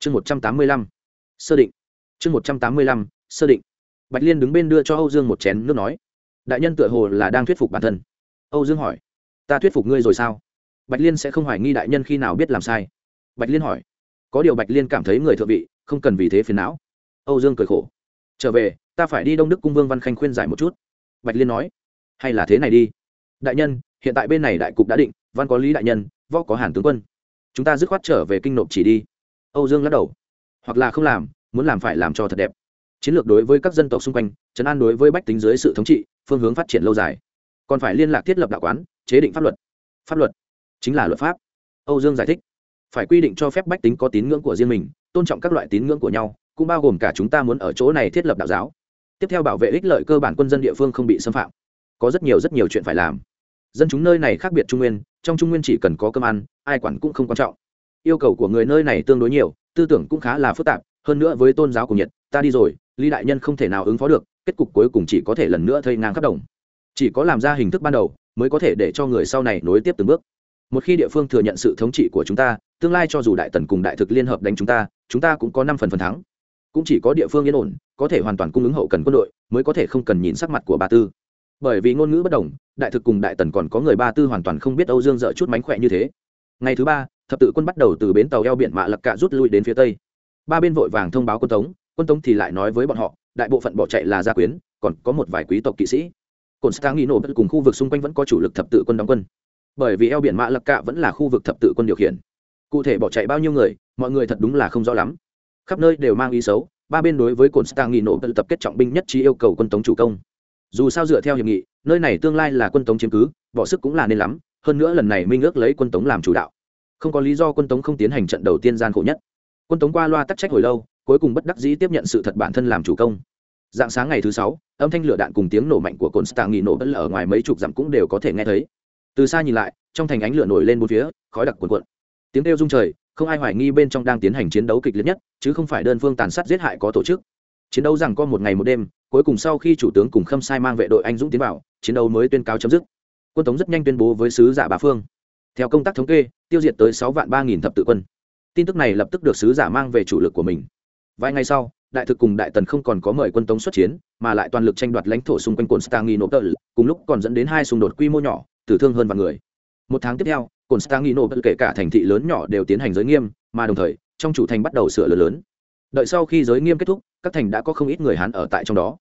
chương một trăm tám mươi lăm, sơ định. Chương một trăm tám mươi lăm, sơ định. Bạch liên đứng bên đưa cho âu dương một chén nước nói, đại nhân tựa hồ là đang thuyết phục bản thân. Âu dương hỏi, ta thuyết phục ngươi rồi sao? Bạch liên sẽ không hoài nghi đại nhân khi nào biết làm sai. Bạch liên hỏi, có điều bạch liên cảm thấy người thượng vị, không cần vì thế phiền não. Âu dương cười khổ, trở về, ta phải đi đông đức cung vương văn khanh khuyên giải một chút. Bạch liên nói, hay là thế này đi. Đại nhân, hiện tại bên này đại cục đã định, văn có lý đại nhân, võ có hàn tướng quân. Chúng ta dứt khoát trở về kinh nộp chỉ đi âu dương lắc đầu. Hoặc là không làm, muốn làm phải làm cho thật đẹp. Chiến lược đối với các dân tộc xung quanh, trấn an đối với bách tính dưới sự thống trị, phương hướng phát triển lâu dài. Còn phải liên lạc thiết lập đạo quán, chế định pháp luật. Pháp luật chính là luật pháp. Âu dương giải thích. Phải quy định cho phép bách tính có tín ngưỡng của riêng mình, tôn trọng các loại tín ngưỡng của nhau, cũng bao gồm cả chúng ta muốn ở chỗ này thiết lập đạo giáo. Tiếp theo bảo vệ ích lợi cơ bản quân dân địa phương không bị xâm phạm. Có rất nhiều rất nhiều chuyện phải làm. Dân chúng nơi này khác biệt trung nguyên, trong trung nguyên chỉ cần có cơm ăn, ai quản cũng không quan trọng yêu cầu của người nơi này tương đối nhiều, tư tưởng cũng khá là phức tạp, hơn nữa với tôn giáo của nhật, ta đi rồi, lý đại nhân không thể nào ứng phó được, kết cục cuối cùng chỉ có thể lần nữa thây ngang khắp đồng. Chỉ có làm ra hình thức ban đầu, mới có thể để cho người sau này nối tiếp từng bước. Một khi địa phương thừa nhận sự thống trị của chúng ta, tương lai cho dù đại tần cùng đại thực liên hợp đánh chúng ta chúng ta cũng có năm phần phần thắng. Cũng chỉ có địa phương yên ổn, có thể hoàn toàn cung ứng hậu cần quân đội, mới có thể không cần nhìn sắc mặt của ba tư. Bởi vì ngôn ngữ bất đồng, đại thực cùng đại tần còn có người ba tư hoàn toàn không biết âu dương dợ chút mánh khỏe như thế. Ngày thứ ba thập tự quân bắt đầu từ bến tàu eo biển mạ Lập cạ rút lui đến phía tây. Ba bên vội vàng thông báo quân tống quân tống thì lại nói với bọn họ, đại bộ phận bỏ chạy là gia quyến, còn có một vài quý tộc kỵ sĩ. Cồn stang nghi nổ cùng khu vực xung quanh vẫn có chủ lực thập tự quân đóng quân. Bởi vì eo biển mạ Lập cạ vẫn là khu vực thập tự quân điều khiển. Cụ thể bỏ chạy bao nhiêu người, mọi người thật đúng là không rõ lắm. Khắp nơi đều mang ý xấu, ba bên đối với cồn stang nghi nổ tập kết trọng binh nhất trí yêu cầu quân tống chủ công. Dù sao dựa theo hiệp nghị, nơi này tương lai là quân tống chiếm cứ, bỏ sức cũng là nên lắm, hơn nữa lần này minh ước lấy quân tống làm chủ đạo không có lý do quân tống không tiến hành trận đầu tiên gian khổ nhất. Quân tống qua loa tắc trách hồi lâu, cuối cùng bất đắc dĩ tiếp nhận sự thật bản thân làm chủ công. Dạng sáng ngày thứ sáu, âm thanh lửa đạn cùng tiếng nổ mạnh của cồn stạng nghỉ nổ bất ở ngoài mấy chục dặm cũng đều có thể nghe thấy. Từ xa nhìn lại, trong thành ánh lửa nổi lên bốn phía, khói đặc cuồn cuộn. Tiếng kêu rung trời, không ai hoài nghi bên trong đang tiến hành chiến đấu kịch liệt nhất, chứ không phải đơn phương tàn sát giết hại có tổ chức. Chiến đấu rằng có một ngày một đêm, cuối cùng sau khi chủ tướng cùng khâm sai mang vệ đội anh dũng tiến vào, chiến đấu mới tuyên cáo chấm dứt. Quân tống rất nhanh tuyên bố với sứ giả bá phương theo công tác thống kê, tiêu diệt tới sáu vạn ba nghìn thập tự quân. Tin tức này lập tức được sứ giả mang về chủ lực của mình. Vài ngày sau, đại thực cùng đại tần không còn có mời quân tống xuất chiến, mà lại toàn lực tranh đoạt lãnh thổ xung quanh cồn stangino cùng lúc còn dẫn đến hai xung đột quy mô nhỏ, tử thương hơn vạn người. Một tháng tiếp theo cồn stangino kể cả thành thị lớn nhỏ đều tiến hành giới nghiêm, mà đồng thời, trong chủ thành bắt đầu sửa lớn lớn. Đợi sau khi giới nghiêm kết thúc, các thành đã có không ít người hán ở tại trong đó.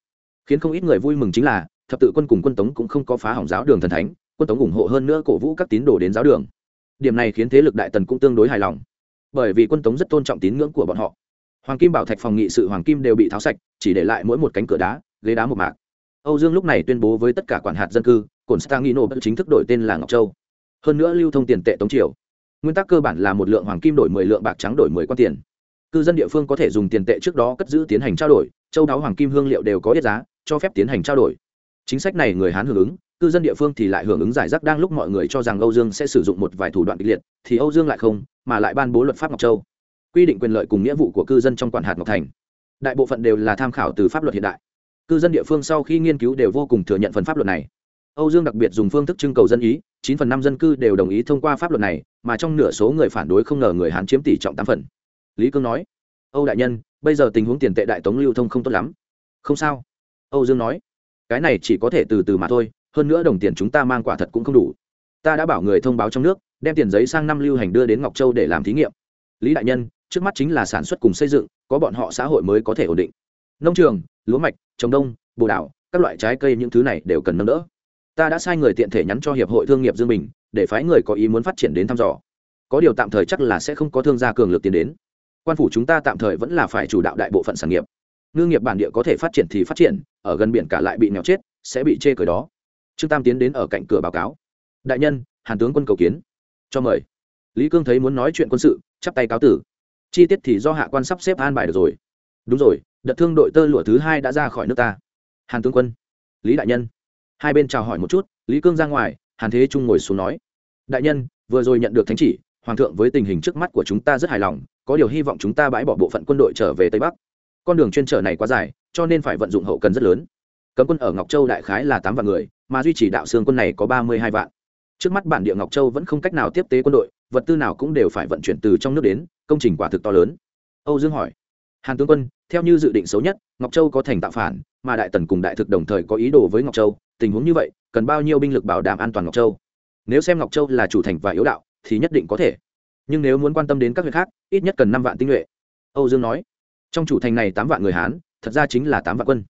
Khiến không ít người vui mừng chính là, thập tự quân cùng quân tống cũng không có phá hỏng giáo đường thần thánh quân tống ủng hộ hơn nữa cổ vũ các tín đồ đến giáo đường. Điểm này khiến thế lực đại tần cũng tương đối hài lòng. Bởi vì quân tống rất tôn trọng tín ngưỡng của bọn họ. Hoàng kim bảo thạch phòng nghị sự hoàng kim đều bị tháo sạch, chỉ để lại mỗi một cánh cửa đá, ghế đá một mạc. Âu dương lúc này tuyên bố với tất cả quản hạt dân cư cồn stangino chính thức đổi tên là ngọc châu. Hơn nữa lưu thông tiền tệ tống triều. Nguyên tắc cơ bản là một lượng hoàng kim đổi mười lượng bạc trắng đổi mười quan tiền. Cư dân địa phương có thể dùng tiền tệ trước đó cất giữ tiến hành trao đổi, châu đáo hoàng kim hương liệu đều có ít giá, cho phép tiến hành trao đổi. Chính sách này người hán hưởng ứng cư dân địa phương thì lại hưởng ứng giải rác đang lúc mọi người cho rằng âu dương sẽ sử dụng một vài thủ đoạn kịch liệt, thì âu dương lại không, mà lại ban bố luật pháp ngọc châu. Quy định quyền lợi cùng nghĩa vụ của cư dân trong quản hạt ngọc thành. Đại bộ phận đều là tham khảo từ pháp luật hiện đại. Cư dân địa phương sau khi nghiên cứu đều vô cùng thừa nhận phần pháp luật này. Âu dương đặc biệt dùng phương thức trưng cầu dân ý, chín phần năm dân cư đều đồng ý thông qua pháp luật này, mà trong nửa số người phản đối không ngờ người hán chiếm tỷ trọng tám phần. Lý cương nói, âu đại nhân, bây giờ tình huống tiền tệ đại tống lưu thông không tốt lắm. Không sao. Âu dương nói, cái này chỉ có thể từ từ mà thôi hơn nữa đồng tiền chúng ta mang quả thật cũng không đủ. Ta đã bảo người thông báo trong nước, đem tiền giấy sang năm lưu hành đưa đến ngọc châu để làm thí nghiệm. Lý đại nhân, trước mắt chính là sản xuất cùng xây dựng, có bọn họ xã hội mới có thể ổn định. Nông trường, lúa mạch, trồng đông, bồ đảo các loại trái cây những thứ này đều cần nâng đỡ. Ta đã sai người tiện thể nhắn cho hiệp hội thương nghiệp dương bình, để phái người có ý muốn phát triển đến thăm dò. Có điều tạm thời chắc là sẽ không có thương gia cường lực tiến đến. Quan phủ chúng ta tạm thời vẫn là phải chủ đạo đại bộ phận sản nghiệp. Ngư nghiệp bản địa có thể phát triển thì phát triển, ở gần biển cả lại bị nghèo chết, sẽ bị chê cười đó trương tam tiến đến ở cạnh cửa báo cáo. Đại nhân, hàn tướng quân cầu kiến. Cho mời. Lý cương thấy muốn nói chuyện quân sự, chắp tay cáo tử. Chi tiết thì do hạ quan sắp xếp an bài được rồi. Đúng rồi, đợt thương đội tơ lụa thứ hai đã ra khỏi nước ta. Hàn tướng quân. Lý đại nhân. Hai bên chào hỏi một chút, lý cương ra ngoài, hàn thế trung ngồi xuống nói. Đại nhân, vừa rồi nhận được thánh chỉ, hoàng thượng với tình hình trước mắt của chúng ta rất hài lòng, có điều hy vọng chúng ta bãi bỏ bộ phận quân đội trở về tây bắc. Con đường chuyên trở này quá dài, cho nên phải vận dụng hậu cần rất lớn cấm quân ở ngọc châu đại khái là tám vạn người, mà duy trì đạo xương quân này có ba mươi hai vạn. Trước mắt bản địa ngọc châu vẫn không cách nào tiếp tế quân đội, vật tư nào cũng đều phải vận chuyển từ trong nước đến, công trình quả thực to lớn. Âu dương hỏi, hàn tướng quân, theo như dự định xấu nhất, ngọc châu có thành tạo phản, mà đại tần cùng đại thực đồng thời có ý đồ với ngọc châu, tình huống như vậy, cần bao nhiêu binh lực bảo đảm an toàn ngọc châu? Nếu xem ngọc châu là chủ thành và yếu đạo, thì nhất định có thể. Nhưng nếu muốn quan tâm đến các huyện khác, ít nhất cần năm vạn tinh nhuệ. Âu dương nói, trong chủ thành này tám vạn người hán, thật ra chính là tám vạn quân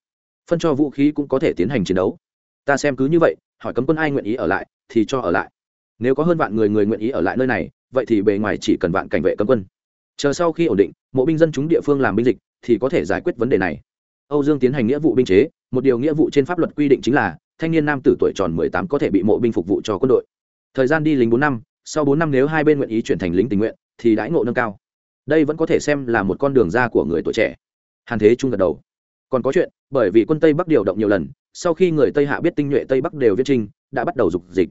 phân cho vũ khí cũng có thể tiến hành chiến đấu. Ta xem cứ như vậy, hỏi cấm quân ai nguyện ý ở lại, thì cho ở lại. Nếu có hơn vạn người người nguyện ý ở lại nơi này, vậy thì bề ngoài chỉ cần vạn cảnh vệ cấm quân. Chờ sau khi ổn định, mộ binh dân chúng địa phương làm binh dịch, thì có thể giải quyết vấn đề này. Âu dương tiến hành nghĩa vụ binh chế, một điều nghĩa vụ trên pháp luật quy định chính là, thanh niên nam tử tuổi tròn mười tám có thể bị mộ binh phục vụ cho quân đội. Thời gian đi lính bốn năm, sau bốn năm nếu hai bên nguyện ý chuyển thành lính tình nguyện, thì đãi ngộ nâng cao. Đây vẫn có thể xem là một con đường ra của người tuổi trẻ. Hàn thế trung gật đầu còn có chuyện, bởi vì quân tây bắc điều động nhiều lần, sau khi người tây hạ biết tinh nhuệ tây bắc đều viết trinh, đã bắt đầu dục dịch.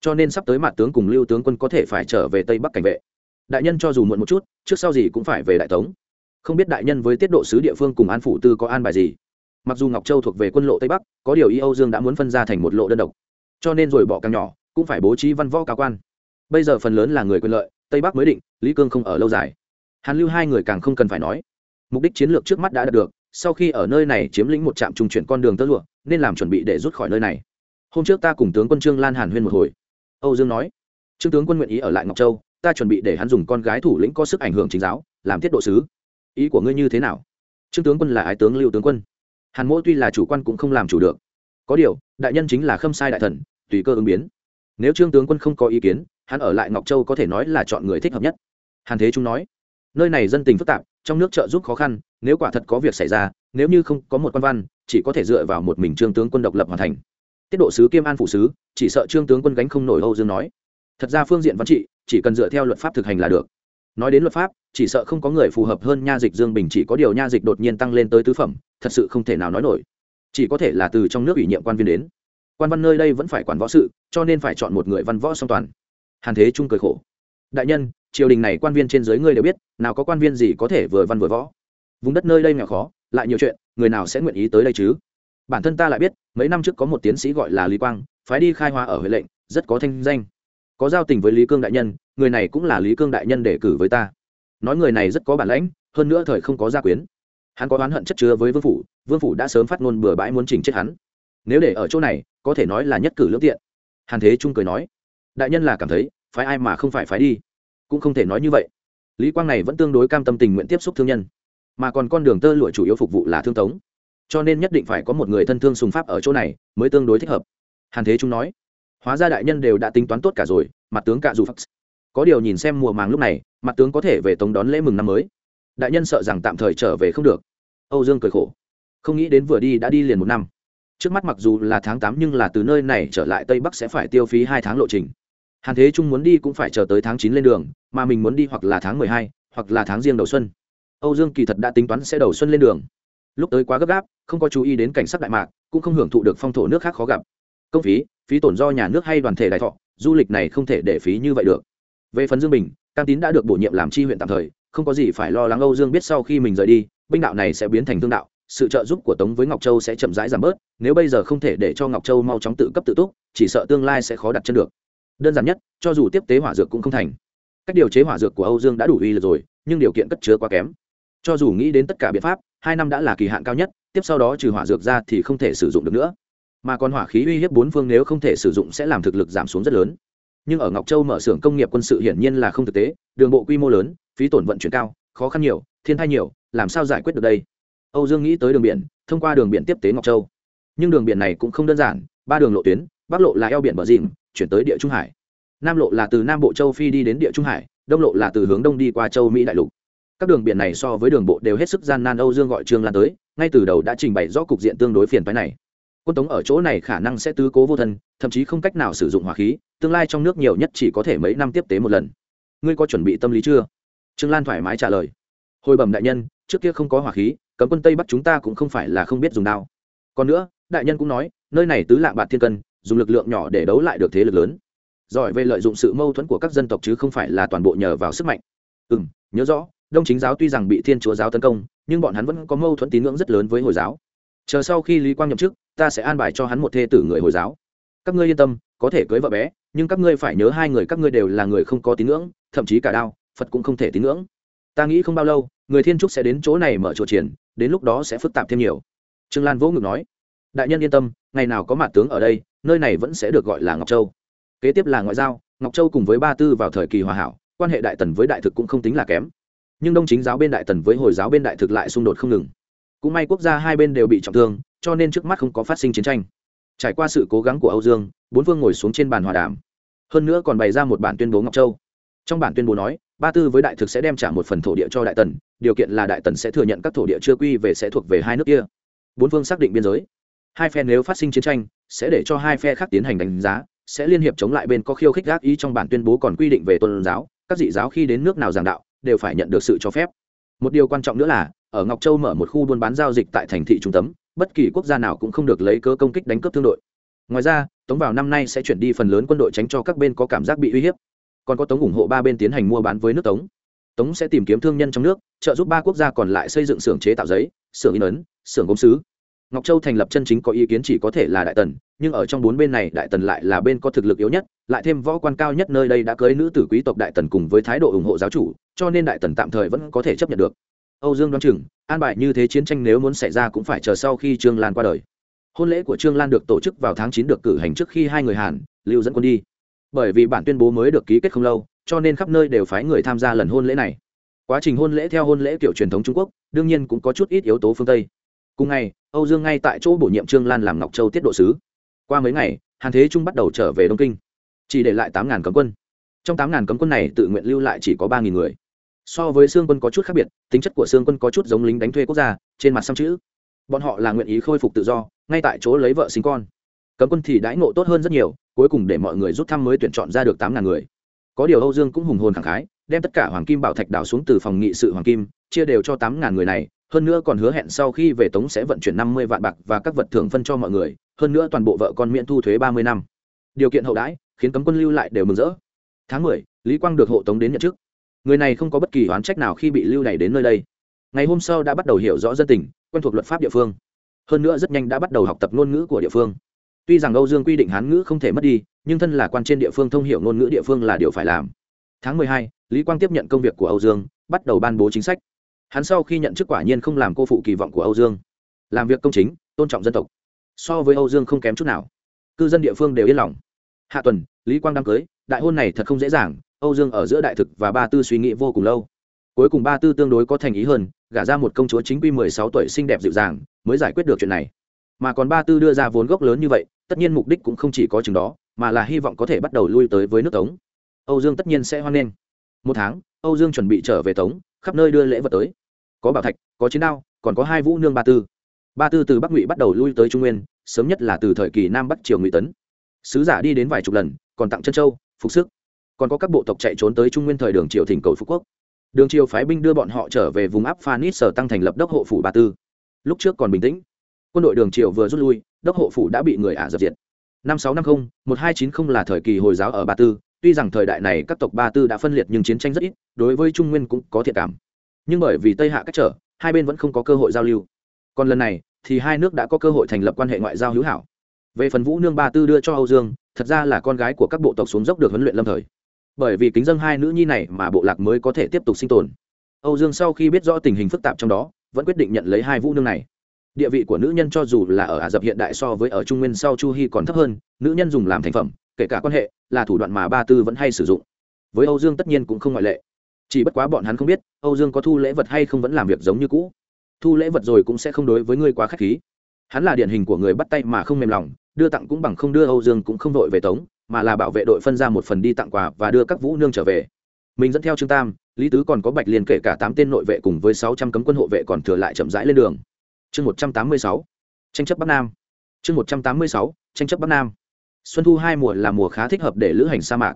Cho nên sắp tới mặt tướng cùng lưu tướng quân có thể phải trở về tây bắc cảnh vệ. Đại nhân cho dù muộn một chút, trước sau gì cũng phải về đại tống. Không biết đại nhân với tiết độ sứ địa phương cùng an phủ tư có an bài gì? Mặc dù ngọc châu thuộc về quân lộ tây bắc, có điều y âu dương đã muốn phân ra thành một lộ đơn độc. Cho nên rồi bỏ càng nhỏ, cũng phải bố trí văn võ cao quan. Bây giờ phần lớn là người quyền lợi, tây bắc mới định, lý cương không ở lâu dài. Hàn lưu hai người càng không cần phải nói. Mục đích chiến lược trước mắt đã đạt được sau khi ở nơi này chiếm lĩnh một trạm trung chuyển con đường tơ lụa, nên làm chuẩn bị để rút khỏi nơi này. Hôm trước ta cùng tướng quân trương lan hàn huyên một hồi. Âu dương nói, trương tướng quân nguyện ý ở lại ngọc châu, ta chuẩn bị để hắn dùng con gái thủ lĩnh có sức ảnh hưởng chính giáo, làm tiết độ sứ. Ý của ngươi như thế nào? Trương tướng quân là ái tướng lưu tướng quân. Hàn mỗ tuy là chủ quan cũng không làm chủ được. Có điều, đại nhân chính là khâm sai đại thần, tùy cơ ứng biến. Nếu trương tướng quân không có ý kiến, hắn ở lại ngọc châu có thể nói là chọn người thích hợp nhất. Hàn thế trung nói, nơi này dân tình phức tạp trong nước trợ giúp khó khăn, nếu quả thật có việc xảy ra, nếu như không có một quan văn, chỉ có thể dựa vào một mình trương tướng quân độc lập hoàn thành. Tiết độ sứ kiêm an phụ sứ, chỉ sợ trương tướng quân gánh không nổi âu dương nói. Thật ra phương diện văn trị, chỉ cần dựa theo luật pháp thực hành là được. Nói đến luật pháp, chỉ sợ không có người phù hợp hơn nha dịch dương bình, chỉ có điều nha dịch đột nhiên tăng lên tới tứ phẩm, thật sự không thể nào nói nổi. Chỉ có thể là từ trong nước ủy nhiệm quan viên đến. Quan văn nơi đây vẫn phải quản võ sự, cho nên phải chọn một người văn võ song toàn. Hàn thế trung cười khổ. Đại nhân triều đình này quan viên trên dưới ngươi đều biết, nào có quan viên gì có thể vừa văn vừa võ. Vùng đất nơi đây nghèo khó, lại nhiều chuyện, người nào sẽ nguyện ý tới đây chứ? Bản thân ta lại biết, mấy năm trước có một tiến sĩ gọi là lý quang, phái đi khai hóa ở huệ lệnh, rất có thanh danh. Có giao tình với lý cương đại nhân, người này cũng là lý cương đại nhân để cử với ta. Nói người này rất có bản lãnh, hơn nữa thời không có gia quyến. Hắn có oán hận chất chứa với vương phủ vương phủ đã sớm phát ngôn bừa bãi muốn chỉnh chết hắn. Nếu để ở chỗ này, có thể nói là nhất cử lưỡng tiện. Hàn thế trung cười nói, đại nhân là cảm thấy, phái ai mà không phải phái đi? Cũng không thể nói như vậy. Lý quang này vẫn tương đối cam tâm tình nguyện tiếp xúc thương nhân, mà còn con đường tơ lụa chủ yếu phục vụ là thương tống. Cho nên nhất định phải có một người thân thương sùng pháp ở chỗ này mới tương đối thích hợp. Hàn thế trung nói, hóa ra đại nhân đều đã tính toán tốt cả rồi, mặt tướng cạ dù phắc có điều nhìn xem mùa màng lúc này, mặt tướng có thể về tống đón lễ mừng năm mới. Đại nhân sợ rằng tạm thời trở về không được. Âu dương cười khổ, không nghĩ đến vừa đi đã đi liền một năm. Trước mắt mặc dù là tháng tám nhưng là từ nơi này trở lại tây bắc sẽ phải tiêu phí hai tháng lộ trình hàn thế trung muốn đi cũng phải chờ tới tháng chín lên đường, mà mình muốn đi hoặc là tháng mười hai, hoặc là tháng riêng đầu xuân. Âu dương kỳ thật đã tính toán sẽ đầu xuân lên đường. Lúc tới quá gấp gáp, không có chú ý đến cảnh sắc đại mạc, cũng không hưởng thụ được phong thổ nước khác khó gặp. Công phí phí tổn do nhà nước hay đoàn thể đại thọ, du lịch này không thể để phí như vậy được. Về phần dương bình, cam tín đã được bổ nhiệm làm tri huyện tạm thời, không có gì phải lo lắng âu dương biết sau khi mình rời đi, binh đạo này sẽ biến thành thương đạo, sự trợ giúp của tống với ngọc châu sẽ chậm rãi giảm bớt, nếu bây giờ không thể để cho ngọc châu mau chóng tự cấp tự túc, chỉ sợ tương lai sẽ khó đặt chân được đơn giản nhất, cho dù tiếp tế hỏa dược cũng không thành. Cách điều chế hỏa dược của âu dương đã đủ uy lực rồi, nhưng điều kiện cất chứa quá kém. Cho dù nghĩ đến tất cả biện pháp, hai năm đã là kỳ hạn cao nhất, tiếp sau đó trừ hỏa dược ra thì không thể sử dụng được nữa. Mà còn hỏa khí uy hiếp bốn phương nếu không thể sử dụng sẽ làm thực lực giảm xuống rất lớn. Nhưng ở ngọc châu mở xưởng công nghiệp quân sự hiển nhiên là không thực tế, đường bộ quy mô lớn, phí tổn vận chuyển cao, khó khăn nhiều, thiên thai nhiều, làm sao giải quyết được đây? Âu dương nghĩ tới đường biển, thông qua đường biển tiếp tế ngọc châu. Nhưng đường biển này cũng không đơn giản, ba đường lộ tuyến, bắc lộ là eo biển bờ dìm chuyển tới địa trung hải. Nam lộ là từ nam bộ châu phi đi đến địa trung hải, đông lộ là từ hướng đông đi qua châu mỹ đại lục. Các đường biển này so với đường bộ đều hết sức gian nan âu dương gọi trương lan tới, ngay từ đầu đã trình bày rõ cục diện tương đối phiền phái này. Quân tống ở chỗ này khả năng sẽ tứ cố vô thân, thậm chí không cách nào sử dụng hỏa khí, tương lai trong nước nhiều nhất chỉ có thể mấy năm tiếp tế một lần. Ngươi có chuẩn bị tâm lý chưa? Trương lan thoải mái trả lời. Hồi bẩm đại nhân, trước kia không có hỏa khí, cấm quân tây bắc chúng ta cũng không phải là không biết dùng đao. Còn nữa, đại nhân cũng nói, nơi này tứ lạ bạt thiên cân dùng lực lượng nhỏ để đấu lại được thế lực lớn. Giỏi về lợi dụng sự mâu thuẫn của các dân tộc chứ không phải là toàn bộ nhờ vào sức mạnh. Ừ m nhớ rõ, đông chính giáo tuy rằng bị thiên chúa giáo tấn công, nhưng bọn hắn vẫn có mâu thuẫn tín ngưỡng rất lớn với hồi giáo. Chờ sau khi lý quang nhậm chức, ta sẽ an bài cho hắn một thê tử người hồi giáo. Các ngươi yên tâm, có thể cưới vợ bé, nhưng các ngươi phải nhớ hai người các ngươi đều là người không có tín ngưỡng, thậm chí cả đao, phật cũng không thể tín ngưỡng. Ta nghĩ không bao lâu, người thiên trúc sẽ đến chỗ này mở chỗ triển, đến lúc đó sẽ phức tạp thêm nhiều. Trương lan vỗ ngực nói. Đại nhân yên tâm ngày nào có mặt tướng ở đây, nơi này vẫn sẽ được gọi là ngọc châu. Kế tiếp là ngoại giao, ngọc châu cùng với ba tư vào thời kỳ hòa hảo, quan hệ đại tần với đại thực cũng không tính là kém. Nhưng đông chính giáo bên đại tần với hồi giáo bên đại thực lại xung đột không ngừng. Cũng may quốc gia hai bên đều bị trọng thương, cho nên trước mắt không có phát sinh chiến tranh. Trải qua sự cố gắng của âu dương, bốn Vương ngồi xuống trên bàn hòa đàm. Hơn nữa còn bày ra một bản tuyên bố ngọc châu. Trong bản tuyên bố nói, ba tư với đại thực sẽ đem trả một phần thổ địa cho đại tần, điều kiện là đại tần sẽ thừa nhận các thổ địa chưa quy về sẽ thuộc về hai nước kia. Bốn Vương xác định biên giới hai phe nếu phát sinh chiến tranh, sẽ để cho hai phe khác tiến hành đánh giá, sẽ liên hiệp chống lại bên có khiêu khích gác ý trong bản tuyên bố còn quy định về tôn giáo, các dị giáo khi đến nước nào giảng đạo, đều phải nhận được sự cho phép. Một điều quan trọng nữa là, ở ngọc châu mở một khu buôn bán giao dịch tại thành thị trung tâm, bất kỳ quốc gia nào cũng không được lấy cớ công kích đánh cướp thương đội. Ngoài ra, tống vào năm nay sẽ chuyển đi phần lớn quân đội tránh cho các bên có cảm giác bị uy hiếp. Còn có tống ủng hộ ba bên tiến hành mua bán với nước tống. Tống sẽ tìm kiếm thương nhân trong nước, trợ giúp ba quốc gia còn lại xây dựng xưởng chế tạo giấy, xưởng in ấn, xưởng gốm sứ ngọc châu thành lập chân chính có ý kiến chỉ có thể là đại tần, nhưng ở trong bốn bên này đại tần lại là bên có thực lực yếu nhất, lại thêm võ quan cao nhất nơi đây đã cưới nữ tử quý tộc đại tần cùng với thái độ ủng hộ giáo chủ, cho nên đại tần tạm thời vẫn có thể chấp nhận được. Âu dương đoán chừng, an bài như thế chiến tranh nếu muốn xảy ra cũng phải chờ sau khi trương lan qua đời. Hôn lễ của trương lan được tổ chức vào tháng chín được cử hành trước khi hai người hàn, lưu dẫn quân đi. Bởi vì bản tuyên bố mới được ký kết không lâu, cho nên khắp nơi đều phái người tham gia lần hôn lễ này. Quá trình hôn lễ theo hôn lễ kiểu truyền thống trung quốc, đương nhiên cũng có chút ít yếu tố phương tây cùng ngày, âu dương ngay tại chỗ bổ nhiệm trương lan làm ngọc châu tiết độ sứ. Qua mấy ngày, hàn thế trung bắt đầu trở về đông kinh. Chỉ để lại tám ngàn cấm quân. Trong tám ngàn cấm quân này tự nguyện lưu lại chỉ có ba nghìn người. So với xương quân có chút khác biệt, tính chất của xương quân có chút giống lính đánh thuê quốc gia, trên mặt xăm chữ. Bọn họ là nguyện ý khôi phục tự do, ngay tại chỗ lấy vợ sinh con. Cấm quân thì đãi ngộ tốt hơn rất nhiều, cuối cùng để mọi người rút thăm mới tuyển chọn ra được tám ngàn người. Có điều âu dương cũng hùng hồn khẳng khái, đem tất cả hoàng kim bảo thạch đào xuống từ phòng nghị sự hoàng kim chia đều cho tám ngàn người này, hơn nữa còn hứa hẹn sau khi về tống sẽ vận chuyển năm mươi vạn bạc và các vật thưởng phân cho mọi người, hơn nữa toàn bộ vợ con miễn thu thuế ba mươi năm. Điều kiện hậu đãi, khiến cấm quân lưu lại đều mừng rỡ. Tháng mười, lý quang được hộ tống đến nhận chức. Người này không có bất kỳ oán trách nào khi bị lưu đày đến nơi đây. Ngày hôm sau đã bắt đầu hiểu rõ dân tình, quen thuộc luật pháp địa phương. Hơn nữa rất nhanh đã bắt đầu học tập ngôn ngữ của địa phương. Tuy rằng âu dương quy định hán ngữ không thể mất đi, nhưng thân là quan trên địa phương thông hiểu ngôn ngữ địa phương là điều phải làm. Tháng mười hai, lý quang tiếp nhận công việc của âu dương, bắt đầu ban bố chính sách hắn sau khi nhận chức quả nhiên không làm cô phụ kỳ vọng của âu dương. Làm việc công chính, tôn trọng dân tộc. So với âu dương không kém chút nào. Cư dân địa phương đều yên lòng. Hạ tuần, lý quang đám cưới, đại hôn này thật không dễ dàng, âu dương ở giữa đại thực và ba tư suy nghĩ vô cùng lâu. Cuối cùng ba tư tương đối có thành ý hơn, gả ra một công chúa chính quy mười sáu tuổi xinh đẹp dịu dàng, mới giải quyết được chuyện này. Mà còn ba tư đưa ra vốn gốc lớn như vậy, tất nhiên mục đích cũng không chỉ có chừng đó, mà là hy vọng có thể bắt đầu lui tới với nước tống. Âu dương tất nhiên sẽ hoan nghênh. Một tháng, âu dương chuẩn bị trở về tống khắp nơi đưa lễ vật tới. Có bảo thạch, có chiến đao, còn có hai vũ nương ba tư. Ba tư từ bắc ngụy bắt đầu lui tới trung nguyên, sớm nhất là từ thời kỳ nam bắc triều ngụy tấn. Sứ giả đi đến vài chục lần, còn tặng chân châu, phục sức. Còn có các bộ tộc chạy trốn tới trung nguyên thời đường triều thỉnh cầu phú quốc. Đường triều phái binh đưa bọn họ trở về vùng áp phanis sở tăng thành lập đốc hộ phủ ba tư. Lúc trước còn bình tĩnh, quân đội đường triều vừa rút lui, đốc hộ phủ đã bị người ả dập diệt. Năm sáu năm mươi một hai chín không là thời kỳ hồi giáo ở ba tư tuy rằng thời đại này các tộc ba tư đã phân liệt nhưng chiến tranh rất ít, đối với trung nguyên cũng có thiệt cảm. Nhưng bởi vì tây hạ cách trở, hai bên vẫn không có cơ hội giao lưu. Còn lần này, thì hai nước đã có cơ hội thành lập quan hệ ngoại giao hữu hảo. Về phần vũ nương ba tư đưa cho âu dương, thật ra là con gái của các bộ tộc xuống dốc được huấn luyện lâm thời. Bởi vì kính dân hai nữ nhi này mà bộ lạc mới có thể tiếp tục sinh tồn. Âu dương sau khi biết rõ tình hình phức tạp trong đó, vẫn quyết định nhận lấy hai vũ nương này. Địa vị của nữ nhân cho dù là ở ả rập hiện đại so với ở trung nguyên sau chu hy còn thấp hơn, nữ nhân dùng làm thành phẩm kể cả quan hệ, là thủ đoạn mà ba tư vẫn hay sử dụng. Với âu dương tất nhiên cũng không ngoại lệ. Chỉ bất quá bọn hắn không biết, âu dương có thu lễ vật hay không vẫn làm việc giống như cũ. Thu lễ vật rồi cũng sẽ không đối với ngươi quá k h á c h khí. Hắn là điển hình của người bắt tay mà không mềm lòng, đưa tặng cũng bằng không, đưa âu dương cũng không đội về tống, mà là bảo vệ đội phân ra một phần đi tặng quà và đưa các vũ nương trở về. Mình dẫn theo trương tam, lý tứ còn có bạch liên kể cả tám tên nội vệ cùng với sáu trăm cấm quân hộ vệ còn thừa lại chậm rãi lên đường. Chương một trăm tám mươi sáu, tranh chấp bắc nam. Chương một trăm tám mươi sáu, tranh chấp bắc nam xuân thu hai mùa là mùa khá thích hợp để lữ hành sa mạc.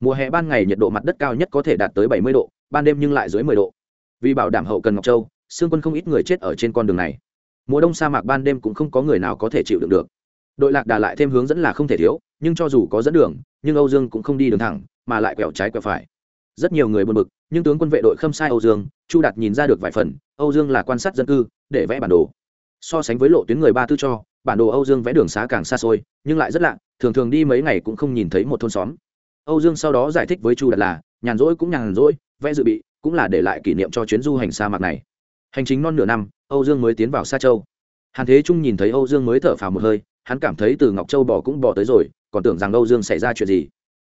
Mùa hè ban ngày nhiệt độ mặt đất cao nhất có thể đạt tới bảy mươi độ, ban đêm nhưng lại dưới mười độ. Vì bảo đảm hậu cần ngọc châu, xương quân không ít người chết ở trên con đường này. Mùa đông sa mạc ban đêm cũng không có người nào có thể chịu đựng được. Đội lạc đà lại thêm hướng dẫn là không thể thiếu, nhưng cho dù có dẫn đường, nhưng âu dương cũng không đi đường thẳng, mà lại quẹo trái quẹo phải. Rất nhiều người buồn bực, nhưng tướng quân vệ đội khâm sai âu dương, chu đạt nhìn ra được vài phần, âu dương là quan sát dân cư, để vẽ bản đồ. So sánh với lộ tuyến người ba tư cho bản đồ âu dương vẽ đường xá càng xa xôi, nhưng lại rất lạ, thường thường đi mấy ngày cũng không nhìn thấy một thôn xóm. Âu dương sau đó giải thích với chu đạt là, nhàn rỗi cũng nhàn rỗi, vẽ dự bị cũng là để lại kỷ niệm cho chuyến du hành sa mạc này. Hành chính non nửa năm, âu dương mới tiến vào sa châu. Hàn thế trung nhìn thấy âu dương mới thở phào một hơi, hắn cảm thấy từ ngọc châu bỏ cũng bỏ tới rồi, còn tưởng rằng âu dương xảy ra chuyện gì.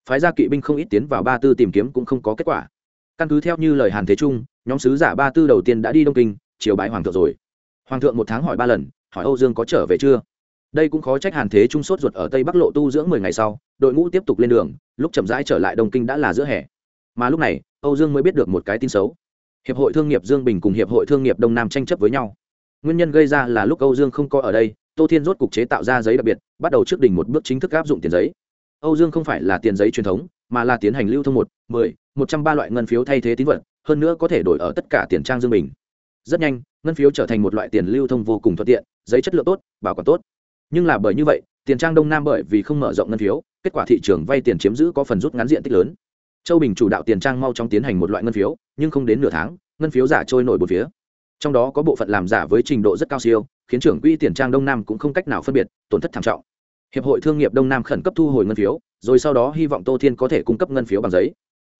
Phái gia kỵ binh không ít tiến vào ba tư tìm kiếm cũng không có kết quả. Căn cứ theo như lời hàn thế trung, nhóm sứ giả ba tư đầu tiên đã đi đông kinh chiều bái hoàng thượng rồi. Hoàng thượng một tháng hỏi ba lần hỏi âu dương có trở về chưa? Đây cũng khó trách hàn thế trung sốt ruột ở tây bắc lộ tu dưỡng mười ngày sau, đội ngũ tiếp tục lên đường, lúc chậm rãi trở lại đông kinh đã là giữa hè. Mà lúc này, âu dương mới biết được một cái tin xấu. Hiệp hội thương nghiệp dương bình cùng hiệp hội thương nghiệp đông nam tranh chấp với nhau. Nguyên nhân gây ra là lúc âu dương không có ở đây, tô thiên rốt cục chế tạo ra giấy đặc biệt, bắt đầu trước đỉnh một bước chính thức áp dụng tiền giấy. Âu dương không phải là tiền giấy truyền thống, mà là tiến hành lưu thông một, mười, một trăm ba loại ngân phiếu thay thế tín vật, hơn nữa có thể đổi ở tất cả tiền trang dương bình. Rất nhanh, ngân phiếu trở thành một loại tiền lưu thông vô cùng thuận tiện giấy chất lượng tốt, bảo quản tốt. Nhưng là bởi như vậy, tiền trang đông nam bởi vì không mở rộng ngân phiếu, kết quả thị trường vay tiền chiếm giữ có phần rút ngắn diện tích lớn. Châu bình chủ đạo tiền trang mau chóng tiến hành một loại ngân phiếu, nhưng không đến nửa tháng, ngân phiếu giả trôi nổi một phía. Trong đó có bộ phận làm giả với trình độ rất cao siêu, khiến trưởng quỹ tiền trang đông nam cũng không cách nào phân biệt, tổn thất thảm trọng. Hiệp hội thương nghiệp đông nam khẩn cấp thu hồi ngân phiếu, rồi sau đó hy vọng tô thiên có thể cung cấp ngân phiếu bằng giấy.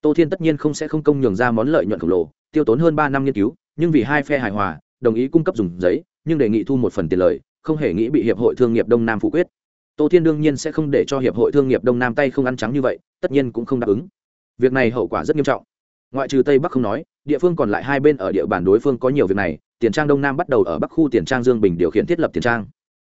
Tô thiên tất nhiên không sẽ không công nhường ra món lợi nhuận khổng lồ, tiêu tốn hơn ba năm nghiên cứu, nhưng vì hai phe hài hòa, đồng ý cung cấp dùng giấy nhưng đề nghị thu một phần tiền lời, không hề nghĩ bị hiệp hội thương nghiệp đông nam phủ quyết. Tô thiên đương nhiên sẽ không để cho hiệp hội thương nghiệp đông nam tay không ăn trắng như vậy, tất nhiên cũng không đáp ứng. Việc này hậu quả rất nghiêm trọng. Ngoại trừ tây bắc không nói, địa phương còn lại hai bên ở địa bàn đối phương có nhiều việc này, tiền trang đông nam bắt đầu ở bắc khu tiền trang dương bình điều khiển thiết lập tiền trang.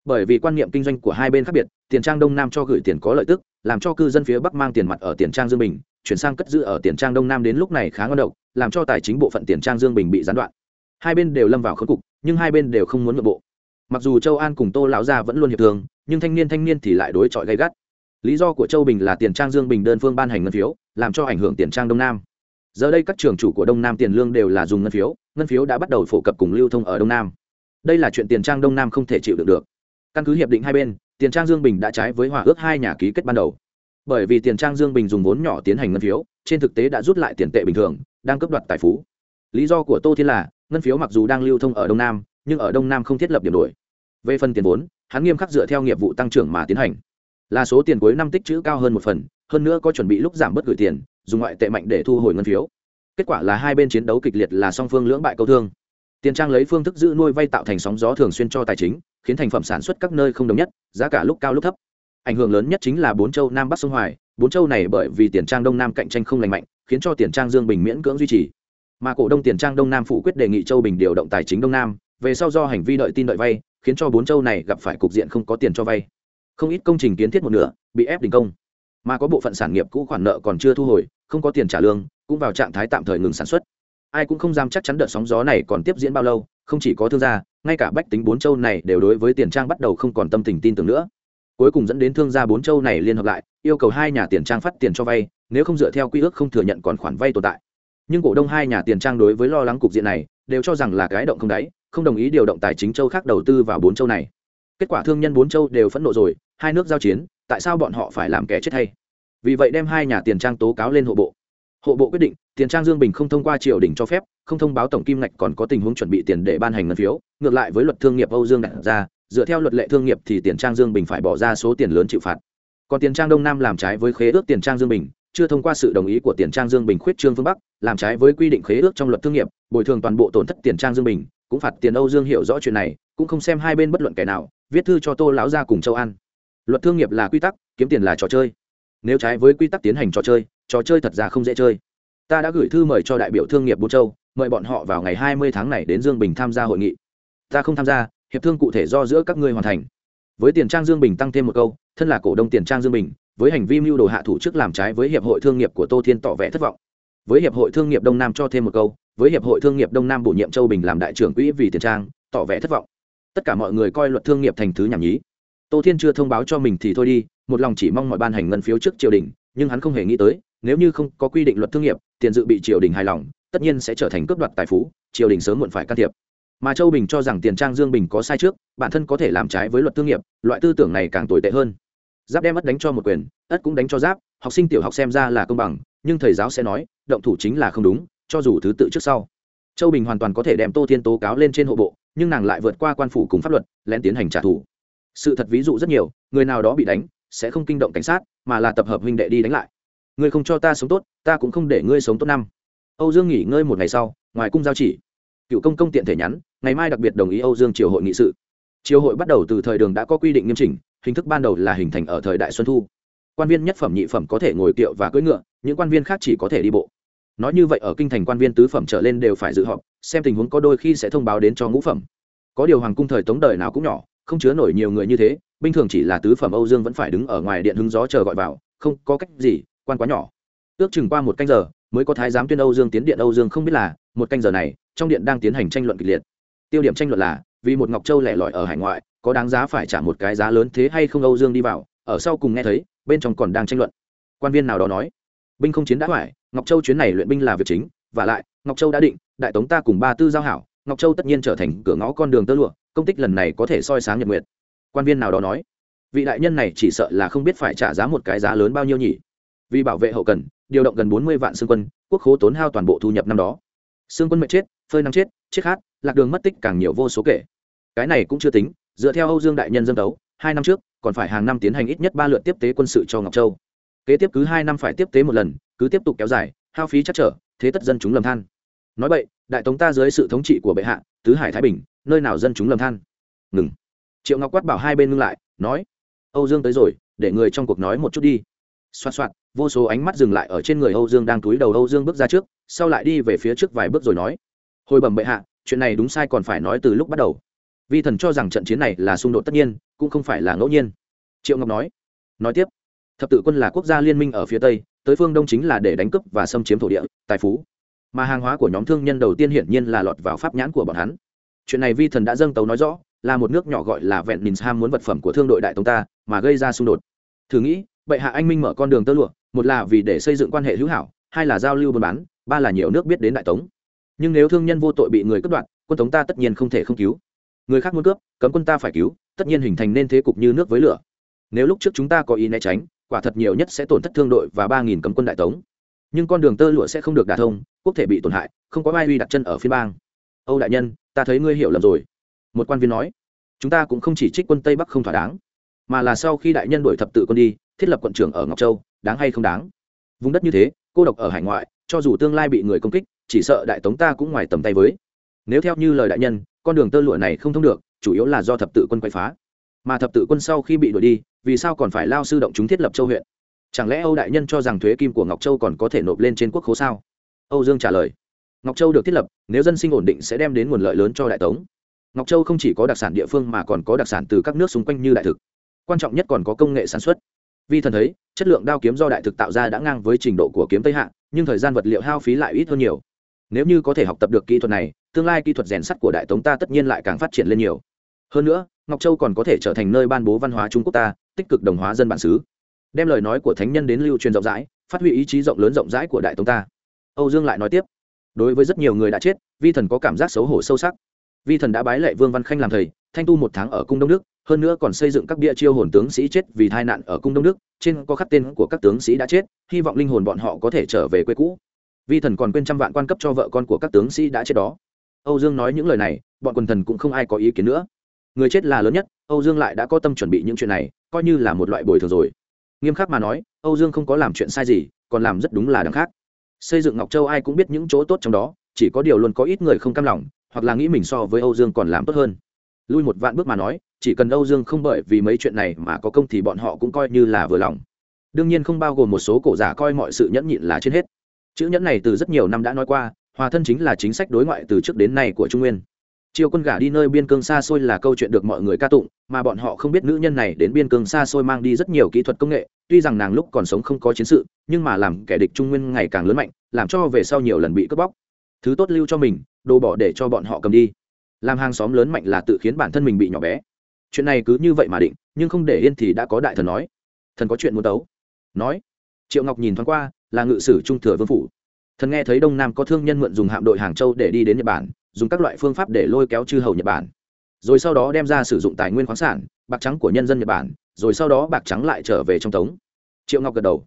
Bởi vì quan niệm kinh doanh của hai bên khác biệt, tiền trang đông nam cho gửi tiền có lợi tức, làm cho cư dân phía bắc mang tiền mặt ở tiền trang dương bình, chuyển sang cất giữ ở tiền trang đông nam đến lúc này khá ngon độc, làm cho tài chính bộ phận tiền trang dương bình bị gián đoạn. Hai bên đều lâm vào khớp cục nhưng hai bên đều không muốn nội bộ. Mặc dù châu an cùng tô lão gia vẫn luôn hiệp thường nhưng thanh niên thanh niên thì lại đối chọi gay gắt. Lý do của châu bình là tiền trang dương bình đơn phương ban hành ngân phiếu, làm cho ảnh hưởng tiền trang đông nam. Giờ đây các trường chủ của đông nam tiền lương đều là dùng ngân phiếu ngân phiếu đã bắt đầu phổ cập cùng lưu thông ở đông nam. Đây là chuyện tiền trang đông nam không thể chịu được được. Căn cứ hiệp định hai bên, tiền trang dương bình đã trái với hòa ước hai nhà ký kết ban đầu. Bởi vì tiền trang dương bình dùng vốn nhỏ tiến hành ngân phiếu, trên thực tế đã rút lại tiền tệ bình thường, đang cấp đoạt tài phú lý do của tô thiên là, ngân phiếu mặc dù đang lưu thông ở đông nam, nhưng ở đông nam không thiết lập điểm đổi. Về phần tiền vốn, hắn nghiêm khắc dựa theo nghiệp vụ tăng trưởng mà tiến hành. Là số tiền cuối năm tích chữ cao hơn một phần, hơn nữa có chuẩn bị lúc giảm bớt gửi tiền, dùng ngoại tệ mạnh để thu hồi ngân phiếu. Kết quả là hai bên chiến đấu kịch liệt là song phương lưỡng bại câu thương. Tiền trang lấy phương thức giữ nuôi vay tạo thành sóng gió thường xuyên cho tài chính, khiến thành phẩm sản xuất các nơi không đồng nhất, giá cả lúc cao lúc thấp. Ảnh hưởng lớn nhất chính là bốn châu nam bắc sông hoài, bốn châu này bởi vì tiền trang đông nam cạnh tranh không lành mạnh, khiến cho tiền trang dương bình miễn cưỡng duy trì mà cổ đông tiền trang đông nam phụ quyết đề nghị châu bình điều động tài chính đông nam, về sau do hành vi đợi tin đợi vay, khiến cho bốn châu này gặp phải cục diện không có tiền cho vay. Không ít công trình kiến thiết một nửa, bị ép đình công. Mà có bộ phận sản nghiệp cũ khoản nợ còn chưa thu hồi, không có tiền trả lương, cũng vào trạng thái tạm thời ngừng sản xuất. Ai cũng không dám chắc chắn đợt sóng gió này còn tiếp diễn bao lâu, không chỉ có thương gia, ngay cả bách tính bốn châu này đều đối với tiền trang bắt đầu không còn tâm tình tin tưởng nữa. Cuối cùng dẫn đến thương gia bốn châu này liên hợp lại, yêu cầu hai nhà tiền trang phát tiền cho vay, nếu không dựa theo quy ước không thừa nhận còn khoản vay tồn tại nhưng cổ đông hai nhà tiền trang đối với lo lắng cục diện này đều cho rằng là cái động không đáy, không đồng ý điều động tài chính châu khác đầu tư vào bốn châu này. Kết quả thương nhân bốn châu đều phẫn nộ rồi, hai nước giao chiến, tại sao bọn họ phải làm kẻ chết hay? Vì vậy đem hai nhà tiền trang tố cáo lên hộ bộ. Hộ bộ quyết định, tiền trang dương bình không thông qua triều đình cho phép, không thông báo tổng kim ngạch còn có tình huống chuẩn bị tiền để ban hành ngân phiếu, ngược lại với luật thương nghiệp âu dương đặt ra, dựa theo luật lệ thương nghiệp thì tiền trang dương bình phải bỏ ra số tiền lớn chịu phạt. Còn tiền trang đông nam làm trái với khế ước tiền trang dương bình chưa thông qua sự đồng ý của tiền trang dương bình khuyết trương phương bắc, làm trái với quy định khế ước trong luật thương nghiệp, bồi thường toàn bộ tổn thất tiền trang dương bình, cũng phạt tiền âu dương hiểu rõ chuyện này, cũng không xem hai bên bất luận kẻ nào, viết thư cho tô lão gia cùng châu an. Luật thương nghiệp là quy tắc, kiếm tiền là trò chơi. Nếu trái với quy tắc tiến hành trò chơi trò chơi thật ra không dễ chơi. Ta đã gửi thư mời cho đại biểu thương nghiệp bô châu, mời bọn họ vào ngày hai mươi tháng này đến dương bình tham gia hội nghị. Ta không tham gia, hiệp thương cụ thể do giữa các ngươi hoàn thành. Với tiền trang dương bình tăng thêm một câu, thân là cổ đông tiền trang dương bình với hành vi mưu đồ hạ thủ trước làm trái với hiệp hội thương nghiệp của tô thiên tỏ vẻ thất vọng. Với hiệp hội thương nghiệp đông nam cho thêm một câu, với hiệp hội thương nghiệp đông nam bổ nhiệm châu bình làm đại trưởng quỹ vì tiền trang, tỏ vẻ thất vọng. Tất cả mọi người coi luật thương nghiệp thành thứ nhảm nhí. Tô thiên chưa thông báo cho mình thì thôi đi, một lòng chỉ mong mọi ban hành ngân phiếu trước triều đình, nhưng hắn không hề nghĩ tới, nếu như không có quy định luật thương nghiệp, tiền dự bị triều đình hài lòng, tất nhiên sẽ trở thành cướp đoạt tài phú, triều đình sớm muộn phải can thiệp. Mà châu bình cho rằng tiền trang dương bình có sai trước, bản thân có thể làm trái với luật thương nghiệp, loại tư tưởng này càng tồi tệ hơn giáp đem ất đánh cho một quyền, ất cũng đánh cho giáp, học sinh tiểu học xem ra là công bằng, nhưng thầy giáo sẽ nói, động thủ chính là không đúng, cho dù thứ tự trước sau. Châu bình hoàn toàn có thể đem tô thiên tố cáo lên trên hộ bộ, nhưng nàng lại vượt qua quan phủ cùng pháp luật, lén tiến hành trả thù. Sự thật ví dụ rất nhiều, người nào đó bị đánh, sẽ không kinh động cảnh sát, mà là tập hợp huynh đệ đi đánh lại. Ngươi không cho ta sống tốt, ta cũng không để ngươi sống tốt năm. Âu dương nghỉ ngơi một ngày sau, ngoài cung giao chỉ. Cựu công công tiện thể nhắn, ngày mai đặc biệt đồng ý âu dương triều hội nghị sự. Triều hội bắt đầu từ thời đường đã có quy định nghiêm chỉnh hình thức ban đầu là hình thành ở thời đại xuân thu. Quan viên nhất phẩm nhị phẩm có thể ngồi kiệu và cưỡi ngựa, những quan viên khác chỉ có thể đi bộ. Nói như vậy ở kinh thành quan viên tứ phẩm trở lên đều phải dự họp, xem tình huống có đôi khi sẽ thông báo đến cho ngũ phẩm. Có điều hoàng cung thời tống đời nào cũng nhỏ, không chứa nổi nhiều người như thế, bình thường chỉ là tứ phẩm âu dương vẫn phải đứng ở ngoài điện hứng gió chờ gọi vào, không có cách gì, quan quá nhỏ. Ước chừng qua một canh giờ, mới có thái giám tuyên âu dương tiến điện âu dương không biết là, một canh giờ này, trong điện đang tiến hành tranh luận kịch liệt. Tiêu điểm tranh luận là, vì một ngọc châu lẻ lỏi ở hải ngoại có đáng giá phải trả một cái giá lớn thế hay không âu dương đi vào, ở sau cùng nghe thấy, bên trong còn đang tranh luận. Quan viên nào đó nói, binh không chiến đã hoài, ngọc châu chuyến này luyện binh là việc chính, và lại, ngọc châu đã định, đại tống ta cùng ba tư giao hảo, ngọc châu tất nhiên trở thành cửa ngõ con đường tơ lụa, công tích lần này có thể soi sáng nhật nguyệt. Quan viên nào đó nói, vị đại nhân này chỉ sợ là không biết phải trả giá một cái giá lớn bao nhiêu nhỉ? Vì bảo vệ hậu cần, điều động gần bốn mươi vạn xương quân, quốc khố tốn hao toàn bộ thu nhập năm đó. Xương quân mệt chết, phơi nắng chết chết khát, lạc đường mất tích càng nhiều vô số kể. Cái này cũng chưa tính dựa theo âu dương đại nhân dân đấu hai năm trước, còn phải hàng năm tiến hành ít nhất ba lượt tiếp tế quân sự cho ngọc châu. Kế tiếp cứ hai năm phải tiếp tế một lần, cứ tiếp tục kéo dài, hao phí chắc trở, thế tất dân chúng lầm than. Nói vậy, đại tống ta dưới sự thống trị của bệ hạ, tứ hải thái bình, nơi nào dân chúng lầm than? Ngừng. Triệu ngọc quát bảo hai bên ngưng lại, nói, âu dương tới rồi, để người trong cuộc nói một chút đi. Xoa xoạt, vô số ánh mắt dừng lại ở trên người âu dương đang túi đầu âu dương bước ra trước, sau lại đi về phía trước vài bước rồi nói, hồi bẩm bệ hạ, chuyện này đúng sai còn phải nói từ lúc bắt đầu vi thần cho rằng trận chiến này là xung đột tất nhiên, cũng không phải là ngẫu nhiên. Triệu ngọc nói. Nói tiếp. Thập tự quân là quốc gia liên minh ở phía tây, tới phương đông chính là để đánh cướp và xâm chiếm thổ địa, tài phú. Mà hàng hóa của nhóm thương nhân đầu tiên hiển nhiên là lọt vào pháp nhãn của bọn hắn. Chuyện này vi thần đã dâng tấu nói rõ, là một nước nhỏ gọi là vẹn nins ham muốn vật phẩm của thương đội đại tống ta, mà gây ra xung đột. Thử nghĩ, bệ hạ anh minh mở con đường tơ lụa, một là vì để xây dựng quan hệ hữu hảo, hai là giao lưu buôn bán, ba là nhiều nước biết đến đại tống. Nhưng nếu thương nhân vô tội bị người cướp đoạt, quân tống ta tất nhiên không thể không cứu người khác muốn cướp, cấm quân ta phải cứu, tất nhiên hình thành nên thế cục như nước với lửa. Nếu lúc trước chúng ta có ý né tránh, quả thật nhiều nhất sẽ tổn thất thương đội và ba nghìn cấm quân đại tống. Nhưng con đường tơ lụa sẽ không được đả thông, quốc thể bị tổn hại, không có ai uy đặt chân ở phiên bang. Âu đại nhân, ta thấy ngươi hiểu lầm rồi. Một quan viên nói, chúng ta cũng không chỉ trích quân tây bắc không thỏa đáng, mà là sau khi đại nhân đổi thập tự quân đi, thiết lập quận trưởng ở ngọc châu, đáng hay không đáng? Vùng đất như thế, cô độc ở hải ngoại, cho dù tương lai bị người công kích, chỉ sợ đại tống ta cũng ngoài tầm tay với. Nếu theo như lời đại nhân con đường tơ lụa này không thông được, chủ yếu là do thập tự quân quậy phá. Mà thập tự quân sau khi bị đuổi đi, vì sao còn phải lao sư động chúng thiết lập châu huyện? Chẳng lẽ âu đại nhân cho rằng thuế kim của ngọc châu còn có thể nộp lên trên quốc khố sao? Âu dương trả lời, ngọc châu được thiết lập, nếu dân sinh ổn định sẽ đem đến nguồn lợi lớn cho đại tống. Ngọc châu không chỉ có đặc sản địa phương mà còn có đặc sản từ các nước xung quanh như đại thực. Quan trọng nhất còn có công nghệ sản xuất. Vi thần thấy, chất lượng đao kiếm do đại thực tạo ra đã ngang với trình độ của kiếm tây hạ, nhưng thời gian vật liệu hao phí lại ít hơn nhiều. Nếu như có thể học tập được kỹ thuật này tương lai kỹ thuật rèn sắt của đại tống ta tất nhiên lại càng phát triển lên nhiều. Hơn nữa, ngọc châu còn có thể trở thành nơi ban bố văn hóa trung quốc ta, tích cực đồng hóa dân bản xứ. Đem lời nói của thánh nhân đến lưu truyền rộng rãi, phát huy ý chí rộng lớn rộng rãi của đại tống ta. Âu dương lại nói tiếp, đối với rất nhiều người đã chết, vi thần có cảm giác xấu hổ sâu sắc. Vi thần đã bái lệ vương văn khanh làm thầy, thanh tu một tháng ở cung đông đức, hơn nữa còn xây dựng các bia chiêu hồn tướng sĩ chết vì tai nạn ở cung đông đức, trên có khắc tên của các tướng sĩ đã chết, hy vọng linh hồn bọn họ có thể trở về quê cũ. Vi thần còn quên trăm vạn quan cấp cho vợ con của các tướng sĩ đã chết đó âu dương nói những lời này, bọn quần thần cũng không ai có ý kiến nữa. Người chết là lớn nhất, âu dương lại đã có tâm chuẩn bị những chuyện này, coi như là một loại bồi thường rồi. Nghiêm khắc mà nói, âu dương không có làm chuyện sai gì, còn làm rất đúng là đằng khác. Xây dựng ngọc châu ai cũng biết những chỗ tốt trong đó, chỉ có điều luôn có ít người không cam lòng, hoặc là nghĩ mình so với âu dương còn làm tốt hơn. Lui một vạn bước mà nói, chỉ cần âu dương không bởi vì mấy chuyện này mà có công thì bọn họ cũng coi như là vừa lòng. Đương nhiên không bao gồm một số cổ giả coi mọi sự nhẫn nhịn là trên hết. Chữ nhẫn này từ rất nhiều năm đã nói qua hòa thân chính là chính sách đối ngoại từ trước đến nay của trung nguyên. Chiêu quân gả đi nơi biên cương xa xôi là câu chuyện được mọi người ca tụng, mà bọn họ không biết nữ nhân này đến biên cương xa xôi mang đi rất nhiều kỹ thuật công nghệ, tuy rằng nàng lúc còn sống không có chiến sự, nhưng mà làm kẻ địch trung nguyên ngày càng lớn mạnh, làm cho về sau nhiều lần bị cướp bóc. Thứ tốt lưu cho mình, đồ bỏ để cho bọn họ cầm đi. Làm hàng xóm lớn mạnh là tự khiến bản thân mình bị nhỏ bé. Chuyện này cứ như vậy mà định, nhưng không để yên thì đã có đại thần nói. Thần có chuyện muốn tấu. Nói. Triệu ngọc nhìn thoáng qua, là ngự sử trung thừa vương phủ thần nghe thấy đông nam có thương nhân mượn dùng hạm đội hàng châu để đi đến nhật bản, dùng các loại phương pháp để lôi kéo chư hầu nhật bản. Rồi sau đó đem ra sử dụng tài nguyên khoáng sản, bạc trắng của nhân dân nhật bản, rồi sau đó bạc trắng lại trở về trong tống. Triệu ngọc gật đầu.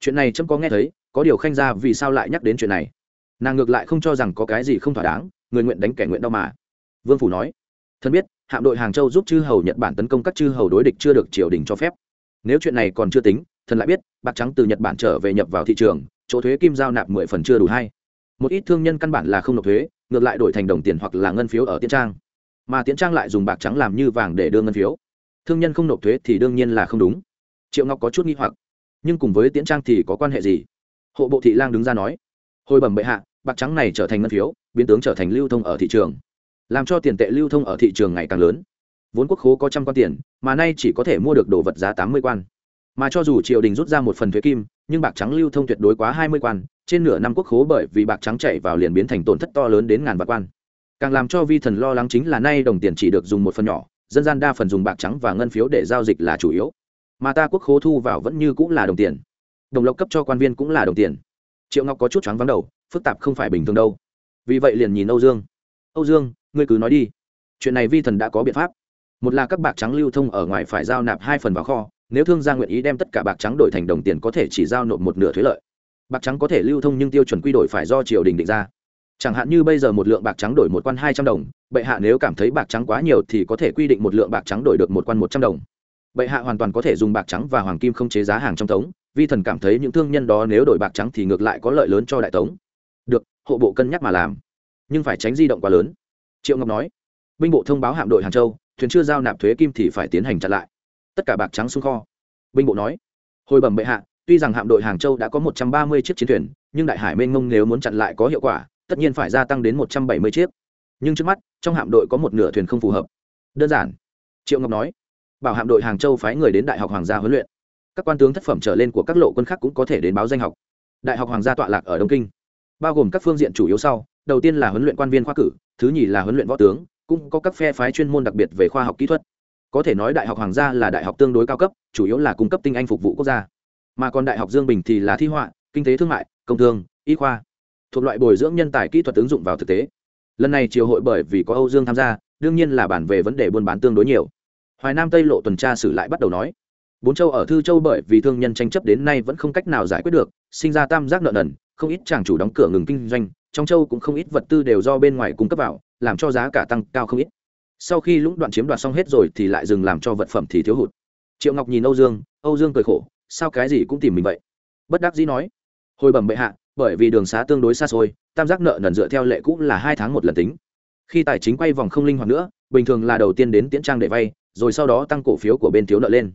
Chuyện này trâm có nghe thấy, có điều khanh ra vì sao lại nhắc đến chuyện này? Nàng ngược lại không cho rằng có cái gì không thỏa đáng, người nguyện đánh kẻ nguyện đau mà. Vương phủ nói thân biết, hạm đội hàng châu giúp chư hầu nhật bản tấn công các chư hầu đối địch chưa được triều đình cho phép. Nếu chuyện này còn chưa tính thần lại biết, bạc trắng từ nhật bản trở về nhập vào thị trường, chỗ thuế kim giao nạp mười phần chưa đủ hay. Một ít thương nhân căn bản là không nộp thuế, ngược lại đổi thành đồng tiền hoặc là ngân phiếu ở tiễn trang. Mà tiễn trang lại dùng bạc trắng làm như vàng để đưa ngân phiếu. Thương nhân không nộp thuế thì đương nhiên là không đúng. Triệu ngọc có chút nghi hoặc. Nhưng cùng với tiễn trang thì có quan hệ gì? Hộ bộ thị lang đứng ra nói. Hồi bẩm bệ hạ, bạc trắng này trở thành ngân phiếu, biến tướng trở thành lưu thông ở thị trường. Làm cho tiền tệ lưu thông ở thị trường ngày càng lớn. Vốn quốc khố có trăm quan tiền, mà nay chỉ có thể mua được đồ vật giá tám mươi quan mà cho dù triều đình rút ra một phần thuế kim, nhưng bạc trắng lưu thông tuyệt đối quá hai mươi quan, trên nửa năm quốc khố bởi vì bạc trắng chạy vào liền biến thành tổn thất to lớn đến ngàn vạn quan. Càng làm cho vi thần lo lắng chính là nay đồng tiền chỉ được dùng một phần nhỏ, dân gian đa phần dùng bạc trắng và ngân phiếu để giao dịch là chủ yếu. Mà ta quốc khố thu vào vẫn như cũng là đồng tiền. Đồng lộc cấp cho quan viên cũng là đồng tiền. Triệu ngọc có chút choáng vắng đầu, phức tạp không phải bình thường đâu. Vì vậy liền nhìn âu dương. Âu dương, ngươi cứ nói đi. Chuyện này vi thần đã có biện pháp. Một là các bạc trắng lưu thông ở ngoài phải giao nạp hai phần vào kho nếu thương gia nguyện ý đem tất cả bạc trắng đổi thành đồng tiền có thể chỉ giao nộp một nửa thuế lợi. Bạc trắng có thể lưu thông nhưng tiêu chuẩn quy đổi phải do triều đình định ra. Chẳng hạn như bây giờ một lượng bạc trắng đổi một quan hai trăm đồng, bệ hạ nếu cảm thấy bạc trắng quá nhiều thì có thể quy định một lượng bạc trắng đổi được một quan một trăm đồng. Bệ hạ hoàn toàn có thể dùng bạc trắng và hoàng kim không chế giá hàng trong tống, vi thần cảm thấy những thương nhân đó nếu đổi bạc trắng thì ngược lại có lợi lớn cho đại tống. Được, hộ bộ cân nhắc mà làm. Nhưng phải tránh di động quá lớn. Triệu ngọc nói, binh bộ thông báo hạm đội hàng châu, thuyền chưa giao nạp thuế kim thì phải tiến hành chặn lại tất cả bạc trắng xuống kho. Binh bộ nói, hồi bẩm bệ hạ, tuy rằng hạm đội hàng châu đã có một trăm ba mươi chiếc chiến thuyền, nhưng đại hải mênh mông nếu muốn chặn lại có hiệu quả, tất nhiên phải gia tăng đến một trăm bảy mươi chiếc. Nhưng trước mắt, trong hạm đội có một nửa thuyền không phù hợp. Đơn giản. Triệu ngọc nói, bảo hạm đội hàng châu phái người đến đại học hoàng gia huấn luyện. Các quan tướng thất phẩm trở lên của các lộ quân khác cũng có thể đến báo danh học. Đại học hoàng gia tọa lạc ở đông kinh. Bao gồm các phương diện chủ yếu sau, đầu tiên là huấn luyện quan viên khoa cử, thứ nhì là huấn luyện võ tướng, cũng có các phe phái chuyên môn đặc biệt về khoa học kỹ thuật có thể nói đại học hoàng gia là đại học tương đối cao cấp, chủ yếu là cung cấp tinh anh phục vụ quốc gia. Mà còn đại học dương bình thì là thi họa, kinh tế thương mại, công thương, y khoa. Thuộc loại bồi dưỡng nhân tài kỹ thuật ứng dụng vào thực tế. Lần này triều hội bởi vì có âu dương tham gia, đương nhiên là bản về vấn đề buôn bán tương đối nhiều. Hoài nam tây lộ tuần tra xử lại bắt đầu nói. Bốn châu ở thư châu bởi vì thương nhân tranh chấp đến nay vẫn không cách nào giải quyết được, sinh ra tam giác nợ nần, không ít chàng chủ đóng cửa ngừng kinh doanh, trong châu cũng không ít vật tư đều do bên ngoài cung cấp vào, làm cho giá cả tăng cao không ít sau khi lũng đoạn chiếm đoạt xong hết rồi thì lại dừng làm cho vật phẩm thì thiếu hụt. Triệu ngọc nhìn âu dương âu dương cười khổ, sao cái gì cũng tìm mình vậy? Bất đắc dĩ nói, hồi bẩm bệ hạ, bởi vì đường xá tương đối xa xôi, tam giác nợ nần dựa theo lệ cũ là hai tháng một lần tính. Khi tài chính quay vòng không linh hoạt nữa, bình thường là đầu tiên đến tiễn trang để vay, rồi sau đó tăng cổ phiếu của bên thiếu nợ lên.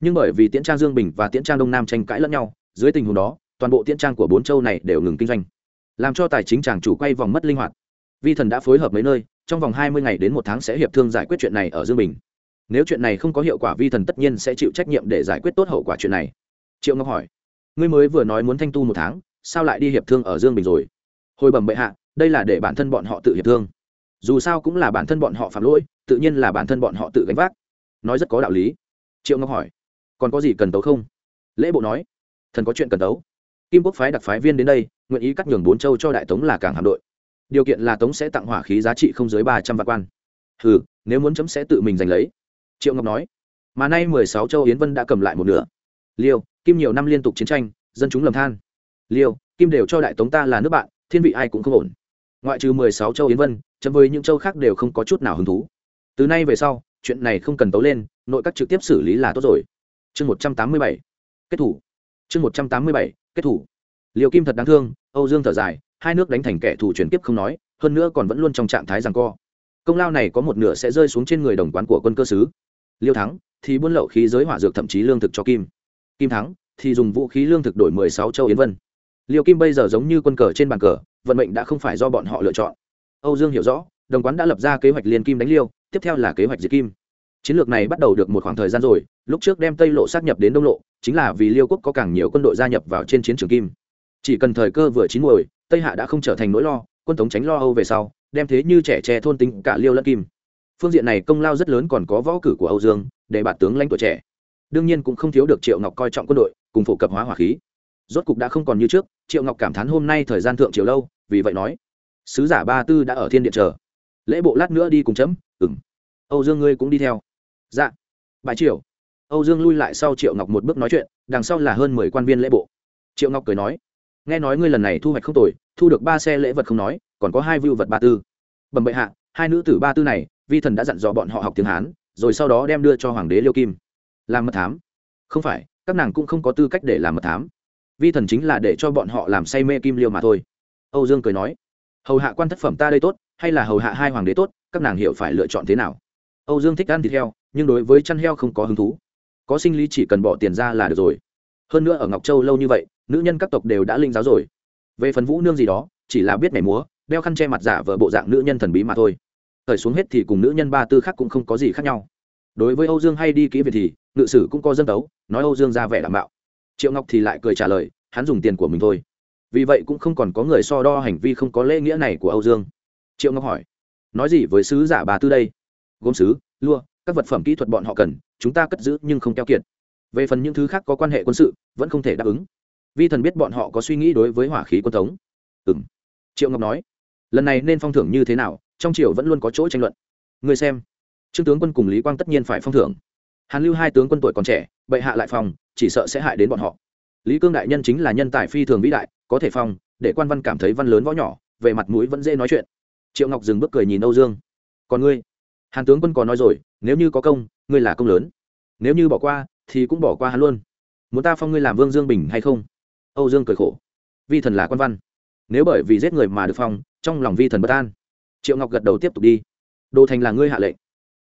Nhưng bởi vì tiễn trang dương bình và tiễn trang đông nam tranh cãi lẫn nhau, dưới tình huống đó, toàn bộ tiễn trang của bốn châu này đều ngừng kinh doanh, làm cho tài chính chàng chủ quay vòng mất linh hoạt vi thần đã phối hợp mấy nơi, trong vòng hai mươi ngày đến một tháng sẽ hiệp thương giải quyết chuyện này ở dương bình. Nếu chuyện này không có hiệu quả, vi thần tất nhiên sẽ chịu trách nhiệm để giải quyết tốt hậu quả chuyện này. Triệu ngọc hỏi, ngươi mới vừa nói muốn thanh tu một tháng, sao lại đi hiệp thương ở dương bình rồi? Hồi bẩm bệ hạ, đây là để bản thân bọn họ tự hiệp thương. Dù sao cũng là bản thân bọn họ phạm lỗi, tự nhiên là bản thân bọn họ tự gánh vác. Nói rất có đạo lý. Triệu ngọc hỏi, còn có gì cần tấu không? Lễ bộ nói, thần có chuyện cần tấu. Kim quốc phái đặc phái viên đến đây, nguyện ý cắt nhường bốn châu cho đại tống là cảng hạm đội điều kiện là tống sẽ tặng hỏa khí giá trị không dưới ba trăm vạn quan. Ừ nếu muốn chấm sẽ tự mình giành lấy. Triệu ngọc nói. Mà nay mười sáu châu yến vân đã cầm lại một nửa. Liêu, kim nhiều năm liên tục chiến tranh, dân chúng lầm than. Liêu, kim đều cho đại tống ta là nước bạn, thiên vị ai cũng không ổn. Ngoại trừ mười sáu châu yến vân, chấm với những châu khác đều không có chút nào hứng thú. Từ nay về sau, chuyện này không cần tấu lên, nội các trực tiếp xử lý là tốt rồi. Chương một trăm tám mươi bảy. Kết thủ. Chương một trăm tám mươi bảy. Kết thủ. Liều kim thật đáng thương, âu dương thở dài hai nước đánh thành kẻ thù chuyển tiếp không nói, hơn nữa còn vẫn luôn trong trạng thái rằng co. Công lao này có một nửa sẽ rơi xuống trên người đồng quán của quân cơ sứ. Liêu thắng thì buôn lậu khí giới hỏa dược thậm chí lương thực cho kim. Kim thắng thì dùng vũ khí lương thực đổi mười sáu châu yến vân. Liêu kim bây giờ giống như quân cờ trên bàn cờ, vận mệnh đã không phải do bọn họ lựa chọn. Âu dương hiểu rõ, đồng quán đã lập ra kế hoạch liên kim đánh liêu, tiếp theo là kế hoạch diệt kim. Chiến lược này bắt đầu được một khoảng thời gian rồi, lúc trước đem tây lộ sát nhập đến đông lộ, chính là vì liêu quốc có càng nhiều quân đội gia nhập vào trên chiến trường kim. Chỉ cần thời cơ vừa chín muồi tây hạ đã không trở thành nỗi lo, quân tống tránh lo âu về sau, đem thế như trẻ tre thôn tính cả liêu lẫn kim. Phương diện này công lao rất lớn còn có võ cử của âu dương, để bạt tướng lãnh tuổi trẻ. Đương nhiên cũng không thiếu được triệu ngọc coi trọng quân đội, cùng phổ cập hóa hỏa khí. Rốt cục đã không còn như trước, triệu ngọc cảm thán hôm nay thời gian thượng triều lâu, vì vậy nói, sứ giả ba tư đã ở thiên điện chờ. Lễ bộ lát nữa đi cùng chấm. Ừng âu dương ngươi cũng đi theo. Dạ. Bãi triều. Âu dương lui lại sau triệu ngọc một bước nói chuyện, đằng sau là hơn mười quan viên lễ bộ. Triệu ngọc cười nói nghe nói ngươi lần này thu hoạch không tồi, thu được ba xe lễ vật không nói, còn có hai vưu vật ba tư. Bẩm bệ hạ, hai nữ tử ba tư này, vi thần đã dặn dò bọn họ học tiếng hán, rồi sau đó đem đưa cho hoàng đế liêu kim. Làm mật thám? Không phải, các nàng cũng không có tư cách để làm mật thám. Vi thần chính là để cho bọn họ làm say mê kim liêu mà thôi. Âu dương cười nói, hầu hạ quan thất phẩm ta đây tốt, hay là hầu hạ hai hoàng đế tốt, các nàng hiểu phải lựa chọn thế nào. Âu dương thích ăn thịt heo, nhưng đối với chăn heo không có hứng thú. Có sinh lý chỉ cần bỏ tiền ra là được rồi hơn nữa ở ngọc châu lâu như vậy, nữ nhân các tộc đều đã linh giáo rồi. Về phần vũ nương gì đó, chỉ là biết mẻ múa, đeo khăn che mặt giả vờ bộ dạng nữ nhân thần bí mà thôi. Thời xuống hết thì cùng nữ nhân ba tư khác cũng không có gì khác nhau. Đối với âu dương hay đi kỹ về thì, ngự sử cũng có dân tấu, nói âu dương ra vẻ đảm bảo triệu ngọc thì lại cười trả lời, hắn dùng tiền của mình thôi. Vì vậy cũng không còn có người so đo hành vi không có lễ nghĩa này của âu dương. Triệu ngọc hỏi, nói gì với sứ giả bà tư đây? Gốm sứ, lua, các vật phẩm kỹ thuật bọn họ cần, chúng ta cất giữ nhưng không keo kiệt về phần những thứ khác có quan hệ quân sự, vẫn không thể đáp ứng. Vi thần biết bọn họ có suy nghĩ đối với hỏa khí quân tống ừ m triệu ngọc nói, lần này nên phong thưởng như thế nào, trong triều vẫn luôn có chỗ tranh luận. Người xem. Trương tướng quân cùng lý quang tất nhiên phải phong thưởng. Hàn lưu hai tướng quân tuổi còn trẻ, bệ hạ lại phòng chỉ sợ sẽ hại đến bọn họ. Lý cương đại nhân chính là nhân tài phi thường vĩ đại, có thể phong, để quan văn cảm thấy văn lớn võ nhỏ, về mặt mũi vẫn dễ nói chuyện. Triệu ngọc dừng bước cười nhìn âu dương. Còn ngươi? Hàn tướng quân còn nói rồi, nếu như có công, ngươi là công lớn. Nếu như bỏ qua thì cũng bỏ qua hắn luôn. Muốn ta phong ngươi làm vương dương bình hay không? Âu dương cười khổ. Vi thần là quan văn. Nếu bởi vì giết người mà được phong, trong lòng vi thần bất an. Triệu ngọc gật đầu tiếp tục đi. Đồ thành là ngươi hạ lệnh.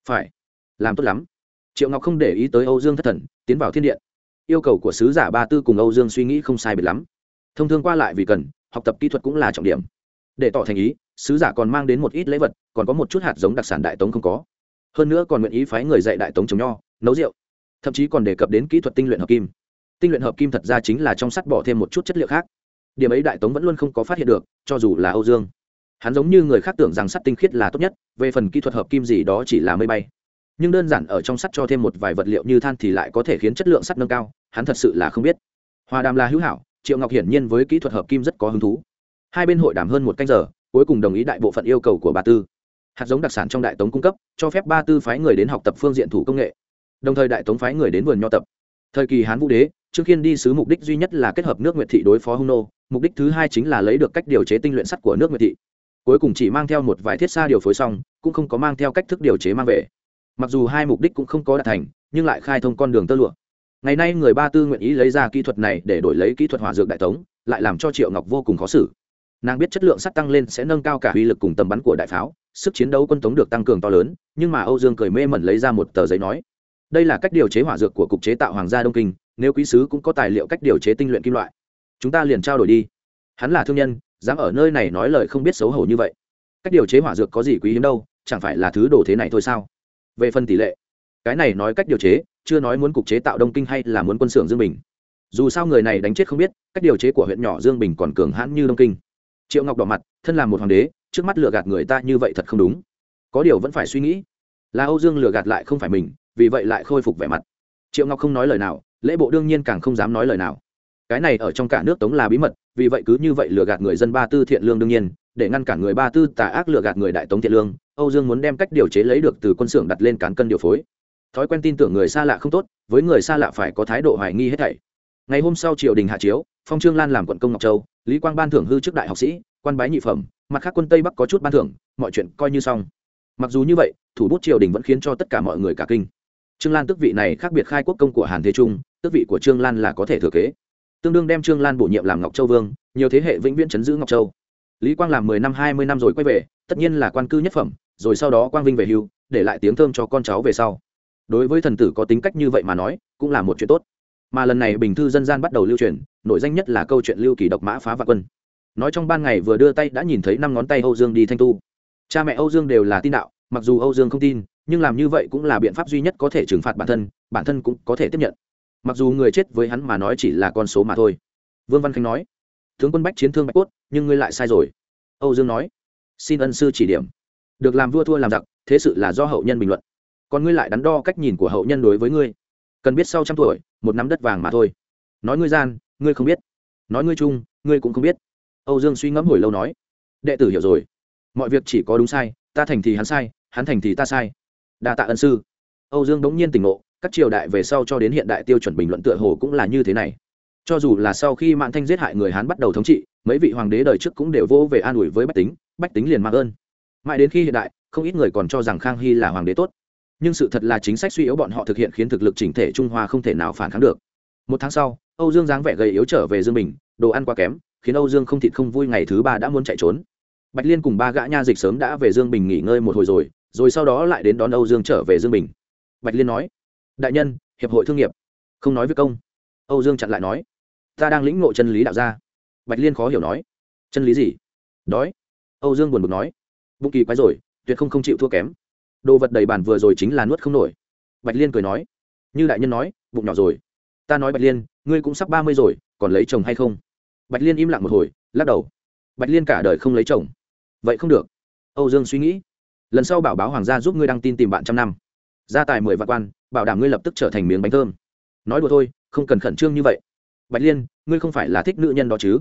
Phải. Làm tốt lắm. Triệu ngọc không để ý tới âu dương thất thần, tiến vào thiên điện. Yêu cầu của sứ giả ba tư cùng âu dương suy nghĩ không sai biệt lắm. Thông thương qua lại vì cần, học tập kỹ thuật cũng là trọng điểm. Để tỏ thành ý, sứ giả còn mang đến một ít lễ vật, còn có một chút hạt giống đặc sản đại tống không có. Hơn nữa còn nguyện ý phái người dạy đại tống trồng nho, nấu rượu thậm chí còn đề cập đến kỹ thuật tinh luyện hợp kim. Tinh luyện hợp kim thật ra chính là trong sắt bỏ thêm một chút chất liệu khác. Điểm ấy đại tống vẫn luôn không có phát hiện được, cho dù là âu dương. Hắn giống như người khác tưởng rằng sắt tinh khiết là tốt nhất, về phần kỹ thuật hợp kim gì đó chỉ là mây bay. Nhưng đơn giản ở trong sắt cho thêm một vài vật liệu như than thì lại có thể khiến chất lượng sắt nâng cao, hắn thật sự là không biết. Hòa đàm là hữu hảo, triệu ngọc hiển nhiên với kỹ thuật hợp kim rất có hứng thú. Hai bên hội đàm hơn một canh giờ, cuối cùng đồng ý đại bộ phận yêu cầu của ba tư. Hạt giống đặc sản trong đại tống cung cấp, cho phép ba tư phái người đến học tập phương diện thủ công nghệ đồng thời đại tống phái người đến vườn nho tập. Thời kỳ hán vũ đế trương khiên đi sứ mục đích duy nhất là kết hợp nước nguyệt thị đối phó hung nô, mục đích thứ hai chính là lấy được cách điều chế tinh luyện sắt của nước nguyệt thị. Cuối cùng chỉ mang theo một vài thiết xa điều phối xong, cũng không có mang theo cách thức điều chế mang về. Mặc dù hai mục đích cũng không có đạt thành, nhưng lại khai thông con đường tơ lụa. Ngày nay người ba tư nguyện ý lấy ra kỹ thuật này để đổi lấy kỹ thuật hỏa dược đại tống, lại làm cho triệu ngọc vô cùng khó xử. Nàng biết chất lượng sắt tăng lên sẽ nâng cao cả uy lực cùng tầm bắn của đại pháo, sức chiến đấu quân tống được tăng cường to lớn, nhưng mà âu dương cười mê mẩn lấy ra một tờ giấy nói đây là cách điều chế hỏa dược của cục chế tạo hoàng gia đông kinh, nếu quý sứ cũng có tài liệu cách điều chế tinh luyện kim loại, chúng ta liền trao đổi đi. Hắn là thương nhân, dám ở nơi này nói lời không biết xấu hổ như vậy. Cách điều chế hỏa dược có gì quý hiếm đâu, chẳng phải là thứ đồ thế này thôi sao? Về phần tỷ lệ, cái này nói cách điều chế, chưa nói muốn cục chế tạo đông kinh hay là muốn quân xưởng dương bình. Dù sao người này đánh chết không biết, cách điều chế của huyện nhỏ dương bình còn cường hãn như đông kinh. Triệu ngọc đỏ mặt, thân là một hoàng đế, trước mắt lừa gạt người ta như vậy thật không đúng. Có điều vẫn phải suy nghĩ. Là âu dương lừa gạt lại không phải mình vì vậy lại khôi phục vẻ mặt. Triệu ngọc không nói lời nào, lễ bộ đương nhiên càng không dám nói lời nào. Cái này ở trong cả nước tống là bí mật, vì vậy cứ như vậy lừa gạt người dân ba tư thiện lương đương nhiên, để ngăn cản người ba tư tà ác lừa gạt người đại tống thiện lương, âu dương muốn đem cách điều chế lấy được từ quân xưởng đặt lên cán cân điều phối. Thói quen tin tưởng người xa lạ không tốt, với người xa lạ phải có thái độ hoài nghi hết thảy. Ngày hôm sau triều đình hạ chiếu, phong trương lan làm quận công ngọc châu, lý quang ban thưởng hư trước đại học sĩ, quan bái nhị phẩm, mặt khác quân tây bắc có chút ban thưởng, mọi chuyện coi như xong. Mặc dù như vậy, thủ bút triều đình vẫn khiến cho tất cả mọi người cả kinh trương lan tước vị này khác biệt khai quốc công của hàn thế trung, tước vị của trương lan là có thể thừa kế. Tương đương đem trương lan bổ nhiệm làm ngọc châu vương, nhiều thế hệ vĩnh viễn chấn giữ ngọc châu. Lý quang làm mười năm, hai mươi năm rồi quay về, tất nhiên là quan cư nhất phẩm, rồi sau đó quang vinh về hưu, để lại tiếng thơm cho con cháu về sau. Đối với thần tử có tính cách như vậy mà nói, cũng là một chuyện tốt. Mà lần này bình thư dân gian bắt đầu lưu truyền nội danh nhất là câu chuyện lưu kỳ độc mã phá vạn quân. Nói trong ban ngày vừa đưa tay đã nhìn thấy năm ngón tay âu dương đi thanh tu. Cha mẹ âu dương đều là tin đạo mặc dù âu dương không tin, nhưng làm như vậy cũng là biện pháp duy nhất có thể trừng phạt bản thân bản thân cũng có thể tiếp nhận. Mặc dù người chết với hắn mà nói chỉ là con số mà thôi. Vương văn khánh nói, tướng quân bách chiến thương bạch cốt, nhưng ngươi lại sai rồi. Âu dương nói, xin ân sư chỉ điểm. Được làm vua thua làm giặc, thế sự là do hậu nhân bình luận. Còn ngươi lại đắn đo cách nhìn của hậu nhân đối với ngươi. Cần biết sau trăm tuổi, một nắm đất vàng mà thôi. Nói ngươi gian, ngươi không biết. Nói ngươi chung, ngươi cũng không biết. Âu dương suy ngẫm hồi lâu nói, đệ tử hiểu rồi. Mọi việc chỉ có đúng sai, ta thành thì hắn sai hắn thành thì ta sai. Đa tạ ân sư. Âu dương bỗng nhiên tỉnh ngộ, các triều đại về sau cho đến hiện đại tiêu chuẩn bình luận tựa hồ cũng là như thế này. Cho dù là sau khi mạng thanh giết hại người hán bắt đầu thống trị, mấy vị hoàng đế đời trước cũng đều vô về an ủi với bách tính bách tính liền mạng ơn. Mãi đến khi hiện đại, không ít người còn cho rằng khang hy là hoàng đế tốt. Nhưng sự thật là chính sách suy yếu bọn họ thực hiện khiến thực lực chỉnh thể trung hoa không thể nào phản kháng được. Một tháng sau, âu dương dáng vẻ gầy yếu trở về dương bình, đồ ăn quá kém, khiến âu dương không thịt không vui ngày thứ ba đã muốn chạy trốn bạch liên cùng ba gã nha dịch sớm đã về dương bình nghỉ ngơi một hồi rồi rồi sau đó lại đến đón âu dương trở về dương bình. Bạch liên nói, đại nhân, hiệp hội thương nghiệp. Không nói với công. Âu dương chặn lại nói, ta đang lĩnh ngộ chân lý đạo gia. Bạch liên khó hiểu nói, chân lý gì? Đói. Âu dương buồn bực nói, bụng kỳ quái rồi, tuyệt không không chịu thua kém. Đồ vật đầy bản vừa rồi chính là nuốt không nổi. Bạch liên cười nói, như đại nhân nói, bụng nhỏ rồi. Ta nói bạch liên, ngươi cũng sắp ba mươi rồi, còn lấy chồng hay không? Bạch liên im lặng một hồi, lắc đầu. Bạch liên cả đời không lấy chồng vậy không được. Âu dương suy nghĩ. Lần sau bảo báo hoàng gia giúp ngươi đăng tin tìm bạn trăm năm. Gia tài mười vạn quan, bảo đảm ngươi lập tức trở thành miếng bánh thơm. Nói đùa thôi, không cần khẩn trương như vậy. Bạch liên, ngươi không phải là thích nữ nhân đó chứ?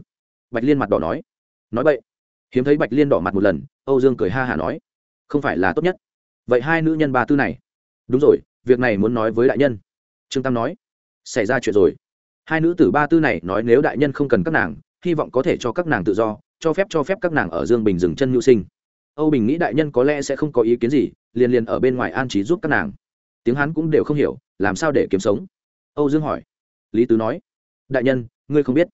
Bạch liên mặt đỏ nói. Nói vậy, hiếm thấy bạch liên đỏ mặt một lần, âu dương cười ha hả nói. Không phải là tốt nhất. Vậy hai nữ nhân ba tư này. Đúng rồi, việc này muốn nói với đại nhân. Trương tam nói. Xảy ra chuyện rồi. Hai nữ tử ba tư này nói nếu đại nhân không cần các nàng, hy vọng có thể cho các nàng tự do cho phép cho phép các nàng ở dương bình dừng chân nhu sinh. Âu bình nghĩ đại nhân có lẽ sẽ không có ý kiến gì, liền liền ở bên ngoài an trí giúp các nàng. Tiếng hắn cũng đều không hiểu, làm sao để kiếm sống? Âu dương hỏi. Lý tứ nói. Đại nhân, ngươi không biết.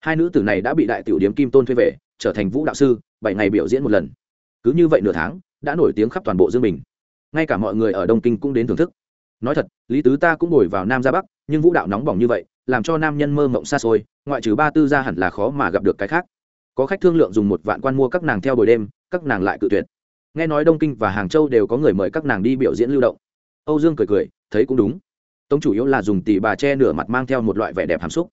Hai nữ tử này đã bị đại tiểu điếm kim tôn thuê về, trở thành vũ đạo sư, bảy ngày biểu diễn một lần. Cứ như vậy nửa tháng, đã nổi tiếng khắp toàn bộ dương bình. Ngay cả mọi người ở đông kinh cũng đến thưởng thức. Nói thật, lý tứ ta cũng ngồi vào nam ra bắc, nhưng vũ đạo nóng bỏng như vậy, làm cho nam nhân mơ mộng xa xôi, ngoại trừ ba tư ra hẳn là khó mà gặp được cái khác có khách thương lượng dùng một vạn quan mua các nàng theo buổi đêm, các nàng lại cự tuyệt. Nghe nói đông kinh và hàng châu đều có người mời các nàng đi biểu diễn lưu động. Âu dương cười cười, thấy cũng đúng. Tống chủ yếu là dùng tỷ bà che nửa mặt mang theo một loại vẻ đẹp hàm xúc.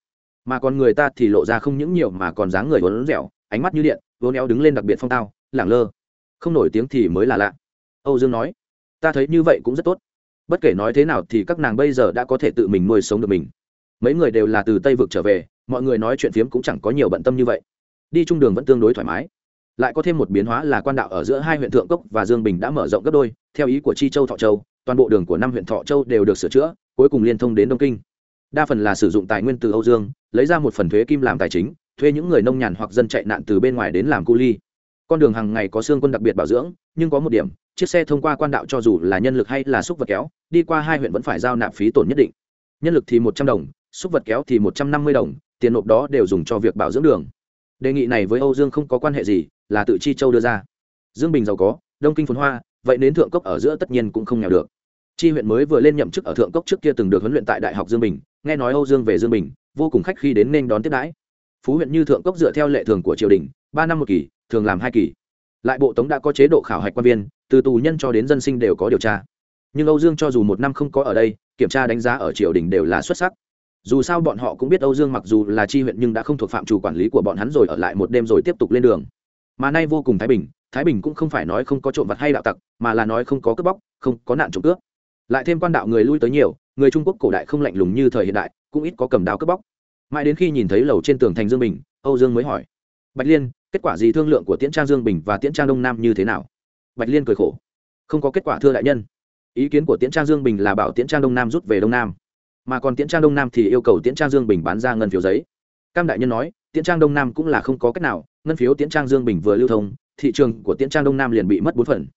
Mà còn người ta thì lộ ra không những nhiều mà còn dáng người vốn dẻo ánh mắt như điện vốn éo đứng lên đặc biệt phong tao, lẳng lơ. Không nổi tiếng thì mới là lạ. Âu dương nói, ta thấy như vậy cũng rất tốt. Bất kể nói thế nào thì các nàng bây giờ đã có thể tự mình nuôi sống được mình. Mấy người đều là từ tây vực trở về, mọi người nói chuyện phiếm cũng chẳng có nhiều bận tâm như vậy đi trung đường vẫn tương đối thoải mái. Lại có thêm một biến hóa là quan đạo ở giữa hai huyện thượng cốc và dương bình đã mở rộng gấp đôi, theo ý của chi châu thọ châu, toàn bộ đường của năm huyện thọ châu đều được sửa chữa, cuối cùng liên thông đến đông kinh. Đa phần là sử dụng tài nguyên từ âu dương, lấy ra một phần thuế kim làm tài chính, thuê những người nông nhàn hoặc dân chạy nạn từ bên ngoài đến làm cu ly. Con đường hàng ngày có xương quân đặc biệt bảo dưỡng, nhưng có một điểm, chiếc xe thông qua quan đạo cho dù là nhân lực hay là xúc vật kéo, đi qua hai huyện vẫn phải giao nạp phí tổn nhất định. Nhân lực thì một trăm đồng xúc vật kéo thì một trăm năm mươi đồng, tiền nộp đó đều dùng cho việc bảo dưỡng đường đề nghị này với âu dương không có quan hệ gì, là tự chi châu đưa ra. Dương bình giàu có, đông kinh phồn hoa, vậy đến thượng cốc ở giữa tất nhiên cũng không nghèo được. Chi huyện mới vừa lên nhậm chức ở thượng cốc trước kia từng được huấn luyện tại đại học dương bình, nghe nói âu dương về dương bình, vô cùng khách khi đến nên đón tiếp đãi. Phú huyện như thượng cốc dựa theo lệ thường của triều đình, ba năm một kỳ, thường làm hai kỳ. Lại bộ tống đã có chế độ khảo hạch quan viên, từ tù nhân cho đến dân sinh đều có điều tra. Nhưng âu dương cho dù một năm không có ở đây, kiểm tra đánh giá ở triều đình đều là xuất sắc dù sao bọn họ cũng biết âu dương mặc dù là chi huyện nhưng đã không thuộc phạm chủ quản lý của bọn hắn rồi ở lại một đêm rồi tiếp tục lên đường. Mà nay vô cùng thái bình thái bình cũng không phải nói không có trộm vật hay đạo tặc, mà là nói không có cướp bóc, không có nạn trộm cướp. Lại thêm quan đạo người lui tới nhiều, người trung quốc cổ đại không lạnh lùng như thời hiện đại, cũng ít có cầm đao cướp bóc. Mãi đến khi nhìn thấy lầu trên tường thành dương bình, âu dương mới hỏi, bạch liên, kết quả gì thương lượng của tiễn trang dương bình và tiễn trang đông nam như thế nào? Bạch liên cười khổ, không có kết quả thưa đại nhân. Ý kiến của tiễn trang dương bình là bảo tiễn trang đông nam rút về đông nam mà còn tiễn trang đông nam thì yêu cầu tiễn trang dương bình bán ra ngân phiếu giấy. Cam đại nhân nói, tiễn trang đông nam cũng là không có cách nào, ngân phiếu tiễn trang dương bình vừa lưu thông, thị trường của tiễn trang đông nam liền bị mất bốn phần.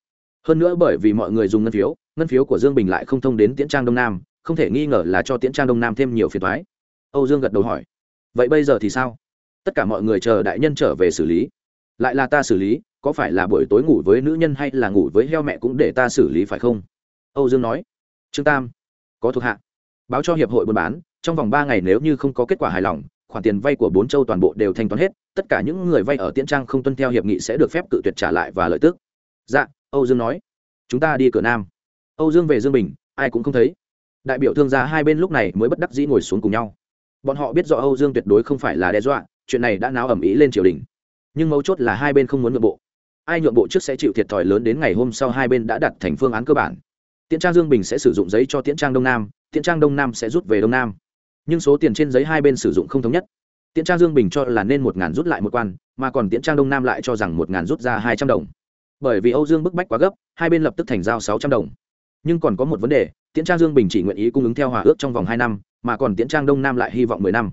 Hơn nữa bởi vì mọi người dùng ngân phiếu ngân phiếu của dương bình lại không thông đến tiễn trang đông nam, không thể nghi ngờ là cho tiễn trang đông nam thêm nhiều phiền thoái âu dương gật đầu hỏi, vậy bây giờ thì sao? Tất cả mọi người chờ đại nhân trở về xử lý. Lại là ta xử lý, có phải là buổi tối ngủ với nữ nhân hay là ngủ với heo mẹ cũng để ta xử lý phải không? Âu dương nói, trương tam, có thuộc hạ báo cho hiệp hội buôn bán, trong vòng ba ngày nếu như không có kết quả hài lòng, khoản tiền vay của bốn châu toàn bộ đều thanh toán hết, tất cả những người vay ở tiễn trang không tuân theo hiệp nghị sẽ được phép cự tuyệt trả lại và lợi tức. Dạ âu dương nói. Chúng ta đi cửa nam. Âu dương về dương bình, ai cũng không thấy. Đại biểu thương gia hai bên lúc này mới bất đắc dĩ ngồi xuống cùng nhau. Bọn họ biết rõ âu dương tuyệt đối không phải là đe dọa, chuyện này đã náo ẩm ý lên triều đình. Nhưng mấu chốt là hai bên không muốn nhượng bộ. Ai nhượng bộ trước sẽ chịu thiệt thòi lớn đến ngày hôm sau hai bên đã đặt thành phương án cơ bản. Tiễn trang dương bình sẽ sử dụng giấy cho tiễn trang đông nam tiễn trang đông nam sẽ rút về đông nam. Nhưng số tiền trên giấy hai bên sử dụng không thống nhất. Tiễn trang dương bình cho là nên một ngàn rút lại một quan, mà còn tiễn trang đông nam lại cho rằng một ngàn rút ra hai trăm đồng. Bởi vì âu dương bức bách quá gấp, hai bên lập tức thành giao sáu trăm đồng. Nhưng còn có một vấn đề, tiễn trang dương bình chỉ nguyện ý cung ứng theo hòa ước trong vòng hai năm, mà còn tiễn trang đông nam lại hy vọng mười năm.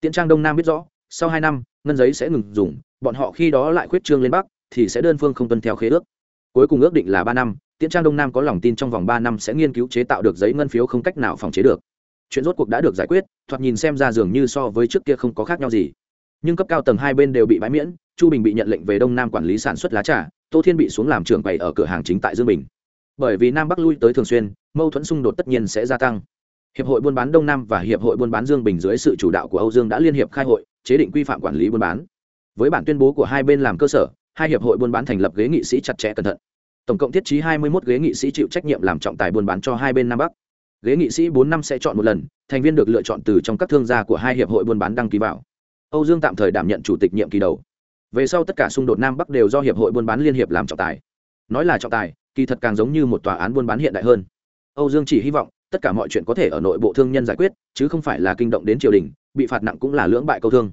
Tiễn trang đông nam biết rõ, sau hai năm, ngân giấy sẽ ngừng dùng, bọn họ khi đó lại khuyết trương lên bắc, thì sẽ đơn phương không tuân theo khế ước cuối cùng ước định là ba năm, tiễn trang đông nam có lòng tin trong vòng ba năm sẽ nghiên cứu chế tạo được giấy ngân phiếu không cách nào phòng chế được. Chuyện rốt cuộc đã được giải quyết, thoạt nhìn xem ra dường như so với trước kia không có khác nhau gì. Nhưng cấp cao tầng hai bên đều bị bãi miễn, chu bình bị nhận lệnh về đông nam quản lý sản xuất lá trà, tô thiên bị xuống làm trưởng bày ở cửa hàng chính tại dương bình. Bởi vì nam bắc lui tới thường xuyên, mâu thuẫn xung đột tất nhiên sẽ gia tăng. Hiệp hội buôn bán đông nam và hiệp hội buôn bán dương bình dưới sự chủ đạo của âu dương đã liên hiệp khai hội, chế định quy phạm quản lý buôn bán. Với bản tuyên bố của hai bên làm cơ sở hai hiệp hội buôn bán thành lập ghế nghị sĩ chặt chẽ cẩn thận. Tổng cộng thiết trí 21 ghế nghị sĩ chịu trách nhiệm làm trọng tài buôn bán cho hai bên nam bắc. Ghế nghị sĩ bốn năm sẽ chọn một lần, thành viên được lựa chọn từ trong các thương gia của hai hiệp hội buôn bán đăng ký vào. Âu dương tạm thời đảm nhận chủ tịch nhiệm kỳ đầu. Về sau tất cả xung đột nam bắc đều do hiệp hội buôn bán liên hiệp làm trọng tài. Nói là trọng tài, kỳ thật càng giống như một tòa án buôn bán hiện đại hơn. Âu dương chỉ hy vọng, tất cả mọi chuyện có thể ở nội bộ thương nhân giải quyết, chứ không phải là kinh động đến triều đình, bị phạt nặng cũng là lưỡng bại câu thương.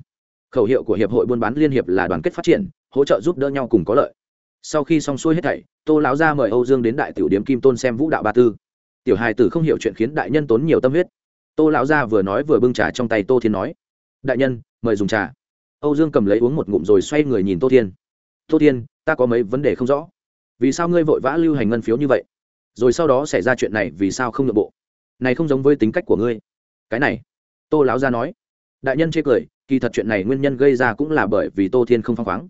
Khẩu hiệu của hiệp hội buôn bán liên hiệp là đoàn kết phát triển hỗ trợ giúp đỡ nhau cùng có lợi. Sau khi xong xuôi hết thảy, tô lão gia mời âu dương đến đại tiểu điếm kim tôn xem vũ đạo ba tư. Tiểu hài tử không hiểu chuyện khiến đại nhân tốn nhiều tâm huyết. Tô lão gia vừa nói vừa bưng trà trong tay tô thiên nói, đại nhân, mời dùng trà. Âu dương cầm lấy uống một ngụm rồi xoay người nhìn tô thiên. Tô thiên, ta có mấy vấn đề không rõ. Vì sao ngươi vội vã lưu hành ngân phiếu như vậy? Rồi sau đó xảy ra chuyện này vì sao không nội bộ? Này không giống với tính cách của ngươi. Cái này, tô lão gia nói. Đại nhân chê cười, kỳ thật chuyện này nguyên nhân gây ra cũng là bởi vì tô thiên không phăng khoáng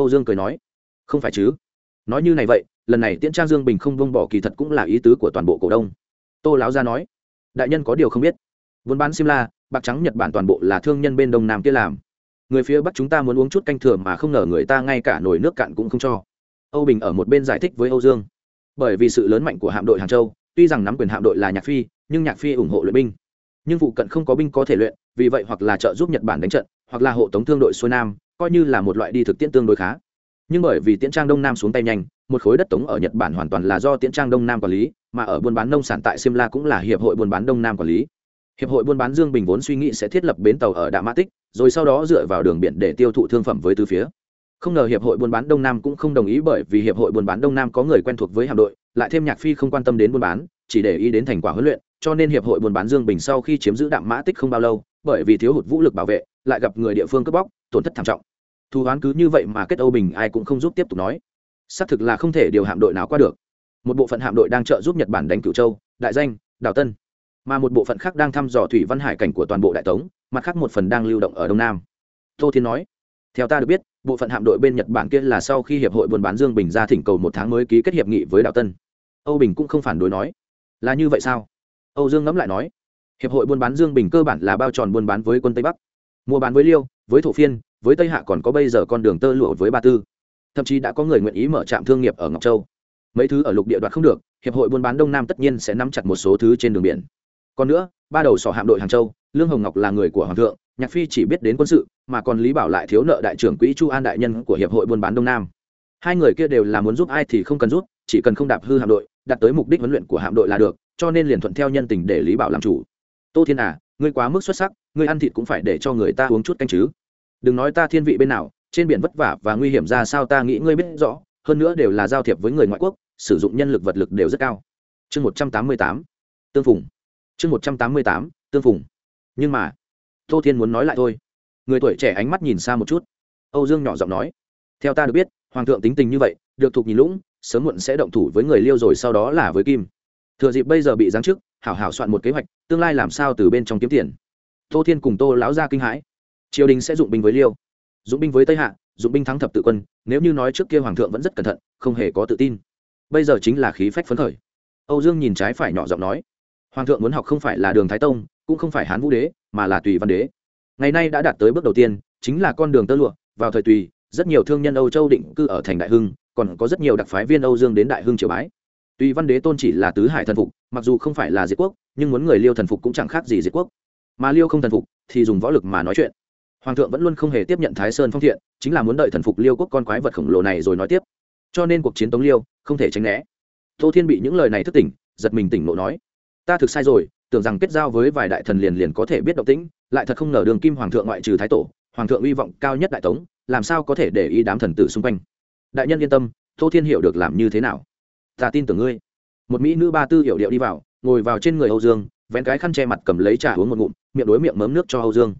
âu dương cười nói, không phải chứ? Nói như này vậy, lần này tiễn trang dương bình không bông bỏ kỳ thật cũng là ý tứ của toàn bộ cổ đông. Tô lão gia nói, đại nhân có điều không biết. Vốn bán simla bạc trắng, nhật bản toàn bộ là thương nhân bên đông nam kia làm. Người phía bắc chúng ta muốn uống chút canh thừa mà không ngờ người ta ngay cả nồi nước cạn cũng không cho. Âu bình ở một bên giải thích với âu dương, bởi vì sự lớn mạnh của hạm đội hàng châu, tuy rằng nắm quyền hạm đội là nhạc phi, nhưng nhạc phi ủng hộ luyện binh. Nhưng vụ cận không có binh có thể luyện, vì vậy hoặc là trợ giúp nhật bản đánh trận, hoặc là hộ tống thương đội xuôi nam coi như là một loại đi thực tiễn tương đối khá. Nhưng bởi vì tiễn trang đông nam xuống tay nhanh, một khối đất tống ở nhật bản hoàn toàn là do tiễn trang đông nam quản lý, mà ở buôn bán nông sản tại simla cũng là hiệp hội buôn bán đông nam quản lý. Hiệp hội buôn bán dương bình vốn suy nghĩ sẽ thiết lập bến tàu ở đạ mã tích, rồi sau đó dựa vào đường biển để tiêu thụ thương phẩm với từ phía. Không ngờ hiệp hội buôn bán đông nam cũng không đồng ý bởi vì hiệp hội buôn bán đông nam có người quen thuộc với hạm đội, lại thêm nhạc phi không quan tâm đến buôn bán, chỉ để ý đến thành quả huấn luyện, cho nên hiệp hội buôn bán dương bình sau khi chiếm giữ đạm mã tích không bao lâu, bởi vì thiếu hụt vũ lực bảo vệ, lại gặp người địa phương cướp bóc, tổn thất thảm trọng thù oán cứ như vậy mà kết âu bình ai cũng không giúp tiếp tục nói. Xác thực là không thể điều hạm đội nào qua được. Một bộ phận hạm đội đang trợ giúp nhật bản đánh cửu châu, đại danh, đảo tân. Mà một bộ phận khác đang thăm dò thủy văn hải cảnh của toàn bộ đại tống, mặt khác một phần đang lưu động ở đông nam. Tô thiên nói, theo ta được biết, bộ phận hạm đội bên nhật bản kia là sau khi hiệp hội buôn bán dương bình ra thỉnh cầu một tháng mới ký kết hiệp nghị với đảo tân. Âu bình cũng không phản đối nói, là như vậy sao? Âu dương ngẫm lại nói, hiệp hội buôn bán dương bình cơ bản là bao tròn buôn bán với quân tây bắc, mua bán với liêu, với thổ phiên với tây hạ còn có bây giờ con đường tơ lụa với ba tư. Thậm chí đã có người nguyện ý mở trạm thương nghiệp ở ngọc châu. Mấy thứ ở lục địa đoạt không được, hiệp hội buôn bán đông nam tất nhiên sẽ nắm chặt một số thứ trên đường biển. Còn nữa, ba đầu sỏ hạm đội hàng châu, lương hồng ngọc là người của hoàng thượng, nhạc phi chỉ biết đến quân sự, mà còn lý bảo lại thiếu nợ đại trưởng quỹ chu an đại nhân của hiệp hội buôn bán đông nam. Hai người kia đều là muốn giúp ai thì không cần giúp, chỉ cần không đạp hư hạm đội đạt tới mục đích huấn luyện của hạm đội là được, cho nên liền thuận theo nhân tình để lý bảo làm chủ. Tô thiên à ngươi quá mức xuất sắc, ngươi ăn thịt cũng phải để cho người ta uống chút canh chứ đừng nói ta thiên vị bên nào, trên biển vất vả và nguy hiểm ra sao ta nghĩ ngươi biết rõ, hơn nữa đều là giao thiệp với người ngoại quốc, sử dụng nhân lực vật lực đều rất cao. Chương một trăm tám mươi tám, tương phùng. Chương một trăm tám mươi tám, tương phùng. Nhưng mà, tô thiên muốn nói lại thôi. Người tuổi trẻ ánh mắt nhìn xa một chút. Âu dương nhỏ giọng nói, theo ta được biết, hoàng thượng tính tình như vậy, được thuộc nhìn lũng, sớm muộn sẽ động thủ với người liêu rồi sau đó là với kim. Thừa dịp bây giờ bị giáng chức, hảo hảo soạn một kế hoạch, tương lai làm sao từ bên trong kiếm tiền. Tô thiên cùng tô lão ra kinh hãi triều đình sẽ dụng binh với liêu dụng binh với tây hạ dụng binh thắng thập tự quân nếu như nói trước kia hoàng thượng vẫn rất cẩn thận không hề có tự tin bây giờ chính là khí phách phấn khởi âu dương nhìn trái phải nhỏ giọng nói hoàng thượng muốn học không phải là đường thái tông cũng không phải hán vũ đế mà là tùy văn đế ngày nay đã đạt tới bước đầu tiên chính là con đường tơ lụa vào thời tùy rất nhiều thương nhân âu châu định cư ở thành đại hưng còn có rất nhiều đặc phái viên âu dương đến đại hưng triều bái tùy văn đế tôn chỉ là tứ hải thần phục mặc dù không phải là diệt quốc nhưng muốn người liêu thần phục cũng chẳng khác gì diệt quốc mà liêu không thần phục thì dùng võ lực mà nói chuyện hoàng thượng vẫn luôn không hề tiếp nhận thái sơn phong thiện, chính là muốn đợi thần phục liêu quốc con quái vật khổng lồ này rồi nói tiếp. Cho nên cuộc chiến tống liêu, không thể tránh né. Tô thiên bị những lời này thức tỉnh, giật mình tỉnh nộ nói, ta thực sai rồi, tưởng rằng kết giao với vài đại thần liền liền có thể biết động tĩnh, lại thật không ngờ đường kim hoàng thượng ngoại trừ thái tổ, hoàng thượng hy vọng cao nhất đại tống, làm sao có thể để ý đám thần tử xung quanh? Đại nhân yên tâm, tô thiên hiểu được làm như thế nào. Ta tin tưởng ngươi. Một mỹ nữ ba tư hiểu điệu đi vào, ngồi vào trên người âu dương, vén cái khăn che mặt cầm lấy trà uống một ngụm, miệng đối miệng mớm nước cho âu dương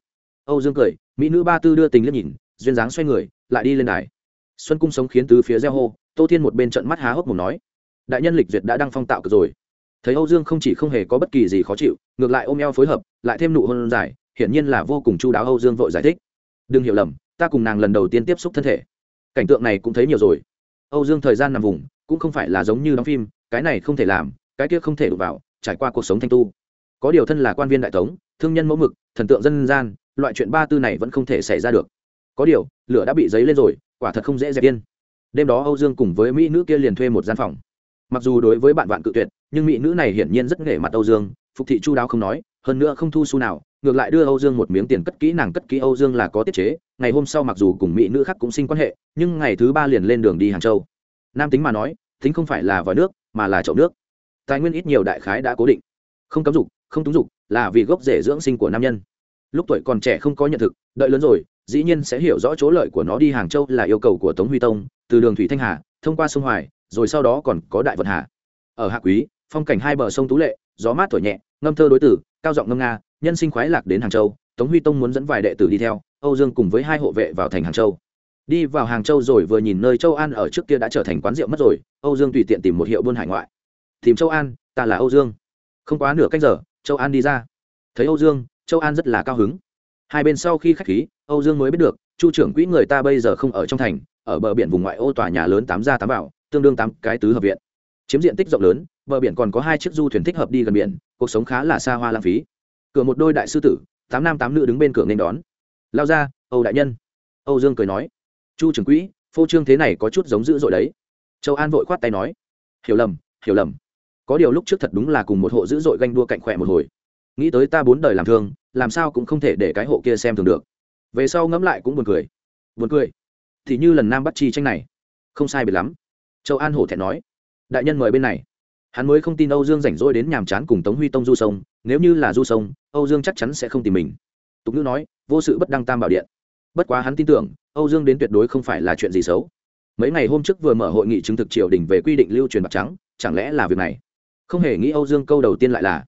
âu dương cười, mỹ nữ ba tư đưa tình liếc nhìn, duyên dáng xoay người, lại đi lên đài. Xuân cung sống khiến tứ phía gieo hô, tô thiên một bên trận mắt há hốc mồm nói, đại nhân lịch duyệt đã đăng phong tạo cực rồi. Thấy âu dương không chỉ không hề có bất kỳ gì khó chịu, ngược lại ôm eo phối hợp, lại thêm nụ hôn dài, hiển nhiên là vô cùng chu đáo âu dương vội giải thích, đừng hiểu lầm, ta cùng nàng lần đầu tiên tiếp xúc thân thể. Cảnh tượng này cũng thấy nhiều rồi. Âu dương thời gian nằm vùng, cũng không phải là giống như đóng phim, cái này không thể làm, cái kia không thể đụng vào, trải qua cuộc sống thanh tu. Có điều thân là quan viên đại tống, thương nhân mẫu mực, thần tượng dân gian loại chuyện ba tư này vẫn không thể xảy ra được. Có điều, lửa đã bị dấy lên rồi, quả thật không dễ dẹp yên. Đêm đó âu dương cùng với mỹ nữ kia liền thuê một gian phòng. Mặc dù đối với bạn vạn cự tuyệt, nhưng mỹ nữ này hiển nhiên rất nghề mặt âu dương, phục thị chu đáo không nói, hơn nữa không thu xu nào, ngược lại đưa âu dương một miếng tiền cất kỹ, nàng cất kỹ âu dương là có tiết chế, ngày hôm sau mặc dù cùng mỹ nữ khác cũng sinh quan hệ, nhưng ngày thứ ba liền lên đường đi hàng châu. Nam tính mà nói, tính không phải là vòi nước, mà là chậu nước. Tài nguyên ít nhiều đại khái đã cố định. Không cấm dục, không túng dục, là vì gốc rễ dưỡng sinh của nam nhân lúc tuổi còn trẻ không có nhận thực, đợi lớn rồi, dĩ nhiên sẽ hiểu rõ chỗ lợi của nó đi hàng châu là yêu cầu của tống huy tông, từ đường thủy thanh hà, thông qua sông hoài, rồi sau đó còn có đại vận hà. Ở hạ quý, phong cảnh hai bờ sông tú lệ, gió mát thổi nhẹ, ngâm thơ đối tử, cao giọng ngâm nga, nhân sinh khoái lạc đến hàng châu, tống huy tông muốn dẫn vài đệ tử đi theo, âu dương cùng với hai hộ vệ vào thành hàng châu. Đi vào hàng châu rồi vừa nhìn nơi châu an ở trước kia đã trở thành quán rượu mất rồi, âu dương tùy tiện tìm một hiệu buôn hải ngoại. Tìm châu an, ta là âu dương. Không quá nửa cách giờ, châu an đi ra. Thấy âu dương châu an rất là cao hứng. Hai bên sau khi khách khí, âu dương mới biết được, chu trưởng quỹ người ta bây giờ không ở trong thành, ở bờ biển vùng ngoại ô tòa nhà lớn tám ra tám vào tương đương tám cái tứ hợp viện. Chiếm diện tích rộng lớn, bờ biển còn có hai chiếc du thuyền thích hợp đi gần biển, cuộc sống khá là xa hoa lãng phí. Cửa một đôi đại sư tử, tám nam tám nữ đứng bên cửa nên đón. Lao ra, âu đại nhân. Âu dương cười nói. Chu trưởng quỹ, phô trương thế này có chút giống dữ dội đấy. Châu an vội khoát tay nói. Hiểu lầm hiểu lầm. Có điều lúc trước thật đúng là cùng một hộ dữ dội ganh đua cạnh khỏe một hồi nghĩ tới ta bốn đời làm thương, làm sao cũng không thể để cái hộ kia xem thường được. Về sau ngẫm lại cũng buồn cười. Buồn cười? Thì như lần nam bắt chi tranh này. Không sai biệt lắm. Châu an hổ thẹn nói. Đại nhân mời bên này. Hắn mới không tin âu dương rảnh rỗi đến nhàm chán cùng tống huy tông du sông. Nếu như là du sông, âu dương chắc chắn sẽ không tìm mình. Tục ngữ nói, vô sự bất đăng tam bảo điện. Bất quá hắn tin tưởng, âu dương đến tuyệt đối không phải là chuyện gì xấu. Mấy ngày hôm trước vừa mở hội nghị chứng thực triều đình về quy định lưu truyền bạc trắng, chẳng lẽ là việc này? Không hề nghĩ âu dương câu đầu tiên lại là,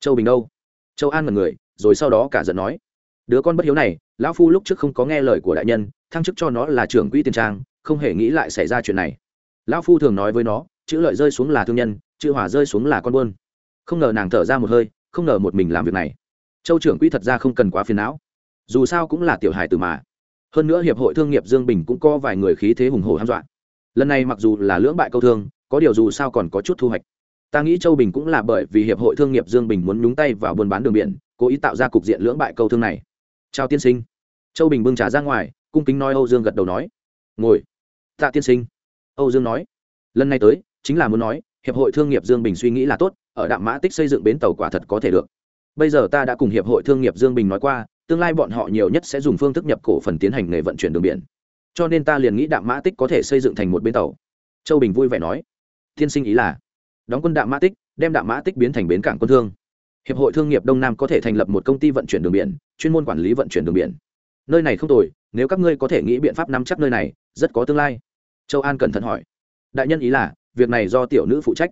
châu bình đâu? Châu an mật người, rồi sau đó cả giận nói, đứa con bất hiếu này, lão phu lúc trước không có nghe lời của đại nhân, thăng chức cho nó là trưởng quỹ tiền trang, không hề nghĩ lại xảy ra chuyện này. Lão phu thường nói với nó, chữ lợi rơi xuống là thương nhân, chữ hỏa rơi xuống là con buôn. Không ngờ nàng thở ra một hơi, không ngờ một mình làm việc này. Châu trưởng quỹ thật ra không cần quá phiền não. Dù sao cũng là tiểu hài từ mà. Hơn nữa hiệp hội thương nghiệp dương bình cũng có vài người khí thế hùng hồ ham dọa. Lần này mặc dù là lưỡng bại câu thương, có điều dù sao còn có chút thu hoạch ta nghĩ châu bình cũng là bởi vì hiệp hội thương nghiệp dương bình muốn nhúng tay vào buôn bán đường biển, cố ý tạo ra cục diện lưỡng bại câu thương này. Chào tiên sinh. Châu bình bưng trà ra ngoài, cung kính nói âu dương gật đầu nói. Ngồi. Tạ tiên sinh. Âu dương nói. Lần này tới, chính là muốn nói, hiệp hội thương nghiệp dương bình suy nghĩ là tốt, ở đạm mã tích xây dựng bến tàu quả thật có thể được. Bây giờ ta đã cùng hiệp hội thương nghiệp dương bình nói qua, tương lai bọn họ nhiều nhất sẽ dùng phương thức nhập cổ phần tiến hành nghề vận chuyển đường biển. Cho nên ta liền nghĩ đạm mã tích có thể xây dựng thành một bến tàu. Châu bình vui vẻ nói. Tiên sinh ý là? Đóng quân đạm mã tích, đem đạm mã tích biến thành bến cảng quân thương. Hiệp hội thương nghiệp đông nam có thể thành lập một công ty vận chuyển đường biển, chuyên môn quản lý vận chuyển đường biển. Nơi này không tồi, nếu các ngươi có thể nghĩ biện pháp nắm chắc nơi này, rất có tương lai. Châu an cẩn thận hỏi. Đại nhân ý là, việc này do tiểu nữ phụ trách.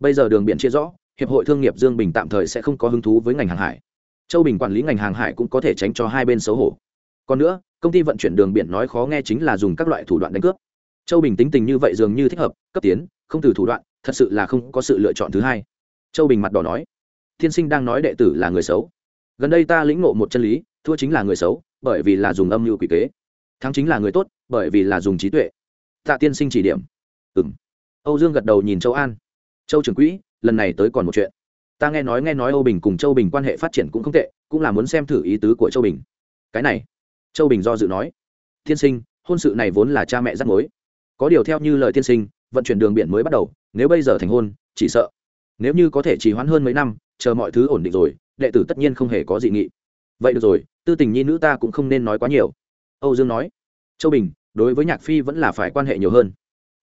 Bây giờ đường biển chia rõ, hiệp hội thương nghiệp dương bình tạm thời sẽ không có hứng thú với ngành hàng hải. Châu bình quản lý ngành hàng hải cũng có thể tránh cho hai bên xấu hổ. Còn nữa, công ty vận chuyển đường biển nói khó nghe chính là dùng các loại thủ đoạn đánh cướp châu bình tính tình như vậy dường như thích hợp, cấp tiến, không từ thủ đoạn, thật sự là không có sự lựa chọn thứ hai. Châu bình mặt đỏ nói, thiên sinh đang nói đệ tử là người xấu. Gần đây ta lĩnh ngộ một chân lý, thua chính là người xấu, bởi vì là dùng âm mưu quỷ kế. Thắng chính là người tốt, bởi vì là dùng trí tuệ. Tạ tiên sinh chỉ điểm ừ m âu dương gật đầu nhìn châu an, châu trưởng quỹ, lần này tới còn một chuyện. Ta nghe nói nghe nói âu bình cùng châu bình quan hệ phát triển cũng không tệ, cũng là muốn xem thử ý tứ của châu bình. Cái này, châu bình do dự nói, tiên sinh, hôn sự này vốn là cha mẹ rắt mối có điều theo như lời tiên sinh, vận chuyển đường biển mới bắt đầu, nếu bây giờ thành hôn, chỉ sợ. Nếu như có thể trì hoãn hơn mấy năm, chờ mọi thứ ổn định rồi, đệ tử tất nhiên không hề có dị nghị. Vậy được rồi, tư tình nhi nữ ta cũng không nên nói quá nhiều. Âu dương nói, châu bình, đối với nhạc phi vẫn là phải quan hệ nhiều hơn.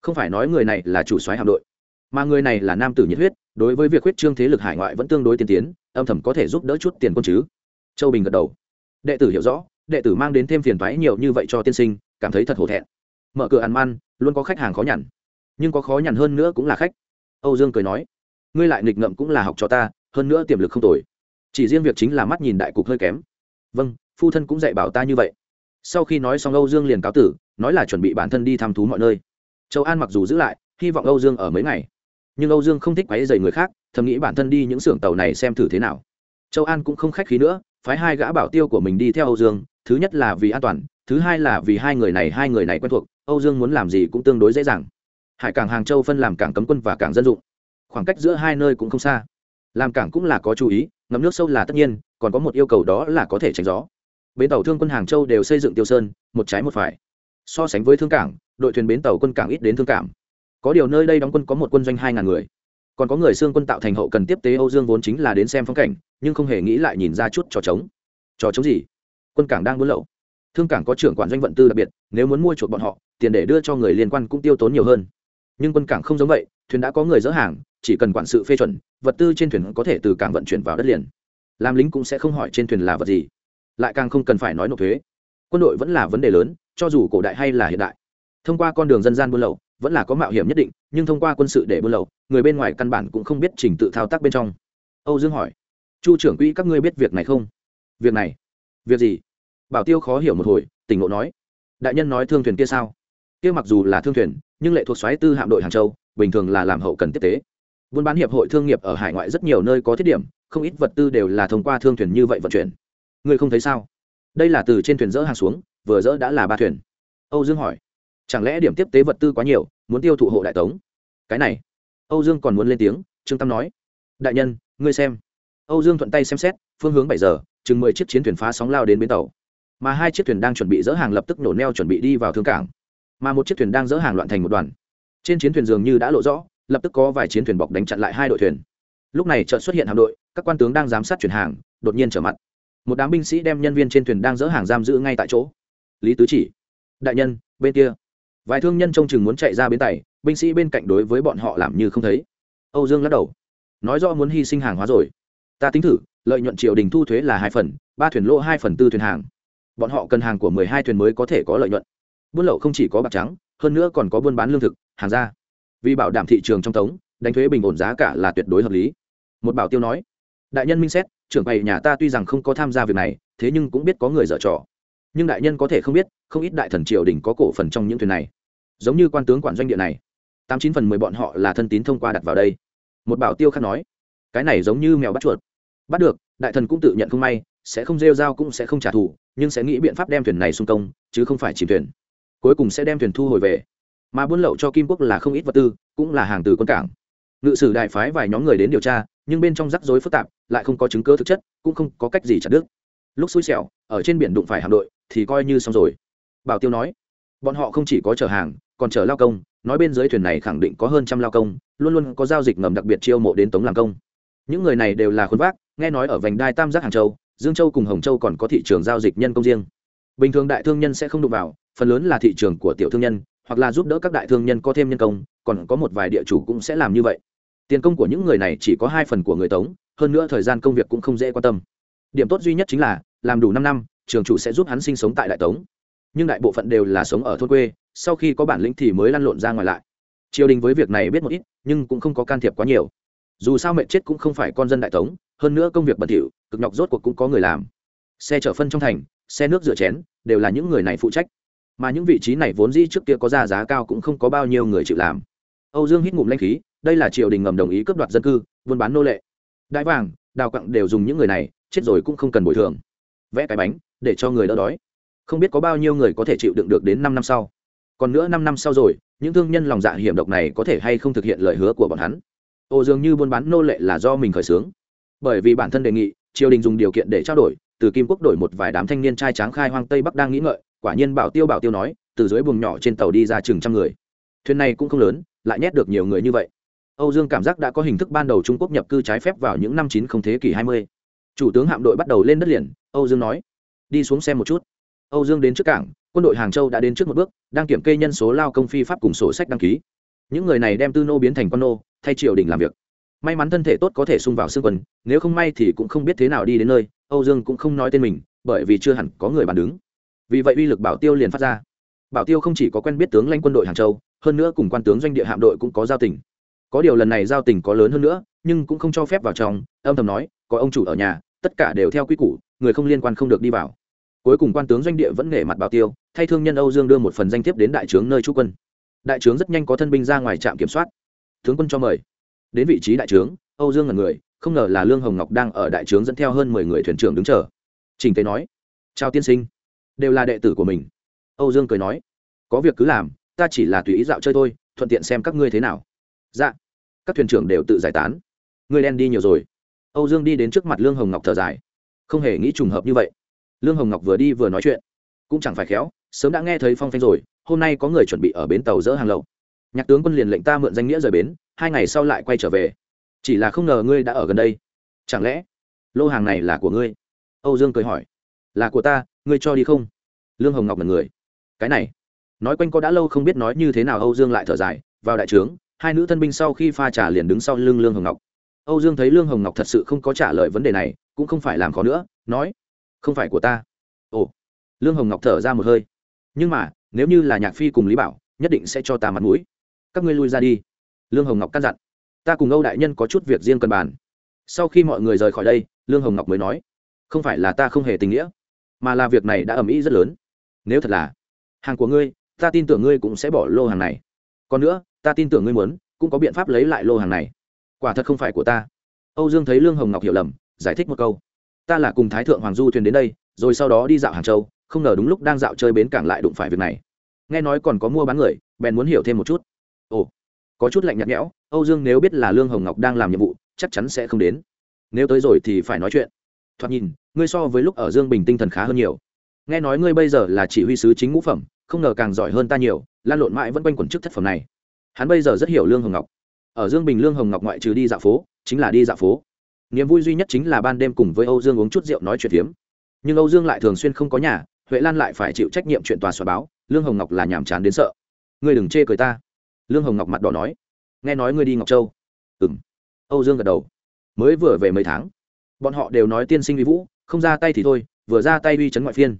Không phải nói người này là chủ soái hạm đội, mà người này là nam tử nhiệt huyết, đối với việc huyết trương thế lực hải ngoại vẫn tương đối tiên tiến, âm thầm có thể giúp đỡ chút tiền quân chứ. Châu bình gật đầu. Đệ tử hiểu rõ, đệ tử mang đến thêm phiền toái nhiều như vậy cho tiên sinh, cảm thấy thật hổ thẹn mở cửa ăn ăn luôn có khách hàng khó nhằn. Nhưng có khó nhằn hơn nữa cũng là khách. Âu dương cười nói, ngươi lại nghịch ngợm cũng là học cho ta, hơn nữa tiềm lực không tồi. Chỉ riêng việc chính là mắt nhìn đại cục hơi kém. Vâng phu thân cũng dạy bảo ta như vậy. Sau khi nói xong âu dương liền cáo tử, nói là chuẩn bị bản thân đi thăm thú mọi nơi. Châu an mặc dù giữ lại, hy vọng âu dương ở mấy ngày. Nhưng âu dương không thích quáy dày người khác, thầm nghĩ bản thân đi những xưởng tàu này xem thử thế nào. Châu an cũng không khách khí nữa, phái hai gã bảo tiêu của mình đi theo âu dương, thứ nhất là vì an toàn, thứ hai là vì hai người này, hai người này quen thuộc âu dương muốn làm gì cũng tương đối dễ dàng. Hải cảng hàng châu phân làm cảng cấm quân và cảng dân dụng. Khoảng cách giữa hai nơi cũng không xa. Làm cảng cũng là có chú ý ngầm nước sâu là tất nhiên, còn có một yêu cầu đó là có thể tránh gió. Bến tàu thương quân hàng châu đều xây dựng tiêu sơn, một trái một phải. So sánh với thương cảng, đội thuyền bến tàu quân cảng ít đến thương cảm có điều nơi đây đóng quân có một quân doanh hai ngàn người. Còn có người xương quân tạo thành hậu cần tiếp tế âu dương vốn chính là đến xem phong cảnh, nhưng không hề nghĩ lại nhìn ra chút trò trống. Trò trống gì? Quân cảng đang buôn lậu. Thương cảng có trưởng quản doanh vận tư đặc biệt, nếu muốn mua chuộc bọn họ tiền để đưa cho người liên quan cũng tiêu tốn nhiều hơn. Nhưng quân cảng không giống vậy, thuyền đã có người dỡ hàng, chỉ cần quản sự phê chuẩn, vật tư trên thuyền có thể từ cảng vận chuyển vào đất liền. Làm lính cũng sẽ không hỏi trên thuyền là vật gì. Lại càng không cần phải nói nộp thuế. Quân đội vẫn là vấn đề lớn, cho dù cổ đại hay là hiện đại. Thông qua con đường dân gian buôn lậu, vẫn là có mạo hiểm nhất định, nhưng thông qua quân sự để buôn lậu, người bên ngoài căn bản cũng không biết trình tự thao tác bên trong. Âu dương hỏi, chu trưởng quỹ, các ngươi biết việc này không? Việc này. Việc gì? Bảo tiêu khó hiểu một hồi, tỉnh ngộ nói, đại nhân nói thương thuyền kia sao? Kia mặc dù là thương thuyền, nhưng lệ thuộc xoáy tư hạm đội hàng châu, bình thường là làm hậu cần tiếp tế. Buôn bán hiệp hội thương nghiệp ở hải ngoại rất nhiều nơi có thiết điểm, không ít vật tư đều là thông qua thương thuyền như vậy vận chuyển. Ngươi không thấy sao? Đây là từ trên thuyền dỡ hàng xuống, vừa dỡ đã là ba thuyền. Âu dương hỏi. Chẳng lẽ điểm tiếp tế vật tư quá nhiều, muốn tiêu thụ hộ đại tống? Cái này. Âu dương còn muốn lên tiếng, trương tâm nói. Đại nhân, ngươi xem. Âu dương thuận tay xem xét, phương hướng bảy giờ, chừng mười chiếc chiến thuyền phá sóng lao đến bến tàu. Mà hai chiếc thuyền đang chuẩn bị dỡ hàng lập tức nổ neo chuẩn bị đi vào thương cảng mà một chiếc thuyền đang dỡ hàng loạn thành một đoàn. Trên chiến thuyền dường như đã lộ rõ, lập tức có vài chiến thuyền bọc đánh chặn lại hai đội thuyền. Lúc này chợt xuất hiện hạm đội, các quan tướng đang giám sát chuyển hàng, đột nhiên trở mặt. Một đám binh sĩ đem nhân viên trên thuyền đang dỡ hàng giam giữ ngay tại chỗ. Lý tứ chỉ, đại nhân, bên kia. Vài thương nhân trông chừng muốn chạy ra bến tàu, binh sĩ bên cạnh đối với bọn họ làm như không thấy. Âu dương lắc đầu, nói rõ muốn hy sinh hàng hóa rồi. Ta tính thử, lợi nhuận triều đình thu thuế là hai phần, ba thuyền lỗ hai phần tư thuyền hàng. Bọn họ cần hàng của mười hai thuyền mới có thể có lợi nhuận buôn lậu không chỉ có bạc trắng, hơn nữa còn có buôn bán lương thực, hàng ra vì bảo đảm thị trường trong tống, đánh thuế bình ổn giá cả là tuyệt đối hợp lý. Một bảo tiêu nói, đại nhân minh xét, trưởng bày nhà ta tuy rằng không có tham gia việc này, thế nhưng cũng biết có người dở trò. Nhưng đại nhân có thể không biết, không ít đại thần triều đình có cổ phần trong những thuyền này. Giống như quan tướng quản doanh địa này. Tám chín phần mười bọn họ là thân tín thông qua đặt vào đây. Một bảo tiêu khác nói, cái này giống như mèo bắt chuột. Bắt được, đại thần cũng tự nhận không may, sẽ không rêu dao cũng sẽ không trả thù, nhưng sẽ nghĩ biện pháp đem thuyền này xung công, chứ không phải chìm thuyền cuối cùng sẽ đem thuyền thu hồi về. Mà buôn lậu cho kim quốc là không ít vật tư, cũng là hàng từ quân cảng. Ngự sử đại phái vài nhóm người đến điều tra, nhưng bên trong rắc rối phức tạp, lại không có chứng cơ thực chất, cũng không có cách gì chặt đứt. Lúc xui xẻo, ở trên biển đụng phải hạm đội, thì coi như xong rồi. Bảo tiêu nói, bọn họ không chỉ có chở hàng, còn chở lao công, nói bên dưới thuyền này khẳng định có hơn trăm lao công, luôn luôn có giao dịch ngầm đặc biệt chiêu mộ đến tống làm công. Những người này đều là khuôn vác, nghe nói ở vành đai tam giác hàng châu, dương châu cùng hồng châu còn có thị trường giao dịch nhân công riêng bình thường đại thương nhân sẽ không đụng vào, phần lớn là thị trường của tiểu thương nhân, hoặc là giúp đỡ các đại thương nhân có thêm nhân công, còn có một vài địa chủ cũng sẽ làm như vậy. Tiền công của những người này chỉ có hai phần của người tống, hơn nữa thời gian công việc cũng không dễ quan tâm. Điểm tốt duy nhất chính là, làm đủ năm năm, trường chủ sẽ giúp hắn sinh sống tại đại tống. Nhưng đại bộ phận đều là sống ở thôn quê, sau khi có bản lĩnh thì mới lăn lộn ra ngoài lại. Triều đình với việc này biết một ít, nhưng cũng không có can thiệp quá nhiều. Dù sao mẹ chết cũng không phải con dân đại tống, hơn nữa công việc bẩn thỉu, cực nhọc rốt cuộc cũng có người làm. Xe chở phân trong thành xe nước rửa chén, đều là những người này phụ trách. Mà những vị trí này vốn dĩ trước kia có giá giá cao cũng không có bao nhiêu người chịu làm. Âu dương hít ngụm lanh khí, đây là triều đình ngầm đồng ý cướp đoạt dân cư, buôn bán nô lệ. Đại vàng, đào quặng đều dùng những người này, chết rồi cũng không cần bồi thường. Vẽ cái bánh, để cho người đỡ đói. Không biết có bao nhiêu người có thể chịu đựng được đến năm năm sau. Còn nữa năm năm sau rồi, những thương nhân lòng dạ hiểm độc này có thể hay không thực hiện lời hứa của bọn hắn? Ô dường như buôn bán nô lệ là do mình khởi xướng. Bởi vì bản thân đề nghị, triều đình dùng điều kiện để trao đổi từ kim quốc đổi một vài đám thanh niên trai tráng khai hoang tây bắc đang nghĩ ngợi, quả nhiên bảo tiêu bảo tiêu nói, từ dưới buồng nhỏ trên tàu đi ra chừng trăm người. Thuyền này cũng không lớn, lại nhét được nhiều người như vậy. Âu dương cảm giác đã có hình thức ban đầu trung quốc nhập cư trái phép vào những năm chín không thế kỷ hai mươi. Chủ tướng hạm đội bắt đầu lên đất liền, âu dương nói, đi xuống xem một chút. Âu dương đến trước cảng, quân đội hàng châu đã đến trước một bước, đang kiểm kê nhân số lao công phi pháp cùng sổ sách đăng ký. Những người này đem tư nô biến thành con nô, thay triều đình làm việc may mắn thân thể tốt có thể xung vào xương quần, nếu không may thì cũng không biết thế nào đi đến nơi, âu dương cũng không nói tên mình, bởi vì chưa hẳn có người bàn đứng. Vì vậy uy lực bảo tiêu liền phát ra. Bảo tiêu không chỉ có quen biết tướng lãnh quân đội hàng châu, hơn nữa cùng quan tướng doanh địa hạm đội cũng có giao tình. Có điều lần này giao tình có lớn hơn nữa, nhưng cũng không cho phép vào trong, âm thầm nói, có ông chủ ở nhà, tất cả đều theo quy củ, người không liên quan không được đi vào. Cuối cùng quan tướng doanh địa vẫn nể mặt bảo tiêu, thay thương nhân âu dương đưa một phần danh thiếp đến đại trướng nơi trú quân. Đại trướng rất nhanh có thân binh ra ngoài trạm kiểm soát. Tướng quân cho mời đến vị trí đại trướng, âu dương là người, không ngờ là lương hồng ngọc đang ở đại trướng dẫn theo hơn mười người thuyền trưởng đứng chờ. Trình tế nói, chào tiên sinh. Đều là đệ tử của mình. Âu dương cười nói, có việc cứ làm, ta chỉ là tùy ý dạo chơi thôi, thuận tiện xem các ngươi thế nào. Dạ. Các thuyền trưởng đều tự giải tán. Ngươi đen đi nhiều rồi. Âu dương đi đến trước mặt lương hồng ngọc thở dài. Không hề nghĩ trùng hợp như vậy. Lương hồng ngọc vừa đi vừa nói chuyện. Cũng chẳng phải khéo, sớm đã nghe thấy phong phanh rồi, hôm nay có người chuẩn bị ở bến tàu dỡ hàng lậu. Nhạc tướng quân liền lệnh ta mượn danh nghĩa rời bến hai ngày sau lại quay trở về. Chỉ là không ngờ ngươi đã ở gần đây. Chẳng lẽ lô hàng này là của ngươi? Âu dương cười hỏi. Là của ta, ngươi cho đi không? Lương hồng ngọc là người. Cái này, nói quanh có đã lâu không biết nói như thế nào, âu dương lại thở dài. Vào đại trướng, hai nữ thân binh sau khi pha trà liền đứng sau lưng lương hồng ngọc. Âu dương thấy lương hồng ngọc thật sự không có trả lời vấn đề này, cũng không phải làm khó nữa, nói, không phải của ta. Ồ. Lương hồng ngọc thở ra một hơi. Nhưng mà, nếu như là nhạc phi cùng lý bảo, nhất định sẽ cho ta mặt mũi. Các ngươi lui ra đi lương hồng ngọc căn dặn. Ta cùng âu đại nhân có chút việc riêng cần bàn. Sau khi mọi người rời khỏi đây, lương hồng ngọc mới nói, không phải là ta không hề tình nghĩa, mà là việc này đã ầm ĩ rất lớn. Nếu thật là hàng của ngươi, ta tin tưởng ngươi cũng sẽ bỏ lô hàng này. Còn nữa, ta tin tưởng ngươi muốn, cũng có biện pháp lấy lại lô hàng này. Quả thật không phải của ta. Âu dương thấy lương hồng ngọc hiểu lầm, giải thích một câu. Ta là cùng thái thượng hoàng du thuyền đến đây, rồi sau đó đi dạo hàng châu, không ngờ đúng lúc đang dạo chơi bến cảng lại đụng phải việc này. Nghe nói còn có mua bán người, bèn muốn hiểu thêm một chút có chút lạnh nhạt nhẽo, âu dương nếu biết là lương hồng ngọc đang làm nhiệm vụ, chắc chắn sẽ không đến. Nếu tới rồi thì phải nói chuyện. Thoạt nhìn, ngươi so với lúc ở dương bình tinh thần khá hơn nhiều. Nghe nói ngươi bây giờ là chỉ huy sứ chính ngũ phẩm, không ngờ càng giỏi hơn ta nhiều, lan lộn mãi vẫn quanh quẩn chức thất phẩm này. Hắn bây giờ rất hiểu lương hồng ngọc. Ở dương bình lương hồng ngọc ngoại trừ đi dạo phố, chính là đi dạo phố. Niềm vui duy nhất chính là ban đêm cùng với âu dương uống chút rượu nói chuyện phiếm. Nhưng âu dương lại thường xuyên không có nhà, huệ lan lại phải chịu trách nhiệm chuyện tòa soạn báo, lương hồng ngọc là nhàm chán đến sợ. Ngươi đừng chê cười ta lương hồng ngọc mặt đỏ nói, nghe nói ngươi đi ngọc châu. Ừ m âu dương gật đầu, mới vừa về mấy tháng, bọn họ đều nói tiên sinh uy vũ, không ra tay thì thôi, vừa ra tay uy chấn ngoại phiên.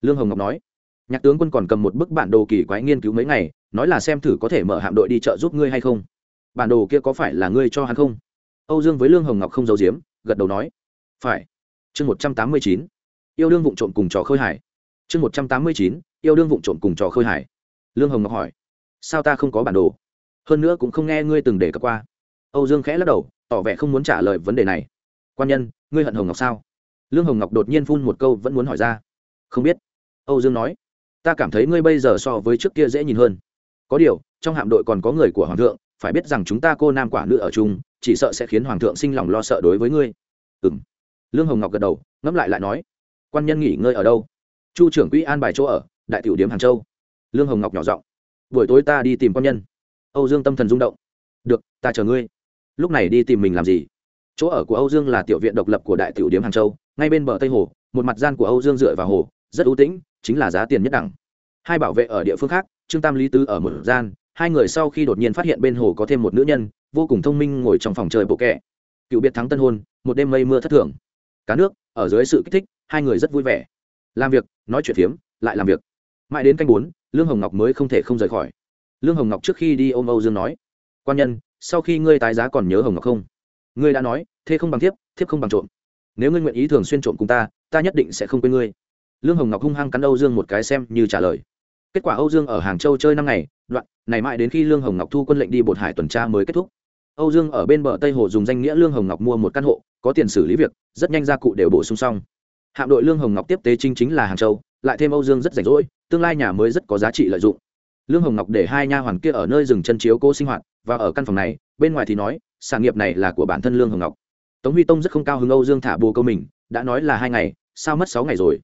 Lương hồng ngọc nói, nhạc tướng quân còn cầm một bức bản đồ kỳ quái nghiên cứu mấy ngày, nói là xem thử có thể mở hạm đội đi chợ giúp ngươi hay không. Bản đồ kia có phải là ngươi cho hắn không? Âu dương với lương hồng ngọc không giấu giếm, gật đầu nói, phải. Chương một trăm tám mươi chín, yêu đương vụ trộm cùng trò khơi hải. Chương một trăm tám mươi chín, yêu đương vụ trộm cùng trò khơi hải. Lương hồng ngọc hỏi sao ta không có bản đồ? Hơn nữa cũng không nghe ngươi từng đề cập qua. Âu dương khẽ lắc đầu, tỏ vẻ không muốn trả lời vấn đề này. Quan nhân, ngươi hận hồng ngọc sao? Lương hồng ngọc đột nhiên phun một câu vẫn muốn hỏi ra. Không biết. Âu dương nói. Ta cảm thấy ngươi bây giờ so với trước kia dễ nhìn hơn. Có điều, trong hạm đội còn có người của hoàng thượng, phải biết rằng chúng ta cô nam quả nữ ở chung, chỉ sợ sẽ khiến hoàng thượng sinh lòng lo sợ đối với ngươi. Ừ m lương hồng ngọc gật đầu, ngẫm lại lại nói. Quan nhân nghỉ ngơi ở đâu? Chu trưởng quỹ an bài chỗ ở, đại tiểu điếm hàng châu. Lương hồng ngọc nhỏ giọng buổi tối ta đi tìm quan nhân. Âu dương tâm thần rung động. Được, ta chờ ngươi. Lúc này đi tìm mình làm gì? Chỗ ở của âu dương là tiểu viện độc lập của đại tiểu điếm hàng châu, ngay bên bờ tây hồ, một mặt gian của âu dương dựa vào hồ, rất ưu tĩnh, chính là giá tiền nhất đẳng. Hai bảo vệ ở địa phương khác, trương tam lý tứ ở một gian, hai người sau khi đột nhiên phát hiện bên hồ có thêm một nữ nhân, vô cùng thông minh ngồi trong phòng chơi bộ kẹ. Cựu biệt thắng tân hôn, một đêm mây mưa thất thường. Cá nước, ở dưới sự kích thích, hai người rất vui vẻ. Làm việc, nói chuyện phiếm, lại làm việc. Mãi đến canh bốn lương hồng ngọc mới không thể không rời khỏi. Lương hồng ngọc trước khi đi ôm âu dương nói, quan nhân, sau khi ngươi tái giá còn nhớ hồng ngọc không? Ngươi đã nói, thế không bằng thiếp thiếp không bằng trộm. Nếu ngươi nguyện ý thường xuyên trộm cùng ta ta nhất định sẽ không quên ngươi. Lương hồng ngọc hung hăng cắn âu dương một cái xem như trả lời. Kết quả âu dương ở hàng châu chơi năm ngày, đoạn, này mãi đến khi lương hồng ngọc thu quân lệnh đi bột hải tuần tra mới kết thúc. Âu dương ở bên bờ tây hồ dùng danh nghĩa lương hồng ngọc mua một căn hộ, có tiền xử lý việc, rất nhanh gia cụ đều bổ sung xong. Hạm đội lương hồng ngọc tiếp tế chính chính là hàng châu, lại thêm âu dương rất rảnh rỗi tương lai nhà mới rất có giá trị lợi dụng. Lương hồng ngọc để hai nha hoàn kia ở nơi rừng chân chiếu cố sinh hoạt, và ở căn phòng này, bên ngoài thì nói, sản nghiệp này là của bản thân lương hồng ngọc. Tống huy tông rất không cao hứng âu dương thả bồ câu mình, đã nói là hai ngày, sao mất sáu ngày rồi?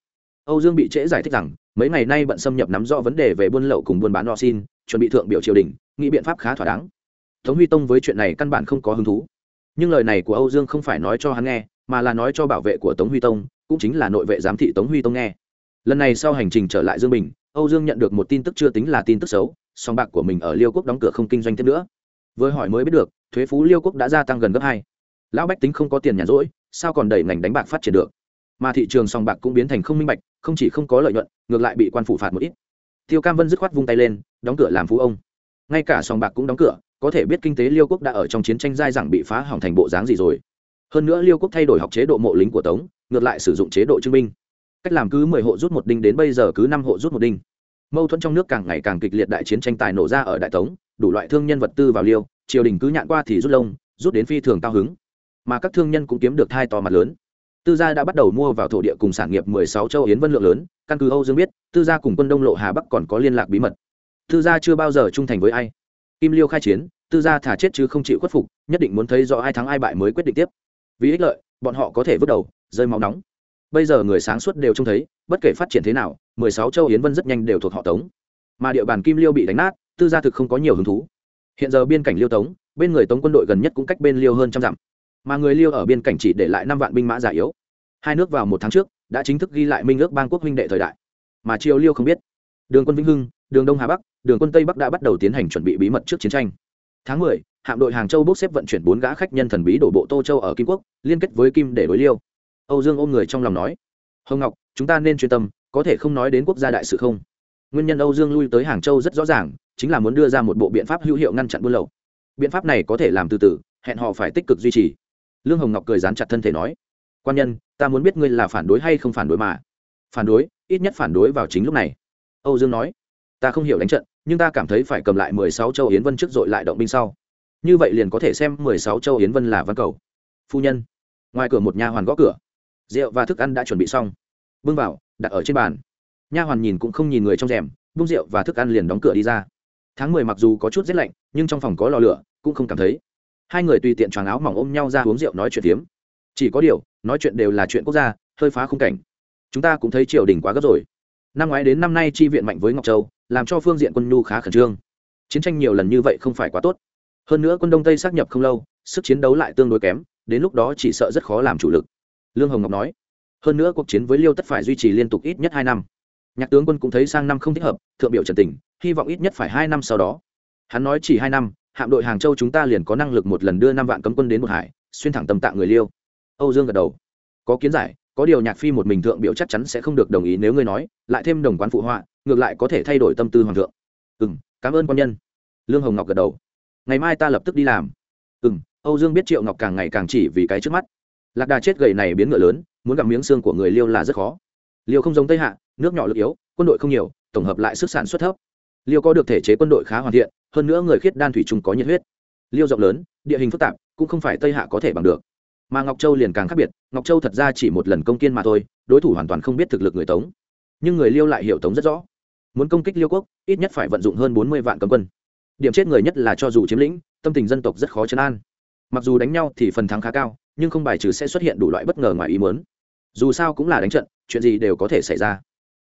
Âu dương bị trễ giải thích rằng, mấy ngày nay bận xâm nhập nắm rõ vấn đề về buôn lậu cùng buôn bán đo xin, chuẩn bị thượng biểu triều đình, nghĩ biện pháp khá thỏa đáng. Tống huy tông với chuyện này căn bản không có hứng thú. Nhưng lời này của âu dương không phải nói cho hắn nghe, mà là nói cho bảo vệ của tống huy tông, cũng chính là nội vệ giám thị tống huy tông nghe lần này sau hành trình trở lại dương bình, âu dương nhận được một tin tức chưa tính là tin tức xấu, song bạc của mình ở liêu quốc đóng cửa không kinh doanh thêm nữa. Với hỏi mới biết được, thuế phú liêu quốc đã gia tăng gần gấp hai. Lão bách tính không có tiền nhàn rỗi, sao còn đẩy ngành đánh bạc phát triển được? Mà thị trường song bạc cũng biến thành không minh bạch, không chỉ không có lợi nhuận, ngược lại bị quan phủ phạt một ít. Tiêu cam vân dứt khoát vung tay lên, đóng cửa làm phú ông. Ngay cả song bạc cũng đóng cửa, có thể biết kinh tế liêu quốc đã ở trong chiến tranh dai dẳng bị phá hỏng thành bộ dáng gì rồi. Hơn nữa liêu quốc thay đổi học chế độ mộ lính của tống, ngược lại sử dụng chế độ chứng minh cách làm cứ mười hộ rút một đinh đến bây giờ cứ năm hộ rút một đinh. Mâu thuẫn trong nước càng ngày càng kịch liệt đại chiến tranh tài nổ ra ở đại tống, đủ loại thương nhân vật tư vào liêu, triều đình cứ nhạn qua thì rút lông, rút đến phi thường cao hứng. Mà các thương nhân cũng kiếm được thai to mặt lớn. Tư gia đã bắt đầu mua vào thổ địa cùng sản nghiệp 16 châu yến vân lượng lớn, căn cứ âu dương biết, tư gia cùng quân đông lộ hà bắc còn có liên lạc bí mật. Tư gia chưa bao giờ trung thành với ai. Kim liêu khai chiến, tư gia thả chết chứ không chịu khuất phục, nhất định muốn thấy rõ ai thắng ai bại mới quyết định tiếp. Vì ích lợi, bọn họ có thể vứt đầu, rơi máu nóng bây giờ người sáng suốt đều trông thấy bất kể phát triển thế nào 16 châu yến vân rất nhanh đều thuộc họ tống. Mà địa bàn kim liêu bị đánh nát tư gia thực không có nhiều hứng thú. Hiện giờ biên cảnh liêu tống bên người tống quân đội gần nhất cũng cách bên liêu hơn trăm dặm. Mà người liêu ở biên cảnh chỉ để lại năm vạn binh mã già yếu. Hai nước vào một tháng trước đã chính thức ghi lại minh ước bang quốc huynh đệ thời đại. Mà triều liêu không biết. Đường quân vĩnh hưng đường đông hà bắc đường quân tây bắc đã bắt đầu tiến hành chuẩn bị bí mật trước chiến tranh. Tháng mười, hạm đội hàng châu bốc xếp vận chuyển bốn gã khách nhân thần bí đổ bộ tô châu ở kim quốc liên kết với kim để đối liêu âu dương ôm người trong lòng nói, hồng ngọc, chúng ta nên chuyên tâm, có thể không nói đến quốc gia đại sự không? Nguyên nhân âu dương lui tới hàng châu rất rõ ràng, chính là muốn đưa ra một bộ biện pháp hữu hiệu ngăn chặn buôn lậu. Biện pháp này có thể làm từ từ, hẹn họ phải tích cực duy trì. Lương hồng ngọc cười dán chặt thân thể nói, quan nhân, ta muốn biết ngươi là phản đối hay không phản đối mà. Phản đối, ít nhất phản đối vào chính lúc này. Âu dương nói, ta không hiểu đánh trận, nhưng ta cảm thấy phải cầm lại mười sáu châu yến vân trước dội lại động binh sau. Như vậy liền có thể xem mười sáu châu yến vân là văn cầu. Phu nhân. Ngoài cửa một nha hoàn gõ cửa rượu và thức ăn đã chuẩn bị xong. Bưng vào, đặt ở trên bàn. Nha hoàn nhìn cũng không nhìn người trong rèm, bưng rượu và thức ăn liền đóng cửa đi ra. Tháng mười mặc dù có chút rét lạnh, nhưng trong phòng có lò lửa, cũng không cảm thấy. Hai người tùy tiện choàng áo mỏng ôm nhau ra uống rượu nói chuyện phiếm. Chỉ có điều, nói chuyện đều là chuyện quốc gia, hơi phá khung cảnh. Chúng ta cũng thấy triều đình quá gấp rồi. Năm ngoái đến năm nay chi viện mạnh với ngọc châu, làm cho phương diện quân nhu khá khẩn trương. Chiến tranh nhiều lần như vậy không phải quá tốt. Hơn nữa quân đông tây xác nhập không lâu, sức chiến đấu lại tương đối kém, đến lúc đó chỉ sợ rất khó làm chủ lực lương hồng ngọc nói, hơn nữa cuộc chiến với liêu tất phải duy trì liên tục ít nhất hai năm. Nhạc tướng quân cũng thấy sang năm không thích hợp, thượng biểu trần tình, hy vọng ít nhất phải hai năm sau đó. Hắn nói chỉ hai năm, hạm đội hàng châu chúng ta liền có năng lực một lần đưa năm vạn cấm quân đến một hải, xuyên thẳng tâm tạng người liêu. Âu dương gật đầu. Có kiến giải, có điều nhạc phi một mình thượng biểu chắc chắn sẽ không được đồng ý nếu ngươi nói, lại thêm đồng quán phụ họa, ngược lại có thể thay đổi tâm tư hoàng thượng. Ừ m cảm ơn quan nhân. Lương hồng ngọc gật đầu. Ngày mai ta lập tức đi làm. Ừ m âu dương biết triệu ngọc càng ngày càng chỉ vì cái trước mắt lạc đà chết gầy này biến ngựa lớn, muốn gặp miếng xương của người liêu là rất khó. Liêu không giống tây hạ, nước nhỏ lực yếu, quân đội không nhiều, tổng hợp lại sức sản xuất thấp. Liêu có được thể chế quân đội khá hoàn thiện, hơn nữa người khiết đan thủy Trung có nhiệt huyết. Liêu rộng lớn, địa hình phức tạp, cũng không phải tây hạ có thể bằng được. Mà ngọc châu liền càng khác biệt, ngọc châu thật ra chỉ một lần công kiên mà thôi, đối thủ hoàn toàn không biết thực lực người tống. Nhưng người liêu lại hiểu tống rất rõ. Muốn công kích liêu quốc, ít nhất phải vận dụng hơn bốn mươi vạn cấm quân. Điểm chết người nhất là cho dù chiếm lĩnh, tâm tình dân tộc rất khó chấn an mặc dù đánh nhau thì phần thắng khá cao, nhưng không bài trừ sẽ xuất hiện đủ loại bất ngờ ngoài ý muốn. Dù sao cũng là đánh trận, chuyện gì đều có thể xảy ra.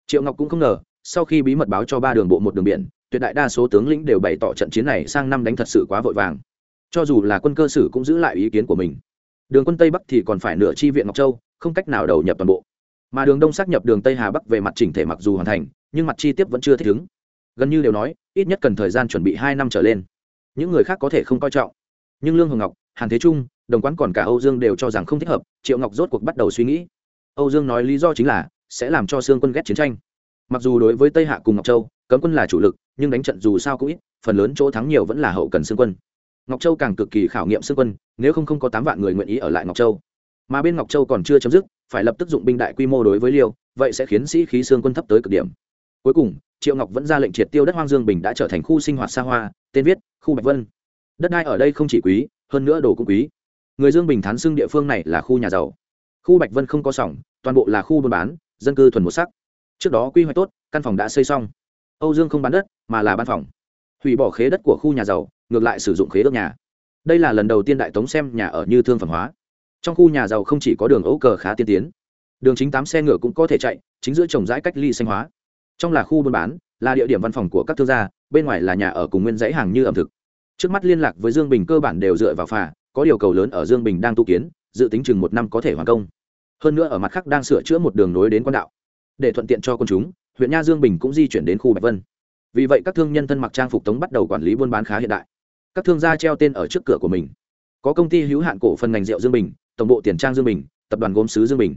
Triệu ngọc cũng không ngờ, sau khi bí mật báo cho ba đường bộ một đường biển, tuyệt đại đa số tướng lĩnh đều bày tỏ trận chiến này sang năm đánh thật sự quá vội vàng. Cho dù là quân cơ sử cũng giữ lại ý kiến của mình. Đường quân tây bắc thì còn phải nửa chi viện ngọc châu, không cách nào đầu nhập toàn bộ. Mà đường đông xác nhập đường tây hà bắc về mặt chỉnh thể mặc dù hoàn thành, nhưng mặt chi tiết vẫn chưa thích ứng. Gần như đều nói, ít nhất cần thời gian chuẩn bị hai năm trở lên. Những người khác có thể không coi trọng. Nhưng lương hồng ngọc hàn thế trung, đồng quán còn cả âu dương đều cho rằng không thích hợp, triệu ngọc rốt cuộc bắt đầu suy nghĩ. Âu dương nói lý do chính là, sẽ làm cho sương quân ghét chiến tranh. Mặc dù đối với tây hạ cùng ngọc châu, cấm quân là chủ lực, nhưng đánh trận dù sao cũng ít, phần lớn chỗ thắng nhiều vẫn là hậu cần sương quân. Ngọc châu càng cực kỳ khảo nghiệm sương quân, nếu không không có tám vạn người nguyện ý ở lại ngọc châu. Mà bên ngọc châu còn chưa chấm dứt, phải lập tức dụng binh đại quy mô đối với liêu, vậy sẽ khiến sĩ khí sương quân thấp tới cực điểm. Cuối cùng, triệu ngọc vẫn ra lệnh triệt tiêu đất hoang dương bình đã trở thành khu sinh hoạt xa hoa, tên viết, khu bạch vân. Đất đai ở đây không chỉ quý hơn nữa đồ cũng quý. Người dương bình thán xưng địa phương này là khu nhà giàu. Khu bạch vân không có sòng, toàn bộ là khu buôn bán, dân cư thuần một sắc. Trước đó quy hoạch tốt, căn phòng đã xây xong. Âu dương không bán đất, mà là ban phòng. Hủy bỏ khế đất của khu nhà giàu, ngược lại sử dụng khế đất nhà. Đây là lần đầu tiên đại tống xem nhà ở như thương phẩm hóa. Trong khu nhà giàu không chỉ có đường ấu cờ khá tiên tiến. Đường chính tám xe ngựa cũng có thể chạy, chính giữa trồng rãi cách ly xanh hóa. Trong là khu buôn bán, là địa điểm văn phòng của các thương gia, bên ngoài là nhà ở cùng nguyên dãy hàng như ẩm thực trước mắt liên lạc với dương bình cơ bản đều dựa vào phà, có điều cầu lớn ở dương bình đang tu kiến, dự tính chừng một năm có thể hoàn công. Hơn nữa ở mặt khác đang sửa chữa một đường nối đến quan đạo. Để thuận tiện cho quân chúng, huyện nha dương bình cũng di chuyển đến khu bạch vân. Vì vậy các thương nhân thân mặc trang phục tống bắt đầu quản lý buôn bán khá hiện đại. Các thương gia treo tên ở trước cửa của mình. Có công ty hữu hạn cổ phần ngành rượu dương bình, tổng bộ tiền trang dương bình, tập đoàn gốm sứ dương bình.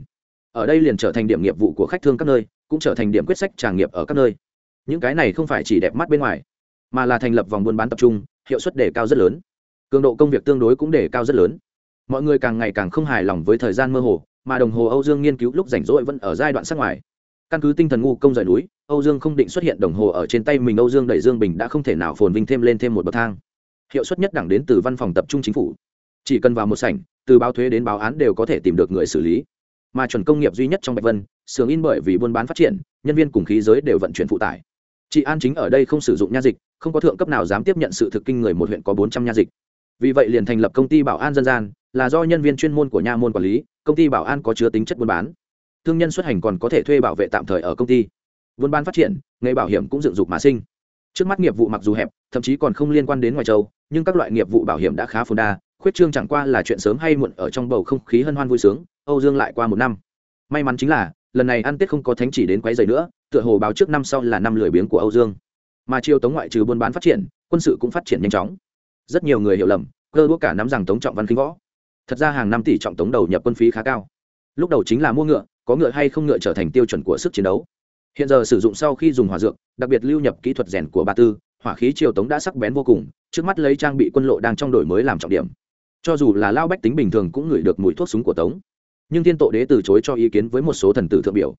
Ở đây liền trở thành điểm nghiệp vụ của khách thương các nơi, cũng trở thành điểm quyết sách tràng nghiệp ở các nơi. Những cái này không phải chỉ đẹp mắt bên ngoài mà là thành lập vòng buôn bán tập trung, hiệu suất đề cao rất lớn. Cường độ công việc tương đối cũng đề cao rất lớn. Mọi người càng ngày càng không hài lòng với thời gian mơ hồ, mà đồng hồ âu dương nghiên cứu lúc rảnh rỗi vẫn ở giai đoạn sát ngoài. Căn cứ tinh thần ngu công rời núi, âu dương không định xuất hiện đồng hồ ở trên tay mình, âu dương đẩy dương bình đã không thể nào phồn vinh thêm lên thêm một bậc thang. Hiệu suất nhất đẳng đến từ văn phòng tập trung chính phủ. Chỉ cần vào một sảnh, từ báo thuế đến báo án đều có thể tìm được người xử lý. Mà chuẩn công nghiệp duy nhất trong bạch vân sướng in bởi vì buôn bán phát triển, nhân viên cùng khí giới đều vận chuyển phụ tải chị an chính ở đây không sử dụng nha dịch, không có thượng cấp nào dám tiếp nhận sự thực kinh người một huyện có bốn trăm nha dịch. Vì vậy liền thành lập công ty bảo an dân gian, là do nhân viên chuyên môn của nha môn quản lý, công ty bảo an có chứa tính chất buôn bán. Thương nhân xuất hành còn có thể thuê bảo vệ tạm thời ở công ty. Buôn bán phát triển, nghề bảo hiểm cũng dựng dục mà sinh. Trước mắt nghiệp vụ mặc dù hẹp, thậm chí còn không liên quan đến ngoài châu, nhưng các loại nghiệp vụ bảo hiểm đã khá phồn đa, khuyết trương chẳng qua là chuyện sớm hay muộn ở trong bầu không khí hân hoan vui sướng, âu dương lại qua một năm. May mắn chính là lần này ăn tết không có thánh chỉ đến quấy giày nữa, tựa hồ báo trước năm sau là năm lười biếng của âu dương. Mà triều tống ngoại trừ buôn bán phát triển, quân sự cũng phát triển nhanh chóng. Rất nhiều người hiểu lầm, cơ đũa cả nắm rằng tống trọng văn khinh võ. Thật ra hàng năm tỷ trọng tống đầu nhập quân phí khá cao. Lúc đầu chính là mua ngựa, có ngựa hay không ngựa trở thành tiêu chuẩn của sức chiến đấu. Hiện giờ sử dụng sau khi dùng hỏa dược, đặc biệt lưu nhập kỹ thuật rèn của ba tư, hỏa khí triều tống đã sắc bén vô cùng, trước mắt lấy trang bị quân lộ đang trong đổi mới làm trọng điểm. Cho dù là lao bách tính bình thường cũng ngửi được mùi thuốc súng của tống nhưng thiên tổ đế từ chối cho ý kiến với một số thần tử thượng biểu.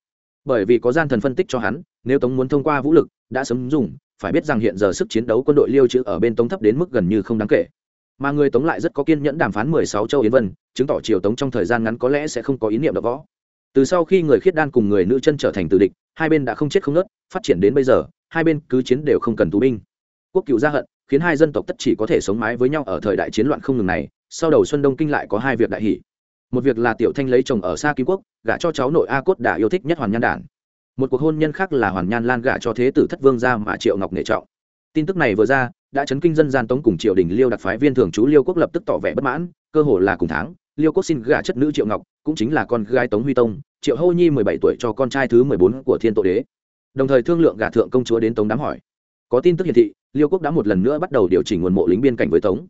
Bởi vì có gian thần phân tích cho hắn, nếu tống muốn thông qua vũ lực, đã sớm dùng, phải biết rằng hiện giờ sức chiến đấu quân đội liêu chữ ở bên tống thấp đến mức gần như không đáng kể. Mà người tống lại rất có kiên nhẫn đàm phán mười sáu châu yến vân, chứng tỏ triều tống trong thời gian ngắn có lẽ sẽ không có ý niệm đ võ. Từ sau khi người khiết đan cùng người nữ chân trở thành tử địch, hai bên đã không chết không nớt, phát triển đến bây giờ, hai bên cứ chiến đều không cần tù binh. Quốc cựu gia hận, khiến hai dân tộc tất chỉ có thể sống mái với nhau ở thời đại chiến loạn không ngừng này, sau đầu xuân đông kinh lại có hai việc đại hỷ một việc là tiểu thanh lấy chồng ở xa kim quốc, gả cho cháu nội a cốt đã yêu thích nhất hoàn nhan đản. Một cuộc hôn nhân khác là hoàn nhan lan gả cho thế tử thất vương gia mà triệu ngọc nể trọng. Tin tức này vừa ra, đã chấn kinh dân gian tống cùng triều đình liêu đặc phái viên thường chú liêu quốc lập tức tỏ vẻ bất mãn, cơ hồ là cùng tháng, liêu quốc xin gả chất nữ triệu ngọc, cũng chính là con gái tống huy tông, triệu hô nhi mười bảy tuổi cho con trai thứ mười bốn của thiên tổ đế. Đồng thời thương lượng gả thượng công chúa đến tống đám hỏi. Có tin tức hiển thị, liêu quốc đã một lần nữa bắt đầu điều chỉnh nguồn mộ lính biên cảnh với tống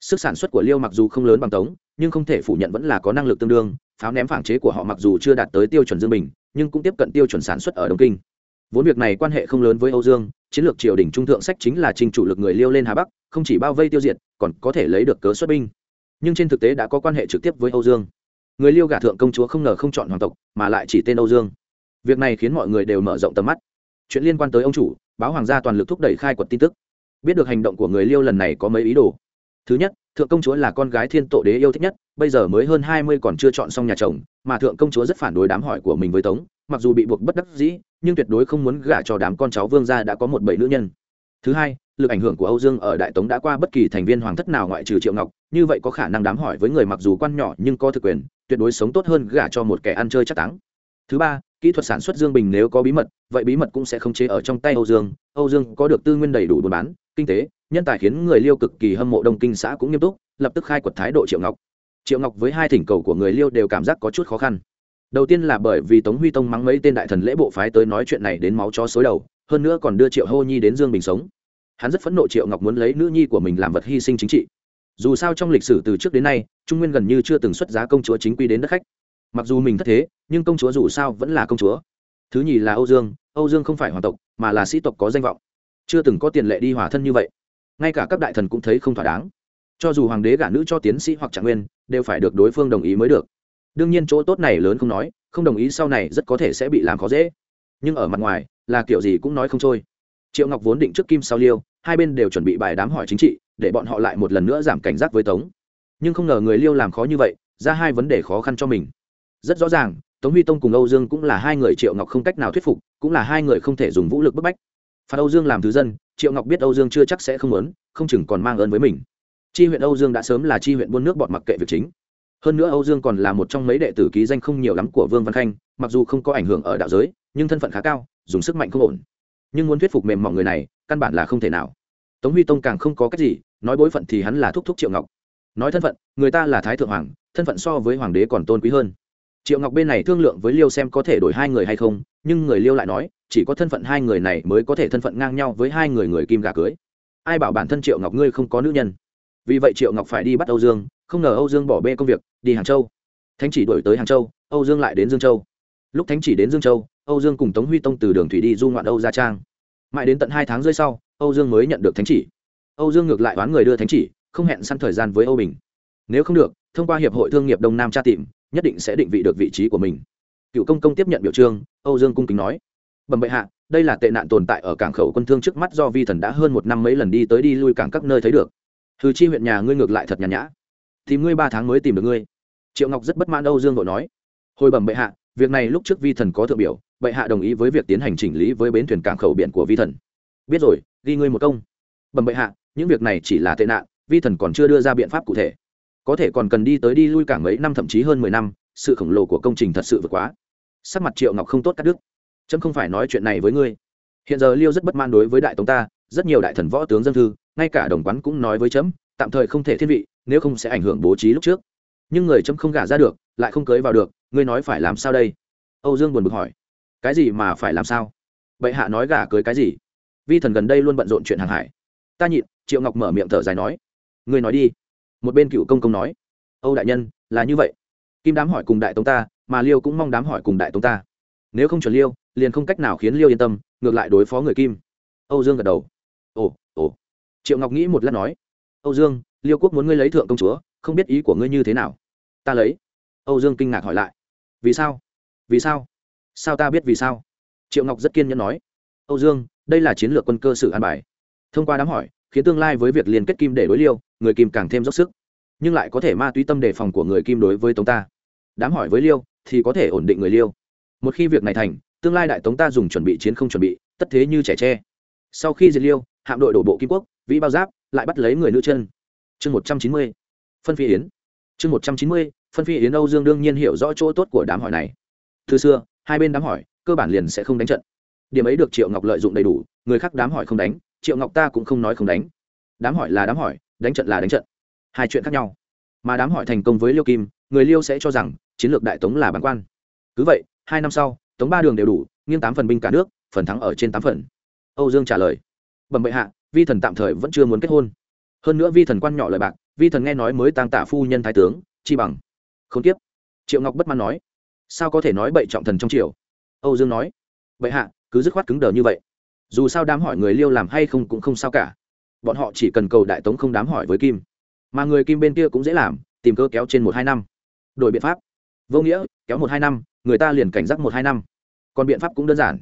sức sản xuất của liêu mặc dù không lớn bằng tống, nhưng không thể phủ nhận vẫn là có năng lực tương đương. Pháo ném phản chế của họ mặc dù chưa đạt tới tiêu chuẩn dương bình, nhưng cũng tiếp cận tiêu chuẩn sản xuất ở đông kinh. Vốn việc này quan hệ không lớn với âu dương, chiến lược triều đình trung thượng sách chính là trình chủ lực người liêu lên hà bắc, không chỉ bao vây tiêu diệt, còn có thể lấy được cớ xuất binh. Nhưng trên thực tế đã có quan hệ trực tiếp với âu dương. Người liêu gả thượng công chúa không ngờ không chọn hoàng tộc, mà lại chỉ tên âu dương. Việc này khiến mọi người đều mở rộng tầm mắt. Chuyện liên quan tới ông chủ, báo hoàng gia toàn lực thúc đẩy khai quật tin tức. Biết được hành động của người liêu lần này có mấy ý đồ thứ nhất, thượng công chúa là con gái thiên tổ đế yêu thích nhất, bây giờ mới hơn hai mươi còn chưa chọn xong nhà chồng, mà thượng công chúa rất phản đối đám hỏi của mình với tống, mặc dù bị buộc bất đắc dĩ, nhưng tuyệt đối không muốn gả cho đám con cháu vương gia đã có một bảy nữ nhân. Thứ hai, lực ảnh hưởng của âu dương ở đại tống đã qua bất kỳ thành viên hoàng thất nào ngoại trừ triệu ngọc, như vậy có khả năng đám hỏi với người mặc dù quan nhỏ nhưng có thực quyền, tuyệt đối sống tốt hơn gả cho một kẻ ăn chơi chắc táng. Thứ ba, kỹ thuật sản xuất dương bình nếu có bí mật, vậy bí mật cũng sẽ không chế ở trong tay âu dương. Âu dương có được tư nguyên đầy đủ buôn bán, kinh tế nhân tài khiến người liêu cực kỳ hâm mộ đông kinh xã cũng nghiêm túc, lập tức khai quật thái độ triệu ngọc. Triệu ngọc với hai thỉnh cầu của người liêu đều cảm giác có chút khó khăn. Đầu tiên là bởi vì tống huy tông mắng mấy tên đại thần lễ bộ phái tới nói chuyện này đến máu chó xối đầu, hơn nữa còn đưa triệu hô nhi đến dương bình sống. Hắn rất phẫn nộ triệu ngọc muốn lấy nữ nhi của mình làm vật hy sinh chính trị. Dù sao trong lịch sử từ trước đến nay, trung nguyên gần như chưa từng xuất giá công chúa chính quy đến đất khách. Mặc dù mình thất thế, nhưng công chúa dù sao vẫn là công chúa. Thứ nhì là âu dương âu dương không phải hoàng tộc, mà là sĩ tộc có danh vọng. Chưa từng có tiền lệ đi hòa thân như vậy ngay cả các đại thần cũng thấy không thỏa đáng. Cho dù hoàng đế gả nữ cho tiến sĩ hoặc trạng nguyên, đều phải được đối phương đồng ý mới được. Đương nhiên chỗ tốt này lớn không nói, không đồng ý sau này rất có thể sẽ bị làm khó dễ. Nhưng ở mặt ngoài, là kiểu gì cũng nói không trôi. Triệu ngọc vốn định trước kim sao liêu, hai bên đều chuẩn bị bài đám hỏi chính trị, để bọn họ lại một lần nữa giảm cảnh giác với tống. Nhưng không ngờ người liêu làm khó như vậy, ra hai vấn đề khó khăn cho mình. Rất rõ ràng, tống huy tông cùng âu dương cũng là hai người triệu ngọc không cách nào thuyết phục, cũng là hai người không thể dùng vũ lực bức bách phạt âu dương làm thứ dân, triệu ngọc biết âu dương chưa chắc sẽ không lớn không chừng còn mang ơn với mình. Chi huyện âu dương đã sớm là chi huyện buôn nước bọn mặc kệ việc chính. Hơn nữa âu dương còn là một trong mấy đệ tử ký danh không nhiều lắm của vương văn khanh, mặc dù không có ảnh hưởng ở đạo giới, nhưng thân phận khá cao, dùng sức mạnh không ổn. Nhưng muốn thuyết phục mềm mỏng người này, căn bản là không thể nào. Tống huy tông càng không có cách gì, nói bối phận thì hắn là thúc thúc triệu ngọc. Nói thân phận, người ta là thái thượng hoàng, thân phận so với hoàng đế còn tôn quý hơn. Triệu ngọc bên này thương lượng với liêu xem có thể đổi hai người hay không nhưng người liêu lại nói, chỉ có thân phận hai người này mới có thể thân phận ngang nhau với hai người người kim gà cưới. Ai bảo bản thân triệu ngọc ngươi không có nữ nhân? Vì vậy triệu ngọc phải đi bắt âu dương, không ngờ âu dương bỏ bê công việc, đi hàng châu. Thánh chỉ đổi tới hàng châu, âu dương lại đến dương châu. Lúc thánh chỉ đến dương châu, âu dương cùng tống huy tông từ đường thủy đi du ngoạn âu gia trang. Mãi đến tận hai tháng rơi sau, âu dương mới nhận được thánh chỉ. Âu dương ngược lại oán người đưa thánh chỉ, không hẹn săn thời gian với âu bình. Nếu không được, thông qua hiệp hội thương nghiệp đông nam tra tìm, nhất định sẽ định vị được vị trí của mình cựu công công tiếp nhận biểu trương, âu dương cung kính nói. Bẩm bệ hạ, đây là tệ nạn tồn tại ở cảng khẩu quân thương trước mắt do vi thần đã hơn một năm mấy lần đi tới đi lui cảng các nơi thấy được. Thứ chi huyện nhà ngươi ngược lại thật nhàn nhã. Tìm ngươi ba tháng mới tìm được ngươi. Triệu ngọc rất bất mãn âu dương vội nói. Hồi bẩm bệ hạ, việc này lúc trước vi thần có thượng biểu, bệ hạ đồng ý với việc tiến hành chỉnh lý với bến thuyền cảng khẩu biển của vi thần. Biết rồi, ghi ngươi một công. Bẩm bệ hạ, những việc này chỉ là tệ nạn, vi thần còn chưa đưa ra biện pháp cụ thể. Có thể còn cần đi tới đi lui cảng mấy năm, thậm chí hơn mười năm, sự khổng lồ của công trình thật sự vượt quá sắc mặt triệu ngọc không tốt cắt đứt. Trâm không phải nói chuyện này với ngươi. Hiện giờ liêu rất bất mãn đối với đại tống ta rất nhiều đại thần võ tướng dân thư ngay cả đồng quán cũng nói với trẫm, tạm thời không thể thiên vị nếu không sẽ ảnh hưởng bố trí lúc trước. Nhưng người trẫm không gả ra được lại không cưới vào được ngươi nói phải làm sao đây? Âu dương buồn bực hỏi. Cái gì mà phải làm sao? Bệ hạ nói gả cưới cái gì? Vi thần gần đây luôn bận rộn chuyện hàng hải. Ta nhịn triệu ngọc mở miệng thở dài nói. Ngươi nói đi. Một bên cựu công công nói. Âu đại nhân là như vậy. Kim đám hỏi cùng đại tống ta mà liêu cũng mong đám hỏi cùng đại tống ta. Nếu không chuẩn liêu, liền không cách nào khiến liêu yên tâm, ngược lại đối phó người kim. Âu dương gật đầu. Ồ ồ. Triệu ngọc nghĩ một lát nói. Âu dương, liêu quốc muốn ngươi lấy thượng công chúa, không biết ý của ngươi như thế nào? Ta lấy. Âu dương kinh ngạc hỏi lại. Vì sao? Vì sao? Sao ta biết vì sao? Triệu ngọc rất kiên nhẫn nói. Âu dương, đây là chiến lược quân cơ sự an bài. Thông qua đám hỏi, khiến tương lai với việc liên kết kim để đối liêu, người kim càng thêm dốc sức. Nhưng lại có thể ma túy tâm đề phòng của người kim đối với tống ta đám hỏi với liêu, thì có thể ổn định người liêu. Một khi việc này thành, tương lai đại tống ta dùng chuẩn bị chiến không chuẩn bị, tất thế như trẻ tre. Sau khi diệt liêu, hạm đội đổ bộ kim quốc, vĩ bao giáp, lại bắt lấy người nữ chân. Chương một trăm chín mươi, phân phi yến. Chương một trăm chín mươi, phân phi yến âu dương đương nhiên hiểu rõ chỗ tốt của đám hỏi này. Từ xưa, hai bên đám hỏi, cơ bản liền sẽ không đánh trận. Điểm ấy được triệu ngọc lợi dụng đầy đủ, người khác đám hỏi không đánh, triệu ngọc ta cũng không nói không đánh. Đám hỏi là đám hỏi, đánh trận là đánh trận. Hai chuyện khác nhau. Mà đám hỏi thành công với liêu kim, người liêu sẽ cho rằng chiến lược đại tống là bản quan. Cứ vậy, hai năm sau, tống ba đường đều đủ, nghiêng tám phần binh cả nước, phần thắng ở trên tám phần. Âu dương trả lời, bẩm bệ hạ, vi thần tạm thời vẫn chưa muốn kết hôn. Hơn nữa vi thần quan nhỏ lời bạc, vi thần nghe nói mới tăng tả phu nhân thái tướng, chi bằng. Không tiếp. Triệu ngọc bất mãn nói, sao có thể nói bậy trọng thần trong triều? Âu dương nói, bệ hạ, cứ dứt khoát cứng đờ như vậy. Dù sao đám hỏi người liêu làm hay không cũng không sao cả. Bọn họ chỉ cần cầu đại tống không đám hỏi với kim. Mà người kim bên kia cũng dễ làm, tìm cơ kéo trên một hai năm. Đổi biện pháp vô nghĩa, kéo một hai năm, người ta liền cảnh giác một hai năm. Còn biện pháp cũng đơn giản.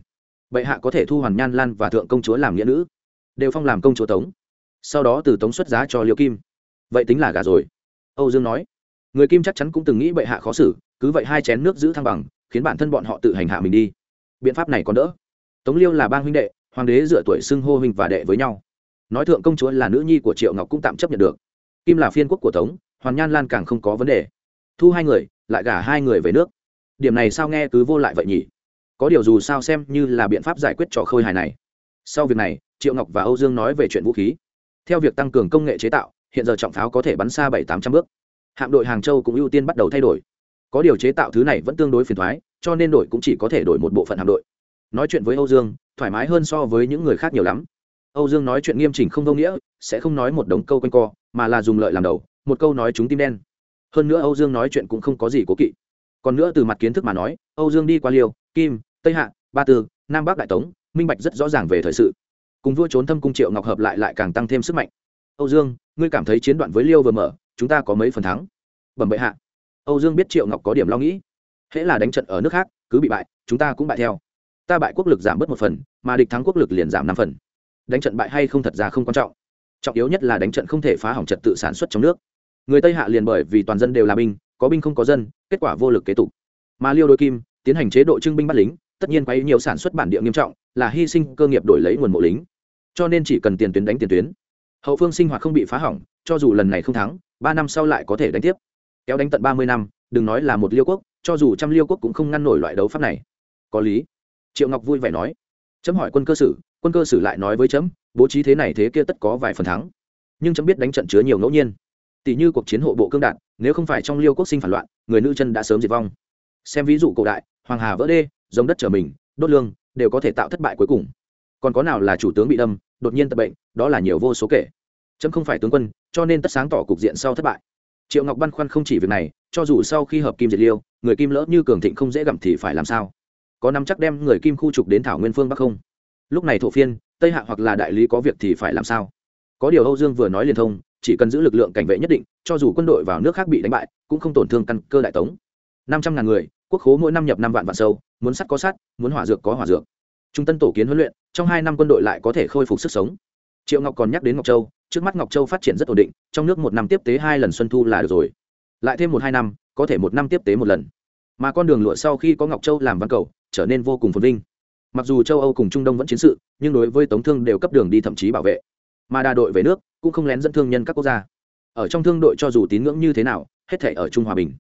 Bệ hạ có thể thu hoàn nhan lan và thượng công chúa làm nghĩa nữ, đều phong làm công chúa tống. Sau đó từ tống xuất giá cho liêu kim. Vậy tính là gà rồi. Âu dương nói. Người kim chắc chắn cũng từng nghĩ bệ hạ khó xử, cứ vậy hai chén nước giữ thăng bằng, khiến bản thân bọn họ tự hành hạ mình đi. Biện pháp này còn đỡ. Tống liêu là bang huynh đệ, hoàng đế dựa tuổi xưng hô huynh và đệ với nhau. Nói thượng công chúa là nữ nhi của triệu ngọc cũng tạm chấp nhận được. Kim là phiên quốc của tống, hoàn nhan lan càng không có vấn đề. Thu hai người lại gả hai người về nước. Điểm này sao nghe cứ vô lại vậy nhỉ? Có điều dù sao xem như là biện pháp giải quyết trò khôi hài này. Sau việc này, triệu ngọc và âu dương nói về chuyện vũ khí. Theo việc tăng cường công nghệ chế tạo, hiện giờ trọng pháo có thể bắn xa bảy tám trăm bước. Hạm đội hàng châu cũng ưu tiên bắt đầu thay đổi. Có điều chế tạo thứ này vẫn tương đối phiền thoái, cho nên đổi cũng chỉ có thể đổi một bộ phận hạm đội. Nói chuyện với âu dương, thoải mái hơn so với những người khác nhiều lắm. Âu dương nói chuyện nghiêm chỉnh không vô nghĩa, sẽ không nói một đống câu quanh co, mà là dùng lợi làm đầu, một câu nói chúng tim đen hơn nữa âu dương nói chuyện cũng không có gì cố kỵ. Còn nữa từ mặt kiến thức mà nói, âu dương đi qua liêu, kim, tây hạ, ba tư, nam bắc đại tống, minh bạch rất rõ ràng về thời sự. Cùng vua trốn thâm cung triệu ngọc hợp lại lại càng tăng thêm sức mạnh. Âu dương, ngươi cảm thấy chiến đoạn với liêu vừa mở, chúng ta có mấy phần thắng? Bẩm bệ hạ. Âu dương biết triệu ngọc có điểm lo nghĩ. Hễ là đánh trận ở nước khác, cứ bị bại, chúng ta cũng bại theo. Ta bại quốc lực giảm bớt một phần, mà địch thắng quốc lực liền giảm năm phần. Đánh trận bại hay không thật ra không quan trọng. Trọng yếu nhất là đánh trận không thể phá hỏng trật tự sản xuất trong nước người tây hạ liền bởi vì toàn dân đều là binh có binh không có dân kết quả vô lực kế tục mà liêu đôi kim tiến hành chế độ trưng binh bắt lính tất nhiên quấy nhiều sản xuất bản địa nghiêm trọng là hy sinh cơ nghiệp đổi lấy nguồn mộ lính cho nên chỉ cần tiền tuyến đánh tiền tuyến hậu phương sinh hoạt không bị phá hỏng cho dù lần này không thắng ba năm sau lại có thể đánh tiếp kéo đánh tận ba mươi năm đừng nói là một liêu quốc cho dù trăm liêu quốc cũng không ngăn nổi loại đấu pháp này có lý triệu ngọc vui vẻ nói chấm hỏi quân cơ sử quân cơ sử lại nói với chấm bố trí thế này thế kia tất có vài phần thắng nhưng chấm biết đánh trận chứa nhiều ngẫu nhiên tỷ như cuộc chiến hộ bộ cương đạn, nếu không phải trong liêu quốc sinh phản loạn, người nữ chân đã sớm diệt vong. Xem ví dụ cổ đại, hoàng hà vỡ đê, giống đất trở mình, đốt lương, đều có thể tạo thất bại cuối cùng. Còn có nào là chủ tướng bị đâm, đột nhiên tập bệnh, đó là nhiều vô số kể. Chấm không phải tướng quân, cho nên tất sáng tỏ cục diện sau thất bại. Triệu ngọc băn khoăn không chỉ việc này, cho dù sau khi hợp kim diệt liêu, người kim lỡ như cường thịnh không dễ gặm thì phải làm sao? Có nắm chắc đem người kim khu trục đến thảo nguyên phương bắc không? Lúc này thổ phiên, tây hạ hoặc là đại lý có việc thì phải làm sao? Có điều âu dương vừa nói liên thông chỉ cần giữ lực lượng cảnh vệ nhất định, cho dù quân đội vào nước khác bị đánh bại, cũng không tổn thương căn cơ đại tống. Năm trăm ngàn người, quốc khố mỗi năm nhập năm vạn vạn sâu, muốn sắt có sắt, muốn hỏa dược có hỏa dược. Trung tân tổ kiến huấn luyện, trong hai năm quân đội lại có thể khôi phục sức sống. Triệu ngọc còn nhắc đến ngọc châu, trước mắt ngọc châu phát triển rất ổn định, trong nước một năm tiếp tế hai lần xuân thu là được rồi. Lại thêm một hai năm, có thể một năm tiếp tế một lần. Mà con đường lụa sau khi có ngọc châu làm văn cầu, trở nên vô cùng phồn vinh. Mặc dù châu âu cùng trung đông vẫn chiến sự, nhưng đối với tống thương đều cấp đường đi thậm chí bảo vệ mà đà đội về nước cũng không lén dẫn thương nhân các quốc gia. Ở trong thương đội cho dù tín ngưỡng như thế nào, hết thể ở trung hòa bình.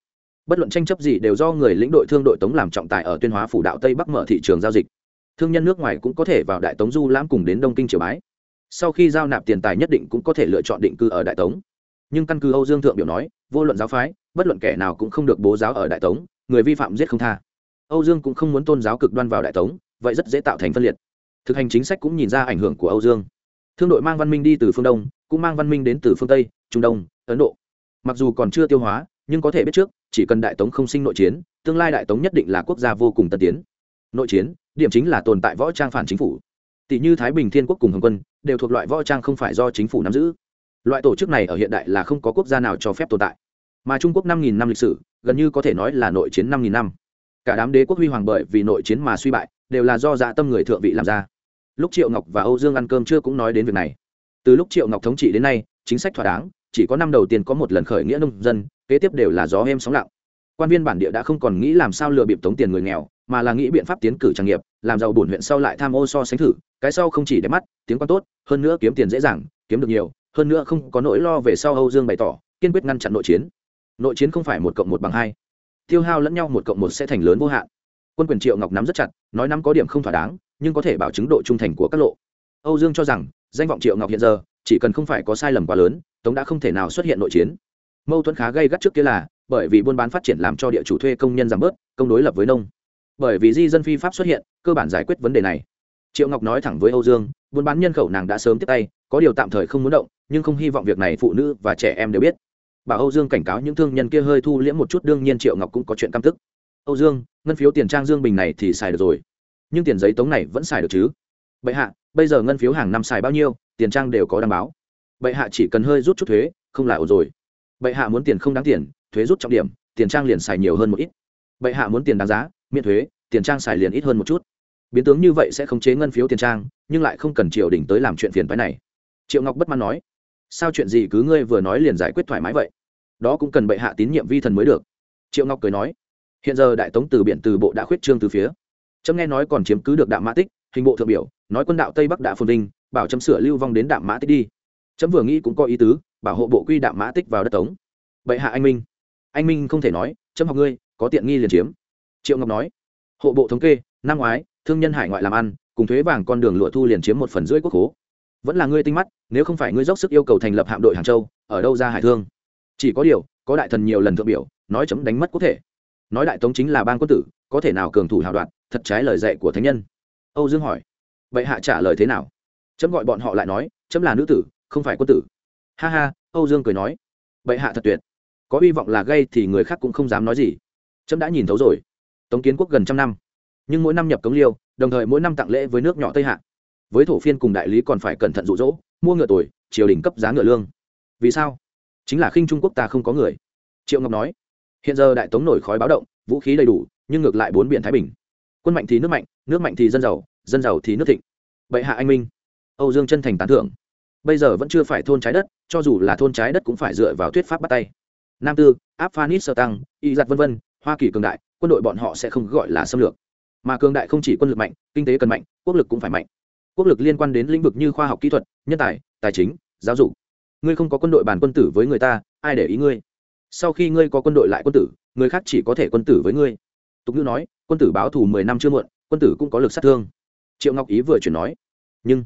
Bất luận tranh chấp gì đều do người lĩnh đội thương đội tống làm trọng tài ở tuyên hóa phủ đạo tây bắc mở thị trường giao dịch. Thương nhân nước ngoài cũng có thể vào đại tống du lãm cùng đến đông kinh triều bái. Sau khi giao nạp tiền tài nhất định cũng có thể lựa chọn định cư ở đại tống. Nhưng căn cứ âu dương thượng biểu nói, vô luận giáo phái, bất luận kẻ nào cũng không được bố giáo ở đại tống, người vi phạm giết không tha. Âu dương cũng không muốn tôn giáo cực đoan vào đại tống, vậy rất dễ tạo thành phân liệt. Thực hành chính sách cũng nhìn ra ảnh hưởng của âu dương thương đội mang văn minh đi từ phương đông, cũng mang văn minh đến từ phương tây, trung đông, ấn độ. Mặc dù còn chưa tiêu hóa, nhưng có thể biết trước, chỉ cần đại tống không sinh nội chiến, tương lai đại tống nhất định là quốc gia vô cùng tân tiến. Nội chiến, điểm chính là tồn tại võ trang phản chính phủ. Tỷ như thái bình thiên quốc cùng hồng quân, đều thuộc loại võ trang không phải do chính phủ nắm giữ. Loại tổ chức này ở hiện đại là không có quốc gia nào cho phép tồn tại. Mà trung quốc năm nghìn năm lịch sử, gần như có thể nói là nội chiến năm nghìn năm. Cả đám đế quốc huy hoàng bởi vì nội chiến mà suy bại, đều là do dạ tâm người thượng vị làm ra lúc triệu ngọc và âu dương ăn cơm chưa cũng nói đến việc này. Từ lúc triệu ngọc thống trị đến nay, chính sách thỏa đáng, chỉ có năm đầu tiên có một lần khởi nghĩa nông dân, kế tiếp đều là gió êm sóng lặng. Quan viên bản địa đã không còn nghĩ làm sao lừa bịp tống tiền người nghèo, mà là nghĩ biện pháp tiến cử trang nghiệp, làm giàu bổn huyện sau lại tham ô so sánh thử, cái sau không chỉ đẹp mắt, tiếng quan tốt, hơn nữa kiếm tiền dễ dàng, kiếm được nhiều, hơn nữa không có nỗi lo về sau âu dương bày tỏ, kiên quyết ngăn chặn nội chiến. Nội chiến không phải một cộng một bằng hai. Tiêu hao lẫn nhau một cộng một sẽ thành lớn vô hạn quân quyền triệu ngọc nắm rất chặt, nói nắm có điểm không thỏa đáng, nhưng có thể bảo chứng độ trung thành của các lộ. Âu dương cho rằng, danh vọng triệu ngọc hiện giờ, chỉ cần không phải có sai lầm quá lớn, tống đã không thể nào xuất hiện nội chiến. Mâu thuẫn khá gây gắt trước kia là, bởi vì buôn bán phát triển làm cho địa chủ thuê công nhân giảm bớt, công đối lập với nông. Bởi vì di dân phi pháp xuất hiện, cơ bản giải quyết vấn đề này. Triệu ngọc nói thẳng với âu dương, buôn bán nhân khẩu nàng đã sớm tiếp tay, có điều tạm thời không muốn động, nhưng không hy vọng việc này phụ nữ và trẻ em đều biết. Bà âu dương cảnh cáo những thương nhân kia hơi thu liễm một chút, đương nhiên triệu ngọc cũng có chuyện căm tức âu dương, ngân phiếu tiền trang dương bình này thì xài được rồi. Nhưng tiền giấy tống này vẫn xài được chứ? Bệ hạ, bây giờ ngân phiếu hàng năm xài bao nhiêu, tiền trang đều có đảm bảo. bệ hạ chỉ cần hơi rút chút thuế, không là ổn rồi. Bệ hạ muốn tiền không đáng tiền, thuế rút trọng điểm, tiền trang liền xài nhiều hơn một ít. Bệ hạ muốn tiền đáng giá, miễn thuế, tiền trang xài liền ít hơn một chút. Biến tướng như vậy sẽ khống chế ngân phiếu tiền trang, nhưng lại không cần triều đình tới làm chuyện phiền phái này. Triệu ngọc bất mãn nói, sao chuyện gì cứ ngươi vừa nói liền giải quyết thoải mái vậy? Đó cũng cần bệ hạ tín nhiệm vi thần mới được. Triệu ngọc cười nói hiện giờ đại tống từ biển từ bộ đã khuyết trương từ phía. Trâm nghe nói còn chiếm cứ được đạm mã tích, hình bộ thượng biểu, nói quân đạo tây bắc đã phồn vinh, bảo trâm sửa lưu vong đến đạm mã tích đi. Trâm vừa nghĩ cũng có ý tứ, bảo hộ bộ quy đạm mã tích vào đất tống. Bệ hạ anh minh. Anh minh không thể nói trâm học ngươi, có tiện nghi liền chiếm. Triệu ngọc nói, hộ bộ thống kê, năm ngoái, thương nhân hải ngoại làm ăn, cùng thuế vàng con đường lụa thu liền chiếm một phần rưỡi quốc hố vẫn là ngươi tinh mắt, nếu không phải ngươi dốc sức yêu cầu thành lập hạm đội hàng châu, ở đâu ra hải thương? Chỉ có điều, có đại thần nhiều lần thượng biểu, nói chấm đánh mất quốc thể nói đại tống chính là bang quân tử, có thể nào cường thủ hào đoạn thật trái lời dạy của thánh nhân? Âu dương hỏi. Vậy hạ trả lời thế nào? Chấm gọi bọn họ lại nói, chấm là nữ tử, không phải quân tử. Ha ha, âu dương cười nói. Vậy hạ thật tuyệt. Có hy vọng là gây thì người khác cũng không dám nói gì. Trẫm đã nhìn thấu rồi. Tống kiến quốc gần trăm năm. Nhưng mỗi năm nhập cống liêu, đồng thời mỗi năm tặng lễ với nước nhỏ tây hạ. Với thổ phiên cùng đại lý còn phải cẩn thận rụ rỗ mua ngựa tuổi triều đình cấp giá ngựa lương. Vì sao? Chính là khinh trung quốc ta không có người. Triệu ngọc nói hiện giờ đại tống nổi khói báo động, vũ khí đầy đủ, nhưng ngược lại bốn biển thái bình. Quân mạnh thì nước mạnh nước mạnh thì dân giàu dân giàu thì nước thịnh. Bệ hạ anh minh. Âu dương chân thành tán thưởng. Bây giờ vẫn chưa phải thôn trái đất, cho dù là thôn trái đất cũng phải dựa vào thuyết pháp bắt tay. Nam tư, áp phanit sơ tăng, y giặt vân vân, hoa kỳ cường đại, quân đội bọn họ sẽ không gọi là xâm lược. Mà cường đại không chỉ quân lực mạnh, kinh tế cần mạnh, quốc lực cũng phải mạnh. Quốc lực liên quan đến lĩnh vực như khoa học kỹ thuật, nhân tài tài chính, giáo dục. Ngươi không có quân đội bàn quân tử với người ta, ai để ý ngươi? Sau khi ngươi có quân đội lại quân tử, người khác chỉ có thể quân tử với ngươi. Tục ngữ nói, quân tử báo thù mười năm chưa muộn, quân tử cũng có lực sát thương. Triệu ngọc ý vừa chuyển nói, nhưng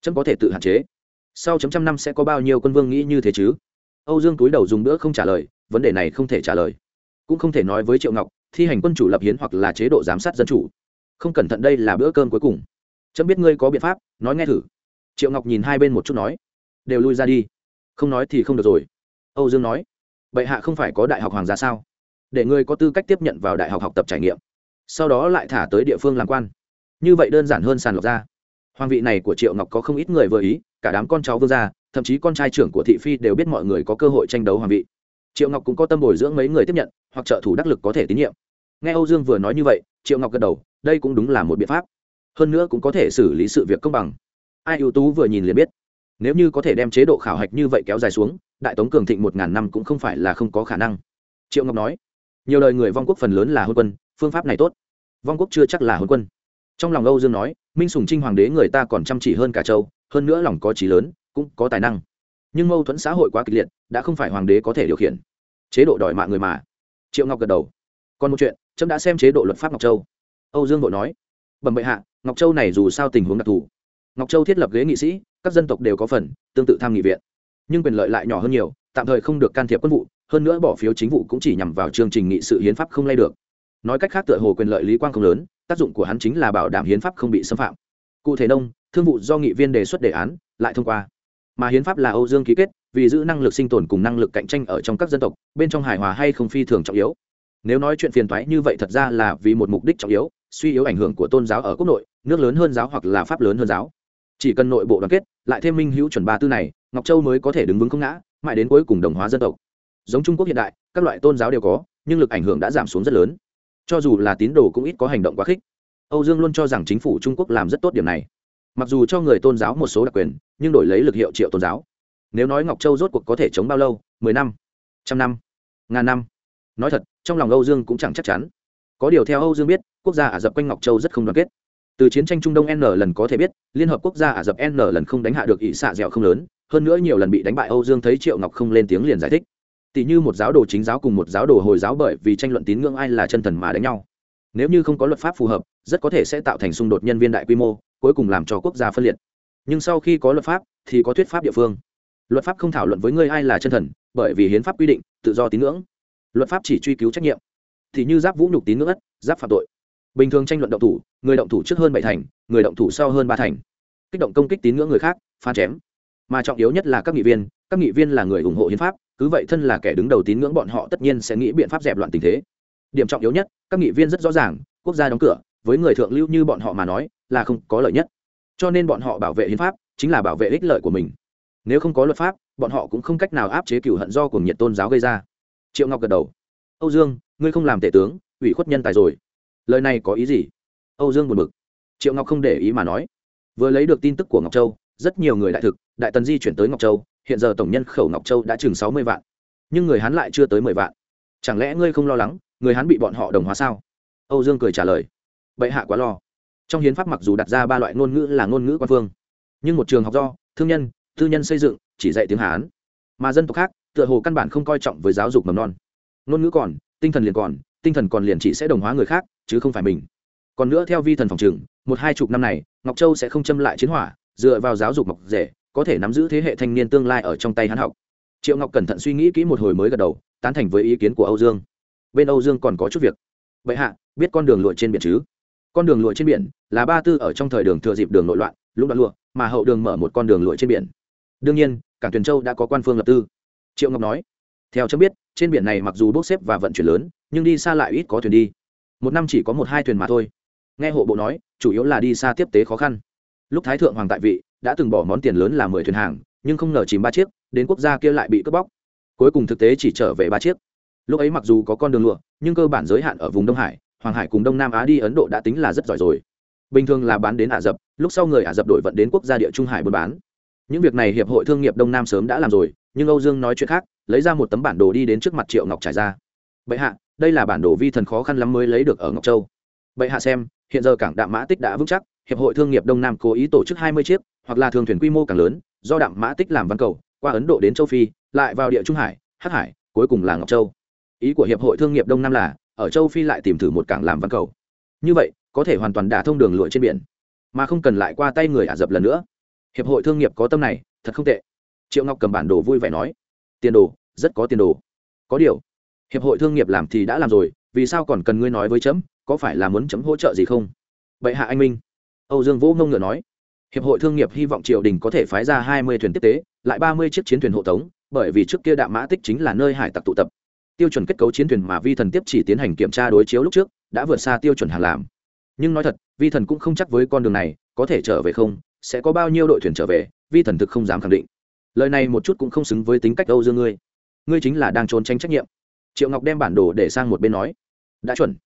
chấm có thể tự hạn chế. Sau chấm trăm năm sẽ có bao nhiêu quân vương nghĩ như thế chứ? Âu dương túi đầu dùng bữa không trả lời, vấn đề này không thể trả lời. Cũng không thể nói với triệu ngọc, thi hành quân chủ lập hiến hoặc là chế độ giám sát dân chủ. Không cẩn thận đây là bữa cơm cuối cùng. Chấm biết ngươi có biện pháp, nói nghe thử. Triệu ngọc nhìn hai bên một chút nói, đều lui ra đi. Không nói thì không được rồi. Âu dương nói bệ hạ không phải có đại học hoàng gia sao? Để ngươi có tư cách tiếp nhận vào đại học học tập trải nghiệm, sau đó lại thả tới địa phương làm quan. Như vậy đơn giản hơn sàn lọc ra. Hoàng vị này của triệu ngọc có không ít người vừa ý, cả đám con cháu vương gia, thậm chí con trai trưởng của thị phi đều biết mọi người có cơ hội tranh đấu hoàng vị. Triệu ngọc cũng có tâm bồi dưỡng mấy người tiếp nhận, hoặc trợ thủ đắc lực có thể tín nhiệm. Nghe âu dương vừa nói như vậy, triệu ngọc gật đầu, đây cũng đúng là một biện pháp. Hơn nữa cũng có thể xử lý sự việc công bằng. Ai ưu tú vừa nhìn liền biết. Nếu như có thể đem chế độ khảo hạch như vậy kéo dài xuống đại tống cường thịnh một ngàn năm cũng không phải là không có khả năng. Triệu ngọc nói, nhiều lời người vong quốc phần lớn là hôn quân, phương pháp này tốt. Vong quốc chưa chắc là hôn quân. Trong lòng âu dương nói, minh sùng trinh hoàng đế người ta còn chăm chỉ hơn cả châu, hơn nữa lòng có trí lớn, cũng có tài năng. Nhưng mâu thuẫn xã hội quá kịch liệt, đã không phải hoàng đế có thể điều khiển. Chế độ đòi mạng người mà. Triệu ngọc gật đầu. Còn một chuyện trâm đã xem chế độ luật pháp ngọc châu. Âu dương vội nói, bẩm bệ hạ, ngọc châu này dù sao tình huống đặc thù. Ngọc châu thiết lập ghế nghị sĩ, các dân tộc đều có phần, tương tự tham nghị viện nhưng quyền lợi lại nhỏ hơn nhiều, tạm thời không được can thiệp quân vụ, hơn nữa bỏ phiếu chính vụ cũng chỉ nhằm vào chương trình nghị sự hiến pháp không lay được. Nói cách khác tựa hồ quyền lợi lý quang không lớn, tác dụng của hắn chính là bảo đảm hiến pháp không bị xâm phạm. Cụ thể nông thương vụ do nghị viên đề xuất đề án, lại thông qua. Mà hiến pháp là âu dương ký kết, vì giữ năng lực sinh tồn cùng năng lực cạnh tranh ở trong các dân tộc, bên trong hài hòa hay không phi thường trọng yếu. Nếu nói chuyện phiền thoái như vậy thật ra là vì một mục đích trọng yếu, suy yếu ảnh hưởng của tôn giáo ở quốc nội, nước lớn hơn giáo hoặc là pháp lớn hơn giáo chỉ cần nội bộ đoàn kết, lại thêm minh hữu chuẩn ba tư này, ngọc châu mới có thể đứng vững không ngã, mãi đến cuối cùng đồng hóa dân tộc. Giống trung quốc hiện đại, các loại tôn giáo đều có, nhưng lực ảnh hưởng đã giảm xuống rất lớn. Cho dù là tín đồ cũng ít có hành động quá khích. Âu dương luôn cho rằng chính phủ trung quốc làm rất tốt điểm này. Mặc dù cho người tôn giáo một số đặc quyền, nhưng đổi lấy lực hiệu triệu tôn giáo. Nếu nói ngọc châu rốt cuộc có thể chống bao lâu? Mười năm? Trăm năm? Ngàn năm? Nói thật, trong lòng âu dương cũng chẳng chắc chắn. Có điều theo âu dương biết, quốc gia ả rập quanh ngọc châu rất không đoàn kết từ chiến tranh trung đông n lần có thể biết, liên hợp quốc gia ả rập n lần không đánh hạ được ỷ xạ dẻo không lớn, hơn nữa nhiều lần bị đánh bại âu dương thấy triệu ngọc không lên tiếng liền giải thích. Tỷ như một giáo đồ chính giáo cùng một giáo đồ hồi giáo bởi vì tranh luận tín ngưỡng ai là chân thần mà đánh nhau. Nếu như không có luật pháp phù hợp, rất có thể sẽ tạo thành xung đột nhân viên đại quy mô, cuối cùng làm cho quốc gia phân liệt. Nhưng sau khi có luật pháp, thì có thuyết pháp địa phương. Luật pháp không thảo luận với ngươi ai là chân thần, bởi vì hiến pháp quy định, tự do tín ngưỡng. Luật pháp chỉ truy cứu trách nhiệm. Thì như giáp vũ nhục tín ngưỡng ất, giáp phạm tội bình thường tranh luận động thủ, người động thủ trước hơn bảy thành, người động thủ sau hơn ba thành. Kích động công kích tín ngưỡng người khác pha chém. Mà trọng yếu nhất là các nghị viên, các nghị viên là người ủng hộ hiến pháp, cứ vậy thân là kẻ đứng đầu tín ngưỡng bọn họ tất nhiên sẽ nghĩ biện pháp dẹp loạn tình thế. Điểm trọng yếu nhất, các nghị viên rất rõ ràng, quốc gia đóng cửa, với người thượng lưu như bọn họ mà nói, là không có lợi nhất. Cho nên bọn họ bảo vệ hiến pháp, chính là bảo vệ ích lợi của mình. Nếu không có luật pháp, bọn họ cũng không cách nào áp chế cựu hận do cùng nhiệt tôn giáo gây ra. Triệu ngọc gật đầu. Âu dương, ngươi không làm tể tướng, ủy khuất nhân tài rồi lời này có ý gì? Âu dương buồn bực. Triệu ngọc không để ý mà nói. Vừa lấy được tin tức của ngọc châu, rất nhiều người đại thực, đại tần di chuyển tới ngọc châu, hiện giờ tổng nhân khẩu ngọc châu đã chừng sáu mươi vạn. Nhưng người hán lại chưa tới mười vạn. Chẳng lẽ ngươi không lo lắng, người hán bị bọn họ đồng hóa sao? Âu dương cười trả lời. Bệ hạ quá lo. Trong hiến pháp mặc dù đặt ra ba loại ngôn ngữ là ngôn ngữ quan phương, nhưng một trường học do, thương nhân, tư nhân xây dựng, chỉ dạy tiếng hán. Mà dân tộc khác, tựa hồ căn bản không coi trọng với giáo dục mầm non. Ngôn ngữ còn, tinh thần liền còn tinh thần còn liền chỉ sẽ đồng hóa người khác chứ không phải mình. Còn nữa theo vi thần phòng Trường, một hai chục năm này ngọc châu sẽ không châm lại chiến hỏa dựa vào giáo dục ngọc rể có thể nắm giữ thế hệ thanh niên tương lai ở trong tay hắn học. Triệu ngọc cẩn thận suy nghĩ kỹ một hồi mới gật đầu tán thành với ý kiến của âu dương. Bên âu dương còn có chút việc. Vậy hạ biết con đường lụa trên biển chứ? Con đường lụa trên biển là ba tư ở trong thời đường thừa dịp đường nội loạn lúc đoạn lụa mà hậu đường mở một con đường lụa trên biển. Đương nhiên cảng tuyền châu đã có quan phương lập tư. Triệu ngọc nói theo cho biết, trên biển này mặc dù bốc xếp và vận chuyển lớn, nhưng đi xa lại ít có thuyền đi. Một năm chỉ có một hai thuyền mà thôi. Nghe hộ bộ nói, chủ yếu là đi xa tiếp tế khó khăn. Lúc thái thượng hoàng tại vị, đã từng bỏ món tiền lớn là mười thuyền hàng, nhưng không ngờ chìm ba chiếc, đến quốc gia kia lại bị cướp bóc. Cuối cùng thực tế chỉ trở về ba chiếc. Lúc ấy mặc dù có con đường lụa, nhưng cơ bản giới hạn ở vùng đông hải, hoàng hải cùng đông nam á đi ấn độ đã tính là rất giỏi rồi. Bình thường là bán đến ả rập, lúc sau người ả rập đổi vận đến quốc gia địa trung hải buôn bán những việc này hiệp hội thương nghiệp đông nam sớm đã làm rồi, nhưng âu dương nói chuyện khác, lấy ra một tấm bản đồ đi đến trước mặt triệu ngọc trải ra. Bệ hạ, đây là bản đồ vi thần khó khăn lắm mới lấy được ở ngọc châu. Bệ hạ xem, hiện giờ cảng đạm mã tích đã vững chắc, hiệp hội thương nghiệp đông nam cố ý tổ chức hai mươi chiếc, hoặc là thường thuyền quy mô càng lớn, do đạm mã tích làm văn cầu, qua ấn độ đến châu phi, lại vào địa trung hải, hắc hải, cuối cùng là ngọc châu. Ý của hiệp hội thương nghiệp đông nam là, ở châu phi lại tìm thử một cảng làm văn cầu. Như vậy, có thể hoàn toàn đả thông đường lụa trên biển, mà không cần lại qua tay người ả rập lần nữa hiệp hội thương nghiệp có tâm này, thật không tệ. Triệu ngọc cầm bản đồ vui vẻ nói. Tiền đồ, rất có tiền đồ. Có điều, hiệp hội thương nghiệp làm thì đã làm rồi, vì sao còn cần ngươi nói với chấm, có phải là muốn chấm hỗ trợ gì không? Vậy hạ anh minh. Âu dương vũ ngông ngựa nói. Hiệp hội thương nghiệp hy vọng triều đình có thể phái ra hai mươi thuyền tiếp tế, lại ba mươi chiếc chiến thuyền hộ tống, bởi vì trước kia đạm mã tích chính là nơi hải tặc tụ tập. Tiêu chuẩn kết cấu chiến thuyền mà vi thần tiếp chỉ tiến hành kiểm tra đối chiếu lúc trước, đã vượt xa tiêu chuẩn hàng làm. Nhưng nói thật, vi thần cũng không chắc với con đường này, có thể trở về không? Sẽ có bao nhiêu đội thuyền trở về, vi thần thực không dám khẳng định. Lời này một chút cũng không xứng với tính cách âu dương ngươi. Ngươi chính là đang trốn tránh trách nhiệm. Triệu ngọc đem bản đồ để sang một bên nói. Đã chuẩn.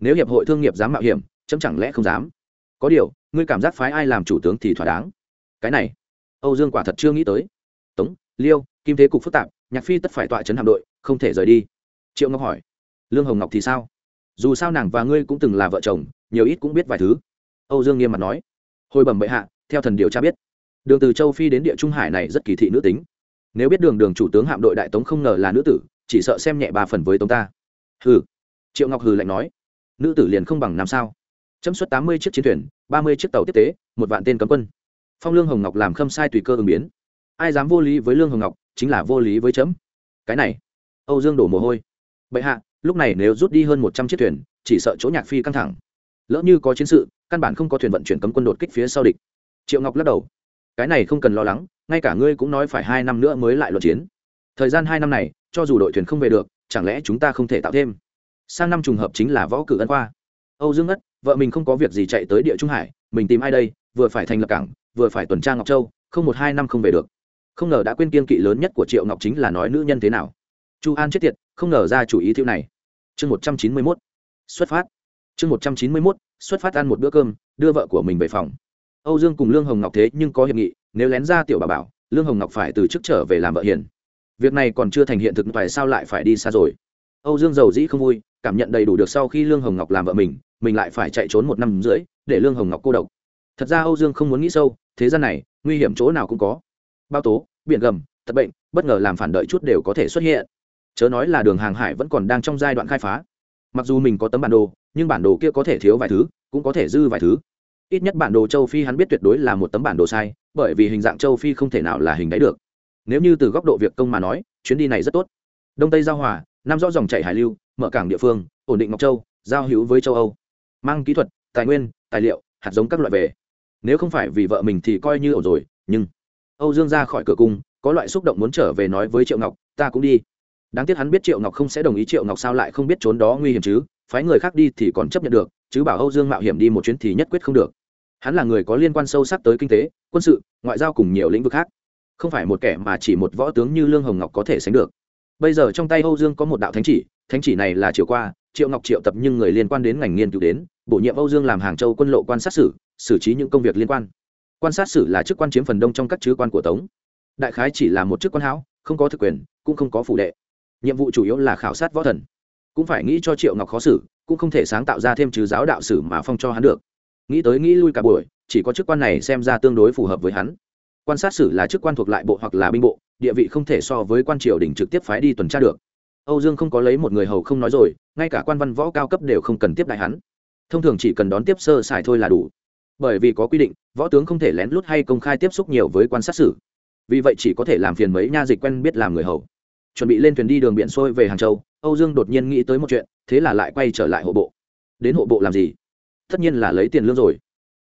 Nếu hiệp hội thương nghiệp dám mạo hiểm, chấm chẳng lẽ không dám? Có điều, ngươi cảm giác phái ai làm chủ tướng thì thỏa đáng. Cái này, âu dương quả thật chưa nghĩ tới. Tống, liêu, kim thế cục phức tạp, nhạc phi tất phải tọa chấn hạm đội, không thể rời đi. Triệu ngọc hỏi. Lương hồng ngọc thì sao? Dù sao nàng và ngươi cũng từng là vợ chồng, nhiều ít cũng biết vài thứ. Âu dương nghiêm mặt nói. Hồi bẩm bệ hạ theo thần điều tra biết, đường từ châu phi đến địa trung hải này rất kỳ thị nữ tính. Nếu biết đường đường chủ tướng hạm đội đại tống không ngờ là nữ tử, chỉ sợ xem nhẹ ba phần với tống ta. Hừ, triệu ngọc hừ lạnh nói. Nữ tử liền không bằng làm sao? Chấm xuất tám mươi chiếc chiến thuyền, ba mươi chiếc tàu tiếp tế, một vạn tên cấm quân. Phong lương hồng ngọc làm khâm sai tùy cơ ứng biến. Ai dám vô lý với lương hồng ngọc, chính là vô lý với chấm. Cái này, âu dương đổ mồ hôi. Bệ hạ, lúc này nếu rút đi hơn một trăm chiếc thuyền, chỉ sợ chỗ nhạc phi căng thẳng. Lỡ như có chiến sự, căn bản không có thuyền vận chuyển cấm quân đột kích phía sau địch triệu ngọc lắc đầu. Cái này không cần lo lắng, ngay cả ngươi cũng nói phải hai năm nữa mới lại luận chiến. Thời gian hai năm này, cho dù đội thuyền không về được, chẳng lẽ chúng ta không thể tạo thêm? Sang năm trùng hợp chính là võ cử ân khoa. Âu dương ất vợ mình không có việc gì chạy tới địa trung hải, mình tìm ai đây, vừa phải thành lập cảng, vừa phải tuần tra ngọc châu, không một hai năm không về được. Không ngờ đã quên kiên kỵ lớn nhất của triệu ngọc chính là nói nữ nhân thế nào. Chu an chết tiệt, không ngờ ra chủ ý thiêu này. Chương một trăm chín mươi mốt, xuất phát. Chương một trăm chín mươi mốt, xuất phát ăn một bữa cơm, đưa vợ của mình về phòng âu dương cùng lương hồng ngọc thế nhưng có hiệp nghị, nếu lén ra tiểu bà bảo, lương hồng ngọc phải từ chức trở về làm vợ hiền. Việc này còn chưa thành hiện thực, tại sao lại phải đi xa rồi? Âu dương giàu dĩ không vui, cảm nhận đầy đủ được sau khi lương hồng ngọc làm vợ mình mình lại phải chạy trốn một năm rưỡi, để lương hồng ngọc cô độc. Thật ra âu dương không muốn nghĩ sâu, thế gian này, nguy hiểm chỗ nào cũng có. Bao tố, biển gầm, tật bệnh, bất ngờ làm phản đợi chút đều có thể xuất hiện. Chớ nói là đường hàng hải vẫn còn đang trong giai đoạn khai phá. Mặc dù mình có tấm bản đồ, nhưng bản đồ kia có thể thiếu vài thứ, cũng có thể dư vài thứ ít nhất bản đồ châu phi hắn biết tuyệt đối là một tấm bản đồ sai, bởi vì hình dạng châu phi không thể nào là hình đáy được. Nếu như từ góc độ việc công mà nói, chuyến đi này rất tốt. Đông tây giao hòa nam rõ dòng chảy hải lưu, mở cảng địa phương, ổn định ngọc châu, giao hữu với châu âu. Mang kỹ thuật, tài nguyên, tài liệu, hạt giống các loại về. Nếu không phải vì vợ mình thì coi như ổn rồi, nhưng âu dương ra khỏi cửa cung, có loại xúc động muốn trở về nói với triệu ngọc, ta cũng đi. Đáng tiếc hắn biết triệu ngọc không sẽ đồng ý, triệu ngọc sao lại không biết trốn đó nguy hiểm chứ? Phái người khác đi thì còn chấp nhận được, chứ bảo âu dương mạo hiểm đi một chuyến thì nhất quyết không được hắn là người có liên quan sâu sắc tới kinh tế quân sự ngoại giao cùng nhiều lĩnh vực khác. Không phải một kẻ mà chỉ một võ tướng như lương hồng ngọc có thể sánh được. Bây giờ trong tay âu dương có một đạo thánh chỉ thánh chỉ này là chiều qua triệu ngọc triệu tập nhưng người liên quan đến ngành nghiên cứu đến bổ nhiệm âu dương làm hàng châu quân lộ quan sát xử, xử trí những công việc liên quan. Quan sát xử là chức quan chiếm phần đông trong các chứ quan của tống. Đại khái chỉ là một chức quan hão không có thực quyền cũng không có phụ đệ. Nhiệm vụ chủ yếu là khảo sát võ thần. Cũng phải nghĩ cho triệu ngọc khó xử cũng không thể sáng tạo ra thêm trừ giáo đạo sử mà phong cho hắn được nghĩ tới nghĩ lui cả buổi, chỉ có chức quan này xem ra tương đối phù hợp với hắn. Quan sát sử là chức quan thuộc lại bộ hoặc là binh bộ, địa vị không thể so với quan triều đình trực tiếp phái đi tuần tra được. Âu dương không có lấy một người hầu không nói rồi, ngay cả quan văn võ cao cấp đều không cần tiếp đại hắn. Thông thường chỉ cần đón tiếp sơ sài thôi là đủ. Bởi vì có quy định, võ tướng không thể lén lút hay công khai tiếp xúc nhiều với quan sát sử vì vậy chỉ có thể làm phiền mấy nha dịch quen biết làm người hầu. Chuẩn bị lên thuyền đi đường biển sôi về hàng châu, âu dương đột nhiên nghĩ tới một chuyện, thế là lại quay trở lại hộ bộ. Đến hộ bộ làm gì? Tất nhiên là lấy tiền lương rồi.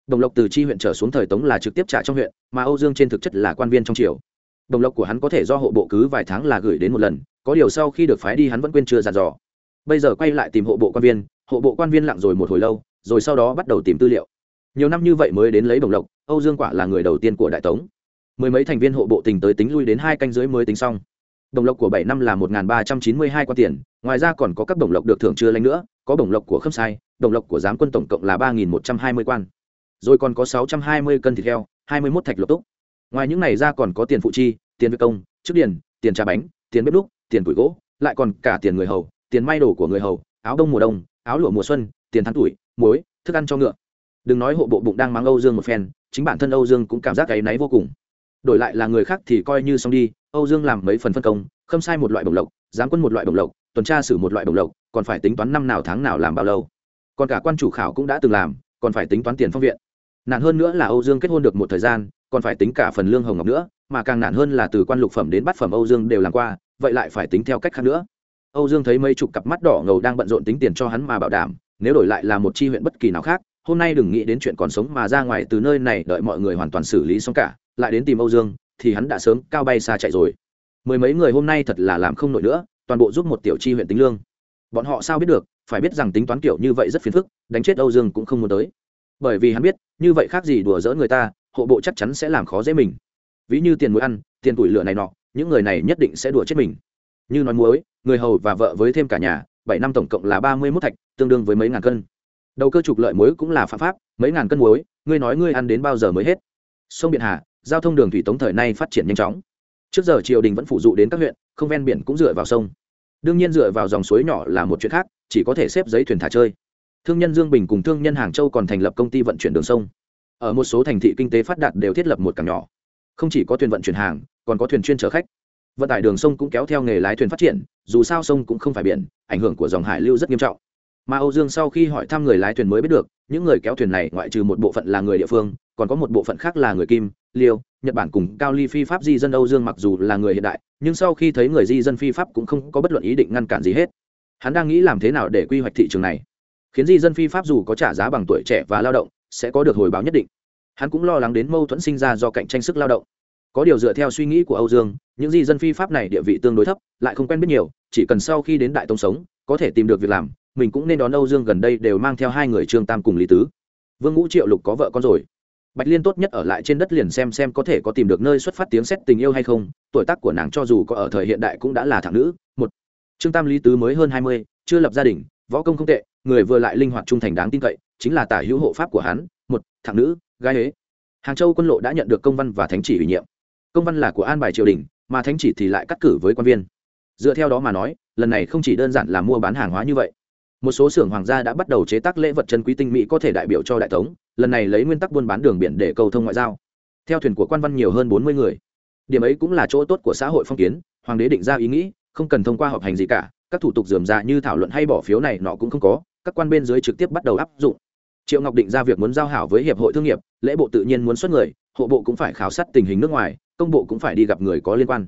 Đồng lộc từ chi huyện trở xuống thời tống là trực tiếp trả trong huyện, mà âu dương trên thực chất là quan viên trong triều. Đồng lộc của hắn có thể do hộ bộ cứ vài tháng là gửi đến một lần, có điều sau khi được phái đi hắn vẫn quên chưa dàn dò. Bây giờ quay lại tìm hộ bộ quan viên, hộ bộ quan viên lặng rồi một hồi lâu, rồi sau đó bắt đầu tìm tư liệu. Nhiều năm như vậy mới đến lấy đồng lộc, âu dương quả là người đầu tiên của đại tống. Mười mấy thành viên hộ bộ tình tới tính lui đến hai canh dưới mới tính xong. Đồng lộc của bảy năm là một ba trăm chín mươi hai quan tiền, ngoài ra còn có các đồng lộc được thưởng chưa lanh nữa có đồng lộc của khâm sai đồng lộc của giám quân tổng cộng là ba nghìn một trăm hai mươi quan. Rồi còn có sáu trăm hai mươi cân thịt heo, hai mươi một thạch lộc túc. Ngoài những này ra còn có tiền phụ chi, tiền việc công, trước điền, tiền trà bánh, tiền bếp đúc, tiền củi gỗ, lại còn cả tiền người hầu, tiền may đồ của người hầu, áo đông mùa đông, áo lụa mùa xuân, tiền thắng tuổi, muối, thức ăn cho ngựa. Đừng nói hộ bộ bụng đang mang âu dương một phen, chính bản thân âu dương cũng cảm giác cái náy vô cùng. Đổi lại là người khác thì coi như xong đi, âu dương làm mấy phần phân công, khâm sai một loại bổng lộc, giám quân một loại bổng lộc tuần tra xử một loại đồng lộc, còn phải tính toán năm nào tháng nào làm bao lâu. Còn cả quan chủ khảo cũng đã từng làm, còn phải tính toán tiền phong viện. Nạn hơn nữa là âu dương kết hôn được một thời gian, còn phải tính cả phần lương hồng ngọc nữa, mà càng nạn hơn là từ quan lục phẩm đến bát phẩm âu dương đều làm qua, vậy lại phải tính theo cách khác nữa. Âu dương thấy mấy chục cặp mắt đỏ ngầu đang bận rộn tính tiền cho hắn mà bảo đảm, nếu đổi lại là một chi huyện bất kỳ nào khác, hôm nay đừng nghĩ đến chuyện còn sống mà ra ngoài từ nơi này đợi mọi người hoàn toàn xử lý xong cả, lại đến tìm âu dương, thì hắn đã sớm cao bay xa chạy rồi. Mười mấy người hôm nay thật là làm không nổi nữa toàn bộ giúp một tiểu chi huyện tính lương. Bọn họ sao biết được, phải biết rằng tính toán kiểu như vậy rất phiền phức, đánh chết âu dương cũng không muốn tới. Bởi vì hắn biết, như vậy khác gì đùa dỡ người ta, hộ bộ chắc chắn sẽ làm khó dễ mình. Ví như tiền muối ăn, tiền tuổi lửa này nọ, những người này nhất định sẽ đùa chết mình. Như nói muối, người hầu và vợ với thêm cả nhà, bảy năm tổng cộng là ba mươi mốt thạch, tương đương với mấy ngàn cân. Đầu cơ trục lợi muối cũng là phạm pháp, mấy ngàn cân muối, ngươi nói ngươi ăn đến bao giờ mới hết? Sông biện hà, giao thông đường thủy tống thời nay phát triển nhanh chóng. Trước giờ triều đình vẫn phụ dụ đến các huyện, không ven biển cũng dựa vào sông đương nhiên dựa vào dòng suối nhỏ là một chuyện khác, chỉ có thể xếp giấy thuyền thả chơi. Thương nhân dương bình cùng thương nhân hàng châu còn thành lập công ty vận chuyển đường sông. Ở một số thành thị kinh tế phát đạt đều thiết lập một cảng nhỏ. Không chỉ có thuyền vận chuyển hàng, còn có thuyền chuyên chở khách. Vận tải đường sông cũng kéo theo nghề lái thuyền phát triển, dù sao sông cũng không phải biển, ảnh hưởng của dòng hải lưu rất nghiêm trọng mà âu dương sau khi hỏi thăm người lái thuyền mới biết được, những người kéo thuyền này ngoại trừ một bộ phận là người địa phương, còn có một bộ phận khác là người kim, liêu, nhật bản cùng cao ly phi pháp di dân âu dương mặc dù là người hiện đại, nhưng sau khi thấy người di dân phi pháp cũng không có bất luận ý định ngăn cản gì hết. Hắn đang nghĩ làm thế nào để quy hoạch thị trường này. Khiến di dân phi pháp dù có trả giá bằng tuổi trẻ và lao động, sẽ có được hồi báo nhất định. Hắn cũng lo lắng đến mâu thuẫn sinh ra do cạnh tranh sức lao động. Có điều dựa theo suy nghĩ của âu dương, những di dân phi pháp này địa vị tương đối thấp, lại không quen biết nhiều, chỉ cần sau khi đến đại tông sống, có thể tìm được việc làm mình cũng nên đón âu dương gần đây đều mang theo hai người trương tam cùng lý tứ. Vương ngũ triệu lục có vợ con rồi. Bạch liên tốt nhất ở lại trên đất liền xem xem có thể có tìm được nơi xuất phát tiếng xét tình yêu hay không, tuổi tác của nàng cho dù có ở thời hiện đại cũng đã là thẳng nữ, một. Trương tam lý tứ mới hơn hai mươi, chưa lập gia đình, võ công không tệ, người vừa lại linh hoạt trung thành đáng tin cậy, chính là tả hữu hộ pháp của hắn, một, thằng nữ, gái hế. Hàng châu quân lộ đã nhận được công văn và thánh chỉ ủy nhiệm. Công văn là của an bài triều đình, mà thánh chỉ thì lại cắt cử với quan viên. Dựa theo đó mà nói, lần này không chỉ đơn giản là mua bán hàng hóa như vậy một số xưởng hoàng gia đã bắt đầu chế tác lễ vật chân quý tinh mỹ có thể đại biểu cho đại tống, lần này lấy nguyên tắc buôn bán đường biển để cầu thông ngoại giao. Theo thuyền của quan văn nhiều hơn bốn mươi người. Điểm ấy cũng là chỗ tốt của xã hội phong kiến, hoàng đế định ra ý nghĩ, không cần thông qua họp hành gì cả, các thủ tục dườm ra như thảo luận hay bỏ phiếu này nọ cũng không có, các quan bên dưới trực tiếp bắt đầu áp dụng. Triệu ngọc định ra việc muốn giao hảo với hiệp hội thương nghiệp, lễ bộ tự nhiên muốn xuất người, hộ bộ cũng phải khảo sát tình hình nước ngoài, công bộ cũng phải đi gặp người có liên quan.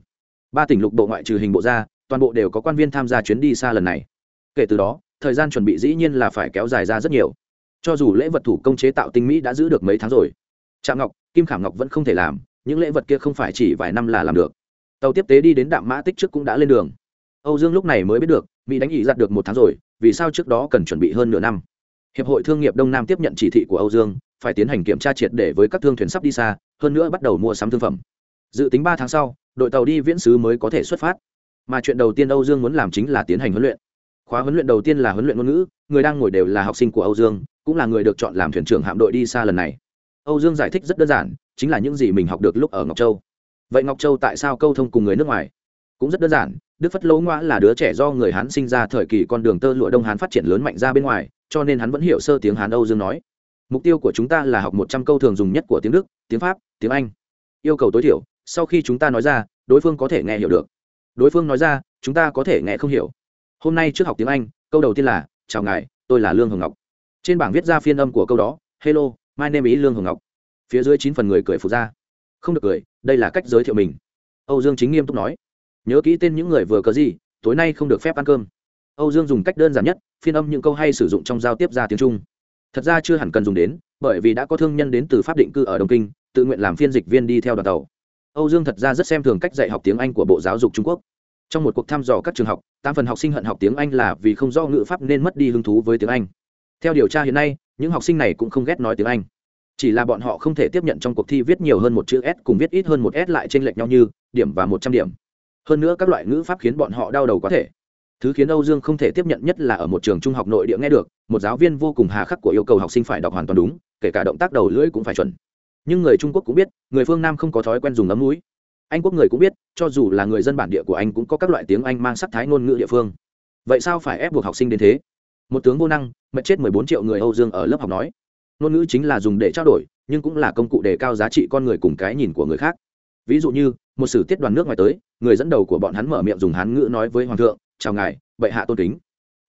Ba tỉnh lục bộ ngoại trừ hình bộ ra, toàn bộ đều có quan viên tham gia chuyến đi xa lần này. Kể từ đó thời gian chuẩn bị dĩ nhiên là phải kéo dài ra rất nhiều. Cho dù lễ vật thủ công chế tạo tinh mỹ đã giữ được mấy tháng rồi, trạm ngọc, kim khảm ngọc vẫn không thể làm, những lễ vật kia không phải chỉ vài năm là làm được. Tàu tiếp tế đi đến đạm mã tích trước cũng đã lên đường. Âu dương lúc này mới biết được, mỹ đánh ý giặt được một tháng rồi, vì sao trước đó cần chuẩn bị hơn nửa năm? Hiệp hội thương nghiệp đông nam tiếp nhận chỉ thị của âu dương, phải tiến hành kiểm tra triệt để với các thương thuyền sắp đi xa, hơn nữa bắt đầu mua sắm thương phẩm. Dự tính ba tháng sau, đội tàu đi viễn sứ mới có thể xuất phát. Mà chuyện đầu tiên âu dương muốn làm chính là tiến hành huấn luyện khóa huấn luyện đầu tiên là huấn luyện ngôn ngữ, người đang ngồi đều là học sinh của âu dương, cũng là người được chọn làm thuyền trưởng hạm đội đi xa lần này. Âu dương giải thích rất đơn giản, chính là những gì mình học được lúc ở ngọc châu. Vậy ngọc châu tại sao câu thông cùng người nước ngoài? Cũng rất đơn giản, đức phất lỗ ngoã là đứa trẻ do người hán sinh ra thời kỳ con đường tơ lụa đông hán phát triển lớn mạnh ra bên ngoài, cho nên hắn vẫn hiểu sơ tiếng hán âu dương nói. Mục tiêu của chúng ta là học một trăm câu thường dùng nhất của tiếng đức, tiếng pháp, tiếng anh. Yêu cầu tối thiểu, sau khi chúng ta nói ra, đối phương có thể nghe hiểu được. Đối phương nói ra, chúng ta có thể nghe không hiểu hôm nay trước học tiếng anh, câu đầu tiên là, chào ngài, tôi là lương hồng ngọc. Trên bảng viết ra phiên âm của câu đó, hello, my name is lương hồng ngọc. Phía dưới chín phần người cười phụ ra. Không được cười, đây là cách giới thiệu mình. Âu dương chính nghiêm túc nói. Nhớ kỹ tên những người vừa có gì, tối nay không được phép ăn cơm. Âu dương dùng cách đơn giản nhất, phiên âm những câu hay sử dụng trong giao tiếp ra tiếng trung. Thật ra chưa hẳn cần dùng đến, bởi vì đã có thương nhân đến từ pháp định cư ở đông kinh, tự nguyện làm phiên dịch viên đi theo đoàn tàu. Âu dương thật ra rất xem thường cách dạy học tiếng anh của bộ giáo dục trung quốc trong một cuộc thăm dò các trường học, tám phần học sinh hận học tiếng anh là vì không do ngữ pháp nên mất đi hứng thú với tiếng anh. Theo điều tra hiện nay, những học sinh này cũng không ghét nói tiếng anh. Chỉ là bọn họ không thể tiếp nhận trong cuộc thi viết nhiều hơn một chữ s cùng viết ít hơn một s lại trên lệch nhau như điểm và một trăm điểm. Hơn nữa các loại ngữ pháp khiến bọn họ đau đầu có thể. Thứ khiến âu dương không thể tiếp nhận nhất là ở một trường trung học nội địa nghe được, một giáo viên vô cùng hà khắc của yêu cầu học sinh phải đọc hoàn toàn đúng, kể cả động tác đầu lưỡi cũng phải chuẩn. Nhưng người trung quốc cũng biết, người phương nam không có thói quen dùng ấm mũi anh quốc người cũng biết, cho dù là người dân bản địa của anh cũng có các loại tiếng anh mang sắc thái ngôn ngữ địa phương. Vậy sao phải ép buộc học sinh đến thế? Một tướng vô năng mất chết mười bốn triệu người âu dương ở lớp học nói. Ngôn ngữ chính là dùng để trao đổi, nhưng cũng là công cụ đề cao giá trị con người cùng cái nhìn của người khác. Ví dụ như, một sử tiết đoàn nước ngoài tới, người dẫn đầu của bọn hắn mở miệng dùng hán ngữ nói với hoàng thượng, chào ngài, bệ hạ tôn kính.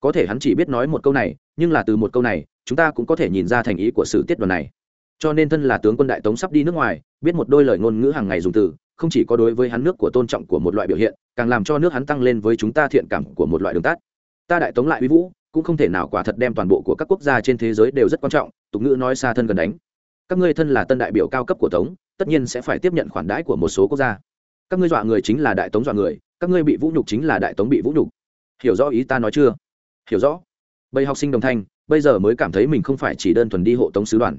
Có thể hắn chỉ biết nói một câu này, nhưng là từ một câu này, chúng ta cũng có thể nhìn ra thành ý của sử tiết đoàn này cho nên thân là tướng quân đại tống sắp đi nước ngoài, biết một đôi lời ngôn ngữ hàng ngày dùng từ, không chỉ có đối với hắn nước của tôn trọng của một loại biểu hiện, càng làm cho nước hắn tăng lên với chúng ta thiện cảm của một loại đường tắt. Ta đại tống lại uy vũ, cũng không thể nào quả thật đem toàn bộ của các quốc gia trên thế giới đều rất quan trọng, tục ngữ nói xa thân gần đánh. Các ngươi thân là tân đại biểu cao cấp của tống, tất nhiên sẽ phải tiếp nhận khoản đãi của một số quốc gia. Các ngươi dọa người chính là đại tống dọa người, các ngươi bị vũ nhục chính là đại tống bị vũ nhục. Hiểu rõ ý ta nói chưa? Hiểu rõ. Bầy học sinh đồng thanh, bây giờ mới cảm thấy mình không phải chỉ đơn thuần đi hộ tống sứ đoàn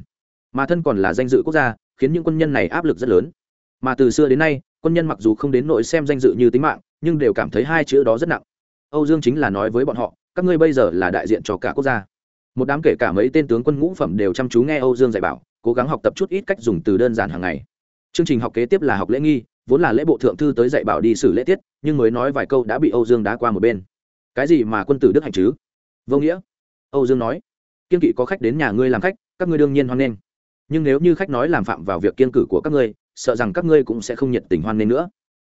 mà thân còn là danh dự quốc gia, khiến những quân nhân này áp lực rất lớn. Mà từ xưa đến nay, quân nhân mặc dù không đến nỗi xem danh dự như tính mạng, nhưng đều cảm thấy hai chữ đó rất nặng. Âu dương chính là nói với bọn họ, các ngươi bây giờ là đại diện cho cả quốc gia. Một đám kể cả mấy tên tướng quân ngũ phẩm đều chăm chú nghe âu dương dạy bảo, cố gắng học tập chút ít cách dùng từ đơn giản hàng ngày. Chương trình học kế tiếp là học lễ nghi, vốn là lễ bộ thượng thư tới dạy bảo đi xử lễ tiết, nhưng mới nói vài câu đã bị âu dương đá qua một bên. Cái gì mà quân tử đức hạnh chứ? Vô nghĩa. Âu dương nói, kiên kỵ có khách đến nhà ngươi làm khách, các ngươi đương nhiên hoan nghênh nhưng nếu như khách nói làm phạm vào việc kiên cử của các ngươi, sợ rằng các ngươi cũng sẽ không nhiệt tình hoan nên nữa.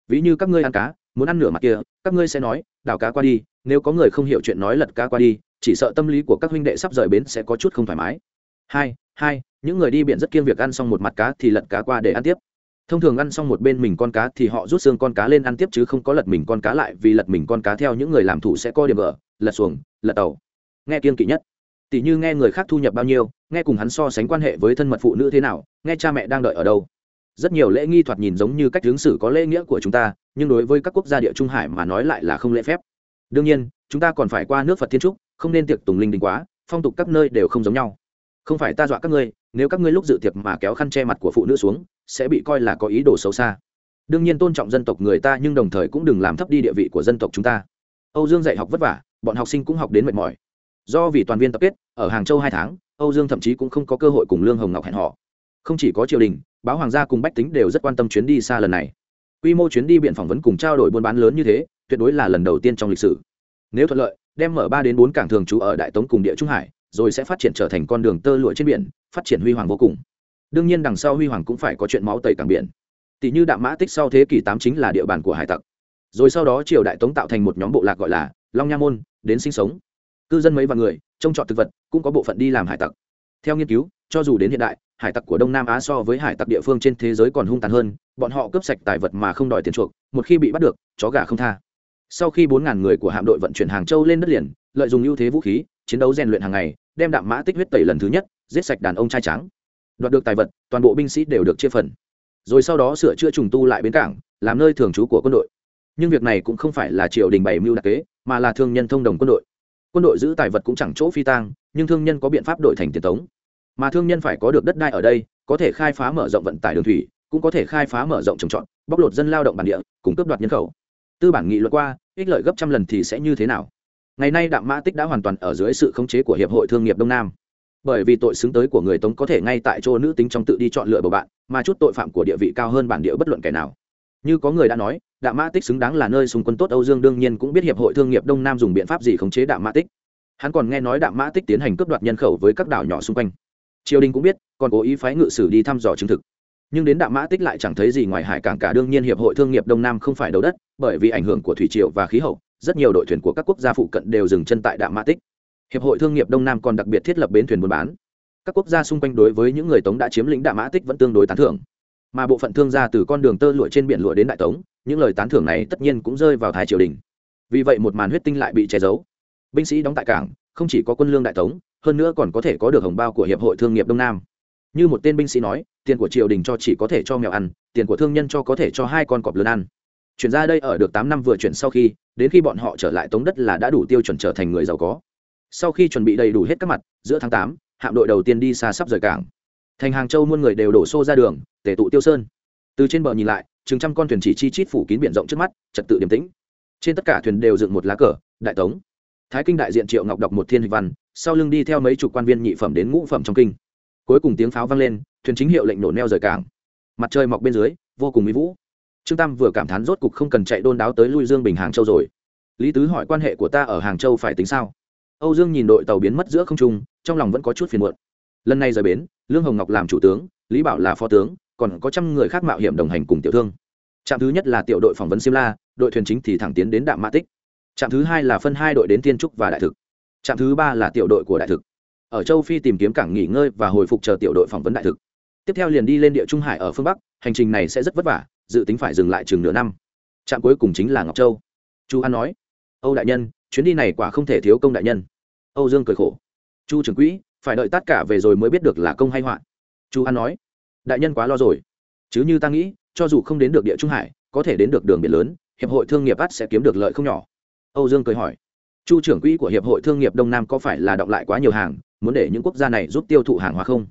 Ví như các ngươi ăn cá, muốn ăn nửa mặt kia, các ngươi sẽ nói đào cá qua đi, nếu có người không hiểu chuyện nói lật cá qua đi, chỉ sợ tâm lý của các huynh đệ sắp rời bến sẽ có chút không thoải mái. Hai hai, những người đi biển rất kiêng việc ăn xong một mặt cá thì lật cá qua để ăn tiếp. Thông thường ăn xong một bên mình con cá thì họ rút xương con cá lên ăn tiếp chứ không có lật mình con cá lại, vì lật mình con cá theo những người làm thủ sẽ coi điểm ở lật xuồng, lật tàu. Nghe kiên kỵ nhất tỷ như nghe người khác thu nhập bao nhiêu, nghe cùng hắn so sánh quan hệ với thân mật phụ nữ thế nào, nghe cha mẹ đang đợi ở đâu. Rất nhiều lễ nghi thoạt nhìn giống như cách hướng xử có lễ nghĩa của chúng ta, nhưng đối với các quốc gia địa trung hải mà nói lại là không lễ phép. Đương nhiên, chúng ta còn phải qua nước phật thiên trúc, không nên tiệc tùng linh đình quá, phong tục các nơi đều không giống nhau. Không phải ta dọa các ngươi, nếu các ngươi lúc dự tiệc mà kéo khăn che mặt của phụ nữ xuống, sẽ bị coi là có ý đồ xấu xa. Đương nhiên tôn trọng dân tộc người ta nhưng đồng thời cũng đừng làm thấp đi địa vị của dân tộc chúng ta. Âu dương dạy học vất vả, bọn học sinh cũng học đến mệt mỏi do vì toàn viên tập kết, ở hàng châu hai tháng, âu dương thậm chí cũng không có cơ hội cùng lương hồng ngọc hẹn họ không chỉ có triều đình, báo hoàng gia cùng bách tính đều rất quan tâm chuyến đi xa lần này. Quy mô chuyến đi biện phỏng vấn cùng trao đổi buôn bán lớn như thế, tuyệt đối là lần đầu tiên trong lịch sử. Nếu thuận lợi, đem mở ba đến bốn cảng thường trú ở đại tống cùng địa trung hải, rồi sẽ phát triển trở thành con đường tơ lụa trên biển, phát triển huy hoàng vô cùng. Đương nhiên đằng sau huy hoàng cũng phải có chuyện máu tẩy cảng biển. Tỷ như đạm mã tích sau thế kỷ tám chính là địa bàn của hải tặc. Rồi sau đó triều đại tống tạo thành một nhóm bộ lạc gọi là long nha môn, đến sinh sống cư dân mấy vạn người, trông trọt thực vật, cũng có bộ phận đi làm hải tặc. Theo nghiên cứu, cho dù đến hiện đại, hải tặc của đông nam á so với hải tặc địa phương trên thế giới còn hung tàn hơn, bọn họ cướp sạch tài vật mà không đòi tiền chuộc, một khi bị bắt được, chó gà không tha. Sau khi bốn ngàn người của hạm đội vận chuyển hàng châu lên đất liền, lợi dụng ưu thế vũ khí, chiến đấu rèn luyện hàng ngày, đem đạm mã tích huyết tẩy lần thứ nhất, giết sạch đàn ông trai trắng đoạt được tài vật, toàn bộ binh sĩ đều được chia phần. Rồi sau đó sửa chữa trùng tu lại bến cảng, làm nơi thường trú của quân đội. Nhưng việc này cũng không phải là triều đình bày mưu đặc kế, mà là thương nhân thông đồng quân đội quân đội giữ tài vật cũng chẳng chỗ phi tang, nhưng thương nhân có biện pháp đổi thành tiền tống. Mà thương nhân phải có được đất đai ở đây, có thể khai phá mở rộng vận tải đường thủy, cũng có thể khai phá mở rộng trồng trọt, bóc lột dân lao động bản địa cùng cướp đoạt nhân khẩu. Tư bản nghị luật qua, ích lợi gấp trăm lần thì sẽ như thế nào? Ngày nay đạm mã tích đã hoàn toàn ở dưới sự khống chế của hiệp hội thương nghiệp đông nam. Bởi vì tội xứng tới của người tống có thể ngay tại chỗ nữ tính trong tự đi chọn lựa bầu bạn, mà chút tội phạm của địa vị cao hơn bản địa bất luận kẻ nào. Như có người đã nói đạm mã tích xứng đáng là nơi xung quân tốt, âu dương đương nhiên cũng biết hiệp hội thương nghiệp đông nam dùng biện pháp gì khống chế đạm mã tích. Hắn còn nghe nói đạm mã tích tiến hành cướp đoạt nhân khẩu với các đảo nhỏ xung quanh. Triều đình cũng biết, còn cố ý phái ngự sử đi thăm dò chứng thực. Nhưng đến đạm mã tích lại chẳng thấy gì ngoài hải cảng cả. Đương nhiên hiệp hội thương nghiệp đông nam không phải đầu đất, bởi vì ảnh hưởng của thủy triều và khí hậu, rất nhiều đội thuyền của các quốc gia phụ cận đều dừng chân tại đạm mã tích. Hiệp hội thương nghiệp đông nam còn đặc biệt thiết lập bến thuyền buôn bán. Các quốc gia xung quanh đối với những người tống đã chiếm lĩnh đạm mã tích vẫn tương đối tán thưởng. Mà bộ phận thương gia từ con đường tơ lụa trên biển lụa đến đại tống những lời tán thưởng này tất nhiên cũng rơi vào thái triều đình. Vì vậy một màn huyết tinh lại bị che giấu. Binh sĩ đóng tại cảng, không chỉ có quân lương đại tống, hơn nữa còn có thể có được hồng bao của hiệp hội thương nghiệp đông nam. Như một tên binh sĩ nói, tiền của triều đình cho chỉ có thể cho mèo ăn, tiền của thương nhân cho có thể cho hai con cọp lớn ăn. Chuyển ra đây ở được tám năm vừa chuyển sau khi, đến khi bọn họ trở lại tống đất là đã đủ tiêu chuẩn trở thành người giàu có. Sau khi chuẩn bị đầy đủ hết các mặt, giữa tháng tám, hạm đội đầu tiên đi xa sắp rời cảng. Thành hàng châu muôn người đều đổ xô ra đường tể tụ tiêu sơn. Từ trên bờ nhìn lại chừng trăm con thuyền chỉ chi chít phủ kín biển rộng trước mắt, trật tự điềm tĩnh. Trên tất cả thuyền đều dựng một lá cờ, đại tống. Thái kinh đại diện triệu ngọc đọc một thiên hịch văn, sau lưng đi theo mấy chục quan viên nhị phẩm đến ngũ phẩm trong kinh. Cuối cùng tiếng pháo vang lên, thuyền chính hiệu lệnh nổ neo rời cảng. Mặt trời mọc bên dưới, vô cùng mỹ vũ. Trương tam vừa cảm thán rốt cục không cần chạy đôn đáo tới lui dương bình hàng châu rồi. Lý tứ hỏi quan hệ của ta ở hàng châu phải tính sao? Âu dương nhìn đội tàu biến mất giữa không trung, trong lòng vẫn có chút phiền muộn. Lần này rời bến, lương hồng ngọc làm chủ tướng, lý bảo là phó tướng còn có trăm người khác mạo hiểm đồng hành cùng tiểu thương. Trạm thứ nhất là tiểu đội phỏng vấn siêm la đội thuyền chính thì thẳng tiến đến đạm mã tích. Trạm thứ hai là phân hai đội đến tiên trúc và đại thực. Trạm thứ ba là tiểu đội của đại thực. Ở châu phi tìm kiếm cảng nghỉ ngơi và hồi phục chờ tiểu đội phỏng vấn đại thực. Tiếp theo liền đi lên địa trung hải ở phương bắc, hành trình này sẽ rất vất vả, dự tính phải dừng lại chừng nửa năm. Trạm cuối cùng chính là ngọc châu. Chu an nói, âu đại nhân, chuyến đi này quả không thể thiếu công đại nhân. Âu dương cười khổ, chu trưởng quỹ, phải đợi tất cả về rồi mới biết được là công hay họa. Chu an nói đại nhân quá lo rồi. Chứ như ta nghĩ, cho dù không đến được địa trung hải, có thể đến được đường biển lớn, hiệp hội thương nghiệp ắt sẽ kiếm được lợi không nhỏ. Âu dương cười hỏi. Chu trưởng quỹ của hiệp hội thương nghiệp đông nam có phải là động lại quá nhiều hàng, muốn để những quốc gia này giúp tiêu thụ hàng hóa không?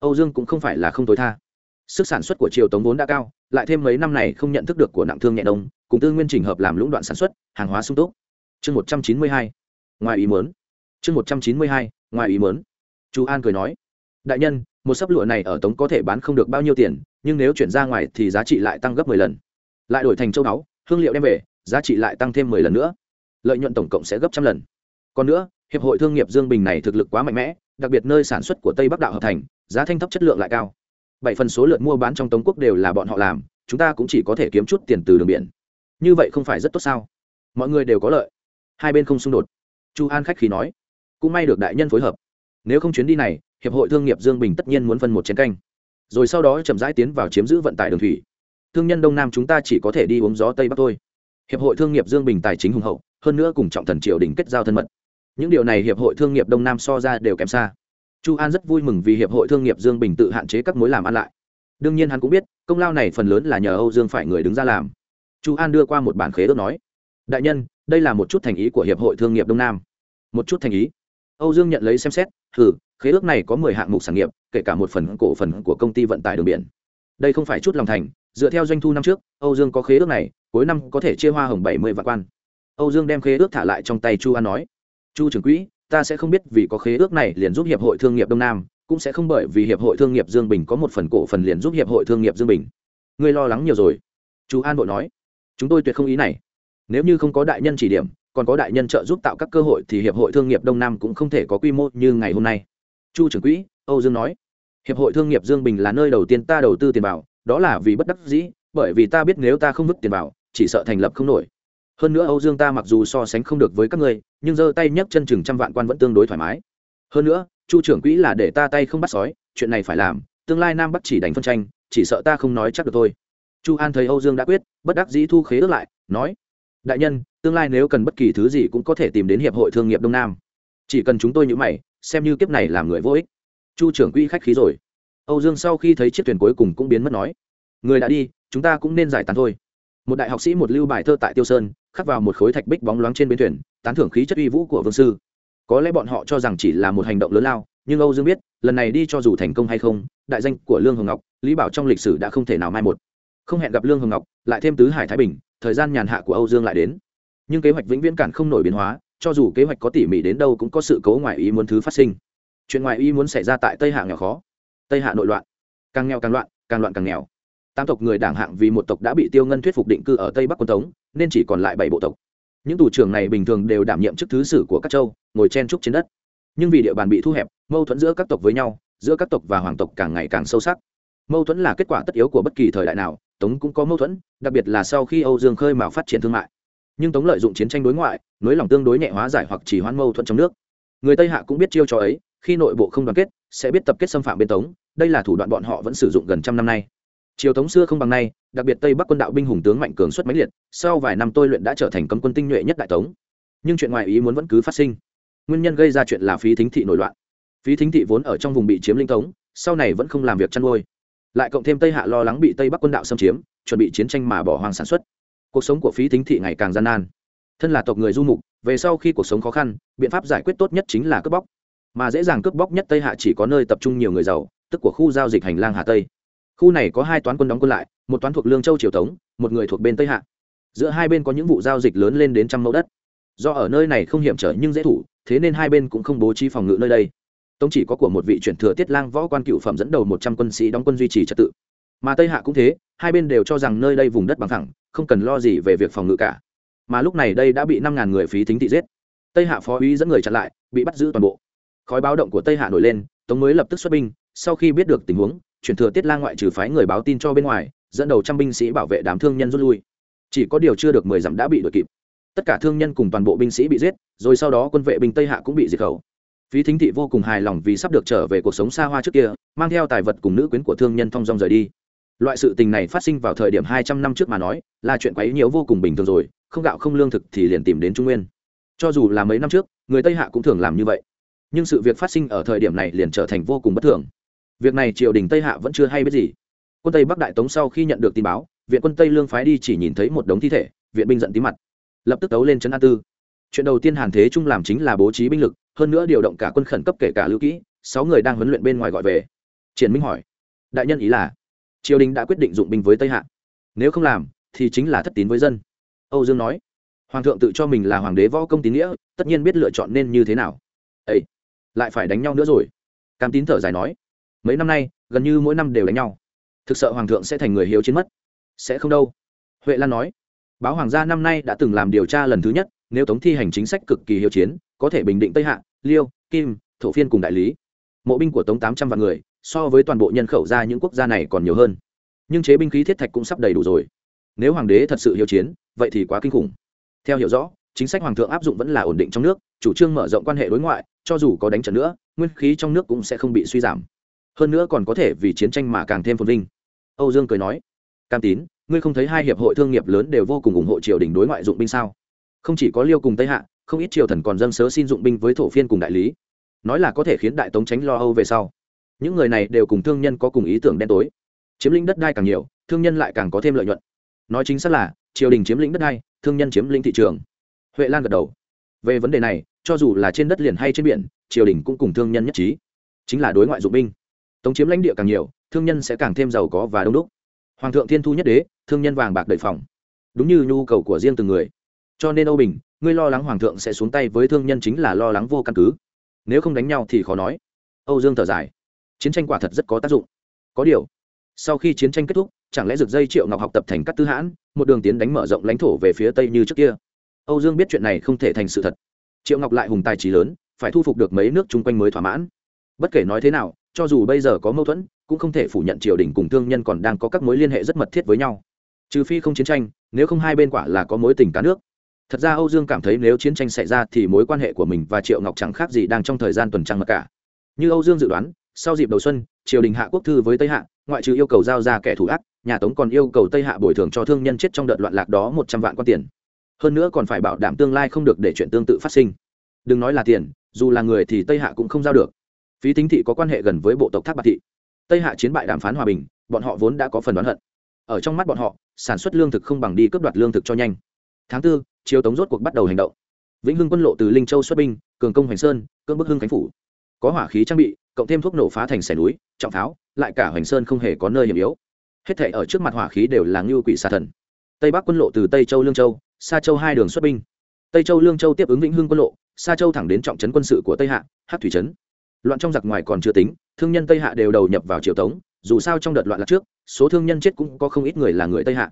Âu dương cũng không phải là không tối tha. Sức sản xuất của triều tống vốn đã cao, lại thêm mấy năm này không nhận thức được của nặng thương nhẹ đông cùng tư nguyên trình hợp làm lũng đoạn sản xuất, hàng hóa sung túc. Chương một trăm chín mươi hai. Ngoài ý mớn chương một trăm chín mươi hai, ngoài ý mớn chu an cười nói. Đại nhân một sấp lụa này ở tống có thể bán không được bao nhiêu tiền, nhưng nếu chuyển ra ngoài thì giá trị lại tăng gấp mười lần. Lại đổi thành châu báu, hương liệu đem về, giá trị lại tăng thêm mười lần nữa. Lợi nhuận tổng cộng sẽ gấp trăm lần. Còn nữa, hiệp hội thương nghiệp dương bình này thực lực quá mạnh mẽ, đặc biệt nơi sản xuất của tây bắc đạo hợp thành, giá thanh thấp chất lượng lại cao. Bảy phần số lượt mua bán trong tống quốc đều là bọn họ làm, chúng ta cũng chỉ có thể kiếm chút tiền từ đường biển. Như vậy không phải rất tốt sao? Mọi người đều có lợi. Hai bên không xung đột. Chu an khách khí nói. Cũng may được đại nhân phối hợp. Nếu không chuyến đi này hiệp hội thương nghiệp dương bình tất nhiên muốn phân một chén canh. Rồi sau đó chậm rãi tiến vào chiếm giữ vận tải đường thủy. Thương nhân đông nam chúng ta chỉ có thể đi uống gió tây bắc thôi. Hiệp hội thương nghiệp dương bình tài chính hùng hậu, hơn nữa cùng trọng thần triều đình kết giao thân mật. Những điều này hiệp hội thương nghiệp đông nam so ra đều kém xa. Chu an rất vui mừng vì hiệp hội thương nghiệp dương bình tự hạn chế các mối làm ăn lại. Đương nhiên hắn cũng biết, công lao này phần lớn là nhờ âu dương phải người đứng ra làm. Chu an đưa qua một bản khế ước nói, đại nhân, đây là một chút thành ý của hiệp hội thương nghiệp đông nam. Một chút thành ý? Âu dương nhận lấy xem xét thử khế ước này có mười hạng mục sản nghiệp, kể cả một phần cổ phần của công ty vận tải đường biển. Đây không phải chút lòng thành, dựa theo doanh thu năm trước, âu dương có khế ước này, cuối năm có thể chia hoa hồng bảy mươi vạn quan. Âu dương đem khế ước thả lại trong tay chu an nói, chu trưởng quỹ, ta sẽ không biết vì có khế ước này liền giúp hiệp hội thương nghiệp đông nam, cũng sẽ không bởi vì hiệp hội thương nghiệp dương bình có một phần cổ phần liền giúp hiệp hội thương nghiệp dương bình. Ngươi lo lắng nhiều rồi. Chú an bội nói, chúng tôi tuyệt không ý này. Nếu như không có đại nhân chỉ điểm, còn có đại nhân trợ giúp tạo các cơ hội thì hiệp hội thương nghiệp đông nam cũng không thể có quy mô như ngày hôm nay chu trưởng quỹ, âu dương nói, hiệp hội thương nghiệp dương bình là nơi đầu tiên ta đầu tư tiền vào, đó là vì bất đắc dĩ, bởi vì ta biết nếu ta không vứt tiền vào, chỉ sợ thành lập không nổi. Hơn nữa âu dương ta mặc dù so sánh không được với các ngươi, nhưng giơ tay nhấc chân chừng trăm vạn quan vẫn tương đối thoải mái. Hơn nữa, chu trưởng quỹ là để ta tay không bắt sói, chuyện này phải làm, tương lai nam bắc chỉ đánh phân tranh, chỉ sợ ta không nói chắc được thôi. Chu an thấy âu dương đã quyết, bất đắc dĩ thu khế ước lại, nói, đại nhân, tương lai nếu cần bất kỳ thứ gì cũng có thể tìm đến hiệp hội thương nghiệp đông nam. Chỉ cần chúng tôi nhữ mày xem như kiếp này làm người vô ích. Chu trưởng quỹ khách khí rồi. Âu dương sau khi thấy chiếc thuyền cuối cùng cũng biến mất nói, người đã đi, chúng ta cũng nên giải tán thôi. Một đại học sĩ một lưu bài thơ tại tiêu sơn, khắc vào một khối thạch bích bóng loáng trên bến thuyền, tán thưởng khí chất uy vũ của vương sư. Có lẽ bọn họ cho rằng chỉ là một hành động lớn lao, nhưng âu dương biết, lần này đi cho dù thành công hay không, đại danh của lương hồng ngọc, lý bảo trong lịch sử đã không thể nào mai một. Không hẹn gặp lương hồng ngọc, lại thêm tứ hải thái bình, thời gian nhàn hạ của âu dương lại đến. Nhưng kế hoạch vĩnh viễn cản không nổi biến hóa cho dù kế hoạch có tỉ mỉ đến đâu cũng có sự cố ngoài ý muốn thứ phát sinh. Chuyện ngoài ý muốn xảy ra tại tây hạ nghèo khó, tây hạ nội loạn. Càng nghèo càng loạn càng loạn càng nghèo. Tam tộc người đảng hạng vì một tộc đã bị tiêu ngân thuyết phục định cư ở tây bắc quân tống, nên chỉ còn lại bảy bộ tộc. Những tù trưởng này bình thường đều đảm nhiệm chức thứ sử của các châu, ngồi chen trúc trên đất. Nhưng vì địa bàn bị thu hẹp, mâu thuẫn giữa các tộc với nhau, giữa các tộc và hoàng tộc càng ngày càng sâu sắc. Mâu thuẫn là kết quả tất yếu của bất kỳ thời đại nào, tống cũng có mâu thuẫn, đặc biệt là sau khi âu dương khơi mào phát triển thương mại. Nhưng tống lợi dụng chiến tranh đối ngoại nới lỏng tương đối nhẹ hóa giải hoặc chỉ hoãn mâu thuẫn trong nước. Người tây hạ cũng biết chiêu trò ấy, khi nội bộ không đoàn kết, sẽ biết tập kết xâm phạm bên tống, đây là thủ đoạn bọn họ vẫn sử dụng gần trăm năm nay. Triều tống xưa không bằng nay, đặc biệt tây bắc quân đạo binh hùng tướng mạnh cường xuất mãnh liệt, sau vài năm tôi luyện đã trở thành cấm quân tinh nhuệ nhất đại tống. Nhưng chuyện ngoài ý muốn vẫn cứ phát sinh. Nguyên nhân gây ra chuyện là phí thính thị nổi loạn. Phí thính thị vốn ở trong vùng bị chiếm linh tống, sau này vẫn không làm việc chăn nuôi. Lại cộng thêm tây hạ lo lắng bị tây bắc quân đạo xâm chiếm, chuẩn bị chiến tranh mà bỏ hoang sản xuất. Cuộc sống của phí thính thị ngày càng gian nan thân là tộc người du mục, về sau khi cuộc sống khó khăn, biện pháp giải quyết tốt nhất chính là cướp bóc. Mà dễ dàng cướp bóc nhất tây hạ chỉ có nơi tập trung nhiều người giàu, tức của khu giao dịch hành lang hà tây. Khu này có hai toán quân đóng quân lại, một toán thuộc lương châu triều tống, một người thuộc bên tây hạ. Giữa hai bên có những vụ giao dịch lớn lên đến trăm mẫu đất. Do ở nơi này không hiểm trở nhưng dễ thủ, thế nên hai bên cũng không bố trí phòng ngự nơi đây. Tông chỉ có của một vị chuyển thừa tiết lang võ quan cựu phẩm dẫn đầu một trăm quân sĩ đóng quân duy trì trật tự. Mà tây hạ cũng thế, hai bên đều cho rằng nơi đây vùng đất bằng thẳng không cần lo gì về việc phòng ngự cả mà lúc này đây đã bị năm ngàn người phí thính thị giết. Tây hạ phó uy dẫn người chặn lại, bị bắt giữ toàn bộ. Khói báo động của tây hạ nổi lên, tống mới lập tức xuất binh, sau khi biết được tình huống, chuyển thừa tiết lang ngoại trừ phái người báo tin cho bên ngoài, dẫn đầu trăm binh sĩ bảo vệ đám thương nhân rút lui. Chỉ có điều chưa được mười dặm đã bị đuổi kịp. Tất cả thương nhân cùng toàn bộ binh sĩ bị giết, rồi sau đó quân vệ binh tây hạ cũng bị diệt khẩu. Phí thính thị vô cùng hài lòng vì sắp được trở về cuộc sống xa hoa trước kia, mang theo tài vật cùng nữ quyến của thương nhân thong dong rời đi loại sự tình này phát sinh vào thời điểm hai trăm năm trước mà nói, là chuyện quấy nhiễu vô cùng bình thường rồi, không gạo không lương thực thì liền tìm đến trung nguyên. Cho dù là mấy năm trước, người tây hạ cũng thường làm như vậy. Nhưng sự việc phát sinh ở thời điểm này liền trở thành vô cùng bất thường. Việc này triều đình tây hạ vẫn chưa hay biết gì. Quân tây bắc đại tống sau khi nhận được tin báo, viện quân tây lương phái đi chỉ nhìn thấy một đống thi thể, viện binh giận tí mặt. Lập tức tấu lên trấn an tư. Chuyện đầu tiên hàn thế trung làm chính là bố trí binh lực, hơn nữa điều động cả quân khẩn cấp kể cả lưu kỹ, sáu người đang huấn luyện bên ngoài gọi về. Triển minh hỏi, đại nhân ý là triều đình đã quyết định dụng binh với tây hạ. Nếu không làm, thì chính là thất tín với dân. Âu dương nói, hoàng thượng tự cho mình là hoàng đế võ công tín nghĩa, tất nhiên biết lựa chọn nên như thế nào. Ấy lại phải đánh nhau nữa rồi. Cam tín thở dài nói, mấy năm nay, gần như mỗi năm đều đánh nhau. Thực sợ hoàng thượng sẽ thành người hiếu chiến mất. Sẽ không đâu. Huệ lan nói, báo hoàng gia năm nay đã từng làm điều tra lần thứ nhất, nếu tống thi hành chính sách cực kỳ hiếu chiến, có thể bình định tây hạ, liêu, kim, thổ phiên cùng đại lý. Mộ binh của tống tám trăm vạn người so với toàn bộ nhân khẩu ra những quốc gia này còn nhiều hơn. Nhưng chế binh khí thiết thạch cũng sắp đầy đủ rồi. Nếu hoàng đế thật sự hiếu chiến, vậy thì quá kinh khủng. Theo hiểu rõ, chính sách hoàng thượng áp dụng vẫn là ổn định trong nước, chủ trương mở rộng quan hệ đối ngoại, cho dù có đánh trận nữa, nguyên khí trong nước cũng sẽ không bị suy giảm. Hơn nữa còn có thể vì chiến tranh mà càng thêm phồn vinh. Âu dương cười nói, cam tín, ngươi không thấy hai hiệp hội thương nghiệp lớn đều vô cùng ủng hộ triều đình đối ngoại dụng binh sao? Không chỉ có liêu cùng tây hạ, không ít triều thần còn dâng sớ xin dụng binh với thổ phiên cùng đại lý. Nói là có thể khiến đại tống tránh lo âu về sau những người này đều cùng thương nhân có cùng ý tưởng đen tối. Chiếm lĩnh đất đai càng nhiều, thương nhân lại càng có thêm lợi nhuận. Nói chính xác là, triều đình chiếm lĩnh đất đai, thương nhân chiếm lĩnh thị trường. Huệ lan gật đầu. Về vấn đề này, cho dù là trên đất liền hay trên biển, triều đình cũng cùng thương nhân nhất trí. Chính là đối ngoại dụng binh. Tống chiếm lãnh địa càng nhiều, thương nhân sẽ càng thêm giàu có và đông đúc. Hoàng thượng thiên thu nhất đế, thương nhân vàng bạc đầy phòng. Đúng như nhu cầu của riêng từng người. Cho nên âu bình, ngươi lo lắng hoàng thượng sẽ xuống tay với thương nhân chính là lo lắng vô căn cứ. Nếu không đánh nhau thì khó nói. Âu dương thở dài chiến tranh quả thật rất có tác dụng. Có điều, sau khi chiến tranh kết thúc, chẳng lẽ rực dây triệu ngọc học tập thành các tư hãn, một đường tiến đánh mở rộng lãnh thổ về phía tây như trước kia? Âu dương biết chuyện này không thể thành sự thật. Triệu ngọc lại hùng tài trí lớn, phải thu phục được mấy nước chung quanh mới thỏa mãn. Bất kể nói thế nào, cho dù bây giờ có mâu thuẫn, cũng không thể phủ nhận triều đình cùng thương nhân còn đang có các mối liên hệ rất mật thiết với nhau. Trừ phi không chiến tranh, nếu không hai bên quả là có mối tình cá nước. Thật ra âu dương cảm thấy nếu chiến tranh xảy ra thì mối quan hệ của mình và triệu ngọc chẳng khác gì đang trong thời gian tuần trăng mặc cả. Như âu dương dự đoán sau dịp đầu xuân, triều đình hạ quốc thư với tây hạ, ngoại trừ yêu cầu giao ra kẻ thủ ác, nhà tống còn yêu cầu tây hạ bồi thường cho thương nhân chết trong đợt loạn lạc đó một trăm vạn quan tiền. Hơn nữa còn phải bảo đảm tương lai không được để chuyện tương tự phát sinh. Đừng nói là tiền, dù là người thì tây hạ cũng không giao được. Phí tính thị có quan hệ gần với bộ tộc thác bạc thị. Tây hạ chiến bại đàm phán hòa bình, bọn họ vốn đã có phần đoán hận. Ở trong mắt bọn họ, sản xuất lương thực không bằng đi cướp đoạt lương thực cho nhanh. Tháng tư chiều tống rốt cuộc bắt đầu hành động. Vĩnh hưng quân lộ từ linh châu xuất binh, cường công hoành sơn, cưỡng bức hưng khánh phủ. Có hỏa khí trang bị cộng thêm thuốc nổ phá thành xẻ núi, trọng pháo, lại cả hoành sơn không hề có nơi hiểm yếu. Hết thể ở trước mặt hỏa khí đều là ngưu quỷ xà thần. Tây bắc quân lộ từ tây châu lương châu xa châu hai đường xuất binh. Tây châu lương châu tiếp ứng vĩnh hưng quân lộ xa châu thẳng đến trọng trấn quân sự của tây hạ hát thủy trấn. Loạn trong giặc ngoài còn chưa tính, thương nhân tây hạ đều đầu nhập vào triều tống, dù sao trong đợt loạn lạc trước, số thương nhân chết cũng có không ít người là người tây hạ.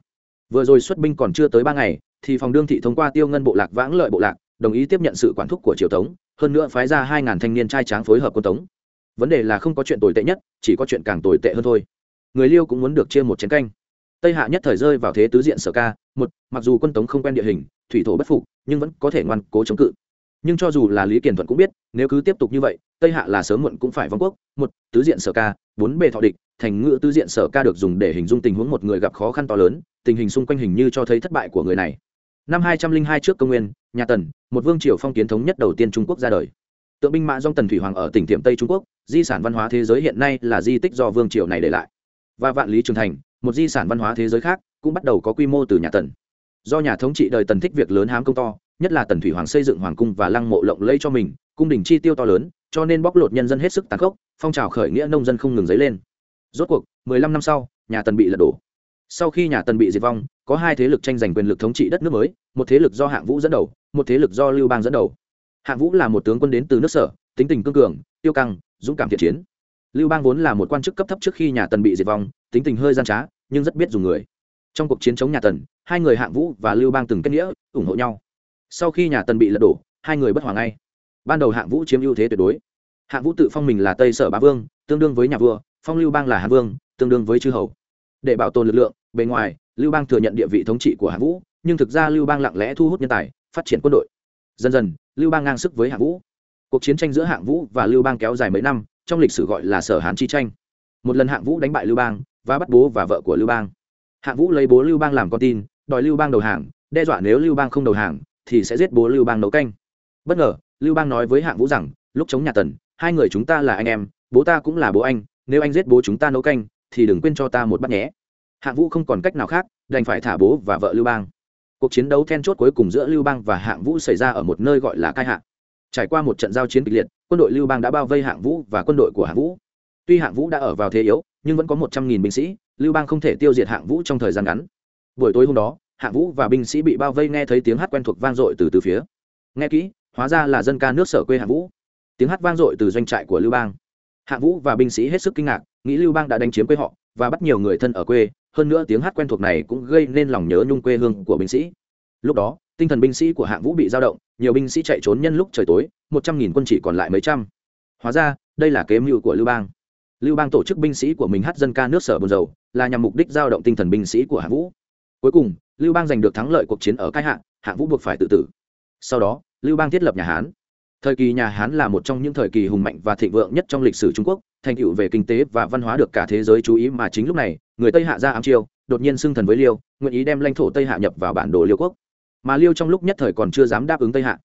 Vừa rồi xuất binh còn chưa tới ba ngày, thì phòng đương thị thông qua tiêu ngân bộ lạc vãng lợi bộ lạc, đồng ý tiếp nhận sự quản thúc của triều tống, hơn nữa phái ra hai ngàn thanh niên trai tráng phối hợp quân tống vấn đề là không có chuyện tồi tệ nhất, chỉ có chuyện càng tồi tệ hơn thôi. Người liêu cũng muốn được chia một chén canh. Tây hạ nhất thời rơi vào thế tứ diện sở ca, một, mặc dù quân tống không quen địa hình, thủy thổ bất phục, nhưng vẫn có thể ngoan cố chống cự. Nhưng cho dù là lý kiển thuận cũng biết, nếu cứ tiếp tục như vậy, tây hạ là sớm muộn cũng phải vong quốc. Một, tứ diện sở ca, bốn, bề thọ địch, thành ngữ tứ diện sở ca được dùng để hình dung tình huống một người gặp khó khăn to lớn, tình hình xung quanh hình như cho thấy thất bại của người này. Năm hai trăm linh hai trước công nguyên, nhà tần, một vương triều phong kiến thống nhất đầu tiên trung quốc ra đời tượng binh mã dòng tần thủy hoàng ở tỉnh tiệm tây trung quốc, di sản văn hóa thế giới hiện nay là di tích do vương triều này để lại. Và vạn lý trường thành, một di sản văn hóa thế giới khác, cũng bắt đầu có quy mô từ nhà tần. Do nhà thống trị đời tần thích việc lớn hám công to, nhất là tần thủy hoàng xây dựng hoàng cung và lăng mộ lộng lẫy cho mình, cung đình chi tiêu to lớn, cho nên bóc lột nhân dân hết sức tàn khốc, phong trào khởi nghĩa nông dân không ngừng dấy lên. Rốt cuộc, mười lăm năm sau, nhà tần bị lật đổ. Sau khi nhà tần bị diệt vong, có hai thế lực tranh giành quyền lực thống trị đất nước mới, một thế lực do hạng vũ dẫn đầu, một thế lực do lưu bang dẫn đầu hạng vũ là một tướng quân đến từ nước sở, tính tình cương cường, tiêu căng, dũng cảm thiện chiến. Lưu bang vốn là một quan chức cấp thấp trước khi nhà tần bị diệt vong, tính tình hơi gian trá, nhưng rất biết dùng người. Trong cuộc chiến chống nhà tần, hai người hạng vũ và lưu bang từng kết nghĩa, ủng hộ nhau. Sau khi nhà tần bị lật đổ, hai người bất hòa ngay. Ban đầu hạng vũ chiếm ưu thế tuyệt đối. Hạng vũ tự phong mình là tây sở bá vương, tương đương với nhà vua, phong lưu bang là hàn vương, tương đương với chư hầu. Để bảo tồn lực lượng, bề ngoài, lưu bang thừa nhận địa vị thống trị của hạng vũ, nhưng thực ra lưu bang lặng lẽ thu hút nhân tài, phát triển quân đội dần dần, lưu bang ngang sức với hạng vũ. Cuộc chiến tranh giữa hạng vũ và lưu bang kéo dài mấy năm, trong lịch sử gọi là sở hán chi tranh. Một lần hạng vũ đánh bại lưu bang và bắt bố và vợ của lưu bang. Hạng vũ lấy bố lưu bang làm con tin, đòi lưu bang đầu hàng, đe dọa nếu lưu bang không đầu hàng thì sẽ giết bố lưu bang nấu canh. Bất ngờ, lưu bang nói với hạng vũ rằng, lúc chống nhà tần, hai người chúng ta là anh em, bố ta cũng là bố anh, nếu anh giết bố chúng ta nấu canh thì đừng quên cho ta một bát nhé. Hạng vũ không còn cách nào khác, đành phải thả bố và vợ lưu bang cuộc chiến đấu then chốt cuối cùng giữa lưu bang và hạng vũ xảy ra ở một nơi gọi là cai hạng trải qua một trận giao chiến kịch liệt, quân đội lưu bang đã bao vây hạng vũ và quân đội của hạng vũ. Tuy hạng vũ đã ở vào thế yếu, nhưng vẫn có một trăm nghìn binh sĩ, lưu bang không thể tiêu diệt hạng vũ trong thời gian ngắn. Buổi tối hôm đó, hạng vũ và binh sĩ bị bao vây nghe thấy tiếng hát quen thuộc vang dội từ từ phía. Nghe kỹ, hóa ra là dân ca nước sở quê hạng vũ. Tiếng hát vang dội từ doanh trại của lưu bang. Hạng vũ và binh sĩ hết sức kinh ngạc, nghĩ lưu bang đã đánh chiếm quê họ và bắt nhiều người thân ở quê, hơn nữa tiếng hát quen thuộc này cũng gây nên lòng nhớ nhung quê hương của binh sĩ. Lúc đó, tinh thần binh sĩ của hạng vũ bị giao động, nhiều binh sĩ chạy trốn nhân lúc trời tối, một trăm nghìn quân chỉ còn lại mấy trăm. Hóa ra, đây là kế mưu của lưu bang. Lưu bang tổ chức binh sĩ của mình hát dân ca nước sở buồn dầu là nhằm mục đích giao động tinh thần binh sĩ của hạng vũ. Cuối cùng, lưu bang giành được thắng lợi cuộc chiến ở cai hạng hạng vũ buộc phải tự tử. Sau đó, lưu bang thiết lập nhà hán. Thời kỳ nhà hán là một trong những thời kỳ hùng mạnh và thịnh vượng nhất trong lịch sử trung quốc thành tựu về kinh tế và văn hóa được cả thế giới chú ý mà chính lúc này, người tây hạ ra ám chiêu, đột nhiên xưng thần với liêu, nguyện ý đem lãnh thổ tây hạ nhập vào bản đồ liêu quốc. Mà liêu trong lúc nhất thời còn chưa dám đáp ứng tây hạ.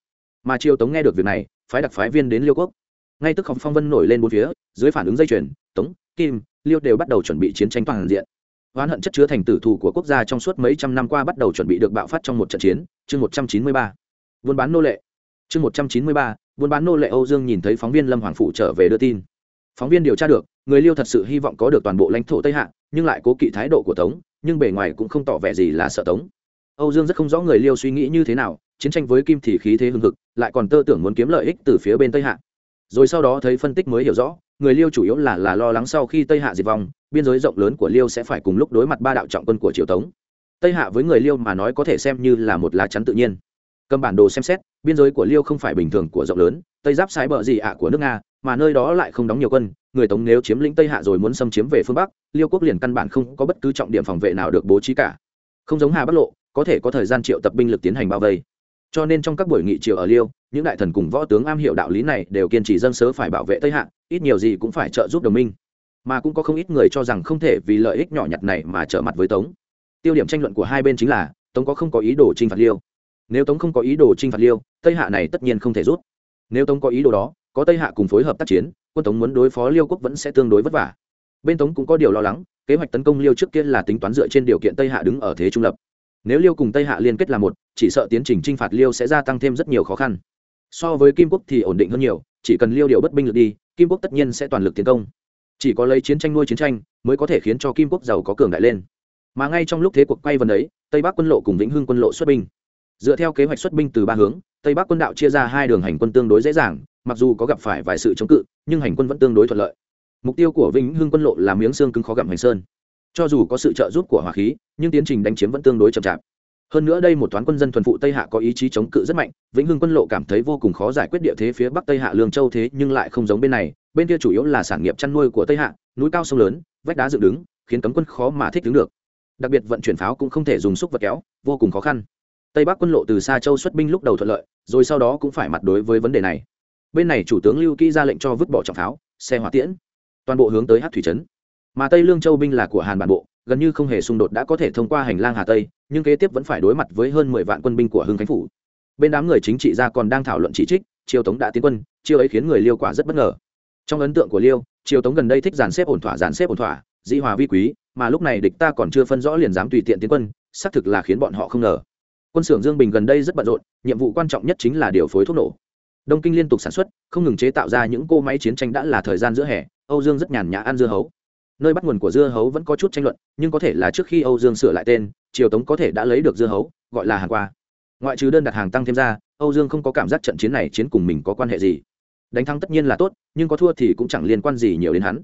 Mà triều tống nghe được việc này, phái đặc phái viên đến liêu quốc. Ngay tức học phong vân nổi lên bốn phía, dưới phản ứng dây chuyền, tống, kim, liêu đều bắt đầu chuẩn bị chiến tranh toàn diện. Oán hận chất chứa thành tử thù của quốc gia trong suốt mấy trăm năm qua bắt đầu chuẩn bị được bạo phát trong một trận chiến, chương một trăm chín mươi ba. Buôn bán nô lệ. Chương một trăm chín mươi ba, buôn bán nô lệ âu dương nhìn thấy phóng viên lâm hoàng phụ trở về đưa tin phóng viên điều tra được, người liêu thật sự hy vọng có được toàn bộ lãnh thổ tây hạ, nhưng lại cố kỵ thái độ của tống, nhưng bề ngoài cũng không tỏ vẻ gì là sợ tống. Âu dương rất không rõ người liêu suy nghĩ như thế nào, chiến tranh với kim thì khí thế hưng hực, lại còn tơ tưởng muốn kiếm lợi ích từ phía bên tây hạ. Rồi sau đó thấy phân tích mới hiểu rõ, người liêu chủ yếu là là lo lắng sau khi tây hạ diệt vong, biên giới rộng lớn của liêu sẽ phải cùng lúc đối mặt ba đạo trọng quân của triều tống. Tây hạ với người liêu mà nói có thể xem như là một lá chắn tự nhiên. Cầm bản đồ xem xét, biên giới của liêu không phải bình thường của rộng lớn, tây giáp sái bờ gì ạ của nước nga mà nơi đó lại không đóng nhiều quân, người tống nếu chiếm lĩnh tây hạ rồi muốn xâm chiếm về phương bắc, liêu quốc liền căn bản không có bất cứ trọng điểm phòng vệ nào được bố trí cả. Không giống hà bắc lộ, có thể có thời gian triệu tập binh lực tiến hành bao vây. Cho nên trong các buổi nghị triều ở liêu, những đại thần cùng võ tướng am hiểu đạo lý này đều kiên trì dân sớ phải bảo vệ tây hạ, ít nhiều gì cũng phải trợ giúp đồng minh. Mà cũng có không ít người cho rằng không thể vì lợi ích nhỏ nhặt này mà trở mặt với tống. Tiêu điểm tranh luận của hai bên chính là, tống có không có ý đồ chinh phạt liêu. Nếu tống không có ý đồ chinh phạt liêu, tây hạ này tất nhiên không thể rút. Nếu tống có ý đồ đó có tây hạ cùng phối hợp tác chiến, quân tống muốn đối phó liêu quốc vẫn sẽ tương đối vất vả. Bên tống cũng có điều lo lắng, kế hoạch tấn công liêu trước kia là tính toán dựa trên điều kiện tây hạ đứng ở thế trung lập. Nếu liêu cùng tây hạ liên kết là một, chỉ sợ tiến trình t r i n h phạt liêu sẽ gia tăng thêm rất nhiều khó khăn. So với kim quốc thì ổn định hơn nhiều, chỉ cần liêu điều bất binh lực đi, kim quốc tất nhiên sẽ toàn lực tiến công. Chỉ có lấy chiến tranh nuôi chiến tranh, mới có thể khiến cho kim quốc giàu có cường đại lên. Mà ngay trong lúc thế cuộc quay vần ấy, tây bắc quân lộ cùng vĩnh hưng quân lộ xuất binh. Dựa theo kế hoạch xuất binh từ ba hướng, tây bắc quân đạo chia ra hai đường hành quân tương đối dễ dàng mặc dù có gặp phải vài sự chống cự, nhưng hành quân vẫn tương đối thuận lợi. Mục tiêu của vĩnh hưng quân lộ là miếng xương cứng khó gặm hành sơn. Cho dù có sự trợ giúp của hỏa khí, nhưng tiến trình đánh chiếm vẫn tương đối chậm chạp. Hơn nữa đây một toán quân dân thuần phụ tây hạ có ý chí chống cự rất mạnh, vĩnh hưng quân lộ cảm thấy vô cùng khó giải quyết địa thế phía bắc tây hạ lương châu thế nhưng lại không giống bên này, bên kia chủ yếu là sản nghiệp chăn nuôi của tây hạ, núi cao sông lớn, vách đá dựng đứng, khiến cấm quân khó mà thích đứng được. Đặc biệt vận chuyển pháo cũng không thể dùng xúc vật kéo, vô cùng khó khăn. Tây bắc quân lộ từ xa châu xuất binh lúc đầu thuận lợi, rồi sau đó cũng phải mặt đối với vấn đề này bên này chủ tướng lưu kỹ ra lệnh cho vứt bỏ trọng pháo, xe hỏa tiễn, toàn bộ hướng tới hát thủy trấn. Mà tây lương châu binh là của hàn bản bộ, gần như không hề xung đột đã có thể thông qua hành lang hà tây, nhưng kế tiếp vẫn phải đối mặt với hơn mười vạn quân binh của hưng khánh phủ. Bên đám người chính trị gia còn đang thảo luận chỉ trích, triều tống đã tiến quân, chiêu ấy khiến người liêu quả rất bất ngờ. Trong ấn tượng của liêu, triều tống gần đây thích dàn xếp ổn thỏa, dàn xếp ổn thỏa, dĩ hòa vi quý, mà lúc này địch ta còn chưa phân rõ liền dám tùy tiện tiến quân, xác thực là khiến bọn họ không ngờ. Quân xưởng dương bình gần đây rất bận rộn, nhiệm vụ quan trọng nhất chính là điều phối thuốc nổ đông kinh liên tục sản xuất, không ngừng chế tạo ra những cô máy chiến tranh đã là thời gian giữa hè, âu dương rất nhàn nhã ăn dưa hấu. Nơi bắt nguồn của dưa hấu vẫn có chút tranh luận, nhưng có thể là trước khi âu dương sửa lại tên, triều tống có thể đã lấy được dưa hấu, gọi là hàng qua. Ngoại trừ đơn đặt hàng tăng thêm ra, âu dương không có cảm giác trận chiến này chiến cùng mình có quan hệ gì. Đánh thắng tất nhiên là tốt, nhưng có thua thì cũng chẳng liên quan gì nhiều đến hắn.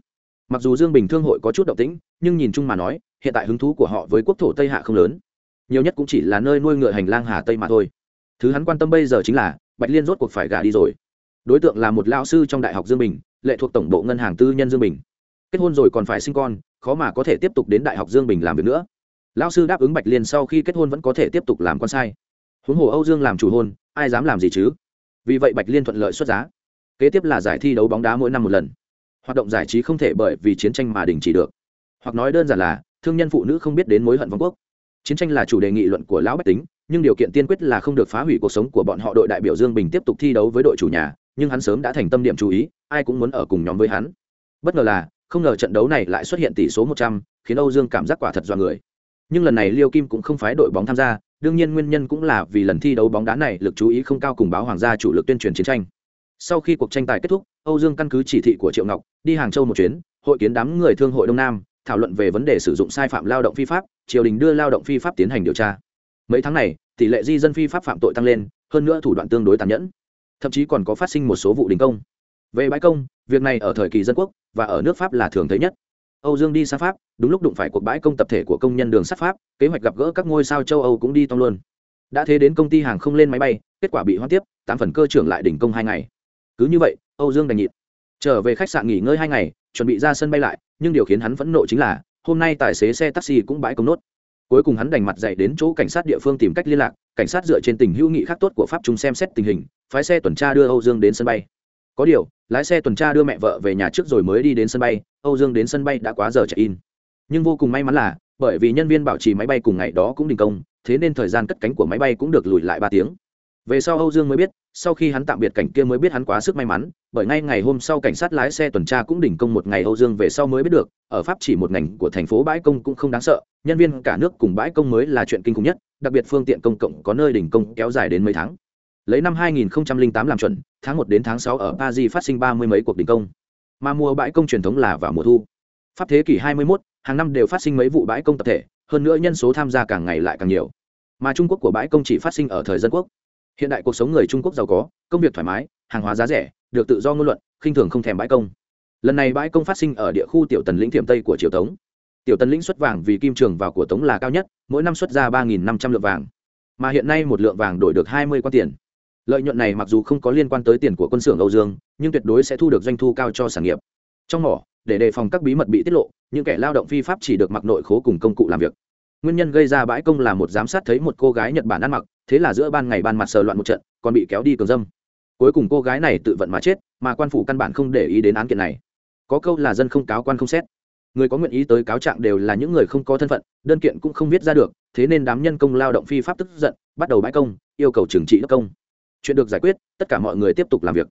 Mặc dù dương bình thương hội có chút động tĩnh, nhưng nhìn chung mà nói, hiện tại hứng thú của họ với quốc thổ tây hạ không lớn. Nhiều nhất cũng chỉ là nơi nuôi ngựa hành lang hà tây mà thôi. Thứ hắn quan tâm bây giờ chính là bạch liên rốt cuộc phải gả đi rồi. Đối tượng là một lao sư trong đại học dương bình, lệ thuộc tổng bộ ngân hàng tư nhân dương bình. Kết hôn rồi còn phải sinh con, khó mà có thể tiếp tục đến đại học dương bình làm việc nữa. Lao sư đáp ứng bạch liên sau khi kết hôn vẫn có thể tiếp tục làm con sai. Huống hồ âu dương làm chủ hôn, ai dám làm gì chứ? Vì vậy bạch liên thuận lợi xuất giá. Kế tiếp là giải thi đấu bóng đá mỗi năm một lần. Hoạt động giải trí không thể bởi vì chiến tranh mà đình chỉ được. Hoặc nói đơn giản là, thương nhân phụ nữ không biết đến mối hận vong quốc. Chiến tranh là chủ đề nghị luận của lão bách tính nhưng điều kiện tiên quyết là không được phá hủy cuộc sống của bọn họ. Đội đại biểu dương bình tiếp tục thi đấu với đội chủ nhà, nhưng hắn sớm đã thành tâm điểm chú ý, ai cũng muốn ở cùng nhóm với hắn. Bất ngờ là, không ngờ trận đấu này lại xuất hiện tỷ số một trăm, khiến âu dương cảm giác quả thật do người. Nhưng lần này liêu kim cũng không phái đội bóng tham gia, đương nhiên nguyên nhân cũng là vì lần thi đấu bóng đá này lực chú ý không cao cùng báo hoàng gia chủ lực tuyên truyền chiến tranh. Sau khi cuộc tranh tài kết thúc, âu dương căn cứ chỉ thị của triệu ngọc, đi hàng châu một chuyến, hội kiến đám người thương hội đông nam, thảo luận về vấn đề sử dụng sai phạm lao động phi pháp, triều đình đưa lao động phi pháp tiến hành điều tra mấy tháng này, tỷ lệ di dân phi pháp phạm tội tăng lên, hơn nữa thủ đoạn tương đối tàn nhẫn. Thậm chí còn có phát sinh một số vụ đình công. Về bãi công, việc này ở thời kỳ dân quốc và ở nước pháp là thường thấy nhất. Âu dương đi sang pháp, đúng lúc đụng phải cuộc bãi công tập thể của công nhân đường sắt pháp, kế hoạch gặp gỡ các ngôi sao châu âu cũng đi tông luôn. Đã thế đến công ty hàng không lên máy bay, kết quả bị hoãn tiếp, tám phần cơ trưởng lại đình công hai ngày. Cứ như vậy, âu dương đành nhịn. Trở về khách sạn nghỉ ngơi hai ngày, chuẩn bị ra sân bay lại, nhưng điều khiến hắn phẫn nộ chính là, hôm nay tài xế xe taxi cũng bãi công nốt cuối cùng hắn đành mặt dậy đến chỗ cảnh sát địa phương tìm cách liên lạc, cảnh sát dựa trên tình hữu nghị khác tốt của pháp trung xem xét tình hình, phái xe tuần tra đưa âu dương đến sân bay. Có điều, lái xe tuần tra đưa mẹ vợ về nhà trước rồi mới đi đến sân bay, âu dương đến sân bay đã quá giờ check in. Nhưng vô cùng may mắn là, bởi vì nhân viên bảo trì máy bay cùng ngày đó cũng đình công, thế nên thời gian cất cánh của máy bay cũng được lùi lại ba tiếng về sau âu dương mới biết sau khi hắn tạm biệt cảnh kia mới biết hắn quá sức may mắn bởi ngay ngày hôm sau cảnh sát lái xe tuần tra cũng đình công một ngày âu dương về sau mới biết được ở pháp chỉ một ngành của thành phố bãi công cũng không đáng sợ nhân viên cả nước cùng bãi công mới là chuyện kinh khủng nhất đặc biệt phương tiện công cộng có nơi đình công kéo dài đến mấy tháng. Lấy năm 2008 làm chuẩn tháng 1 đến tháng 6 ở paris phát sinh ba mươi mấy cuộc đình công. Mà mùa bãi công truyền thống là vào mùa thu. Pháp thế kỷ 21, hàng năm đều phát sinh mấy vụ bãi công tập thể hơn nữa nhân số tham gia càng ngày lại càng nhiều. Mà trung quốc của bãi công chỉ phát sinh ở thời dân quốc hiện đại cuộc sống người trung quốc giàu có, công việc thoải mái, hàng hóa giá rẻ, được tự do ngôn luận, khinh thường không thèm bãi công. Lần này bãi công phát sinh ở địa khu tiểu tần lĩnh thiểm tây của triều tống. Tiểu tần lĩnh xuất vàng vì kim trường vào của tống là cao nhất, mỗi năm xuất ra ba năm trăm lượng vàng. Mà hiện nay một lượng vàng đổi được hai mươi quan tiền. Lợi nhuận này mặc dù không có liên quan tới tiền của quân xưởng âu dương, nhưng tuyệt đối sẽ thu được doanh thu cao cho sản nghiệp. Trong mỏ, để đề phòng các bí mật bị tiết lộ, những kẻ lao động phi pháp chỉ được mặc nội khố cùng công cụ làm việc. Nguyên nhân gây ra bãi công là một giám sát thấy một cô gái nhật bản ăn mặc thế là giữa ban ngày ban mặt sờ loạn một trận, còn bị kéo đi cường dâm. Cuối cùng cô gái này tự vận mà chết, mà quan phủ căn bản không để ý đến án kiện này. Có câu là dân không cáo quan không xét. Người có nguyện ý tới cáo trạng đều là những người không có thân phận, đơn kiện cũng không viết ra được, thế nên đám nhân công lao động phi pháp tức giận, bắt đầu bãi công, yêu cầu trừng trị đất công. Chuyện được giải quyết, tất cả mọi người tiếp tục làm việc.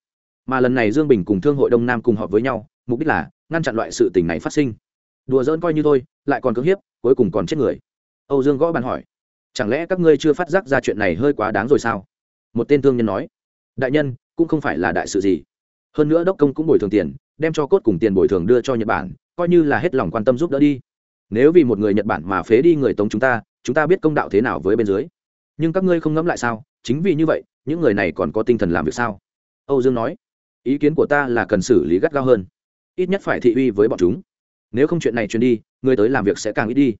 Mà lần này dương bình cùng thương hội đông nam cùng họp với nhau, mục đích là ngăn chặn loại sự tình này phát sinh. Đùa dỡn coi như thôi, lại còn cưỡng hiếp, cuối cùng còn chết người. Âu dương gõ bàn hỏi chẳng lẽ các ngươi chưa phát giác ra chuyện này hơi quá đáng rồi sao? Một tên thương nhân nói. Đại nhân, cũng không phải là đại sự gì. Hơn nữa đốc công cũng bồi thường tiền, đem cho cốt cùng tiền bồi thường đưa cho nhật bản, coi như là hết lòng quan tâm giúp đỡ đi. Nếu vì một người nhật bản mà phế đi người tống chúng ta chúng ta biết công đạo thế nào với bên dưới. Nhưng các ngươi không ngẫm lại sao? Chính vì như vậy, những người này còn có tinh thần làm việc sao? Âu dương nói. Ý kiến của ta là cần xử lý gắt gao hơn. Ít nhất phải thị uy với bọn chúng. Nếu không chuyện này truyền đi, người tới làm việc sẽ càng ít đi.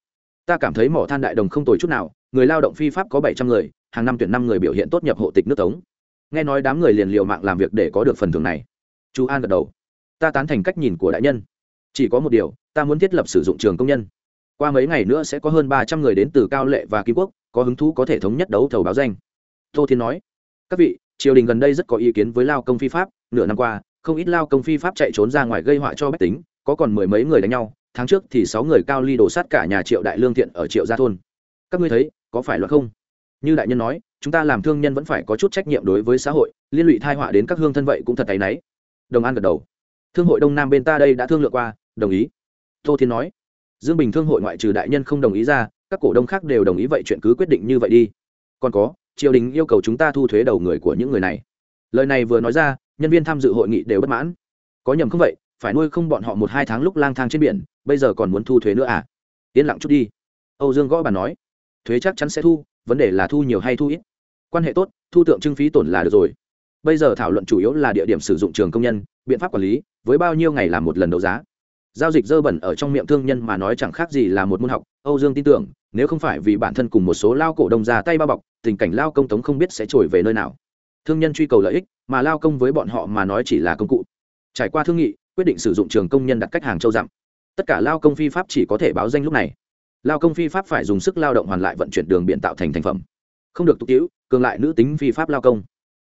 Ta cảm thấy mỏ than đại đồng không tồi chút nào người lao động phi pháp có bảy trăm người, hàng năm tuyển năm người biểu hiện tốt nhập hộ tịch nước tống. Nghe nói đám người liền liều mạng làm việc để có được phần thưởng này. Chú an gật đầu. Ta tán thành cách nhìn của đại nhân. Chỉ có một điều, ta muốn thiết lập sử dụng trường công nhân. Qua mấy ngày nữa sẽ có hơn ba trăm người đến từ cao lệ và kim quốc, có hứng thú có thể thống nhất đấu thầu báo danh. Tô thiên nói. Các vị, triều đình gần đây rất có ý kiến với lao công phi pháp. Nửa năm qua, không ít lao công phi pháp chạy trốn ra ngoài gây họa cho bách tính, có còn mười mấy người đánh nhau. Tháng trước thì sáu người cao ly đổ sát cả nhà triệu đại lương thiện ở triệu gia thôn. Các ngươi thấy có phải luật không? Như đại nhân nói, chúng ta làm thương nhân vẫn phải có chút trách nhiệm đối với xã hội, liên lụy thai họa đến các hương thân vậy cũng thật tay náy đồng an gật đầu. Thương hội đông nam bên ta đây đã thương lượng qua, đồng ý. Tô thiên nói. Dương bình thương hội ngoại trừ đại nhân không đồng ý ra, các cổ đông khác đều đồng ý vậy chuyện cứ quyết định như vậy đi. Còn có, triều đình yêu cầu chúng ta thu thuế đầu người của những người này. Lời này vừa nói ra, nhân viên tham dự hội nghị đều bất mãn. Có nhầm không vậy? Phải nuôi không bọn họ một hai tháng lúc lang thang trên biển, bây giờ còn muốn thu thuế nữa à? Yên lặng chút đi. Âu dương gõ bà nói thuế chắc chắn sẽ thu, vấn đề là thu nhiều hay thu ít. Quan hệ tốt, thu tượng trưng phí tổn là được rồi. Bây giờ thảo luận chủ yếu là địa điểm sử dụng trường công nhân, biện pháp quản lý, với bao nhiêu ngày làm một lần đấu giá. Giao dịch dơ bẩn ở trong miệng thương nhân mà nói chẳng khác gì là một môn học, âu dương tin tưởng, nếu không phải vì bản thân cùng một số lao cổ đông ra tay bao bọc, tình cảnh lao công tống không biết sẽ trồi về nơi nào. Thương nhân truy cầu lợi ích, mà lao công với bọn họ mà nói chỉ là công cụ. Trải qua thương nghị, quyết định sử dụng trường công nhân đặt cách hàng châu dặm. Tất cả lao công phi pháp chỉ có thể báo danh lúc này lao công phi pháp phải dùng sức lao động hoàn lại vận chuyển đường biển tạo thành thành phẩm. Không được tục tiễu cường lại nữ tính phi pháp lao công.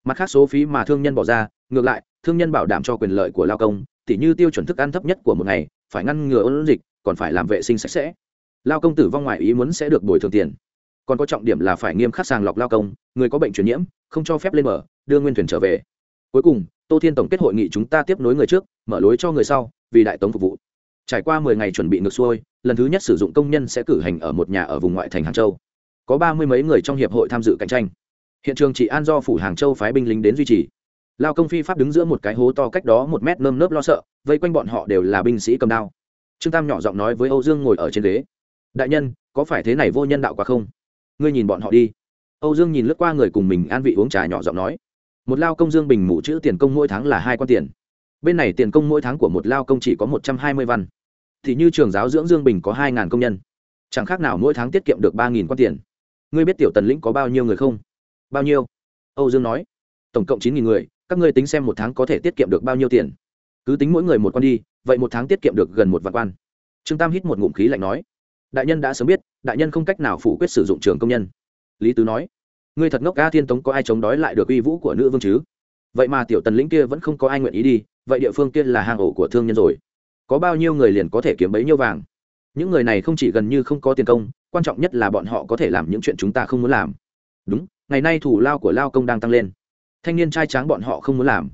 Mặt khác số phí mà thương nhân bỏ ra, ngược lại, thương nhân bảo đảm cho quyền lợi của lao công, tỉ như tiêu chuẩn thức ăn thấp nhất của một ngày, phải ngăn ngừa ôn dịch, còn phải làm vệ sinh sạch sẽ. Lao công tử vong ngoài ý muốn sẽ được bồi thường tiền. Còn có trọng điểm là phải nghiêm khắc sàng lọc lao công, người có bệnh truyền nhiễm, không cho phép lên mở đưa nguyên thuyền trở về. Cuối cùng, tô thiên tổng kết hội nghị chúng ta tiếp nối người trước, mở lối cho người sau, vì đại tống phục vụ trải qua mười ngày chuẩn bị ngược xuôi, lần thứ nhất sử dụng công nhân sẽ cử hành ở một nhà ở vùng ngoại thành hàng châu. Có ba mươi mấy người trong hiệp hội tham dự cạnh tranh. Hiện trường chỉ an do phủ hàng châu phái binh lính đến duy trì. Lao công phi pháp đứng giữa một cái hố to cách đó một mét nơm nớp lo sợ, vây quanh bọn họ đều là binh sĩ cầm đao. Trương tam nhỏ giọng nói với âu dương ngồi ở trên ghế. Đại nhân, có phải thế này vô nhân đạo quá không? Ngươi nhìn bọn họ đi. Âu dương nhìn lướt qua người cùng mình an vị uống trà nhỏ giọng nói. Một lao công dương bình mũ chữ tiền công mỗi tháng là hai con tiền bên này tiền công mỗi tháng của một lao công chỉ có một trăm hai mươi văn. Thì như trường giáo dưỡng dương bình có hai ngàn công nhân. Chẳng khác nào mỗi tháng tiết kiệm được ba nghìn tiền. Ngươi biết tiểu tần lĩnh có bao nhiêu người không? Bao nhiêu? Âu dương nói. Tổng cộng chín nghìn người, các ngươi tính xem một tháng có thể tiết kiệm được bao nhiêu tiền. Cứ tính mỗi người một con đi, vậy một tháng tiết kiệm được gần một vạn quan. Trương tam hít một ngụm khí lạnh nói. Đại nhân đã sớm biết, đại nhân không cách nào phủ quyết sử dụng trường công nhân. Lý tứ nói. Ngươi thật ngốc ca thiên tống có ai chống đói lại được uy vũ của nữ vương chứ? Vậy mà tiểu tần lĩnh kia vẫn không có ai nguyện ý đi vậy địa phương kia là hang ổ của thương nhân rồi. Có bao nhiêu người liền có thể kiếm bấy nhiêu vàng. Những người này không chỉ gần như không có tiền công, quan trọng nhất là bọn họ có thể làm những chuyện chúng ta không muốn làm. Đúng, ngày nay thủ lao của lao công đang tăng lên. Thanh niên trai tráng bọn họ không muốn làm.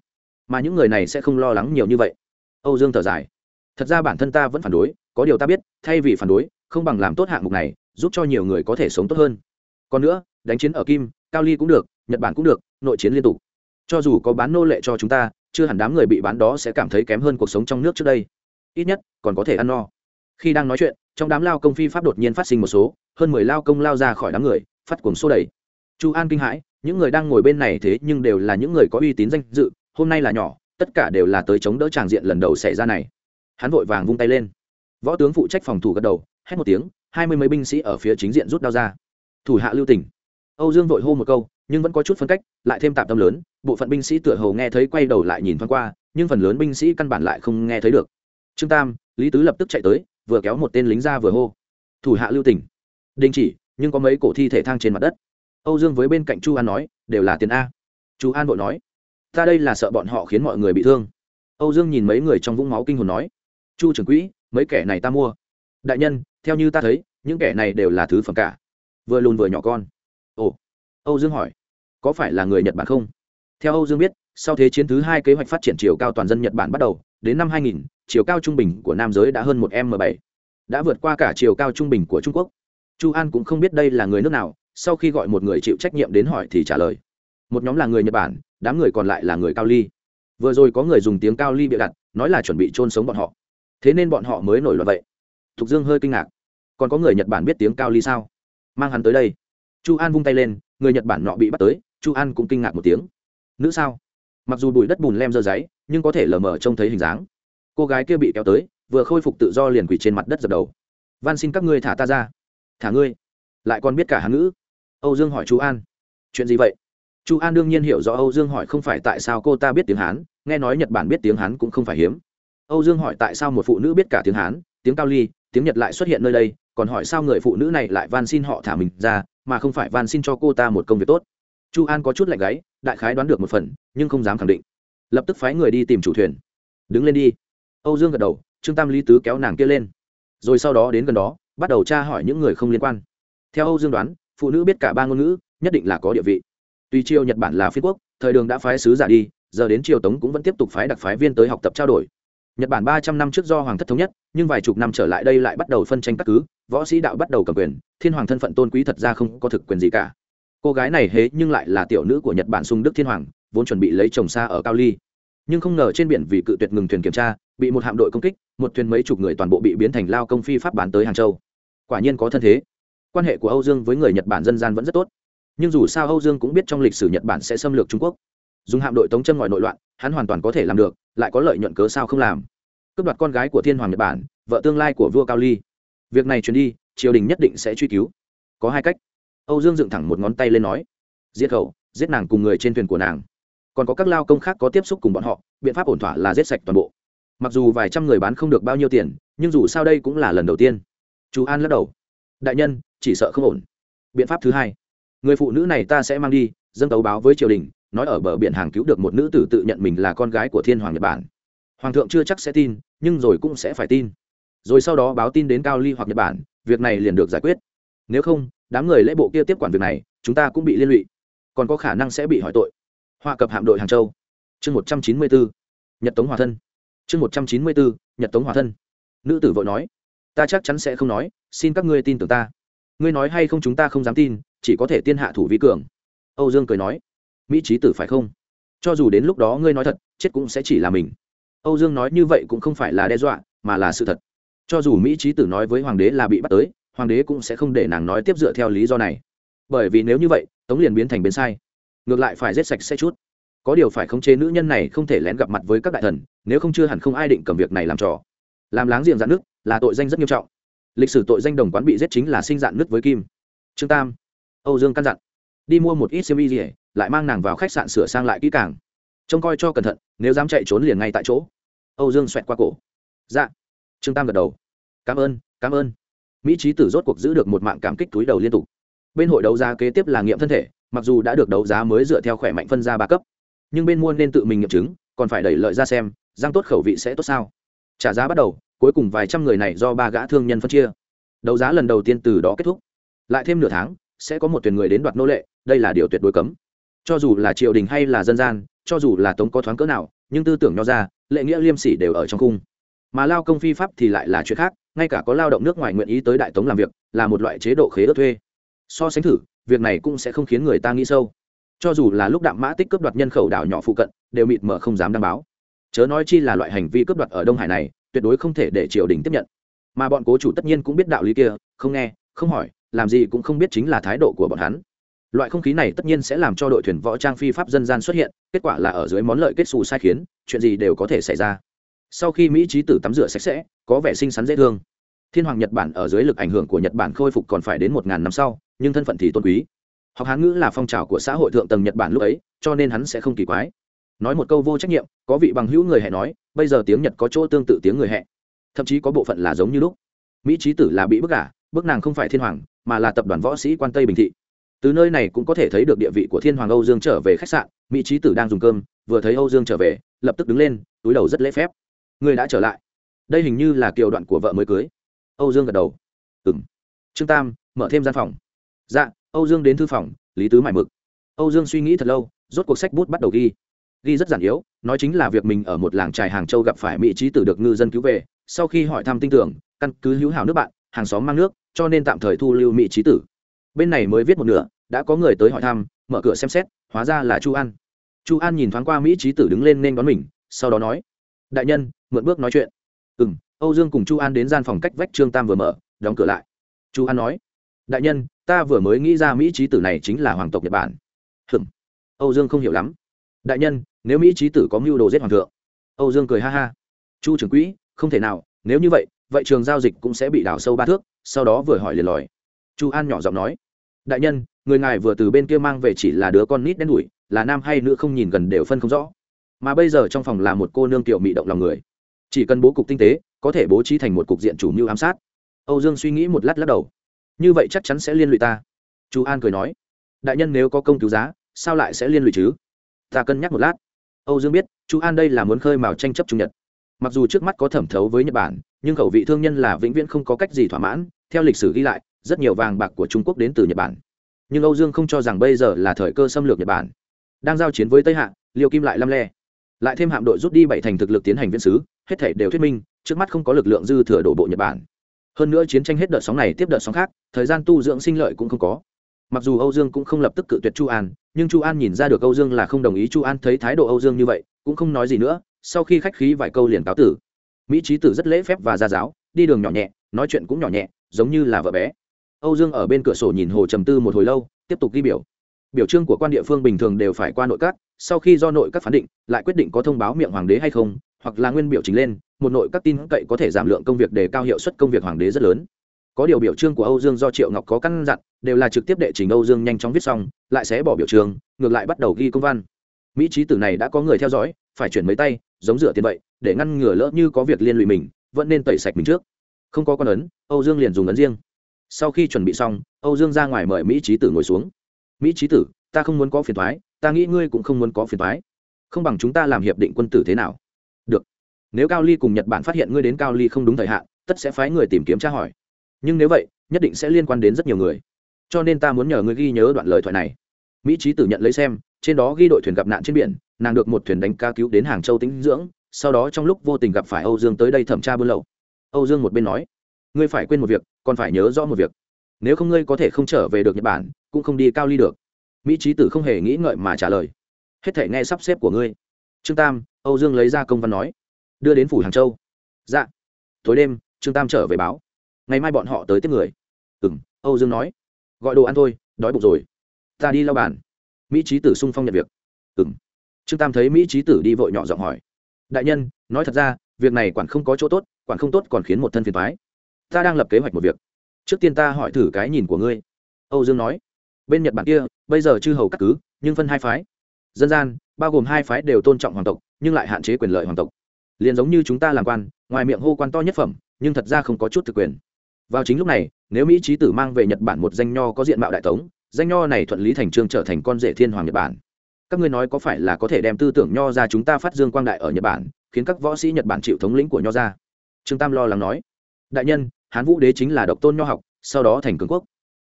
Mà những người này sẽ không lo lắng nhiều như vậy. Âu dương thở dài. Thật ra bản thân ta vẫn phản đối, có điều ta biết, thay vì phản đối, không bằng làm tốt hạng mục này, giúp cho nhiều người có thể sống tốt hơn. Còn nữa, đánh chiến ở kim, cao ly cũng được, nhật bản cũng được, nội chiến liên tục. Cho dù có bán nô lệ cho chúng ta chưa hẳn đám người bị bán đó sẽ cảm thấy kém hơn cuộc sống trong nước trước đây. Ít nhất, còn có thể ăn no. Khi đang nói chuyện, trong đám lao công phi pháp đột nhiên phát sinh một số, hơn mười lao công lao ra khỏi đám người, phát cuồng xô đẩy. Chu an kinh hãi, những người đang ngồi bên này thế nhưng đều là những người có uy tín danh dự, hôm nay là nhỏ, tất cả đều là tới chống đỡ tràng diện lần đầu xảy ra này. Hắn vội vàng vung tay lên. Võ tướng phụ trách phòng thủ gật đầu, hét một tiếng, hai mươi mấy binh sĩ ở phía chính diện rút đao ra. Thủ hạ lưu tỉnh âu dương vội hô một câu nhưng vẫn có chút phân cách, lại thêm tạm tâm lớn, bộ phận binh sĩ tựa hồ nghe thấy quay đầu lại nhìn thoáng qua, nhưng phần lớn binh sĩ căn bản lại không nghe thấy được. Trương tam, lý tứ lập tức chạy tới, vừa kéo một tên lính ra vừa hô. Thủ hạ lưu tỉnh. Đình chỉ, nhưng có mấy cổ thi thể thang trên mặt đất. Âu dương với bên cạnh chu an nói, đều là tiền a. Chu an vội nói, ta đây là sợ bọn họ khiến mọi người bị thương. Âu dương nhìn mấy người trong vũng máu kinh hồn nói, chu trưởng quỹ, mấy kẻ này ta mua. Đại nhân, theo như ta thấy, những kẻ này đều là thứ phẩm cả. Vừa lùn vừa nhỏ con. Ồ. Âu dương hỏi có phải là người nhật bản không? Theo âu dương biết sau thế chiến thứ hai kế hoạch phát triển chiều cao toàn dân nhật bản bắt đầu đến năm 2000, chiều cao trung bình của nam giới đã hơn một m 7 đã vượt qua cả chiều cao trung bình của trung quốc. Chu an cũng không biết đây là người nước nào sau khi gọi một người chịu trách nhiệm đến hỏi thì trả lời. Một nhóm là người nhật bản đám người còn lại là người cao ly. Vừa rồi có người dùng tiếng cao ly bịa đặt nói là chuẩn bị chôn sống bọn họ. Thế nên bọn họ mới nổi loạn vậy. Thục dương hơi kinh ngạc. Còn có người nhật bản biết tiếng cao ly sao? Mang hắn tới đây. Chu an vung tay lên người nhật bản nọ bị bắt tới chu an cũng kinh ngạc một tiếng. Nữ sao? Mặc dù bụi đất bùn lem dơ giấy, nhưng có thể lờ mờ trông thấy hình dáng. Cô gái kia bị kéo tới, vừa khôi phục tự do liền quỳ trên mặt đất dập đầu. Van xin các ngươi thả ta ra. Thả ngươi? Lại còn biết cả hán ngữ? Âu dương hỏi chú an. Chuyện gì vậy? Chu an đương nhiên hiểu rõ âu dương hỏi không phải tại sao cô ta biết tiếng hán, nghe nói nhật bản biết tiếng hán cũng không phải hiếm. Âu dương hỏi tại sao một phụ nữ biết cả tiếng hán, tiếng cao ly, tiếng nhật lại xuất hiện nơi đây, còn hỏi sao người phụ nữ này lại van xin họ thả mình ra, mà không phải van xin cho cô ta một công việc tốt chu an có chút lạnh gáy, đại khái đoán được một phần, nhưng không dám khẳng định. Lập tức phái người đi tìm chủ thuyền. Đứng lên đi. Âu dương gật đầu, trương tam lý tứ kéo nàng kia lên. Rồi sau đó đến gần đó, bắt đầu tra hỏi những người không liên quan. Theo âu dương đoán, phụ nữ biết cả ba ngôn ngữ, nhất định là có địa vị. Tuy triều nhật bản là phiên quốc, thời đường đã phái sứ giả đi, giờ đến triều tống cũng vẫn tiếp tục phái đặc phái viên tới học tập trao đổi. Nhật bản ba trăm năm trước do hoàng thất thống nhất, nhưng vài chục năm trở lại đây lại bắt đầu phân tranh các cứ, võ sĩ đạo bắt đầu cầm quyền, thiên hoàng thân phận tôn quý thật ra không có thực quyền gì cả cô gái này hế nhưng lại là tiểu nữ của nhật bản sung đức thiên hoàng, vốn chuẩn bị lấy chồng xa ở cao ly. Nhưng không ngờ trên biển vì cự tuyệt ngừng thuyền kiểm tra, bị một hạm đội công kích, một thuyền mấy chục người toàn bộ bị biến thành lao công phi pháp bán tới hàng châu. Quả nhiên có thân thế. Quan hệ của âu dương với người nhật bản dân gian vẫn rất tốt. Nhưng dù sao âu dương cũng biết trong lịch sử nhật bản sẽ xâm lược trung quốc. Dùng hạm đội tống chân ngoài nội loạn, hắn hoàn toàn có thể làm được, lại có lợi nhuận cớ sao không làm. Cướp đoạt con gái của thiên hoàng nhật bản, vợ tương lai của vua cao ly. Việc này truyền đi, triều đình nhất định sẽ truy cứu. Có hai cách âu dương dựng thẳng một ngón tay lên nói, giết khẩu, giết nàng cùng người trên thuyền của nàng. Còn có các lao công khác có tiếp xúc cùng bọn họ, biện pháp ổn thỏa là giết sạch toàn bộ. Mặc dù vài trăm người bán không được bao nhiêu tiền, nhưng dù sao đây cũng là lần đầu tiên. Chú an lắc đầu, đại nhân, chỉ sợ không ổn. Biện pháp thứ hai, người phụ nữ này ta sẽ mang đi, dâng tấu báo với triều đình, nói ở bờ biển hàng cứu được một nữ tử tự nhận mình là con gái của thiên hoàng nhật bản. Hoàng thượng chưa chắc sẽ tin, nhưng rồi cũng sẽ phải tin. Rồi sau đó báo tin đến cao ly hoặc nhật bản, việc này liền được giải quyết. Nếu không đám người lễ bộ kia tiếp quản việc này, chúng ta cũng bị liên lụy. Còn có khả năng sẽ bị hỏi tội. Họa cập hạm đội hàng châu. Chương một trăm chín mươi bốn, nhật tống hòa thân. Chương một trăm chín mươi bốn, nhật tống hòa thân. Nữ tử vội nói, ta chắc chắn sẽ không nói, xin các ngươi tin tưởng ta. Ngươi nói hay không chúng ta không dám tin, chỉ có thể tiên hạ thủ vi cường. Âu dương cười nói, mỹ trí tử phải không? Cho dù đến lúc đó ngươi nói thật, chết cũng sẽ chỉ là mình. Âu dương nói như vậy cũng không phải là đe dọa, mà là sự thật. Cho dù mỹ trí tử nói với hoàng đế là bị bắt tới hoàng đế cũng sẽ không để nàng nói tiếp dựa theo lý do này. Bởi vì nếu như vậy, tống liền biến thành biến sai. Ngược lại phải giết sạch sẽ chút. Có điều phải khống chế nữ nhân này không thể lén gặp mặt với các đại thần, nếu không chưa hẳn không ai định cầm việc này làm trò. Làm láng giềng dạn nước là tội danh rất nghiêm trọng. Lịch sử tội danh đồng quán bị giết chính là sinh dạn nước với kim. Trương tam. Âu dương căn dặn. Đi mua một ít xiêm y gì lại mang nàng vào khách sạn sửa sang lại kỹ càng. Trông coi cho cẩn thận, nếu dám chạy trốn liền ngay tại chỗ. Âu dương xoẹt qua cổ. Dạ. Trương tam gật đầu. Cảm ơn cảm ơn mỹ trí tử rốt cuộc giữ được một mạng cảm kích túi đầu liên tục. Bên hội đấu giá kế tiếp là nghiệm thân thể, mặc dù đã được đấu giá mới dựa theo khỏe mạnh phân ra ba cấp. Nhưng bên mua nên tự mình nghiệm chứng, còn phải đẩy lợi ra xem, răng tốt khẩu vị sẽ tốt sao. Trả giá bắt đầu, cuối cùng vài trăm người này do ba gã thương nhân phân chia. Đấu giá lần đầu tiên từ đó kết thúc. Lại thêm nửa tháng, sẽ có một tuyển người đến đoạt nô lệ, đây là điều tuyệt đối cấm. Cho dù là triều đình hay là dân gian, cho dù là tống có thoáng cỡ nào, nhưng tư tưởng nho ra lệ nghĩa liêm sỉ đều ở trong cung mà lao công phi pháp thì lại là chuyện khác, ngay cả có lao động nước ngoài nguyện ý tới đại tống làm việc, là một loại chế độ khế ước thuê. So sánh thử, việc này cũng sẽ không khiến người ta nghĩ sâu. Cho dù là lúc đạm mã tích cướp đoạt nhân khẩu đảo nhỏ phụ cận, đều mịt mờ không dám đăng báo. Chớ nói chi là loại hành vi cướp đoạt ở đông hải này, tuyệt đối không thể để triều đình tiếp nhận. Mà bọn cố chủ tất nhiên cũng biết đạo lý kia, không nghe, không hỏi, làm gì cũng không biết chính là thái độ của bọn hắn. Loại không khí này tất nhiên sẽ làm cho đội thuyền võ trang phi pháp dân gian xuất hiện, kết quả là ở dưới món lợi kết xù sai khiến, chuyện gì đều có thể xảy ra sau khi mỹ trí tử tắm rửa sạch sẽ, có vẻ xinh xắn dễ thương. Thiên hoàng nhật bản ở dưới lực ảnh hưởng của nhật bản khôi phục còn phải đến một ngàn năm sau, nhưng thân phận thì tôn quý. Học hán ngữ là phong trào của xã hội thượng tầng nhật bản lúc ấy, cho nên hắn sẽ không kỳ quái. Nói một câu vô trách nhiệm, có vị bằng hữu người hẹ nói, bây giờ tiếng nhật có chỗ tương tự tiếng người hẹ. Thậm chí có bộ phận là giống như lúc. Mỹ trí tử là bị bức ả bức nàng không phải thiên hoàng, mà là tập đoàn võ sĩ quan tây bình thị. Từ nơi này cũng có thể thấy được địa vị của thiên hoàng âu dương trở về khách sạn, mỹ trí tử đang dùng cơm, vừa thấy âu dương trở về, lập tức đứng lên, túi đầu rất lễ phép người đã trở lại. Đây hình như là kiều đoạn của vợ mới cưới. Âu dương gật đầu. Ừ m trương tam, mở thêm gian phòng. Dạ âu dương đến thư phòng, lý tứ mải mực. Âu dương suy nghĩ thật lâu, rốt cuộc sách bút bắt đầu ghi. Ghi rất giản yếu, nói chính là việc mình ở một làng trài hàng châu gặp phải mỹ trí tử được ngư dân cứu về, sau khi hỏi thăm tin tưởng, căn cứ hữu hảo nước bạn, hàng xóm mang nước, cho nên tạm thời thu lưu mỹ trí tử. Bên này mới viết một nửa, đã có người tới hỏi thăm, mở cửa xem xét, hóa ra là chu an. Chu an nhìn thoáng qua mỹ trí tử đứng lên nên đón mình, sau đó nói, đại nhân mượn bước nói chuyện. Ừ m âu dương cùng chu an đến gian phòng cách vách trương tam vừa mở, đóng cửa lại. Chu an nói, đại nhân, ta vừa mới nghĩ ra mỹ trí tử này chính là hoàng tộc nhật bản. Hừm âu dương không hiểu lắm. Đại nhân, nếu mỹ trí tử có mưu đồ giết hoàng thượng. Âu dương cười ha ha. Chu trưởng quỹ, không thể nào, nếu như vậy vậy trường giao dịch cũng sẽ bị đào sâu ba thước, sau đó vừa hỏi liền lòi. Chu an nhỏ giọng nói, đại nhân, người ngài vừa từ bên kia mang về chỉ là đứa con nít đen đủi, là nam hay nữ không nhìn gần đều phân không rõ. Mà bây giờ trong phòng là một cô nương tiểu mị động lòng người chỉ cần bố cục tinh tế, có thể bố trí thành một cục diện chủ mưu ám sát. Âu dương suy nghĩ một lát lắc đầu. Như vậy chắc chắn sẽ liên lụy ta. Chú an cười nói. Đại nhân nếu có công cứu giá, sao lại sẽ liên lụy chứ? Ta cân nhắc một lát. Âu dương biết chú an đây là muốn khơi mào tranh chấp trung nhật. Mặc dù trước mắt có thẩm thấu với nhật bản, nhưng khẩu vị thương nhân là vĩnh viễn không có cách gì thỏa mãn. Theo lịch sử ghi lại, rất nhiều vàng bạc của trung quốc đến từ nhật bản. Nhưng âu dương không cho rằng bây giờ là thời cơ xâm lược nhật bản. Đang giao chiến với tây hạ, liêu kim lại lăm le lại thêm hạm đội rút đi bảy thành thực lực tiến hành viễn sứ hết thể đều thuyết minh, trước mắt không có lực lượng dư thừa đổ bộ nhật bản. Hơn nữa chiến tranh hết đợt sóng này tiếp đợt sóng khác, thời gian tu dưỡng sinh lợi cũng không có. Mặc dù âu dương cũng không lập tức cự tuyệt chu an, nhưng chu an nhìn ra được âu dương là không đồng ý chu an thấy thái độ âu dương như vậy, cũng không nói gì nữa, sau khi khách khí vài câu liền cáo tử. Mỹ trí tử rất lễ phép và gia giáo, đi đường nhỏ nhẹ, nói chuyện cũng nhỏ nhẹ, giống như là vợ bé. Âu dương ở bên cửa sổ nhìn hồ trầm tư một hồi lâu, tiếp tục ghi biểu. Biểu trương của quan địa phương bình thường đều phải qua nội các sau khi do nội các phán định, lại quyết định có thông báo miệng hoàng đế hay không, hoặc là nguyên biểu chính lên, một nội các tin cậy có thể giảm lượng công việc để cao hiệu suất công việc hoàng đế rất lớn. Có điều biểu trương của âu dương do triệu ngọc có căn dặn, đều là trực tiếp đệ trình âu dương nhanh chóng viết xong, lại sẽ bỏ biểu trường ngược lại bắt đầu ghi công văn. Mỹ trí tử này đã có người theo dõi, phải chuyển mấy tay, giống dựa tiền vậy, để ngăn ngừa lỡ như có việc liên lụy mình, vẫn nên tẩy sạch mình trước. Không có con ấn, âu dương liền dùng ấn riêng. Sau khi chuẩn bị xong, âu dương ra ngoài mời mỹ trí tử ngồi xuống. Mỹ trí tử, ta không muốn có phiền thoái ta nghĩ ngươi cũng không muốn có phiền toái. Không bằng chúng ta làm hiệp định quân tử thế nào? Được. Nếu cao ly cùng nhật bản phát hiện ngươi đến cao ly không đúng thời hạn, tất sẽ phái người tìm kiếm tra hỏi. Nhưng nếu vậy, nhất định sẽ liên quan đến rất nhiều người. Cho nên ta muốn nhờ ngươi ghi nhớ đoạn lời thoại này. Mỹ trí tử nhận lấy xem, trên đó ghi đội thuyền gặp nạn trên biển, nàng được một thuyền đánh ca cứu đến hàng châu tĩnh dưỡng, sau đó trong lúc vô tình gặp phải âu dương tới đây thẩm tra buôn lậu. Âu dương một bên nói, ngươi phải quên một việc, còn phải nhớ rõ một việc. Nếu không ngươi có thể không trở về được nhật bản, cũng không đi cao ly được mỹ trí tử không hề nghĩ ngợi mà trả lời. Hết thể nghe sắp xếp của ngươi. Trương tam, âu dương lấy ra công văn nói. Đưa đến phủ hàng châu. Dạ. Tối đêm, trương tam trở về báo. Ngày mai bọn họ tới tiếp người. Ừ m âu dương nói. Gọi đồ ăn thôi, đói bụng rồi. Ta đi lau bàn. Mỹ trí tử sung phong nhận việc. Ừ m trương tam thấy mỹ trí tử đi vội nhỏ giọng hỏi. Đại nhân, nói thật ra, việc này quản không có chỗ tốt, quản không tốt còn khiến một thân phiền thoái ta đang lập kế hoạch một việc. Trước tiên ta hỏi thử cái nhìn của ngươi. Âu dương nói. Bên nhật bản kia bây giờ chư hầu cắt cứ, nhưng phân hai phái. Dân gian, bao gồm hai phái đều tôn trọng hoàng tộc, nhưng lại hạn chế quyền lợi hoàng tộc. Liền giống như chúng ta làm quan, ngoài miệng hô quan to nhất phẩm, nhưng thật ra không có chút thực quyền. Vào chính lúc này, nếu mỹ trí tử mang về nhật bản một danh nho có diện mạo đại tống, danh nho này thuận lý thành trương trở thành con rể thiên hoàng nhật bản. Các ngươi nói có phải là có thể đem tư tưởng nho ra chúng ta phát dương quang đại ở nhật bản, khiến các võ sĩ nhật bản chịu thống lĩnh của nho ra? Trương tam lo lắng nói. Đại nhân, hán vũ đế chính là độc tôn nho học, sau đó thành cường quốc.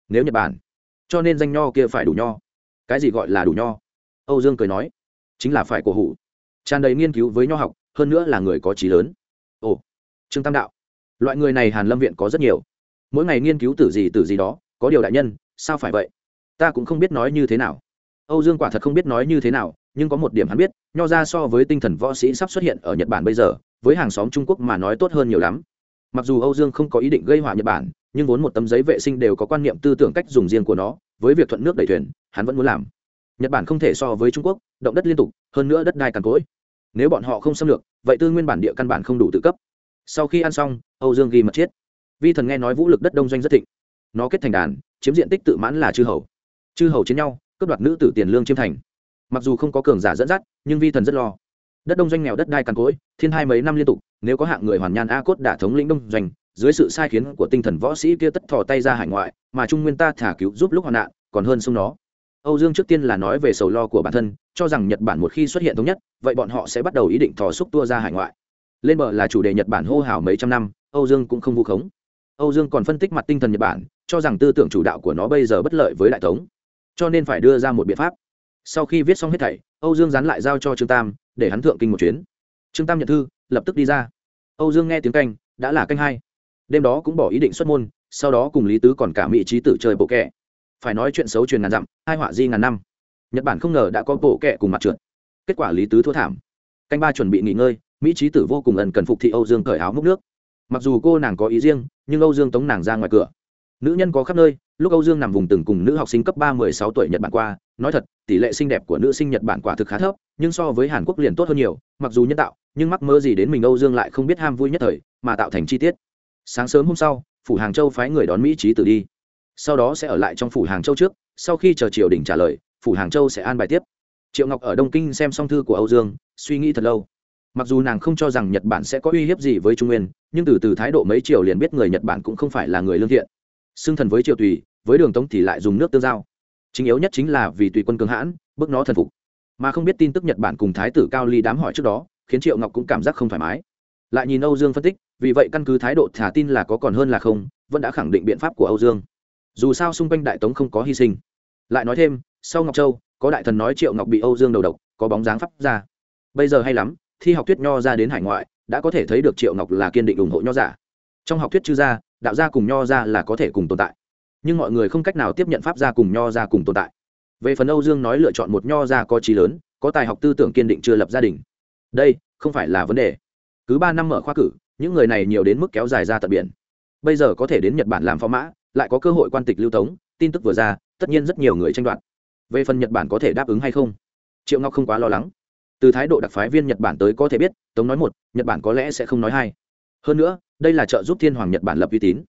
Nếu nhật bản cho nên danh nho kia phải đủ nho. Cái gì gọi là đủ nho? Âu dương cười nói, chính là phải cổ hủ. Tràn đầy nghiên cứu với nho học, hơn nữa là người có trí lớn. Ồ, trương tam đạo, loại người này hàn lâm viện có rất nhiều. Mỗi ngày nghiên cứu từ gì từ gì đó, có điều đại nhân, sao phải vậy? Ta cũng không biết nói như thế nào. Âu dương quả thật không biết nói như thế nào, nhưng có một điểm hắn biết, nho ra so với tinh thần võ sĩ sắp xuất hiện ở nhật bản bây giờ, với hàng xóm trung quốc mà nói tốt hơn nhiều lắm mặc dù âu dương không có ý định gây họa nhật bản, nhưng vốn một tấm giấy vệ sinh đều có quan niệm tư tưởng cách dùng riêng của nó, với việc thuận nước đẩy thuyền, hắn vẫn muốn làm. Nhật bản không thể so với trung quốc, động đất liên tục, hơn nữa đất đai cằn cỗi. Nếu bọn họ không xâm lược, vậy tư nguyên bản địa căn bản không đủ tự cấp. Sau khi ăn xong, âu dương ghi mật chiết. Vi thần nghe nói vũ lực đất đông doanh rất thịnh. Nó kết thành đàn, chiếm diện tích tự mãn là chư hầu. Chư hầu chiến nhau, cướp đoạt nữ tử tiền lương chiêm thành. Mặc dù không có cường giả dẫn dắt, nhưng vi thần rất lo đất đông doanh nghèo đất đai càn cối thiên hai mấy năm liên tục, nếu có hạng người hoàn nhan a cốt đả thống lĩnh đông doanh, dưới sự sai khiến của tinh thần võ sĩ kia tất thò tay ra hải ngoại, mà trung nguyên ta thả cứu giúp lúc hoạn nạn, còn hơn sông nó. Âu dương trước tiên là nói về sầu lo của bản thân, cho rằng nhật bản một khi xuất hiện thống nhất, vậy bọn họ sẽ bắt đầu ý định thò xúc tua ra hải ngoại. Lên bờ là chủ đề nhật bản hô hào mấy trăm năm, âu dương cũng không vu khống. Âu dương còn phân tích mặt tinh thần nhật bản, cho rằng tư tưởng chủ đạo của nó bây giờ bất lợi với đại tống. Cho nên phải đưa ra một biện pháp. Sau khi viết xong hết thảy, âu dương dán lại giao cho trương tam để hắn thượng kinh một chuyến. Trương tam nhận thư, lập tức đi ra. Âu dương nghe tiếng canh, đã là canh hai. Đêm đó cũng bỏ ý định xuất môn, sau đó cùng lý tứ còn cả mỹ trí tử chơi bộ kẹ. Phải nói chuyện xấu truyền ngàn dặm, hai họa di ngàn năm. Nhật bản không ngờ đã có bộ kẹ cùng mặt trượt. Kết quả lý tứ thua thảm. Canh ba chuẩn bị nghỉ ngơi, mỹ trí tử vô cùng ẩn cần phục thị âu dương cởi áo múc nước. Mặc dù cô nàng có ý riêng, nhưng âu dương tống nàng ra ngoài cửa nữ nhân có khắp nơi, lúc âu dương nằm vùng từng cùng nữ học sinh cấp ba mười sáu tuổi nhật bản qua, nói thật, tỷ lệ xinh đẹp của nữ sinh nhật bản quả thực khá thấp, nhưng so với hàn quốc liền tốt hơn nhiều, mặc dù nhân tạo, nhưng mắc mơ gì đến mình âu dương lại không biết ham vui nhất thời, mà tạo thành chi tiết. Sáng sớm hôm sau, phủ hàng châu phái người đón mỹ trí tử đi. Sau đó sẽ ở lại trong phủ hàng châu trước, sau khi chờ triều đình trả lời, phủ hàng châu sẽ an bài tiếp. Triệu ngọc ở đông kinh xem xong thư của âu dương, suy nghĩ thật lâu. Mặc dù nàng không cho rằng nhật bản sẽ có uy hiếp gì với trung nguyên, nhưng từ từ thái độ mấy triều liền biết người nhật bản cũng không phải là người lương thiện xưng thần với triều tùy, với đường tống thì lại dùng nước tương giao. Chính yếu nhất chính là vì tùy quân cường hãn, bước nó thần phục. Mà không biết tin tức nhật bản cùng thái tử cao ly đám hỏi trước đó, khiến triệu ngọc cũng cảm giác không thoải mái. Lại nhìn âu dương phân tích, vì vậy căn cứ thái độ thả tin là có còn hơn là không, vẫn đã khẳng định biện pháp của âu dương. Dù sao xung quanh đại tống không có hy sinh. Lại nói thêm, sau ngọc châu, có đại thần nói triệu ngọc bị âu dương đầu độc, có bóng dáng pháp ra. Bây giờ hay lắm, thi học thuyết nho ra đến hải ngoại, đã có thể thấy được triệu ngọc là kiên định ủng hộ nho giả. Trong học thuyết chư gia đạo gia cùng nho gia là có thể cùng tồn tại. Nhưng mọi người không cách nào tiếp nhận pháp gia cùng nho gia cùng tồn tại. Về phần âu dương nói lựa chọn một nho gia có trí lớn, có tài học tư tưởng kiên định chưa lập gia đình. Đây không phải là vấn đề. Cứ ba năm mở khoa cử, những người này nhiều đến mức kéo dài ra tận biển. Bây giờ có thể đến nhật bản làm phó mã, lại có cơ hội quan tịch lưu tống, tin tức vừa ra, tất nhiên rất nhiều người tranh đoạt. Về phần nhật bản có thể đáp ứng hay không? Triệu ngọc không quá lo lắng. Từ thái độ đặc phái viên nhật bản tới có thể biết, tống nói một, nhật bản có lẽ sẽ không nói hai hơn nữa, đây là trợ giúp thiên hoàng nhật bản lập uy tín.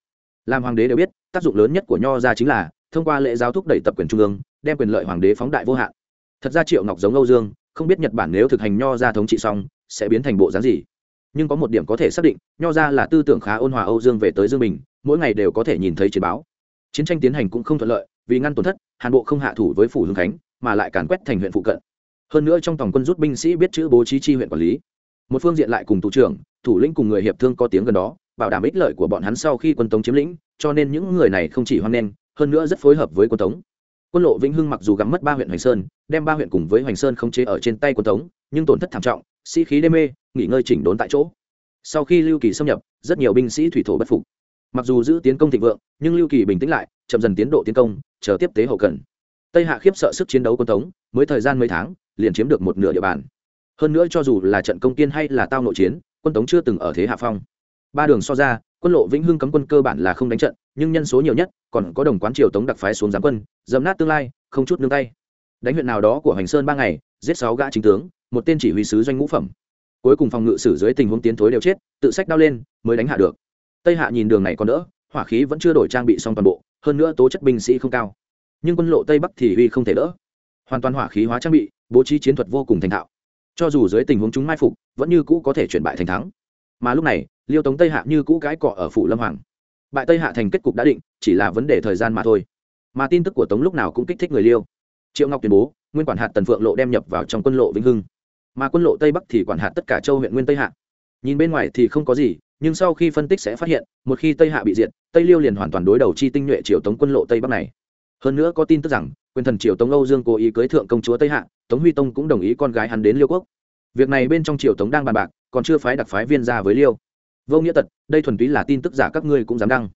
Làm hoàng đế đều biết, tác dụng lớn nhất của nho ra chính là thông qua lễ giáo thúc đẩy tập quyền trung ương, đem quyền lợi hoàng đế phóng đại vô hạn. Thật ra triệu ngọc giống âu dương, không biết nhật bản nếu thực hành nho ra thống trị xong, sẽ biến thành bộ dáng gì. Nhưng có một điểm có thể xác định, nho ra là tư tưởng khá ôn hòa âu dương về tới dương bình, mỗi ngày đều có thể nhìn thấy chiến báo. Chiến tranh tiến hành cũng không thuận lợi, vì ngăn tổn thất, hàn bộ không hạ thủ với phủ dương khánh, mà lại càn quét thành huyện phụ cận. Hơn nữa trong tổng quân rút binh sĩ biết chữ bố trí chi huyện quản lý một phương diện lại cùng thủ trưởng, thủ lĩnh cùng người hiệp thương có tiếng gần đó, bảo đảm ích lợi của bọn hắn sau khi quân tống chiếm lĩnh, cho nên những người này không chỉ hoan nghênh, hơn nữa rất phối hợp với quân tống. Quân lộ vĩnh hưng mặc dù gắm mất ba huyện hoành sơn, đem ba huyện cùng với hoành sơn không chế ở trên tay quân tống, nhưng tổn thất thảm trọng, sĩ、si、khí đê mê, nghỉ ngơi chỉnh đốn tại chỗ. Sau khi lưu kỳ xâm nhập, rất nhiều binh sĩ thủy thổ bất phục. Mặc dù giữ tiến công thịnh vượng, nhưng lưu kỳ bình tĩnh lại, chậm dần tiến độ tiến công, chờ tiếp tế hậu cần. Tây hạ khiếp sợ sức chiến đấu quân tống, mới thời gian mấy tháng, liền chiếm được một nửa địa bàn hơn nữa cho dù là trận công tiên hay là tao nội chiến, quân tống chưa từng ở thế hạ phong. Ba đường so ra, quân lộ vĩnh hưng cấm quân cơ bản là không đánh trận, nhưng nhân số nhiều nhất, còn có đồng quán triều tống đặc phái xuống giám quân dầm nát tương lai, không chút nương tay. Đánh huyện nào đó của hoành sơn ba ngày, giết sáu gã chính tướng, một tên chỉ huy sứ doanh ngũ phẩm. Cuối cùng phòng ngự sử dưới tình huống tiến thối đều chết, tự sách đao lên, mới đánh hạ được. Tây hạ nhìn đường này còn đỡ, hỏa khí vẫn chưa đổi trang bị xong toàn bộ, hơn nữa tố chất binh sĩ không cao. Nhưng quân lộ tây bắc thì uy không thể đỡ. Hoàn toàn hỏa khí hóa trang bị, bố trí chiến thuật vô cùng thành thạo cho dù dưới tình huống chúng mai phục, vẫn như cũ có thể chuyển bại thành thắng. Mà lúc này, liêu tống tây hạ như cũ cái cọ ở phủ lâm hoàng. Bại tây hạ thành kết cục đã định, chỉ là vấn đề thời gian mà thôi. Mà tin tức của tống lúc nào cũng kích thích người liêu. Triệu ngọc tuyên bố, nguyên quản hạt tần phượng lộ đem nhập vào trong quân lộ vĩnh hưng. Mà quân lộ tây bắc thì quản hạt tất cả châu huyện nguyên tây hạ. Nhìn bên ngoài thì không có gì, nhưng sau khi phân tích sẽ phát hiện, một khi tây hạ bị diệt, tây liêu liền hoàn toàn đối đầu chi tinh nhuệ triều tống quân lộ tây bắc này hơn nữa có tin tức rằng, quyền thần triều tống âu dương cố ý cưới thượng công chúa tây hạ, tống huy tông cũng đồng ý con gái hắn đến liêu quốc. Việc này bên trong triều tống đang bàn bạc, còn chưa phái đặc phái viên ra với liêu. Vô nghĩa tật, đây thuần túy là tin tức giả các ngươi cũng dám đăng.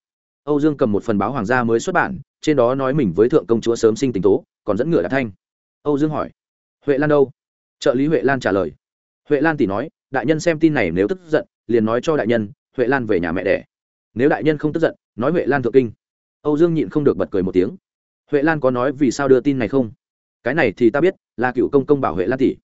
Âu dương cầm một phần báo hoàng gia mới xuất bản, trên đó nói mình với thượng công chúa sớm sinh tình tố, còn dẫn ngựa đã thanh. Âu dương hỏi, huệ lan đâu? Trợ lý huệ lan trả lời, huệ lan tỷ nói, đại nhân xem tin này nếu tức giận, liền nói cho đại nhân, huệ lan về nhà mẹ đẻ. Nếu đại nhân không tức giận, nói huệ lan thượng kinh. Âu dương nhịn không được bật cười một tiếng huệ lan có nói vì sao đưa tin này không? Cái này thì ta biết, là cựu công công bảo huệ lan tỷ.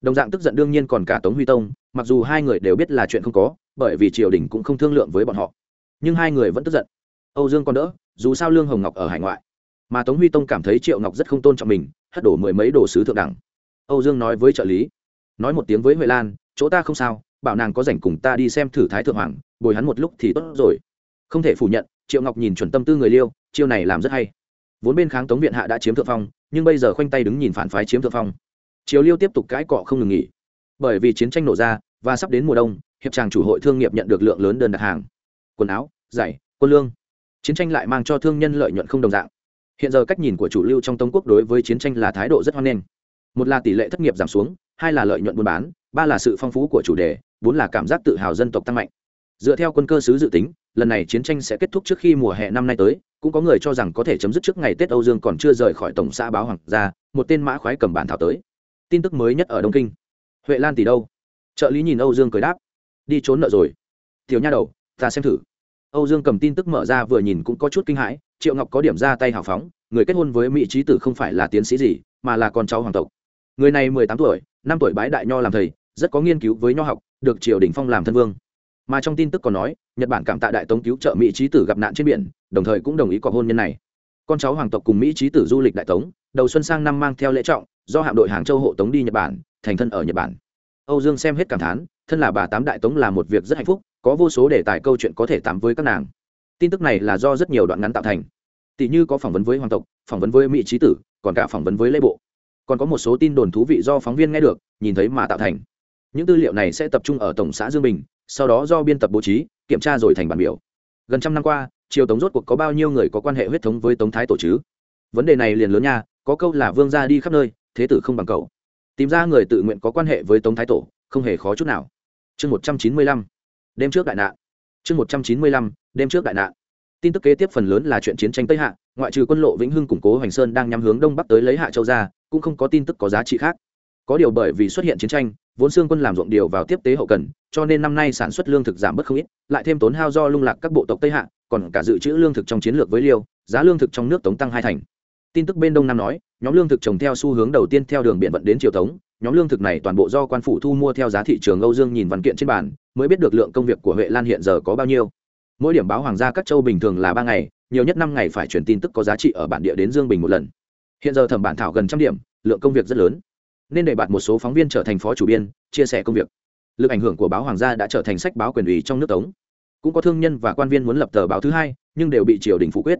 Đồng dạng tức giận đương nhiên còn cả tống huy tông, mặc dù hai người đều biết là chuyện không có, bởi vì triều đình cũng không thương lượng với bọn họ. Nhưng hai người vẫn tức giận. Âu dương còn đỡ, dù sao lương hồng ngọc ở hải ngoại. Mà tống huy tông cảm thấy triệu ngọc rất không tôn trọng mình, hất đổ mười mấy đồ sứ thượng đẳng. Âu dương nói với trợ lý, nói một tiếng với huệ lan, chỗ ta không sao, bảo nàng có rảnh cùng ta đi xem thử thái thượng hoàng, bồi hắn một lúc thì tốt rồi. Không thể phủ nhận, triệu ngọc nhìn chuẩn tâm tư người liêu, chiêu này làm rất hay vốn bên kháng tống viện hạ đã chiếm thượng phong, nhưng bây giờ khoanh tay đứng nhìn phản phái chiếm thượng phong. Triều liêu tiếp tục cãi cọ không ngừng nghỉ. Bởi vì chiến tranh nổ ra, và sắp đến mùa đông, hiệp tràng chủ hội thương nghiệp nhận được lượng lớn đơn đặt hàng. Quần áo, giày, quân lương. Chiến tranh lại mang cho thương nhân lợi nhuận không đồng dạng. Hiện giờ cách nhìn của chủ lưu trong tống quốc đối với chiến tranh là thái độ rất hoan nghênh. Một là tỷ lệ thất nghiệp giảm xuống, hai là lợi nhuận buôn bán, ba là sự phong phú của chủ đề, bốn là cảm giác tự hào dân tộc tăng mạnh. Dựa theo quân cơ sứ dự tính, lần này chiến tranh sẽ kết thúc trước khi mùa hè năm nay tới cũng có người cho rằng có thể chấm dứt trước ngày tết âu dương còn chưa rời khỏi tổng xã báo hoàng gia, một tên mã khoái cầm bản thảo tới. Tin tức mới nhất ở đông kinh. Huệ lan tỷ đâu? Trợ lý nhìn âu dương cười đáp. Đi trốn nợ rồi. Tiểu nha đầu, ta xem thử. Âu dương cầm tin tức mở ra vừa nhìn cũng có chút kinh hãi, triệu ngọc có điểm ra tay hào phóng, người kết hôn với mỹ trí tử không phải là tiến sĩ gì, mà là con cháu hoàng tộc. Người này mười tám tuổi, năm tuổi bái đại nho làm thầy, rất có nghiên cứu với nho học, được triều đình phong làm thân vương mà trong tin tức còn nói, nhật bản cảm tạ đại tống cứu trợ mỹ trí tử gặp nạn trên biển, đồng thời cũng đồng ý có hôn nhân này. Con cháu hoàng tộc cùng mỹ trí tử du lịch đại tống, đầu xuân sang năm mang theo lễ trọng, do hạm đội hàng châu hộ tống đi nhật bản, thành thân ở nhật bản. Âu dương xem hết cảm thán, thân là bà tám đại tống là một việc rất hạnh phúc, có vô số đề tài câu chuyện có thể tám với các nàng. Tin tức này là do rất nhiều đoạn ngắn tạo thành. Tỷ như có phỏng vấn với hoàng tộc, phỏng vấn với mỹ trí tử, còn cả phỏng vấn với lễ bộ. Còn có một số tin đồn thú vị do phóng viên nghe được, nhìn thấy mà tạo thành. Những tư liệu này sẽ tập trung ở tổng xã dương bình sau đó do biên tập bố trí, kiểm tra rồi thành bản biểu. Gần trăm năm qua, triều tống rốt cuộc có bao nhiêu người có quan hệ huyết thống với tống thái tổ chứ? Vấn đề này liền lớn nha, có câu là vương gia đi khắp nơi, thế tử không bằng cầu tìm ra người tự nguyện có quan hệ với tống thái tổ, không hề khó chút nào. Chương một trăm chín mươi lăm. Đêm trước đại nạn. Chương một trăm chín mươi lăm, đêm trước đại nạn. Tin tức kế tiếp phần lớn là chuyện chiến tranh tây hạ, ngoại trừ quân lộ vĩnh hưng củng cố hoành sơn đang nhắm hướng đông bắc tới lấy hạ châu ra, cũng không có tin tức có giá trị khác. Có điều bởi vì xuất hiện chiến tranh vốn xương quân làm ruộng điều vào tiếp tế hậu cần, cho nên năm nay sản xuất lương thực giảm bớt không ít, lại thêm tốn hao do lung lạc các bộ tộc tây hạ, còn cả dự trữ lương thực trong chiến lược với liêu, giá lương thực trong nước tống tăng hai thành. Tin tức bên đông nam nói, nhóm lương thực trồng theo xu hướng đầu tiên theo đường biển vận đến triều tống, nhóm lương thực này toàn bộ do quan phủ thu mua theo giá thị trường âu dương nhìn văn kiện trên bản mới biết được lượng công việc của huệ lan hiện giờ có bao nhiêu. Mỗi điểm báo hoàng gia các châu bình thường là ba ngày, nhiều nhất năm ngày phải chuyển tin tức có giá trị ở bản địa đến dương bình một lần. Hiện giờ thẩm bản thảo gần trăm điểm, lượng công việc rất lớn nên để bạt một số phóng viên trở thành phó chủ biên, chia sẻ công việc. Lực ảnh hưởng của báo hoàng gia đã trở thành sách báo quyền ủy trong nước tống. Cũng có thương nhân và quan viên muốn lập tờ báo thứ hai, nhưng đều bị triều đình phủ quyết.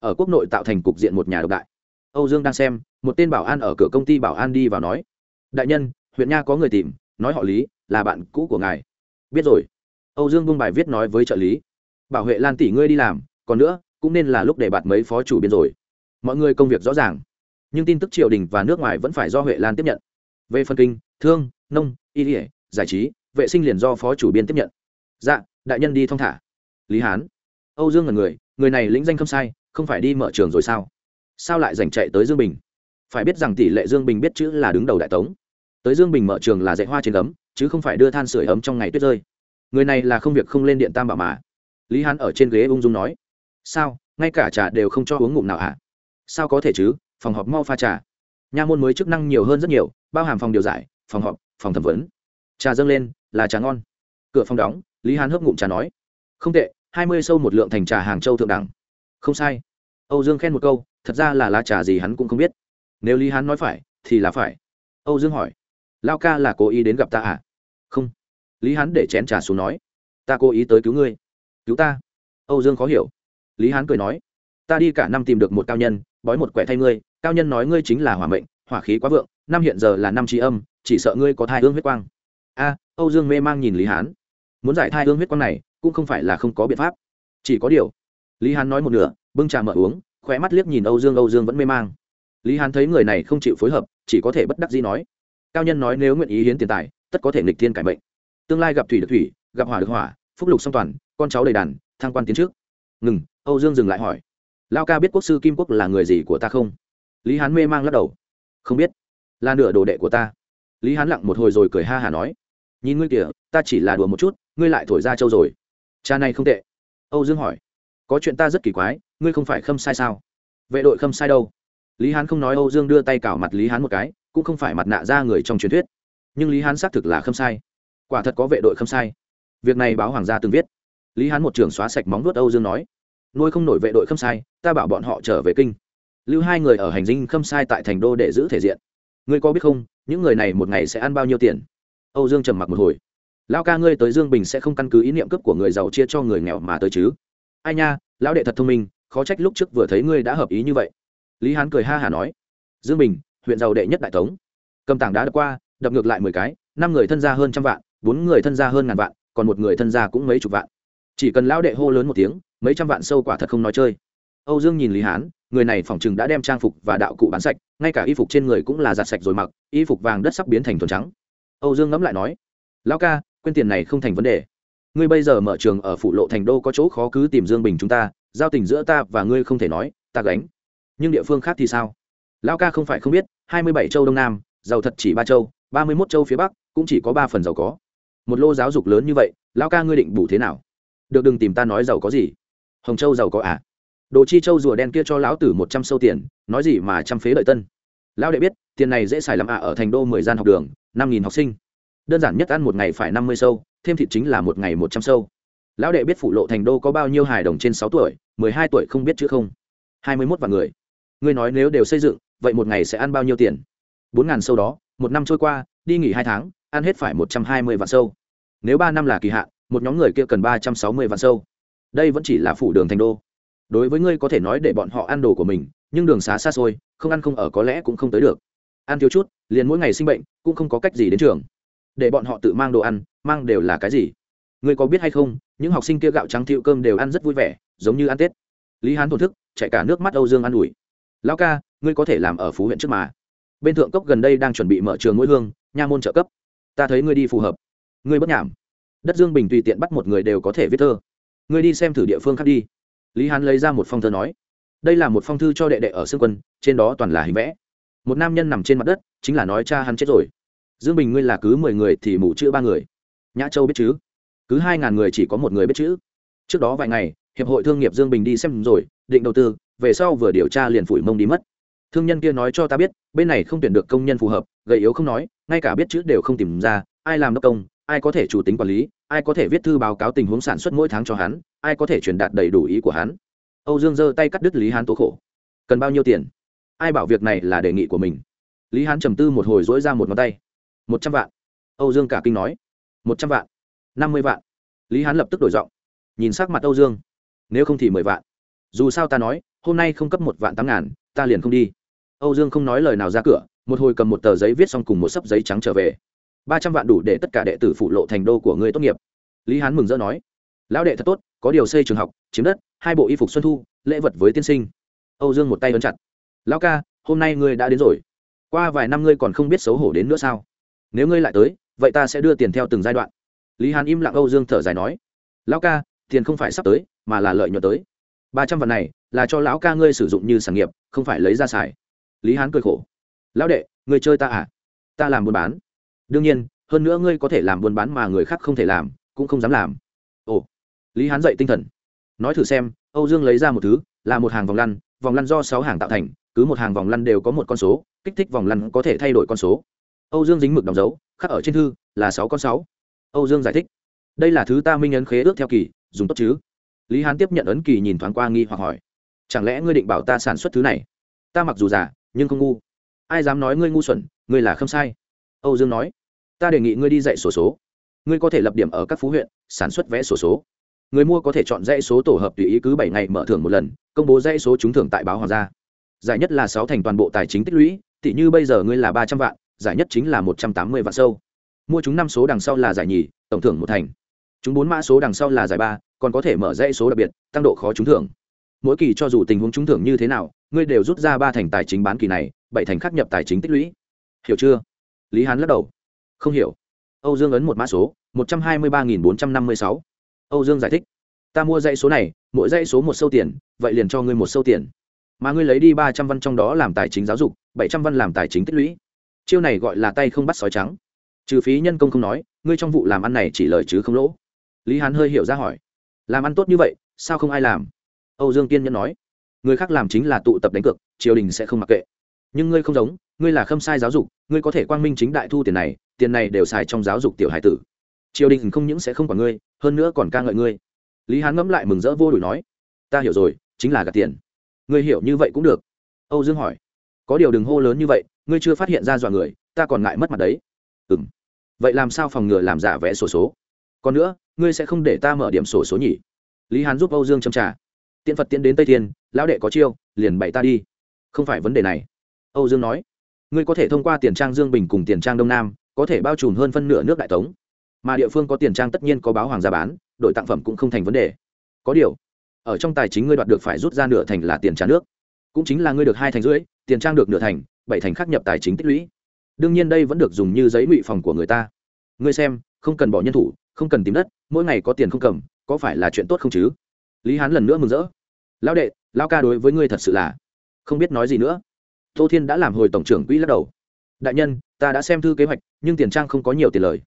Ở quốc nội tạo thành cục diện một nhà độc đại. Âu dương đang xem, một tên bảo an ở cửa công ty bảo an đi vào nói, đại nhân, huyện nha có người tìm, nói họ lý, là bạn cũ của ngài. Biết rồi. Âu dương buông bài viết nói với trợ lý, bảo huệ lan tỷ ngươi đi làm, còn nữa, cũng nên là lúc để bạt mấy phó chủ biên rồi. Mọi người công việc rõ ràng nhưng tin tức triều đình và nước ngoài vẫn phải do huệ lan tiếp nhận về phân kinh thương nông y ỉa giải trí vệ sinh liền do phó chủ biên tiếp nhận dạ đại nhân đi thong thả lý hán âu dương là người người này lĩnh danh không sai không phải đi mở trường rồi sao sao lại giành chạy tới dương bình phải biết rằng tỷ lệ dương bình biết chữ là đứng đầu đại tống tới dương bình mở trường là dạy hoa trên ấm chứ không phải đưa than sửa ấm trong ngày tuyết rơi người này là không việc không lên điện tam bảo mà lý hán ở trên ghế ung dung nói sao ngay cả trà đều không cho uống ngụm nào ạ à? sao có thể chứ phòng họp mau pha trà. Nha môn mới chức năng nhiều hơn rất nhiều, bao hàm phòng điều giải, phòng họp, phòng thẩm vấn. Trà dâng lên, là trà ngon. Cửa phòng đóng, lý hán hớp ngụm trà nói. Không tệ, hai mươi sâu một lượng thành trà hàng châu thượng đẳng. Không sai. Âu dương khen một câu, thật ra là lá trà gì hắn cũng không biết. Nếu lý hán nói phải, thì là phải. Âu dương hỏi. Lao ca là cố ý đến gặp ta à? Không. Lý hán để chén trà xuống nói. Ta cố ý tới cứu ngươi. Cứu ta. Âu dương khó hiểu. Lý hán cười nói. Ta đi cả năm tìm được một cao nhân, bói một quẻ thay ngươi cao nhân nói ngươi chính là hỏa mệnh, hỏa khí quá vượng, năm hiện giờ là năm trí âm, chỉ sợ ngươi có thai hương huyết quang. A, âu dương mê mang nhìn lý hán. Muốn giải thai hương huyết quang này, cũng không phải là không có biện pháp. Chỉ có điều, lý hán nói một nửa, bưng trà mở uống, khóe mắt liếc nhìn âu dương âu dương vẫn mê mang. Lý hán thấy người này không chịu phối hợp, chỉ có thể bất đắc dĩ nói. Cao nhân nói nếu nguyện ý hiến tiền tài, tất có thể nghịch thiên cải mệnh. Tương lai gặp thủy được thủy, gặp hỏa được hỏa, phúc lục song toàn, con cháu đầy đàn, thăng quan tiến trước. Ngừng, âu dương dừng lại hỏi. Lao ca biết quốc sư kim quốc là người gì của ta không? Lý hán mê mang lắc đầu. Không biết. Là nửa đồ đệ của ta. Lý hán lặng một hồi rồi cười ha hả nói. Nhìn ngươi kìa, ta chỉ là đùa một chút, ngươi lại thổi ra châu rồi. Cha này không tệ. Âu dương hỏi. Có chuyện ta rất kỳ quái, ngươi không phải khâm sai sao? Vệ đội khâm sai đâu? Lý hán không nói, âu dương đưa tay cào mặt lý hán một cái, cũng không phải mặt nạ ra người trong truyền thuyết. Nhưng lý hán xác thực là khâm sai. Quả thật có vệ đội khâm sai. Việc này báo hoàng gia từng viết. Lý hán một trường xóa sạch móng nuốt âu dương nói. Nuôi không nổi vệ đội khâm sai, ta bảo bọn họ trở về kinh lưu hai người ở hành dinh khâm sai tại thành đô để giữ thể diện. Ngươi có biết không, những người này một ngày sẽ ăn bao nhiêu tiền? Âu dương trầm mặc một hồi. Lão ca ngươi tới dương bình sẽ không căn cứ ý niệm cấp của người giàu chia cho người nghèo mà tới chứ. Ai nha, lão đệ thật thông minh, khó trách lúc trước vừa thấy ngươi đã hợp ý như vậy. Lý hán cười ha hả nói. Dương bình, huyện giàu đệ nhất đại tống cầm tảng đá đập qua, đập ngược lại mười cái, năm người thân gia hơn trăm vạn, bốn người thân gia hơn ngàn vạn, còn một người thân gia cũng mấy chục vạn. Chỉ cần lão đệ hô lớn một tiếng, mấy trăm vạn sâu quả thật không nói chơi. Âu dương nhìn lý hán người này phỏng chừng đã đem trang phục và đạo cụ bán sạch, ngay cả y phục trên người cũng là giặt sạch rồi mặc, y phục vàng đất sắp biến thành thuần trắng. Âu dương ngẫm lại nói, lão ca, quên tiền này không thành vấn đề. Ngươi bây giờ mở trường ở phụ lộ thành đô có chỗ khó cứ tìm dương bình chúng ta, giao tình giữa ta và ngươi không thể nói, ta gánh. Nhưng địa phương khác thì sao? Lão ca không phải không biết, hai mươi bảy châu đông nam, giàu thật chỉ ba châu, ba mươi mốt châu phía bắc, cũng chỉ có ba phần giàu có. Một lô giáo dục lớn như vậy, lão ca ngươi định bù thế nào? Được đừng tìm ta nói giàu có gì. Hồng châu giàu có à? Đồ chi châu rùa đen kia cho lão tử một trăm sâu tiền, nói gì mà trăm phế lợi tân. Lão đệ biết, tiền này dễ xài làm ạ à, ở thành đô mười gian học đường, năm nghìn học sinh. Đơn giản nhất ăn một ngày phải năm mươi sâu, thêm thịt chính là một ngày một trăm sâu. Lão đệ biết phụ lộ thành đô có bao nhiêu hài đồng trên sáu tuổi, mười hai tuổi không biết chứ không. Hai mươi mốt vạn người. Ngươi nói nếu đều xây dựng, vậy một ngày sẽ ăn bao nhiêu tiền? Bốn ngàn sâu đó, một năm trôi qua, đi nghỉ hai tháng, ăn hết phải một trăm hai mươi vạn sâu. Nếu ba năm là kỳ hạn, một nhóm người kia cần ba trăm sáu mươi vạn sâu. Đây vẫn chỉ là phủ đường thành đô đối với ngươi có thể nói để bọn họ ăn đồ của mình, nhưng đường xá xa xôi, không ăn không ở có lẽ cũng không tới được. Ăn thiếu chút, liền mỗi ngày sinh bệnh, cũng không có cách gì đến trường. Để bọn họ tự mang đồ ăn, mang đều là cái gì? Ngươi có biết hay không, những học sinh kia gạo trắng thiệu cơm đều ăn rất vui vẻ, giống như ăn tết. Lý hán thổn thức, chạy cả nước mắt âu dương ăn ủi. Lão ca, ngươi có thể làm ở phú huyện trước mà. Bên thượng cốc gần đây đang chuẩn bị mở trường mỗi hương, nha môn trợ cấp. Ta thấy ngươi đi phù hợp. Ngươi bất nhảm. Đất dương bình tùy tiện bắt một người đều có thể viết thơ. Ngươi đi xem thử địa phương khác đi lý hán lấy ra một phong thơ nói, đây là một phong thư cho đệ đệ ở xương quân, trên đó toàn là hình vẽ. Một nam nhân nằm trên mặt đất, chính là nói cha hắn chết rồi. Dương bình ngươi là cứ mười người thì mù chữ ba người. Nhã châu biết chứ? Cứ hai ngàn người chỉ có một người biết chữ. Trước đó vài ngày, hiệp hội thương nghiệp dương bình đi xem rồi, định đầu tư, về sau vừa điều tra liền phủi mông đi mất. Thương nhân kia nói cho ta biết, bên này không tuyển được công nhân phù hợp, gầy yếu không nói, ngay cả biết chữ đều không tìm ra, ai làm đốc công, ai có thể chủ tính quản lý, ai có thể viết thư báo cáo tình huống sản xuất mỗi tháng cho hắn ai có thể truyền đạt đầy đủ ý của hắn? Âu dương giơ tay cắt đứt lý hán tố khổ. Cần bao nhiêu tiền? Ai bảo việc này là đề nghị của mình? Lý hán trầm tư một hồi dỗi ra một ngón tay. Một trăm vạn. Âu dương cả kinh nói. Một trăm vạn. Năm mươi vạn. Lý hán lập tức đổi giọng. Nhìn sắc mặt âu dương. Nếu không thì mười vạn. Dù sao ta nói, hôm nay không cấp một vạn tám ngàn, ta liền không đi. Âu dương không nói lời nào ra cửa, một hồi cầm một tờ giấy viết xong cùng một sấp giấy trắng trở về. Ba trăm vạn đủ để tất cả đệ tử phụ lộ thành đô của người tốt nghiệp. Lý hán mừng rỡ nói. Lão đệ thật tốt có điều xây trường học, chiếm đất, hai bộ y phục xuân thu, lễ vật với tiên sinh. Âu dương một tay ấn chặt. Lão ca, hôm nay ngươi đã đến rồi. Qua vài năm ngươi còn không biết xấu hổ đến nữa sao? Nếu ngươi lại tới, vậy ta sẽ đưa tiền theo từng giai đoạn. Lý hán im lặng âu dương thở dài nói. Lão ca, tiền không phải sắp tới, mà là lợi nhuận tới. Ba trăm vạn này là cho lão ca ngươi sử dụng như sản nghiệp, không phải lấy ra xài. Lý hán cười khổ. Lão đệ, ngươi chơi ta à? Ta làm buôn bán. Đương nhiên, hơn nữa ngươi có thể làm buôn bán mà người khác không thể làm, cũng không dám làm. Ồ lý hán dậy tinh thần. Nói thử xem, âu dương lấy ra một thứ, là một hàng vòng lăn vòng lăn do sáu hàng tạo thành, cứ một hàng vòng lăn đều có một con số, kích thích vòng lăn có thể thay đổi con số. Âu dương dính mực đóng dấu, khắc ở trên thư, là sáu con sáu. Âu dương giải thích, đây là thứ ta minh ấn khế ước theo kỳ, dùng tốt chứ? Lý hán tiếp nhận ấn kỳ nhìn thoáng qua nghi hoặc hỏi, chẳng lẽ ngươi định bảo ta sản xuất thứ này? Ta mặc dù giả nhưng không ngu. Ai dám nói ngươi ngu xuẩn, ngươi là không sai. Âu dương nói, ta đề nghị ngươi đi dạy sổ số. Ngươi có thể lập điểm ở các phú huyện, sản xuất vẽ sổ số người mua có thể chọn dãy số tổ hợp tùy ý cứ bảy ngày mở thưởng một lần, công bố dãy số trúng thưởng tại báo hoàng gia. Giải nhất là sáu thành toàn bộ tài chính tích lũy, tỷ như bây giờ ngươi là ba trăm vạn, giải nhất chính là một trăm tám mươi vạn sâu. Mua chúng năm số đằng sau là giải nhì, tổng thưởng một thành. Chúng bốn mã số đằng sau là giải ba, còn có thể mở dãy số đặc biệt, tăng độ khó trúng thưởng. Mỗi kỳ cho dù tình huống trúng thưởng như thế nào, ngươi đều rút ra ba thành tài chính bán kỳ này, bảy thành khắc nhập tài chính tích lũy. Hiểu chưa? Lý hán lắc đầu. Không hiểu. Âu dương ấn một mã số, một trăm hai mươi ba nghìn bốn trăm năm mươi sáu âu dương giải thích, ta mua dãy số này, mỗi dãy số một sâu tiền, vậy liền cho ngươi một sâu tiền. Mà ngươi lấy đi ba trăm văn trong đó làm tài chính giáo dục, bảy trăm văn làm tài chính tích lũy. Chiêu này gọi là tay không bắt sói trắng. Trừ phí nhân công không nói, ngươi trong vụ làm ăn này chỉ lời chứ không lỗ. Lý hán hơi hiểu ra hỏi, làm ăn tốt như vậy, sao không ai làm? Âu dương kiên nhẫn nói, người khác làm chính là tụ tập đánh cược, triều đình sẽ không mặc kệ. Nhưng ngươi không giống, ngươi là khâm sai giáo dục, ngươi có thể quang minh chính đại thu tiền này tiền này đều xài trong giáo dục tiểu hải tử triều đình không những sẽ không quản ngươi, hơn nữa còn ca ngợi ngươi. Lý hán ngẫm lại mừng rỡ vô đùi nói, ta hiểu rồi, chính là gạt tiền. Ngươi hiểu như vậy cũng được. Âu dương hỏi, có điều đừng hô lớn như vậy, ngươi chưa phát hiện ra dọa người, ta còn ngại mất mặt đấy. Ừ m vậy làm sao phòng ngừa làm giả vẽ sổ số? Còn nữa, ngươi sẽ không để ta mở điểm sổ số nhỉ? Lý hán giúp âu dương châm trả tiện phật tiến đến tây thiên, lão đệ có chiêu, liền bày ta đi. Không phải vấn đề này. Âu dương nói, ngươi có thể thông qua tiền trang dương bình cùng tiền trang đông nam, có thể bao trùm hơn phân nửa nước đại tống mà địa phương có tiền trang tất nhiên có báo hoàng gia bán, đội tặng phẩm cũng không thành vấn đề. Có điều, ở trong tài chính ngươi đoạt được phải rút ra nửa thành là tiền trả nước. Cũng chính là ngươi được hai thành rưỡi, tiền trang được nửa thành, bảy thành khác nhập tài chính tích lũy. Đương nhiên đây vẫn được dùng như giấy ngụy phòng của người ta. Ngươi xem, không cần bỏ nhân thủ, không cần tìm đất, mỗi ngày có tiền không cầm, có phải là chuyện tốt không chứ? Lý hán lần nữa mừng rỡ. Lão đệ, lão ca đối với ngươi thật sự là không biết nói gì nữa. Tô thiên đã làm hồi tổng trưởng quỹ lắc đầu. Đại nhân, ta đã xem thư kế hoạch, nhưng tiền trang không có nhiều tiền lời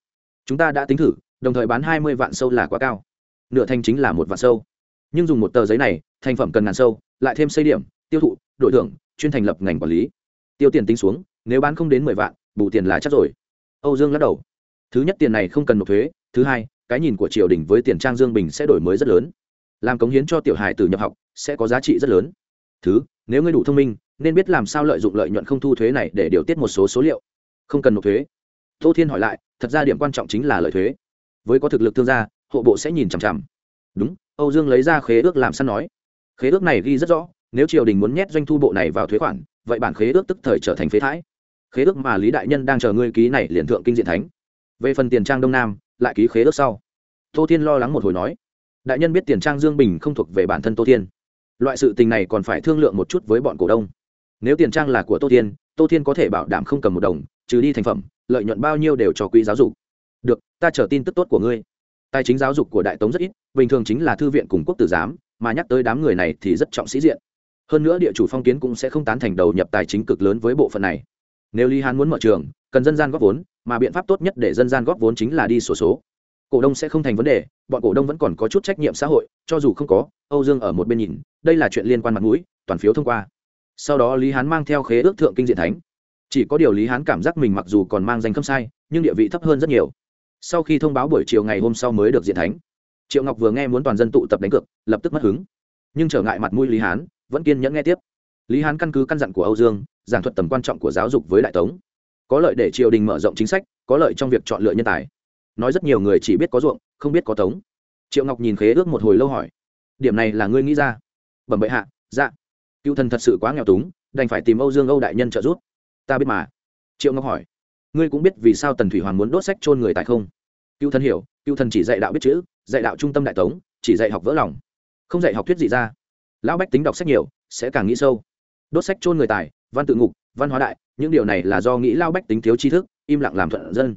chúng ta đã tính thử, đồng thời bán hai mươi vạn sâu là quá cao. Nửa thành chính là một vạn sâu. Nhưng dùng một tờ giấy này, thành phẩm cần ngàn sâu, lại thêm xây điểm, tiêu thụ đội thưởng, chuyên thành lập ngành quản lý. Tiêu tiền tính xuống, nếu bán không đến mười vạn, bù tiền là chắc rồi. Âu dương lắc đầu. Thứ nhất tiền này không cần nộp thuế, thứ hai, cái nhìn của triều đình với tiền trang dương bình sẽ đổi mới rất lớn. Làm cống hiến cho tiểu hài từ nhập học sẽ có giá trị rất lớn. Thứ, nếu ngươi đủ thông minh, nên biết làm sao lợi dụng lợi nhuận không thu thuế này để điều tiết một số số liệu. Không cần nộp thuế tô thiên hỏi lại, thật ra điểm quan trọng chính là lợi thuế với có thực lực thương gia, hộ bộ sẽ nhìn chằm chằm. Đúng, âu dương lấy ra khế ước làm săn nói. Khế ước này ghi rất rõ, nếu triều đình muốn nhét doanh thu bộ này vào thuế khoản, vậy bản khế ước tức thời trở thành phế thái khế ước mà lý đại nhân đang chờ ngươi ký này liền thượng kinh diện thánh. Về phần tiền trang đông nam, lại ký khế ước sau. Tô thiên lo lắng một hồi nói. Đại nhân biết tiền trang dương bình không thuộc về bản thân tô thiên. Loại sự tình này còn phải thương lượng một chút với bọn cổ đông. Nếu tiền trang là của tô thiên tô thiên có thể bảo đảm không cầm một đồng, trừ đi thành phẩm lợi nhuận bao nhiêu đều cho quỹ giáo dục. Được, ta chờ tin tức tốt của ngươi. Tài chính giáo dục của đại tống rất ít, bình thường chính là thư viện cùng quốc tử giám, mà nhắc tới đám người này thì rất trọng sĩ diện. Hơn nữa địa chủ phong kiến cũng sẽ không tán thành đầu nhập tài chính cực lớn với bộ phận này. Nếu lý hán muốn mở trường, cần dân gian góp vốn, mà biện pháp tốt nhất để dân gian góp vốn chính là đi sổ số. Cổ đông sẽ không thành vấn đề, bọn cổ đông vẫn còn có chút trách nhiệm xã hội, cho dù không có, âu dương ở một bên nhìn, đây là chuyện liên quan mặt mũi, toàn phiếu thông qua. Sau đó lý hán mang theo khế ước thượng kinh diện thánh chỉ có điều lý hán cảm giác mình mặc dù còn mang danh khâm sai, nhưng địa vị thấp hơn rất nhiều. Sau khi thông báo buổi chiều ngày hôm sau mới được diện thánh, triệu ngọc vừa nghe muốn toàn dân tụ tập đánh cược, lập tức mất hứng. Nhưng trở ngại mặt mũi lý hán, vẫn kiên nhẫn nghe tiếp. Lý hán căn cứ căn dặn của âu dương, giảng thuật tầm quan trọng của giáo dục với đại tống. Có lợi để triều đình mở rộng chính sách, có lợi trong việc chọn lựa nhân tài. Nói rất nhiều người chỉ biết có ruộng, không biết có tống. Triệu ngọc nhìn khế ước một hồi lâu hỏi, điểm này là ngươi nghĩ ra? Bẩm bệ hạ dạ. Cựu thần thật sự quá nghèo túng, đành phải tìm âu dương âu đại nhân trợ giúp ta biết mà. Triệu ngọc hỏi. Ngươi cũng biết vì sao tần thủy hoàng muốn đốt sách chôn người tại không? Cựu thần hiểu, cựu thần chỉ dạy đạo biết chữ, dạy đạo trung tâm đại tống, chỉ dạy học vỡ lòng. Không dạy học thuyết gì ra. Lão bách tính đọc sách nhiều, sẽ càng nghĩ sâu. Đốt sách chôn người tài, văn tự ngục, văn hóa đại, những điều này là do nghĩ lao bách tính thiếu tri thức, im lặng làm thuận dân.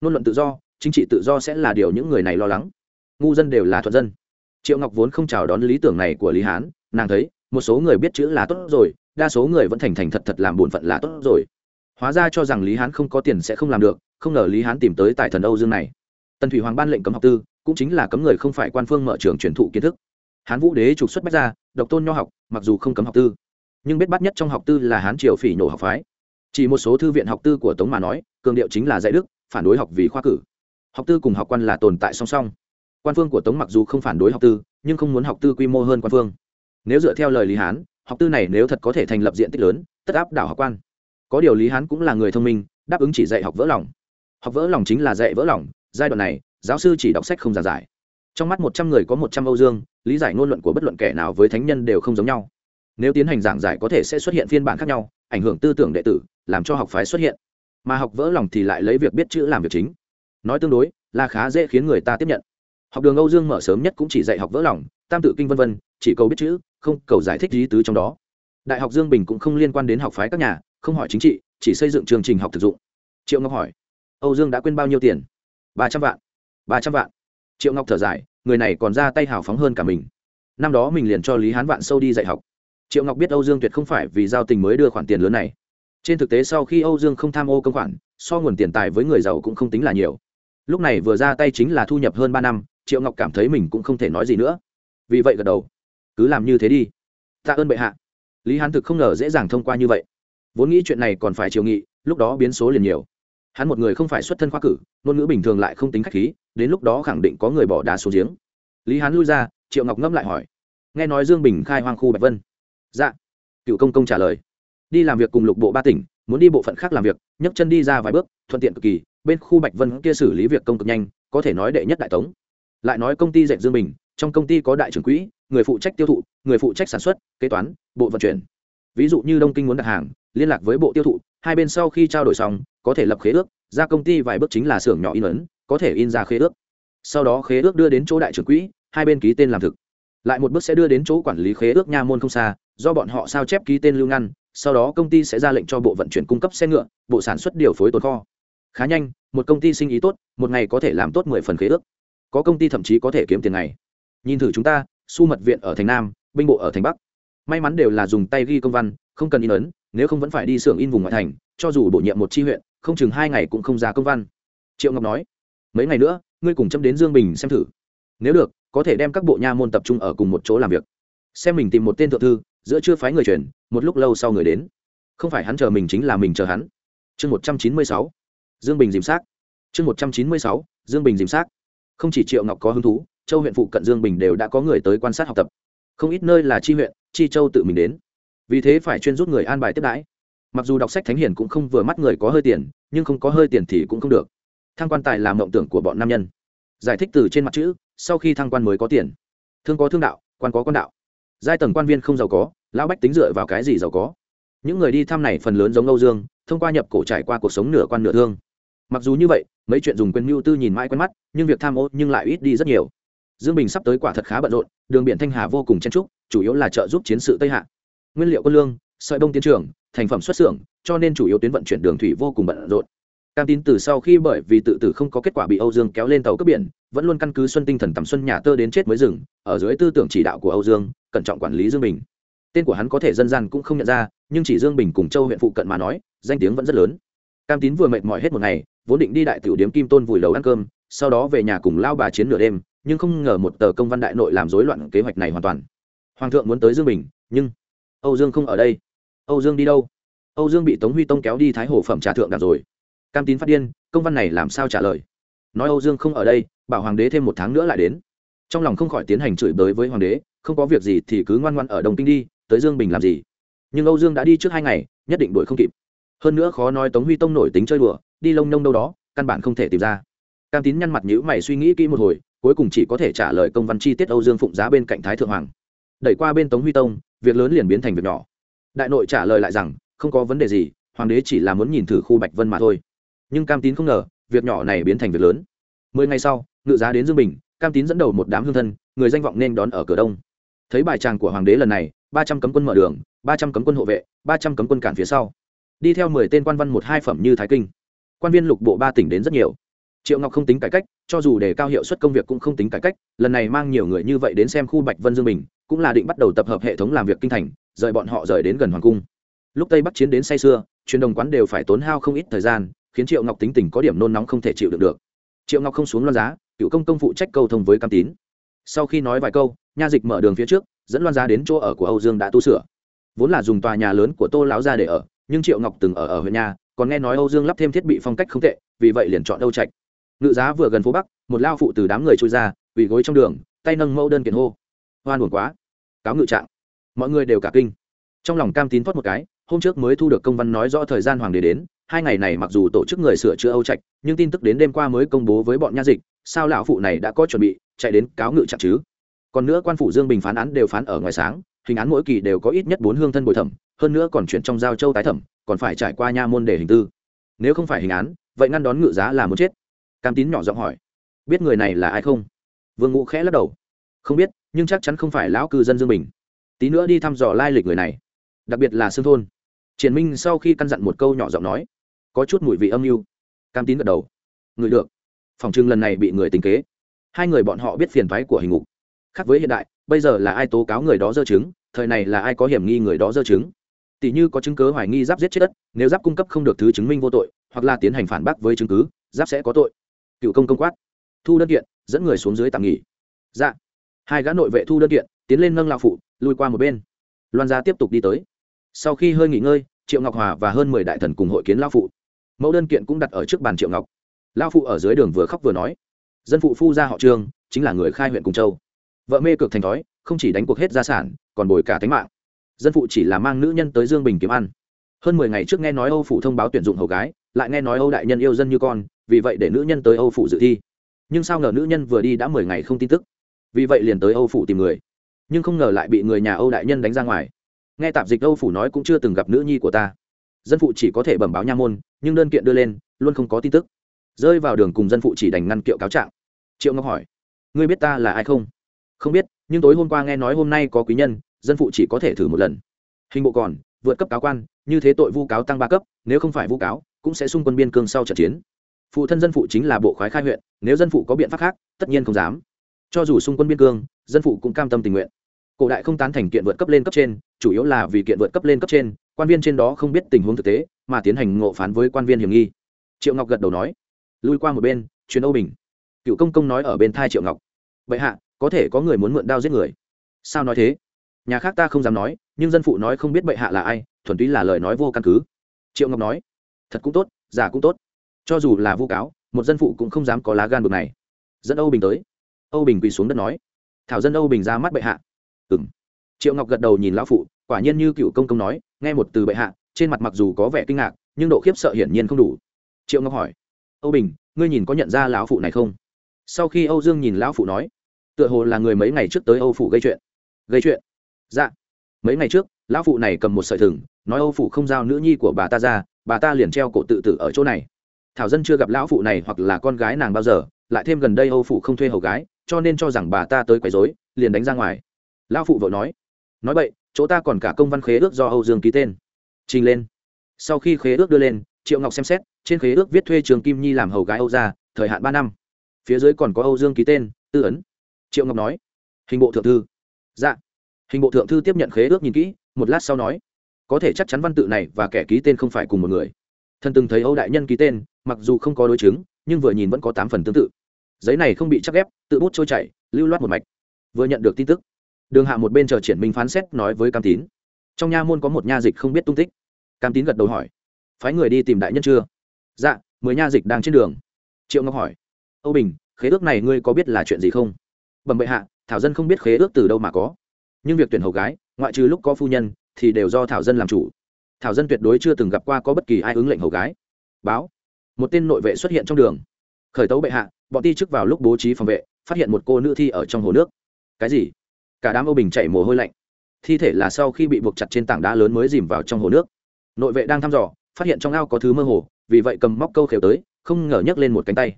Ngôn luận tự do, chính trị tự do sẽ là điều những người này lo lắng. Ngu dân đều là thuận dân. Triệu ngọc vốn không chào đón lý tưởng này của lý hán, nàng thấy, một số người biết chữ là tốt rồi đa số người vẫn thành thành thật thật làm bổn phận là tốt rồi. Hóa ra cho rằng lý hán không có tiền sẽ không làm được, không ngờ lý hán tìm tới tại thần âu dương này. Tần thủy hoàng ban lệnh cấm học tư, cũng chính là cấm người không phải quan phương mở trường truyền thụ kiến thức. Hán vũ đế trục xuất bách ra, độc tôn nho học, mặc dù không cấm học tư, nhưng biết bắt nhất trong học tư là hán triều phỉ nổ học phái. Chỉ một số thư viện học tư của tống mà nói, cường điệu chính là dạy đức, phản đối học vì khoa cử. Học tư cùng học quan là tồn tại song song. Quan phương của tống mặc dù không phản đối học tư, nhưng không muốn học tư quy mô hơn quan phương. Nếu dựa theo lời lý hán học tư này nếu thật có thể thành lập diện tích lớn, tất áp đảo học quan. Có điều lý hán cũng là người thông minh, đáp ứng chỉ dạy học vỡ lòng. Học vỡ lòng chính là dạy vỡ lòng, giai đoạn này, giáo sư chỉ đọc sách không giảng giải. Trong mắt một trăm người có một trăm âu dương, lý giải ngôn luận của bất luận kẻ nào với thánh nhân đều không giống nhau. Nếu tiến hành giảng giải có thể sẽ xuất hiện phiên bản khác nhau, ảnh hưởng tư tưởng đệ tử, làm cho học phái xuất hiện. Mà học vỡ lòng thì lại lấy việc biết chữ làm việc chính. Nói tương đối, là khá dễ khiến người ta tiếp nhận. Học đường âu dương mở sớm nhất cũng chỉ dạy học vỡ lòng, tam tự kinh vân vân, chỉ cầu biết chữ không, cầu giải thích lý tứ trong đó. Đại học dương bình cũng không liên quan đến học phái các nhà, không hỏi chính trị, chỉ xây dựng chương trình học thực dụng. Triệu ngọc hỏi, âu dương đã quên bao nhiêu tiền? Ba trăm vạn. Ba trăm vạn. Triệu ngọc thở dài, người này còn ra tay hào phóng hơn cả mình. Năm đó mình liền cho lý hán vạn sâu đi dạy học. Triệu ngọc biết âu dương tuyệt không phải vì giao tình mới đưa khoản tiền lớn này. Trên thực tế sau khi âu dương không tham ô công khoản, so nguồn tiền tài với người giàu cũng không tính là nhiều. Lúc này vừa ra tay chính là thu nhập hơn ba năm, triệu ngọc cảm thấy mình cũng không thể nói gì nữa. Vì vậy gật đầu cứ làm như thế đi. Tạ ơn bệ hạ. Lý hán thực không ngờ dễ dàng thông qua như vậy. Vốn nghĩ chuyện này còn phải triều nghị, lúc đó biến số liền nhiều. Hắn một người không phải xuất thân khoa cử, ngôn ngữ bình thường lại không tính k h á c h khí, đến lúc đó khẳng định có người bỏ đá xuống giếng. Lý hán lui ra, triệu ngọc ngâm lại hỏi. Nghe nói dương bình khai hoang khu bạch vân. Dạ. Cựu công công trả lời. Đi làm việc cùng lục bộ ba tỉnh, muốn đi bộ phận khác làm việc, nhấc chân đi ra vài bước, thuận tiện cực kỳ, bên khu bạch vân kia xử lý việc công cực nhanh, có thể nói đệ nhất đại tống. Lại nói công ty dạy dương bình trong công ty có đại trưởng quỹ, người phụ trách tiêu thụ, người phụ trách sản xuất, kế toán, bộ vận chuyển. Ví dụ như đông kinh muốn đặt hàng, liên lạc với bộ tiêu thụ, hai bên sau khi trao đổi xong, có thể lập khế ước, ra công ty vài bước chính là xưởng nhỏ in ấn, có thể in ra khế ước. Sau đó khế ước đưa đến chỗ đại trưởng quỹ, hai bên ký tên làm thực. Lại một bước sẽ đưa đến chỗ quản lý khế ước nha môn không xa, do bọn họ sao chép ký tên lưu ngăn, sau đó công ty sẽ ra lệnh cho bộ vận chuyển cung cấp xe ngựa, bộ sản xuất điều phối tồn kho. Khá nhanh, một công ty sinh ý tốt, một ngày có thể làm tốt mười phần khế ước. Có công ty thậm chí có thể kiếm tiền ngày nhìn thử chúng ta, su mật viện ở thành nam, binh bộ ở thành bắc. May mắn đều là dùng tay ghi công văn, không cần in ấn, nếu không vẫn phải đi xưởng in vùng ngoại thành, cho dù bổ nhiệm một tri huyện, không chừng hai ngày cũng không ra công văn. Triệu ngọc nói, mấy ngày nữa, ngươi cùng châm đến dương bình xem thử. Nếu được, có thể đem các bộ nha môn tập trung ở cùng một chỗ làm việc. Xem mình tìm một tên thượng thư, giữa chưa phái người chuyển một lúc lâu sau người đến. Không phải hắn chờ mình chính là mình chờ hắn. Chương một trăm chín mươi sáu. Dương bình dìm xác. Chương một trăm chín mươi sáu, dương bình dìm xác. Không chỉ triệu ngọc có hứng thú châu huyện phụ cận dương bình đều đã có người tới quan sát học tập. Không ít nơi là chi huyện, chi châu tự mình đến. Vì thế phải chuyên rút người an bài tiếp đãi. Mặc dù đọc sách thánh hiền cũng không vừa mắt người có hơi tiền, nhưng không có hơi tiền thì cũng không được. Thăng quan tài là mộng tưởng của bọn nam nhân. Giải thích từ trên mặt chữ, sau khi thăng quan mới có tiền. Thương có thương đạo, quan có quan đạo. Giai tầng quan viên không giàu có, lão bách tính dựa vào cái gì giàu có? Những người đi thăm này phần lớn giống âu dương, thông qua nhập cổ trải qua cuộc sống nửa quan nửa thương. Mặc dù như vậy, mấy chuyện dùng quyền mưu tư nhìn mãi quen mắt, nhưng việc tham ô nhưng lại ít đi rất nhiều dương bình sắp tới quả thật khá bận rộn, đường biển thanh hà vô cùng chen trúc chủ yếu là trợ giúp chiến sự tây hạ. Nguyên liệu quân lương, sợi bông tiến trường, thành phẩm xuất xưởng, cho nên chủ yếu tuyến vận chuyển đường thủy vô cùng bận rộn. Cam tín từ sau khi bởi vì tự tử không có kết quả bị âu dương kéo lên tàu cướp biển, vẫn luôn căn cứ xuân tinh thần tầm xuân nhà tơ đến chết mới dừng, ở dưới tư tưởng chỉ đạo của âu dương, cẩn trọng quản lý dương bình. Tên của hắn có thể dân gian cũng không nhận ra, nhưng chỉ dương bình cùng châu huyện phụ cận mà nói, danh tiếng vẫn rất lớn. Cam tín vừa mệt mỏi hết một ngày, vốn định đi đại tiểu điếm kim tôn vùi đầu ăn cơm, sau đó về nhà cùng lao bà chiến nửa đêm nhưng không ngờ một tờ công văn đại nội làm rối loạn kế hoạch này hoàn toàn. Hoàng thượng muốn tới dương bình, nhưng âu dương không ở đây. Âu dương đi đâu? Âu dương bị tống huy tông kéo đi thái hồ phẩm trà thượng đạt rồi. Cam tín phát điên, công văn này làm sao trả lời? Nói âu dương không ở đây, bảo hoàng đế thêm một tháng nữa lại đến. Trong lòng không khỏi tiến hành chửi bới với hoàng đế, không có việc gì thì cứ ngoan ngoan ở đồng kinh đi, tới dương bình làm gì? Nhưng âu dương đã đi trước hai ngày, nhất định đuổi không kịp. Hơn nữa khó nói tống huy tông nổi tính chơi đùa, đi lông nông đâu đó, căn bản không thể tìm ra. Cam tín nhăn mặt nhữ mày suy nghĩ kỹ một hồi cuối cùng chỉ có thể trả lời công văn chi tiết âu dương phụng giá bên cạnh thái thượng hoàng. Đẩy qua bên tống huy tông, việc lớn liền biến thành việc nhỏ. Đại nội trả lời lại rằng, không có vấn đề gì, hoàng đế chỉ là muốn nhìn thử khu bạch vân mà thôi. Nhưng cam tín không ngờ, việc nhỏ này biến thành việc lớn. Mười ngày sau, ngự giá đến dương bình, cam tín dẫn đầu một đám hương thân, người danh vọng nên đón ở cửa đông. Thấy bài tràng của hoàng đế lần này, ba trăm cấm quân mở đường, ba trăm cấm quân hộ vệ, ba trăm cấm quân cản phía sau. Đi theo mười tên quan văn một hai phẩm như thái kinh. Quan viên lục bộ ba tỉnh đến rất nhiều triệu ngọc không tính cải cách, cho dù để cao hiệu suất công việc cũng không tính cải cách, lần này mang nhiều người như vậy đến xem khu bạch vân dương bình, cũng là định bắt đầu tập hợp hệ thống làm việc kinh thành, rời bọn họ rời đến gần hoàng cung. Lúc tây bắc chiến đến say xưa truyền đồng quán đều phải tốn hao không ít thời gian, khiến triệu ngọc tính tình có điểm nôn nóng không thể chịu được được. Triệu ngọc không xuống loan giá, cựu công công phụ trách câu thông với cam tín. Sau khi nói vài câu, nha dịch mở đường phía trước, dẫn loan giá đến chỗ ở của âu dương đã tu sửa. Vốn là dùng tòa nhà lớn của tô lão ra để ở, nhưng triệu ngọc từng ở ở huyện nhà, còn nghe nói âu dương lắp thêm thiết bị phong cách không tệ, vì vậy liền chọn âu trạch ngự giá vừa gần phố bắc, một lao phụ từ đám người trôi ra, quỳ gối trong đường, tay nâng mẫu đơn kiện hô. Hoan buồn quá. Cáo ngự trạng. Mọi người đều cả kinh. Trong lòng cam tín thoát một cái, hôm trước mới thu được công văn nói rõ thời gian hoàng đế đến, hai ngày này mặc dù tổ chức người sửa chữa âu trạch, nhưng tin tức đến đêm qua mới công bố với bọn nha dịch, sao lão phụ này đã có chuẩn bị, chạy đến cáo ngự trạng chứ? Còn nữa quan phủ dương bình phán án đều phán ở ngoài sáng, hình án mỗi kỳ đều có ít nhất bốn hương thân bồi thẩm, hơn nữa còn chuyển trong giao châu tái thẩm, còn phải trải qua nha môn để hình tư. Nếu không phải hình án, vậy ngăn đón ngự giá là muốn chết cam tín nhỏ giọng hỏi, biết người này là ai không? Vương ngũ khẽ lắc đầu, không biết, nhưng chắc chắn không phải lão cư dân dương bình. Tí nữa đi thăm dò lai lịch người này, đặc biệt là xương thôn. Triển minh sau khi căn dặn một câu nhỏ giọng nói, có chút mùi vị âm mưu cam tín gật đầu, người được. Phòng trưng lần này bị người tính kế. Hai người bọn họ biết phiền thoái của hình ngục. Khác với hiện đại, bây giờ là ai tố cáo người đó dơ chứng, thời này là ai có hiểm nghi người đó dơ chứng. Tỷ như có chứng cớ hoài nghi giáp giết chết đất, nếu giáp cung cấp không được thứ chứng minh vô tội, hoặc là tiến hành phản bác với chứng cứ, giáp sẽ có tội cựu công công quát. Thu đơn kiện, dẫn người xuống dưới tạm nghỉ. Dạ. Hai gã nội vệ thu đơn kiện, tiến lên nâng lao phụ, lui qua một bên. Loan gia tiếp tục đi tới. Sau khi hơi nghỉ ngơi, triệu ngọc hòa và hơn mười đại thần cùng hội kiến lao phụ. Mẫu đơn kiện cũng đặt ở trước bàn triệu ngọc. Lao phụ ở dưới đường vừa khóc vừa nói. Dân phụ phu gia họ trương, chính là người khai huyện cùng châu. Vợ mê cực thành thói, không chỉ đánh cuộc hết gia sản, còn bồi cả tính mạng. Dân phụ chỉ là mang nữ nhân tới dương bình kiếm ăn. Hơn mười ngày trước nghe nói âu phụ thông báo tuyển dụng hầu gái, lại nghe nói âu đại nhân yêu dân như con vì vậy để nữ nhân tới âu phụ dự thi. Nhưng sao ngờ nữ nhân vừa đi đã mười ngày không tin tức. Vì vậy liền tới âu phủ tìm người. Nhưng không ngờ lại bị người nhà âu đại nhân đánh ra ngoài. Nghe tạp dịch âu phủ nói cũng chưa từng gặp nữ nhi của ta. Dân phụ chỉ có thể bẩm báo nha môn, nhưng đơn kiện đưa lên, luôn không có tin tức. Rơi vào đường cùng dân phụ chỉ đành ngăn kiệu cáo trạng. Triệu ngọc hỏi, ngươi biết ta là ai không? Không biết, nhưng tối hôm qua nghe nói hôm nay có quý nhân, dân phụ chỉ có thể thử một lần. Hình bộ còn, vượt cấp cáo quan, như thế tội vu cáo tăng ba cấp, nếu không phải vu cáo, cũng sẽ xung quân biên cương sau trận chiến phụ thân dân phụ chính là bộ khoái khai huyện, nếu dân phụ có biện pháp khác, tất nhiên không dám. Cho dù xung quân biên cương, dân phụ cũng cam tâm tình nguyện. Cổ đại không tán thành kiện vượt cấp lên cấp trên, chủ yếu là vì kiện vượt cấp lên cấp trên, quan viên trên đó không biết tình huống thực tế, mà tiến hành ngộ phán với quan viên hiểm nghi. Triệu ngọc gật đầu nói, lui qua một bên chuyến âu bình. Cựu công công nói ở bên thai triệu ngọc vậy hạ, có thể có người muốn mượn đao giết người. Sao nói thế? Nhà khác ta không dám nói, nhưng dân phụ nói không biết bệ hạ là ai, thuần túy là lời nói vô căn cứ. Triệu ngọc nói, thật cũng tốt, giả cũng tốt cho dù là vu cáo, một dân phụ cũng không dám có lá gan bực này. Dẫn âu bình tới. Âu bình quỳ xuống đất nói, thảo dân âu bình ra mắt bệ hạ. Ừng triệu ngọc gật đầu nhìn lão phụ, quả nhiên như cựu công công nói, nghe một từ bệ hạ, trên mặt mặc dù có vẻ kinh ngạc, nhưng độ khiếp sợ hiển nhiên không đủ. Triệu ngọc hỏi, âu bình, ngươi nhìn có nhận ra lão phụ này không? Sau khi âu dương nhìn lão phụ nói, tựa hồ là người mấy ngày trước tới âu phụ gây chuyện. Gây chuyện? Dạ. Mấy ngày trước, lão phụ này cầm một sợi thừng, nói âu phụ không giao nữ nhi của bà ta ra, bà ta liền treo cổ tự tử ở chỗ này thảo dân chưa gặp lão phụ này hoặc là con gái nàng bao giờ lại thêm gần đây âu phụ không thuê hầu gái cho nên cho rằng bà ta tới quấy rối liền đánh ra ngoài. Lão phụ vội nói nói vậy chỗ ta còn cả công văn khế ước do âu dương ký tên. Trình lên. Sau khi khế ước đưa lên triệu ngọc xem xét trên khế ước viết thuê trường kim nhi làm hầu gái âu gia, thời hạn ba năm. Phía dưới còn có âu dương ký tên tư ấn. Triệu ngọc nói hình bộ thượng thư. Dạ. Hình bộ thượng thư tiếp nhận khế ước nhìn kỹ một lát sau nói có thể chắc chắn văn tự này và kẻ ký tên không phải cùng một người. Thần từng thấy âu đại nhân ký tên mặc dù không có đối chứng, nhưng vừa nhìn vẫn có tám phần tương tự. Giấy này không bị chắc ghép, tự bút trôi chảy, lưu loát một mạch. Vừa nhận được tin tức, đường hạ một bên chờ triển minh phán xét nói với cam tín. Trong nha môn có một nha dịch không biết tung tích. Cam tín gật đầu hỏi, phái người đi tìm đại nhân chưa? Dạ mười nha dịch đang trên đường. Triệu ngọc hỏi, âu bình, khế ước này ngươi có biết là chuyện gì không? Bẩm bệ hạ, thảo dân không biết khế ước từ đâu mà có. Nhưng việc tuyển hầu gái, ngoại trừ lúc có phu nhân, thì đều do thảo dân làm chủ. Thảo dân tuyệt đối chưa từng gặp qua có bất kỳ ai ứng lệnh hầu gái. Báo một tên nội vệ xuất hiện trong đường. Khởi tấu bệ hạ, bọn ti chức vào lúc bố trí phòng vệ, phát hiện một cô nữ thi ở trong hồ nước. Cái gì? Cả đám âu bình chảy mồ hôi lạnh. Thi thể là sau khi bị buộc chặt trên tảng đá lớn mới dìm vào trong hồ nước. Nội vệ đang thăm dò, phát hiện trong ao có thứ mơ hồ, vì vậy cầm móc câu khều tới, không ngờ nhấc lên một cánh tay.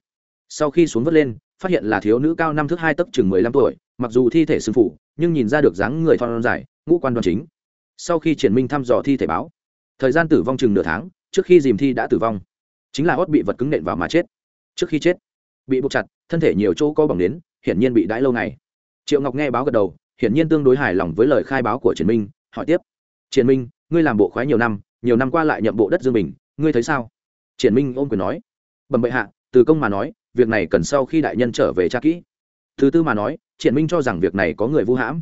Sau khi xuống vớt lên, phát hiện là thiếu nữ cao năm thước hai tấc chừng mười lăm tuổi, mặc dù thi thể sưng phủ nhưng nhìn ra được dáng người thon dài, ngũ quan đoan chính. Sau khi triển minh thăm dò thi thể báo, thời gian tử vong chừng nửa tháng, trước khi dìm thi đã tử vong chính là hót bị vật cứng nện vào mà chết. Trước khi chết, bị buộc chặt, thân thể nhiều chỗ có bỏng đến hiển nhiên bị đãi lâu ngày. Triệu ngọc nghe báo gật đầu, hiển nhiên tương đối hài lòng với lời khai báo của triển minh, hỏi tiếp. Triển minh, ngươi làm bộ khoái nhiều năm nhiều năm qua lại nhậm bộ đất dương bình, ngươi thấy sao? Triển minh ôm quyền nói. Bẩm bệ hạ, từ công mà nói, việc này cần sau khi đại nhân trở về tra kỹ. Thứ tư mà nói, triển minh cho rằng việc này có người vu hãm.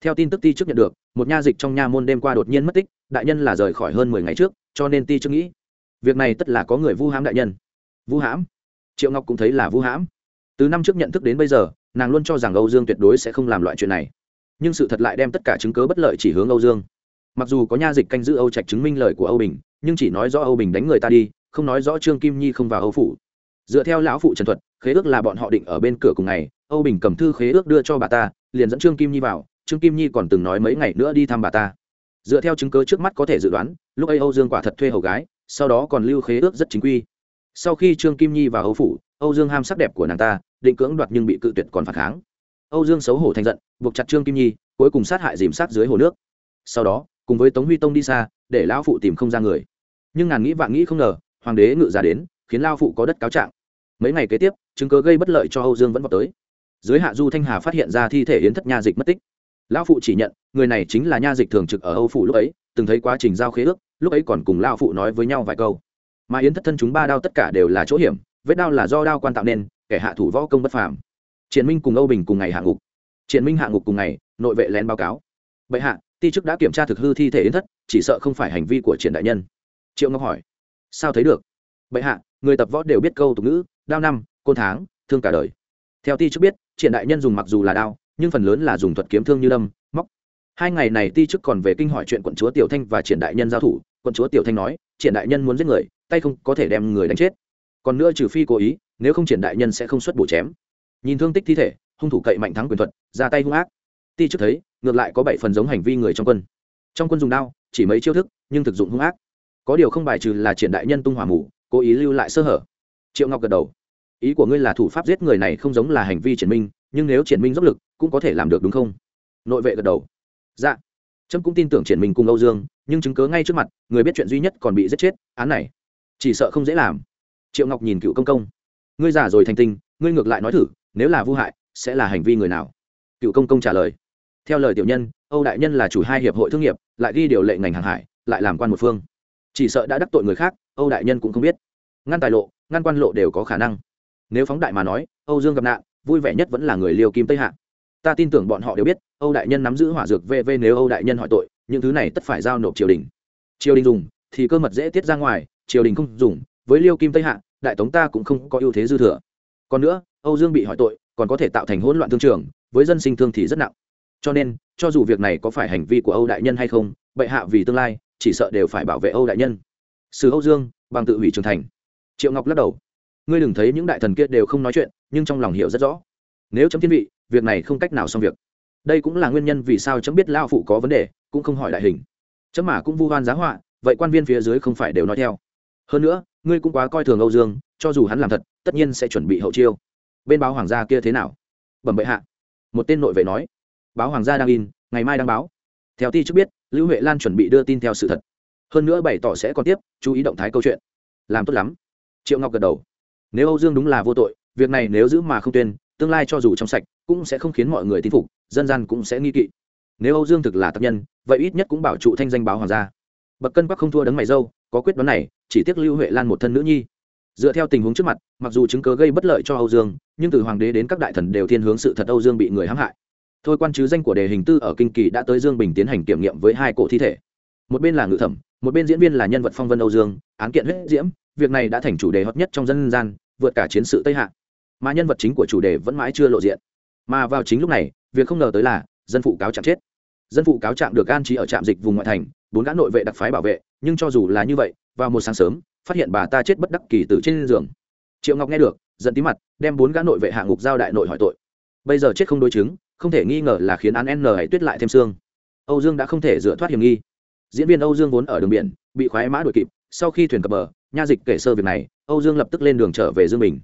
Theo tin tức ti trước nhận được, một nha dịch trong nha môn đêm qua đột nhiên mất tích, đại nhân là rời khỏi hơn mười ngày trước, cho nên ti chưa nghĩ việc này tất là có người vu hãm đại nhân. Vu hãm? Triệu ngọc cũng thấy là vu hãm. Từ năm trước nhận thức đến bây giờ, nàng luôn cho rằng âu dương tuyệt đối sẽ không làm loại chuyện này. Nhưng sự thật lại đem tất cả chứng cớ bất lợi chỉ hướng âu dương. Mặc dù có nha dịch canh giữ âu trạch chứng minh lời của âu bình, nhưng chỉ nói rõ âu bình đánh người ta đi, không nói rõ trương kim nhi không vào âu phủ. Dựa theo lão phụ trần thuật, khế ước là bọn họ định ở bên cửa cùng ngày, âu bình cầm thư khế ước đưa cho bà ta, liền dẫn trương kim nhi vào, trương kim nhi còn từng nói mấy ngày nữa đi thăm bà ta. Dựa theo chứng cớ trước mắt có thể dự đoán, lúc ấy âu dương quả thật thuê hầu gái sau đó còn lưu khế ước rất chính quy. Sau khi trương kim nhi vào âu phủ, âu dương ham sắc đẹp của nàng ta, định cưỡng đoạt nhưng bị cự tuyệt còn phản kháng. Âu dương xấu hổ thành giận, buộc chặt trương kim nhi, cuối cùng sát hại dìm sát dưới hồ nước. Sau đó, cùng với tống huy tông đi xa, để lão phụ tìm không ra người. Nhưng ngàn nghĩ vạn nghĩ không ngờ, hoàng đế ngự ra đến, khiến lao phụ có đất cáo trạng. Mấy ngày kế tiếp, chứng cớ gây bất lợi cho âu dương vẫn vào tới. Dưới hạ du thanh hà phát hiện ra thi thể yến thất nha dịch mất tích. Lão phụ chỉ nhận, người này chính là nha dịch thường trực ở âu phủ lúc ấy, từng thấy quá trình giao khế ước lúc ấy còn cùng lao phụ nói với nhau vài câu. Mà yến thất thân chúng ba đao tất cả đều là chỗ hiểm, vết đao là do đao quan tạo nên, kẻ hạ thủ võ công bất phàm. Triển minh cùng âu bình cùng ngày hạ ngục. Triển minh hạ ngục cùng ngày, nội vệ lén báo cáo. Bệ hạ, ti chức đã kiểm tra thực hư thi thể yến thất, chỉ sợ không phải hành vi của triển đại nhân. Triệu ngọc hỏi. Sao thấy được? Bệ hạ, người tập võ đều biết câu tục ngữ, đao năm, côn tháng, thương cả đời. Theo ti chức biết triển đại nhân dùng mặc dù là đao, nhưng phần lớn là dùng thuật kiếm thương như đâm, móc. Hai ngày này ti chức còn về kinh hỏi chuyện quận chúa tiểu thanh và triển đại nhân giao thủ quận chúa tiểu thanh nói, triển đại nhân muốn giết người, tay không có thể đem người đánh chết. Còn nữa trừ phi cố ý, nếu không triển đại nhân sẽ không xuất bổ chém. Nhìn thương tích thi thể, hung thủ cậy mạnh thắng quyền thuật, ra tay hung ác. Ti trước thấy, ngược lại có bảy phần giống hành vi người trong quân. Trong quân dùng đao, chỉ mấy chiêu thức, nhưng thực dụng hung ác. Có điều không bài trừ là triển đại nhân tung hỏa mù, cố ý lưu lại sơ hở. Triệu ngọc gật đầu. Ý của ngươi là thủ pháp giết người này không giống là hành vi triển minh, nhưng nếu triển minh dốc lực, cũng có thể làm được đúng không? Nội vệ gật đầu. Dạ. Trâm cũng tin tưởng triển minh cùng âu dương nhưng chứng cớ ngay trước mặt, người biết chuyện duy nhất còn bị giết chết, án này. Chỉ sợ không dễ làm. Triệu ngọc nhìn cựu công công. Ngươi giả rồi thành tinh, ngươi ngược lại nói thử, nếu là vô hại, sẽ là hành vi người nào? Cựu công công trả lời. Theo lời tiểu nhân, âu đại nhân là chủ hai hiệp hội thương nghiệp, lại ghi điều lệ ngành hàng hải, lại làm quan một phương. Chỉ sợ đã đắc tội người khác, âu đại nhân cũng không biết. Ngăn tài lộ, ngăn quan lộ đều có khả năng. Nếu phóng đại mà nói, âu dương gặp nạn, vui vẻ nhất vẫn là người liều kim tây hạ. Ta tin tưởng bọn họ đều biết, âu đại nhân nắm giữ hỏa dược vv nếu âu đại nhân hỏi tội những thứ này tất phải giao nộp triều đình. Triều đình dùng, thì cơ mật dễ tiết ra ngoài, triều đình không dùng, với liêu kim tây hạ, đại tống ta cũng không có ưu thế dư thừa. Còn nữa, âu dương bị hỏi tội, còn có thể tạo thành hỗn loạn thương trường, với dân sinh thương thì rất nặng. Cho nên, cho dù việc này có phải hành vi của âu đại nhân hay không, bệ hạ vì tương lai, chỉ sợ đều phải bảo vệ âu đại nhân. Sử âu dương, bằng tự hủy trưởng thành. Triệu ngọc lắc đầu. Ngươi đừng thấy những đại thần kia đều không nói chuyện, nhưng trong lòng hiểu rất rõ. Nếu chấm thiên vị, việc này không cách nào xong việc đây cũng là nguyên nhân vì sao chấm biết lao phụ có vấn đề, cũng không hỏi đại hình. Chấm mà cũng vu hoan giá họa, vậy quan viên phía dưới không phải đều nói theo. Hơn nữa, ngươi cũng quá coi thường âu dương, cho dù hắn làm thật, tất nhiên sẽ chuẩn bị hậu chiêu. Bên báo hoàng gia kia thế nào? Bẩm bệ hạ. Một tên nội vệ nói. Báo hoàng gia đang in, ngày mai đăng báo. Theo ti trước biết, lưu huệ lan chuẩn bị đưa tin theo sự thật. Hơn nữa bày tỏ sẽ còn tiếp, chú ý động thái câu chuyện. Làm tốt lắm. Triệu ngọc gật đầu. Nếu âu dương đúng là vô tội, việc này nếu giữ mà không tuyên, tương lai cho dù trong sạch, cũng sẽ không khiến mọi người tin phục dân gian cũng sẽ nghi kỵ. Nếu âu dương thực là tác nhân, vậy ít nhất cũng bảo trụ thanh danh báo hoàng gia. Bậc cân bắc không thua đấng mày dâu, có quyết đoán này, chỉ tiếc lưu huệ lan một thân nữ nhi. Dựa theo tình huống trước mặt, mặc dù chứng cớ gây bất lợi cho âu dương, nhưng từ hoàng đế đến các đại thần đều thiên hướng sự thật âu dương bị người hãm hại. Thôi quan chứ danh của đề hình tư ở kinh kỳ đã tới dương bình tiến hành kiểm nghiệm với hai cổ thi thể. Một bên là ngự thẩm, một bên diễn viên là nhân vật phong vân âu dương, án kiện huyết diễm, việc này đã thành chủ đề hot nhất trong dân gian, vượt cả chiến sự tây hạ. Mà nhân vật chính của chủ đề vẫn mãi chưa lộ diện mà vào chính lúc này, việc không ngờ tới là, dân phụ cáo trạng chết. Dân phụ cáo trạng được an trí ở trạm dịch vùng ngoại thành, bốn gã nội vệ đặc phái bảo vệ, nhưng cho dù là như vậy, vào một sáng sớm, phát hiện bà ta chết bất đắc kỳ tử trên giường. Triệu ngọc nghe được, giận tí mặt, đem bốn gã nội vệ hạ ngục giao đại nội hỏi tội. Bây giờ chết không đối chứng, không thể nghi ngờ là khiến án n hãy tuyết lại thêm xương. Âu dương đã không thể dựa thoát hiểm nghi. Diễn viên âu dương vốn ở đường biển, bị khoái mã đuổi kịp, sau khi thuyền cập bờ, nha dịch kể sơ việc này, âu dương lập tức lên đường trở về dương bình.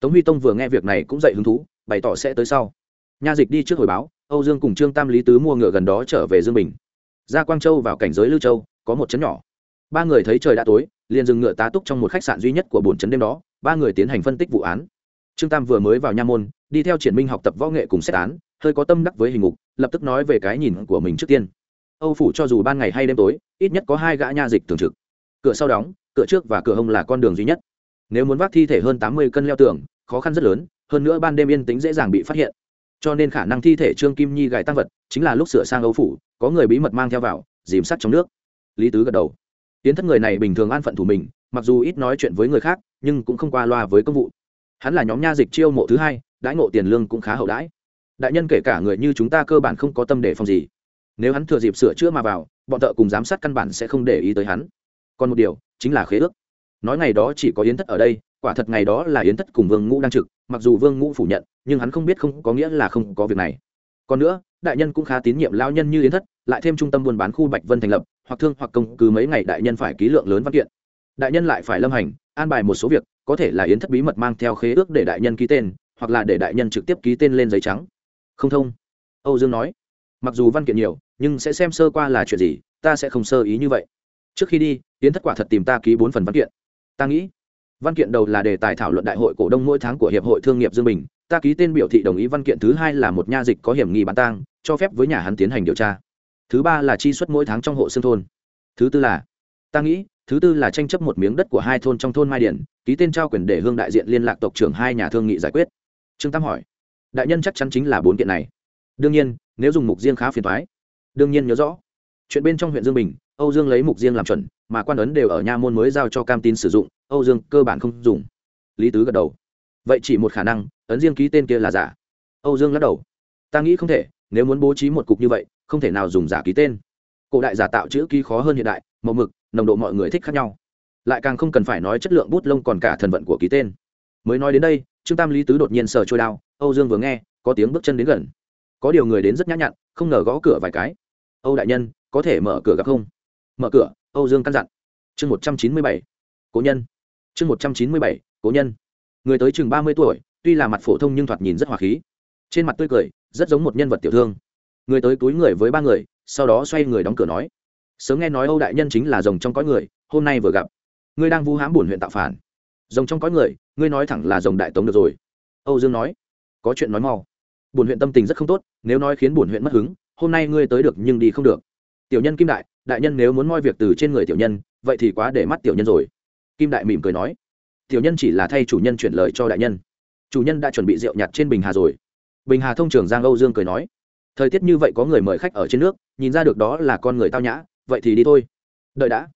Tống huy tông vừa nghe việc này cũng dậy hứng thú, bày tỏ sẽ tới sau nha dịch đi trước hồi báo, âu dương cùng trương tam lý tứ mua ngựa gần đó trở về dương bình. Ra quang châu vào cảnh giới lưu châu, có một trấn nhỏ. Ba người thấy trời đã tối, liền dừng ngựa tá túc trong một khách sạn duy nhất của bồn trấn đêm đó, ba người tiến hành phân tích vụ án. Trương tam vừa mới vào nha môn, đi theo triển minh học tập võ nghệ cùng xét án, hơi có tâm đắc với hình ngục lập tức nói về cái nhìn của mình trước tiên. Âu phủ cho dù ban ngày hay đêm tối, ít nhất có hai gã nha dịch thường trực. Cửa sau đóng, cửa trước và cửa hông là con đường duy nhất. Nếu muốn vác thi thể hơn tám mươi cân leo tường, khó khăn rất lớn, hơn nữa ban đêm yên tĩnh dễ dàng bị phát hiện cho nên khả năng thi thể trương kim nhi gài tăng vật chính là lúc sửa sang âu phủ, có người bí mật mang theo vào, dìm sắt trong nước. Lý tứ gật đầu. Tiến thất người này bình thường an phận thủ mình, mặc dù ít nói chuyện với người khác, nhưng cũng không qua loa với công vụ. Hắn là nhóm nha dịch chiêu mộ thứ hai, đãi ngộ tiền lương cũng khá hậu đãi. Đại nhân kể cả người như chúng ta cơ bản không có tâm để phòng gì. Nếu hắn thừa dịp sửa chữa mà vào, bọn thợ cùng giám sát căn bản sẽ không để ý tới hắn. Còn một điều, chính là khế ước nói ngày đó chỉ có yến thất ở đây, quả thật ngày đó là yến thất cùng vương ngũ đang trực, mặc dù vương ngũ phủ nhận, nhưng hắn không biết không có nghĩa là không có việc này. Còn nữa, đại nhân cũng khá tín nhiệm lao nhân như yến thất, lại thêm trung tâm buôn bán khu bạch vân thành lập, hoặc thương hoặc công, cứ mấy ngày đại nhân phải ký lượng lớn văn kiện. Đại nhân lại phải lâm hành, an bài một số việc, có thể là yến thất bí mật mang theo khế ước để đại nhân ký tên, hoặc là để đại nhân trực tiếp ký tên lên giấy trắng. Không thông. Âu dương nói, mặc dù văn kiện nhiều, nhưng sẽ xem sơ qua là chuyện gì, ta sẽ không sơ ý như vậy. Trước khi đi, yến thất quả thật tìm ta ký bốn phần văn kiện ta nghĩ. Văn kiện đầu là đề tài thảo luận đại hội cổ đông mỗi tháng của hiệp hội thương nghiệp dương bình. Ta ký tên biểu thị đồng ý văn kiện thứ hai là một nha dịch có hiểm nghi bán tang, cho phép với nhà hắn tiến hành điều tra. Thứ ba là chi suất mỗi tháng trong hộ xương thôn. Thứ tư là, ta nghĩ, thứ tư là tranh chấp một miếng đất của hai thôn trong thôn mai điển, ký tên trao quyền để hương đại diện liên lạc tộc trưởng hai nhà thương nghị giải quyết. Trương tam hỏi, đại nhân chắc chắn chính là bốn kiện này. Đương nhiên, nếu dùng mục riêng khá phiền thoái đương nhiên nhớ rõ, chuyện bên trong huyện dương bình, âu dương lấy mục riêng làm chuẩn mà quan ấn đều ở nha môn mới giao cho cam tin sử dụng, âu dương cơ bản không dùng. Lý tứ gật đầu. Vậy chỉ một khả năng, ấn riêng ký tên kia là giả. Âu dương lắc đầu. Ta nghĩ không thể, nếu muốn bố trí một cục như vậy, không thể nào dùng giả ký tên. Cổ đại giả tạo chữ ký khó hơn hiện đại, màu mực, nồng độ mọi người thích khác nhau. Lại càng không cần phải nói chất lượng bút lông còn cả thần vận của ký tên. Mới nói đến đây, trương tam lý tứ đột nhiên sờ trôi đao, âu dương vừa nghe, có tiếng bước chân đến gần. Có điều người đến rất nhã nhặn, không ngờ gõ cửa vài cái. Âu đại nhân, có thể mở cửa gặp không? Mở cửa âu dương căn dặn. Chương một trăm chín mươi bảy, cố nhân. Chương một trăm chín mươi bảy, cố nhân. Người tới chừng ba mươi tuổi, tuy là mặt phổ thông nhưng thoạt nhìn rất hòa khí. Trên mặt tươi cười, rất giống một nhân vật tiểu thương. Người tới túi người với ba người, sau đó xoay người đóng cửa nói. Sớm nghe nói âu đại nhân chính là rồng trong cõi người, hôm nay vừa gặp. Ngươi đang vu hãm bổn huyện tạo phản. Rồng trong cõi người, ngươi nói thẳng là rồng đại tống được rồi. Âu dương nói. Có chuyện nói mau. Bổn huyện tâm tình rất không tốt, nếu nói khiến bổn huyện mất hứng, hôm nay ngươi tới được nhưng đi không được. Tiểu nhân kim đại đại nhân nếu muốn moi việc từ trên người tiểu nhân, vậy thì quá để mắt tiểu nhân rồi. Kim đại mỉm cười nói. Tiểu nhân chỉ là thay chủ nhân chuyển lời cho đại nhân. Chủ nhân đã chuẩn bị rượu nhạt trên bình hà rồi. Bình hà thông trưởng giang âu dương cười nói. Thời tiết như vậy có người mời khách ở trên nước, nhìn ra được đó là con người tao nhã, vậy thì đi thôi. Đợi đã.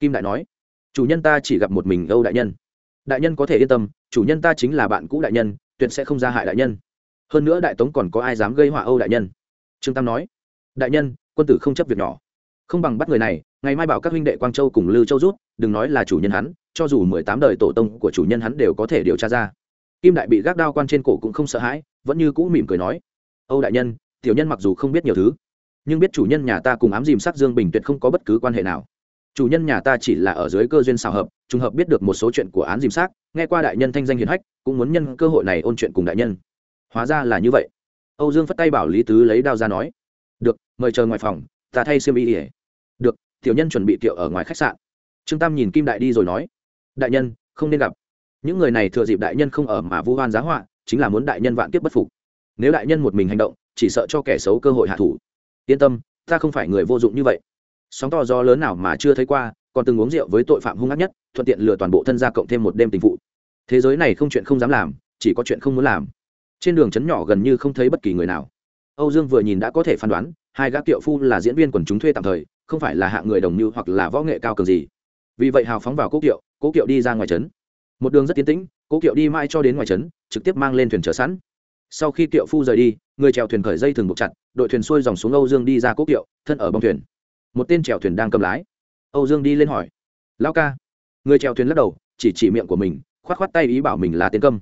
Kim đại nói. Chủ nhân ta chỉ gặp một mình âu đại nhân. Đại nhân có thể yên tâm, chủ nhân ta chính là bạn cũ đại nhân, tuyệt sẽ không ra hại đại nhân. Hơn nữa đại tống còn có ai dám gây họa âu đại nhân? Trương tam nói. Đại nhân, quân tử không chấp việc nhỏ không bằng bắt người này, ngày mai bảo các huynh đệ quang châu cùng lư châu rút, đừng nói là chủ nhân hắn, cho dù mười tám đời tổ tông của chủ nhân hắn đều có thể điều tra ra. Kim đại bị gác đao quan trên cổ cũng không sợ hãi, vẫn như cũ mỉm cười nói, âu đại nhân, tiểu nhân mặc dù không biết nhiều thứ, nhưng biết chủ nhân nhà ta cùng ám dìm sắc dương bình tuyệt không có bất cứ quan hệ nào. Chủ nhân nhà ta chỉ là ở dưới cơ duyên xào hợp, trùng hợp biết được một số chuyện của án dìm xác nghe qua đại nhân thanh danh hiền hách, cũng muốn nhân cơ hội này ôn chuyện cùng đại nhân. Hóa ra là như vậy. Âu dương phất tay bảo lý tứ lấy đao ra nói, được, mời chờ ngoài phòng, ta thay xiêm y ỉa tiểu nhân chuẩn bị kiệu ở ngoài khách sạn. Trương tam nhìn kim đại đi rồi nói, đại nhân, không nên gặp. Những người này thừa dịp đại nhân không ở mà vu hoan giá họa, chính là muốn đại nhân vạn kiếp bất phục. Nếu đại nhân một mình hành động, chỉ sợ cho kẻ xấu cơ hội hạ thủ. Yên tâm, ta không phải người vô dụng như vậy. Sóng to gió lớn nào mà chưa thấy qua, còn từng uống rượu với tội phạm hung ác nhất, thuận tiện lừa toàn bộ thân gia cộng thêm một đêm tình phụ thế giới này không chuyện không dám làm, chỉ có chuyện không muốn làm. Trên đường trấn nhỏ gần như không thấy bất kỳ người nào. Âu dương vừa nhìn đã có thể phán đoán hai gã kiệu phu là diễn viên quần chúng thuê tạm thời, không phải là hạng người đồng mưu hoặc là võ nghệ cao cường gì. Vì vậy hào phóng vào cố kiệu cố kiệu đi ra ngoài trấn. Một đường rất tiến tĩnh, cố kiệu đi mãi cho đến ngoài trấn, trực tiếp mang lên thuyền chở sẵn. Sau khi kiệu phu rời đi, người chèo thuyền khởi dây thường buộc chặt, đội thuyền xuôi dòng xuống âu dương đi ra cố kiệu, thân ở bông thuyền. Một tên chèo thuyền đang cầm lái. Âu dương đi lên hỏi lao ca. Người chèo thuyền lắc đầu, chỉ chỉ miệng của mình k h o á t k h o á t tay ý bảo mình là tiến công.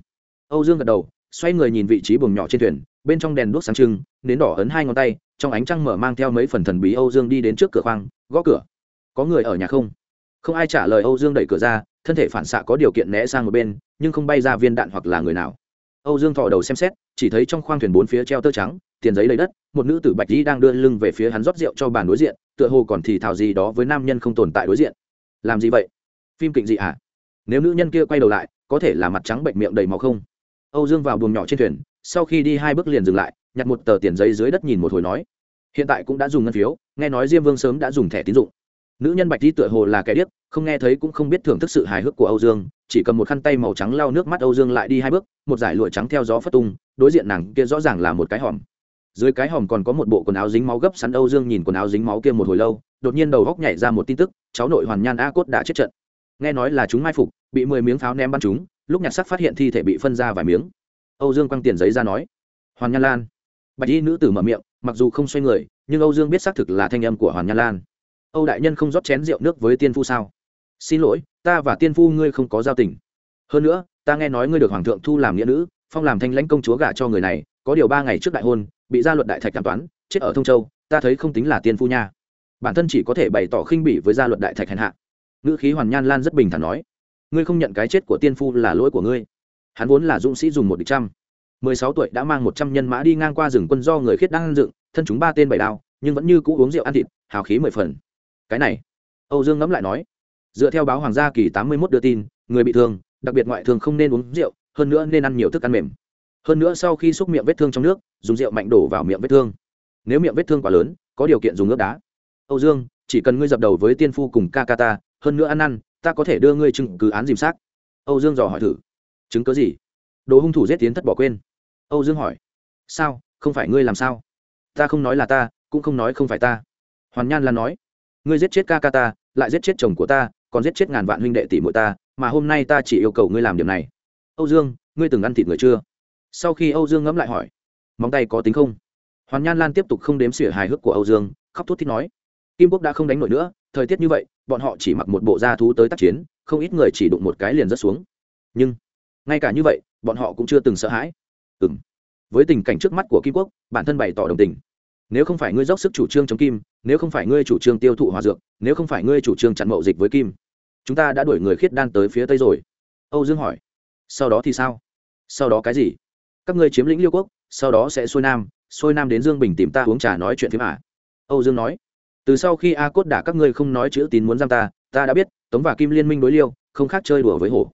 Âu dương gật đầu, xoay người nhìn vị trí buồng nhỏ trên thuyền bên trong đèn đuốc sáng trưng, nến đỏ ấn hai ngón tay, trong ánh trăng mở mang theo mấy phần thần bí âu dương đi đến trước cửa khoang, gõ cửa. Có người ở nhà không? Không ai trả lời âu dương đẩy cửa ra, thân thể phản xạ có điều kiện né sang một bên, nhưng không bay ra viên đạn hoặc là người nào. Âu dương thò đầu xem xét, chỉ thấy trong khoang thuyền bốn phía treo tơ trắng, tiền giấy lấy đất, một nữ tử bạch di đang đưa lưng về phía hắn rót rượu cho bàn đối diện, tựa hồ còn thì thào gì đó với nam nhân không tồn tại đối diện. Làm gì vậy? Phim kịch gì à? nếu nữ nhân kia quay đầu lại, có thể là mặt trắng bệnh miệng đầy máu không? Âu dương vào buồng nhỏ trên thuyền sau khi đi hai bước liền dừng lại, nhặt một tờ tiền giấy dưới đất nhìn một hồi nói, hiện tại cũng đã dùng ngân phiếu, nghe nói diêm vương sớm đã dùng thẻ tín dụng. Nữ nhân bạch đi tựa hồ là kẻ điếc, không nghe thấy cũng không biết thưởng thức sự hài hước của âu dương, chỉ cầm một khăn tay màu trắng lau nước mắt âu dương lại đi hai bước, một giải lụa trắng theo gió phất tung, đối diện nàng kia rõ ràng là một cái hòm. Dưới cái hòm còn có một bộ quần áo dính máu gấp sắn âu dương nhìn quần áo dính máu kia một hồi lâu, đột nhiên đầu góc nhảy ra một tin tức, cháu nội hoàn nhan a cốt đã chết trận. Nghe nói là chúng mai phục, bị mười miếng pháo ném bắn chúng, lúc nhặt sắc phát hiện thi thể bị phân ra vài miếng âu dương quăng tiền giấy ra nói. Hoàn nhan lan. Bạch y nữ tử mở miệng, mặc dù không xoay người, nhưng âu dương biết xác thực là thanh âm của hoàn nhan lan. Âu đại nhân không rót chén rượu nước với tiên phu sao? Xin lỗi, ta và tiên phu ngươi không có giao tình. Hơn nữa, ta nghe nói ngươi được hoàng thượng thu làm nghĩa nữ, phong làm thanh lãnh công chúa gả cho người này, có điều ba ngày trước đại hôn, bị gia luật đại thạch cảm toán, chết ở thông châu, ta thấy không tính là tiên phu nha. Bản thân chỉ có thể bày tỏ khinh bỉ với gia luật đại thạch hèn hạ. Ngữ khí hoàn nhan lan rất bình thản nói. Ngươi không nhận cái chết của tiên phu là lỗi của ngươi hắn vốn là dũng sĩ dùng một địch trăm. Mười sáu tuổi đã mang một trăm nhân mã đi ngang qua rừng quân do người khiết đang dựng, thân chúng ba tên bảy đao, nhưng vẫn như cũ uống rượu ăn thịt, hào khí mười phần. Cái này, âu dương ngẫm lại nói, dựa theo báo hoàng gia kỳ tám mươi mốt đưa tin, người bị thương, đặc biệt ngoại thương không nên uống rượu, hơn nữa nên ăn nhiều thức ăn mềm. Hơn nữa sau khi xúc miệng vết thương trong nước, dùng rượu mạnh đổ vào miệng vết thương. Nếu miệng vết thương quá lớn, có điều kiện dùng nước đá. Âu dương, chỉ cần ngươi dập đầu với tiên phu cùng ca ca ta, hơn nữa ăn ăn ta có thể đưa ngươi chứng cứ án dìm xác. Âu dương dò hỏi thử chứng cứ gì? Đồ hung thủ giết tiến thất bỏ quên. Âu dương hỏi. Sao? Không phải ngươi làm sao? Ta không nói là ta, cũng không nói không phải ta. Hoàn nhan lan nói. Ngươi giết chết ca ca ta, lại giết chết chồng của ta, còn giết chết ngàn vạn huynh đệ tỷ muội ta, mà hôm nay ta chỉ yêu cầu ngươi làm điểm này. Âu dương, ngươi từng ăn thịt người chưa? Sau khi âu dương ngẫm lại hỏi. Móng tay có tính không? Hoàn nhan lan tiếp tục không đếm xỉa hài hước của âu dương, khóc thút thít nói. Kim quốc đã không đánh nổi nữa, thời tiết như vậy, bọn họ chỉ mặc một bộ da thú tới tác chiến, không ít người chỉ đụng một cái liền rất xuống. Nhưng ngay cả như vậy, bọn họ cũng chưa từng sợ hãi. Ừ m với tình cảnh trước mắt của kim quốc, bản thân bày tỏ đồng tình. Nếu không phải ngươi dốc sức chủ trương chống kim, nếu không phải ngươi chủ trương tiêu thụ hòa dược, nếu không phải ngươi chủ trương chặn mậu dịch với kim, chúng ta đã đuổi người khiết đan tới phía tây rồi. Âu dương hỏi. Sau đó thì sao? Sau đó cái gì? Các ngươi chiếm lĩnh liêu quốc, sau đó sẽ xuôi nam xuôi nam đến dương bình tìm ta uống trà nói chuyện phim à. âu dương nói. Từ sau khi a cốt đả các ngươi không nói chữ tín muốn giam ta ta đã biết, tống và kim liên minh đối liêu, không khác chơi đùa với hổ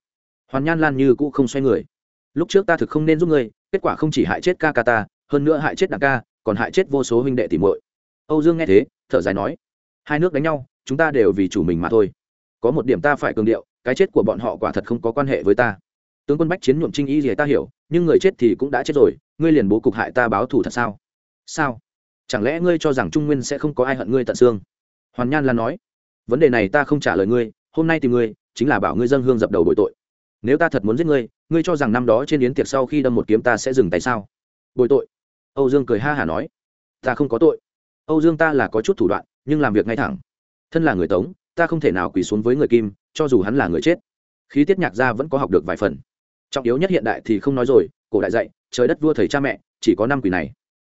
hoàn nhan lan như cũ không xoay người. Lúc trước ta thực không nên giúp ngươi, kết quả không chỉ hại chết ca ca ta, hơn nữa hại chết đặng ca, còn hại chết vô số huynh đệ tìm muội. Âu dương nghe thế, thở dài nói, hai nước đánh nhau, chúng ta đều vì chủ mình mà thôi. Có một điểm ta phải cường điệu, cái chết của bọn họ quả thật không có quan hệ với ta. Tướng quân bách chiến nhuộm trinh ý gì ta hiểu, nhưng người chết thì cũng đã chết rồi, ngươi liền bố cục hại ta báo thù thật sao? Sao? Chẳng lẽ ngươi cho rằng trung nguyên sẽ không có ai hận ngươi tận xương? Hoàn nhan lan nói, vấn đề này ta không trả lời ngươi, hôm nay tìm ngươi, chính là bảo ngươi dân hương dập đầu bội tội nếu ta thật muốn giết ngươi ngươi cho rằng năm đó trên yến tiệc sau khi đâm một kiếm ta sẽ dừng tay sao? Bồi tội. Âu dương cười ha hả nói. Ta không có tội. Âu dương ta là có chút thủ đoạn, nhưng làm việc ngay thẳng. Thân là người tống, ta không thể nào quỳ xuống với người kim, cho dù hắn là người chết. Khí tiết nhạc gia vẫn có học được vài phần. Trọng yếu nhất hiện đại thì không nói rồi, cổ đại dạy, trời đất vua thầy cha mẹ, chỉ có năm quỷ này.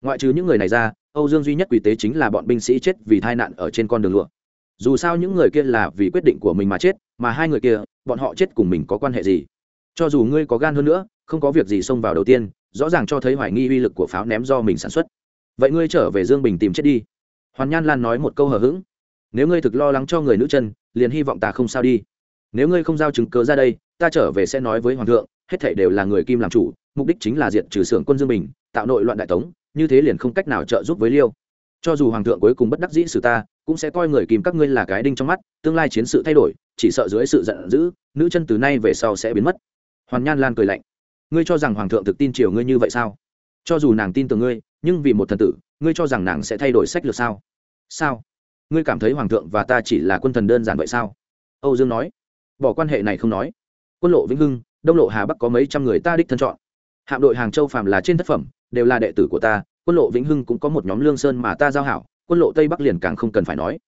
Ngoại trừ những người này ra, âu dương duy nhất quỷ tế chính là bọn binh sĩ chết vì tai nạn ở trên con đường lụa. Dù sao những người kia là vì quyết định của mình mà chết, mà hai người kia bọn họ chết cùng mình có quan hệ gì? Cho dù ngươi có gan hơn nữa, không có việc gì xông vào đầu tiên, rõ ràng cho thấy hoài nghi uy lực của pháo ném do mình sản xuất. Vậy ngươi trở về dương bình tìm chết đi. Hoàn nhan lan nói một câu hờ hững. Nếu ngươi thực lo lắng cho người nữ chân, liền hy vọng ta không sao đi. Nếu ngươi không giao chứng cớ ra đây, ta trở về sẽ nói với hoàng thượng, hết thảy đều là người kim làm chủ, mục đích chính là diệt trừ xưởng quân dương bình, tạo nội loạn đại tống, như thế liền không cách nào trợ giúp với liêu cho dù hoàng thượng cuối cùng bất đắc dĩ xử ta, cũng sẽ coi người kìm các ngươi là cái đinh trong mắt, tương lai chiến sự thay đổi, chỉ sợ dưới sự giận dữ, nữ chân từ nay về sau sẽ biến mất. Hoàn nhan lan cười lạnh. Ngươi cho rằng hoàng thượng thực tin chiều ngươi như vậy sao? Cho dù nàng tin tưởng ngươi, nhưng vì một thần tử, ngươi cho rằng nàng sẽ thay đổi sách lược sao? Sao? Ngươi cảm thấy hoàng thượng và ta chỉ là quân thần đơn giản vậy sao? Âu dương nói. Bỏ quan hệ này không nói. Quân lộ vĩnh hưng, đông lộ hà bắc có mấy trăm người ta đích thân chọn. Hạm đội hàng châu phàm là trên tác phẩm, đều là đệ tử của ta quân lộ vĩnh hưng cũng có một nhóm lương sơn mà ta giao hảo, quân lộ tây bắc liền càng không cần phải nói.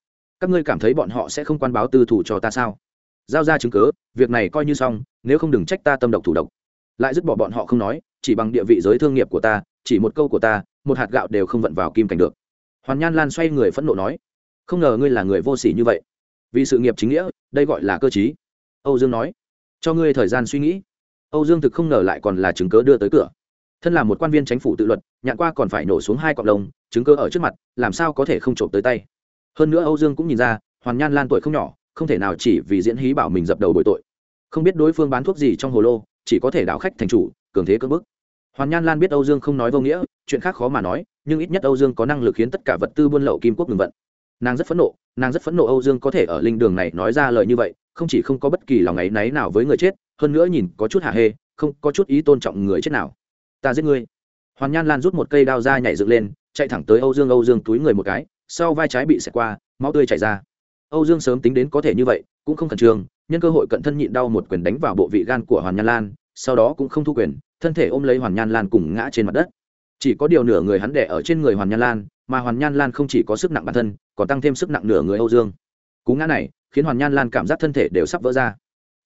Các ngươi cảm thấy bọn họ sẽ không quan báo tư thủ cho ta sao? Giao ra chứng cớ việc này coi như xong, nếu không đừng trách ta tâm độc thủ độc. Lại dứt bỏ bọn họ không nói, chỉ bằng địa vị giới thương nghiệp của ta, chỉ một câu của ta, một hạt gạo đều không vận vào kim cảnh được. Hoàn nhan lan xoay người phẫn nộ nói, không ngờ ngươi là người vô sỉ như vậy. Vì sự nghiệp chính nghĩa, đây gọi là cơ chí âu dương nói, cho ngươi thời gian suy nghĩ. Âu dương thực không ngờ lại còn là chứng cớ đưa tới cửa thân là một quan viên chính phủ tự luật, nhạn qua còn phải nổ xuống hai cọc lông, chứng cơ ở trước mặt, làm sao có thể không trộm tới tay? Hơn nữa âu dương cũng nhìn ra, hoàn nhan lan tuổi không nhỏ, không thể nào chỉ vì diễn hí bảo mình dập đầu bội tội. Không biết đối phương bán thuốc gì trong hồ lô, chỉ có thể đảo khách thành chủ, cường thế cưỡng bức. Hoàn nhan lan biết âu dương không nói vô nghĩa, chuyện khác khó mà nói, nhưng ít nhất âu dương có năng lực khiến tất cả vật tư buôn lậu kim quốc ngừng vận. Nàng rất phẫn nộ, nàng rất phẫn nộ âu dương có thể ở linh đường này nói ra lời như vậy, không chỉ không có bất kỳ lòng áy náy nào với người chết, hơn nữa nhìn có chút hạ hê, không có chút ý tôn trọng người chết nào ta giết ngươi. Hoàn nhan lan rút một cây đao ra nhảy dựng lên, chạy thẳng tới âu dương âu dương túi người một cái, sau vai trái bị xẹt qua, máu tươi chảy ra. Âu dương sớm tính đến có thể như vậy, cũng không khẩn trương, nhân cơ hội cận thân nhịn đau một quyền đánh vào bộ vị gan của hoàn nhan lan, sau đó cũng không thu quyền, thân thể ôm lấy hoàn nhan lan cùng ngã trên mặt đất. Chỉ có điều nửa người hắn đẻ ở trên người hoàn nhan lan, mà hoàn nhan lan không chỉ có sức nặng bản thân, còn tăng thêm sức nặng nửa người âu dương. Cú ngã này khiến hoàn nhan lan cảm giác thân thể đều sắp vỡ ra.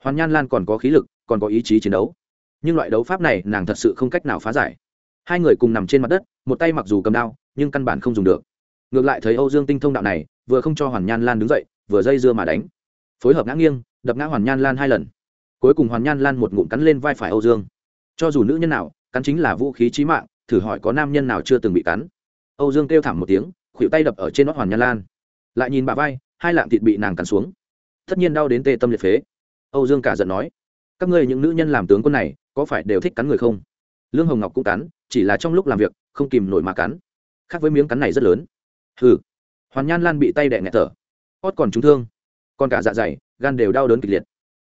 Hoàn nhan lan còn có khí lực, còn có ý chí chiến đấu nhưng loại đấu pháp này nàng thật sự không cách nào phá giải. Hai người cùng nằm trên mặt đất, một tay mặc dù cầm đao, nhưng căn bản không dùng được. Ngược lại thấy âu dương tinh thông đạo này, vừa không cho hoàn nhan lan đứng dậy, vừa dây dưa mà đánh. Phối hợp ngã nghiêng, đập ngã hoàn nhan lan hai lần. Cuối cùng hoàn nhan lan một ngụm cắn lên vai phải âu dương. Cho dù nữ nhân nào, cắn chính là vũ khí trí mạng, thử hỏi có nam nhân nào chưa từng bị cắn. Âu dương kêu thảm một tiếng, khuỷu tay đập ở trên nót hoàn nhan lan. Lại nhìn bà vai, hai lạng thịt bị nàng cắn xuống. Tất nhiên đau đến tê tâm liệt phế. Âu dương cả giận nói, các ngươi những nữ nhân làm tướng quân này có phải đều thích cắn người không? Lương hồng ngọc cũng cắn, chỉ là trong lúc làm việc, không kìm nổi mà cắn. Khác với miếng cắn này rất lớn. Hừ. Hoàn nhan lan bị tay đẹ nghẹt thở. Hót còn trúng thương. Còn cả dạ dày, gan đều đau đớn kịch liệt.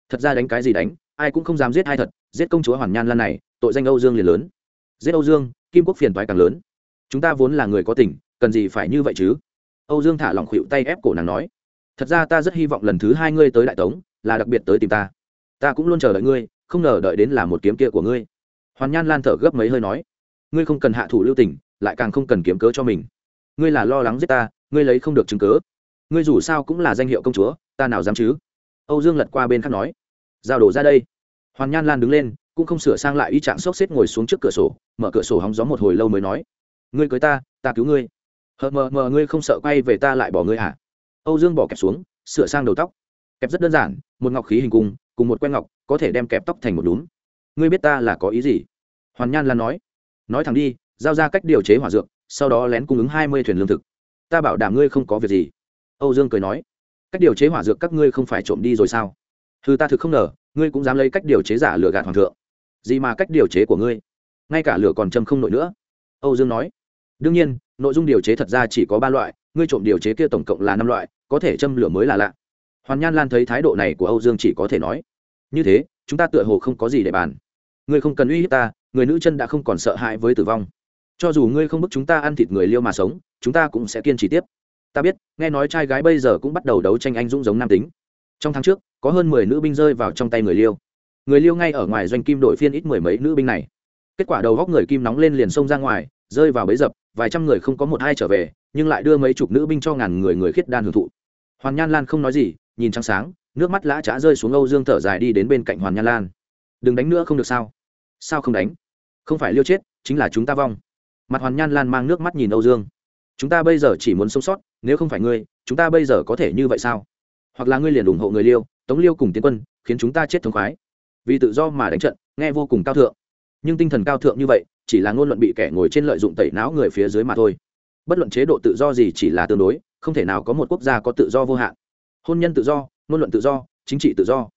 Thật ra đánh cái gì đánh, ai cũng không dám giết ai thật, giết công chúa hoàn nhan lan này, tội danh âu dương liền lớn. Giết âu dương, kim quốc phiền toái càng lớn. Chúng ta vốn là người có tình, cần gì phải như vậy chứ? Âu dương thả lỏng khuỵu tay ép cổ nàng nói. Thật ra ta rất hy vọng lần thứ hai ngươi tới đại tống, là đặc biệt tới tìm ta. Ta cũng luôn chờ đợi ngươi không ngờ đợi đến là một kiếm kia của ngươi. Hoàn nhan lan thở gấp mấy hơi nói, ngươi không cần hạ thủ lưu tình, lại càng không cần kiếm cớ cho mình. Ngươi là lo lắng giết ta, ngươi lấy không được chứng cớ. Ngươi dù sao cũng là danh hiệu công chúa, ta nào dám chứ? Âu dương lật qua bên khác nói, giao đổ ra đây. Hoàn nhan lan đứng lên, cũng không sửa sang lại y trạng sốc xếp ngồi xuống trước cửa sổ, mở cửa sổ hóng gió một hồi lâu mới nói, ngươi cưới ta ta cứu ngươi. Hờ, mờ mờ, ngươi không sợ quay về ta lại bỏ ngươi hả? Âu dương bỏ kẹp xuống, sửa sang đầu tóc. Kẹp rất đơn giản, một ngọc khí hình cung, cùng một quen ngọc có thể đem kẹp tóc thành một đúng ngươi biết ta là có ý gì? Hoàn nhan lan nói. Nói thẳng đi, giao ra cách điều chế hỏa dược, sau đó lén cung ứng hai mươi thuyền lương thực. Ta bảo đảm ngươi không có việc gì. Âu dương cười nói. Cách điều chế hỏa dược các ngươi không phải trộm đi rồi sao? Thư ta thực không ngờ, ngươi cũng dám lấy cách điều chế giả lừa gạt hoàng thượng. Gì mà cách điều chế của ngươi? Ngay cả lửa còn châm không nổi nữa. Âu dương nói. Đương nhiên, nội dung điều chế thật ra chỉ có ba loại, ngươi trộm điều chế kia tổng cộng là năm loại, có thể châm lửa mới là lạ. Hoàn nhan lan thấy thái độ này của âu dương chỉ có thể nói như thế, chúng ta tựa hồ không có gì để bàn. Ngươi không cần uy hiếp ta, người nữ chân đã không còn sợ hãi với tử vong. Cho dù ngươi không bức chúng ta ăn thịt người liêu mà sống, chúng ta cũng sẽ kiên trì tiếp. Ta biết, nghe nói trai gái bây giờ cũng bắt đầu đấu tranh anh dũng giống nam tính. Trong tháng trước, có hơn mười nữ binh rơi vào trong tay người liêu. Người liêu ngay ở ngoài doanh kim đội phiên ít mười mấy nữ binh này. Kết quả đầu góc người kim nóng lên liền xông ra ngoài, rơi vào bấy dập, vài trăm người không có một hai trở về, nhưng lại đưa mấy chục nữ binh cho ngàn người người khiết đan hưởng thụ. Hoàn nhan lan không nói gì, nhìn trắng sáng nước mắt lã trá rơi xuống âu dương thở dài đi đến bên cạnh hoàn nhan lan. Đừng đánh nữa không được sao? Sao không đánh? Không phải liêu chết, chính là chúng ta vong. Mặt hoàn nhan lan mang nước mắt nhìn âu dương. Chúng ta bây giờ chỉ muốn sống sót, nếu không phải ngươi, chúng ta bây giờ có thể như vậy sao? Hoặc là ngươi liền ủng hộ người liêu, tống liêu cùng tiến quân, khiến chúng ta chết thống khoái. Vì tự do mà đánh trận, nghe vô cùng cao thượng. Nhưng tinh thần cao thượng như vậy, chỉ là ngôn luận bị kẻ ngồi trên lợi dụng tẩy não người phía dưới mà thôi. Bất luận chế độ tự do gì chỉ là tương đối, không thể nào có một quốc gia có tự do vô hạn. Hôn nhân tự do ngôn luận tự do, chính trị tự do.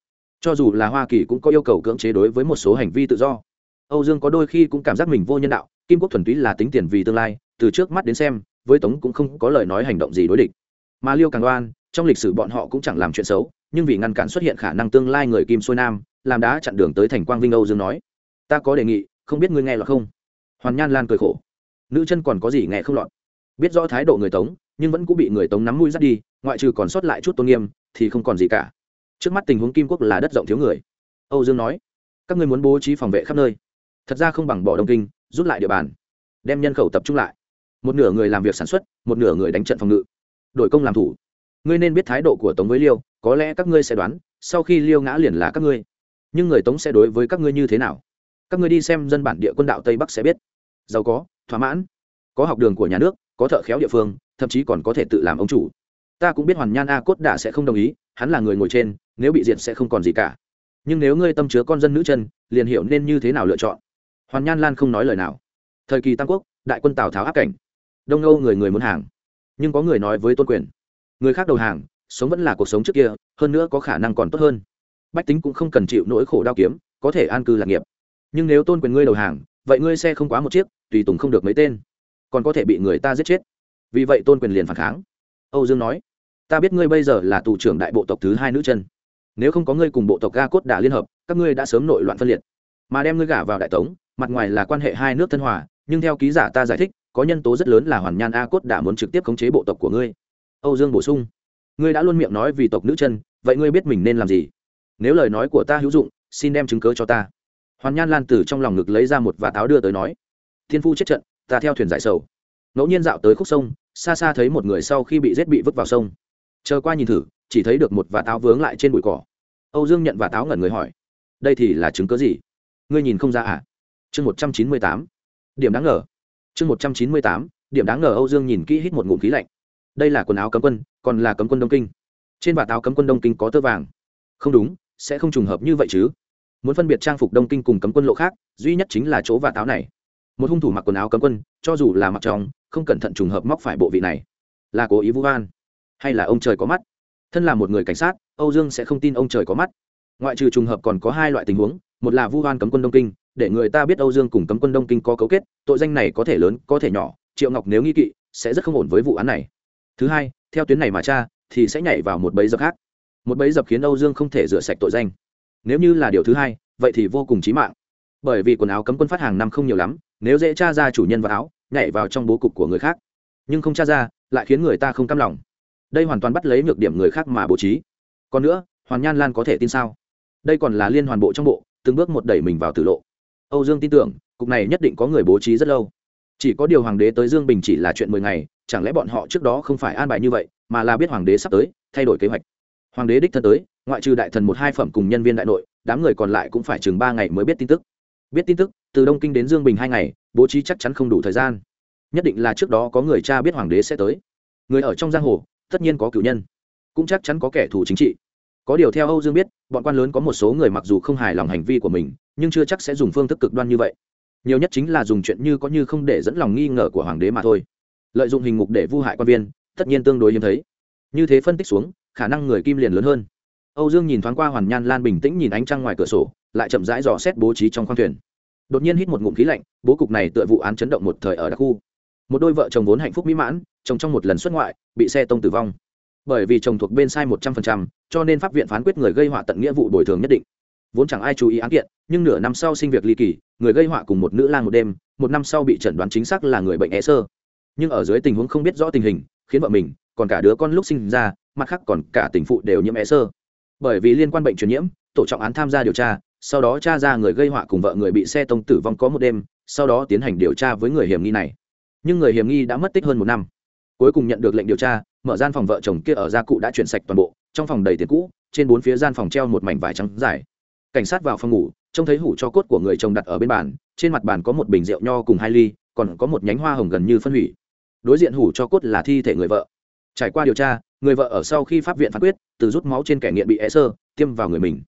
Cho dù là hoa kỳ cũng có yêu cầu cưỡng chế đối với một số hành vi tự do. Âu dương có đôi khi cũng cảm giác mình vô nhân đạo, kim quốc thuần túy là tính tiền vì tương lai, từ trước mắt đến xem, với tống cũng không có lời nói hành động gì đối địch. Mà liêu càng đoan, trong lịch sử bọn họ cũng chẳng làm chuyện xấu, nhưng vì ngăn cản xuất hiện khả năng tương lai người kim xuôi nam, làm đã chặn đường tới thành quang vinh âu dương nói, ta có đề nghị, không biết ngươi nghe lọt không? Hoàn nhan lan cười khổ, nữ chân còn có gì nghe không lọt? Biết rõ thái độ người tống, nhưng vẫn cũng bị người tống nắm mũi dắt đi, ngoại trừ còn sót lại chút tôn nghiêm thì không còn gì cả. Trước mắt tình huống kim quốc là đất rộng thiếu người. Âu dương nói, các ngươi muốn bố trí phòng vệ khắp nơi. Thật ra không bằng bỏ đông kinh, rút lại địa bàn, đem nhân khẩu tập trung lại. Một nửa người làm việc sản xuất, một nửa người đánh trận phòng ngự đội công làm thủ. Ngươi nên biết thái độ của tống với liêu, có lẽ các ngươi sẽ đoán, sau khi liêu ngã liền là các ngươi. Nhưng người tống sẽ đối với các ngươi như thế nào? Các ngươi đi xem dân bản địa quân đạo tây bắc sẽ biết. Giàu có, thỏa mãn. Có học đường của nhà nước, có thợ khéo địa phương, thậm chí còn có thể tự làm ông chủ ta cũng biết hoàn nhan a cốt đả sẽ không đồng ý, hắn là người ngồi trên, nếu bị diệt sẽ không còn gì cả. Nhưng nếu ngươi tâm chứa con dân nữ chân, liền hiểu nên như thế nào lựa chọn. Hoàn nhan lan không nói lời nào. Thời kỳ tam quốc, đại quân tào tháo áp cảnh. Đông âu người người muốn hàng. Nhưng có người nói với tôn quyền, người khác đầu hàng, sống vẫn là cuộc sống trước kia, hơn nữa có khả năng còn tốt hơn. Bách tính cũng không cần chịu nỗi khổ đau kiếm, có thể an cư lạc nghiệp. Nhưng nếu tôn quyền ngươi đầu hàng, vậy ngươi xe không quá một chiếc, tùy tùng không được mấy tên. Còn có thể bị người ta giết chết. Vì vậy tôn quyền liền phản kháng. Âu dương nói ta biết ngươi bây giờ là tù trưởng đại bộ tộc thứ hai nữ chân. Nếu không có ngươi cùng bộ tộc ga cốt đã liên hợp, các ngươi đã sớm nội loạn phân liệt. Mà đem ngươi gả vào đại tống, mặt ngoài là quan hệ hai nước thân hòa, nhưng theo ký giả ta giải thích, có nhân tố rất lớn là hoàn nhan a cốt đã muốn trực tiếp khống chế bộ tộc của ngươi. Âu dương bổ sung, ngươi đã luôn miệng nói vì tộc nữ chân, vậy ngươi biết mình nên làm gì? Nếu lời nói của ta hữu dụng, xin đem chứng cớ cho ta. Hoàn nhan lan từ trong lòng ngực lấy ra một và táo đưa tới nói, thiên phu chết trận, ta theo thuyền giải sầu. Ngẫu nhiên dạo tới khúc sông, xa xa thấy một người sau khi bị giết bị vứt vào sông chờ qua nhìn thử, chỉ thấy được một vạt táo vướng lại trên bụi cỏ. Âu dương nhận vạt táo ngẩn người hỏi, đây thì là chứng cớ gì? Ngươi nhìn không ra à? Chương một trăm chín mươi tám, điểm đáng ngờ. Chương một trăm chín mươi tám, điểm đáng ngờ âu dương nhìn kỹ hít một ngụm khí lạnh. Đây là quần áo cấm quân, còn là cấm quân đông kinh. Trên vạt áo cấm quân đông kinh có tơ vàng. Không đúng, sẽ không trùng hợp như vậy chứ. Muốn phân biệt trang phục đông kinh cùng cấm quân lộ khác, duy nhất chính là chỗ vạt áo này. Một hung thủ mặc quần áo cấm quân, cho dù là mặc tròng không cẩn thận trùng hợp móc phải bộ vị này. Là cố ý vũ van hay là ông trời có mắt? Thân là một người cảnh sát, âu dương sẽ không tin ông trời có mắt. Ngoại trừ trùng hợp còn có hai loại tình huống, một là vu hoan cấm quân đông kinh, để người ta biết âu dương cùng cấm quân đông kinh có cấu kết, tội danh này có thể lớn, có thể nhỏ, triệu ngọc nếu nghi kỵ, sẽ rất không ổn với vụ án này. Thứ hai, theo tuyến này mà cha thì sẽ nhảy vào một bẫy dập khác. Một bẫy dập khiến âu dương không thể rửa sạch tội danh. Nếu như là điều thứ hai, vậy thì vô cùng chí mạng. Bởi vì quần áo cấm quân phát hàng năm không nhiều lắm, nếu dễ tra ra chủ nhân vào áo, nhảy vào trong bố cục của người khác. Nhưng không tra ra, lại khiến người ta không cam lòng đây hoàn toàn bắt lấy nhược điểm người khác mà bố trí. Còn nữa, hoàn nhan lan có thể tin sao? Đây còn là liên hoàn bộ trong bộ, từng bước một đẩy mình vào tử lộ. Âu dương tin tưởng, cục này nhất định có người bố trí rất lâu. Chỉ có điều hoàng đế tới dương bình chỉ là chuyện mười ngày, chẳng lẽ bọn họ trước đó không phải an bài như vậy, mà là biết hoàng đế sắp tới, thay đổi kế hoạch. Hoàng đế đích thân tới, ngoại trừ đại thần một hai phẩm cùng nhân viên đại nội, đám người còn lại cũng phải chừng ba ngày mới biết tin tức. Biết tin tức, từ đông kinh đến dương bình hai ngày, bố trí chắc chắn không đủ thời gian. Nhất định là trước đó có người cha biết hoàng đế sẽ tới. Người ở trong giang hồ tất nhiên có cử nhân, cũng chắc chắn có kẻ thù chính trị. Có điều theo âu dương biết, bọn quan lớn có một số người mặc dù không hài lòng hành vi của mình, nhưng chưa chắc sẽ dùng phương thức cực đoan như vậy. Nhiều nhất chính là dùng chuyện như có như không để dẫn lòng nghi ngờ của hoàng đế mà thôi. Lợi dụng hình ngục để vu hại quan viên, tất nhiên tương đối hiếm thấy. Như thế phân tích xuống, khả năng người kim liền lớn hơn. Âu dương nhìn thoáng qua hoàn nhan lan bình tĩnh nhìn ánh trăng ngoài cửa sổ, lại chậm rãi dò xét bố trí trong khoang thuyền. Đột nhiên hít một ngụm khí lạnh, bố cục này tựa vụ án chấn động một thời ở đặc khu một đôi vợ chồng vốn hạnh phúc mỹ mãn, chồng trong một lần xuất ngoại, bị xe tông tử vong. Bởi vì chồng thuộc bên sai một trăm phần trăm, cho nên pháp viện phán quyết người gây họa tận nghĩa vụ bồi thường nhất định. Vốn chẳng ai chú ý án kiện, nhưng nửa năm sau sinh việc ly kỳ, người gây họa cùng một nữ lang một đêm, một năm sau bị chẩn đoán chính xác là người bệnh é sơ nhưng ở dưới tình huống không biết rõ tình hình, khiến vợ mình, còn cả đứa con lúc sinh ra, mặt khác còn cả tình phụ đều nhiễm é sơ bởi vì liên quan bệnh truyền nhiễm, tổ trọng án tham gia điều tra, sau đó tra ra người gây họa cùng vợ người bị xe tông tử vong có một đêm, sau đó tiến hành điều tra với người hiểm nghi này nhưng người hiểm nghi đã mất tích hơn một năm. Cuối cùng nhận được lệnh điều tra, mở gian phòng vợ chồng kia ở gia cụ đã chuyển sạch toàn bộ, trong phòng đầy tiền cũ, trên bốn phía gian phòng treo một mảnh vải trắng dài. Cảnh sát vào phòng ngủ, trông thấy hủ cho cốt của người chồng đặt ở bên bàn, trên mặt bàn có một bình rượu nho cùng hai ly, còn có một nhánh hoa hồng gần như phân hủy. Đối diện hủ cho cốt là thi thể người vợ. Trải qua điều tra, người vợ ở sau khi pháp viện phán quyết, từ rút máu trên kẻ nghiện bị é sơ, tiêm vào người mình.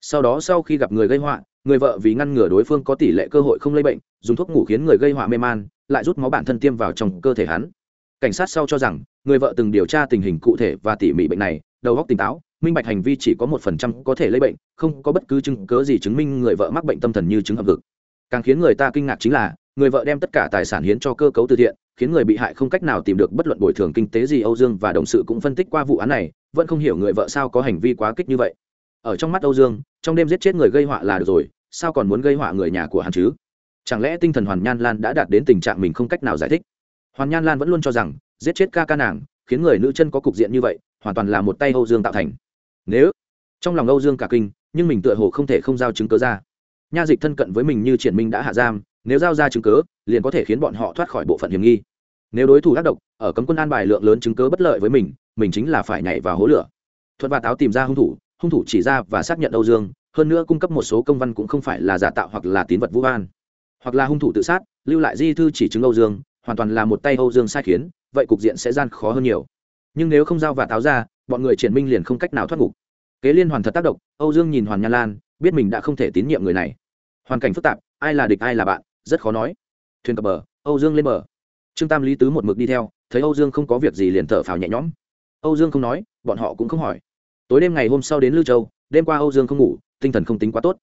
Sau đó sau khi gặp người gây họa, người vợ vì ngăn ngừa đối phương có tỷ lệ cơ hội không lây bệnh, dùng thuốc ngủ khiến người gây họa mê man lại rút máu bản thân tiêm vào trong cơ thể hắn. Cảnh sát sau cho rằng, người vợ từng điều tra tình hình cụ thể và tỉ mỉ bệnh này, đầu óc tỉnh táo, minh bạch hành vi chỉ có một phần trăm có thể lây bệnh, không có bất cứ chứng cớ gì chứng minh người vợ mắc bệnh tâm thần như chứng hợp vực càng khiến người ta kinh ngạc chính là, người vợ đem tất cả tài sản hiến cho cơ cấu từ thiện, khiến người bị hại không cách nào tìm được bất luận bồi thường kinh tế gì. Âu dương và đồng sự cũng phân tích qua vụ án này, vẫn không hiểu người vợ sao có hành vi quá kích như vậy. Ở trong mắt âu dương, trong đêm giết chết người gây họa là được rồi, sao còn muốn gây họa người nhà của hắn chứ? Chẳng lẽ tinh thần hoàn nhan lan đã đạt đến tình trạng mình không cách nào giải thích? Hoàn nhan lan vẫn luôn cho rằng, giết chết ca ca nàng, khiến người nữ chân có cục diện như vậy, hoàn toàn là một tay âu dương tạo thành. Nếu, trong lòng âu dương cả kinh, nhưng mình tựa hồ không thể không giao chứng cớ ra. Nha dịch thân cận với mình như triển minh đã hạ giam, nếu giao ra chứng cớ, liền có thể khiến bọn họ thoát khỏi bộ phận hiểm nghi. Nếu đối thủ ác độc, ở cấm quân an bài lượng lớn chứng cớ bất lợi với mình mình chính là phải nhảy vào hố lửa. Thuật và táo tìm ra hung thủ hung thủ chỉ ra và xác nhận âu dương, hơn nữa cung cấp một số công văn cũng không phải là giả tạo hoặc là tín vật vũ an hoặc là hung thủ tự sát, lưu lại di thư chỉ chứng âu dương, hoàn toàn là một tay âu dương sai khiến, vậy cục diện sẽ gian khó hơn nhiều. Nhưng nếu không giao và táo ra, bọn người triển minh liền không cách nào thoát ngục. Kế liên hoàn thật tác động âu dương nhìn hoàn nha lan, biết mình đã không thể tín nhiệm người này. Hoàn cảnh phức tạp, ai là địch, ai là bạn, rất khó nói. Thuyền cập bờ, âu dương lên bờ. Trương tam lý tứ một mực đi theo, thấy âu dương không có việc gì liền thở phào nhẹ nhõm. Âu dương không nói, bọn họ cũng không hỏi. Tối đêm ngày hôm sau đến lưu châu, đêm qua âu dương không ngủ, tinh thần không tính quá tốt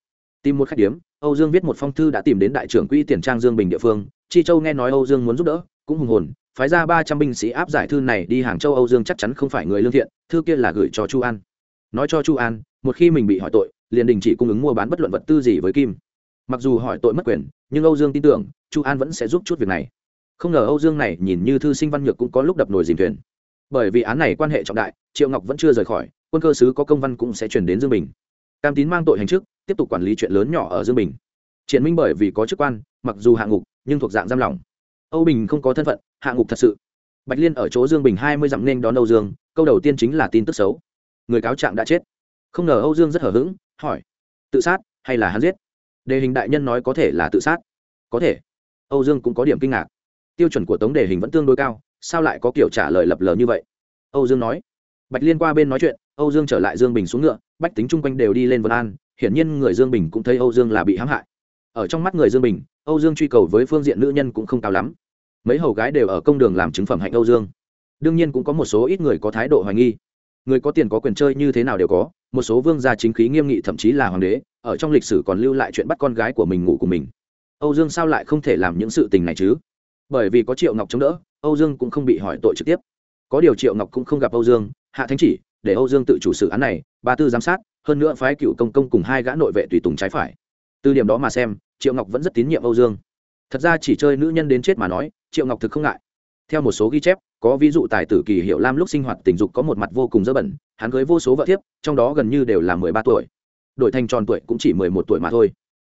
tìm một khách điếm, âu dương viết một phong thư đã tìm đến đại trưởng quỹ tiền trang dương bình địa phương. Chi châu nghe nói âu dương muốn giúp đỡ, cũng hùng hồn, phái ra ba trăm binh sĩ áp giải thư này đi hàng châu âu dương chắc chắn không phải người lương thiện, thư kia là gửi cho chu an. Nói cho chu an, một khi mình bị hỏi tội, liền đình chỉ cung ứng mua bán bất luận vật tư gì với kim. Mặc dù hỏi tội mất quyền, nhưng âu dương tin tưởng, chu an vẫn sẽ giúp chút việc này. Không ngờ âu dương này nhìn như thư sinh văn nhược cũng có lúc đập nồi dìm thuyền. Bởi vì án này quan hệ trọng đại, triệu ngọc vẫn chưa rời khỏi, quân cơ sứ có công văn cũng sẽ chuyển đến dương bình. Cam tín mang tội hành chức tiếp tục quản lý chuyện lớn nhỏ ở dương bình. Triển minh bởi vì có chức quan, mặc dù hạng ngục, nhưng thuộc dạng giam lỏng. Âu bình không có thân phận, hạ ngục thật sự. Bạch liên ở chỗ dương bình hai mươi dặm nên đón âu dương, câu đầu tiên chính là tin tức xấu. Người cáo trạng đã chết. Không ngờ âu dương rất hở h ữ g hỏi, tự sát hay là hắn giết? Đề hình đại nhân nói có thể là tự sát. Có thể. Âu dương cũng có điểm kinh ngạc. Tiêu chuẩn của tống đề hình vẫn tương đối cao, sao lại có kiểu trả lời lập lờ như vậy? Âu dương nói. Bạch liên qua bên nói chuyện, âu dương trở lại dương bình xuống ngựa, bách tính chung quanh đều đi lên vân an hiển nhiên người dương bình cũng thấy âu dương là bị hãm hại. Ở trong mắt người dương bình, âu dương truy cầu với phương diện nữ nhân cũng không cao lắm. Mấy hầu gái đều ở công đường làm chứng phẩm hạnh âu dương. Đương nhiên cũng có một số ít người có thái độ hoài nghi. Người có tiền có quyền chơi như thế nào đều có, một số vương gia chính khí nghiêm nghị thậm chí là hoàng đế, ở trong lịch sử còn lưu lại chuyện bắt con gái của mình ngủ của mình. Âu dương sao lại không thể làm những sự tình này chứ? Bởi vì có triệu ngọc chống đỡ, âu dương cũng không bị hỏi tội trực tiếp. Có điều triệu ngọc cũng không gặp âu dương. Hạ thánh chỉ, để âu dương tự chủ sự án này, ba tư giám sát hơn nữa phái cựu công công cùng hai gã nội vệ tùy tùng trái phải. Từ điểm đó mà xem, triệu ngọc vẫn rất tín nhiệm âu dương. Thật ra chỉ chơi nữ nhân đến chết mà nói, triệu ngọc thực không ngại. Theo một số ghi chép, có ví dụ tài tử kỳ hiệu lam lúc sinh hoạt tình dục có một mặt vô cùng dơ bẩn, hắn cưới vô số vợ thiếp, trong đó gần như đều là mười ba tuổi. Đổi thành tròn tuổi cũng chỉ mười một tuổi mà thôi.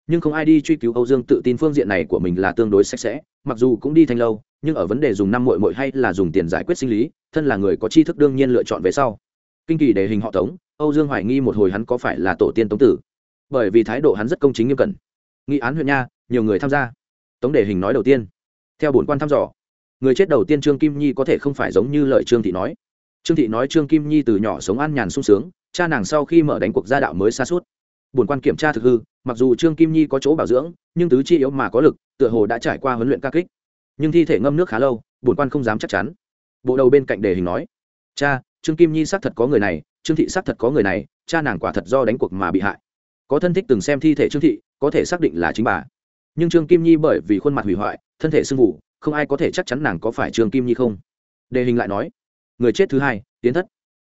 Nhưng không ai đi truy cứu âu dương tự tin phương diện này của mình là tương đối sạch sẽ, mặc dù cũng đi thành lâu, nhưng ở vấn đề dùng năm mội mội hay là dùng tiền giải quyết sinh lý, thân là người có tri thức đương nhiên lựa chọn về sau. Kinh kỳ đề hình họ tống âu dương hoài nghi một hồi hắn có phải là tổ tiên tống tử? Bởi vì thái độ hắn rất công chính nghiêm cẩn. Nghị án huyện nha, nhiều người tham gia. Tống đề hình nói đầu tiên. Theo bổn quan thăm dò, người chết đầu tiên trương kim nhi có thể không phải giống như lời trương thị nói. Trương thị nói trương kim nhi từ nhỏ sống an nhàn sung sướng, cha nàng sau khi mở đánh cuộc gia đạo mới xa suốt. Bổn quan kiểm tra thực hư, mặc dù trương kim nhi có chỗ bảo dưỡng, nhưng tứ chi yếu mà có lực, tựa hồ đã trải qua huấn luyện ca kích. Nhưng thi thể ngâm nước khá lâu, bổn quan không dám chắc chắn. Bộ đầu bên cạnh đề hình nói, cha, trương kim nhi xác thật có người này trương thị xác thật có người này, cha nàng quả thật do đánh cuộc mà bị hại. Có thân thích từng xem thi thể trương thị, có thể xác định là chính bà. Nhưng trương kim nhi bởi vì khuôn mặt hủy hoại, thân thể sưng vụ không ai có thể chắc chắn nàng có phải trương kim nhi không. Đề hình lại nói, người chết thứ hai tiến thất.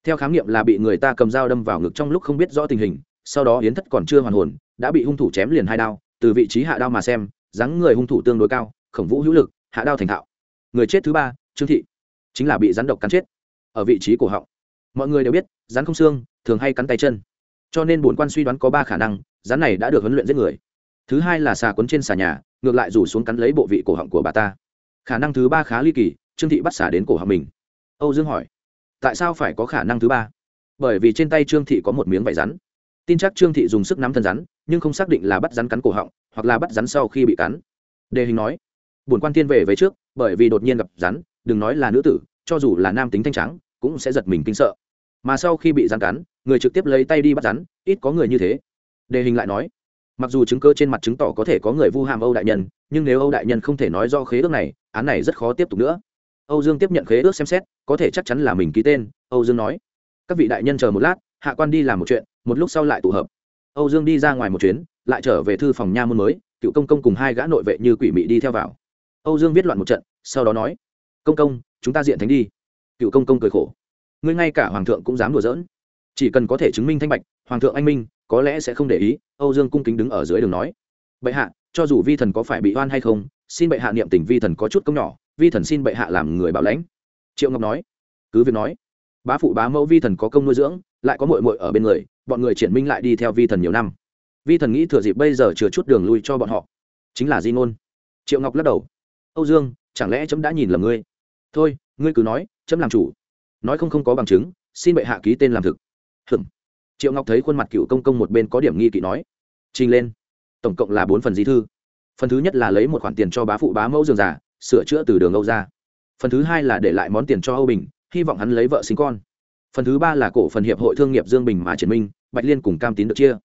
Theo khám nghiệm là bị người ta cầm dao đâm vào ngực trong lúc không biết rõ tình hình, sau đó yến thất còn chưa hoàn hồn, đã bị hung thủ chém liền hai đao, từ vị trí hạ đao mà xem, dáng người hung thủ tương đối cao, khổng vũ hữu lực, hạ đao thành thạo. Người chết thứ ba, trương thị, chính là bị rắn độc cắn chết, ở vị trí cổ họng mọi người đều biết, rắn không xương thường hay cắn tay chân. Cho nên bổn quan suy đoán có ba khả năng, rắn này đã được huấn luyện giết người. Thứ hai là xà quấn trên xà nhà, ngược lại rủ xuống cắn lấy bộ vị cổ họng của bà ta. Khả năng thứ ba khá ly kỳ, trương thị bắt xả đến cổ họng mình. Âu dương hỏi, tại sao phải có khả năng thứ ba? Bởi vì trên tay trương thị có một miếng vải rắn. Tin chắc trương thị dùng sức nắm thân rắn, nhưng không xác định là bắt rắn cắn cổ họng, hoặc là bắt rắn sau khi bị cắn. Đề hình nói, bổn quan tiên về về trước, bởi vì đột nhiên gặp rắn, đừng nói là nữ tử, cho dù là nam tính thanh trắng, cũng sẽ giật mình kinh sợ mà sau khi bị rắn cắn, người trực tiếp lấy tay đi bắt rắn, ít có người như thế. Đề hình lại nói, mặc dù chứng cơ trên mặt chứng tỏ có thể có người vu hàm âu đại nhân, nhưng nếu âu đại nhân không thể nói do khế ước này, án này rất khó tiếp tục nữa. Âu dương tiếp nhận khế ước xem xét, có thể chắc chắn là mình ký tên, âu dương nói. Các vị đại nhân chờ một lát, hạ quan đi làm một chuyện, một lúc sau lại tụ hợp. Âu dương đi ra ngoài một chuyến, lại trở về thư phòng nha môn mới, cựu công công cùng hai gã nội vệ như quỷ mị đi theo vào. Âu dương viết loạn một trận, sau đó nói, công công, chúng ta diện thánh đi. Cựu công công cười khổ ngươi ngay cả hoàng thượng cũng dám đùa giỡn. Chỉ cần có thể chứng minh thanh bạch, hoàng thượng anh minh, có lẽ sẽ không để ý, âu dương cung kính đứng ở dưới đường nói. Bệ hạ, cho dù vi thần có phải bị oan hay không, xin bệ hạ niệm tình vi thần có chút công nhỏ, vi thần xin bệ hạ làm người bảo lãnh. Triệu ngọc nói. Cứ việc nói. Bá phụ bá mẫu vi thần có công nuôi dưỡng, lại có mội mội ở bên người, bọn người triển minh lại đi theo vi thần nhiều năm. Vi thần nghĩ thừa dịp bây giờ chừa chút đường lui cho bọn họ. Chính là di ngôn. Triệu ngọc lắc đầu. Âu dương, chẳng lẽ chấm đã nhìn lầm ngươi? Thôi, ngươi cứ nói, chấm làm chủ nói không không có bằng chứng, xin bệ hạ ký tên làm thực. Hừm triệu ngọc thấy khuôn mặt cựu công công một bên có điểm nghi kỵ nói, trình lên. Tổng cộng là bốn phần di thư. Phần thứ nhất là lấy một khoản tiền cho bá phụ bá mẫu dường giả sửa chữa từ đường âu ra. Phần thứ hai là để lại món tiền cho âu bình, hy vọng hắn lấy vợ sinh con. Phần thứ ba là cổ phần hiệp hội thương nghiệp dương bình mà triển minh, bạch liên cùng cam tín được chia.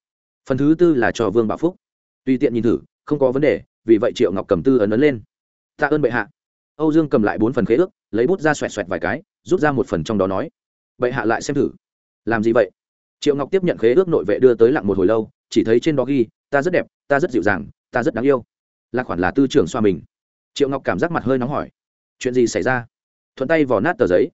Phần thứ tư là cho vương bảo phúc. Tùy tiện nhìn thử, không có vấn đề, vì vậy triệu ngọc cầm tư ấn ấn lên. Tạ ơn bệ hạ. Âu dương cầm lại bốn phần khế ước, lấy bút ra xoẹt xoẹt vài cái rút ra một phần trong đó nói, bệ hạ lại xem thử. Làm gì vậy? Triệu ngọc tiếp nhận khế ước nội vệ đưa tới lặng một hồi lâu, chỉ thấy trên đó ghi, ta rất đẹp, ta rất dịu dàng, ta rất đáng yêu. Là khoản là tư trưởng xoa mình. Triệu ngọc cảm giác mặt hơi nóng hỏi, chuyện gì xảy ra? Thuận tay vò nát tờ giấy.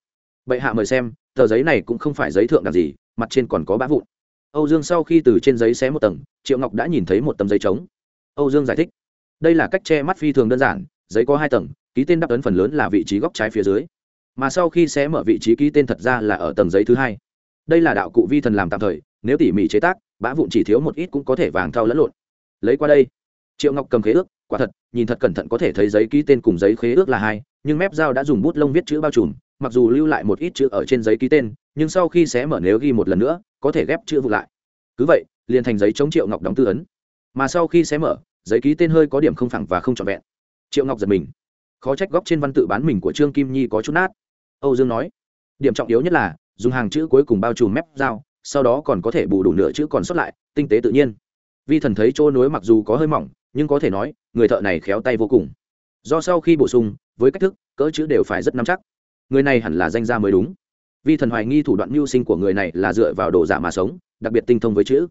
Bệ hạ mời xem, tờ giấy này cũng không phải giấy thượng đẳng gì, mặt trên còn có bã vụn. Âu dương sau khi từ trên giấy xé một tầng, triệu ngọc đã nhìn thấy một tấm giấy trống. Âu dương giải thích, đây là cách che mắt phi thường đơn giản, giấy có hai tầng, ký tên đáp ấn phần lớn là vị trí góc trái phía dưới mà sau khi xé mở vị trí ký tên thật ra là ở tầng giấy thứ hai. Đây là đạo cụ vi thần làm tạm thời, nếu tỉ mỉ chế tác, bã vụn chỉ thiếu một ít cũng có thể vàng thau lẫn lộn. Lấy qua đây. Triệu ngọc cầm khế ước, quả thật, nhìn thật cẩn thận có thể thấy giấy ký tên cùng giấy khế ước là hai, nhưng mép dao đã dùng bút lông viết chữ bao trùm, mặc dù lưu lại một ít chữ ở trên giấy ký tên, nhưng sau khi xé mở nếu ghi một lần nữa, có thể ghép chữ vụ lại. Cứ vậy, liền thành giấy chống triệu ngọc đóng tư ấn. Mà sau khi xé mở, giấy ký tên hơi có điểm không phẳng và không trọn vẹn. Triệu ngọc giật mình. Khó trách góc trên văn tự bán mình của trương kim nhi có chút nát âu dương nói, điểm trọng yếu nhất là, dùng hàng chữ cuối cùng bao trùm mép dao, sau đó còn có thể bù đủ nửa chữ còn sót lại, tinh tế tự nhiên. Vi thần thấy chỗ nối mặc dù có hơi mỏng, nhưng có thể nói, người thợ này khéo tay vô cùng. Do sau khi bổ sung, với cách thức, cỡ chữ đều phải rất nắm chắc. Người này hẳn là danh gia mới đúng. Vi thần hoài nghi thủ đoạn mưu sinh của người này là dựa vào đồ giả mà sống, đặc biệt tinh thông với chữ.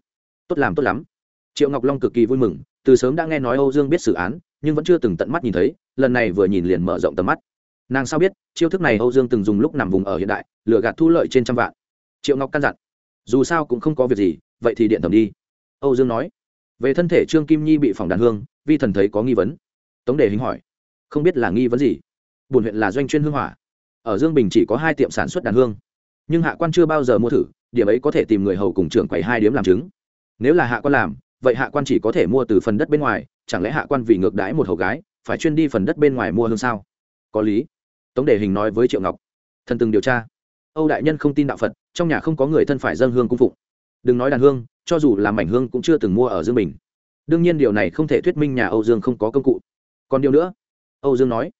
Tốt làm, tốt lắm. Triệu ngọc long cực kỳ vui mừng, từ sớm đã nghe nói âu dương biết xử án, nhưng vẫn chưa từng tận mắt nhìn thấy, lần này vừa nhìn liền mở rộng tầm mắt nàng sao biết, chiêu thức này âu dương từng dùng lúc nằm vùng ở hiện đại, lừa gạt thu lợi trên trăm vạn. Triệu ngọc căn dặn, dù sao cũng không có việc gì, vậy thì điện thẩm đi. Âu dương nói, về thân thể trương kim nhi bị phỏng đàn hương, vi thần thấy có nghi vấn. Tống đề hình hỏi, không biết là nghi vấn gì? Bùn huyện là doanh chuyên hương hỏa. Ở dương bình chỉ có hai tiệm sản xuất đàn hương. Nhưng hạ quan chưa bao giờ mua thử, điểm ấy có thể tìm người hầu cùng trưởng quầy hai điếm làm chứng. Nếu là hạ quan làm, vậy hạ quan chỉ có thể mua từ phần đất bên ngoài, chẳng lẽ hạ quan vì ngược đãi một hầu gái, phải chuyên đi phần đất bên ngoài mua hương sao? Có lý tống đề hình nói với triệu ngọc, thần từng điều tra. Âu đại nhân không tin đạo phật, trong nhà không có người thân phải dâng hương cung phụng. Đừng nói đàn hương, cho dù làm mảnh hương cũng chưa từng mua ở dương bình. Đương nhiên điều này không thể thuyết minh nhà âu dương không có công cụ. Còn điều nữa. Âu dương nói,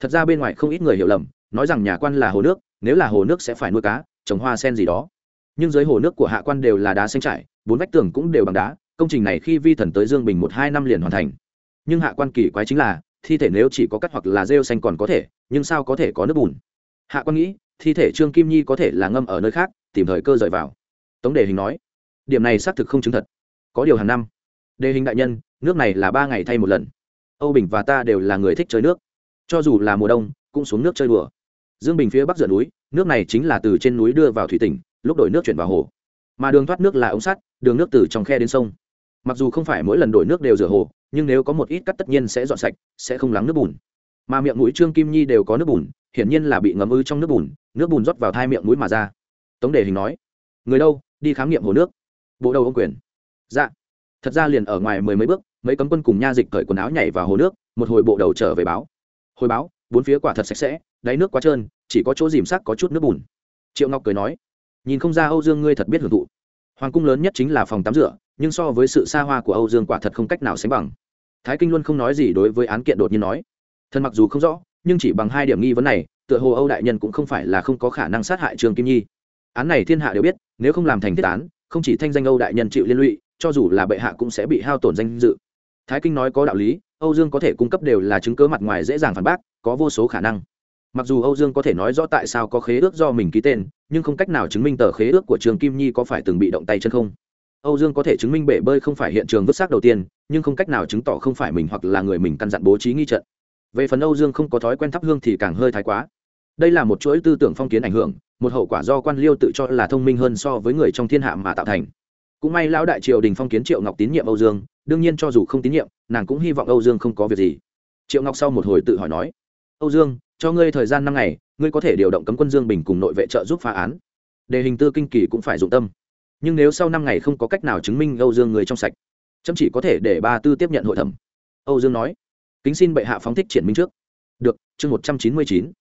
thật ra bên ngoài không ít người hiểu lầm, nói rằng nhà quan là hồ nước, nếu là hồ nước sẽ phải nuôi cá, trồng hoa sen gì đó. Nhưng dưới hồ nước của hạ quan đều là đá xanh trải, bốn vách tường cũng đều bằng đá, công trình này khi vi thần tới dương bình một hai năm liền hoàn thành. Nhưng hạ quan kỳ quái chính là thi thể nếu chỉ có cắt hoặc là rêu xanh còn có thể, nhưng sao có thể có nước bùn? Hạ quan nghĩ, thi thể trương kim nhi có thể là ngâm ở nơi khác, tìm thời cơ rời vào. Tống đề hình nói, điểm này xác thực không chứng thật. Có điều hàng năm, đề hình đại nhân, nước này là ba ngày thay một lần. Âu bình và ta đều là người thích chơi nước. Cho dù là mùa đông, cũng xuống nước chơi đùa. Dương bình phía bắc dựa núi, nước này chính là từ trên núi đưa vào thủy tỉnh, lúc đổi nước chuyển vào hồ. Mà đường thoát nước là ống sắt, đường nước từ trong khe đến sông. Mặc dù không phải mỗi lần đổi nước đều rửa hồ nhưng nếu có một ít cắt tất nhiên sẽ dọn sạch, sẽ không lắng nước bùn. Mà miệng mũi trương kim nhi đều có nước bùn, hiển nhiên là bị ngấm ư trong nước bùn nước bùn rót vào thai miệng mũi mà ra. Tống đề hình nói, người đâu, đi khám nghiệm hồ nước. Bộ đầu ông quyền dạ. Thật ra liền ở ngoài mười mấy bước, mấy cấm quân cùng nha dịch cởi quần áo nhảy vào hồ nước, một hồi bộ đầu trở về báo. Hồi báo, bốn phía quả thật sạch sẽ, đáy nước quá trơn, chỉ có chỗ dìm sắc có chút nước bùn. Triệu ngọc cười nói, nhìn không ra âu dương ngươi thật biết hưởng thụ. Hoàng cung lớn nhất chính là phòng tắm rửa nhưng so với sự xa hoa của âu dương quả thật không cách nào sánh bằng. Thái kinh luân không nói gì đối với án kiện đột nhiên nói. Thân mặc dù không rõ, nhưng chỉ bằng hai điểm nghi vấn này, tựa hồ âu đại nhân cũng không phải là không có khả năng sát hại trương kim nhi. Án này thiên hạ đều biết, nếu không làm thành thiết án, không chỉ thanh danh âu đại nhân chịu liên lụy, cho dù là bệ hạ cũng sẽ bị hao tổn danh dự. Thái kinh nói có đạo lý, âu dương có thể cung cấp đều là chứng cớ mặt ngoài dễ dàng phản bác, có vô số khả năng. Mặc dù âu dương có thể nói rõ tại sao có khế ước do mình ký tên, nhưng không cách nào chứng minh tờ khế ước của trường kim nhi có phải từng bị động tay chân không âu dương có thể chứng minh bể bơi không phải hiện trường vứt xác đầu tiên, nhưng không cách nào chứng tỏ không phải mình hoặc là người mình căn dặn bố trí nghi trận. Về phần âu dương không có thói quen thắp hương thì càng hơi thái quá. Đây là một chuỗi tư tưởng phong kiến ảnh hưởng, một hậu quả do quan liêu tự cho là thông minh hơn so với người trong thiên hạ mà tạo thành. Cũng may lão đại triều đình phong kiến triệu ngọc tín nhiệm âu dương, đương nhiên cho dù không tín nhiệm, nàng cũng hy vọng âu dương không có việc gì. Triệu ngọc sau một hồi tự hỏi nói, âu dương, cho ngươi thời gian năm ngày, ngươi có thể điều động cấm quân dương bình cùng nội vệ trợ giúp phá án. Đề hình tư kinh kỳ cũng phải dụng tâm nhưng nếu sau năm ngày không có cách nào chứng minh âu dương người trong sạch, chấm chỉ có thể để ba tư tiếp nhận hội thẩm. Âu dương nói, kính xin bệ hạ phóng thích triển minh trước. Được, chương một trăm chín mươi chín,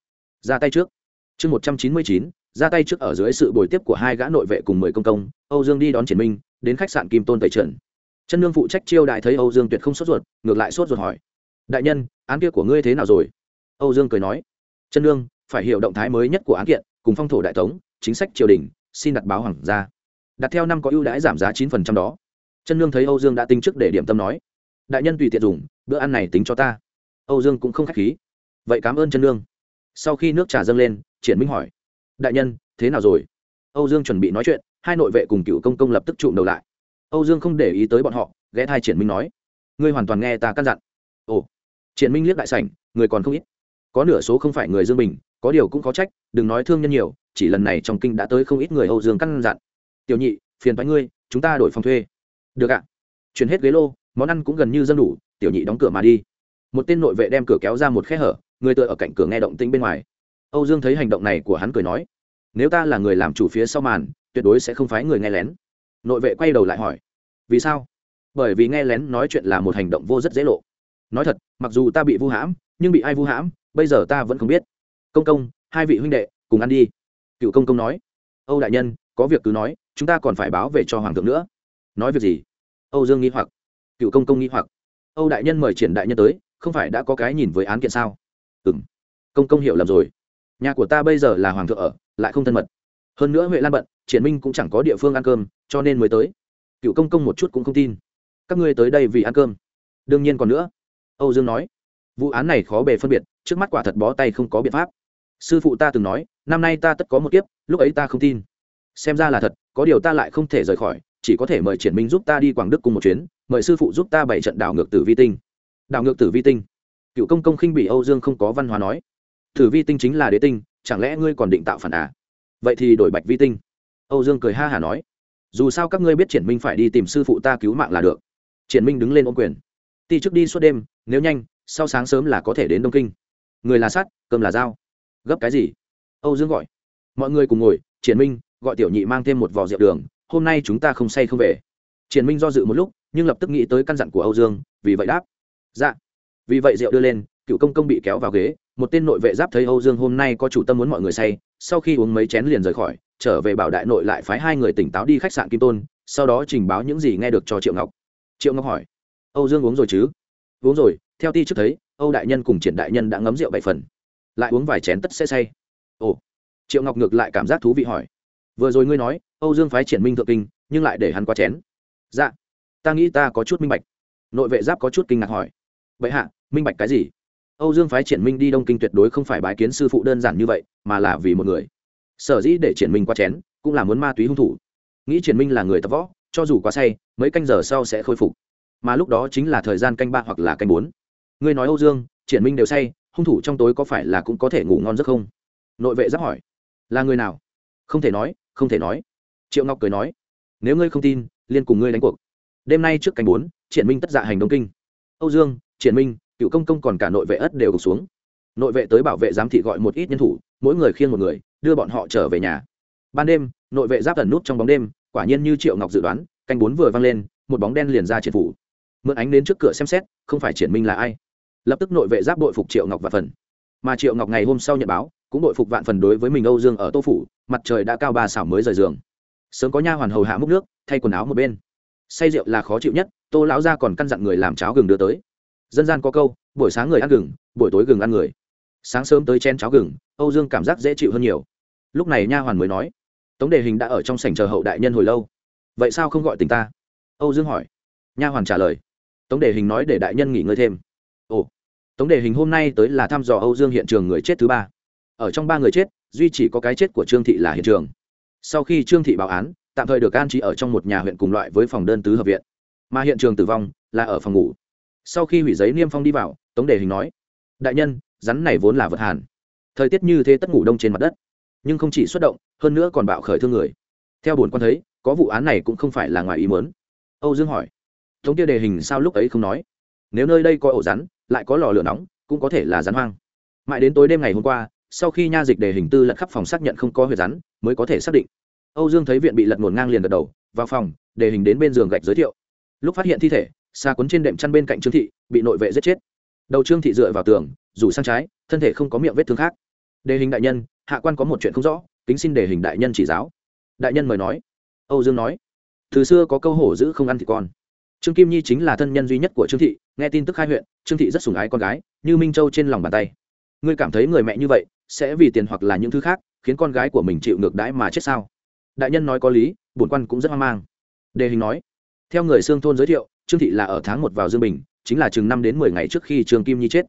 ra tay trước. Chương một trăm chín mươi chín, ra tay trước ở dưới sự bồi tiếp của hai gã nội vệ cùng mười công công, âu dương đi đón triển minh, đến khách sạn kim tôn tẩy trần. Chân nương phụ trách chiêu đại thấy âu dương tuyệt không sốt ruột, ngược lại sốt ruột hỏi, đại nhân, án kia của ngươi thế nào rồi? Âu dương cười nói, chân nương, phải hiểu động thái mới nhất của án kiện, cùng phong thổ đại tống, chính sách triều đình, xin đặt báo hoàng gia đặt theo năm có ưu đãi giảm giá chín phần trăm đó. Chân nương thấy âu dương đã tính trước để điểm tâm nói, đại nhân tùy tiện dùng, bữa ăn này tính cho ta. Âu dương cũng không k h á c h khí. Vậy cảm ơn chân nương sau khi nước trà dâng lên, triển minh hỏi, đại nhân, thế nào rồi? Âu dương chuẩn bị nói chuyện, hai nội vệ cùng cựu công công lập tức trụm đầu lại. Âu dương không để ý tới bọn họ, ghé thai triển minh nói, ngươi hoàn toàn nghe ta căn dặn. Ồ. Triển minh liếc đại sảnh, người còn không ít. Có nửa số không phải người dương bình, có điều cũng có trách, đừng nói thương nhân nhiều, chỉ lần này trong kinh đã tới không ít người âu dương căn dặn tiểu nhị, phiền thoái ngươi, chúng ta đổi phòng thuê. Được ạ. Chuyển hết ghế lô, món ăn cũng gần như dân đủ, tiểu nhị đóng cửa mà đi. Một tên nội vệ đem cửa kéo ra một khe hở, người tựa ở cạnh cửa nghe động tĩnh bên ngoài. Âu dương thấy hành động này của hắn cười nói, nếu ta là người làm chủ phía sau màn, tuyệt đối sẽ không phái người nghe lén. Nội vệ quay đầu lại hỏi, vì sao? Bởi vì nghe lén nói chuyện là một hành động vô rất dễ lộ. Nói thật, mặc dù ta bị vu hãm, nhưng bị ai vu hãm, bây giờ ta vẫn không biết. Công công, hai vị huynh đệ, cùng ăn đi. Cựu công công nói. Âu đại nhân, có việc cứ nói chúng ta còn phải báo về cho hoàng thượng nữa. Nói việc gì? Âu dương nghi hoặc. Cựu công công nghi hoặc. Âu đại nhân mời triển đại nhân tới, không phải đã có cái nhìn với án kiện sao? Ừ m công công hiểu lầm rồi. Nhà của ta bây giờ là hoàng thượng ở, lại không thân mật. Hơn nữa huệ lan bận, triển minh cũng chẳng có địa phương ăn cơm, cho nên mới tới. Cựu công công một chút cũng không tin. Các ngươi tới đây vì ăn cơm. Đương nhiên còn nữa. Âu dương nói. Vụ án này khó bề phân biệt, trước mắt quả thật bó tay không có biện pháp. Sư phụ ta từng nói, năm nay ta tất có một kiếp, lúc ấy ta không tin. Xem ra là thật có điều ta lại không thể rời khỏi, chỉ có thể mời triển minh giúp ta đi quảng đức cùng một chuyến, mời sư phụ giúp ta bảy trận đảo ngược tử vi tinh. Đảo ngược tử vi tinh? Cựu công công khinh bị âu dương không có văn hóa nói. Tử vi tinh chính là đế tinh, chẳng lẽ ngươi còn định tạo phản à? Vậy thì đổi bạch vi tinh. Âu dương cười ha hả nói. Dù sao các ngươi biết triển minh phải đi tìm sư phụ ta cứu mạng là được. Triển minh đứng lên ôm quyền. Ti trước đi suốt đêm, nếu nhanh, sau sáng sớm là có thể đến đông kinh. Người là sắt, cơm là dao. Gấp cái gì? Âu dương gọi. Mọi người cùng ngồi, triển minh gọi tiểu nhị mang thêm một vò rượu đường, hôm nay chúng ta không say không về. Triển minh do dự một lúc, nhưng lập tức nghĩ tới căn dặn của âu dương, vì vậy đáp. Dạ. Vì vậy rượu đưa lên, cựu công công bị kéo vào ghế, một tên nội vệ giáp thấy âu dương hôm nay có chủ tâm muốn mọi người say, sau khi uống mấy chén liền rời khỏi, trở về bảo đại nội lại phái hai người tỉnh táo đi khách sạn kim tôn, sau đó trình báo những gì nghe được cho triệu ngọc. Triệu ngọc hỏi, âu dương uống rồi chứ? Uống rồi, theo ti trước thấy, âu đại nhân cùng triển đại nhân đã ngấm rượu bảy phần. Lại uống vài chén tất sẽ say. Ồ. Triệu ngọc ngược lại cảm giác thú vị hỏi vừa rồi ngươi nói, âu dương phái triển minh thượng kinh, nhưng lại để hắn qua chén. Dạ. Ta nghĩ ta có chút minh bạch. Nội vệ giáp có chút kinh ngạc hỏi. Vậy hạ, minh bạch cái gì? Âu dương phái triển minh đi đông kinh tuyệt đối không phải bái kiến sư phụ đơn giản như vậy, mà là vì một người. Sở dĩ để triển minh qua chén, cũng là muốn ma túy hung thủ. Nghĩ triển minh là người tập võ, cho dù quá say, mấy canh giờ sau sẽ khôi phục. Mà lúc đó chính là thời gian canh ba hoặc là canh bốn. Ngươi nói âu dương, triển minh đều say, hung thủ trong tối có phải là cũng có thể ngủ ngon giấc không? Nội vệ giáp hỏi. Là người nào? Không thể nói không thể nói. Triệu ngọc cười nói, nếu ngươi không tin liên cùng ngươi đánh cuộc. Đêm nay trước cánh bốn, triển minh tất dạ hành đông kinh. Âu dương, triển minh, cựu công công còn cả nội vệ ất đều gục xuống. Nội vệ tới bảo vệ giám thị gọi một ít nhân thủ, mỗi người khiêng một người, đưa bọn họ trở về nhà. Ban đêm, nội vệ giáp tần nút trong bóng đêm, quả nhiên như triệu ngọc dự đoán, canh bốn vừa vang lên, một bóng đen liền ra triển phủ. Mượn ánh đến trước cửa xem xét, không phải triển minh là ai. Lập tức nội vệ giáp đội phục triệu ngọc và phần. Mà triệu ngọc ngày hôm sau nhận báo, cũng đội phục vạn phần đối với mình âu dương ở tô phủ mặt trời đã cao ba xảo mới rời giường. Sớm có nha hoàn hầu hạ múc nước, thay quần áo một bên. Say rượu là khó chịu nhất, tô lão gia còn căn dặn người làm cháo gừng đưa tới. Dân gian có câu, buổi sáng người ăn gừng, buổi tối gừng ăn người. Sáng sớm tới chen cháo gừng, âu dương cảm giác dễ chịu hơn nhiều. Lúc này nha hoàn mới nói, tống đề hình đã ở trong sảnh chờ hậu đại nhân hồi lâu. Vậy sao không gọi tình ta? Âu dương hỏi. Nha hoàn trả lời, tống đề hình nói để đại nhân nghỉ ngơi thêm. Ồ, tống đề hình hôm nay tới là thăm dò âu dương hiện trường người chết thứ ba. Ở trong ba người chết duy chỉ có cái chết của trương thị là hiện trường. Sau khi trương thị báo án, tạm thời được an trí ở trong một nhà huyện cùng loại với phòng đơn tứ hợp viện. Mà hiện trường tử vong là ở phòng ngủ. Sau khi hủy giấy niêm phong đi vào, tống đề hình nói, đại nhân, rắn này vốn là vật hàn. Thời tiết như thế tất ngủ đông trên mặt đất, nhưng không chỉ xuất động, hơn nữa còn bạo khởi thương người. Theo bổn quan thấy, có vụ án này cũng không phải là ngoài ý mớn âu dương hỏi. Thống tiêu đề hình sao lúc ấy không nói, nếu nơi đây có ổ rắn, lại có lò lửa nóng, cũng có thể là rắn hoang. Mãi đến tối đêm ngày hôm qua sau khi nha dịch đề hình tư lật khắp phòng xác nhận không có huyệt rắn, mới có thể xác định. Âu dương thấy viện bị lật ngổn ngang liền gật đầu, vào phòng, đề hình đến bên giường gạch giới thiệu. Lúc phát hiện thi thể, xa cuốn trên đệm chăn bên cạnh trương thị, bị nội vệ giết chết. Đầu trương thị dựa vào tường, rủ sang trái, thân thể không có miệng vết thương khác. Đề hình đại nhân, hạ quan có một chuyện không rõ, kính xin đề hình đại nhân chỉ giáo. Đại nhân mời nói. Âu dương nói. Từ xưa có câu hổ giữ không ăn thịt con. Trương kim nhi chính là thân nhân duy nhất của trương thị, nghe tin tức khai huyện, trương thị rất sủng ái con gái, như minh châu trên lòng bàn tay ngươi cảm thấy người mẹ như vậy sẽ vì tiền hoặc là những thứ khác khiến con gái của mình chịu ngược đãi mà chết sao? Đại nhân nói có lý, bổn quan cũng rất hoang mang. Đề hình nói, theo người xương thôn giới thiệu, trương thị là ở tháng một vào dương bình, chính là chừng năm đến mười ngày trước khi trương kim nhi chết.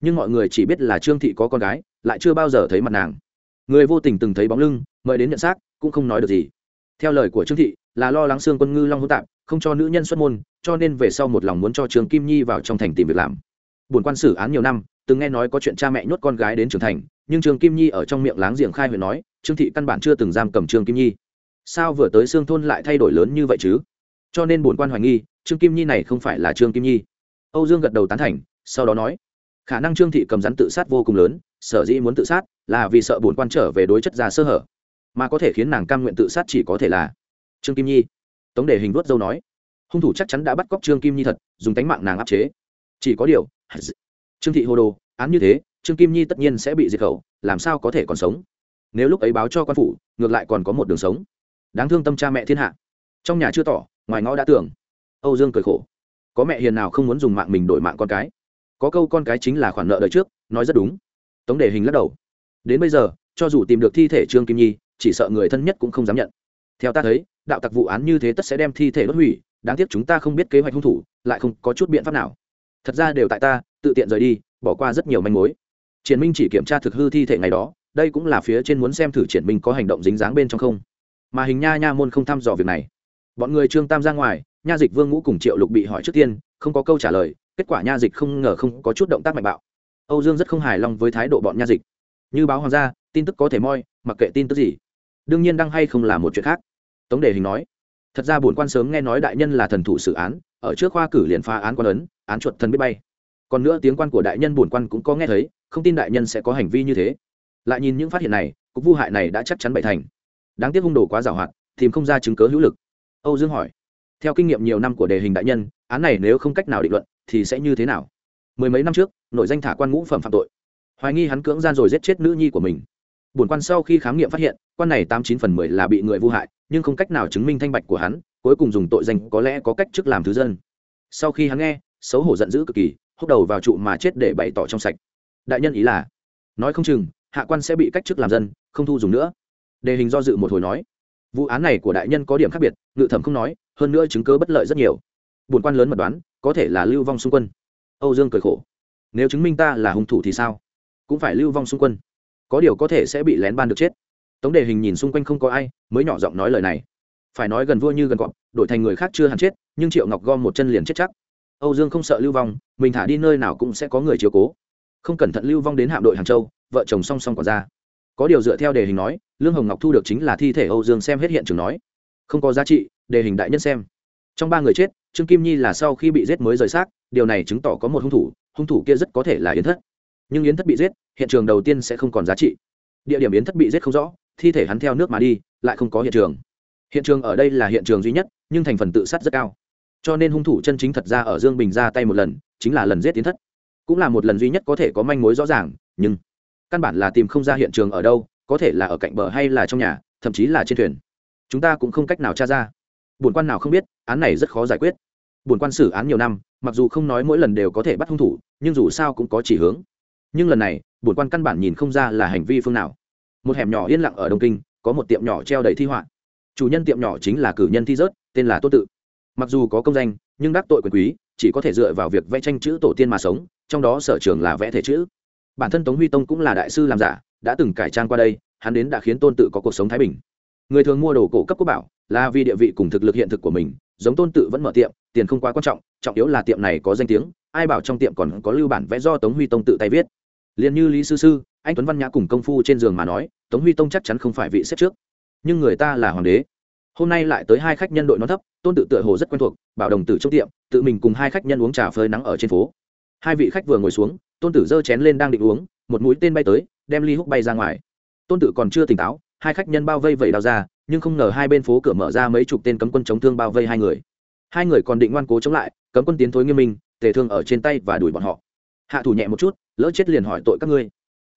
Nhưng mọi người chỉ biết là trương thị có con gái, lại chưa bao giờ thấy mặt nàng. Người vô tình từng thấy bóng lưng, mời đến nhận xác, cũng không nói được gì. Theo lời của trương thị, là lo lắng xương quân ngư long hữu tạm không cho nữ nhân xuất môn, cho nên về sau một lòng muốn cho trương kim nhi vào trong thành tìm việc làm buồn quan xử án nhiều năm, từng nghe nói có chuyện cha mẹ nhốt con gái đến trưởng thành, nhưng trương kim nhi ở trong miệng láng giềng khai huyện nói, trương thị căn bản chưa từng giam cầm trương kim nhi. Sao vừa tới xương thôn lại thay đổi lớn như vậy chứ? Cho nên buồn quan hoài nghi, trương kim nhi này không phải là trương kim nhi. Âu dương gật đầu tán thành, sau đó nói, khả năng trương thị cầm rắn tự sát vô cùng lớn, sở dĩ muốn tự sát là vì sợ buồn quan trở về đối chất già sơ hở, mà có thể khiến nàng cam nguyện tự sát chỉ có thể là trương kim nhi. Tống đề hình vuốt dâu nói, hung thủ chắc chắn đã bắt cóc trương kim nhi thật, dùng tánh mạng nàng áp chế chỉ có điều, trương thị hồ đồ, án như thế, trương kim nhi tất nhiên sẽ bị diệt khẩu, làm sao có thể còn sống? Nếu lúc ấy báo cho quan phủ, ngược lại còn có một đường sống. Đáng thương tâm cha mẹ thiên hạ. Trong nhà chưa tỏ, ngoài ngõ đã tưởng. Âu dương cười khổ. Có mẹ hiền nào không muốn dùng mạng mình đổi mạng con cái? Có câu con cái chính là khoản nợ đời trước, nói rất đúng. Tống đề hình lắc đầu. Đến bây giờ, cho dù tìm được thi thể trương kim nhi, chỉ sợ người thân nhất cũng không dám nhận. Theo ta thấy, đạo tặc vụ án như thế tất sẽ đem thi thể đốt hủy, đáng tiếc chúng ta không biết kế hoạch hung thủ, lại không có chút biện pháp nào thật ra đều tại ta, tự tiện rời đi, bỏ qua rất nhiều manh mối. Triển minh chỉ kiểm tra thực hư thi thể ngày đó, đây cũng là phía trên muốn xem thử triển minh có hành động dính dáng bên trong không. Mà hình nha nha môn không thăm dò việc này. Bọn người trương tam ra ngoài, nha dịch vương ngũ cùng triệu lục bị hỏi trước tiên, không có câu trả lời, kết quả nha dịch không ngờ không có chút động tác mạnh bạo. Âu dương rất không hài lòng với thái độ bọn nha dịch. Như báo hoàng gia, tin tức có thể moi, mặc kệ tin tức gì. Đương nhiên đăng hay không là một chuyện khác. Tống đề hình nói, thật ra bổn quan sớm nghe nói đại nhân là thần thủ xử án, ở trước khoa cử liền phá án quan ấn án chuột thần biết bay. Còn nữa tiếng quan của đại nhân bổn quan cũng có nghe thấy, không tin đại nhân sẽ có hành vi như thế. Lại nhìn những phát hiện này, cục vu hại này đã chắc chắn bậy thành. Đáng tiếc hung đồ quá giảo hoạt tìm không ra chứng cớ hữu lực. Âu dương hỏi, theo kinh nghiệm nhiều năm của đề hình đại nhân, án này nếu không cách nào định luận, thì sẽ như thế nào? Mười mấy năm trước, nội danh thả quan ngũ phẩm phạm tội. Hoài nghi hắn cưỡng gian rồi giết chết nữ nhi của mình. Bổn quan sau khi khám nghiệm phát hiện, quan này tám chín phần mười là bị người vu hại, nhưng không cách nào chứng minh thanh bạch của hắn, cuối cùng dùng tội danh có lẽ có cách chức làm thứ dân. Sau khi hắn nghe xấu hổ giận dữ cực kỳ, húc đầu vào trụ mà chết để bày tỏ trong sạch. Đại nhân ý là, nói không chừng, hạ quan sẽ bị cách chức làm dân, không thu dùng nữa. Đề hình do dự một hồi nói, vụ án này của đại nhân có điểm khác biệt, ngự thẩm không nói, hơn nữa chứng cứ bất lợi rất nhiều. Bùn quan lớn mật đoán, có thể là lưu vong xung quân. Âu dương cười khổ, nếu chứng minh ta là hung thủ thì sao? Cũng phải lưu vong xung quân. Có điều có thể sẽ bị lén ban được chết. Tống đề hình nhìn xung quanh không có ai, mới nhỏ giọng nói lời này. Phải nói gần vua như gần cọp, đổi thành người khác chưa hẳn chết, nhưng triệu ngọc gom một chân liền chết chắc âu dương không sợ lưu vong, mình thả đi nơi nào cũng sẽ có người chiếu cố. Không cẩn thận lưu vong đến hạm đội hàng châu, vợ chồng song song còn ra. Có điều dựa theo đề hình nói, lương hồng ngọc thu được chính là thi thể âu dương xem hết hiện trường nói. Không có giá trị, đề hình đại nhân xem. Trong ba người chết, trương kim nhi là sau khi bị giết mới rời xác, điều này chứng tỏ có một hung thủ hung thủ kia rất có thể là yến thất. Nhưng yến thất bị giết, hiện trường đầu tiên sẽ không còn giá trị. Địa điểm yến thất bị giết không rõ, thi thể hắn theo nước mà đi, lại không có hiện trường. Hiện trường ở đây là hiện trường duy nhất, nhưng thành phần tự sát rất cao cho nên hung thủ chân chính thật ra ở dương bình ra tay một lần, chính là lần giết tiến thất. Cũng là một lần duy nhất có thể có manh mối rõ ràng, nhưng căn bản là tìm không ra hiện trường ở đâu, có thể là ở cạnh bờ hay là trong nhà, thậm chí là trên thuyền. Chúng ta cũng không cách nào tra ra. Bổn quan nào không biết, án này rất khó giải quyết. Bổn quan xử án nhiều năm, mặc dù không nói mỗi lần đều có thể bắt hung thủ, nhưng dù sao cũng có chỉ hướng. Nhưng lần này bổn quan căn bản nhìn không ra là hành vi phương nào. Một hẻm nhỏ yên lặng ở đông kinh, có một tiệm nhỏ treo đầy thi họa. Chủ nhân tiệm nhỏ chính là cử nhân thi rớt, tên là tô tự mặc dù có công danh, nhưng đắc tội quyền quý, chỉ có thể dựa vào việc vẽ tranh chữ tổ tiên mà sống, trong đó sở trường là vẽ thể chữ. Bản thân tống huy tông cũng là đại sư làm giả, đã từng cải trang qua đây, hắn đến đã khiến tôn tự có cuộc sống thái bình. Người thường mua đồ cổ cấp quốc bảo, là vì địa vị cùng thực lực hiện thực của mình, giống tôn tự vẫn mở tiệm, tiền không quá quan trọng trọng yếu là tiệm này có danh tiếng, ai bảo trong tiệm còn có lưu bản vẽ do tống huy tông tự tay viết. Liền như lý sư sư, anh tuấn văn nhã cùng công phu trên giường mà nói, tống huy tông chắc chắn không phải vị xếp trước. Nhưng người ta là hoàng đế hôm nay lại tới hai khách nhân đội nó thấp, tôn tự tựa hồ rất quen thuộc, bảo đồng tử trong tiệm, tự mình cùng hai khách nhân uống trà phơi nắng ở trên phố. Hai vị khách vừa ngồi xuống, tôn tử giơ chén lên đang định uống, một mũi tên bay tới, đem ly húc bay ra ngoài. Tôn tử còn chưa tỉnh táo, hai khách nhân bao vây vẩy đào ra, nhưng không ngờ hai bên phố cửa mở ra mấy chục tên cấm quân chống thương bao vây hai người. Hai người còn định ngoan cố chống lại, cấm quân tiến thối nghiêm minh, tề thương ở trên tay và đuổi bọn họ. Hạ thủ nhẹ một chút, lỡ chết liền hỏi tội các ngươi.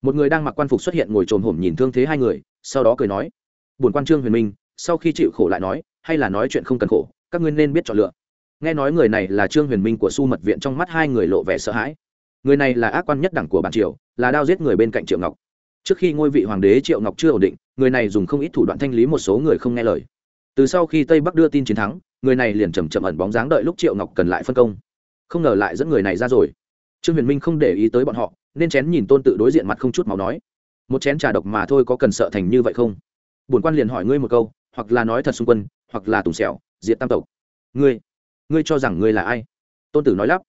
Một người đang mặc quan phục xuất hiện ngồi trồm hổm nhìn thương thế hai người, sau đó cười nói bổn quan trương huyền minh sau khi chịu khổ lại nói, hay là nói chuyện không cần khổ, các ngươi nên biết chọn lựa. Nghe nói người này là trương huyền minh của su mật viện, trong mắt hai người lộ vẻ sợ hãi. Người này là ác quan nhất đẳng của bản triều, là đao giết người bên cạnh triệu ngọc. Trước khi ngôi vị hoàng đế triệu ngọc chưa ổn định, người này dùng không ít thủ đoạn thanh lý một số người không nghe lời. Từ sau khi tây bắc đưa tin chiến thắng, người này liền chầm chậm ẩn bóng dáng đợi lúc triệu ngọc cần lại phân công. Không ngờ lại dẫn người này ra rồi. Trương huyền minh không để ý tới bọn họ, nên chén nhìn tôn tự đối diện mặt không chút máu nói, một chén trà độc mà thôi có cần sợ thành như vậy không? Bổn quan liền hỏi ngươi một câu hoặc là nói thật xung quân, hoặc là tùng xẻo, diệt tam tộc. Ngươi ngươi cho rằng ngươi là ai? Tôn tử nói lắp.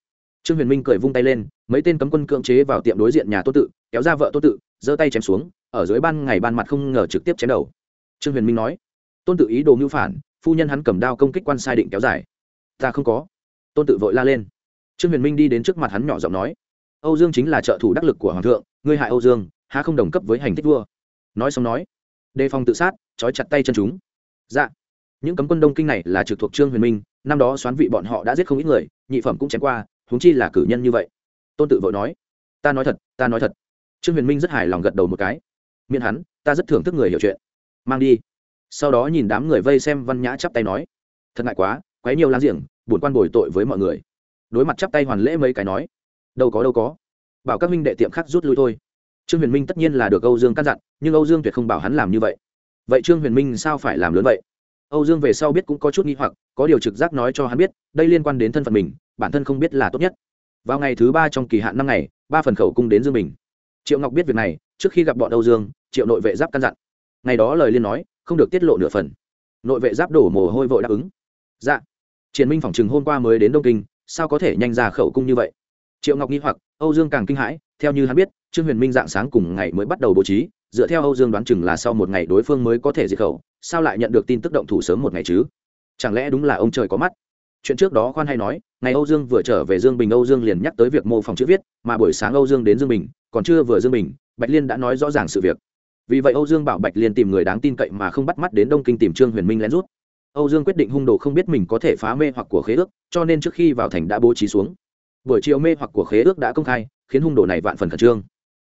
Trương huyền minh cười vung tay lên, mấy tên cấm quân cưỡng chế vào tiệm đối diện nhà tôn tự kéo ra vợ tôn tự giơ tay chém xuống, ở dưới ban ngày ban mặt không ngờ trực tiếp chém đầu. Trương huyền minh nói, tôn tự ý đồ mưu phản, phu nhân hắn cầm đao công kích quan sai định kéo dài. Ta không có. Tôn tự vội la lên. Trương huyền minh đi đến trước mặt hắn nhỏ giọng nói, âu dương chính là trợ thủ đắc lực của hoàng thượng, ngươi hại âu dương, há không đồng cấp với hành tích vua? Nói xong nói, đề phòng tự sát, trói chặt tay chân chúng dạ. Những cấm quân đông kinh này là trực thuộc trương huyền minh, năm đó xoán vị bọn họ đã giết không ít người, nhị phẩm cũng chém qua, huống chi là cử nhân như vậy. Tôn tự vội nói, ta nói thật, ta nói thật. Trương huyền minh rất hài lòng gật đầu một cái. Miễn hắn, ta rất thưởng thức người hiểu chuyện. Mang đi. Sau đó nhìn đám người vây xem văn nhã chắp tay nói, thật ngại quá, quấy nhiều láng giềng, buồn quan bồi tội với mọi người. Đối mặt chắp tay hoàn lễ mấy cái nói, đâu có đâu có. Bảo các minh đệ tiệm khác rút lui thôi. Trương huyền minh tất nhiên là được âu dương căn dặn, nhưng âu dương tuyệt không bảo hắn làm như vậy vậy trương huyền minh sao phải làm lớn vậy? Âu dương về sau biết cũng có chút nghi hoặc, có điều trực giác nói cho hắn biết, đây liên quan đến thân phận mình, bản thân không biết là tốt nhất. Vào ngày thứ ba trong kỳ hạn năm ngày, ba phần khẩu cung đến dương bình. Triệu ngọc biết việc này, trước khi gặp bọn âu dương, triệu nội vệ giáp căn dặn. Ngày đó lời liên nói, không được tiết lộ nửa phần. Nội vệ giáp đổ mồ hôi vội đáp ứng. Dạ. Triển minh phỏng chừng hôm qua mới đến đông kinh, sao có thể nhanh ra khẩu cung như vậy? Triệu ngọc nghi hoặc, âu dương càng kinh hãi, theo như hắn biết trương huyền minh dạng sáng cùng ngày mới bắt đầu bố trí, dựa theo âu dương đoán chừng là sau một ngày đối phương mới có thể diệt khẩu, sao lại nhận được tin tức động thủ sớm một ngày chứ? Chẳng lẽ đúng là ông trời có mắt? Chuyện trước đó khoan hay nói, ngày âu dương vừa trở về dương bình, âu dương liền nhắc tới việc mô phỏng chữ viết, mà buổi sáng âu dương đến dương bình, còn chưa vừa dương bình, bạch liên đã nói rõ ràng sự việc. Vì vậy âu dương bảo bạch liên tìm người đáng tin cậy mà không bắt mắt đến đông kinh tìm trương huyền minh lén rút. Âu dương quyết định hung đồ không biết mình có thể phá mê hoặc của khế ước, cho nên trước khi vào thành đã bố trí xuống. Buổi chiều mê hoặc của khế ước đã công khai, khiến hung đồ này vạn phần khẩn trương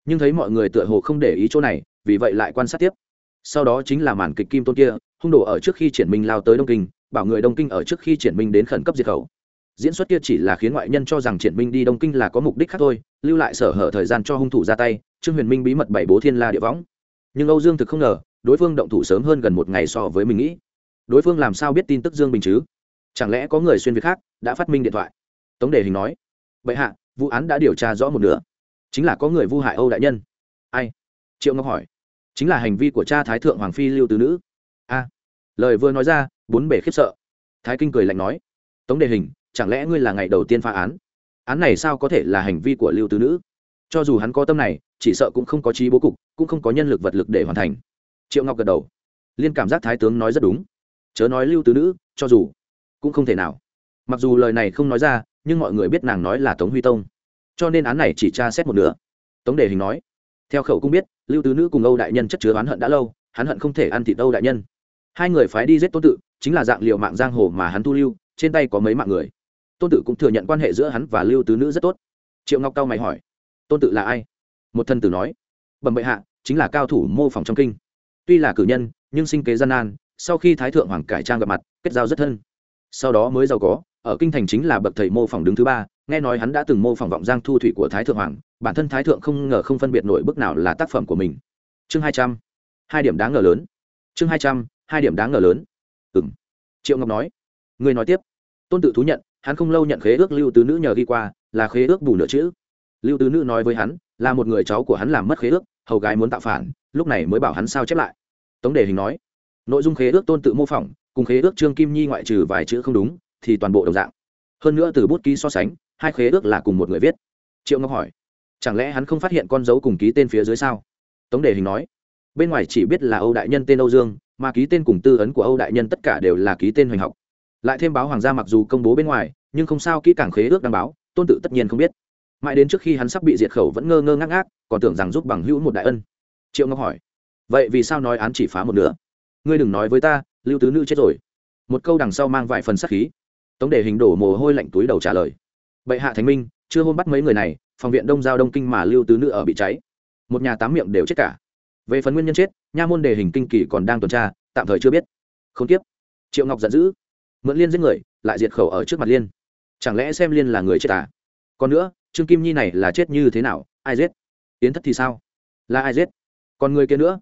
nhưng thấy mọi người tựa hồ không để ý chỗ này, vì vậy lại quan sát tiếp. Sau đó chính là màn kịch kim tôn kia, hung đồ ở trước khi triển minh lao tới đông kinh, bảo người đông kinh ở trước khi triển minh đến khẩn cấp diệt khẩu. Diễn xuất kia chỉ là khiến ngoại nhân cho rằng triển minh đi đông kinh là có mục đích khác thôi, lưu lại sở hở thời gian cho hung thủ ra tay, trương huyền minh bí mật bảy bố thiên la địa võng. Nhưng âu dương thực không ngờ, đối phương động thủ sớm hơn gần một ngày so với mình nghĩ. Đối phương làm sao biết tin tức dương bình chứ? Chẳng lẽ có người xuyên việt khác, đã phát minh điện thoại? Tống đề hình nói. Bệ hạ, vụ án đã điều tra rõ một nửa chính là có người vu hại âu đại nhân. Ai? Triệu ngọc hỏi. Chính là hành vi của cha thái thượng hoàng phi lưu tứ nữ. A. Lời vừa nói ra, bốn bể khiếp sợ. Thái kinh cười lạnh nói. Tống đề hình, chẳng lẽ ngươi là ngày đầu tiên phá án? Án này sao có thể là hành vi của lưu tứ nữ? Cho dù hắn có tâm này, chỉ sợ cũng không có trí bố cục, cũng không có nhân lực vật lực để hoàn thành. Triệu ngọc gật đầu. Liên cảm giác thái tướng nói rất đúng. Chớ nói lưu tứ nữ, cho dù cũng không thể nào. Mặc dù lời này không nói ra, nhưng mọi người biết nàng nói là tống huy tông cho nên án này chỉ tra xét một nửa. Tống đề hình nói, theo khẩu cũng biết, lưu tứ nữ cùng âu đại nhân chất chứa oán hận đã lâu, hắn hận không thể ăn thịt âu đại nhân. Hai người phái đi giết tôn tự, chính là dạng liệu mạng giang hồ mà hắn tu lưu, trên tay có mấy mạng người. Tôn tự cũng thừa nhận quan hệ giữa hắn và lưu tứ nữ rất tốt. Triệu ngọc cao mày hỏi, tôn tự là ai? Một thân tử nói, bẩm bệ hạ, chính là cao thủ mô phỏng trong kinh. Tuy là cử nhân, nhưng sinh kế gian nan, sau khi thái thượng hoàng cải trang gặp mặt, kết giao rất thân. Sau đó mới giàu có, ở kinh thành chính là bậc thầy mô phỏng đứng thứ ba nghe nói hắn đã từng mô phỏng vọng giang thu thủy của thái thượng hoàng, bản thân thái thượng không ngờ không phân biệt nổi bức nào là tác phẩm của mình. Chương hai trăm, hai điểm đáng ngờ lớn. Chương hai trăm, hai điểm đáng ngờ lớn. Ừ m triệu ngọc nói, người nói tiếp. Tôn tự thú nhận, hắn không lâu nhận khế ước lưu tứ nữ nhờ ghi qua, là khế ước bù nửa chữ. Lưu tứ nữ nói với hắn, là một người cháu của hắn làm mất khế ước, hầu gái muốn tạo phản, lúc này mới bảo hắn sao chép lại. Tống đề hình nói, nội dung khế ước tôn tự mô phỏng, cùng khế ước trương kim nhi ngoại trừ vài chữ không đúng, thì toàn bộ đồng dạng. Hơn nữa từ bút ký so sánh hai khế ước là cùng một người viết. Triệu ngọc hỏi, chẳng lẽ hắn không phát hiện con dấu cùng ký tên phía dưới sao? Tống đề hình nói, bên ngoài chỉ biết là âu đại nhân tên âu dương, mà ký tên cùng tư ấn của âu đại nhân tất cả đều là ký tên hoành học. Lại thêm báo hoàng gia mặc dù công bố bên ngoài, nhưng không sao kỹ càng khế ước đăng báo, tôn tự tất nhiên không biết. Mãi đến trước khi hắn sắp bị diệt khẩu vẫn ngơ ngơ ngác ngác, còn tưởng rằng giúp bằng hữu một đại ân. Triệu ngọc hỏi, vậy vì sao nói án chỉ phá một nửa? Ngươi đừng nói với ta, lưu tứ nữ chết rồi. Một câu đằng sau mang vài phần sắc khí. Tống đề hình đổ mồ hôi lạnh túi đầu trả lời bệ hạ thánh minh, chưa hôm bắt mấy người này, phòng viện đông giao đông kinh mà lưu tứ nữ ở bị cháy. Một nhà tám miệng đều chết cả. Về phần nguyên nhân chết, nha môn đề hình kinh kỳ còn đang tuần tra, tạm thời chưa biết. Không tiếp triệu ngọc giận dữ. Mượn liên giết người, lại diệt khẩu ở trước mặt liên. Chẳng lẽ xem liên là người chết à? Còn nữa, trương kim nhi này là chết như thế nào? Ai giết? Yến thất thì sao? Là ai giết? Còn người kia nữa?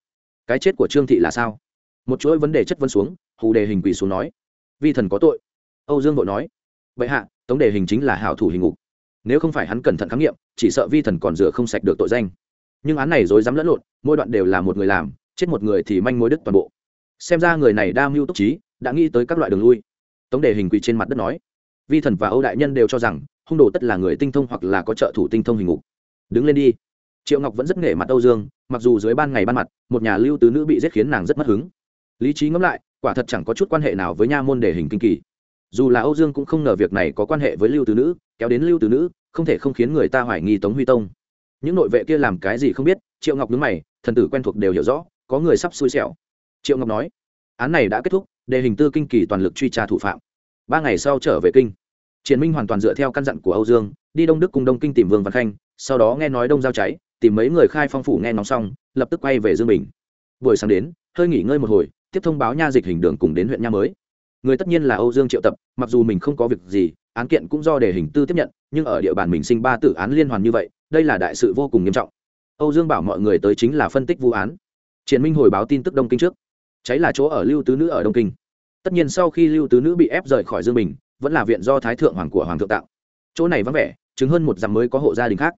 Cái chết của trương thị là sao? Một chuỗi vấn đề chất vấn xuống, hù đề hình quỳ xuống nói. Vi thần có tội. Âu dương vội nói. Vậy hạ tống đề hình chính là hảo thủ hình ngục. Nếu không phải hắn cẩn thận khám nghiệm, chỉ sợ vi thần còn rửa không sạch được tội danh. Nhưng án này dối dám lẫn lộn, mỗi đoạn đều là một người làm, chết một người thì manh mối đứt toàn bộ. Xem ra người này đa mưu túc trí, đã nghĩ tới các loại đường lui. Tống đề hình quỳ trên mặt đất nói, vi thần và âu đại nhân đều cho rằng, hung đồ tất là người tinh thông hoặc là có trợ thủ tinh thông hình ngục. Đứng lên đi. Triệu ngọc vẫn rất nghề mặt âu dương, mặc dù dưới ban ngày ban mặt, một nhà lưu tứ nữ bị giết khiến nàng rất mất hứng. Lý trí ngẫm lại, quả thật chẳng có chút quan hệ nào với nha môn đề hình kinh kỳ dù là âu dương cũng không ngờ việc này có quan hệ với lưu Từ nữ, kéo đến lưu Từ nữ không thể không khiến người ta hoài nghi tống huy tông. Những nội vệ kia làm cái gì không biết, triệu ngọc nhớ mày, thần tử quen thuộc đều hiểu rõ, có người sắp xui xẻo. Triệu ngọc nói, án này đã kết thúc, đề hình tư kinh kỳ toàn lực truy tra thủ phạm. Ba ngày sau trở về kinh. Triển minh hoàn toàn dựa theo căn dặn của âu dương, đi đông đức cùng đông kinh tìm vương văn khanh, sau đó nghe nói đông giao cháy, tìm mấy người khai phong phủ nghe ngóng xong, lập tức quay về dương bình. Buổi sáng đến, hơi nghỉ ngơi một hồi, tiếp thông báo nha dịch hình đường cùng đến huyện nha mới người tất nhiên là âu dương triệu tập, mặc dù mình không có việc gì, án kiện cũng do đề hình tư tiếp nhận, nhưng ở địa bàn mình sinh ba tử án liên hoàn như vậy, đây là đại sự vô cùng nghiêm trọng. Âu dương bảo mọi người tới chính là phân tích vụ án. Triển minh hồi báo tin tức đông kinh trước. Cháy là chỗ ở lưu tứ nữ ở đông kinh. Tất nhiên sau khi lưu tứ nữ bị ép rời khỏi dương bình, vẫn là viện do thái thượng hoàng của hoàng thượng tạo chỗ này vắng vẻ, chứng hơn một dặm mới có hộ gia đình khác.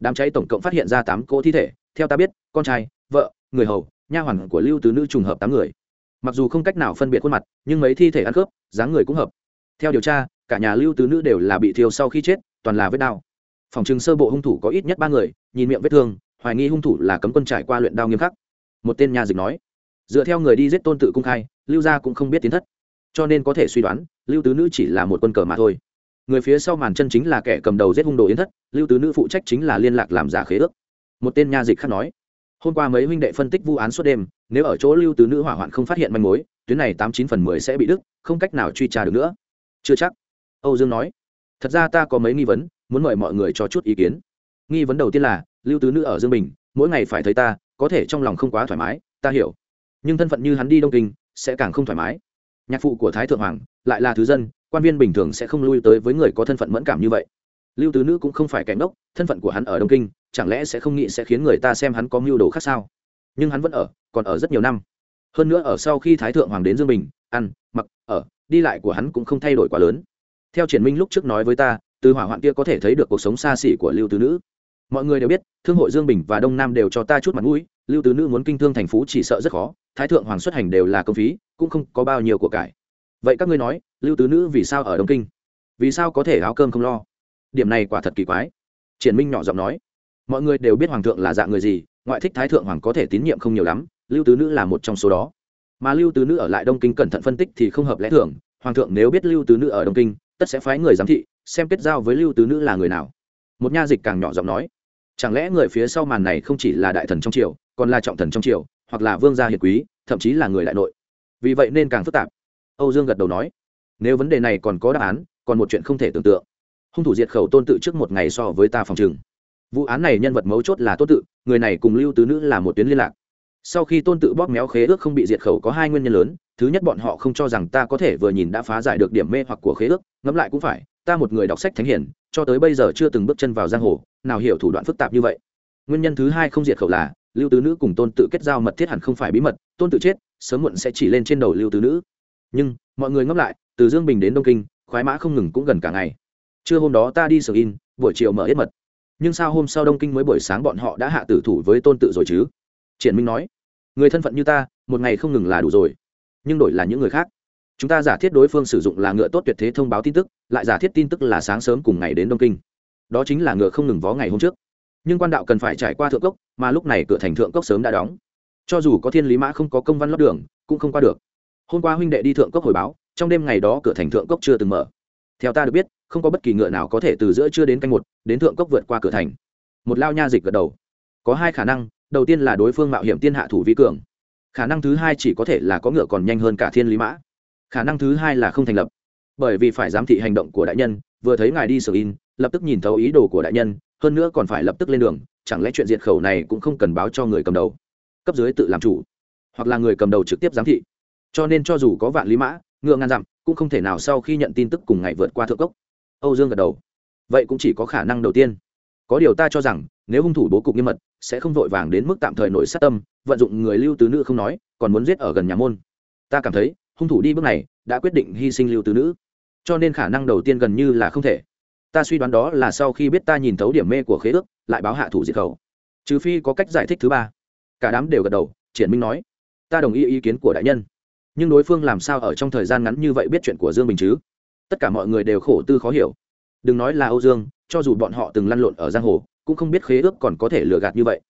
Đám cháy tổng cộng phát hiện ra tám cỗ thi thể. Theo ta biết, con trai, vợ, người hầu, nha hoàn của lưu tứ nữ trùng hợp tám người mặc dù không cách nào phân biệt khuôn mặt, nhưng mấy thi thể ăn khớp, dáng người cũng hợp. Theo điều tra, cả nhà lưu tứ nữ đều là bị thiêu sau khi chết, toàn là vết đao. phòng chừng sơ bộ hung thủ có ít nhất ba người, nhìn miệng vết thương, hoài nghi hung thủ là cấm quân trải qua luyện đao nghiêm khắc. Một tên nhà dịch nói, dựa theo người đi giết tôn tự cung khai, lưu gia cũng không biết tiến thất. Cho nên có thể suy đoán, lưu tứ nữ chỉ là một quân cờ mà thôi. Người phía sau màn chân chính là kẻ cầm đầu giết hung đồ yến thất, lưu tứ nữ phụ trách chính là liên lạc làm giả khế ước. Một tên nha dịch khác nói, hôm qua mấy huynh đệ phân tích vụ án suốt đêm nếu ở chỗ lưu tứ nữ hỏa hoạn không phát hiện manh mối, tuyến này tám chín phần mười sẽ bị đứt, không cách nào truy tra được nữa. Chưa chắc. Âu dương nói. Thật ra ta có mấy nghi vấn, muốn mời mọi người cho chút ý kiến. Nghi vấn đầu tiên là, lưu tứ nữ ở dương bình, mỗi ngày phải thấy ta, có thể trong lòng không quá thoải mái, ta hiểu. Nhưng thân phận như hắn đi đông kinh, sẽ càng không thoải mái. Nhạc phụ của thái thượng hoàng, lại là thứ dân, quan viên bình thường sẽ không lui tới với người có thân phận mẫn cảm như vậy. Lưu tứ nữ cũng không phải cảnh ngốc, thân phận của hắn ở đông kinh, chẳng lẽ sẽ không nghĩ sẽ khiến người ta xem hắn có mưu đồ khác sao? Nhưng hắn vẫn ở còn ở rất nhiều năm. Hơn nữa ở sau khi thái thượng hoàng đến dương bình, ăn, mặc, ở, đi lại của hắn cũng không thay đổi quá lớn. Theo triển minh lúc trước nói với ta, từ hỏa hoạn kia có thể thấy được cuộc sống xa xỉ của lưu tứ nữ. Mọi người đều biết, thương hội dương bình và đông nam đều cho ta chút mặt mũi, lưu tứ nữ muốn kinh thương thành phố chỉ sợ rất khó, thái thượng hoàng xuất hành đều là công phí, cũng không có bao nhiêu của cải. Vậy các ngươi nói, lưu tứ nữ vì sao ở đông kinh? Vì sao có thể áo cơm không lo? Điểm này quả thật kỳ quái. Triển minh nhỏ giọng nói. Mọi người đều biết hoàng thượng là dạng người gì, ngoại thích thái thượng hoàng có thể tín nhiệm không nhiều lắm lưu tứ nữ là một trong số đó. Mà lưu tứ nữ ở lại đông kinh cẩn thận phân tích thì không hợp lẽ thường, hoàng thượng nếu biết lưu tứ nữ ở đông kinh, tất sẽ phái người giám thị, xem kết giao với lưu tứ nữ là người nào. Một nha dịch càng nhỏ giọng nói, chẳng lẽ người phía sau màn này không chỉ là đại thần trong triều, còn là trọng thần trong triều, hoặc là vương gia hiệt quý, thậm chí là người đại nội? Vì vậy nên càng phức tạp. Âu dương gật đầu nói, nếu vấn đề này còn có đáp án, còn một chuyện không thể tưởng tượng. Hung thủ diệt khẩu tôn tự trước một ngày so với ta phòng trừng. Vụ án này nhân vật mấu chốt là tôn tự, người này cùng lưu tứ nữ là một tuyến liên lạc sau khi tôn tự bóp méo khế ước không bị diệt khẩu có hai nguyên nhân lớn. Thứ nhất, bọn họ không cho rằng ta có thể vừa nhìn đã phá giải được điểm mê hoặc của khế ước. Ngẫm lại cũng phải, ta một người đọc sách thánh hiển, cho tới bây giờ chưa từng bước chân vào giang hồ. Nào hiểu thủ đoạn phức tạp như vậy? Nguyên nhân thứ hai không diệt khẩu là, lưu tứ nữ cùng tôn tự kết giao mật thiết hẳn không phải bí mật. Tôn tự chết, sớm muộn sẽ chỉ lên trên đầu lưu tứ nữ. Nhưng, mọi người ngẫm lại, từ dương bình đến đông kinh, khoái mã không ngừng cũng gần cả ngày. Trưa hôm đó ta đi sở in buổi chiều mở hết mật. Nhưng sao hôm sau đông kinh mới buổi sáng bọn họ đã hạ tử thủ với tôn tự rồi chứ? Triển minh nói, người thân phận như ta, một ngày không ngừng là đủ rồi, nhưng đổi là những người khác. Chúng ta giả thiết đối phương sử dụng là ngựa tốt tuyệt thế thông báo tin tức, lại giả thiết tin tức là sáng sớm cùng ngày đến đông kinh. Đó chính là ngựa không ngừng vó ngày hôm trước. Nhưng quan đạo cần phải trải qua thượng cốc, mà lúc này cửa thành thượng cốc sớm đã đóng. Cho dù có thiên lý mã không có công văn lót đường, cũng không qua được. Hôm qua huynh đệ đi thượng cốc hồi báo, trong đêm ngày đó cửa thành thượng cốc chưa từng mở. Theo ta được biết, không có bất kỳ ngựa nào có thể từ giữa chưa đến canh một, đến thượng cốc vượt qua cửa thành. Một lao nha dịch gật đầu. Có hai khả năng đầu tiên là đối phương mạo hiểm tiên hạ thủ vi cường. Khả năng thứ hai chỉ có thể là có ngựa còn nhanh hơn cả thiên lý mã. Khả năng thứ hai là không thành lập. Bởi vì phải giám thị hành động của đại nhân, vừa thấy ngài đi sở in, lập tức nhìn thấu ý đồ của đại nhân, hơn nữa còn phải lập tức lên đường, chẳng lẽ chuyện diệt khẩu này cũng không cần báo cho người cầm đầu? Cấp dưới tự làm chủ, hoặc là người cầm đầu trực tiếp giám thị. Cho nên cho dù có vạn lý mã, ngựa ngàn dặm, cũng không thể nào sau khi nhận tin tức cùng ngày vượt qua thượng cốc. Âu dương gật đầu. Vậy cũng chỉ có khả năng đầu tiên có điều ta cho rằng, nếu hung thủ bố cục nghiêm mật, sẽ không vội vàng đến mức tạm thời nổi sát tâm, vận dụng người lưu tứ nữ không nói, còn muốn giết ở gần nhà môn. Ta cảm thấy, hung thủ đi bước này, đã quyết định hy sinh lưu tứ nữ. Cho nên khả năng đầu tiên gần như là không thể. Ta suy đoán đó là sau khi biết ta nhìn thấu điểm mê của khế ước, lại báo hạ thủ diệt khẩu. Trừ phi có cách giải thích thứ ba. Cả đám đều gật đầu, triển minh nói, ta đồng ý ý kiến của đại nhân. Nhưng đối phương làm sao ở trong thời gian ngắn như vậy biết chuyện của dương bình chứ? Tất cả mọi người đều khổ tư khó hiểu đừng nói là âu dương, cho dù bọn họ từng lăn lộn ở giang hồ, cũng không biết khế ước còn có thể lừa gạt như vậy.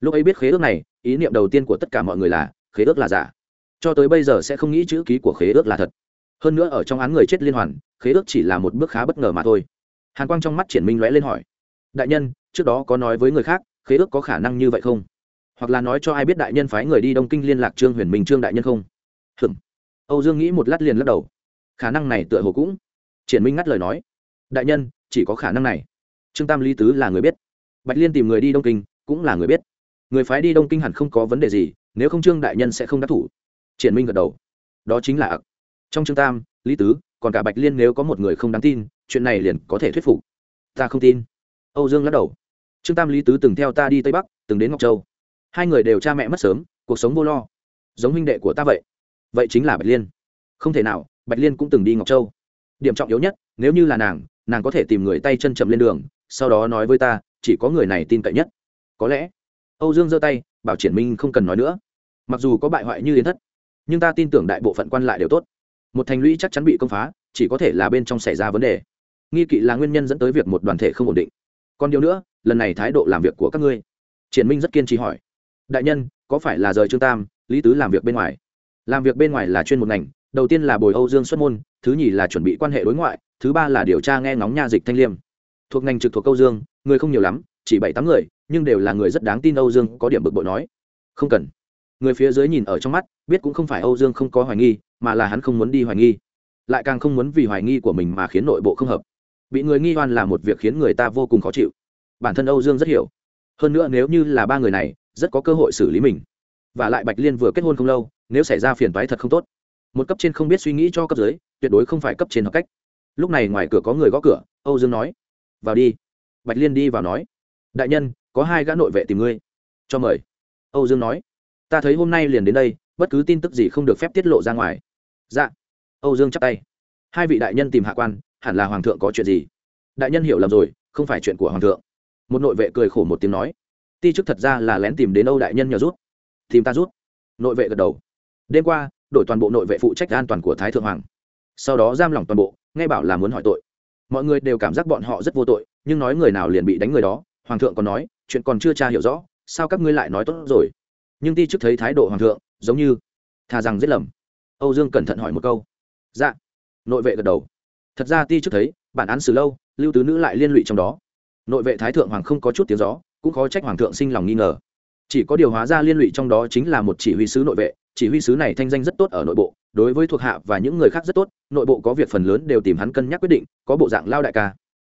Lúc ấy biết khế ước này, ý niệm đầu tiên của tất cả mọi người là, khế ước là giả. Cho tới bây giờ sẽ không nghĩ chữ ký của khế ước là thật. Hơn nữa ở trong án người chết liên hoàn, khế ước chỉ là một bước khá bất ngờ mà thôi. Hàn quang trong mắt triển minh lóe lên hỏi, đại nhân, trước đó có nói với người khác, khế ước có khả năng như vậy không? Hoặc là nói cho ai biết đại nhân phái người đi đông kinh liên lạc trương huyền minh trương đại nhân không? Hừm âu dương nghĩ một lát liền lắc đầu. Khả năng này tựa hồ cũng triển minh ngắt lời nói đại nhân, chỉ có khả năng này. Trương tam lý tứ là người biết. Bạch liên tìm người đi đông kinh, cũng là người biết. Người phái đi đông kinh hẳn không có vấn đề gì, nếu không trương đại nhân sẽ không đắc thủ. Triển minh gật đầu. Đó chính là ặc. Trong trương tam, lý tứ, còn cả bạch liên nếu có một người không đáng tin, chuyện này liền có thể thuyết phục. Ta không tin. Âu dương lắc đầu. Trương tam lý tứ từng theo ta đi tây bắc, từng đến ngọc châu. Hai người đều cha mẹ mất sớm, cuộc sống vô lo. Giống huynh đệ của ta vậy. Vậy chính là bạch liên. Không thể nào, bạch liên cũng từng đi ngọc châu. Điểm trọng yếu nhất, nếu như là nàng nàng có thể tìm người tay chân chậm lên đường, sau đó nói với ta, chỉ có người này tin cậy nhất. Có lẽ, âu dương giơ tay, bảo triển minh không cần nói nữa. Mặc dù có bại hoại như yến thất, nhưng ta tin tưởng đại bộ phận quan lại đều tốt. Một thành lũy chắc chắn bị công phá, chỉ có thể là bên trong xảy ra vấn đề. Nghi kỵ là nguyên nhân dẫn tới việc một đoàn thể không ổn định. Còn điều nữa, lần này thái độ làm việc của các ngươi. Triển minh rất kiên trì hỏi. Đại nhân, có phải là rời trương tam, lý tứ làm việc bên ngoài? Làm việc bên ngoài là chuyên một ngành, đầu tiên là bồi âu dương xuất môn, thứ nhì là chuẩn bị quan hệ đối ngoại thứ ba là điều tra nghe ngóng nha dịch thanh liêm. Thuộc ngành trực thuộc âu dương, người không nhiều lắm, chỉ bảy tám người, nhưng đều là người rất đáng tin âu dương có điểm bực bội nói. Không cần. Người phía dưới nhìn ở trong mắt, biết cũng không phải âu dương không có hoài nghi, mà là hắn không muốn đi hoài nghi. Lại càng không muốn vì hoài nghi của mình mà khiến nội bộ không hợp. Bị người nghi oan là một việc khiến người ta vô cùng khó chịu. Bản thân âu dương rất hiểu. Hơn nữa nếu như là ba người này, rất có cơ hội xử lý mình. Và lại bạch liên vừa kết hôn không lâu, nếu xảy ra phiền toái thật không tốt. Một cấp trên không biết suy nghĩ cho cấp dưới, tuyệt đối không phải cấp trên hợp cách lúc này ngoài cửa có người gõ cửa, âu dương nói, vào đi. Bạch liên đi vào nói, đại nhân, có hai gã nội vệ tìm ngươi. Cho mời. Âu dương nói, ta thấy hôm nay liền đến đây, bất cứ tin tức gì không được phép tiết lộ ra ngoài. Dạ. Âu dương chắp tay, hai vị đại nhân tìm hạ quan, hẳn là hoàng thượng có chuyện gì? Đại nhân hiểu lầm rồi, không phải chuyện của hoàng thượng. Một nội vệ cười khổ một tiếng nói, ti chức thật ra là lén tìm đến âu đại nhân nhờ rút. Tìm ta rút. Nội vệ gật đầu, đêm qua, đổi toàn bộ nội vệ phụ trách an toàn của thái thượng hoàng sau đó giam lỏng toàn bộ, nghe bảo là muốn hỏi tội. Mọi người đều cảm giác bọn họ rất vô tội, nhưng nói người nào liền bị đánh người đó, hoàng thượng còn nói, chuyện còn chưa tra hiểu rõ, sao các ngươi lại nói tốt rồi? Nhưng ti trước thấy thái độ hoàng thượng, giống như thà rằng giết lầm. Âu dương cẩn thận hỏi một câu. Dạ. Nội vệ gật đầu. Thật ra ti trước thấy, bản án xử lâu, lưu tứ nữ lại liên lụy trong đó. Nội vệ thái thượng hoàng không có chút tiếng gió, cũng khó trách hoàng thượng sinh lòng nghi ngờ. Chỉ có điều hóa ra liên lụy trong đó chính là một chỉ huy sứ nội vệ, chỉ huy sứ này thanh danh rất tốt ở nội bộ đối với thuộc hạ và những người khác rất tốt, nội bộ có việc phần lớn đều tìm hắn cân nhắc quyết định, có bộ dạng lao đại ca.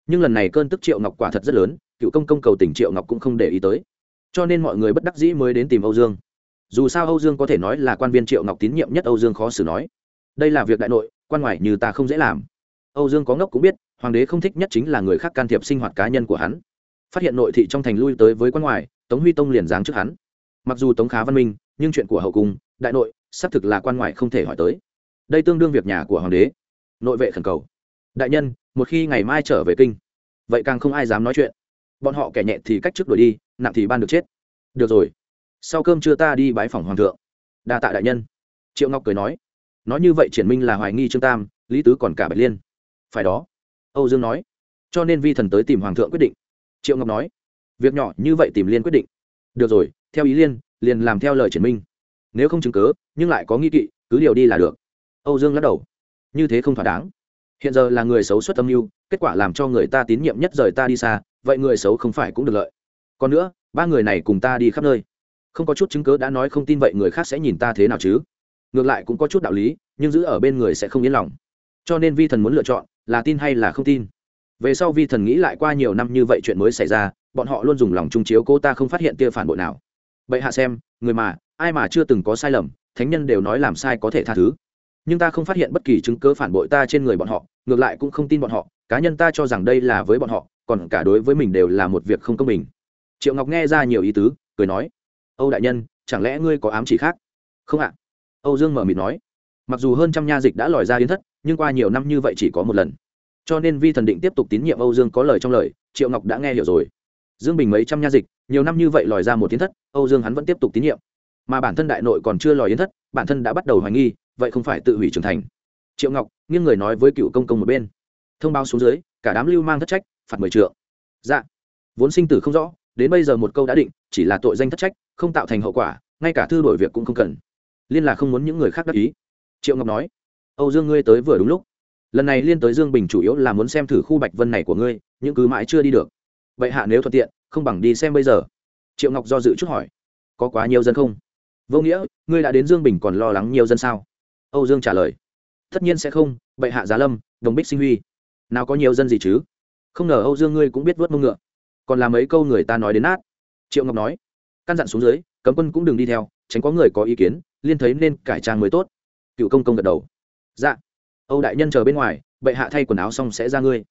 Nhưng lần này cơn tức triệu ngọc quả thật rất lớn, cựu công công cầu tỉnh triệu ngọc cũng không để ý tới. Cho nên mọi người bất đắc dĩ mới đến tìm âu dương. Dù sao âu dương có thể nói là quan viên triệu ngọc tín nhiệm nhất âu dương khó xử nói. Đây là việc đại nội, quan ngoại như ta không dễ làm. Âu dương có ngốc cũng biết, hoàng đế không thích nhất chính là người khác can thiệp sinh hoạt cá nhân của hắn. Phát hiện nội thị trong thành lui tới với quan ngoại, tống huy tông liền giáng trước hắn. Mặc dù tống khá văn minh, nhưng chuyện của hậu cung, đại nội xác thực là quan ngoại không thể hỏi tới. Đây tương đương việc nhà của hoàng đế. Nội vệ khẩn cầu. Đại nhân, một khi ngày mai trở về kinh, vậy càng không ai dám nói chuyện. Bọn họ kẻ nhẹ thì cách trước đuổi đi, nặng thì ban được chết. Được rồi. Sau cơm trưa ta đi bái phòng hoàng thượng. Đa tạ đại nhân. Triệu ngọc cười nói. Nói như vậy triển minh là hoài nghi trương tam, lý tứ còn cả bạch liên. Phải đó. Âu dương nói. Cho nên vi thần tới tìm hoàng thượng quyết định. Triệu ngọc nói. Việc nhỏ như vậy tìm liên quyết định. Được rồi, theo ý liên, liền làm theo lời triển minh nếu không chứng cớ, nhưng lại có nghi kỵ, cứ điều đi là được. Âu dương lắc đầu. Như thế không thỏa đáng. Hiện giờ là người xấu xuất âm mưu, kết quả làm cho người ta tín nhiệm nhất rời ta đi xa, vậy người xấu không phải cũng được lợi. Còn nữa, ba người này cùng ta đi khắp nơi. Không có chút chứng cớ đã nói không tin vậy người khác sẽ nhìn ta thế nào chứ? Ngược lại cũng có chút đạo lý, nhưng giữ ở bên người sẽ không yên lòng. Cho nên vi thần muốn lựa chọn, là tin hay là không tin? Về sau vi thần nghĩ lại qua nhiều năm như vậy chuyện mới xảy ra, bọn họ luôn dùng lòng trung chiếu cô ta không phát hiện tia phản bội nào. Vậy hạ xem, người mà ai mà chưa từng có sai lầm, thánh nhân đều nói làm sai có thể tha thứ. Nhưng ta không phát hiện bất kỳ chứng cớ phản bội ta trên người bọn họ, ngược lại cũng không tin bọn họ, cá nhân ta cho rằng đây là với bọn họ, còn cả đối với mình đều là một việc không công bình. Triệu ngọc nghe ra nhiều ý tứ, cười nói, âu đại nhân, chẳng lẽ ngươi có ám chỉ khác? Không ạ. Âu dương mở mịt nói, mặc dù hơn trăm nha dịch đã lòi ra yến thất, nhưng qua nhiều năm như vậy chỉ có một lần. Cho nên vi thần định tiếp tục tín nhiệm âu dương có lời trong lời, triệu ngọc đã nghe hiểu rồi. Dương bình mấy trăm nha dịch, nhiều năm như vậy lòi ra một yến thất, âu dương hắn vẫn tiếp tục tín nhiệm mà bản thân đại nội còn chưa lòi yến thất, bản thân đã bắt đầu hoài nghi, vậy không phải tự hủy trưởng thành. Triệu ngọc nghiêng người nói với cựu công công một bên. Thông báo xuống dưới, cả đám lưu mang thất trách, phạt mười triệu dạ. Vốn sinh tử không rõ, đến bây giờ một câu đã định, chỉ là tội danh thất trách, không tạo thành hậu quả, ngay cả thư đổi việc cũng không cần. Liên là không muốn những người khác đắc ý. Triệu ngọc nói, âu dương ngươi tới vừa đúng lúc. Lần này liên tới dương bình chủ yếu là muốn xem thử khu bạch vân này của ngươi nhưng cứ mãi chưa đi được. Vậy hạ nếu thuận tiện, không bằng đi xem bây giờ. Triệu ngọc do dự chút hỏi, có quá nhiều dân không? Vô nghĩa, ngươi đã đến dương bình còn lo lắng nhiều dân sao? Âu dương trả lời, tất nhiên sẽ không, bệ hạ giá lâm, đồng bích sinh huy. Nào có nhiều dân gì chứ? Không ngờ âu dương ngươi cũng biết vớt mông ngựa. Còn làm mấy câu người ta nói đến nát. Triệu ngọc nói, căn dặn xuống dưới, cấm quân cũng đừng đi theo, tránh có người có ý kiến, liên thấy nên cải trang mới tốt. Cựu công công gật đầu dạ. Âu đại nhân chờ bên ngoài, bệ hạ thay quần áo xong sẽ ra ngươi.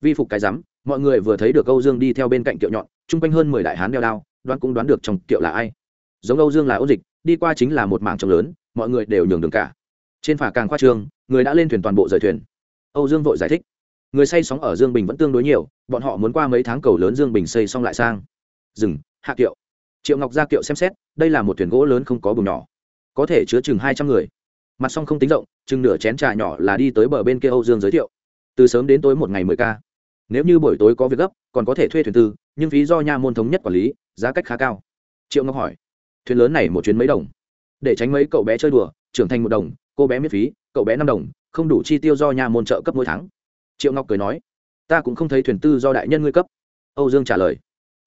Vi phục cái rắm, mọi người vừa thấy được âu dương đi theo bên cạnh kiệu nhọn, chung quanh hơn mười đại hán đeo đao, đoán cũng đoán được trong kiệu là ai. Giống âu dương là ôn dịch đi qua chính là một mảng trống lớn, mọi người đều nhường đường cả. Trên phà càng khoa trương, người đã lên thuyền toàn bộ rời thuyền. Âu dương vội giải thích. Người xây sóng ở dương bình vẫn tương đối nhiều, bọn họ muốn qua mấy tháng cầu lớn dương bình xây xong lại sang. Dừng, hạ kiệu. Triệu ngọc ra kiệu xem xét, đây là một thuyền gỗ lớn không có buồng nhỏ. Có thể chứa chừng hai trăm người. Mặt song không tính rộng, chừng nửa chén trà nhỏ là đi tới bờ bên kia âu dương giới thiệu. Từ sớm đến tối một ngày mười ca. Nếu như buổi tối có việc gấp, còn có thể thuê thuyền tư, nhưng phí do nha môn thống nhất quản lý, giá cách khá cao. Triệu ngọc hỏi thuyền lớn này một chuyến mấy đồng. Để tránh mấy cậu bé chơi đùa, trưởng thành một đồng, cô bé miễn phí, cậu bé năm đồng, không đủ chi tiêu do nhà môn trợ cấp mỗi tháng. Triệu ngọc cười nói, ta cũng không thấy thuyền tư do đại nhân ngươi cấp. Âu dương trả lời,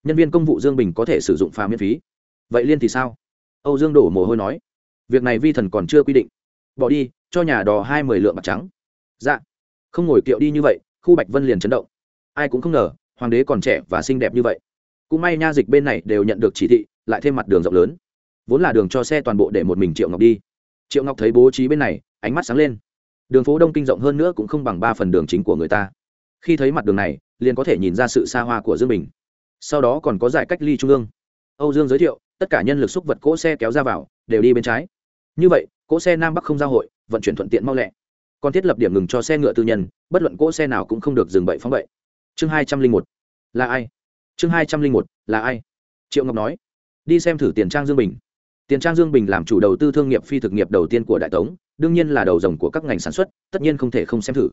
nhân viên công vụ dương bình có thể sử dụng phà miễn phí. Vậy liên thì sao? Âu dương đổ mồ hôi nói, việc này vi thần còn chưa quy định. Bỏ đi, cho nhà đò hai mươi lượng bạc trắng. Dạ. Không ngồi kiệu đi như vậy, khu bạch vân liền chấn động. Ai cũng không ngờ, hoàng đế còn trẻ và xinh đẹp như vậy. Cũng may nha dịch bên này đều nhận được chỉ thị, lại thêm mặt đường rộng lớn vốn là đường cho xe toàn bộ để một mình triệu ngọc đi triệu ngọc thấy bố trí bên này ánh mắt sáng lên đường phố đông kinh rộng hơn nữa cũng không bằng ba phần đường chính của người ta khi thấy mặt đường này liền có thể nhìn ra sự xa hoa của dương bình sau đó còn có giải cách ly trung ương âu dương giới thiệu tất cả nhân lực xúc vật cỗ xe kéo ra vào đều đi bên trái như vậy cỗ xe nam bắc không giao hội vận chuyển thuận tiện mau lẹ còn thiết lập điểm ngừng cho xe ngựa tư nhân bất luận cỗ xe nào cũng không được dừng bậy phóng bậy chương hai trăm linh một là ai chương hai trăm linh một là ai triệu ngọc nói đi xem thử tiền trang dương bình tiền trang dương bình làm chủ đầu tư thương nghiệp phi thực nghiệp đầu tiên của đại tống, đương nhiên là đầu rồng của các ngành sản xuất, tất nhiên không thể không xem thử.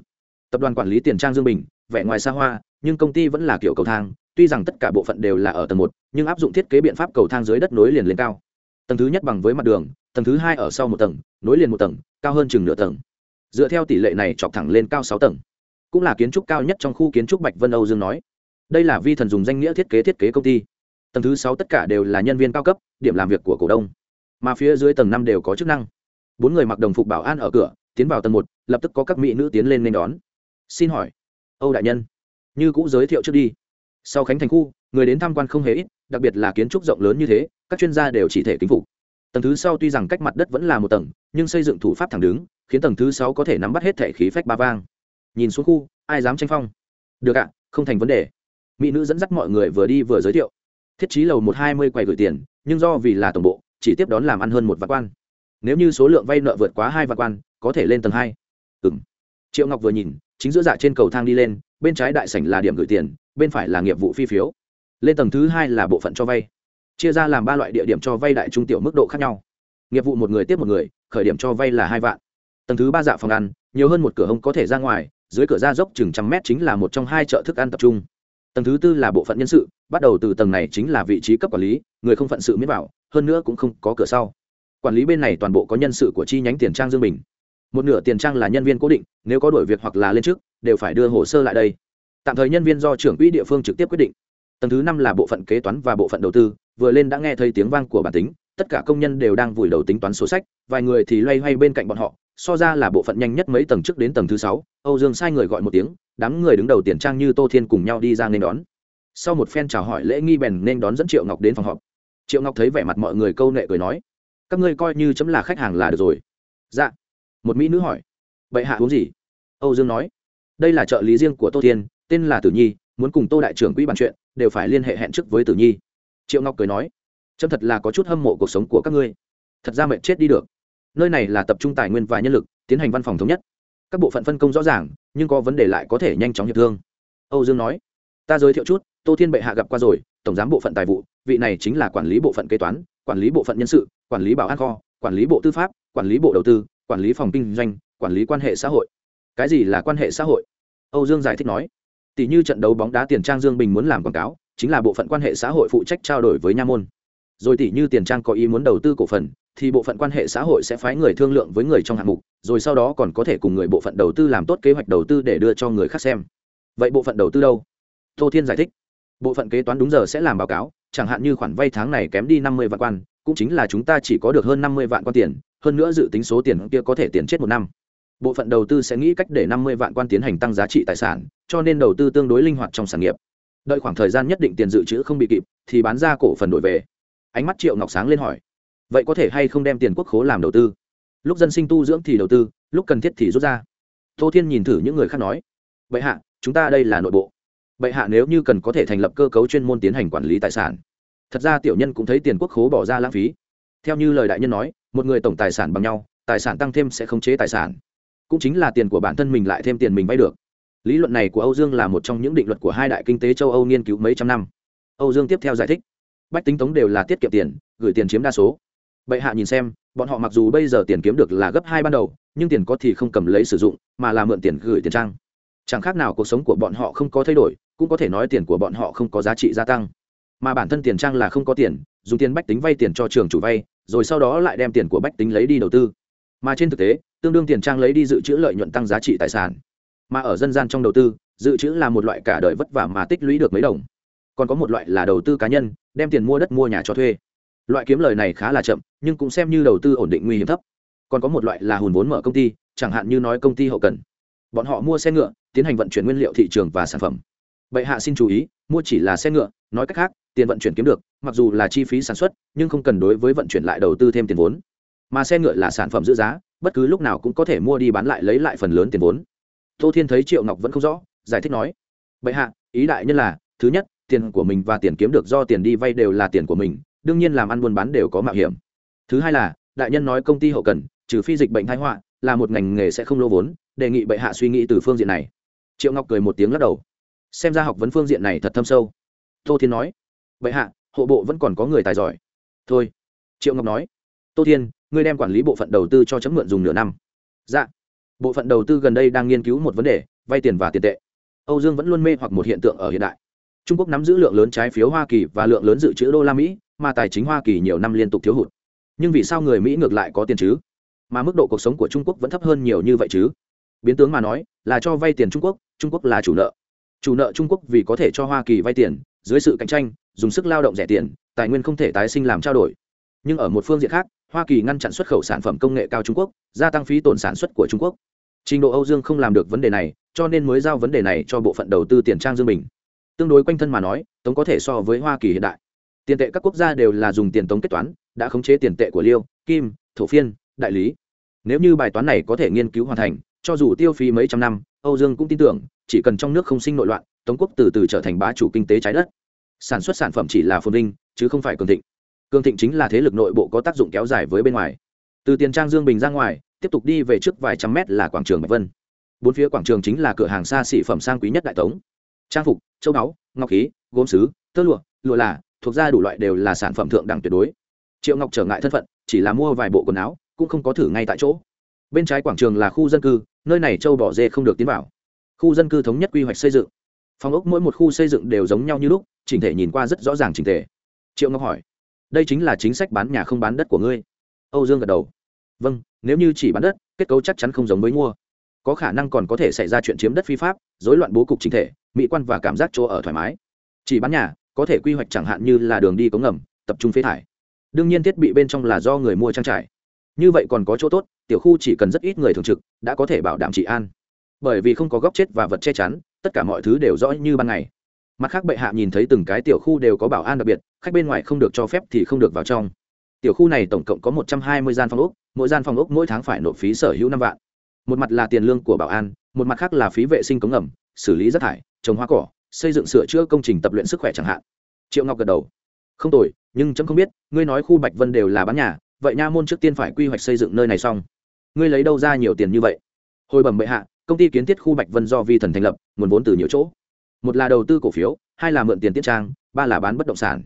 Tập đoàn quản lý tiền trang dương bình, vẻ ngoài xa hoa, nhưng công ty vẫn là kiểu cầu thang, tuy rằng tất cả bộ phận đều là ở tầng một, nhưng áp dụng thiết kế biện pháp cầu thang dưới đất nối liền lên cao. Tầng thứ nhất bằng với mặt đường, tầng thứ hai ở sau một tầng, nối liền một tầng, cao hơn chừng nửa tầng. Dựa theo tỷ lệ này chọc thẳng lên cao sáu tầng. Cũng là kiến trúc cao nhất trong khu kiến trúc bạch vân âu dương nói. Đây là vi thần dùng danh nghĩa thiết kế thiết kế công ty. Tầng thứ sáu tất cả đều là nhân viên cao cấp, điểm làm việc của cổ đông mà phía dưới tầng năm đều có chức năng. Bốn người mặc đồng phục bảo an ở cửa, tiến vào tầng một, lập tức có các mỹ nữ tiến lên nên đón. Xin hỏi, âu đại nhân, như cũ giới thiệu trước đi. Sau khánh thành khu, người đến tham quan không hề ít, đặc biệt là kiến trúc rộng lớn như thế, các chuyên gia đều chỉ thể kính phục. Tầng thứ sau tuy rằng cách mặt đất vẫn là một tầng, nhưng xây dựng thủ pháp thẳng đứng, khiến tầng thứ sáu có thể nắm bắt hết thể khí phách ba vang. Nhìn xuống khu, ai dám tranh phong? Được ạ, không thành vấn đề. Mỹ nữ dẫn dắt mọi người vừa đi vừa giới thiệu. Thiết trí lầu một hai mươi quầy gửi tiền, nhưng do vì là tổng bộ chỉ tiếp đón làm ăn hơn một vạn quan. Nếu như số lượng vay nợ vượt quá hai vạn quan, có thể lên tầng hai. Ừng triệu ngọc vừa nhìn, chính giữa dạ trên cầu thang đi lên, bên trái đại sảnh là điểm gửi tiền, bên phải là nghiệp vụ phi phiếu. Lên tầng thứ hai là bộ phận cho vay. Chia ra làm ba loại địa điểm cho vay đại trung tiểu mức độ khác nhau. Nghiệp vụ một người tiếp một người, khởi điểm cho vay là hai vạn. Tầng thứ ba dạ phòng ăn, nhiều hơn một cửa hông có thể ra ngoài, dưới cửa ra dốc chừng trăm mét chính là một trong hai chợ thức ăn tập trung. Tầng thứ tư là bộ phận nhân sự, bắt đầu từ tầng này chính là vị trí cấp quản lý, người không phận sự miết vào hơn nữa cũng không có cửa sau. Quản lý bên này toàn bộ có nhân sự của chi nhánh tiền trang dương bình. Một nửa tiền trang là nhân viên cố định, nếu có đổi việc hoặc là lên trước đều phải đưa hồ sơ lại đây. Tạm thời nhân viên do trưởng quỹ địa phương trực tiếp quyết định. Tầng thứ năm là bộ phận kế toán và bộ phận đầu tư, vừa lên đã nghe thấy tiếng vang của bản tính, tất cả công nhân đều đang vùi đầu tính toán sổ sách, vài người thì loay hoay bên cạnh bọn họ, so ra là bộ phận nhanh nhất mấy tầng trước đến tầng thứ sáu, âu dương sai người gọi một tiếng, đám người đứng đầu tiền trang như tô thiên cùng nhau đi ra nên đón. Sau một phen chào hỏi lễ nghi bèn nên đón dẫn triệu ngọc đến phòng họp triệu ngọc thấy vẻ mặt mọi người câu nệ cười nói, các ngươi coi như chấm là khách hàng là được rồi. Dạ. Một mỹ nữ hỏi, bệ hạ uống gì? Âu dương nói, đây là trợ lý riêng của tô thiên, tên là tử nhi, muốn cùng tô đại trưởng quỹ bàn chuyện, đều phải liên hệ hẹn trước với tử nhi. Triệu ngọc cười nói, chấm thật là có chút hâm mộ cuộc sống của các ngươi. Thật ra mệnh chết đi được. Nơi này là tập trung tài nguyên và nhân lực, tiến hành văn phòng thống nhất. Các bộ phận phân công rõ ràng, nhưng có vấn đề lại có thể nhanh chóng hiệp thương. Âu dương nói, ta giới thiệu chút, tô thiên bệ hạ gặp qua rồi tổng giám bộ phận tài vụ, vị này chính là quản lý bộ phận kế toán, quản lý bộ phận nhân sự, quản lý bảo an kho, quản lý bộ tư pháp, quản lý bộ đầu tư, quản lý phòng kinh doanh, quản lý quan hệ xã hội. Cái gì là quan hệ xã hội? Âu dương giải thích nói. Tỷ như trận đấu bóng đá tiền trang dương bình muốn làm quảng cáo, chính là bộ phận quan hệ xã hội phụ trách trao đổi với nha môn. Rồi tỷ như tiền trang có ý muốn đầu tư cổ phần, thì bộ phận quan hệ xã hội sẽ phái người thương lượng với người trong hạng mục, rồi sau đó còn có thể cùng người bộ phận đầu tư làm tốt kế hoạch đầu tư để đưa cho người khác xem. Vậy bộ phận đầu tư đâu? Tô thiên giải thích bộ phận kế toán đúng giờ sẽ làm báo cáo, chẳng hạn như khoản vay tháng này kém đi năm mươi vạn quan, cũng chính là chúng ta chỉ có được hơn năm mươi vạn quan tiền, hơn nữa dự tính số tiền kia có thể tiền chết một năm. Bộ phận đầu tư sẽ nghĩ cách để năm mươi vạn quan tiến hành tăng giá trị tài sản, cho nên đầu tư tương đối linh hoạt trong sản nghiệp. Đợi khoảng thời gian nhất định tiền dự trữ không bị kịp, thì bán ra cổ phần đổi về. Ánh mắt triệu ngọc sáng lên hỏi, vậy có thể hay không đem tiền quốc khố làm đầu tư? Lúc dân sinh tu dưỡng thì đầu tư, lúc cần thiết thì rút ra. Tô thiên nhìn thử những người khác nói, vậy hạ, chúng ta đây là nội bộ bệ hạ nếu như cần có thể thành lập cơ cấu chuyên môn tiến hành quản lý tài sản. Thật ra tiểu nhân cũng thấy tiền quốc khố bỏ ra lãng phí. Theo như lời đại nhân nói, một người tổng tài sản bằng nhau, tài sản tăng thêm sẽ khống chế tài sản. Cũng chính là tiền của bản thân mình lại thêm tiền mình vay được. Lý luận này của âu dương là một trong những định luật của hai đại kinh tế châu âu nghiên cứu mấy trăm năm. Âu dương tiếp theo giải thích. Bách tính tống đều là tiết kiệm tiền, gửi tiền chiếm đa số. Bệ hạ nhìn xem, bọn họ mặc dù bây giờ tiền kiếm được là gấp hai ban đầu, nhưng tiền có thì không cầm lấy sử dụng, mà là mượn tiền gửi tiền trang. Chẳng khác nào cuộc sống của bọn họ không có thay đổi cũng có thể nói tiền của bọn họ không có giá trị gia tăng. Mà bản thân tiền trang là không có tiền, dùng tiền bách tính vay tiền cho trường chủ vay, rồi sau đó lại đem tiền của bách tính lấy đi đầu tư. Mà trên thực tế, tương đương tiền trang lấy đi dự trữ lợi nhuận tăng giá trị tài sản. Mà ở dân gian trong đầu tư, dự trữ là một loại cả đời vất vả mà tích lũy được mấy đồng. Còn có một loại là đầu tư cá nhân, đem tiền mua đất mua nhà cho thuê. Loại kiếm lời này khá là chậm, nhưng cũng xem như đầu tư ổn định nguy hiểm thấp. Còn có một loại là hùn vốn mở công ty, chẳng hạn như nói công ty hậu cần. Bọn họ mua xe ngựa, tiến hành vận chuyển nguyên liệu thị trường và sản phẩm bệ hạ xin chú ý, mua chỉ là xe ngựa, nói cách khác, tiền vận chuyển kiếm được, mặc dù là chi phí sản xuất, nhưng không cần đối với vận chuyển lại đầu tư thêm tiền vốn. Mà xe ngựa là sản phẩm giữ giá, bất cứ lúc nào cũng có thể mua đi bán lại lấy lại phần lớn tiền vốn. Tô thiên thấy triệu ngọc vẫn không rõ, giải thích nói, bệ hạ, ý đại nhân là, thứ nhất, tiền của mình và tiền kiếm được do tiền đi vay đều là tiền của mình, đương nhiên làm ăn buôn bán đều có mạo hiểm. Thứ hai là, đại nhân nói công ty hậu cần, trừ phi dịch bệnh thái họa, là một ngành nghề sẽ không lô vốn, đề nghị bệ hạ suy nghĩ từ phương diện này. Triệu ngọc cười một tiếng lắc đầu xem ra học vấn phương diện này thật thâm sâu. Tô thiên nói vậy hạ, hộ bộ vẫn còn có người tài giỏi. Thôi. Triệu ngọc nói, tô thiên, ngươi đem quản lý bộ phận đầu tư cho chấm mượn dùng nửa năm. Dạ. Bộ phận đầu tư gần đây đang nghiên cứu một vấn đề, vay tiền và tiền tệ. Âu dương vẫn luôn mê hoặc một hiện tượng ở hiện đại. Trung quốc nắm giữ lượng lớn trái phiếu hoa kỳ và lượng lớn dự trữ đô la mỹ, mà tài chính hoa kỳ nhiều năm liên tục thiếu hụt. Nhưng vì sao người mỹ ngược lại có tiền chứ? Mà mức độ cuộc sống của trung quốc vẫn thấp hơn nhiều như vậy chứ? Biến tướng mà nói, là cho vay tiền trung quốc trung quốc là chủ nợ chủ nợ trung quốc vì có thể cho hoa kỳ vay tiền, dưới sự cạnh tranh, dùng sức lao động rẻ tiền, tài nguyên không thể tái sinh làm trao đổi. Nhưng ở một phương diện khác, hoa kỳ ngăn chặn xuất khẩu sản phẩm công nghệ cao trung quốc, gia tăng phí tổn sản xuất của trung quốc. Trình độ âu dương không làm được vấn đề này, cho nên mới giao vấn đề này cho bộ phận đầu tư tiền trang dương bình. Tương đối quanh thân mà nói, tống có thể so với hoa kỳ hiện đại. Tiền tệ các quốc gia đều là dùng tiền tống kết toán, đã khống chế tiền tệ của liêu, kim, thổ phiên, đại lý. Nếu như bài toán này có thể nghiên cứu hoàn thành, cho dù tiêu phí mấy trăm năm, âu dương cũng tin tưởng chỉ cần trong nước không sinh nội loạn, tống quốc từ từ trở thành bá chủ kinh tế trái đất. Sản xuất sản phẩm chỉ là phồn vinh, chứ không phải cường thịnh. Cường thịnh chính là thế lực nội bộ có tác dụng kéo dài với bên ngoài. Từ tiền trang dương bình ra ngoài, tiếp tục đi về trước vài trăm mét là quảng trường bạch vân. Bốn phía quảng trường chính là cửa hàng xa xỉ phẩm sang quý nhất đại tống. Trang phục, châu báu, ngọc khí, gốm sứ, tơ lụa lụa là, thuộc ra đủ loại đều là sản phẩm thượng đẳng tuyệt đối. Triệu ngọc trở ngại thân phận, chỉ là mua vài bộ quần áo, cũng không có thử ngay tại chỗ. Bên trái quảng trường là khu dân cư, nơi này châu bỏ dê không được tiến vào khu dân cư thống nhất quy hoạch xây dựng. Phòng ốc mỗi một khu xây dựng đều giống nhau như lúc, chỉnh thể nhìn qua rất rõ ràng chỉnh thể. Triệu ngọc hỏi, đây chính là chính sách bán nhà không bán đất của ngươi? Âu dương gật đầu vâng nếu như chỉ bán đất, kết cấu chắc chắn không giống với mua. Có khả năng còn có thể xảy ra chuyện chiếm đất phi pháp dối loạn bố cục chính thể, mỹ quan và cảm giác chỗ ở thoải mái. Chỉ bán nhà, có thể quy hoạch chẳng hạn như là đường đi cống ngầm, tập trung phế thải. Đương nhiên thiết bị bên trong là do người mua trang trải. Như vậy còn có chỗ tốt, tiểu khu chỉ cần rất ít người thường trực, đã có thể bảo đảm trị an bởi vì không có góc chết và vật che chắn, tất cả mọi thứ đều rõ như ban ngày. Mặt khác bệ hạ nhìn thấy từng cái tiểu khu đều có bảo an đặc biệt, khách bên ngoài không được cho phép thì không được vào trong. Tiểu khu này tổng cộng có một trăm hai mươi gian phòng ốc, mỗi gian phòng ốc mỗi tháng phải nộp phí sở hữu năm vạn. Một mặt là tiền lương của bảo an, một mặt khác là phí vệ sinh cống ngầm, xử lý rác thải, trồng hoa cỏ, xây dựng sửa chữa công trình tập luyện sức khỏe chẳng hạn. Triệu ngọc gật đầu. Không tồi, nhưng chấm không biết, ngươi nói khu bạch vân đều là bán nhà, vậy nha môn trước tiên phải quy hoạch xây dựng nơi này xong. Ngươi lấy đâu ra nhiều tiền như vậy? Hồi bẩm bệ hạ công ty kiến thiết khu bạch vân do vi thần thành lập, nguồn vốn từ nhiều chỗ. Một là đầu tư cổ phiếu, hai là mượn tiền tiết trang, ba là bán bất động sản.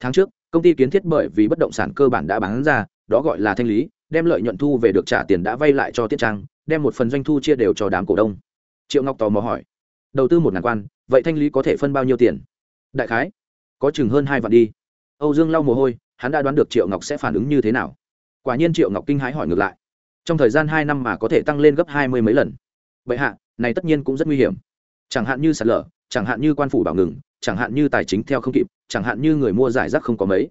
Tháng trước, công ty kiến thiết bởi vì bất động sản cơ bản đã bán ra, đó gọi là thanh lý, đem lợi nhuận thu về được trả tiền đã vay lại cho tiết trang, đem một phần doanh thu chia đều cho đám cổ đông. Triệu ngọc tò mò hỏi, đầu tư một ngàn quan, vậy thanh lý có thể phân bao nhiêu tiền? Đại khái, có chừng hơn hai vạn đi. Âu dương lau mồ hôi, hắn đã đoán được triệu ngọc sẽ phản ứng như thế nào. Quả nhiên triệu ngọc kinh hãi hỏi ngược lại, trong thời gian hai năm mà có thể tăng lên gấp hai mươi mấy lần vậy hạ, này tất nhiên cũng rất nguy hiểm. Chẳng hạn như sạt lở, chẳng hạn như quan phủ bảo ngừng, chẳng hạn như tài chính theo không kịp, chẳng hạn như người mua giải rác không có mấy.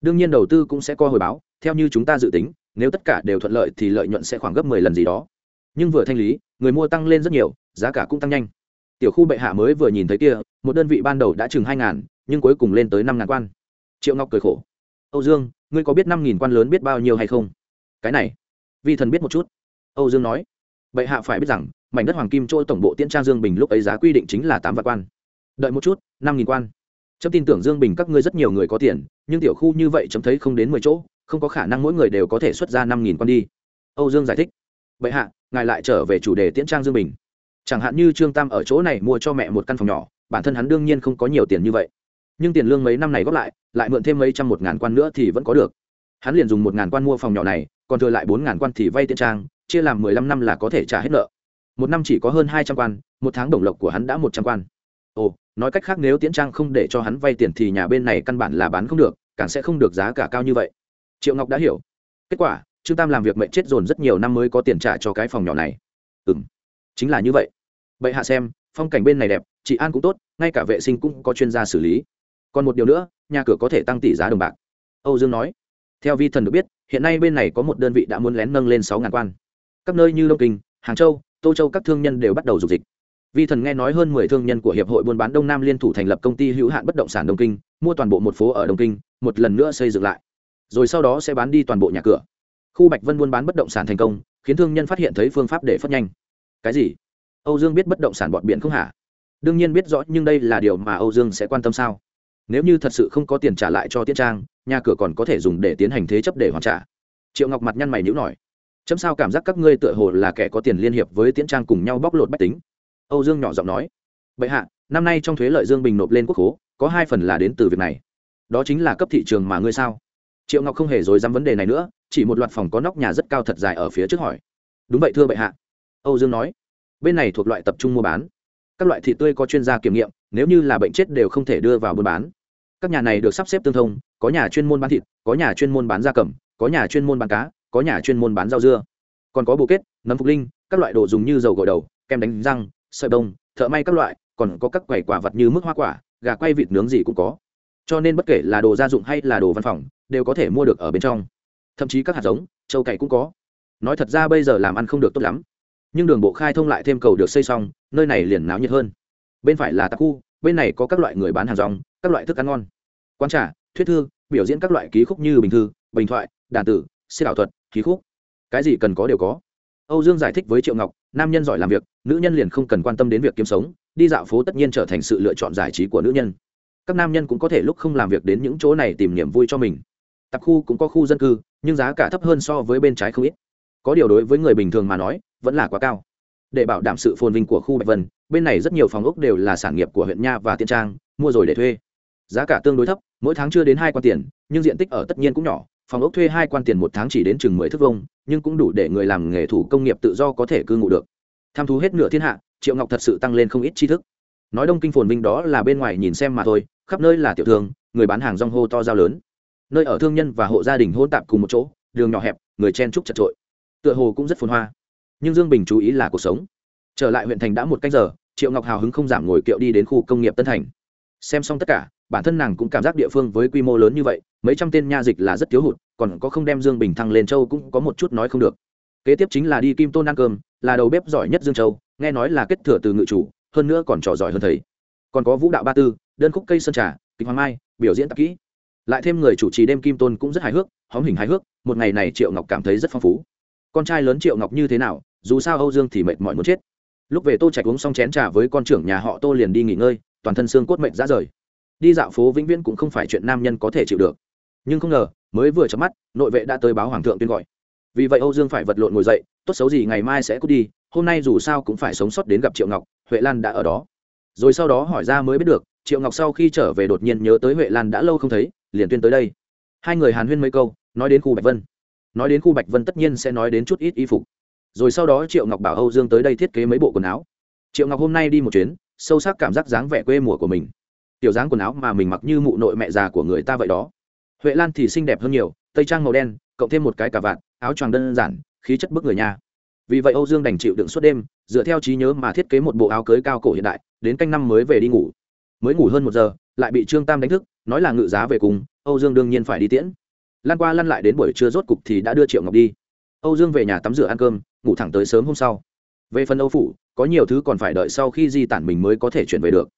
Đương nhiên đầu tư cũng sẽ co hồi báo, theo như chúng ta dự tính, nếu tất cả đều thuận lợi thì lợi nhuận sẽ khoảng gấp mười lần gì đó. Nhưng vừa thanh lý, người mua tăng lên rất nhiều, giá cả cũng tăng nhanh. Tiểu khu bệ hạ mới vừa nhìn thấy kia, một đơn vị ban đầu đã chừng hai ngàn, nhưng cuối cùng lên tới năm ngàn quan. Triệu ngọc cười khổ. Âu dương, ngươi có biết năm nghìn quan lớn biết bao nhiêu hay không? Cái này, vi thần biết một chút. Âu dương nói bệ hạ phải biết rằng, mảnh đất hoàng kim chỗ tổng bộ tiễn trang dương bình lúc ấy giá quy định chính là tám vạn quan. Đợi một chút, năm nghìn quan. Chấm tin tưởng dương bình các ngươi rất nhiều người có tiền, nhưng tiểu khu như vậy chấm thấy không đến mười chỗ, không có khả năng mỗi người đều có thể xuất ra năm nghìn quan đi. Âu dương giải thích. Bệ hạ, ngài lại trở về chủ đề tiễn trang dương bình. Chẳng hạn như trương tam ở chỗ này mua cho mẹ một căn phòng nhỏ, bản thân hắn đương nhiên không có nhiều tiền như vậy. Nhưng tiền lương mấy năm này góp lại lại mượn thêm mấy trăm một ngàn quan nữa thì vẫn có được. Hắn liền dùng một ngàn quan mua phòng nhỏ này, còn thừa lại bốn ngàn quan thì vay tiễn trang chia làm mười lăm năm là có thể trả hết nợ. Một năm chỉ có hơn hai trăm quan, một tháng đồng lộc của hắn đã một trăm quan. Ồ, nói cách khác nếu tiễn trang không để cho hắn vay tiền thì nhà bên này căn bản là bán không được, càng sẽ không được giá cả cao như vậy. Triệu ngọc đã hiểu. Kết quả, trương tam làm việc mệnh chết dồn rất nhiều năm mới có tiền trả cho cái phòng nhỏ này. Ừ m chính là như vậy. Bậy hạ xem, phong cảnh bên này đẹp, chị an cũng tốt, ngay cả vệ sinh cũng có chuyên gia xử lý. Còn một điều nữa, nhà cửa có thể tăng tỷ giá đồng bạc. Âu dương nói, theo vi thần được biết, hiện nay bên này có một đơn vị đã muốn lén nâng lên sáu ngàn quan các nơi như đông kinh, hàng châu, tô châu các thương nhân đều bắt đầu dục dịch. Vi thần nghe nói hơn mười thương nhân của hiệp hội buôn bán đông nam liên thủ thành lập công ty hữu hạn bất động sản đông kinh, mua toàn bộ một phố ở đông kinh, một lần nữa xây dựng lại. Rồi sau đó sẽ bán đi toàn bộ nhà cửa. Khu bạch vân buôn bán bất động sản thành công, khiến thương nhân phát hiện thấy phương pháp để phát nhanh. Cái gì? Âu dương biết bất động sản bọn biển không hả? Đương nhiên biết rõ, nhưng đây là điều mà âu dương sẽ quan tâm sao? Nếu như thật sự không có tiền trả lại cho tiết trang, nhà cửa còn có thể dùng để tiến hành thế chấp để hoàn trả. Triệu ngọc mặt nhăn mày nhữ nổi chấm sao cảm giác các ngươi tựa hồ là kẻ có tiền liên hiệp với tiễn trang cùng nhau bóc lột bách tính? Âu dương nhỏ giọng nói. Bệ hạ, năm nay trong thuế lợi dương bình nộp lên quốc hố có hai phần là đến từ việc này. Đó chính là cấp thị trường mà ngươi sao? Triệu ngọc không hề dối dám vấn đề này nữa, chỉ một loạt phòng có nóc nhà rất cao thật dài ở phía trước hỏi. Đúng vậy thưa bệ hạ. Âu dương nói. Bên này thuộc loại tập trung mua bán. Các loại thịt tươi có chuyên gia kiểm nghiệm, nếu như là bệnh chết đều không thể đưa vào buôn bán. Các nhà này được sắp xếp tương thông, có nhà chuyên môn bán thịt, có nhà chuyên môn bán da cầm, có nhà chuyên môn bán cá có nhà chuyên môn bán rau dưa. Còn có bộ kết, nấm phục linh, các loại đồ dùng như dầu gội đầu, kem đánh răng, sợi bông, thợ may các loại, còn có các quầy quả vật như mức hoa quả, gà quay vịt nướng gì cũng có. Cho nên bất kể là đồ gia dụng hay là đồ văn phòng, đều có thể mua được ở bên trong. Thậm chí các hạt giống, châu cày cũng có. Nói thật ra bây giờ làm ăn không được tốt lắm. Nhưng đường bộ khai thông lại thêm cầu được xây xong, nơi này liền náo nhiệt hơn. Bên phải là tạp khu, bên này có các loại người bán hàng rong, các loại thức ăn ngon. Quan trả thuyết thư, biểu diễn các loại ký khúc như bình thư, bình thoại, đàn tử siết ảo thuật, khí khúc. Cái gì cần có đều có. Âu dương giải thích với triệu ngọc, nam nhân giỏi làm việc, nữ nhân liền không cần quan tâm đến việc kiếm sống, đi dạo phố tất nhiên trở thành sự lựa chọn giải trí của nữ nhân. Các nam nhân cũng có thể lúc không làm việc đến những chỗ này tìm niềm vui cho mình. Tập khu cũng có khu dân cư, nhưng giá cả thấp hơn so với bên trái không ít. Có điều đối với người bình thường mà nói, vẫn là quá cao. Để bảo đảm sự phồn vinh của khu bạch vân, bên này rất nhiều phòng ốc đều là sản nghiệp của huyện nha và tiên trang, mua rồi để thuê. Giá cả tương đối thấp, mỗi tháng chưa đến hai quan tiền, nhưng diện tích ở tất nhiên cũng nhỏ phòng ốc thuê hai quan tiền một tháng chỉ đến chừng mười thước vông nhưng cũng đủ để người làm nghề thủ công nghiệp tự do có thể cư ngụ được. Tham thú hết nửa thiên hạ, triệu ngọc thật sự tăng lên không ít tri thức. Nói đông kinh phồn vinh đó là bên ngoài nhìn xem mà thôi, khắp nơi là tiểu thương, người bán hàng rong hô to giao lớn. Nơi ở thương nhân và hộ gia đình hôn tạp cùng một chỗ, đường nhỏ hẹp, người chen trúc chật trội. Tựa hồ cũng rất phồn hoa. Nhưng dương bình chú ý là cuộc sống. Trở lại huyện thành đã một canh giờ, triệu ngọc hào hứng không giảm ngồi kiệu đi đến khu công nghiệp tân thành. Xem xong tất cả bản thân nàng cũng cảm giác địa phương với quy mô lớn như vậy, mấy trăm tên nha dịch là rất thiếu hụt, còn có không đem dương bình thăng lên châu cũng có một chút nói không được. Kế tiếp chính là đi kim tôn ăn cơm, là đầu bếp giỏi nhất dương châu, nghe nói là kết thừa từ ngự chủ, hơn nữa còn trò giỏi hơn thầy. Còn có vũ đạo ba tư, đơn khúc cây sơn trà, kịch hoàng mai, biểu diễn tạp kỹ. Lại thêm người chủ trì đêm kim tôn cũng rất hài hước hóm hình hài hước, một ngày này triệu ngọc cảm thấy rất phong phú. Con trai lớn triệu ngọc như thế nào, dù sao âu dương thì mệt mỏi muốn chết. Lúc về tô trạch uống xong chén trà với con trưởng nhà họ tô liền đi nghỉ ngơi, toàn thân xương cốt mệnh ra rời đi dạo phố vĩnh viễn cũng không phải chuyện nam nhân có thể chịu được. Nhưng không ngờ, mới vừa chấm mắt, nội vệ đã tới báo hoàng thượng tuyên gọi. Vì vậy âu dương phải vật lộn ngồi dậy, tốt xấu gì ngày mai sẽ cút đi, hôm nay dù sao cũng phải sống sót đến gặp triệu ngọc, huệ lan đã ở đó. Rồi sau đó hỏi ra mới biết được, triệu ngọc sau khi trở về đột nhiên nhớ tới huệ lan đã lâu không thấy, liền tuyên tới đây. Hai người hàn huyên mấy câu, nói đến khu bạch vân. Nói đến khu bạch vân tất nhiên sẽ nói đến chút ít y phục. Rồi sau đó triệu ngọc bảo âu dương tới đây thiết kế mấy bộ quần áo. Triệu ngọc hôm nay đi một chuyến, sâu sắc cảm giác dáng vẻ quê mùa của mình tiểu dáng quần áo mà mình mặc như mụ nội mẹ già của người ta vậy đó. Huệ lan thì xinh đẹp hơn nhiều, tây trang màu đen, cộng thêm một cái cà vạt, áo choàng đơn giản, khí chất bức người nhà vì vậy âu dương đành chịu đựng suốt đêm, dựa theo trí nhớ mà thiết kế một bộ áo cưới cao cổ hiện đại, đến canh năm mới về đi ngủ. Mới ngủ hơn một giờ, lại bị trương tam đánh thức, nói là ngự giá về cùng, âu dương đương nhiên phải đi tiễn. Lan qua lăn lại đến buổi trưa rốt cục thì đã đưa triệu ngọc đi. Âu dương về nhà tắm rửa ăn cơm, ngủ thẳng tới sớm hôm sau. Về phần âu phủ, có nhiều thứ còn phải đợi sau khi di tản mình mới có thể chuyển về được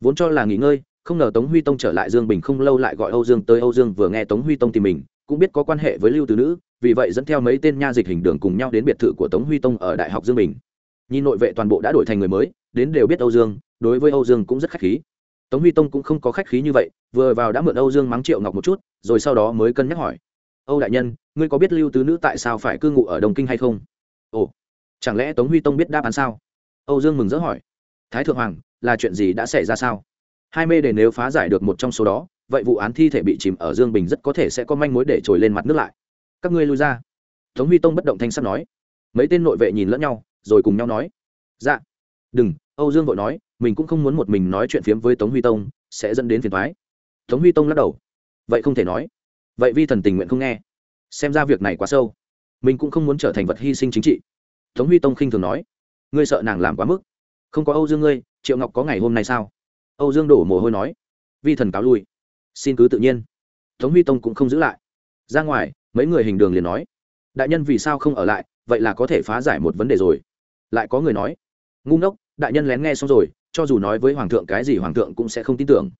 vốn cho là nghỉ ngơi, không ngờ tống huy tông trở lại dương bình không lâu lại gọi âu dương tới âu dương vừa nghe tống huy tông tìm mình, cũng biết có quan hệ với lưu tứ nữ, vì vậy dẫn theo mấy tên nha dịch hình đường cùng nhau đến biệt thự của tống huy tông ở đại học dương bình. Nhìn nội vệ toàn bộ đã đổi thành người mới, đến đều biết âu dương, đối với âu dương cũng rất khách khí. Tống huy tông cũng không có khách khí như vậy, vừa vào đã mượn âu dương mắng triệu ngọc một chút, rồi sau đó mới cân nhắc hỏi. Âu đại nhân, ngươi có biết lưu tứ nữ tại sao phải cư ngụ ở đông kinh hay không? Ồ, chẳng lẽ tống huy tông biết đáp án sao? Âu dương mừng rỡ hỏi. Thái thượng hoàng là chuyện gì đã xảy ra sao? Hai mê để nếu phá giải được một trong số đó, vậy vụ án thi thể bị chìm ở dương bình rất có thể sẽ có manh mối để trồi lên mặt nước lại. Các ngươi lui ra. Tống huy tông bất động thanh sắt nói. Mấy tên nội vệ nhìn lẫn nhau, rồi cùng nhau nói. Dạ. Đừng, âu dương vội nói, mình cũng không muốn một mình nói chuyện phiếm với tống huy tông, sẽ dẫn đến phiền thoái tống huy tông lắc đầu. Vậy không thể nói. Vậy vi thần tình nguyện không nghe. Xem ra việc này quá sâu. Mình cũng không muốn trở thành vật hy sinh chính trị. Tống huy tông khinh thường nói. Ngươi sợ nàng làm quá mức không có âu dương ngươi, triệu ngọc có ngày hôm nay sao? Âu dương đổ mồ hôi nói. Vi thần cáo lui. Xin cứ tự nhiên. Tống huy tông cũng không giữ lại. Ra ngoài, mấy người hình đường liền nói. Đại nhân vì sao không ở lại, vậy là có thể phá giải một vấn đề rồi. Lại có người nói. Ngu ngốc, đại nhân lén nghe xong rồi, cho dù nói với hoàng thượng cái gì hoàng thượng cũng sẽ không tin tưởng.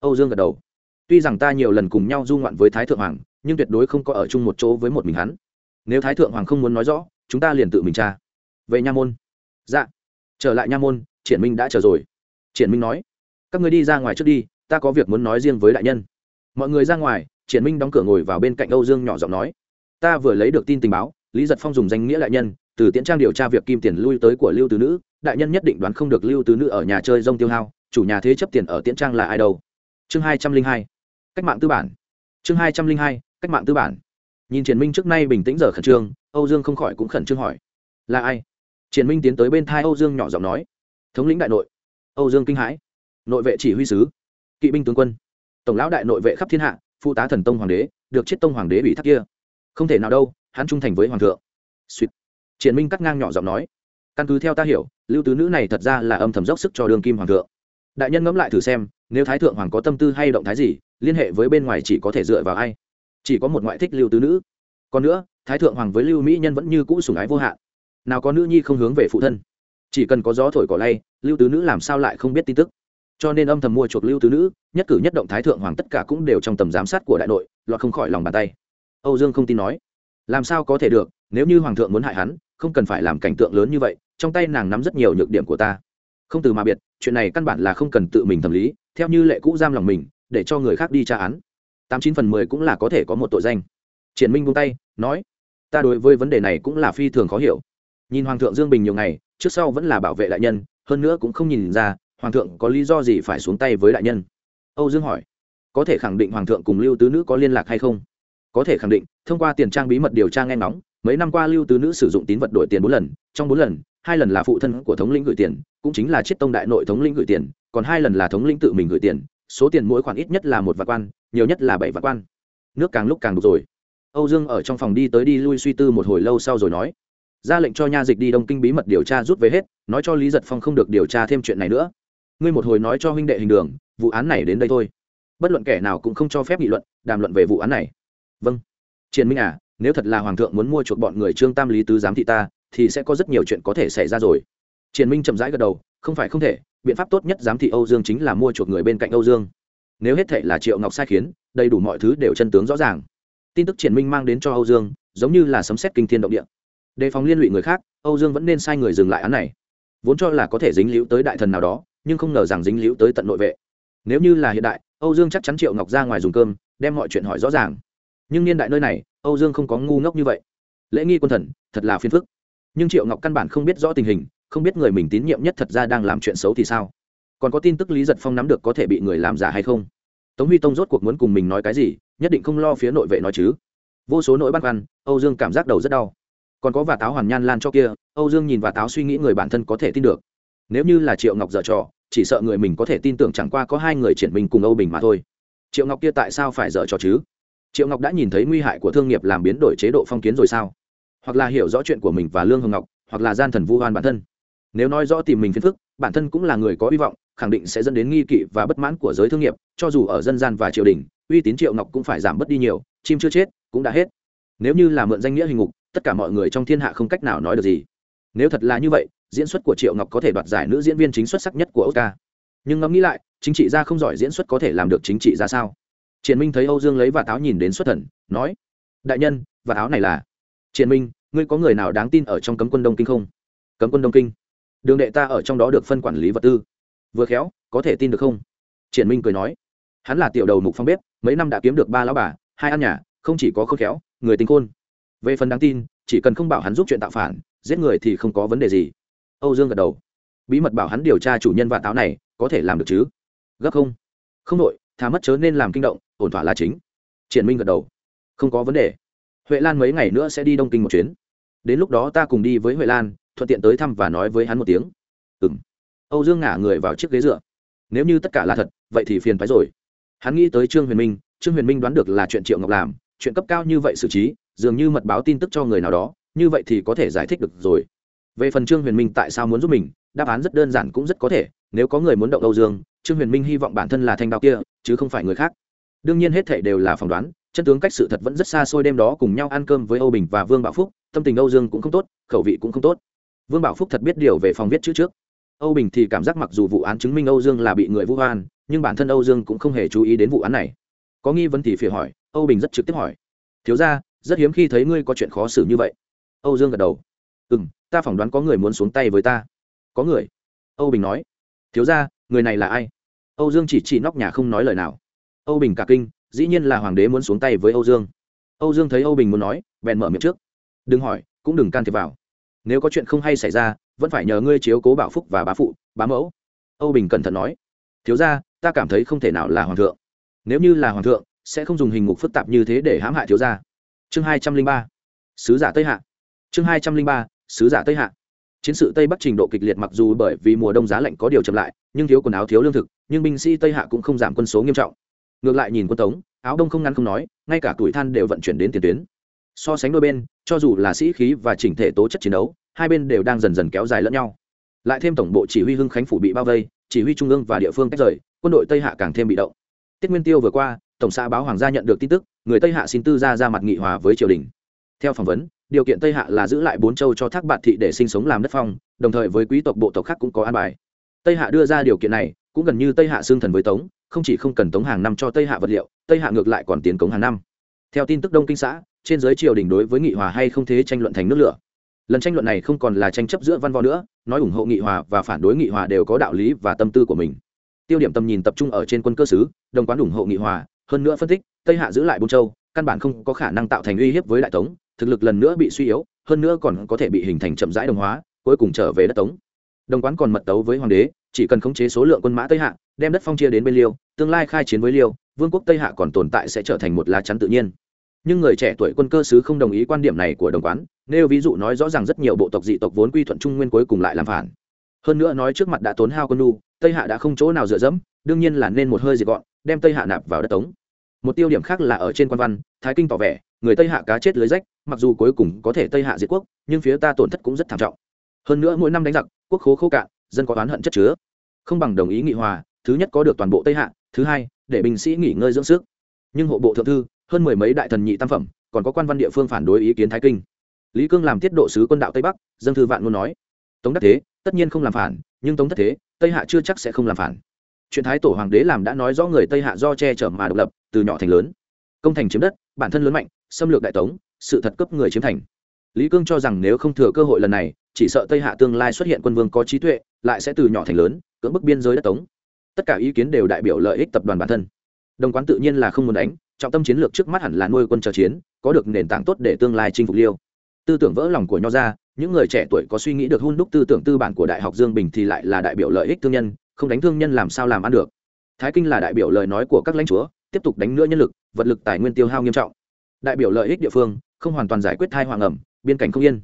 Âu dương gật đầu. Tuy rằng ta nhiều lần cùng nhau du ngoạn với thái thượng hoàng, nhưng tuyệt đối không có ở chung một chỗ với một mình hắn. Nếu thái thượng hoàng không muốn nói rõ, chúng ta liền tự mình tra. Về nha môn. Dạ trở lại nha môn, triển minh đã chờ rồi. Triển minh nói, các người đi ra ngoài trước đi, ta có việc muốn nói riêng với đại nhân. Mọi người ra ngoài, triển minh đóng cửa ngồi vào bên cạnh âu dương nhỏ giọng nói, ta vừa lấy được tin tình báo, lý giật phong dùng danh nghĩa đại nhân, từ tiễn trang điều tra việc kim tiền lui tới của lưu tứ nữ, đại nhân nhất định đoán không được lưu tứ nữ ở nhà chơi rông tiêu hao, chủ nhà thế chấp tiền ở tiễn trang là ai đâu. Chương hai trăm linh hai, cách mạng tư bản. Chương hai trăm linh hai, cách mạng tư bản. Nhìn triển minh trước nay bình tĩnh giờ khẩn trương, âu dương không khỏi cũng khẩn trương hỏi, là ai? Triển minh tiến tới bên thai âu dương nhỏ giọng nói, thống lĩnh đại nội. Âu dương kinh hãi, nội vệ chỉ huy sứ, kỵ binh tướng quân, tổng lão đại nội vệ khắp thiên hạ, phụ tá thần tông hoàng đế, được chết tông hoàng đế bị thác kia. Không thể nào đâu, hắn trung thành với hoàng thượng. Suýt triển minh cắt ngang nhỏ giọng nói, căn cứ theo ta hiểu, lưu tứ nữ này thật ra là âm thầm dốc sức cho đường kim hoàng thượng. Đại nhân ngẫm lại thử xem, nếu thái thượng hoàng có tâm tư hay động thái gì, liên hệ với bên ngoài chỉ có thể dựa vào ai? Chỉ có một ngoại thích lưu tứ nữ. Còn nữa, thái thượng hoàng với lưu mỹ nhân vẫn như cũ sủng ái vô hạn nào có nữ nhi không hướng về phụ thân. Chỉ cần có gió thổi cỏ lay, lưu tứ nữ làm sao lại không biết tin tức? Cho nên âm thầm mua chuộc lưu tứ nữ, nhất cử nhất động thái thượng hoàng tất cả cũng đều trong tầm giám sát của đại nội, lọt không khỏi lòng bàn tay. Âu dương không tin nói, làm sao có thể được, nếu như hoàng thượng muốn hại hắn, không cần phải làm cảnh tượng lớn như vậy, trong tay nàng nắm rất nhiều nhược điểm của ta. Không từ mà biệt, chuyện này căn bản là không cần tự mình thẩm lý, theo như lệ cũ giam lòng mình, để cho người khác đi tra án. Tám chín phần mười cũng là có thể có một tội danh. Triển minh buông tay, nói, ta đối với vấn đề này cũng là phi thường khó hiểu nhìn hoàng thượng dương bình nhiều ngày, trước sau vẫn là bảo vệ đại nhân, hơn nữa cũng không nhìn ra, hoàng thượng có lý do gì phải xuống tay với đại nhân. Âu dương hỏi, có thể khẳng định hoàng thượng cùng lưu tứ nữ có liên lạc hay không? Có thể khẳng định, thông qua tiền trang bí mật điều tra nghe ngóng, mấy năm qua lưu tứ nữ sử dụng tín vật đổi tiền bốn lần, trong bốn lần, hai lần là phụ thân của thống lĩnh gửi tiền, cũng chính là chiết tông đại nội thống lĩnh gửi tiền, còn hai lần là thống lĩnh tự mình gửi tiền, số tiền mỗi khoản ít nhất là một vạn quan, nhiều nhất là bảy vạn quan. Nước càng lúc càng đục rồi. Âu dương ở trong phòng đi tới đi lui suy tư một hồi lâu sau rồi nói ra lệnh cho nha dịch đi đông kinh bí mật điều tra rút về hết, nói cho lý giật phong không được điều tra thêm chuyện này nữa. Ngươi một hồi nói cho huynh đệ hình đường, vụ án này đến đây thôi. Bất luận kẻ nào cũng không cho phép nghị luận, đàm luận về vụ án này. Vâng. Triền minh à nếu thật là hoàng thượng muốn mua chuộc bọn người trương tam lý tứ giám thị ta, thì sẽ có rất nhiều chuyện có thể xảy ra rồi. Triền minh chậm rãi gật đầu, không phải không thể, biện pháp tốt nhất giám thị âu dương chính là mua chuộc người bên cạnh âu dương. Nếu hết thệ là triệu ngọc sai khiến, đầy đủ mọi thứ đều chân tướng rõ ràng. Tin tức triển minh mang đến cho âu dương, giống như là sấm xét kinh thiên động địa đề phòng liên lụy người khác, âu dương vẫn nên sai người dừng lại án này. Vốn cho là có thể dính líu tới đại thần nào đó, nhưng không ngờ rằng dính líu tới tận nội vệ. Nếu như là hiện đại, âu dương chắc chắn triệu ngọc ra ngoài dùng cơm, đem mọi chuyện hỏi rõ ràng. Nhưng niên đại nơi này, âu dương không có ngu ngốc như vậy. Lễ nghi quân thần, thật là phiền phức. Nhưng triệu ngọc căn bản không biết rõ tình hình, không biết người mình tín nhiệm nhất thật ra đang làm chuyện xấu thì sao. Còn có tin tức lý giật phong nắm được có thể bị người làm giả hay không? Tống huy tông rốt cuộc muốn cùng mình nói cái gì, nhất định không lo phía nội vệ nói chứ. Vô số nỗi băn khoăn, âu dương cảm giác đầu rất đau còn có và táo hoàn nhan lan cho kia, âu dương nhìn và táo suy nghĩ người bản thân có thể tin được. Nếu như là triệu ngọc dở trò, chỉ sợ người mình có thể tin tưởng chẳng qua có hai người triển mình cùng âu bình mà thôi. Triệu ngọc kia tại sao phải dở trò chứ? Triệu ngọc đã nhìn thấy nguy hại của thương nghiệp làm biến đổi chế độ phong kiến rồi sao? Hoặc là hiểu rõ chuyện của mình và lương hồng ngọc, hoặc là gian thần vu hoan bản thân. Nếu nói rõ tìm mình phiền phức, bản thân cũng là người có hy vọng, khẳng định sẽ dẫn đến nghi kỵ và bất mãn của giới thương nghiệp, cho dù ở dân gian và triều đình, uy tín triệu ngọc cũng phải giảm bớt đi nhiều, chim chưa chết, cũng đã hết. Nếu như là mượn danh nghĩa hình ngục tất cả mọi người trong thiên hạ không cách nào nói được gì. Nếu thật là như vậy, diễn xuất của triệu ngọc có thể đoạt giải nữ diễn viên chính xuất sắc nhất của oscar. Nhưng ngẫm nghĩ lại, chính trị gia không giỏi diễn xuất có thể làm được chính trị ra sao? Triển minh thấy âu dương lấy và táo nhìn đến xuất thần, nói, đại nhân và áo này là triển minh, ngươi có người nào đáng tin ở trong cấm quân đông kinh không? Cấm quân đông kinh? Đường đệ ta ở trong đó được phân quản lý vật tư. Vừa khéo, có thể tin được không? Triển minh cười nói, hắn là tiểu đầu mục phong bếp, mấy năm đã kiếm được ba lão bà, hai ăn nhà, không chỉ có khôn khéo, người tính khôn về phần đáng tin, chỉ cần không bảo hắn giúp chuyện tạo phản, giết người thì không có vấn đề gì. Âu dương gật đầu. Bí mật bảo hắn điều tra chủ nhân và táo này có thể làm được chứ? Gấp không? Không nội thà mất chớ nên làm kinh động, ổn thỏa là chính. Triển minh gật đầu. Không có vấn đề. Huệ lan mấy ngày nữa sẽ đi đông kinh một chuyến. Đến lúc đó ta cùng đi với huệ lan, thuận tiện tới thăm và nói với hắn một tiếng. Ừ m âu dương ngả người vào chiếc ghế dựa. Nếu như tất cả là thật, vậy thì phiền phái rồi. Hắn nghĩ tới trương huyền minh, trương huyền minh đoán được là chuyện triệu ngọc làm, chuyện cấp cao như vậy xử trí dường như mật báo tin tức cho người nào đó, như vậy thì có thể giải thích được rồi. Về phần trương huyền minh tại sao muốn giúp mình, đáp án rất đơn giản cũng rất có thể, nếu có người muốn động âu dương, trương huyền minh hy vọng bản thân là thanh đạo kia, chứ không phải người khác. Đương nhiên hết thể đều là phỏng đoán, chân tướng cách sự thật vẫn rất xa xôi đêm đó cùng nhau ăn cơm với âu bình và vương bảo phúc, tâm tình âu dương cũng không tốt, khẩu vị cũng không tốt. Vương bảo phúc thật biết điều về phòng viết chữ trước. Âu bình thì cảm giác mặc dù vụ án chứng minh âu dương là bị người vu oan, nhưng bản thân âu dương cũng không hề chú ý đến vụ án này. Có nghi vấn thì phỉa hỏi, âu bình rất trực tiếp hỏi. Thiếu ra rất hiếm khi thấy ngươi có chuyện khó xử như vậy. Âu dương gật đầu. Ừ m ta phỏng đoán có người muốn xuống tay với ta. Có người? Âu bình nói. Thiếu ra người này là ai? Âu dương chỉ chỉ nóc nhà không nói lời nào. Âu bình cả kinh, dĩ nhiên là hoàng đế muốn xuống tay với âu dương. Âu dương thấy âu bình muốn nói, bèn mở miệng trước. Đừng hỏi, cũng đừng can thiệp vào. Nếu có chuyện không hay xảy ra, vẫn phải nhờ ngươi chiếu cố bảo phúc và bá phụ, bá mẫu. Âu bình cẩn thận nói. Thiếu ra ta cảm thấy không thể nào là hoàng thượng. Nếu như là hoàng thượng, sẽ không dùng hình ngục phức tạp như thế để hãm hại thiếu gia chương hai trăm linh ba, sứ giả tây hạ. Chương hai trăm linh ba, sứ giả tây hạ. Chiến sự tây bắc trình độ kịch liệt mặc dù bởi vì mùa đông giá lạnh có điều chậm lại, nhưng thiếu quần áo thiếu lương thực, nhưng binh sĩ tây hạ cũng không giảm quân số nghiêm trọng. Ngược lại nhìn quân tống, áo đông không ngăn không nói, ngay cả tuổi than đều vận chuyển đến tiền tuyến. So sánh đôi bên, cho dù là sĩ khí và chỉnh thể tố chất chiến đấu, hai bên đều đang dần dần kéo dài lẫn nhau. Lại thêm tổng bộ chỉ huy hưng khánh phủ bị bao vây, chỉ huy trung ương và địa phương tách rời, quân đội tây hạ càng thêm bị động. Tiết nguyên tiêu vừa qua, tổng xã báo hoàng gia nhận được tin tức người tây hạ xin tư ra ra mặt nghị hòa với triều đình. Theo phỏng vấn, điều kiện tây hạ là giữ lại bốn châu cho thác bạn thị để sinh sống làm đất phong, đồng thời với quý tộc bộ tộc khác cũng có an bài. Tây hạ đưa ra điều kiện này, cũng gần như tây hạ xương thần với tống, không chỉ không cần tống hàng năm cho tây hạ vật liệu, tây hạ ngược lại còn tiến cống hàng năm. Theo tin tức đông kinh xã, trên giới triều đình đối với nghị hòa hay không thế tranh luận thành nước lửa. Lần tranh luận này không còn là tranh chấp giữa văn võ nữa, nói ủng hộ nghị hòa và phản đối nghị hòa đều có đạo lý và tâm tư của mình. Tiêu điểm tầm nhìn tập trung ở trên quân cơ sứ, đồng quán ủng hộ nghị hòa hơn nữa phân tích, tây hạ giữ lại bôn châu, căn bản không có khả năng tạo thành uy hiếp với đại tống, thực lực lần nữa bị suy yếu, hơn nữa còn có thể bị hình thành chậm rãi đồng hóa, cuối cùng trở về đất tống. Đồng quán còn mật tấu với hoàng đế, chỉ cần khống chế số lượng quân mã tây hạ, đem đất phong chia đến bên liêu, tương lai khai chiến với liêu, vương quốc tây hạ còn tồn tại sẽ trở thành một lá chắn tự nhiên. Nhưng người trẻ tuổi quân cơ sứ không đồng ý quan điểm này của đồng quán, nêu ví dụ nói rõ ràng rất nhiều bộ tộc dị tộc vốn quy thuận trung nguyên cuối cùng lại làm phản. Hơn nữa nói trước mặt đã tốn hao quân nu tây hạ đã không chỗ nào dựa dẫm, đương nhiên là nên một hơi diệt gọn, đem tây hạ nạp vào đất tống. Một tiêu điểm khác là ở trên quan văn, thái kinh tỏ vẻ, người tây hạ cá chết lưới rách, mặc dù cuối cùng có thể tây hạ diệt quốc, nhưng phía ta tổn thất cũng rất thảm trọng. Hơn nữa mỗi năm đánh giặc, quốc khố khô cạn, dân có oán hận chất chứa. Không bằng đồng ý nghị hòa, thứ nhất có được toàn bộ tây hạ, thứ hai, để binh sĩ nghỉ ngơi dưỡng sức. Nhưng hộ bộ thượng thư, hơn mười mấy đại thần nhị tam phẩm, còn có quan văn địa phương phản đối ý kiến thái kinh. Lý cương làm tiết độ sứ quân đạo tây bắc, dân thư vạn muốn nói, tống đắc thế, tất nhiên không làm phản, nhưng tống thất thế tây hạ chưa chắc sẽ không làm phản. Chuyện thái tổ hoàng đế làm đã nói rõ người tây hạ do che chở mà độc lập, từ nhỏ thành lớn. Công thành chiếm đất, bản thân lớn mạnh, xâm lược đại tống, sự thật cấp người chiếm thành. Lý cương cho rằng nếu không thừa cơ hội lần này, chỉ sợ tây hạ tương lai xuất hiện quân vương có trí tuệ, lại sẽ từ nhỏ thành lớn, cưỡng bức biên giới đất tống. Tất cả ý kiến đều đại biểu lợi ích tập đoàn bản thân. Đồng quán tự nhiên là không muốn đánh, trọng tâm chiến lược trước mắt hẳn là nuôi quân chờ chiến, có được nền tảng tốt để tương lai chinh phục liêu. Tư tưởng vỡ lòng của nho ra những người trẻ tuổi có suy nghĩ được hun đúc tư tưởng tư bản của đại học dương bình thì lại là đại biểu lợi ích thương nhân, không đánh thương nhân làm sao làm ăn được. Thái kinh là đại biểu lời nói của các lãnh chúa, tiếp tục đánh nữa nhân lực, vật lực tài nguyên tiêu hao nghiêm trọng. Đại biểu lợi ích địa phương, không hoàn toàn giải quyết thai hoàng ẩm, biên cảnh không yên.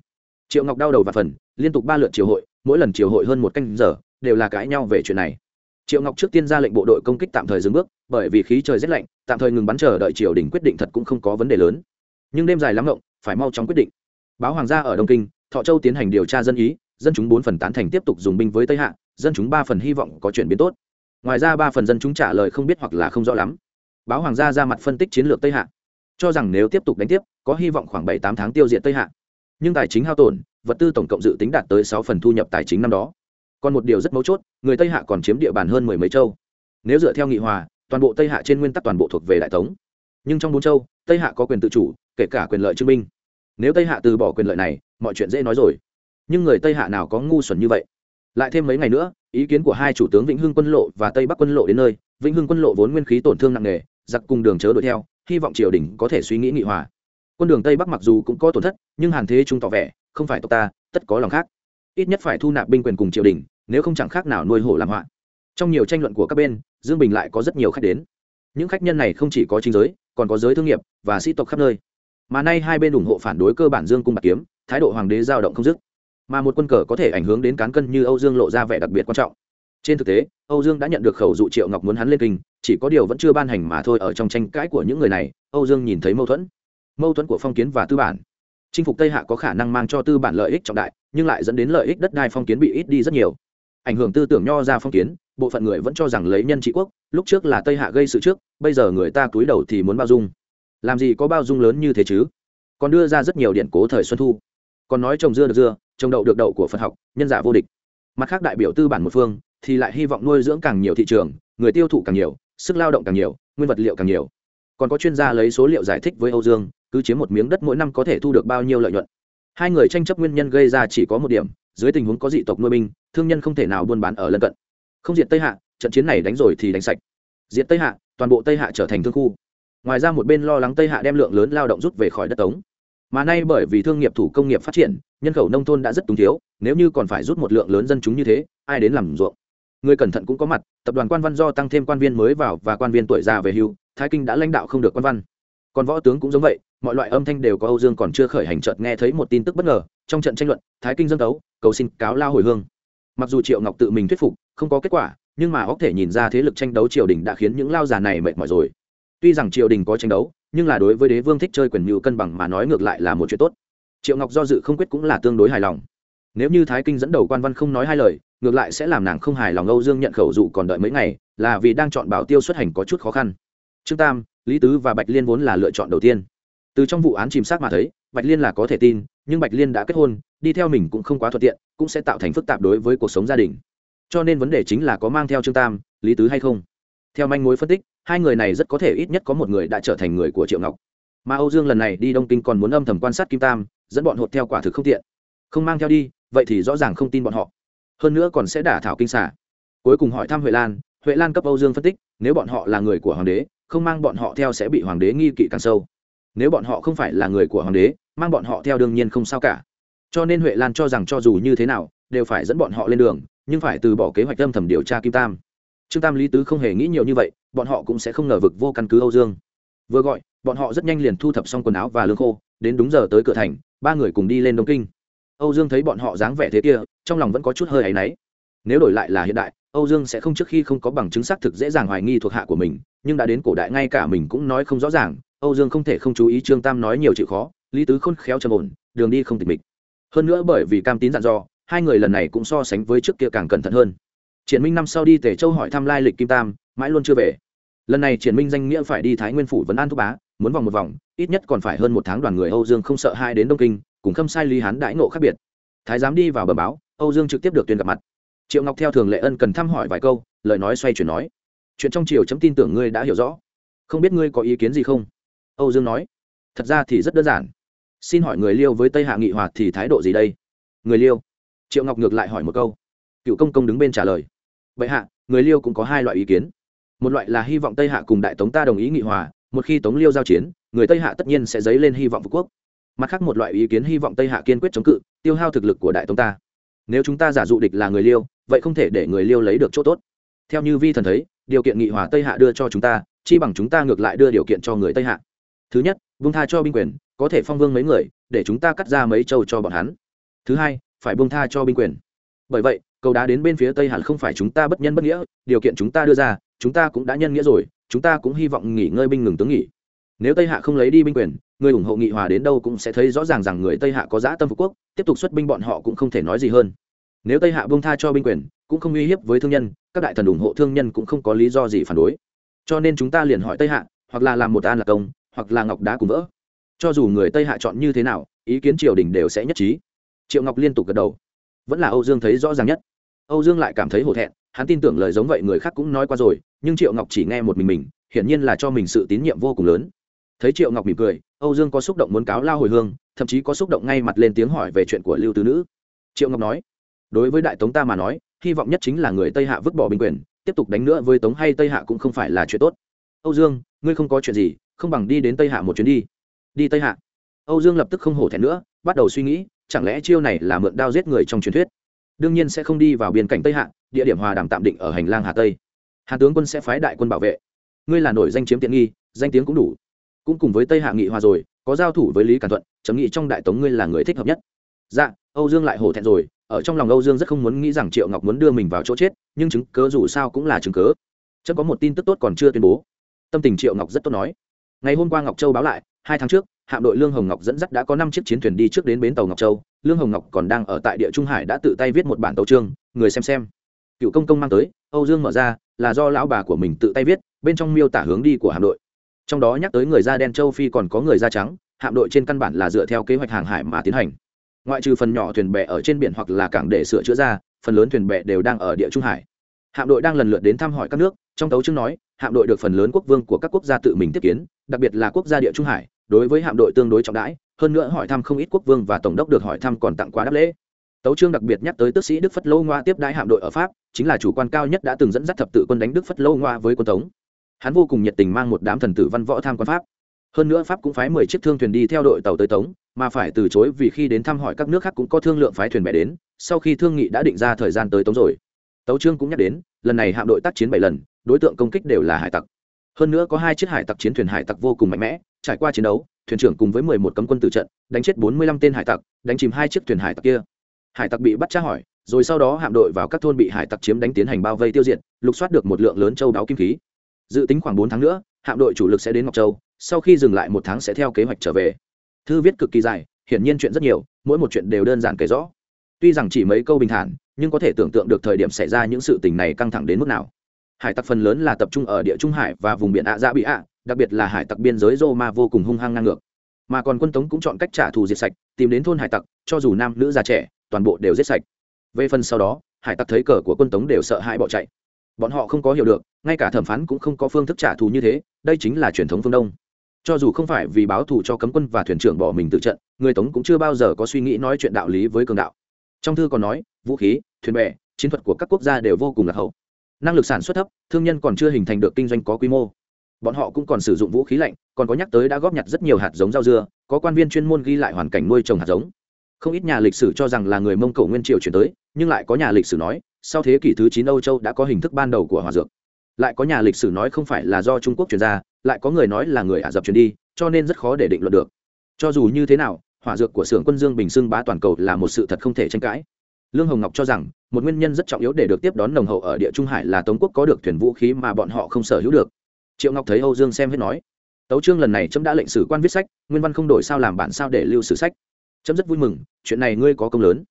Triệu ngọc đau đầu và phần, liên tục ba lượt triều hội, mỗi lần triều hội hơn một canh giờ, đều là cãi nhau về chuyện này. Triệu ngọc trước tiên ra lệnh bộ đội công kích tạm thời dừng bước, bởi vì khí trời rét lạnh, tạm thời ngừng bắn chờ đợi triều đình quyết định thật cũng không có vấn đề lớn. Nhưng đêm dài lắm rộng phải mau chóng quyết định. Báo hoàng gia ở đông kinh thọ châu tiến hành điều tra dân ý, dân chúng bốn phần tán thành tiếp tục dùng binh với tây hạ, dân chúng ba phần hy vọng có chuyển biến tốt. Ngoài ra ba phần dân chúng trả lời không biết hoặc là không rõ lắm. Báo hoàng gia ra mặt phân tích chiến lược tây hạ, cho rằng nếu tiếp tục đánh tiếp, có hy vọng khoảng bảy tám tháng tiêu diệt tây hạ. Nhưng tài chính hao tổn, vật tư tổng cộng dự tính đạt tới sáu phần thu nhập tài chính năm đó. Còn một điều rất mấu chốt, người tây hạ còn chiếm địa bàn hơn mười mấy châu. Nếu dựa theo nghị hòa, toàn bộ tây hạ trên nguyên tắc toàn bộ thuộc về đại tống. Nhưng trong bốn châu, tây hạ có quyền tự chủ, kể cả quyền lợi chứng minh. Nếu tây hạ từ bỏ quyền lợi này mọi chuyện dễ nói rồi. Nhưng người tây hạ nào có ngu xuẩn như vậy? Lại thêm mấy ngày nữa, ý kiến của hai chủ tướng vĩnh hưng quân lộ và tây bắc quân lộ đến nơi, vĩnh hưng quân lộ vốn nguyên khí tổn thương nặng nề, giặc cùng đường chớ đuổi theo, hy vọng triều đình có thể suy nghĩ nghị hòa. Quân đường tây bắc mặc dù cũng có tổn thất, nhưng hàn thế trung tỏ vẻ, không phải tộc ta, tất có lòng khác. Ít nhất phải thu nạp binh quyền cùng triều đình, nếu không chẳng khác nào nuôi hổ làm họa. Trong nhiều tranh luận của các bên, dương bình lại có rất nhiều khách đến. Những khách nhân này không chỉ có chính giới, còn có giới thương nghiệp và sĩ tộc khắp nơi. Mà nay hai bên ủng hộ phản đối cơ bản dương cung bạc kiếm thái độ hoàng đế dao động không dứt. Mà một quân cờ có thể ảnh hưởng đến cán cân như âu dương lộ ra vẻ đặc biệt quan trọng. Trên thực tế, âu dương đã nhận được khẩu dụ triệu ngọc muốn hắn lên kinh, chỉ có điều vẫn chưa ban hành mà thôi ở trong tranh cãi của những người này, âu dương nhìn thấy mâu thuẫn. Mâu thuẫn của phong kiến và tư bản. Chinh phục tây hạ có khả năng mang cho tư bản lợi ích trọng đại, nhưng lại dẫn đến lợi ích đất đai phong kiến bị ít đi rất nhiều. Ảnh hưởng tư tưởng nho ra phong kiến, bộ phận người vẫn cho rằng lấy nhân trị quốc, lúc trước là tây hạ gây sự trước, bây giờ người ta cúi đầu thì muốn bao dung. Làm gì có bao dung lớn như thế chứ? Còn đưa ra rất nhiều điện cố thời xuân thu còn nói trồng dưa được dưa, trồng đậu được đậu của phật học, nhân giả vô địch. Mặt khác đại biểu tư bản một phương, thì lại hy vọng nuôi dưỡng càng nhiều thị trường, người tiêu thụ càng nhiều, sức lao động càng nhiều, nguyên vật liệu càng nhiều. Còn có chuyên gia lấy số liệu giải thích với âu dương, cứ chiếm một miếng đất mỗi năm có thể thu được bao nhiêu lợi nhuận. Hai người tranh chấp nguyên nhân gây ra chỉ có một điểm, dưới tình huống có dị tộc nuôi binh, thương nhân không thể nào buôn bán ở lân cận. Không diện tây hạ, trận chiến này đánh rồi thì đánh sạch. Diện tây hạ, toàn bộ tây hạ trở thành thương khu. Ngoài ra một bên lo lắng tây hạ đem lượng lớn lao động rút về khỏi đất tống mà nay bởi vì thương nghiệp thủ công nghiệp phát triển, nhân khẩu nông thôn đã rất túng thiếu, nếu như còn phải rút một lượng lớn dân chúng như thế, ai đến làm ruộng? Người cẩn thận cũng có mặt, tập đoàn quan văn do tăng thêm quan viên mới vào và quan viên tuổi già về hưu, thái kinh đã lãnh đạo không được quan văn. Còn võ tướng cũng giống vậy, mọi loại âm thanh đều có âu dương còn chưa khởi hành trợt nghe thấy một tin tức bất ngờ, trong trận tranh luận, thái kinh dân tấu, cầu xin cáo lao hồi hương. Mặc dù triệu ngọc tự mình thuyết phục, không có kết quả, nhưng mà có thể nhìn ra thế lực tranh đấu triều đình đã khiến những lao già này mệt mỏi rồi. Tuy rằng triều đình có tranh đấu nhưng là đối với đế vương thích chơi quyền mưu cân bằng mà nói ngược lại là một chuyện tốt. Triệu ngọc do dự không quyết cũng là tương đối hài lòng. Nếu như thái kinh dẫn đầu quan văn không nói hai lời, ngược lại sẽ làm nàng không hài lòng âu dương nhận khẩu dụ còn đợi mấy ngày, là vì đang chọn bảo tiêu xuất hành có chút khó khăn. Trương tam, lý tứ và bạch liên vốn là lựa chọn đầu tiên. Từ trong vụ án chìm sát mà thấy, bạch liên là có thể tin, nhưng bạch liên đã kết hôn, đi theo mình cũng không quá thuận tiện, cũng sẽ tạo thành phức tạp đối với cuộc sống gia đình. Cho nên vấn đề chính là có mang theo trương tam, lý tứ hay không? Theo manh mối phân tích, hai người này rất có thể ít nhất có một người đã trở thành người của triệu ngọc. Mà âu dương lần này đi đông kinh còn muốn âm thầm quan sát kim tam, dẫn bọn hột theo quả thực không tiện. Không mang theo đi, vậy thì rõ ràng không tin bọn họ. Hơn nữa còn sẽ đả thảo kinh xả cuối cùng hỏi thăm huệ lan huệ lan cấp âu dương phân tích, nếu bọn họ là người của hoàng đế, không mang bọn họ theo sẽ bị hoàng đế nghi kỵ càng sâu. Nếu bọn họ không phải là người của hoàng đế, mang bọn họ theo đương nhiên không sao cả. Cho nên huệ lan cho rằng cho dù như thế nào, đều phải dẫn bọn họ lên đường, nhưng phải từ bỏ kế hoạch âm thầm điều tra kim tam trương tam lý tứ không hề nghĩ nhiều như vậy, bọn họ cũng sẽ không ngờ vực vô căn cứ âu dương. Vừa gọi, bọn họ rất nhanh liền thu thập xong quần áo và lương khô, đến đúng giờ tới cửa thành, ba người cùng đi lên đông kinh. Âu dương thấy bọn họ dáng vẻ thế kia, trong lòng vẫn có chút hơi áy náy. Nếu đổi lại là hiện đại, âu dương sẽ không trước khi không có bằng chứng xác thực dễ dàng hoài nghi thuộc hạ của mình, nhưng đã đến cổ đại ngay cả mình cũng nói không rõ ràng, âu dương không thể không chú ý trương tam nói nhiều chịu khó, lý tứ khôn khéo trầm ổn, đường đi không tịch mịch. Hơn nữa bởi vì cam tín dặn dò, hai người lần này cũng so sánh với trước kia càng cẩn thận hơn triển minh năm sau đi tề châu hỏi thăm lai lịch kim tam, mãi luôn chưa về. Lần này triển minh danh nghĩa phải đi thái nguyên phủ vấn an thúc bá, muốn vòng một vòng, ít nhất còn phải hơn một tháng đoàn người âu dương không sợ hai đến đông kinh, cùng khâm sai lý hán đãi nộ khác biệt. Thái giám đi vào bờ báo, âu dương trực tiếp được tuyên gặp mặt. Triệu ngọc theo thường lệ ân cần thăm hỏi vài câu, lời nói xoay chuyển nói. Chuyện trong triều chấm tin tưởng ngươi đã hiểu rõ. Không biết ngươi có ý kiến gì không? Âu dương nói. Thật ra thì rất đơn giản. Xin hỏi người liêu với tây hạ nghị hòa thì thái độ gì đây? Người liêu. Triệu ngọc ngược lại hỏi một câu. Cựu công công đứng bên trả lời vậy hạ, người liêu cũng có hai loại ý kiến. Một loại là hy vọng tây hạ cùng đại tống ta đồng ý nghị hòa, một khi tống liêu giao chiến, người tây hạ tất nhiên sẽ dấy lên hy vọng phú quốc. Mặt khác một loại ý kiến hy vọng tây hạ kiên quyết chống cự, tiêu hao thực lực của đại tống ta. Nếu chúng ta giả dụ địch là người liêu, vậy không thể để người liêu lấy được chỗ tốt. Theo như vi thần thấy, điều kiện nghị hòa tây hạ đưa cho chúng ta, chi bằng chúng ta ngược lại đưa điều kiện cho người tây hạ. Thứ nhất, buông tha cho binh quyền, có thể phong vương mấy người, để chúng ta cắt ra mấy châu cho bọn hắn. Thứ hai, phải buông tha cho binh quyền. Bởi vậy cầu đá đến bên phía tây hẳn không phải chúng ta bất nhân bất nghĩa, điều kiện chúng ta đưa ra, chúng ta cũng đã nhân nghĩa rồi, chúng ta cũng hy vọng nghỉ ngơi binh ngừng tướng nghỉ. Nếu tây hạ không lấy đi binh quyền, người ủng hộ nghị hòa đến đâu cũng sẽ thấy rõ ràng rằng người tây hạ có giã tâm phục quốc, tiếp tục xuất binh bọn họ cũng không thể nói gì hơn. Nếu tây hạ bông tha cho binh quyền, cũng không uy hiếp với thương nhân, các đại thần ủng hộ thương nhân cũng không có lý do gì phản đối. Cho nên chúng ta liền hỏi tây hạ, hoặc là làm một an lạc công, hoặc là ngọc đá cùng vỡ. Cho dù người tây hạ chọn như thế nào, ý kiến triều đình đều sẽ nhất trí. Triệu ngọc liên tục gật đầu. Vẫn là âu dương thấy rõ ràng nhất âu dương lại cảm thấy hổ thẹn, hắn tin tưởng lời giống vậy người khác cũng nói qua rồi, nhưng triệu ngọc chỉ nghe một mình mình, hiển nhiên là cho mình sự tín nhiệm vô cùng lớn. Thấy triệu ngọc mỉm cười, âu dương có xúc động muốn cáo lao hồi hương, thậm chí có xúc động ngay mặt lên tiếng hỏi về chuyện của lưu tứ nữ. Triệu ngọc nói, đối với đại tống ta mà nói, hy vọng nhất chính là người tây hạ vứt bỏ bình quyền, tiếp tục đánh nữa với tống hay tây hạ cũng không phải là chuyện tốt. Âu dương, ngươi không có chuyện gì, không bằng đi đến tây hạ một chuyến đi. Đi tây hạ? Âu dương lập tức không hổ thẹn nữa, bắt đầu suy nghĩ, chẳng lẽ chiêu này là mượn đao giết người trong truyền thuyết? Đương nhiên sẽ không đi vào biên cảnh tây hạ, địa điểm hòa đàm tạm định ở hành lang hà tây. Hà tướng quân sẽ phái đại quân bảo vệ. Ngươi là nổi danh chiếm tiện nghi, danh tiếng cũng đủ. Cũng cùng với tây hạ nghị hòa rồi, có giao thủ với lý cản thuận, chấm nghĩ trong đại tống ngươi là người thích hợp nhất. Dạ âu dương lại hổ thẹn rồi, ở trong lòng âu dương rất không muốn nghĩ rằng triệu ngọc muốn đưa mình vào chỗ chết, nhưng chứng cớ dù sao cũng là chứng cớ chấm có một tin tức tốt còn chưa tuyên bố. Tâm tình triệu ngọc rất tốt nói. Ngày hôm qua ngọc châu báo lại, hai tháng trước, hạm đội lương hồng ngọc dẫn dắt đã có năm chiếc chiến thuyền đi trước đến bến tàu ngọc châu lương hồng ngọc còn đang ở tại địa trung hải đã tự tay viết một bản tấu chương, người xem xem. Cựu công công mang tới, âu dương mở ra, là do lão bà của mình tự tay viết, bên trong miêu tả hướng đi của hạm đội. Trong đó nhắc tới người da đen châu phi còn có người da trắng, hạm đội trên căn bản là dựa theo kế hoạch hàng hải mà tiến hành. Ngoại trừ phần nhỏ thuyền bè ở trên biển hoặc là cảng để sửa chữa ra, phần lớn thuyền bè đều đang ở địa trung hải. Hạm đội đang lần lượt đến thăm hỏi các nước, trong tấu chương nói, hạm đội được phần lớn quốc vương của các quốc gia tự mình tiếp kiến, đặc biệt là quốc gia địa trung hải, đối với hạm đội tương đối trọng đãi hơn nữa hỏi thăm không ít quốc vương và tổng đốc được hỏi thăm còn tặng quà đáp lễ. Tấu chương đặc biệt nhắc tới tước sĩ đức phất Lô ngoa tiếp đãi hạm đội ở pháp, chính là chủ quan cao nhất đã từng dẫn dắt thập tự quân đánh đức phất Lô ngoa với quân tống. Hắn vô cùng nhiệt tình mang một đám thần tử văn võ tham quan pháp. Hơn nữa pháp cũng phái mười chiếc thương thuyền đi theo đội tàu tới tống, mà phải từ chối vì khi đến thăm hỏi các nước khác cũng có thương lượng phái thuyền bè đến, sau khi thương nghị đã định ra thời gian tới tống rồi. Tấu trương cũng nhắc đến, lần này hạm đội tác chiến bảy lần, đối tượng công kích đều là hải tặc. Hơn nữa có hai chiếc hải tặc chiến thuyền hải tặc vô cùng mạnh mẽ trải qua chiến đấu, thuyền trưởng cùng với mười một cấm quân tử trận, đánh chết bốn mươi lăm tên hải tặc, đánh chìm hai chiếc thuyền hải tặc kia. Hải tặc bị bắt tra hỏi, rồi sau đó hạm đội vào các thôn bị hải tặc chiếm đánh tiến hành bao vây tiêu diệt, lục soát được một lượng lớn châu đáo kim khí. Dự tính khoảng bốn tháng nữa, hạm đội chủ lực sẽ đến ngọc châu, sau khi dừng lại một tháng sẽ theo kế hoạch trở về. Thư viết cực kỳ dài, hiển nhiên chuyện rất nhiều, mỗi một chuyện đều đơn giản kể rõ. Tuy rằng chỉ mấy câu bình thản, nhưng có thể tưởng tượng được thời điểm xảy ra những sự tình này căng thẳng đến mức nào. Hải tặc phần lớn là tập trung ở địa trung hải và vùng biển ạ dạ bị ạ đặc biệt là hải tặc biên giới roma vô cùng hung hăng ngang ngược. Mà còn quân tống cũng chọn cách trả thù diệt sạch, tìm đến thôn hải tặc, cho dù nam nữ già trẻ, toàn bộ đều giết sạch. Về phần sau đó, hải tặc thấy cờ của quân tống đều sợ hãi bỏ chạy. Bọn họ không có hiểu được, ngay cả thẩm phán cũng không có phương thức trả thù như thế, đây chính là truyền thống phương đông. Cho dù không phải vì báo thù cho cấm quân và thuyền trưởng bỏ mình tự trận, người tống cũng chưa bao giờ có suy nghĩ nói chuyện đạo lý với cường đạo. Trong thư còn nói, vũ khí, thuyền bè, chiến thuật của các quốc gia đều vô cùng lạc hậu. Năng lực sản xuất thấp, thương nhân còn chưa hình thành được kinh doanh có quy mô bọn họ cũng còn sử dụng vũ khí lạnh, còn có nhắc tới đã góp nhặt rất nhiều hạt giống rau dưa, có quan viên chuyên môn ghi lại hoàn cảnh nuôi trồng hạt giống. Không ít nhà lịch sử cho rằng là người mông cổ nguyên triều chuyển tới, nhưng lại có nhà lịch sử nói, sau thế kỷ thứ chín âu châu đã có hình thức ban đầu của hòa dược. Lại có nhà lịch sử nói không phải là do trung quốc chuyển ra, lại có người nói là người ả rập chuyển đi, cho nên rất khó để định luận được. Cho dù như thế nào, hỏa dược của xưởng quân dương bình xưng bá toàn cầu là một sự thật không thể tranh cãi. Lương hồng ngọc cho rằng, một nguyên nhân rất trọng yếu để được tiếp đón nồng hậu ở địa trung hải là tống quốc có được thuyền vũ khí mà bọn họ không sở hữu được triệu ngọc thấy âu dương xem hết nói tấu trương lần này trẫm đã lệnh sử quan viết sách nguyên văn không đổi sao làm bản sao để lưu sử sách trẫm rất vui mừng chuyện này ngươi có công lớn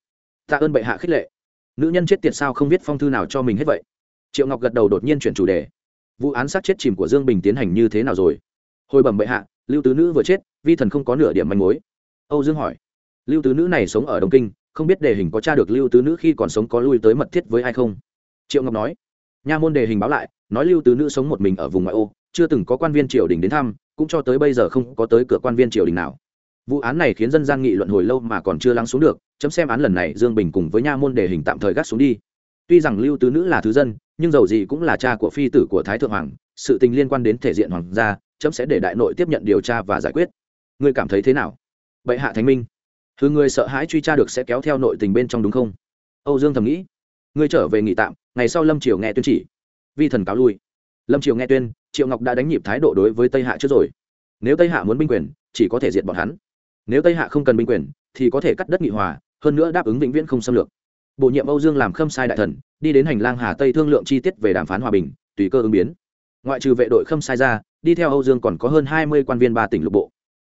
tạ ơn bệ hạ khích lệ nữ nhân chết tiệt sao không viết phong thư nào cho mình hết vậy triệu ngọc gật đầu đột nhiên chuyển chủ đề vụ án sát chết chìm của dương bình tiến hành như thế nào rồi hồi bẩm bệ hạ lưu tứ nữ vừa chết vi thần không có nửa điểm manh mối âu dương hỏi lưu tứ nữ này sống ở đông kinh không biết đề hình có t r a được lưu tứ nữ khi còn sống có lui tới mật thiết với ai không triệu ngọc nói nha môn đề hình báo lại, nói lưu tứ nữ sống một mình ở vùng ngoại ô, chưa từng có quan viên triều đình đến thăm, cũng cho tới bây giờ không có tới cửa quan viên triều đình nào. Vụ án này khiến dân gian nghị luận hồi lâu mà còn chưa lắng xuống được, chấm xem án lần này dương bình cùng với nha môn đề hình tạm thời gác xuống đi. Tuy rằng lưu tứ nữ là thứ dân, nhưng dầu gì cũng là cha của phi tử của thái thượng hoàng, sự tình liên quan đến thể diện hoàng gia, chấm sẽ để đại nội tiếp nhận điều tra và giải quyết. Ngươi cảm thấy thế nào? Bệ hạ thánh minh, thứ người sợ hãi truy tra được sẽ kéo theo nội tình bên trong đúng không? Âu dương thầm nghĩ. Ngươi trở về nghỉ tạm ngày sau lâm triều nghe tuyên chỉ. Vi thần cáo lui. Lâm triều nghe tuyên, triệu ngọc đã đánh nhịp thái độ đối với tây hạ trước rồi. Nếu tây hạ muốn binh quyền, chỉ có thể diệt bọn hắn. Nếu tây hạ không cần binh quyền, thì có thể cắt đất nghị hòa, hơn nữa đáp ứng vĩnh viễn không xâm lược. Bổ nhiệm âu dương làm khâm sai đại thần, đi đến hành lang hà tây thương lượng chi tiết về đàm phán hòa bình, tùy cơ ứng biến. Ngoại trừ vệ đội khâm sai ra, đi theo âu dương còn có hơn hai mươi quan viên ba tỉnh lục bộ.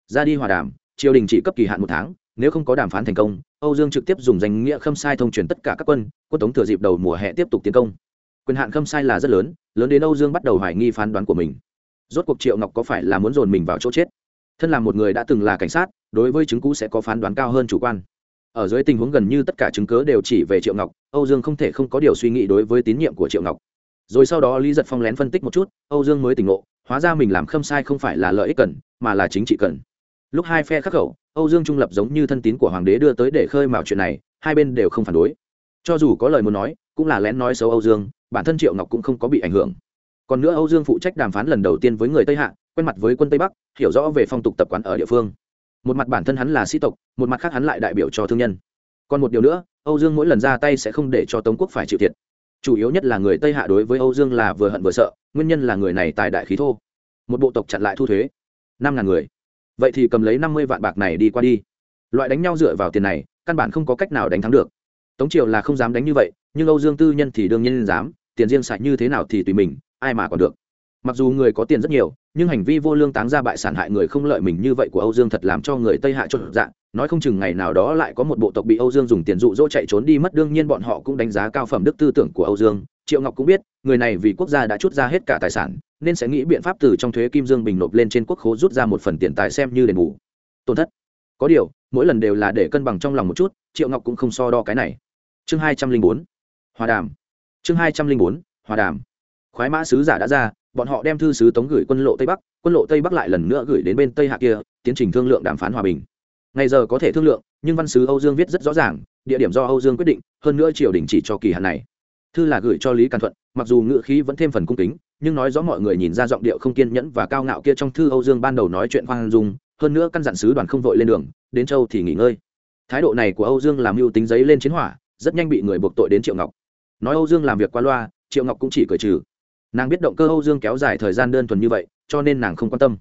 Ra đi hòa đàm, triều đình chỉ cấp kỳ hạn một tháng nếu không có đàm phán thành công, âu dương trực tiếp dùng danh nghĩa khâm sai thông truyền tất cả các quân quân tống thừa dịp đầu mùa hè tiếp tục tiến công. Quyền hạn khâm sai là rất lớn lớn đến âu dương bắt đầu hoài nghi phán đoán của mình. Rốt cuộc triệu ngọc có phải là muốn dồn mình vào chỗ chết? Thân là một người đã từng là cảnh sát, đối với chứng cũ sẽ có phán đoán cao hơn chủ quan. Ở dưới tình huống gần như tất cả chứng cớ đều chỉ về triệu ngọc, âu dương không thể không có điều suy nghĩ đối với tín nhiệm của triệu ngọc. Rồi sau đó lý giật phong lén phân tích một chút, âu dương mới tỉnh ngộ, hóa ra mình làm khâm sai không phải là lợi ích cần, mà là chính trị cần. Lúc hai phe khắc khẩu âu dương trung lập giống như thân tín của hoàng đế đưa tới để khơi mào chuyện này, hai bên đều không phản đối. Cho dù có lời muốn nói, cũng là lén nói xấu âu dương, bản thân triệu ngọc cũng không có bị ảnh hưởng. Còn nữa âu dương phụ trách đàm phán lần đầu tiên với người tây hạ, quen mặt với quân tây bắc, hiểu rõ về phong tục tập quán ở địa phương. Một mặt bản thân hắn là sĩ tộc, một mặt khác hắn lại đại biểu cho thương nhân. Còn một điều nữa, âu dương mỗi lần ra tay sẽ không để cho tống quốc phải chịu thiệt. Chủ yếu nhất là người tây hạ đối với âu dương là vừa hận vừa sợ, nguyên nhân là người này tài đại khí thô. Một bộ tộc chặn lại thu thuế, năm ngàn người vậy thì cầm lấy năm mươi vạn bạc này đi qua đi. Loại đánh nhau dựa vào tiền này, căn bản không có cách nào đánh thắng được. Tống triều là không dám đánh như vậy, nhưng âu dương tư nhân thì đương nhiên dám, tiền riêng sạch như thế nào thì tùy mình, ai mà còn được. Mặc dù người có tiền rất nhiều, nhưng hành vi vô lương táng ra bại sản hại người không lợi mình như vậy của âu dương thật làm cho người tây hạ chốt dạng nói không chừng ngày nào đó lại có một bộ tộc bị âu dương dùng tiền dụ dỗ chạy trốn đi mất, đương nhiên bọn họ cũng đánh giá cao phẩm đức tư tưởng của âu dương. Triệu ngọc cũng biết, người này vì quốc gia đã chút ra hết cả tài sản nên sẽ nghĩ biện pháp từ trong thuế kim dương bình nộp lên trên quốc khố rút ra một phần tiền tài xem như đền bù. Tổn thất. Có điều, mỗi lần đều là để cân bằng trong lòng một chút, triệu ngọc cũng không so đo cái này. Chương hai trăm linh bốn. Hòa đàm. Chương hai trăm linh bốn. Hòa đàm. Khoái mã sứ giả đã ra, bọn họ đem thư sứ tống gửi quân lộ tây bắc, quân lộ tây bắc lại lần nữa gửi đến bên tây hạ kia, tiến trình thương lượng đàm phán hòa bình. Ngày giờ có thể thương lượng, nhưng văn sứ âu dương viết rất rõ ràng, địa điểm do âu dương quyết định, hơn nữa triều đình chỉ cho kỳ hạn này. Thư là gửi cho lý càn thuận, mặc dù ngựa khí vẫn thêm phần cung kính nhưng nói rõ mọi người nhìn ra giọng điệu không kiên nhẫn và cao ngạo kia trong thư âu dương ban đầu nói chuyện khoan dung, hơn nữa căn dặn sứ đoàn không vội lên đường, đến châu thì nghỉ ngơi. Thái độ này của âu dương làm mưu tính giấy lên chiến hỏa, rất nhanh bị người buộc tội đến triệu ngọc. Nói âu dương làm việc qua loa, triệu ngọc cũng chỉ cười trừ. Nàng biết động cơ âu dương kéo dài thời gian đơn thuần như vậy, cho nên nàng không quan tâm.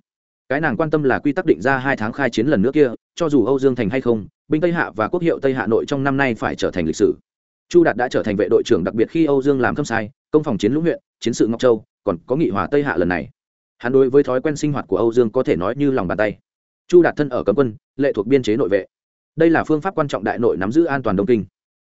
Cái nàng quan tâm là quy tắc định ra hai tháng khai chiến lần nữa kia, cho dù âu dương thành hay không, binh tây hạ và quốc hiệu tây hạ nội trong năm nay phải trở thành lịch sử chu đạt đã trở thành vệ đội trưởng đặc biệt khi âu dương làm khâm sai, công phòng chiến lũng huyện, chiến sự ngọc châu, còn có nghị hòa tây hạ lần này. Hắn đối với thói quen sinh hoạt của âu dương có thể nói như lòng bàn tay. Chu đạt thân ở cấm quân, lệ thuộc biên chế nội vệ. Đây là phương pháp quan trọng đại nội nắm giữ an toàn đông kinh.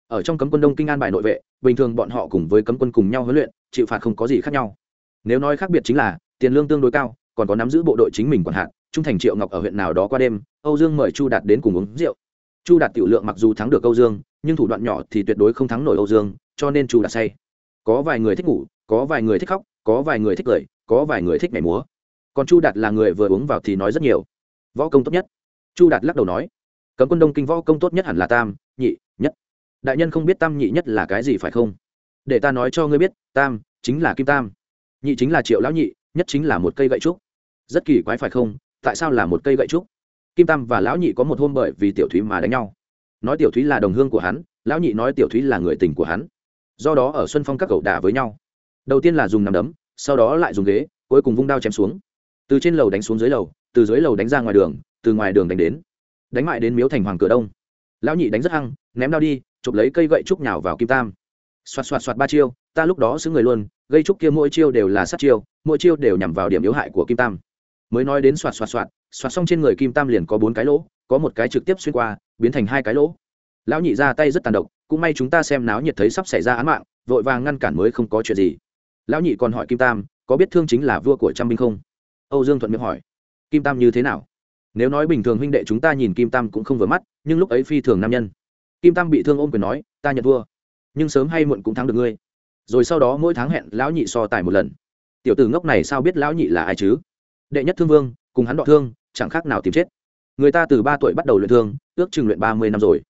Ở trong cấm quân đông kinh an bài nội vệ, bình thường bọn họ cùng với cấm quân cùng nhau huấn luyện, chịu phạt không có gì khác nhau. Nếu nói khác biệt chính là, tiền lương tương đối cao, còn có nắm giữ bộ đội chính mình quản hạn trung thành triệu ngọc ở huyện nào đó qua đêm, âu dương mời chu đạt đến cùng uống rượu chu đạt tiểu lượng mặc dù thắng được âu dương, nhưng thủ đoạn nhỏ thì tuyệt đối không thắng nổi âu dương, cho nên chu đạt say. Có vài người thích ngủ, có vài người thích khóc, có vài người thích cười, có vài người thích nhảy múa. Còn chu đạt là người vừa uống vào thì nói rất nhiều. Võ công tốt nhất. Chu đạt lắc đầu nói. Cấm quân đông kinh võ công tốt nhất hẳn là tam, nhị, nhất. Đại nhân không biết tam, nhị, nhất là cái gì phải không? Để ta nói cho ngươi biết, tam chính là kim tam, nhị chính là triệu lão nhị, nhất chính là một cây gậy trúc. Rất kỳ quái phải không? Tại sao là một cây gậy trúc? Kim tam và lão nhị có một hôm bởi vì tiểu thúy mà đánh nhau. Nói tiểu thúy là đồng hương của hắn, lão nhị nói tiểu thúy là người tình của hắn. Do đó ở xuân phong các cậu đả với nhau. Đầu tiên là dùng nằm đấm, sau đó lại dùng ghế, cuối cùng vung đao chém xuống. Từ trên lầu đánh xuống dưới lầu, từ dưới lầu đánh ra ngoài đường, từ ngoài đường đánh đến. Đánh mại đến miếu thành hoàng cửa đông. Lão nhị đánh rất hăng, ném đao đi, chụp lấy cây gậy trúc nhào vào kim tam. Xoạt xoạt xoạt ba chiêu, ta lúc đó xứ người luôn, gây trúc kia mỗi chiêu đều là sát chiêu, mỗi chiêu đều nhằm vào điểm yếu hại của kim tam mới nói đến xoạt xoạt xoạt xoạt xong trên người kim tam liền có bốn cái lỗ, có một cái trực tiếp xuyên qua, biến thành hai cái lỗ. Lão nhị ra tay rất tàn độc, cũng may chúng ta xem náo nhiệt thấy sắp xảy ra án mạng, vội vàng ngăn cản mới không có chuyện gì. Lão nhị còn hỏi kim tam, có biết thương chính là vua của trăm binh không? Âu dương thuận miệng hỏi. Kim tam như thế nào? Nếu nói bình thường huynh đệ chúng ta nhìn kim tam cũng không vừa mắt, nhưng lúc ấy phi thường nam nhân. Kim tam bị thương ôm quyền nói, ta nhận vua, nhưng sớm hay muộn cũng thắng được ngươi. Rồi sau đó mỗi tháng hẹn lão nhị so tài một lần. Tiểu tử ngốc này sao biết lão nhị là ai chứ? Đệ nhất thương vương, cùng hắn đọ thương, chẳng khác nào tìm chết. Người ta từ ba tuổi bắt đầu luyện thương, ước chừng luyện ba mươi năm rồi.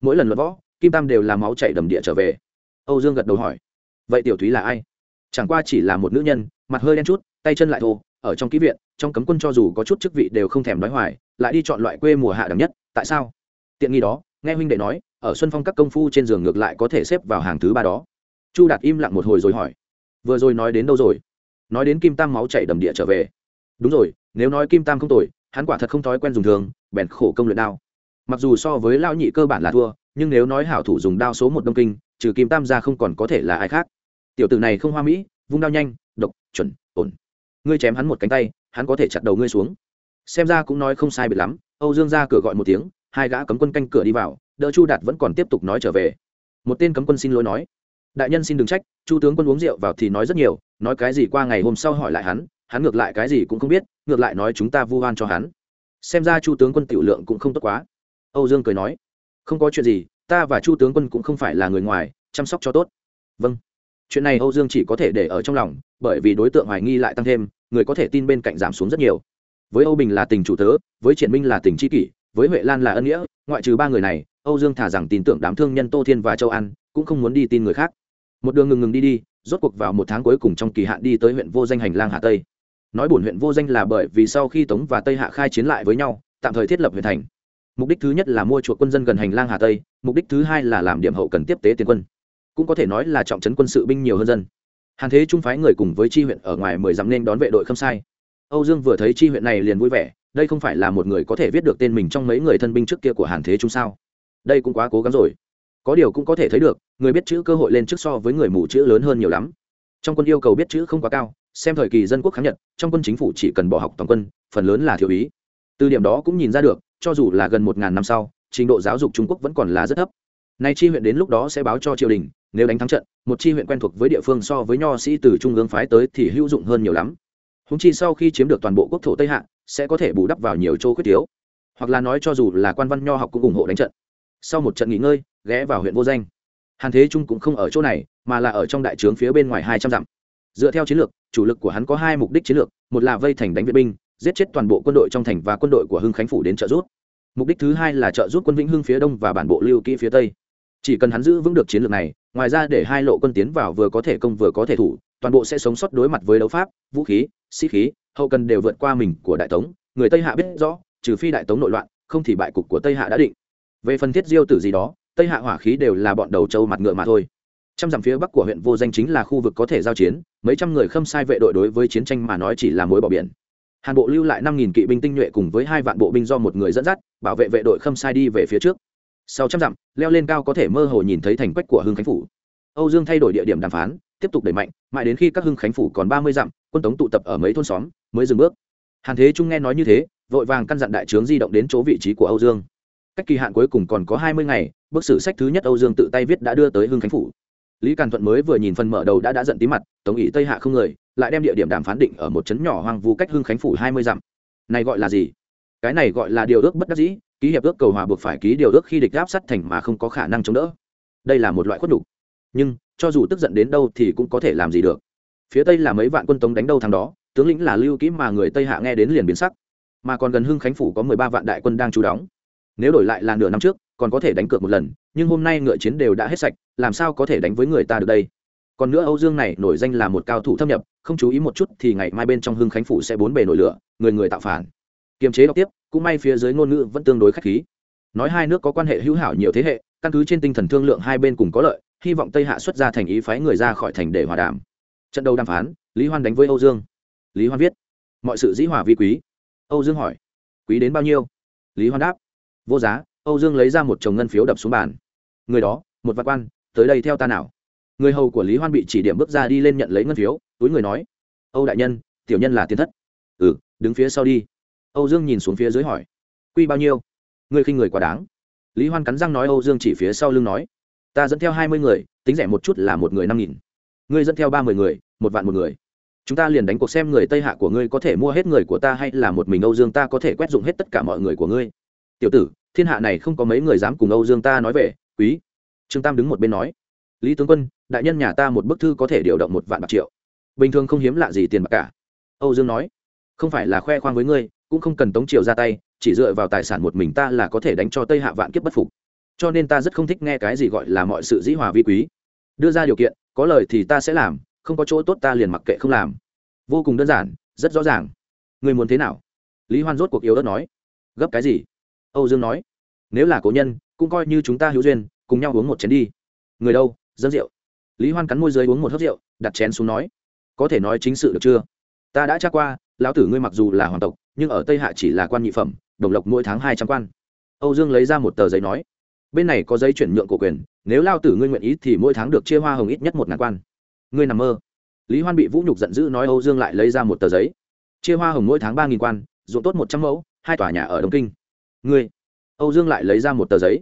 Mỗi lần luận võ, kim tam đều làm máu chảy đầm địa trở về. Âu dương gật đầu hỏi, vậy tiểu thúy là ai? Chẳng qua chỉ là một nữ nhân, mặt hơi đen chút, tay chân lại thô, ở trong ký viện, trong cấm quân cho dù có chút chức vị đều không thèm nói hoài, lại đi chọn loại quê mùa hạ đẳng nhất, tại sao? Tiện nghi đó, nghe huynh đệ nói, ở xuân phong các công phu trên giường ngược lại có thể xếp vào hàng thứ ba đó. Chu đạt im lặng một hồi rồi hỏi, vừa rồi nói đến đâu rồi? Nói đến kim tam máu chảy đầm địa trở về đúng rồi, nếu nói kim tam không tội hắn quả thật không thói quen dùng thường, bèn khổ công luyện đao. Mặc dù so với lao nhị cơ bản là thua, nhưng nếu nói hảo thủ dùng đao số một đông kinh, trừ kim tam ra không còn có thể là ai khác. Tiểu tử này không hoa mỹ, vung đao nhanh, độc, chuẩn, ổn. Ngươi chém hắn một cánh tay, hắn có thể chặt đầu ngươi xuống. Xem ra cũng nói không sai biệt lắm, âu dương ra cửa gọi một tiếng, hai gã cấm quân canh cửa đi vào, đỡ chu đạt vẫn còn tiếp tục nói trở về. Một tên cấm quân xin lỗi nói, đại nhân xin đừng trách, chu tướng quân uống rượu vào thì nói rất nhiều, nói cái gì qua ngày hôm sau hỏi lại hắn hắn ngược lại cái gì cũng không biết, ngược lại nói chúng ta vu oan cho hắn. Xem ra chu tướng quân tiểu lượng cũng không tốt quá. Âu dương cười nói, không có chuyện gì, ta và chu tướng quân cũng không phải là người ngoài, chăm sóc cho tốt. Vâng. Chuyện này âu dương chỉ có thể để ở trong lòng, bởi vì đối tượng hoài nghi lại tăng thêm, người có thể tin bên cạnh giảm xuống rất nhiều. Với âu bình là tình chủ tớ, với triển minh là tình tri kỷ, với huệ lan là ân nghĩa, ngoại trừ ba người này, âu dương thả rằng tin tưởng đám thương nhân tô thiên và châu an, cũng không muốn đi tin người khác. Một đường ngừng ngừng đi đi, rốt cuộc vào một tháng cuối cùng trong kỳ hạn đi tới huyện vô danh hành lang hà tây nói bổn huyện vô danh là bởi vì sau khi tống và tây hạ khai chiến lại với nhau, tạm thời thiết lập huyện thành. Mục đích thứ nhất là mua chuộc quân dân gần hành lang hà tây, mục đích thứ hai là làm điểm hậu cần tiếp tế tiền quân. Cũng có thể nói là trọng trấn quân sự binh nhiều hơn dân. Hàn thế trung phái người cùng với chi huyện ở ngoài mười dặm nên đón vệ đội không sai. Âu dương vừa thấy chi huyện này liền vui vẻ, đây không phải là một người có thể viết được tên mình trong mấy người thân binh trước kia của hàn thế trung sao? Đây cũng quá cố gắng rồi. Có điều cũng có thể thấy được, người biết chữ cơ hội lên trước so với người mù chữ lớn hơn nhiều lắm. Trong quân yêu cầu biết chữ không quá cao xem thời kỳ dân quốc kháng nhật, trong quân chính phủ chỉ cần bỏ học toàn quân, phần lớn là thiếu ý. Từ điểm đó cũng nhìn ra được, cho dù là gần một ngàn năm sau, trình độ giáo dục trung quốc vẫn còn là rất thấp. Nay chi huyện đến lúc đó sẽ báo cho triều đình, nếu đánh thắng trận, một chi huyện quen thuộc với địa phương so với nho sĩ từ trung ương phái tới thì hữu dụng hơn nhiều lắm. Húng chi sau khi chiếm được toàn bộ quốc thổ tây hạ, sẽ có thể bù đắp vào nhiều chỗ khuyết thiếu. Hoặc là nói cho dù là quan văn nho học cũng ủng hộ đánh trận. Sau một trận nghỉ ngơi, ghé vào huyện vô danh. Hàn thế trung cũng không ở chỗ này, mà là ở trong đại trướng phía bên ngoài hai trăm dặm dựa theo chiến lược, chủ lực của hắn có hai mục đích chiến lược, một là vây thành đánh viện binh, giết chết toàn bộ quân đội trong thành và quân đội của hưng khánh phủ đến trợ giúp. Mục đích thứ hai là trợ giúp quân vĩnh hưng phía đông và bản bộ lưu kỹ phía tây. Chỉ cần hắn giữ vững được chiến lược này, ngoài ra để hai lộ quân tiến vào vừa có thể công vừa có thể thủ, toàn bộ sẽ sống sót đối mặt với đấu pháp, vũ khí, sĩ khí, hậu cần đều vượt qua mình của đại tống. Người tây hạ biết rõ, trừ phi đại tống nội loạn, không thì bại cục của tây hạ đã định. Về phần thiết diêu tử gì đó, tây hạ hỏa khí đều là bọn đầu trâu mặt ngựa mà thôi trăm dặm phía bắc của huyện vô danh chính là khu vực có thể giao chiến, mấy trăm người khâm sai vệ đội đối với chiến tranh mà nói chỉ là mối bỏ biển. Hàn bộ lưu lại năm nghìn kỵ binh tinh nhuệ cùng với hai vạn bộ binh do một người dẫn dắt, bảo vệ vệ đội khâm sai đi về phía trước. Sau trăm dặm, leo lên cao có thể mơ hồ nhìn thấy thành quách của hưng khánh phủ. Âu dương thay đổi địa điểm đàm phán, tiếp tục đẩy mạnh, mãi đến khi các hưng khánh phủ còn ba mươi dặm, quân tống tụ tập ở mấy thôn xóm, mới dừng bước. Hàn thế trung nghe nói như thế, vội vàng căn dặn đại trướng di động đến chỗ vị trí của âu dương. Cách kỳ hạn cuối cùng còn có hai mươi ngày bức sử sách thứ nhất âu dương tự tay viết đã đưa tới hưng khánh phủ lý càn thuận mới vừa nhìn phần mở đầu đã đã giận tí mặt, tống ý tây hạ không người, lại đem địa điểm đàm phán định ở một trấn nhỏ hoang vu cách hưng khánh phủ hai mươi dặm. Này gọi là gì? Cái này gọi là điều ước bất đắc dĩ, ký hiệp ước cầu hòa buộc phải ký điều ước khi địch áp sát thành mà không có khả năng chống đỡ. Đây là một loại khuất đủ. nhưng, cho dù tức giận đến đâu thì cũng có thể làm gì được. Phía tây là mấy vạn quân tống đánh đâu thằng đó, tướng lĩnh là lưu kỹ mà người tây hạ nghe đến liền biến sắc. Mà còn gần hưng khánh phủ có mười ba vạn đại quân đang trú đóng. Nếu đổi lại là nửa năm trước còn có thể đánh cược một lần, nhưng hôm nay ngựa chiến đều đã hết sạch, làm sao có thể đánh với người ta được đây? Còn nữa âu dương này, nổi danh là một cao thủ thâm nhập, không chú ý một chút thì ngày mai bên trong hưng khánh phủ sẽ bốn bề nổi lửa, người người tạo phản. Kiềm chế đọc tiếp, cũng may phía dưới ngôn ngữ vẫn tương đối khách khí. Nói hai nước có quan hệ hữu hảo nhiều thế hệ, căn cứ trên tinh thần thương lượng hai bên cùng có lợi, hy vọng tây hạ xuất ra thành ý phái người ra khỏi thành để hòa đàm. Trận đầu đàm phán, lý hoan đánh với âu dương. Lý hoan viết, mọi sự dĩ hòa vi quý. Âu dương hỏi, quý đến bao nhiêu? Lý hoan đáp, vô giá âu dương lấy ra một chồng ngân phiếu đập xuống bàn. Người đó, một vạn quan, tới đây theo ta nào? Người hầu của lý hoan bị chỉ điểm bước ra đi lên nhận lấy ngân phiếu, túi người nói, âu đại nhân, tiểu nhân là tiền thất. Ừ đứng phía sau đi. Âu dương nhìn xuống phía dưới hỏi, quy bao nhiêu? Ngươi khinh người quá đáng. Lý hoan cắn răng nói, âu dương chỉ phía sau lưng nói, ta dẫn theo hai mươi người, tính rẻ một chút là một người năm nghìn. Ngươi dẫn theo ba mươi người, một vạn một người. Chúng ta liền đánh cuộc xem người tây hạ của ngươi có thể mua hết người của ta hay là một mình âu dương ta có thể quét dụng hết tất cả mọi người của ngươi. Tiểu tử thiên hạ này không có mấy người dám cùng âu dương ta nói về, quý. Trương tam đứng một bên nói, lý tướng quân, đại nhân nhà ta một bức thư có thể điều động một vạn bạc triệu. Bình thường không hiếm lạ gì tiền bạc cả. Âu dương nói, không phải là khoe khoang với ngươi, cũng không cần tống triều ra tay, chỉ dựa vào tài sản một mình ta là có thể đánh cho tây hạ vạn kiếp bất phục. Cho nên ta rất không thích nghe cái gì gọi là mọi sự dĩ hòa vi quý. Đưa ra điều kiện, có lời thì ta sẽ làm, không có chỗ tốt ta liền mặc kệ không làm. Vô cùng đơn giản, rất rõ ràng. Người muốn thế nào? Lý hoan rốt cuộc yếu đất nói, gấp cái gì? Âu dương nói, nếu là cố nhân, cũng coi như chúng ta hữu duyên, cùng nhau uống một chén đi. Người đâu? Dân rượu. Lý hoan cắn môi dưới uống một hớp rượu, đặt chén xuống nói, có thể nói chính sự được chưa? Ta đã tra qua, lão tử ngươi mặc dù là hoàng tộc, nhưng ở tây hạ chỉ là quan nhị phẩm, đồng lộc mỗi tháng hai trăm quan. Âu dương lấy ra một tờ giấy nói, bên này có giấy chuyển nhượng cổ quyền, nếu lao tử ngươi nguyện ý thì mỗi tháng được chia hoa hồng ít nhất một ngàn quan. Ngươi nằm mơ. Lý hoan bị vũ nhục giận dữ nói, âu dương lại lấy ra một tờ giấy, chia hoa hồng mỗi tháng ba nghìn quan, ruộng tốt một trăm mẫu, hai tòa nhà ở đông kinh ngươi. Âu dương lại lấy ra một tờ giấy.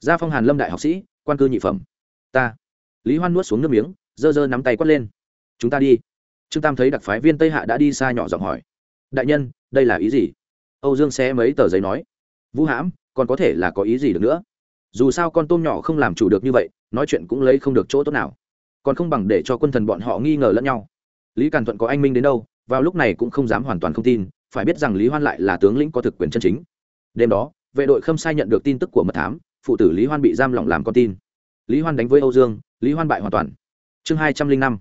Gia phong hàn lâm đại học sĩ, quan cư nhị phẩm. Ta. Lý hoan nuốt xuống nước miếng, giơ giơ nắm tay quát lên. Chúng ta đi. Trương tam thấy đặc phái viên tây hạ đã đi xa nhỏ giọng hỏi. Đại nhân, đây là ý gì? Âu dương xé mấy tờ giấy nói. Vũ hãm, còn có thể là có ý gì được nữa? Dù sao con tôm nhỏ không làm chủ được như vậy, nói chuyện cũng lấy không được chỗ tốt nào. Còn không bằng để cho quân thần bọn họ nghi ngờ lẫn nhau. Lý càn thuận có anh minh đến đâu, vào lúc này cũng không dám hoàn toàn không tin, phải biết rằng lý hoan lại là tướng lĩnh có thực quyền chân chính đêm đó, vệ đội khâm sai nhận được tin tức của mật thám, phụ tử lý hoan bị giam lỏng làm con tin. Lý hoan đánh với âu dương, lý hoan bại hoàn toàn. Chương hai trăm linh năm,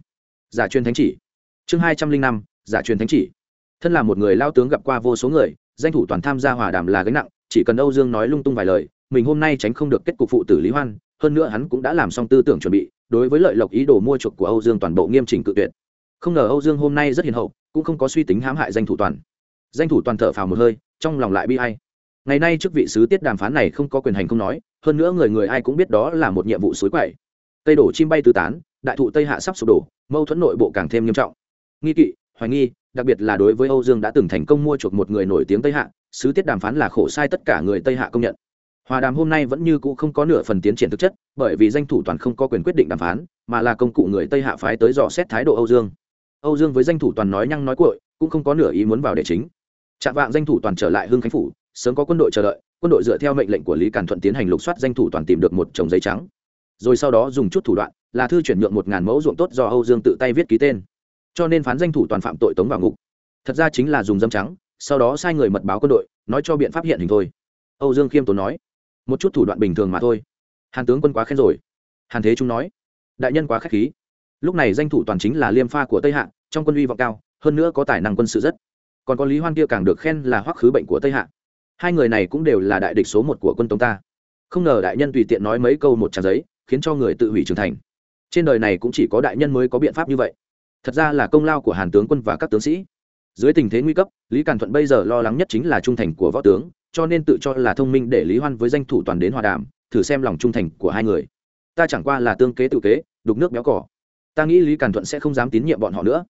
giả truyền thánh chỉ. Chương hai trăm linh năm, giả truyền thánh chỉ. Thân là một người lao tướng gặp qua vô số người, danh thủ toàn tham gia hòa đàm là gánh nặng, chỉ cần âu dương nói lung tung vài lời, mình hôm nay tránh không được kết cục phụ tử lý hoan, hơn nữa hắn cũng đã làm xong tư tưởng chuẩn bị, đối với lợi lộc ý đồ mua chuộc của âu dương toàn bộ nghiêm chỉnh cự tuyệt. Không ngờ âu dương hôm nay rất hiền hậu, cũng không có suy tính hãm hại danh thủ toàn. Danh thủ toàn thở phào một hơi, trong lòng lại bi hay ngày nay chức vị sứ tiết đàm phán này không có quyền hành không nói, hơn nữa người người ai cũng biết đó là một nhiệm vụ suối quậy. Tây đổ chim bay tứ tán, đại thụ tây hạ sắp sụp đổ, mâu thuẫn nội bộ càng thêm nghiêm trọng. Nghi kỵ, hoài nghi, đặc biệt là đối với âu dương đã từng thành công mua chuộc một người nổi tiếng tây hạ, sứ tiết đàm phán là khổ sai tất cả người tây hạ công nhận. Hòa đàm hôm nay vẫn như cũ không có nửa phần tiến triển thực chất, bởi vì danh thủ toàn không có quyền quyết định đàm phán, mà là công cụ người tây hạ phái tới dò xét thái độ âu dương. Âu dương với danh thủ toàn nói nhăng nói cội cũng không có nửa ý muốn vào để chính. Chạm vạng danh thủ toàn trở lại hưng khánh phủ sớm có quân đội chờ đợi, quân đội dựa theo mệnh lệnh của lý càn thuận tiến hành lục soát danh thủ toàn tìm được một chồng giấy trắng. Rồi sau đó dùng chút thủ đoạn, là thư chuyển nhượng một ngàn mẫu ruộng tốt do âu dương tự tay viết ký tên. Cho nên phán danh thủ toàn phạm tội tống vào ngục. Thật ra chính là dùng dâm trắng, sau đó sai người mật báo quân đội, nói cho biện pháp hiện hình thôi. Âu dương khiêm tốn nói, một chút thủ đoạn bình thường mà thôi. Hàn tướng quân quá khen rồi. Hàn thế trung nói, đại nhân quá k h á c h khí. Lúc này danh thủ toàn chính là liêm pha của tây hạ, trong quân uy vọng cao, hơn nữa có tài năng quân sự rất. Còn có lý hoan kia càng được khen là hoắc khứ bệnh của tây hạ hai người này cũng đều là đại địch số một của quân tống ta. Không ngờ đại nhân tùy tiện nói mấy câu một trang giấy, khiến cho người tự hủy trưởng thành. Trên đời này cũng chỉ có đại nhân mới có biện pháp như vậy. Thật ra là công lao của hàn tướng quân và các tướng sĩ. Dưới tình thế nguy cấp, lý càn thuận bây giờ lo lắng nhất chính là trung thành của võ tướng, cho nên tự cho là thông minh để lý hoan với danh thủ toàn đến hòa đàm, thử xem lòng trung thành của hai người. Ta chẳng qua là tương kế tự kế, đục nước béo cỏ. Ta nghĩ lý càn thuận sẽ không dám tín nhiệm bọn họ nữa.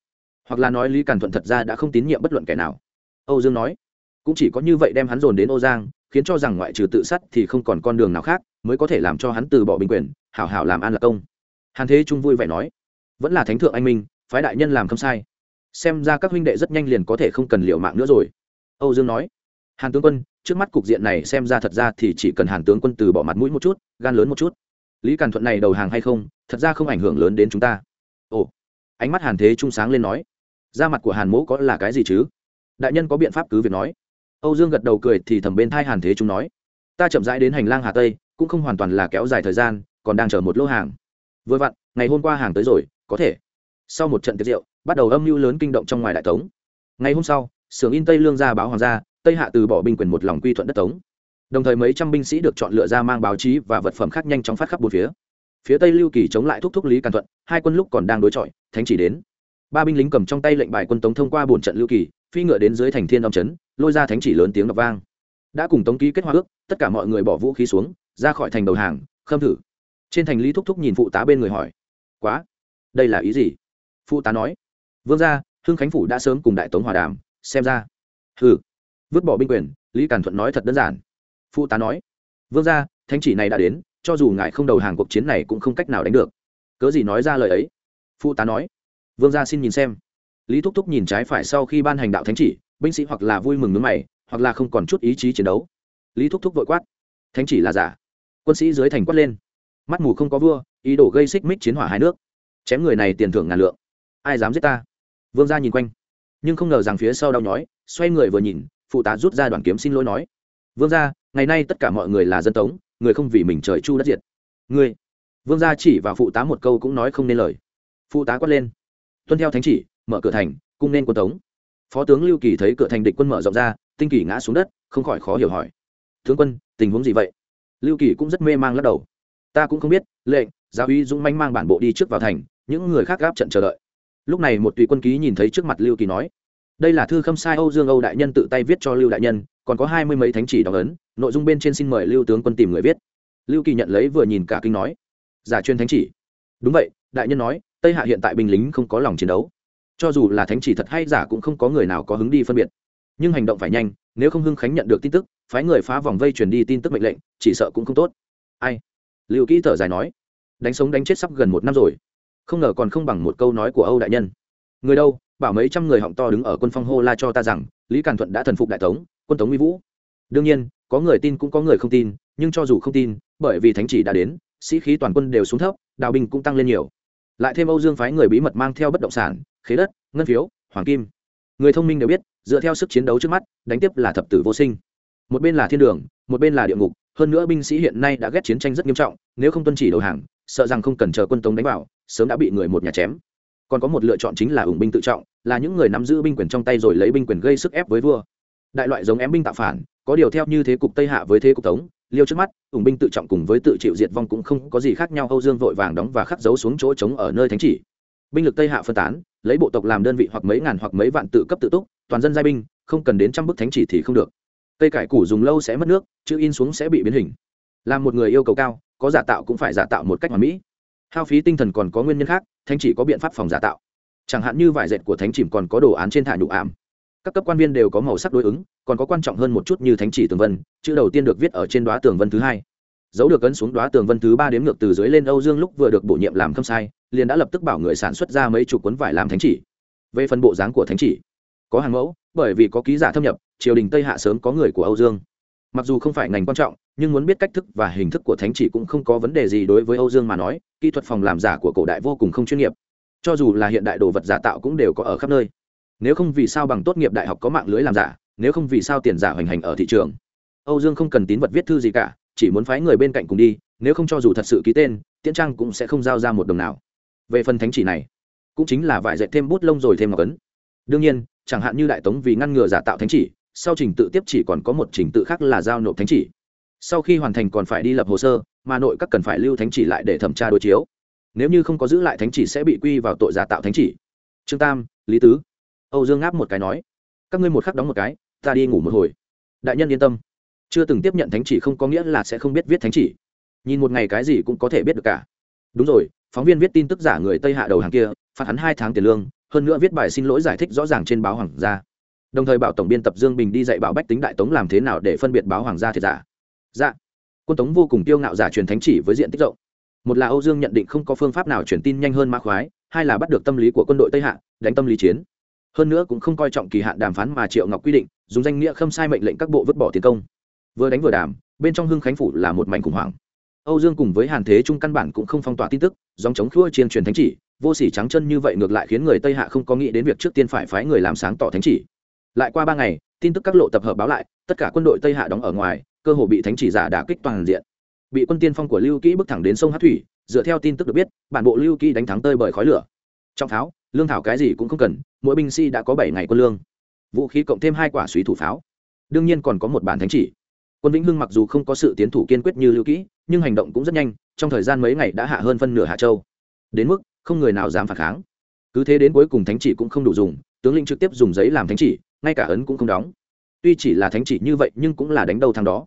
Hoặc là nói lý càn thuận thật ra đã không tín nhiệm bất luận kẻ nào. Âu dương nói cũng chỉ có như vậy đem hắn dồn đến ô giang, khiến cho rằng ngoại trừ tự sát thì không còn con đường nào khác, mới có thể làm cho hắn từ bỏ binh quyền, hảo hảo làm an lạc công hàn thế trung vui vẻ nói, vẫn là thánh thượng anh minh, phái đại nhân làm không sai. Xem ra các huynh đệ rất nhanh liền có thể không cần liệu mạng nữa rồi. Âu dương nói, hàn tướng quân, trước mắt cục diện này xem ra thật ra thì chỉ cần hàn tướng quân từ bỏ mặt mũi một chút, gan lớn một chút. Lý càn thuận này đầu hàng hay không, thật ra không ảnh hưởng lớn đến chúng ta. Ồ, ánh mắt hàn thế trung sáng lên nói da mặt của hàn mỗ có là cái gì chứ? Đại nhân có biện pháp cứ việc nói âu dương gật đầu cười thì thầm bên thai hàn thế trung nói, ta chậm rãi đến hành lang hà tây, cũng không hoàn toàn là kéo dài thời gian, còn đang chờ một lô hàng. Vừa vặn, ngày hôm qua hàng tới rồi, có thể. Sau một trận tiệc rượu, bắt đầu âm mưu lớn kinh động trong ngoài đại tống. Ngày hôm sau, xưởng in tây lương ra báo hoàng gia, tây hạ từ bỏ binh quyền một lòng quy thuận đất tống. Đồng thời mấy trăm binh sĩ được chọn lựa ra mang báo chí và vật phẩm khác nhanh chóng phát khắp bốn phía. Phía tây lưu kỳ chống lại thúc thúc lý càn thuận, hai quân lúc còn đang đối chọi, thánh chỉ đến. Ba binh lính cầm trong tay lệnh bài quân tống thông qua bổn trận lưu kỳ, phi ngựa đến dưới thành thiên âm trấn lôi ra thánh chỉ lớn tiếng đọc vang. Đã cùng tống ký kết hoa ước, tất cả mọi người bỏ vũ khí xuống, ra khỏi thành đầu hàng, khâm thử. Trên thành lý thúc thúc nhìn phụ tá bên người hỏi, quá, đây là ý gì? Phụ tá nói, vương gia, hưng khánh phủ đã sớm cùng đại tống hòa đàm, xem ra. Hừ, vứt bỏ binh quyền, lý cản thuận nói thật đơn giản. Phụ tá nói, vương gia, thánh chỉ này đã đến, cho dù ngài không đầu hàng cuộc chiến này cũng không cách nào đánh được. Cớ gì nói ra lời ấy? Phụ tá nói, vương gia xin nhìn xem. Lý thúc thúc nhìn trái phải sau khi ban hành đạo thánh chỉ binh sĩ hoặc là vui mừng nước mày, hoặc là không còn chút ý chí chiến đấu. Lý thúc thúc vội quát, thánh chỉ là giả. Quân sĩ dưới thành quát lên, mắt mù không có vua, ý đồ gây xích mích chiến hỏa hai nước. Chém người này tiền thưởng ngàn lượng. Ai dám giết ta? Vương gia nhìn quanh, nhưng không ngờ rằng phía sau đau nhói, xoay người vừa nhìn, phụ tá rút ra đoàn kiếm xin lỗi nói, vương gia, ngày nay tất cả mọi người là dân tống, người không vì mình trời chu đất diệt. Ngươi. Vương gia chỉ vào phụ tá một câu cũng nói không nên lời. Phụ tá quát lên, tuân theo thánh chỉ, mở cửa thành, cung nên quân tống phó tướng lưu kỳ thấy cửa thành địch quân mở rộng ra, tinh kỳ ngã xuống đất, không khỏi khó hiểu hỏi. Tướng quân, tình huống gì vậy? Lưu kỳ cũng rất mê mang lắc đầu. Ta cũng không biết, lệnh, giáo uy dũng manh mang bản bộ đi trước vào thành, những người khác gáp trận chờ đợi. Lúc này một tùy quân ký nhìn thấy trước mặt lưu kỳ nói, đây là thư khâm sai âu dương âu đại nhân tự tay viết cho lưu đại nhân, còn có hai mươi mấy thánh chỉ đóng ấn, nội dung bên trên xin mời lưu tướng quân tìm người viết. Lưu kỳ nhận lấy vừa nhìn cả kinh nói, giả chuyên thánh chỉ. Đúng vậy, đại nhân nói, tây hạ hiện tại binh lính không có lòng chiến đấu cho dù là thánh chỉ thật hay giả cũng không có người nào có hứng đi phân biệt. Nhưng hành động phải nhanh, nếu không hưng khánh nhận được tin tức, phái người phá vòng vây truyền đi tin tức mệnh lệnh, chỉ sợ cũng không tốt. Ai? Lưu kỹ thở dài nói. Đánh sống đánh chết sắp gần một năm rồi. Không ngờ còn không bằng một câu nói của âu đại nhân. Người đâu? Bảo mấy trăm người họng to đứng ở quân phong hô la cho ta rằng, lý càn thuận đã thần phục đại tống, quân tống uy vũ. Đương nhiên, có người tin cũng có người không tin, nhưng cho dù không tin, bởi vì thánh chỉ đã đến, sĩ khí toàn quân đều xuống thấp, đào binh cũng tăng lên nhiều. Lại thêm âu dương phái người bí mật mang theo bất động sản khế đất, ngân phiếu, hoàng kim. Người thông minh đều biết, dựa theo sức chiến đấu trước mắt, đánh tiếp là thập tử vô sinh. Một bên là thiên đường, một bên là địa ngục, hơn nữa binh sĩ hiện nay đã ghét chiến tranh rất nghiêm trọng, nếu không tuân chỉ đầu hàng, sợ rằng không cần chờ quân tống đánh vào, sớm đã bị người một nhà chém. Còn có một lựa chọn chính là ủng binh tự trọng, là những người nắm giữ binh quyền trong tay rồi lấy binh quyền gây sức ép với vua. Đại loại giống ém binh tạo phản, có điều theo như thế cục tây hạ với thế cục tống, liêu trước mắt, ủng binh tự trọng cùng với tự chịu diệt vong cũng không có gì khác nhau, âu dương vội vàng đóng và khắc dấu xuống chỗ trống ở nơi thánh chỉ binh lực tây hạ phân tán, lấy bộ tộc làm đơn vị hoặc mấy ngàn hoặc mấy vạn tự cấp tự túc, toàn dân giai binh, không cần đến trăm bức thánh chỉ thì không được. Cây cải củ dùng lâu sẽ mất nước, chữ in xuống sẽ bị biến hình. Làm một người yêu cầu cao, có giả tạo cũng phải giả tạo một cách hoàn mỹ. Hao phí tinh thần còn có nguyên nhân khác, thánh chỉ có biện pháp phòng giả tạo. Chẳng hạn như vải dệt của thánh chìm còn có đồ án trên thả nhụ ảm. Các cấp quan viên đều có màu sắc đối ứng, còn có quan trọng hơn một chút như thánh chỉ tường vân, chữ đầu tiên được viết ở trên đoá tường vân thứ hai dấu được ấn xuống đoá tường vân thứ ba đếm ngược từ dưới lên âu dương lúc vừa được bổ nhiệm làm khâm sai, liền đã lập tức bảo người sản xuất ra mấy chục cuốn vải làm thánh chỉ. Về phần bộ dáng của thánh chỉ, có hàng mẫu, bởi vì có ký giả thâm nhập, triều đình tây hạ sớm có người của âu dương. Mặc dù không phải ngành quan trọng, nhưng muốn biết cách thức và hình thức của thánh chỉ cũng không có vấn đề gì đối với âu dương mà nói, kỹ thuật phòng làm giả của cổ đại vô cùng không chuyên nghiệp. Cho dù là hiện đại đồ vật giả tạo cũng đều có ở khắp nơi. Nếu không vì sao bằng tốt nghiệp đại học có mạng lưới làm giả, nếu không vì sao tiền giả hoành hành ở thị trường. Âu dương không cần tín vật viết thư gì cả chỉ muốn phái người bên cạnh cùng đi, nếu không cho dù thật sự ký tên, tiễn trang cũng sẽ không giao ra một đồng nào. Về phần thánh chỉ này, cũng chính là vải dệt thêm bút lông rồi thêm ngọc ấn. Đương nhiên, chẳng hạn như đại tống vì ngăn ngừa giả tạo thánh chỉ, sau trình tự tiếp chỉ còn có một trình tự khác là giao nộp thánh chỉ. Sau khi hoàn thành còn phải đi lập hồ sơ, mà nội các cần phải lưu thánh chỉ lại để thẩm tra đối chiếu. Nếu như không có giữ lại thánh chỉ sẽ bị quy vào tội giả tạo thánh chỉ. Trương tam, lý tứ. Âu dương ngáp một cái nói, các ngươi một khắc đóng một cái, ta đi ngủ một hồi. Đại nhân yên tâm chưa từng tiếp nhận thánh chỉ không có nghĩa là sẽ không biết viết thánh chỉ. Nhìn một ngày cái gì cũng có thể biết được cả. Đúng rồi, phóng viên viết tin tức giả người tây hạ đầu hàng kia, phạt hắn hai tháng tiền lương, hơn nữa viết bài xin lỗi giải thích rõ ràng trên báo hoàng gia. Đồng thời bảo tổng biên tập dương bình đi dạy bảo bách tính đại tống làm thế nào để phân biệt báo hoàng gia thiệt giả. Dạ. Quân tống vô cùng tiêu ngạo giả truyền thánh chỉ với diện tích rộng. Một là âu dương nhận định không có phương pháp nào truyền tin nhanh hơn mã khoái, hai là bắt được tâm lý của quân đội tây hạ, đánh tâm lý chiến. Hơn nữa cũng không coi trọng kỳ hạn đàm phán mà triệu ngọc quy định, dùng danh nghĩa khâm sai mệnh lệnh các bộ vứt bỏ tiến công vừa đánh vừa đàm, bên trong hưng khánh phủ là một mảnh khủng hoảng. Âu dương cùng với hàn thế trung căn bản cũng không phong tỏa tin tức, dòng chống khua chiên truyền thánh chỉ, vô sỉ trắng chân như vậy ngược lại khiến người tây hạ không có nghĩ đến việc trước tiên phải phái người làm sáng tỏ thánh chỉ. Lại qua ba ngày, tin tức các lộ tập hợp báo lại, tất cả quân đội tây hạ đóng ở ngoài, cơ hồ bị thánh chỉ giả đả kích toàn diện. Bị quân tiên phong của lưu kỹ bước thẳng đến sông hát thủy, dựa theo tin tức được biết, bản bộ lưu kỹ đánh thắng tơi bởi khói lửa. Trong pháo, lương thảo cái gì cũng không cần, mỗi binh sĩ đã có bảy ngày quân lương. Vũ khí cộng thêm hai quả suý thủ pháo. Đương nhiên còn có một bản thánh chỉ quân vĩnh hưng mặc dù không có sự tiến thủ kiên quyết như lưu kỹ, nhưng hành động cũng rất nhanh, trong thời gian mấy ngày đã hạ hơn phân nửa hạ châu. Đến mức, không người nào dám phản kháng. Cứ thế đến cuối cùng thánh chỉ cũng không đủ dùng, tướng lĩnh trực tiếp dùng giấy làm thánh chỉ, ngay cả ấn cũng không đóng. Tuy chỉ là thánh chỉ như vậy, nhưng cũng là đánh đầu thằng đó.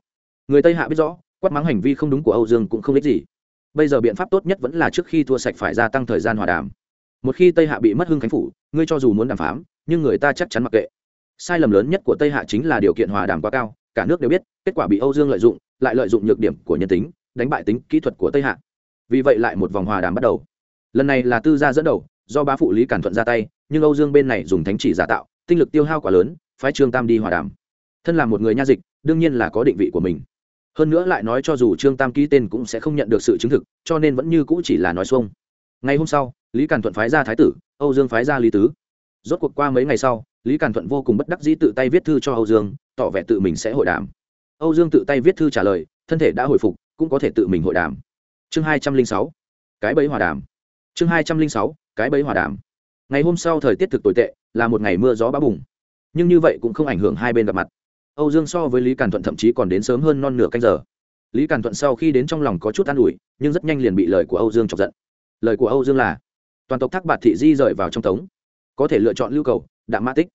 Người tây hạ biết rõ, quát mắng hành vi không đúng của âu dương cũng không ích gì. Bây giờ biện pháp tốt nhất vẫn là trước khi thua sạch phải gia tăng thời gian hòa đàm. Một khi tây hạ bị mất hưng khánh phủ, ngươi cho dù muốn đàm phán, nhưng người ta chắc chắn mặc kệ. Sai lầm lớn nhất của tây hạ chính là điều kiện hòa đàm quá cao cả nước đều biết, kết quả bị âu dương lợi dụng, lại lợi dụng nhược điểm của nhân tính, đánh bại tính kỹ thuật của tây hạ. Vì vậy lại một vòng hòa đàm bắt đầu. Lần này là tư gia dẫn đầu, do bá phụ lý cản thuận ra tay, nhưng âu dương bên này dùng thánh chỉ giả tạo, tinh lực tiêu hao quá lớn, phái trương tam đi hòa đàm. Thân là một người nha dịch, đương nhiên là có định vị của mình. Hơn nữa lại nói cho dù trương tam ký tên cũng sẽ không nhận được sự chứng thực, cho nên vẫn như cũ chỉ là nói xuông. Ngày hôm sau, lý càn thuận phái ra thái tử, âu dương phái ra lý tứ. Rốt cuộc qua mấy ngày sau, lý càn thuận vô cùng bất đắc dĩ tự tay viết thư cho âu dương tỏ vẻ tự mình sẽ hội đàm. Âu dương tự tay viết thư trả lời, thân thể đã hồi phục, cũng có thể tự mình hội đàm. Chương hai trăm linh sáu, cái bẫy hòa đàm. Chương hai trăm linh sáu, cái bẫy hòa đàm. Ngày hôm sau thời tiết thực tồi tệ, là một ngày mưa gió bá bùng. Nhưng như vậy cũng không ảnh hưởng hai bên gặp mặt. Âu dương so với lý càn thuận thậm chí còn đến sớm hơn non nửa canh giờ. Lý càn thuận sau khi đến trong lòng có chút an ủi, nhưng rất nhanh liền bị lời của âu dương chọc giận. Lời của âu dương là, toàn tộc thác bạt thị di rời vào trong tống. Có thể lựa chọn lưu cầu, đạm mã tích.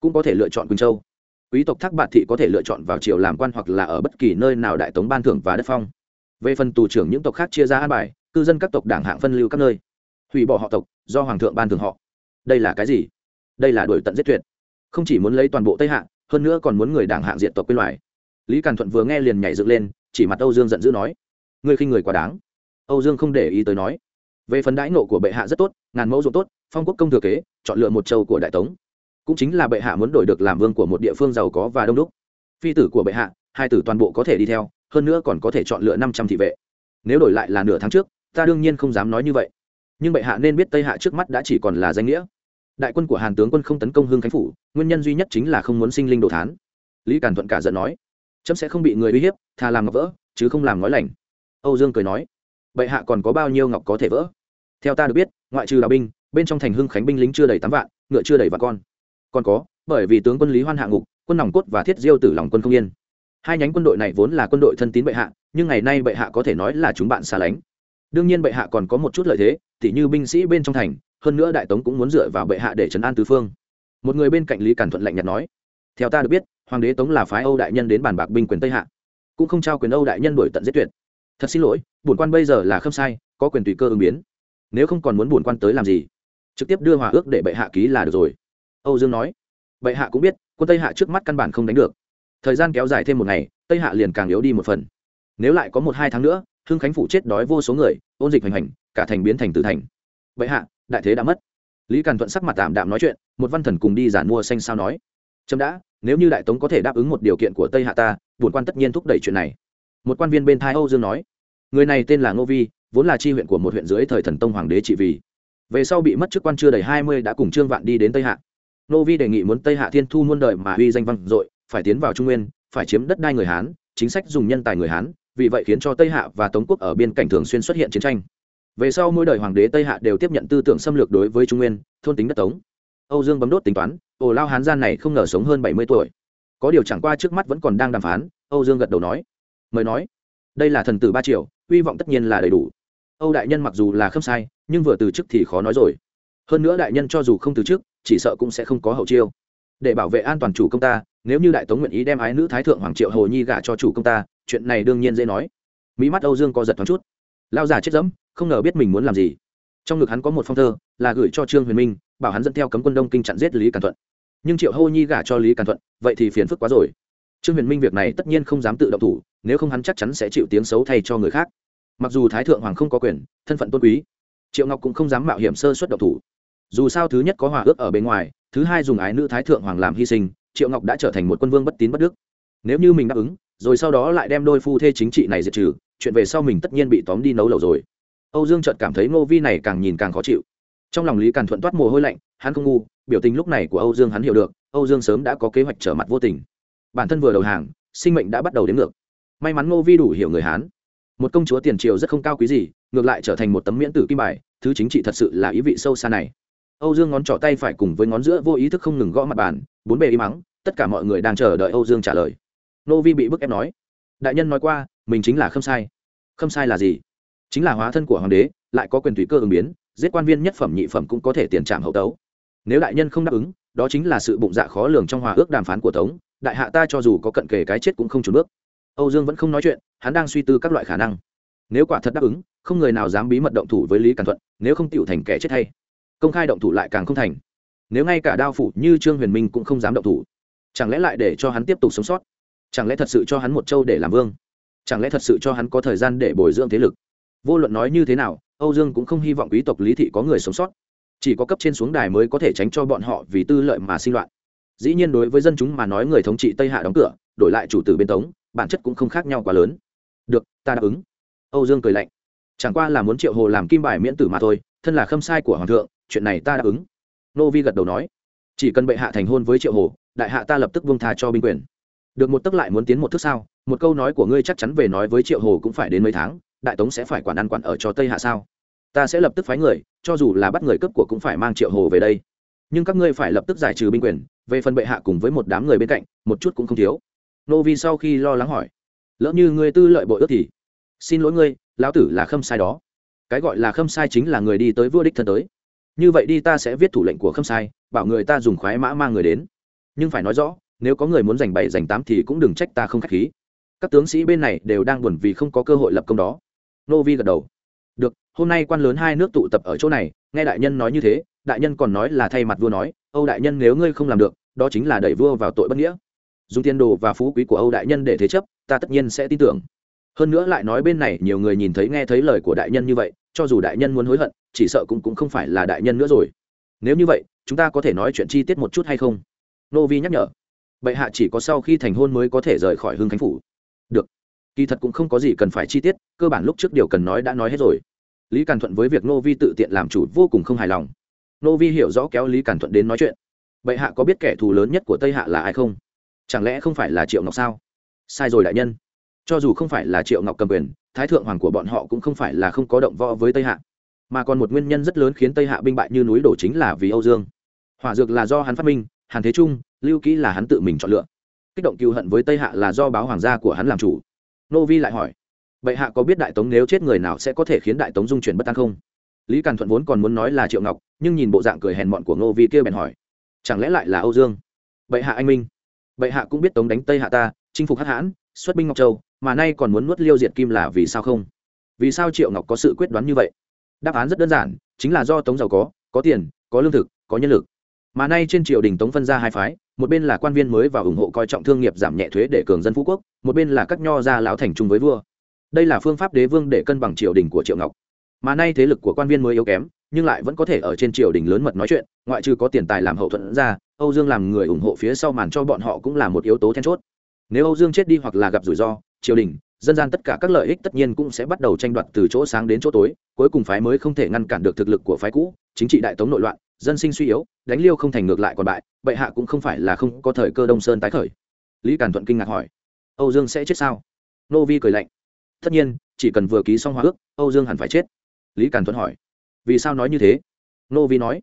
Cũng có thể lựa chọn quỳnh châu quý tộc thác bạt thị có thể lựa chọn vào triều làm quan hoặc là ở bất kỳ nơi nào đại tống ban thưởng và đất phong. Về phần tù trưởng những tộc khác chia ra an bài, cư dân các tộc đảng hạng phân lưu các nơi. Hủy bỏ họ tộc, do hoàng thượng ban thưởng họ. Đây là cái gì? Đây là đổi tận giết tuyệt. Không chỉ muốn lấy toàn bộ tây hạng hơn nữa còn muốn người đảng hạng diện tộc quên loài. Lý càn thuận vừa nghe liền nhảy dựng lên, chỉ mặt âu dương giận dữ nói, ngươi khinh người quá đáng. Âu dương không để ý tới nói, về phần đãi nộ của bệ hạ rất tốt, ngàn mẫu ruộng tốt, phong quốc công thừa kế, chọn lựa một châu của đại tống cũng chính là bệ hạ muốn đổi được làm vương của một địa phương giàu có và đông đúc. Phi tử của bệ hạ, hai tử toàn bộ có thể đi theo, hơn nữa còn có thể chọn lựa năm trăm thị vệ. Nếu đổi lại là nửa tháng trước, ta đương nhiên không dám nói như vậy. Nhưng bệ hạ nên biết tây hạ trước mắt đã chỉ còn là danh nghĩa. Đại quân của hàn tướng quân không tấn công hương khánh phủ, nguyên nhân duy nhất chính là không muốn sinh linh đồ thán. Lý càn thuận cả giận nói trẫm sẽ không bị người uy hiếp thà làm ngọc vỡ, chứ không làm nói lành. Âu dương cười nói, bệ hạ còn có bao nhiêu ngọc có thể vỡ? Theo ta được biết, ngoại trừ đào binh, bên trong thành hưng khánh binh lính chưa đầy tám vạn, ngựa chưa đầy vạn con còn có, bởi vì tướng quân lý hoan hạ ngục, quân nòng cốt và thiết diêu tử lòng quân không yên. Hai nhánh quân đội này vốn là quân đội thân tín bệ hạ, nhưng ngày nay bệ hạ có thể nói là chúng bạn xa lánh. Đương nhiên bệ hạ còn có một chút lợi thế, tỉ như binh sĩ bên trong thành, hơn nữa đại tống cũng muốn dựa vào bệ hạ để trấn an tứ phương. Một người bên cạnh lý cản thuận lạnh nhạt nói, theo ta được biết, hoàng đế tống là phái âu đại nhân đến bàn bạc binh quyền tây hạ, cũng không trao quyền âu đại nhân đổi tận giết tuyệt. Thật xin lỗi, bổn quan bây giờ là không sai, có quyền tùy cơ ứng biến. Nếu không còn muốn bổn quan tới làm gì, trực tiếp đưa hòa ước để bệ hạ ký là được rồi âu dương nói, bệ hạ cũng biết, quân tây hạ trước mắt căn bản không đánh được. Thời gian kéo dài thêm một ngày, tây hạ liền càng yếu đi một phần. Nếu lại có một hai tháng nữa, hưng khánh phủ chết đói vô số người, ôn dịch hoành hành, cả thành biến thành tử thành. Bệ hạ, đại thế đã mất. Lý càn thuận sắc mặt tạm đạm nói chuyện, một văn thần cùng đi giản mua xanh sao nói trâm đã, nếu như đại tống có thể đáp ứng một điều kiện của tây hạ ta, bổn quan tất nhiên thúc đẩy chuyện này. Một quan viên bên thái âu dương nói, người này tên là ngô vi, vốn là tri huyện của một huyện dưới thời thần tông hoàng đế trị vì. Về sau bị mất chức quan chưa đầy hai mươi đã cùng trương vạn đi đến tây hạ. Nô vi đề nghị muốn tây hạ thiên thu muôn đời mà uy danh văn dội, phải tiến vào trung nguyên, phải chiếm đất đai người hán, chính sách dùng nhân tài người hán, vì vậy khiến cho tây hạ và tống quốc ở biên cảnh thường xuyên xuất hiện chiến tranh. Về sau mỗi đời hoàng đế tây hạ đều tiếp nhận tư tưởng xâm lược đối với trung nguyên, thôn tính đất tống. Âu dương bấm đốt tính toán, ồ, lao hán gian này không ngờ sống hơn bảy mươi tuổi. Có điều chẳng qua trước mắt vẫn còn đang đàm phán, âu dương gật đầu nói, mời nói, đây là thần tử ba triệu hy vọng tất nhiên là đầy đủ. Âu đại nhân mặc dù là không sai, nhưng vừa từ chức thì khó nói rồi. Hơn nữa đại nhân cho dù không từ chức chỉ sợ cũng sẽ không có hậu chiêu. Để bảo vệ an toàn chủ công ta, nếu như đại tống nguyện ý đem ái nữ thái thượng hoàng triệu hồ nhi gả cho chủ công ta, chuyện này đương nhiên dễ nói. Mỹ mắt âu dương co giật thoáng chút. Lao già chết dẫm, không ngờ biết mình muốn làm gì. Trong ngực hắn có một phong thơ, là gửi cho trương huyền minh, bảo hắn dẫn theo cấm quân đông kinh chặn giết lý càn thuận. Nhưng triệu hô nhi gả cho lý càn thuận, vậy thì phiền phức quá rồi. Trương huyền minh việc này tất nhiên không dám tự động thủ, nếu không hắn chắc chắn sẽ chịu tiếng xấu thay cho người khác. Mặc dù thái thượng hoàng không có quyền, thân phận tôn quý, triệu ngọc cũng không dám mạo hiểm sơ suất động thủ dù sao thứ nhất có hòa ước ở bên ngoài, thứ hai dùng ái nữ thái thượng hoàng làm hy sinh, triệu ngọc đã trở thành một quân vương bất tín bất đức. Nếu như mình đáp ứng, rồi sau đó lại đem đôi phu thê chính trị này diệt trừ, chuyện về sau mình tất nhiên bị tóm đi nấu lẩu rồi. Âu dương trợt cảm thấy ngô vi này càng nhìn càng khó chịu. Trong lòng lý càn thuận toát mồ hôi lạnh, hắn không ngu, biểu tình lúc này của âu dương hắn hiểu được, âu dương sớm đã có kế hoạch trở mặt vô tình. Bản thân vừa đầu hàng, sinh mệnh đã bắt đầu đến ngược. May mắn ngô vi đủ hiểu người hán. Một công chúa tiền triều rất không cao quý gì, ngược lại trở thành một tấm miễn tử kim bài, thứ chính trị thật sự là ý vị sâu xa này âu dương ngón trỏ tay phải cùng với ngón giữa vô ý thức không ngừng gõ mặt bàn, bốn bề im mắng tất cả mọi người đang chờ đợi âu dương trả lời. Nô vi bị bức ép nói, đại nhân nói qua, mình chính là khâm sai. Khâm sai là gì? Chính là hóa thân của hoàng đế, lại có quyền tùy cơ ứng biến, giết quan viên nhất phẩm nhị phẩm cũng có thể tiền trảm hậu tấu. Nếu đại nhân không đáp ứng, đó chính là sự bụng dạ khó lường trong hòa ước đàm phán của tống, đại hạ ta cho dù có cận kề cái chết cũng không trốn bước. Âu dương vẫn không nói chuyện, hắn đang suy tư các loại khả năng. Nếu quả thật đáp ứng, không người nào dám bí mật động thủ với lý càn thuận, nếu không tựu thành kẻ chết hay công khai động thủ lại càng không thành. Nếu ngay cả đao phủ như trương huyền minh cũng không dám động thủ, chẳng lẽ lại để cho hắn tiếp tục sống sót? Chẳng lẽ thật sự cho hắn một châu để làm vương? Chẳng lẽ thật sự cho hắn có thời gian để bồi dưỡng thế lực? Vô luận nói như thế nào, âu dương cũng không hy vọng quý tộc lý thị có người sống sót. Chỉ có cấp trên xuống đài mới có thể tránh cho bọn họ vì tư lợi mà sinh loạn. Dĩ nhiên đối với dân chúng mà nói người thống trị tây hạ đóng cửa, đổi lại chủ tử bên tống, bản chất cũng không khác nhau quá lớn. Được, ta đáp ứng. Âu dương cười lạnh. Chẳng qua là muốn triệu hồ làm kim bài miễn tử mà thôi, thân là khâm sai của hoàng thượng chuyện này ta đáp ứng. Nô vi gật đầu nói, chỉ cần bệ hạ thành hôn với triệu hồ, đại hạ ta lập tức vương tha cho binh quyền. Được một tức lại muốn tiến một thước sao? Một câu nói của ngươi chắc chắn về nói với triệu hồ cũng phải đến mấy tháng, đại tống sẽ phải quản ăn quản ở cho tây hạ sao? Ta sẽ lập tức phái người, cho dù là bắt người cấp của cũng phải mang triệu hồ về đây. Nhưng các ngươi phải lập tức giải trừ binh quyền, về phần bệ hạ cùng với một đám người bên cạnh, một chút cũng không thiếu. Nô vi sau khi lo lắng hỏi, lỡ như ngươi tư lợi bội ước thì? Xin lỗi ngươi, lão tử là khâm sai đó. Cái gọi là khâm sai chính là người đi tới vua đích thân tới như vậy đi ta sẽ viết thủ lệnh của khâm sai, bảo người ta dùng khoái mã mang người đến. Nhưng phải nói rõ, nếu có người muốn giành bảy, giành tám thì cũng đừng trách ta không k h á c h khí. Các tướng sĩ bên này đều đang buồn vì không có cơ hội lập công đó. Nô vi gật đầu. Được, hôm nay quan lớn hai nước tụ tập ở chỗ này, nghe đại nhân nói như thế, đại nhân còn nói là thay mặt vua nói, âu đại nhân nếu ngươi không làm được, đó chính là đẩy vua vào tội bất nghĩa. Dùng tiền đồ và phú quý của âu đại nhân để thế chấp, ta tất nhiên sẽ tin tưởng. Hơn nữa lại nói bên này nhiều người nhìn thấy nghe thấy lời của đại nhân như vậy, cho dù đại nhân muốn hối hận chỉ sợ cũng cũng không phải là đại nhân nữa rồi. Nếu như vậy, chúng ta có thể nói chuyện chi tiết một chút hay không? Nô vi nhắc nhở. Bệ hạ chỉ có sau khi thành hôn mới có thể rời khỏi hưng khánh phủ. Được. Kỳ thật cũng không có gì cần phải chi tiết, cơ bản lúc trước điều cần nói đã nói hết rồi. Lý càn thuận với việc nô vi tự tiện làm chủ vô cùng không hài lòng. Nô vi hiểu rõ kéo lý càn thuận đến nói chuyện. Bệ hạ có biết kẻ thù lớn nhất của tây hạ là ai không? Chẳng lẽ không phải là triệu ngọc sao? Sai rồi đại nhân. Cho dù không phải là triệu ngọc cầm quyền, thái thượng hoàng của bọn họ cũng không phải là không có động võ với tây hạ mà còn một nguyên nhân rất lớn khiến tây hạ binh bại như núi đổ chính là vì âu dương. Hỏa dược là do hắn phát minh, hàn thế trung, lưu kỹ là hắn tự mình chọn lựa. Kích động cựu hận với tây hạ là do báo hoàng gia của hắn làm chủ. Nô vi lại hỏi, bệ hạ có biết đại tống nếu chết người nào sẽ có thể khiến đại tống dung chuyển bất an không? Lý càn thuận vốn còn muốn nói là triệu ngọc, nhưng nhìn bộ dạng cười hèn mọn của ngô vi kia bèn hỏi, chẳng lẽ lại là âu dương? Bệ hạ anh minh. Bệ hạ cũng biết tống đánh tây hạ ta, chinh phục hắc hãn, xuất binh ngọc châu, mà nay còn muốn nuốt liêu diệt kim là vì sao không? Vì sao triệu ngọc có sự quyết đoán như vậy? Đáp án rất đơn giản, chính là do tống giàu có có tiền, có lương thực, có nhân lực. Mà nay trên triều đình tống phân ra hai phái, một bên là quan viên mới và ủng hộ coi trọng thương nghiệp giảm nhẹ thuế để cường dân phú quốc, một bên là các nho gia lão thành trung với vua. Đây là phương pháp đế vương để cân bằng triều đình của triệu ngọc. Mà nay thế lực của quan viên mới yếu kém, nhưng lại vẫn có thể ở trên triều đình lớn mật nói chuyện, ngoại trừ có tiền tài làm hậu thuẫn ra, âu dương làm người ủng hộ phía sau màn cho bọn họ cũng là một yếu tố then chốt. Nếu âu dương chết đi hoặc là gặp rủi ro, triều đình dân gian tất cả các lợi ích tất nhiên cũng sẽ bắt đầu tranh đoạt từ chỗ sáng đến chỗ tối, cuối cùng phái mới không thể ngăn cản được thực lực của phái cũ, chính trị đại tống nội loạn, dân sinh suy yếu, đánh liêu không thành ngược lại còn bại, bệ hạ cũng không phải là không có thời cơ đông sơn tái khởi. Lý càn thuận kinh ngạc hỏi, âu dương sẽ chết sao? Nô vi cười lạnh, tất nhiên, chỉ cần vừa ký xong hòa ước, âu dương hẳn phải chết. Lý càn thuận hỏi, vì sao nói như thế? Nô vi nói,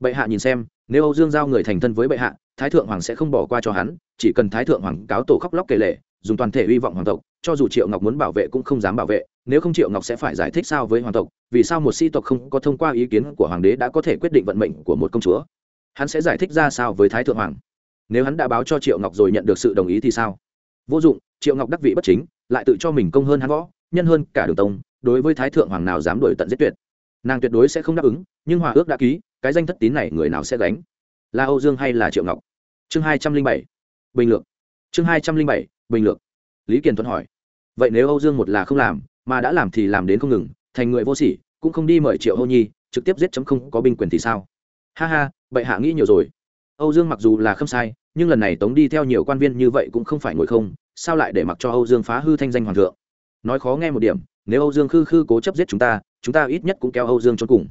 bệ hạ nhìn xem, nếu âu dương giao người thành thân với bệ hạ, thái thượng hoàng sẽ không bỏ qua cho hắn, chỉ cần thái thượng hoàng cáo tổ khóc lóc kể lệ dùng toàn thể hy vọng hoàng tộc, cho dù triệu ngọc muốn bảo vệ cũng không dám bảo vệ, nếu không triệu ngọc sẽ phải giải thích sao với hoàng tộc, vì sao một sĩ tộc không có thông qua ý kiến của hoàng đế đã có thể quyết định vận mệnh của một công chúa? Hắn sẽ giải thích ra sao với thái thượng hoàng? Nếu hắn đã báo cho triệu ngọc rồi nhận được sự đồng ý thì sao? Vô dụng, triệu ngọc đắc vị bất chính, lại tự cho mình công hơn hắn võ, nhân hơn cả đường tông, đối với thái thượng hoàng nào dám đổi tận giết tuyệt? Nàng tuyệt đối sẽ không đáp ứng, nhưng hòa ước đã ký, cái danh thất tín này người nào sẽ gánh? Là âu dương hay là triệu ngọc? Chương hai trăm linh bảy. Bình lược chương hai trăm linh bảy, bình lược. Lý kiền thuận hỏi, vậy nếu âu dương một là không làm, mà đã làm thì làm đến không ngừng, thành người vô sỉ, cũng không đi mời triệu hô nhi, trực tiếp giết chấm không có binh quyền thì sao? Ha ha, bệ hạ nghĩ nhiều rồi. Âu dương mặc dù là không sai, nhưng lần này tống đi theo nhiều quan viên như vậy cũng không phải ngồi không, sao lại để mặc cho âu dương phá hư thanh danh hoàng thượng? Nói khó nghe một điểm, nếu âu dương khư khư cố chấp giết chúng ta chúng ta ít nhất cũng kéo âu dương cho cùng.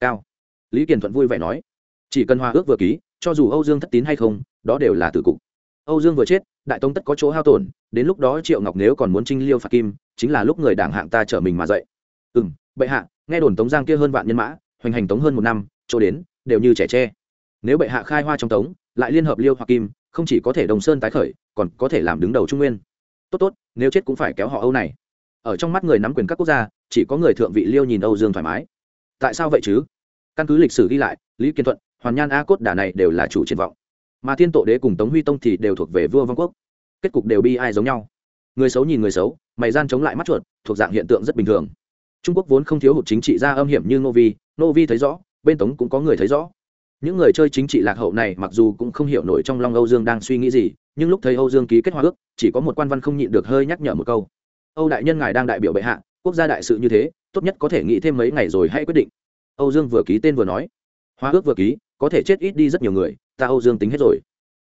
Cao. Lý kiền thuận vui vẻ nói, chỉ cần hòa ước vừa ký, cho dù âu dương thất tín hay không, đó đều là tử cục âu dương vừa chết, đại tông tất có chỗ hao tổn, đến lúc đó triệu ngọc nếu còn muốn trinh liêu phạt kim, chính là lúc người đảng hạng ta trở mình mà dậy. Ừ m bệ hạ, nghe đồn tống giang kia hơn vạn nhân mã, hoành hành tống hơn một năm, chỗ đến, đều như trẻ tre. Nếu bệ hạ khai hoa trong tống, lại liên hợp liêu hoặc kim, không chỉ có thể đồng sơn tái khởi, còn có thể làm đứng đầu trung nguyên. Tốt tốt, nếu chết cũng phải kéo họ âu này. Ở trong mắt người nắm quyền các quốc gia, chỉ có người thượng vị liêu nhìn âu dương thoải mái. Tại sao vậy chứ? Căn cứ lịch sử ghi lại, lý kiên thuận, hoàn nhan a cốt đả này đều là chủ triển vọng mà thiên tổ đế cùng tống huy tông thì đều thuộc về vua vương quốc kết cục đều bi ai giống nhau người xấu nhìn người xấu mày gian chống lại mắt chuột thuộc dạng hiện tượng rất bình thường trung quốc vốn không thiếu hụt chính trị gia âm hiểm như nô vi nô vi thấy rõ bên tống cũng có người thấy rõ những người chơi chính trị lạc hậu này mặc dù cũng không hiểu nổi trong long âu dương đang suy nghĩ gì nhưng lúc thấy âu dương ký kết hòa ước chỉ có một quan văn không nhịn được hơi nhắc nhở một câu âu đại nhân ngài đang đại biểu bệ hạ quốc gia đại sự như thế tốt nhất có thể nghĩ thêm mấy ngày rồi hãy quyết định âu dương vừa ký tên vừa nói hòa ước vừa ký có thể chết ít đi rất nhiều người ta âu dương tính hết rồi.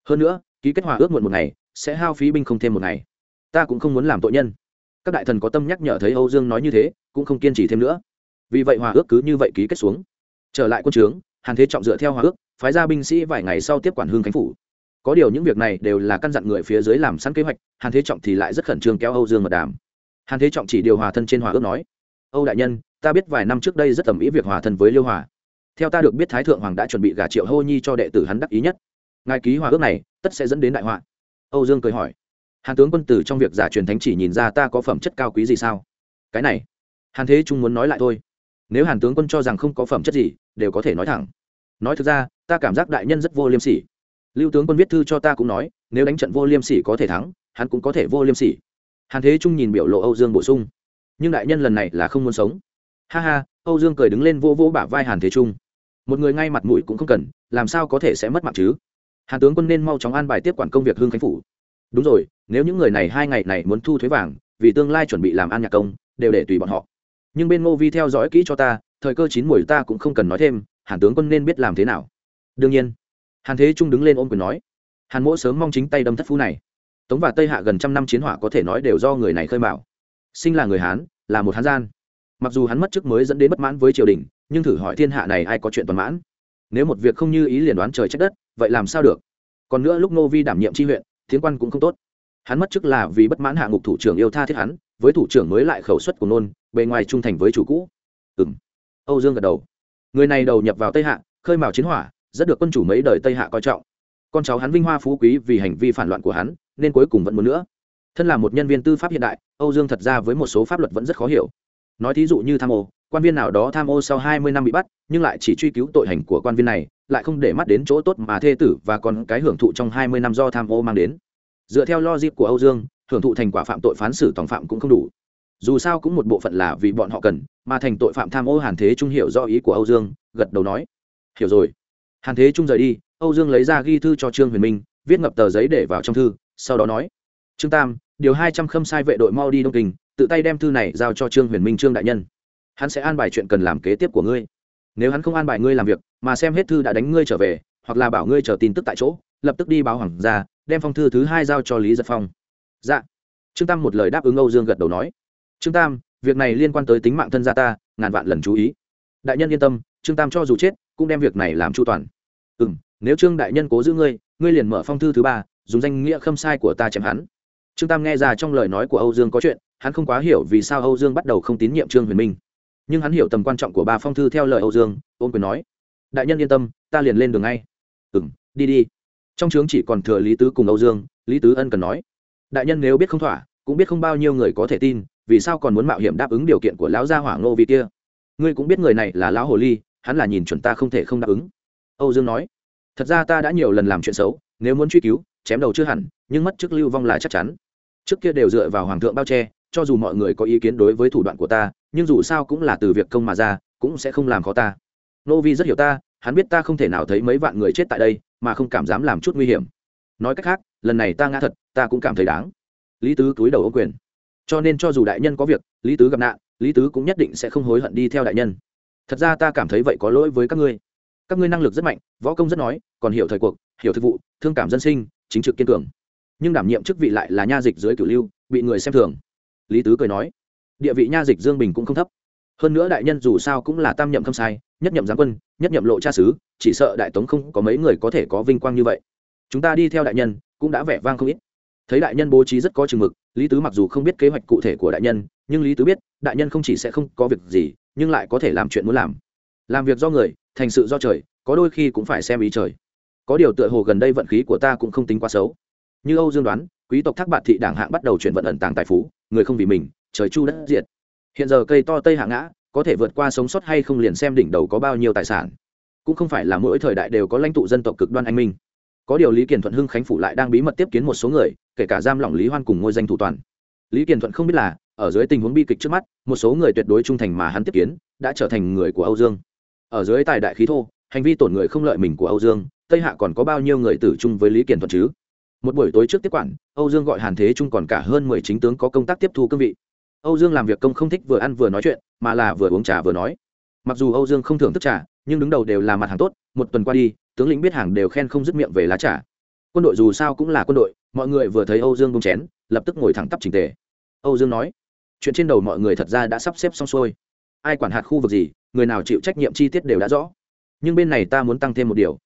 Hơn nữa, ký kết hòa ước muộn một ngày, sẽ hao phí binh không thêm một ngày. Ta cũng không muốn làm tội nhân. Các đại thần có tâm nhắc nhở thấy âu dương nói như thế, cũng không kiên trì thêm nữa. Vì vậy hòa ước cứ như vậy ký kết xuống. Trở lại quân trướng, hàn thế trọng dựa theo hòa ước, phái ra binh sĩ vài ngày sau tiếp quản hương khánh phủ. Có điều những việc này đều là căn dặn người phía dưới làm sẵn kế hoạch, hàn thế trọng thì lại rất khẩn trương kéo âu dương mật đàm. Hàn thế trọng chỉ điều hòa thân trên hòa ước nói, âu đại nhân, ta biết vài năm trước đây rất tầm ý việc hòa thân với liêu hòa theo ta được biết thái thượng hoàng đã chuẩn bị gả triệu hô nhi cho đệ tử hắn đắc ý nhất. Ngài ký hòa ước này, tất sẽ dẫn đến đại họa. Âu dương cười hỏi. Hàn tướng quân tử trong việc giả truyền thánh chỉ nhìn ra ta có phẩm chất cao quý gì sao? Cái này, hàn thế trung muốn nói lại thôi. Nếu hàn tướng quân cho rằng không có phẩm chất gì, đều có thể nói thẳng. Nói thực ra, ta cảm giác đại nhân rất vô liêm sỉ. Lưu tướng quân viết thư cho ta cũng nói, nếu đánh trận vô liêm sỉ có thể thắng, hắn cũng có thể vô liêm sỉ. Hàn thế trung nhìn biểu lộ âu dương bổ sung. Nhưng đại nhân lần này là không muốn sống. Ha ha, âu dương cười đứng lên vô vô bả vai hàn thế trung một người ngay mặt mũi cũng không cần, làm sao có thể sẽ mất mạng chứ? Hàn tướng quân nên mau chóng an bài tiếp quản công việc hương khánh phủ. Đúng rồi, nếu những người này hai ngày này muốn thu thuế vàng, vì tương lai chuẩn bị làm an nhạc công, đều để tùy bọn họ. Nhưng bên ngô vi theo dõi kỹ cho ta, thời cơ chín mùi ta cũng không cần nói thêm, hàn tướng quân nên biết làm thế nào. Đương nhiên. Hàn thế trung đứng lên ôm quyền nói. Hàn mỗ sớm mong chính tay đâm thất phú này. Tống và tây hạ gần trăm năm chiến hỏa có thể nói đều do người này khơi mạo sinh là người hán, là một hán gian. Mặc dù hắn mất chức mới dẫn đến bất mãn với triều đình nhưng thử hỏi thiên hạ này ai có chuyện toàn mãn? Nếu một việc không như ý liền đoán trời trách đất, vậy làm sao được? Còn nữa lúc nô vi đảm nhiệm tri huyện, thiến quan cũng không tốt. Hắn mất chức là vì bất mãn hạ ngục thủ trưởng yêu tha thiết hắn, với thủ trưởng mới lại khẩu suất của nôn, bề ngoài trung thành với chủ cũ. Ừ m âu dương gật đầu. Người này đầu nhập vào tây hạ, khơi mào chiến hỏa, rất được quân chủ mấy đời tây hạ coi trọng. Con cháu hắn vinh hoa phú quý vì hành vi phản loạn của hắn, nên cuối cùng vẫn muốn nữa. Thân là một nhân viên tư pháp hiện đại, âu dương thật ra với một số pháp luật vẫn rất khó hiểu. Nói thí dụ như tham ô quan viên nào đó tham ô sau hai mươi năm bị bắt, nhưng lại chỉ truy cứu tội hành của quan viên này, lại không để mắt đến chỗ tốt mà thê tử và con cái hưởng thụ trong hai mươi năm do tham ô mang đến. Dựa theo logic của âu dương, hưởng thụ thành quả phạm tội phán xử tòng phạm cũng không đủ. Dù sao cũng một bộ phận là vì bọn họ cần, mà thành tội phạm tham ô hàn thế trung hiểu do ý của âu dương, gật đầu nói. Hiểu rồi. Hàn thế trung rời đi, âu dương lấy ra ghi thư cho trương huyền minh, viết ngập tờ giấy để vào trong thư, sau đó nói. Trương tam, điều hai trăm khâm sai vệ đội mau đi đông kinh, tự tay đem thư này giao cho trương huyền minh trương đại nhân hắn sẽ an bài chuyện cần làm kế tiếp của ngươi. Nếu hắn không an bài ngươi làm việc, mà xem hết thư đã đánh ngươi trở về, hoặc là bảo ngươi chờ tin tức tại chỗ, lập tức đi báo hoàng gia, đem phong thư thứ hai giao cho lý giật phong. Dạ. Trương tam một lời đáp ứng âu dương gật đầu nói. Trương tam, việc này liên quan tới tính mạng thân gia ta, ngàn vạn lần chú ý. Đại nhân yên tâm, trương tam cho dù chết, cũng đem việc này làm chu toàn. Ừ m nếu trương đại nhân cố giữ ngươi ngươi liền mở phong thư thứ ba, dùng danh nghĩa khâm sai của ta chém hắn. Trương tam nghe ra trong lời nói của âu dương có chuyện, hắn không quá hiểu vì sao âu dương bắt đầu không tín nhiệm trương huyền minh nhưng hắn hiểu tầm quan trọng của ba phong thư theo lời âu dương, Ôn quyền nói, đại nhân yên tâm, ta liền lên đường ngay. Ừ m đi đi. Trong trướng chỉ còn thừa lý tứ cùng âu dương, lý tứ ân cần nói, đại nhân nếu biết không thỏa, cũng biết không bao nhiêu người có thể tin, vì sao còn muốn mạo hiểm đáp ứng điều kiện của lão gia hỏa ngô vi kia? Ngươi cũng biết người này là lão hồ ly, hắn là nhìn chuẩn ta không thể không đáp ứng. Âu dương nói, thật ra ta đã nhiều lần làm chuyện xấu, nếu muốn truy cứu, chém đầu chưa hẳn, nhưng mất chức lưu vong là chắc chắn. Trước kia đều dựa vào hoàng thượng bao che, cho dù mọi người có ý kiến đối với thủ đoạn của ta nhưng dù sao cũng là từ việc công mà ra, cũng sẽ không làm khó ta. Nô vi rất hiểu ta, hắn biết ta không thể nào thấy mấy vạn người chết tại đây, mà không cảm dám làm chút nguy hiểm. Nói cách khác, lần này ta ngã thật, ta cũng cảm thấy đáng. Lý tứ túi đầu ô quyền. Cho nên cho dù đại nhân có việc, lý tứ gặp nạn, lý tứ cũng nhất định sẽ không hối hận đi theo đại nhân. Thật ra ta cảm thấy vậy có lỗi với các ngươi. Các ngươi năng lực rất mạnh, võ công rất nói, còn hiểu thời cuộc, hiểu thực vụ, thương cảm dân sinh, chính trực kiên cường. Nhưng đảm nhiệm chức vị lại là nha dịch dưới cửu lưu, bị người xem thường. Lý tứ cười nói địa vị nha dịch dương bình cũng không thấp. Hơn nữa đại nhân dù sao cũng là tam nhậm khâm sai, nhất nhậm giáng quân, nhất nhậm lộ cha sứ chỉ sợ đại tống không có mấy người có thể có vinh quang như vậy. Chúng ta đi theo đại nhân, cũng đã vẻ vang không ít. Thấy đại nhân bố trí rất có chừng mực, lý tứ mặc dù không biết kế hoạch cụ thể của đại nhân, nhưng lý tứ biết, đại nhân không chỉ sẽ không có việc gì, nhưng lại có thể làm chuyện muốn làm. Làm việc do người, thành sự do trời, có đôi khi cũng phải xem ý trời. Có điều tựa hồ gần đây vận khí của ta cũng không tính quá xấu. Như âu dương đoán, quý tộc thác bạt thị đảng hạng bắt đầu chuyển vận ẩn tàng tài phú, người không vì mình trời chu đất diệt. Hiện giờ cây to tây hạ ngã, có thể vượt qua sống sót hay không liền xem đỉnh đầu có bao nhiêu tài sản. Cũng không phải là mỗi thời đại đều có lãnh tụ dân tộc cực đoan anh minh. Có điều lý kiền thuận hưng khánh phủ lại đang bí mật tiếp kiến một số người, kể cả giam lỏng lý hoan cùng ngôi danh thủ toàn. Lý kiền thuận không biết là, ở dưới tình huống bi kịch trước mắt, một số người tuyệt đối trung thành mà hắn tiếp kiến, đã trở thành người của âu dương. Ở dưới tài đại khí thô, hành vi tổn người không lợi mình của âu dương, tây hạ còn có bao nhiêu người tử chung với lý kiền thuận chứ? Một buổi tối trước tiếp quản, âu dương gọi hàn thế trung còn cả hơn mười chính tướng có công tác tiếp thu cương vị âu dương làm việc công không thích vừa ăn vừa nói chuyện, mà là vừa uống trà vừa nói. Mặc dù âu dương không thưởng thức trà, nhưng đứng đầu đều là mặt hàng tốt, một tuần qua đi, tướng lĩnh biết hàng đều khen không dứt miệng về lá trà. Quân đội dù sao cũng là quân đội, mọi người vừa thấy âu dương bông chén, lập tức ngồi thẳng tắp trình tề. Âu dương nói, chuyện trên đầu mọi người thật ra đã sắp xếp xong xuôi. Ai quản hạt khu vực gì, người nào chịu trách nhiệm chi tiết đều đã rõ. Nhưng bên này ta muốn tăng thêm một điều.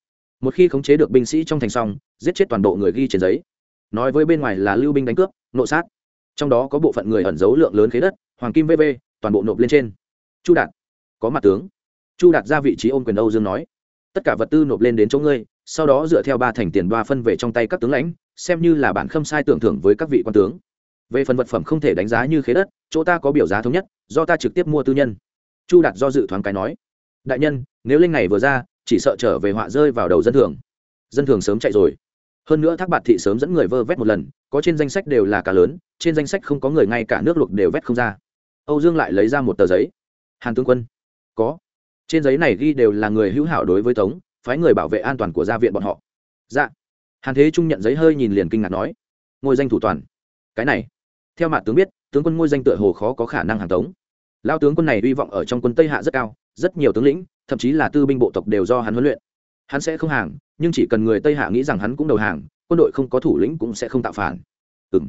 Một khi khống chế được binh sĩ trong thành xong, giết chết toàn bộ người ghi trên giấy. Nói với bên ngoài là lưu binh đánh cướp, nộ sát trong đó có bộ phận người ẩn giấu lượng lớn khế đất, hoàng kim vv toàn bộ nộp lên trên. Chu đạt. Có mặt tướng. Chu đạt ra vị trí ôm quyền âu dương nói. Tất cả vật tư nộp lên đến chỗ ngươi, sau đó dựa theo ba thành tiền ba phân về trong tay các tướng lãnh, xem như là bản khâm sai tưởng thưởng với các vị quan tướng. Về phần vật phẩm không thể đánh giá như khế đất, chỗ ta có biểu giá thống nhất, do ta trực tiếp mua tư nhân. Chu đạt do dự thoáng cái nói. Đại nhân, nếu linh này vừa ra, chỉ sợ trở về họa rơi vào đầu dân thường. Dân thường sớm chạy rồi. Hơn nữa thác bạt thị sớm dẫn người vơ vét một lần có trên danh sách đều là cá lớn, trên danh sách không có người ngay cả nước luộc đều vét không ra. Âu dương lại lấy ra một tờ giấy. Hàn tướng quân. Có. Trên giấy này ghi đều là người hữu hảo đối với tống, phái người bảo vệ an toàn của gia viện bọn họ. Dạ. Hàn thế trung nhận giấy hơi nhìn liền kinh ngạc nói. Ngôi danh thủ toàn. Cái này. Theo mặt tướng biết, tướng quân ngôi danh tựa hồ khó có khả năng hàng tống. Lao tướng quân này hy vọng ở trong quân tây hạ rất cao, rất nhiều tướng lĩnh, thậm chí là tư binh bộ tộc đều do hắn huấn luyện. Hắn sẽ không hàng, nhưng chỉ cần người tây hạ nghĩ rằng hắn cũng đầu hàng quân đội không có thủ lĩnh cũng sẽ không tạo phản. Ừ m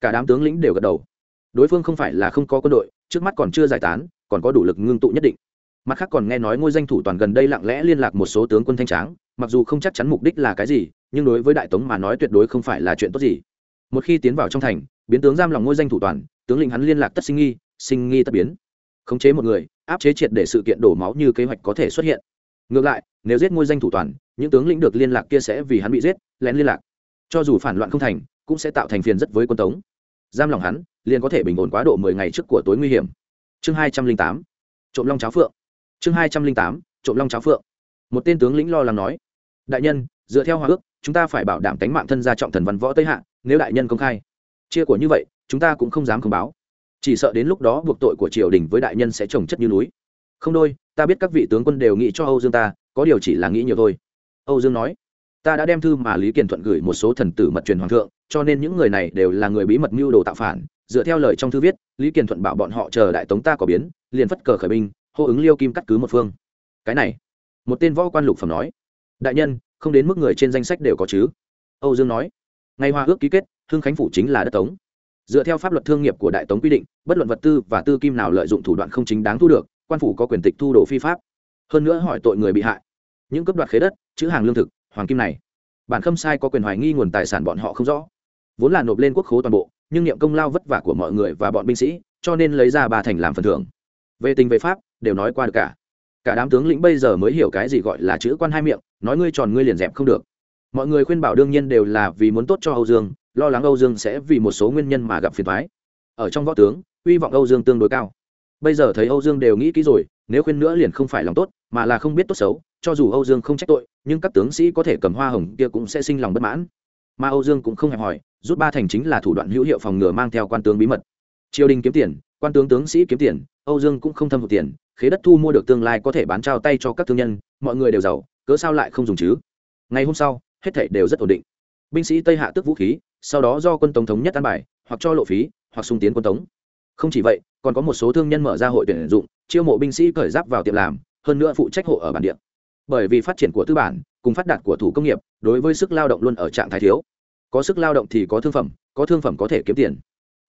cả đám tướng lĩnh đều gật đầu. Đối phương không phải là không có quân đội, trước mắt còn chưa giải tán, còn có đủ lực ngưng tụ nhất định. Mặt khác còn nghe nói ngôi danh thủ toàn gần đây lặng lẽ liên lạc một số tướng quân thanh tráng, mặc dù không chắc chắn mục đích là cái gì, nhưng đối với đại tống mà nói tuyệt đối không phải là chuyện tốt gì. Một khi tiến vào trong thành, biến tướng giam lòng ngôi danh thủ toàn, tướng lĩnh hắn liên lạc tất sinh nghi sinh nghi tất biến. Khống chế một người, áp chế triệt để sự kiện đổ máu như kế hoạch có thể xuất hiện. Ngược lại, nếu giết ngôi danh thủ toàn, những tướng lĩnh được liên lạc kia sẽ vì hắn bị giết, lén liên lạc cho dù phản loạn không thành, cũng sẽ tạo thành phiền rất với quân tống. Giam lòng hắn, liền có thể bình ổn quá độ mười ngày trước của tối nguy hiểm. Chương hai trăm linh tám, trộm long cháo phượng. Chương hai trăm linh tám, trộm long cháo phượng. Một tên tướng lĩnh lo lắng nói, đại nhân, dựa theo hòa ước, chúng ta phải bảo đảm tính mạng thân gia trọng thần văn võ tây hạ, nếu đại nhân công khai. Chia của như vậy, chúng ta cũng không dám không báo. Chỉ sợ đến lúc đó buộc tội của triều đình với đại nhân sẽ trồng chất như núi. Không đôi, ta biết các vị tướng quân đều nghĩ cho âu dương ta, có điều chỉ là nghĩ nhiều thôi. Âu dương nói ta đã đem thư mà lý kiền thuận gửi một số thần tử mật truyền hoàng thượng, cho nên những người này đều là người bí mật mưu đồ tạo phản. Dựa theo lời trong thư viết, lý kiền thuận bảo bọn họ chờ đại tống ta có biến, liền phất cờ khởi binh, hô ứng liêu kim cắt cứ một phương. Cái này, một tên võ quan lục phẩm nói, đại nhân, không đến mức người trên danh sách đều có chứ? Âu dương nói, ngày hòa ước ký kết, hưng khánh phủ chính là đất tống. Dựa theo pháp luật thương nghiệp của đại tống quy định, bất luận vật tư và tư kim nào lợi dụng thủ đoạn không chính đáng thu được, quan phủ có quyền tịch thu đồ phi pháp. Hơn nữa hỏi tội người bị hại. Những cấp đoạt khế đất, chữ hàng lương thực hoàng kim này. Bản khâm sai có quyền hoài nghi nguồn tài sản bọn họ không rõ. Vốn là nộp lên quốc khố toàn bộ, nhưng niệm công lao vất vả của mọi người và bọn binh sĩ, cho nên lấy ra ba thành làm phần thưởng. Về tình về pháp, đều nói qua được cả. Cả đám tướng lĩnh bây giờ mới hiểu cái gì gọi là chữ quan hai miệng, nói ngươi tròn ngươi liền dẹp không được. Mọi người khuyên bảo đương nhiên đều là vì muốn tốt cho âu dương, lo lắng âu dương sẽ vì một số nguyên nhân mà gặp phiền thoái ở trong võ tướng hy vọng âu dương tương đối cao. Bây giờ thấy âu dương đều nghĩ kỹ rồi nếu khuyên nữa liền không phải lòng tốt, mà là không biết tốt xấu, cho dù âu dương không trách tội, nhưng các tướng sĩ có thể cầm hoa hồng kia cũng sẽ sinh lòng bất mãn. Mà âu dương cũng không hẹp hỏi rút ba thành chính là thủ đoạn hữu hiệu phòng ngừa mang theo quan tướng bí mật. Triều đình kiếm tiền, quan tướng tướng sĩ kiếm tiền, âu dương cũng không thâm hụt tiền, khế đất thu mua được tương lai có thể bán trao tay cho các thương nhân, mọi người đều giàu, cớ sao lại không dùng chứ? Ngày hôm sau, hết thảy đều rất ổn định. Binh sĩ tây hạ tước vũ khí, sau đó do quân tống thống nhất an bài, hoặc cho lộ phí, hoặc sung tiến quân tống. Không chỉ vậy, còn có một số thương nhân mở ra hội tuyển dụng chiêu mộ binh sĩ cởi giáp vào tiệm làm, hơn nữa phụ trách hộ ở bản địa. Bởi vì phát triển của tư bản, cùng phát đạt của thủ công nghiệp, đối với sức lao động luôn ở trạng thái thiếu. Có sức lao động thì có thương phẩm, có thương phẩm có thể kiếm tiền.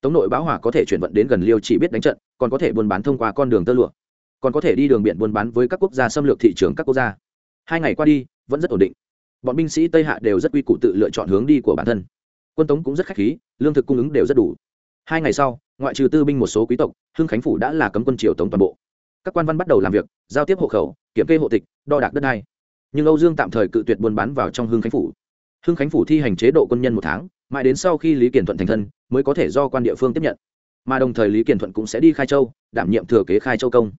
Tống nội báo hỏa có thể chuyển vận đến gần liêu chỉ biết đánh trận, còn có thể buôn bán thông qua con đường tơ lụa. Còn có thể đi đường biển buôn bán với các quốc gia xâm lược thị trường các quốc gia. Hai ngày qua đi, vẫn rất ổn định. Bọn binh sĩ tây hạ đều rất quy củ tự lựa chọn hướng đi của bản thân. Quân tống cũng rất khách khí, lương thực cung ứng đều rất đủ. Hai ngày sau, ngoại trừ tư binh một số quý tộc, hưng khánh phủ đã là cấm quân triều tống toàn bộ các quan văn bắt đầu làm việc, giao tiếp hộ khẩu, kiểm kê hộ tịch, đo đạc đất đai. Nhưng âu dương tạm thời cự tuyệt buôn bán vào trong hưng khánh phủ. Hưng khánh phủ thi hành chế độ quân nhân một tháng, mãi đến sau khi lý kiển thuận thành thân, mới có thể do quan địa phương tiếp nhận. Mà đồng thời lý kiển thuận cũng sẽ đi khai châu, đảm nhiệm thừa kế khai châu công.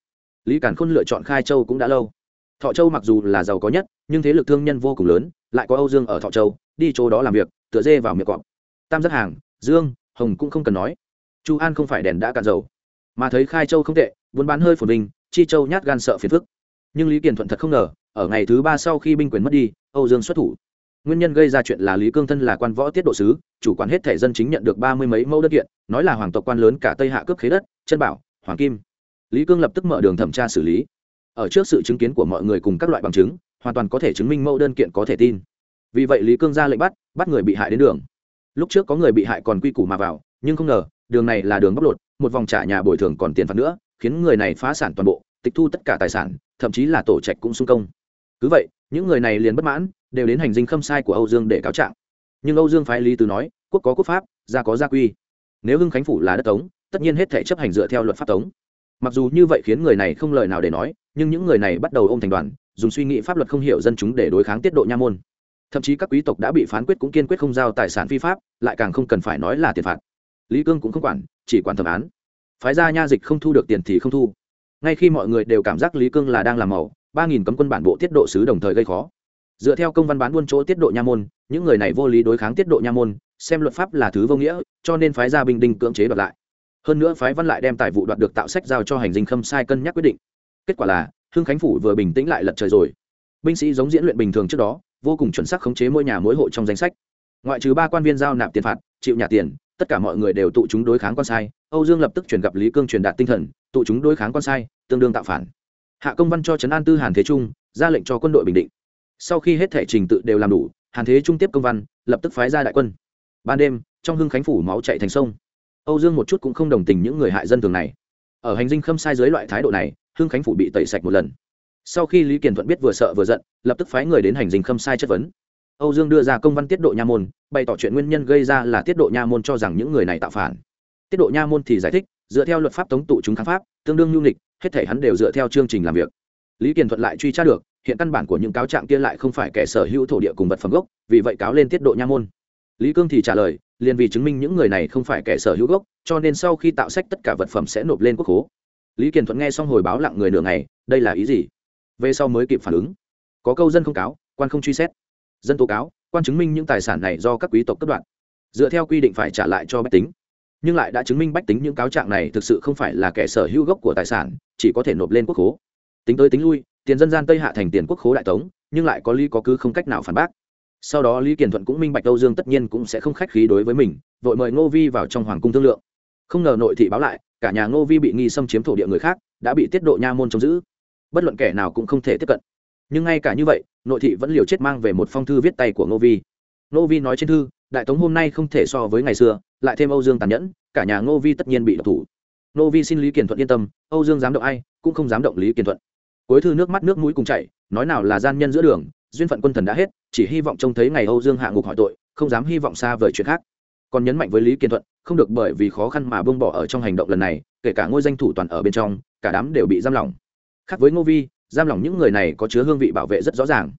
Lý cản khôn lựa chọn khai châu cũng đã lâu. Thọ châu mặc dù là giàu có nhất, nhưng thế lực thương nhân vô cùng lớn, lại có âu dương ở thọ châu, đi chỗ đó làm việc, tựa dê vào miệng cọp. Tam giác hàng, dương, hồng cũng không cần nói. Chu an không phải đèn đã cạn dầu. Mà thấy khai châu không tệ buôn bán hơi phồn vinh, chi châu nhát gan sợ phiền phức. Nhưng lý kiền thuận thật không ngờ, ở ngày thứ ba sau khi binh quyền mất đi, âu dương xuất thủ. Nguyên nhân gây ra chuyện là lý cương thân là quan võ tiết độ sứ, chủ quản hết thể dân chính nhận được ba mươi mấy mẫu đất kiện, nói là hoàng tộc quan lớn cả tây hạ cướp khế đất, chân bảo, hoàng kim. Lý cương lập tức mở đường thẩm tra xử lý. Ở trước sự chứng kiến của mọi người cùng các loại bằng chứng, hoàn toàn có thể chứng minh mẫu đơn kiện có thể tin. Vì vậy lý cương ra lệnh bắt bắt người bị hại đến đường. Lúc trước có người bị hại còn quy củ mà vào, nhưng không ngờ, đường này là đường bóc lột, một vòng trả nhà bồi thường còn tiền phạt nữa khiến người này phá sản toàn bộ, tịch thu tất cả tài sản, thậm chí là tổ trạch cũng sung công. Cứ vậy, những người này liền bất mãn, đều đến hành dinh khâm sai của âu dương để cáo trạng. Nhưng âu dương phái lý từ nói, quốc có quốc pháp, gia có gia quy. Nếu hưng khánh phủ là đất tống, tất nhiên hết thể chấp hành dựa theo luật pháp tống. Mặc dù như vậy khiến người này không lời nào để nói, nhưng những người này bắt đầu ôm thành đoàn, dùng suy nghĩ pháp luật không hiểu dân chúng để đối kháng tiết độ nha môn. Thậm chí các quý tộc đã bị phán quyết cũng kiên quyết không giao tài sản phi pháp, lại càng không cần phải nói là tiền phạt. Lý cương cũng không quản, chỉ quản thẩm án phái ra nha dịch không thu được tiền thì không thu. Ngay khi mọi người đều cảm giác lý cương là đang làm màu, ba nghìn cấm quân bản bộ tiết độ sứ đồng thời gây khó. Dựa theo công văn bán buôn chỗ tiết độ nha môn, những người này vô lý đối kháng tiết độ nha môn, xem luật pháp là thứ vô nghĩa, cho nên phái ra binh đinh cưỡng chế đoạt lại. Hơn nữa phái văn lại đem tài vụ đoạt được tạo sách giao cho hành dinh khâm sai cân nhắc quyết định. Kết quả là, hưng khánh phủ vừa bình tĩnh lại lật trời rồi. Binh sĩ giống diễn luyện bình thường trước đó, vô cùng chuẩn xác khống chế mỗi nhà mỗi hộ trong danh sách. Ngoại trừ ba quan viên giao nạp tiền phạt, chịu nhà tiền, tất cả mọi người đều tụ chúng đối kháng con sai âu dương lập tức chuyển gặp lý cương truyền đạt tinh thần, tụ chúng đối kháng quan sai, tương đương tạo phản. Hạ công văn cho trấn an tư hàn thế trung, ra lệnh cho quân đội bình định. Sau khi hết thể trình tự đều làm đủ, hàn thế trung tiếp công văn, lập tức phái ra đại quân. Ban đêm, trong hưng khánh phủ máu chạy thành sông. Âu dương một chút cũng không đồng tình những người hại dân thường này. Ở hành dinh khâm sai dưới loại thái độ này, hưng khánh phủ bị tẩy sạch một lần. Sau khi lý kiển thuận biết vừa sợ vừa giận, lập tức phái người đến hành dinh khâm sai chất vấn. Âu dương đưa ra công văn tiết độ nha môn, bày tỏ chuyện nguyên nhân gây ra là tiết độ nha môn cho rằng những người này tạo phản tiết độ nha môn thì giải thích, dựa theo luật pháp tống tụ chúng kháng pháp, tương đương nhu nghịch, hết thể hắn đều dựa theo chương trình làm việc. Lý kiền thuận lại truy tra được, hiện căn bản của những cáo trạng kia lại không phải kẻ sở hữu thổ địa cùng vật phẩm gốc, vì vậy cáo lên tiết độ nha môn. Lý cương thì trả lời, liền vì chứng minh những người này không phải kẻ sở hữu gốc, cho nên sau khi tạo sách tất cả vật phẩm sẽ nộp lên quốc hố lý kiền thuận nghe xong hồi báo lặng người nửa ngày, đây là ý gì? Về sau mới kịp phản ứng. Có câu dân không cáo, quan không truy xét. Dân tố cáo, quan chứng minh những tài sản này do các quý tộc cấp đoạn. Dựa theo quy định phải trả lại cho bách tính nhưng lại đã chứng minh bách tính những cáo trạng này thực sự không phải là kẻ sở hữu gốc của tài sản, chỉ có thể nộp lên quốc khố. Tính tới tính lui, tiền dân gian tây hạ thành tiền quốc khố đại tống, nhưng lại có lý có cứ không cách nào phản bác. Sau đó lý kiền thuận cũng minh bạch âu dương tất nhiên cũng sẽ không khách khí đối với mình, vội mời ngô vi vào trong hoàng cung thương lượng. Không ngờ nội thị báo lại, cả nhà ngô vi bị nghi xâm chiếm thổ địa người khác, đã bị tiết độ nha môn trông giữ. Bất luận kẻ nào cũng không thể tiếp cận. Nhưng ngay cả như vậy, nội thị vẫn liều chết mang về một phong thư viết tay của ngô vi. Ngô vi nói trên thư đại tống hôm nay không thể so với ngày xưa, lại thêm âu dương tàn nhẫn, cả nhà ngô vi tất nhiên bị độc thủ. Ngô vi xin lý kiền thuận yên tâm, âu dương dám động ai, cũng không dám động lý kiền thuận. Cuối thư nước mắt nước mũi cùng chảy, nói nào là gian nhân giữa đường, duyên phận quân thần đã hết, chỉ hy vọng trông thấy ngày âu dương hạ ngục hỏi tội, không dám hy vọng xa vời chuyện khác. Còn nhấn mạnh với lý kiên thuận, không được bởi vì khó khăn mà bông bỏ ở trong hành động lần này, kể cả ngôi danh thủ toàn ở bên trong, cả đám đều bị giam lỏng. Khác với ngô vi, giam lỏng những người này có chứa hương vị bảo vệ rất rõ ràng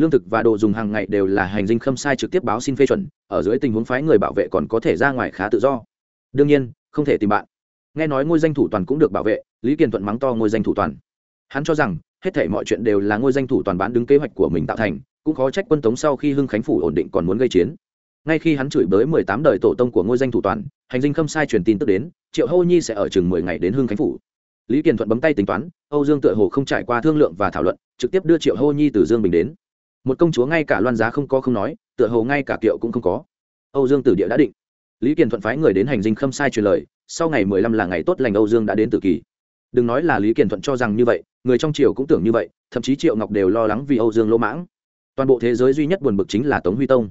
lương thực và đồ dùng hàng ngày đều là hành dinh khâm sai trực tiếp báo xin phê chuẩn, ở dưới tình huống phái người bảo vệ còn có thể ra ngoài khá tự do. Đương nhiên, không thể tìm bạn. Nghe nói ngôi danh thủ toàn cũng được bảo vệ, lý kiên thuận mắng to ngôi danh thủ toàn. Hắn cho rằng, hết thể mọi chuyện đều là ngôi danh thủ toàn bán đứng kế hoạch của mình tạo thành, cũng khó trách quân tống sau khi hưng khánh phủ ổn định còn muốn gây chiến. Ngay khi hắn chửi bới mười tám đời tổ tông của ngôi danh thủ toàn, hành dinh khâm sai truyền tin tức đến, triệu hô nhi sẽ ở chừng mười ngày đến hưng khánh phủ. Lý kiên thuận bấm tay tính toán, âu dương tựa hồ không trải qua thương lượng và thảo luận, trực tiếp đưa triệu hô nhi từ dương bình đến một công chúa ngay cả loan giá không có không nói, tựa hồ ngay cả kiệu cũng không có. Âu dương tử địa đã định. Lý kiền thuận phái người đến hành dinh khâm sai truyền lời, sau ngày mười lăm là ngày tốt lành âu dương đã đến tử kỳ. Đừng nói là lý kiền thuận cho rằng như vậy, người trong triều cũng tưởng như vậy, thậm chí triệu ngọc đều lo lắng vì âu dương lỗ mãng. Toàn bộ thế giới duy nhất buồn bực chính là tống huy tông.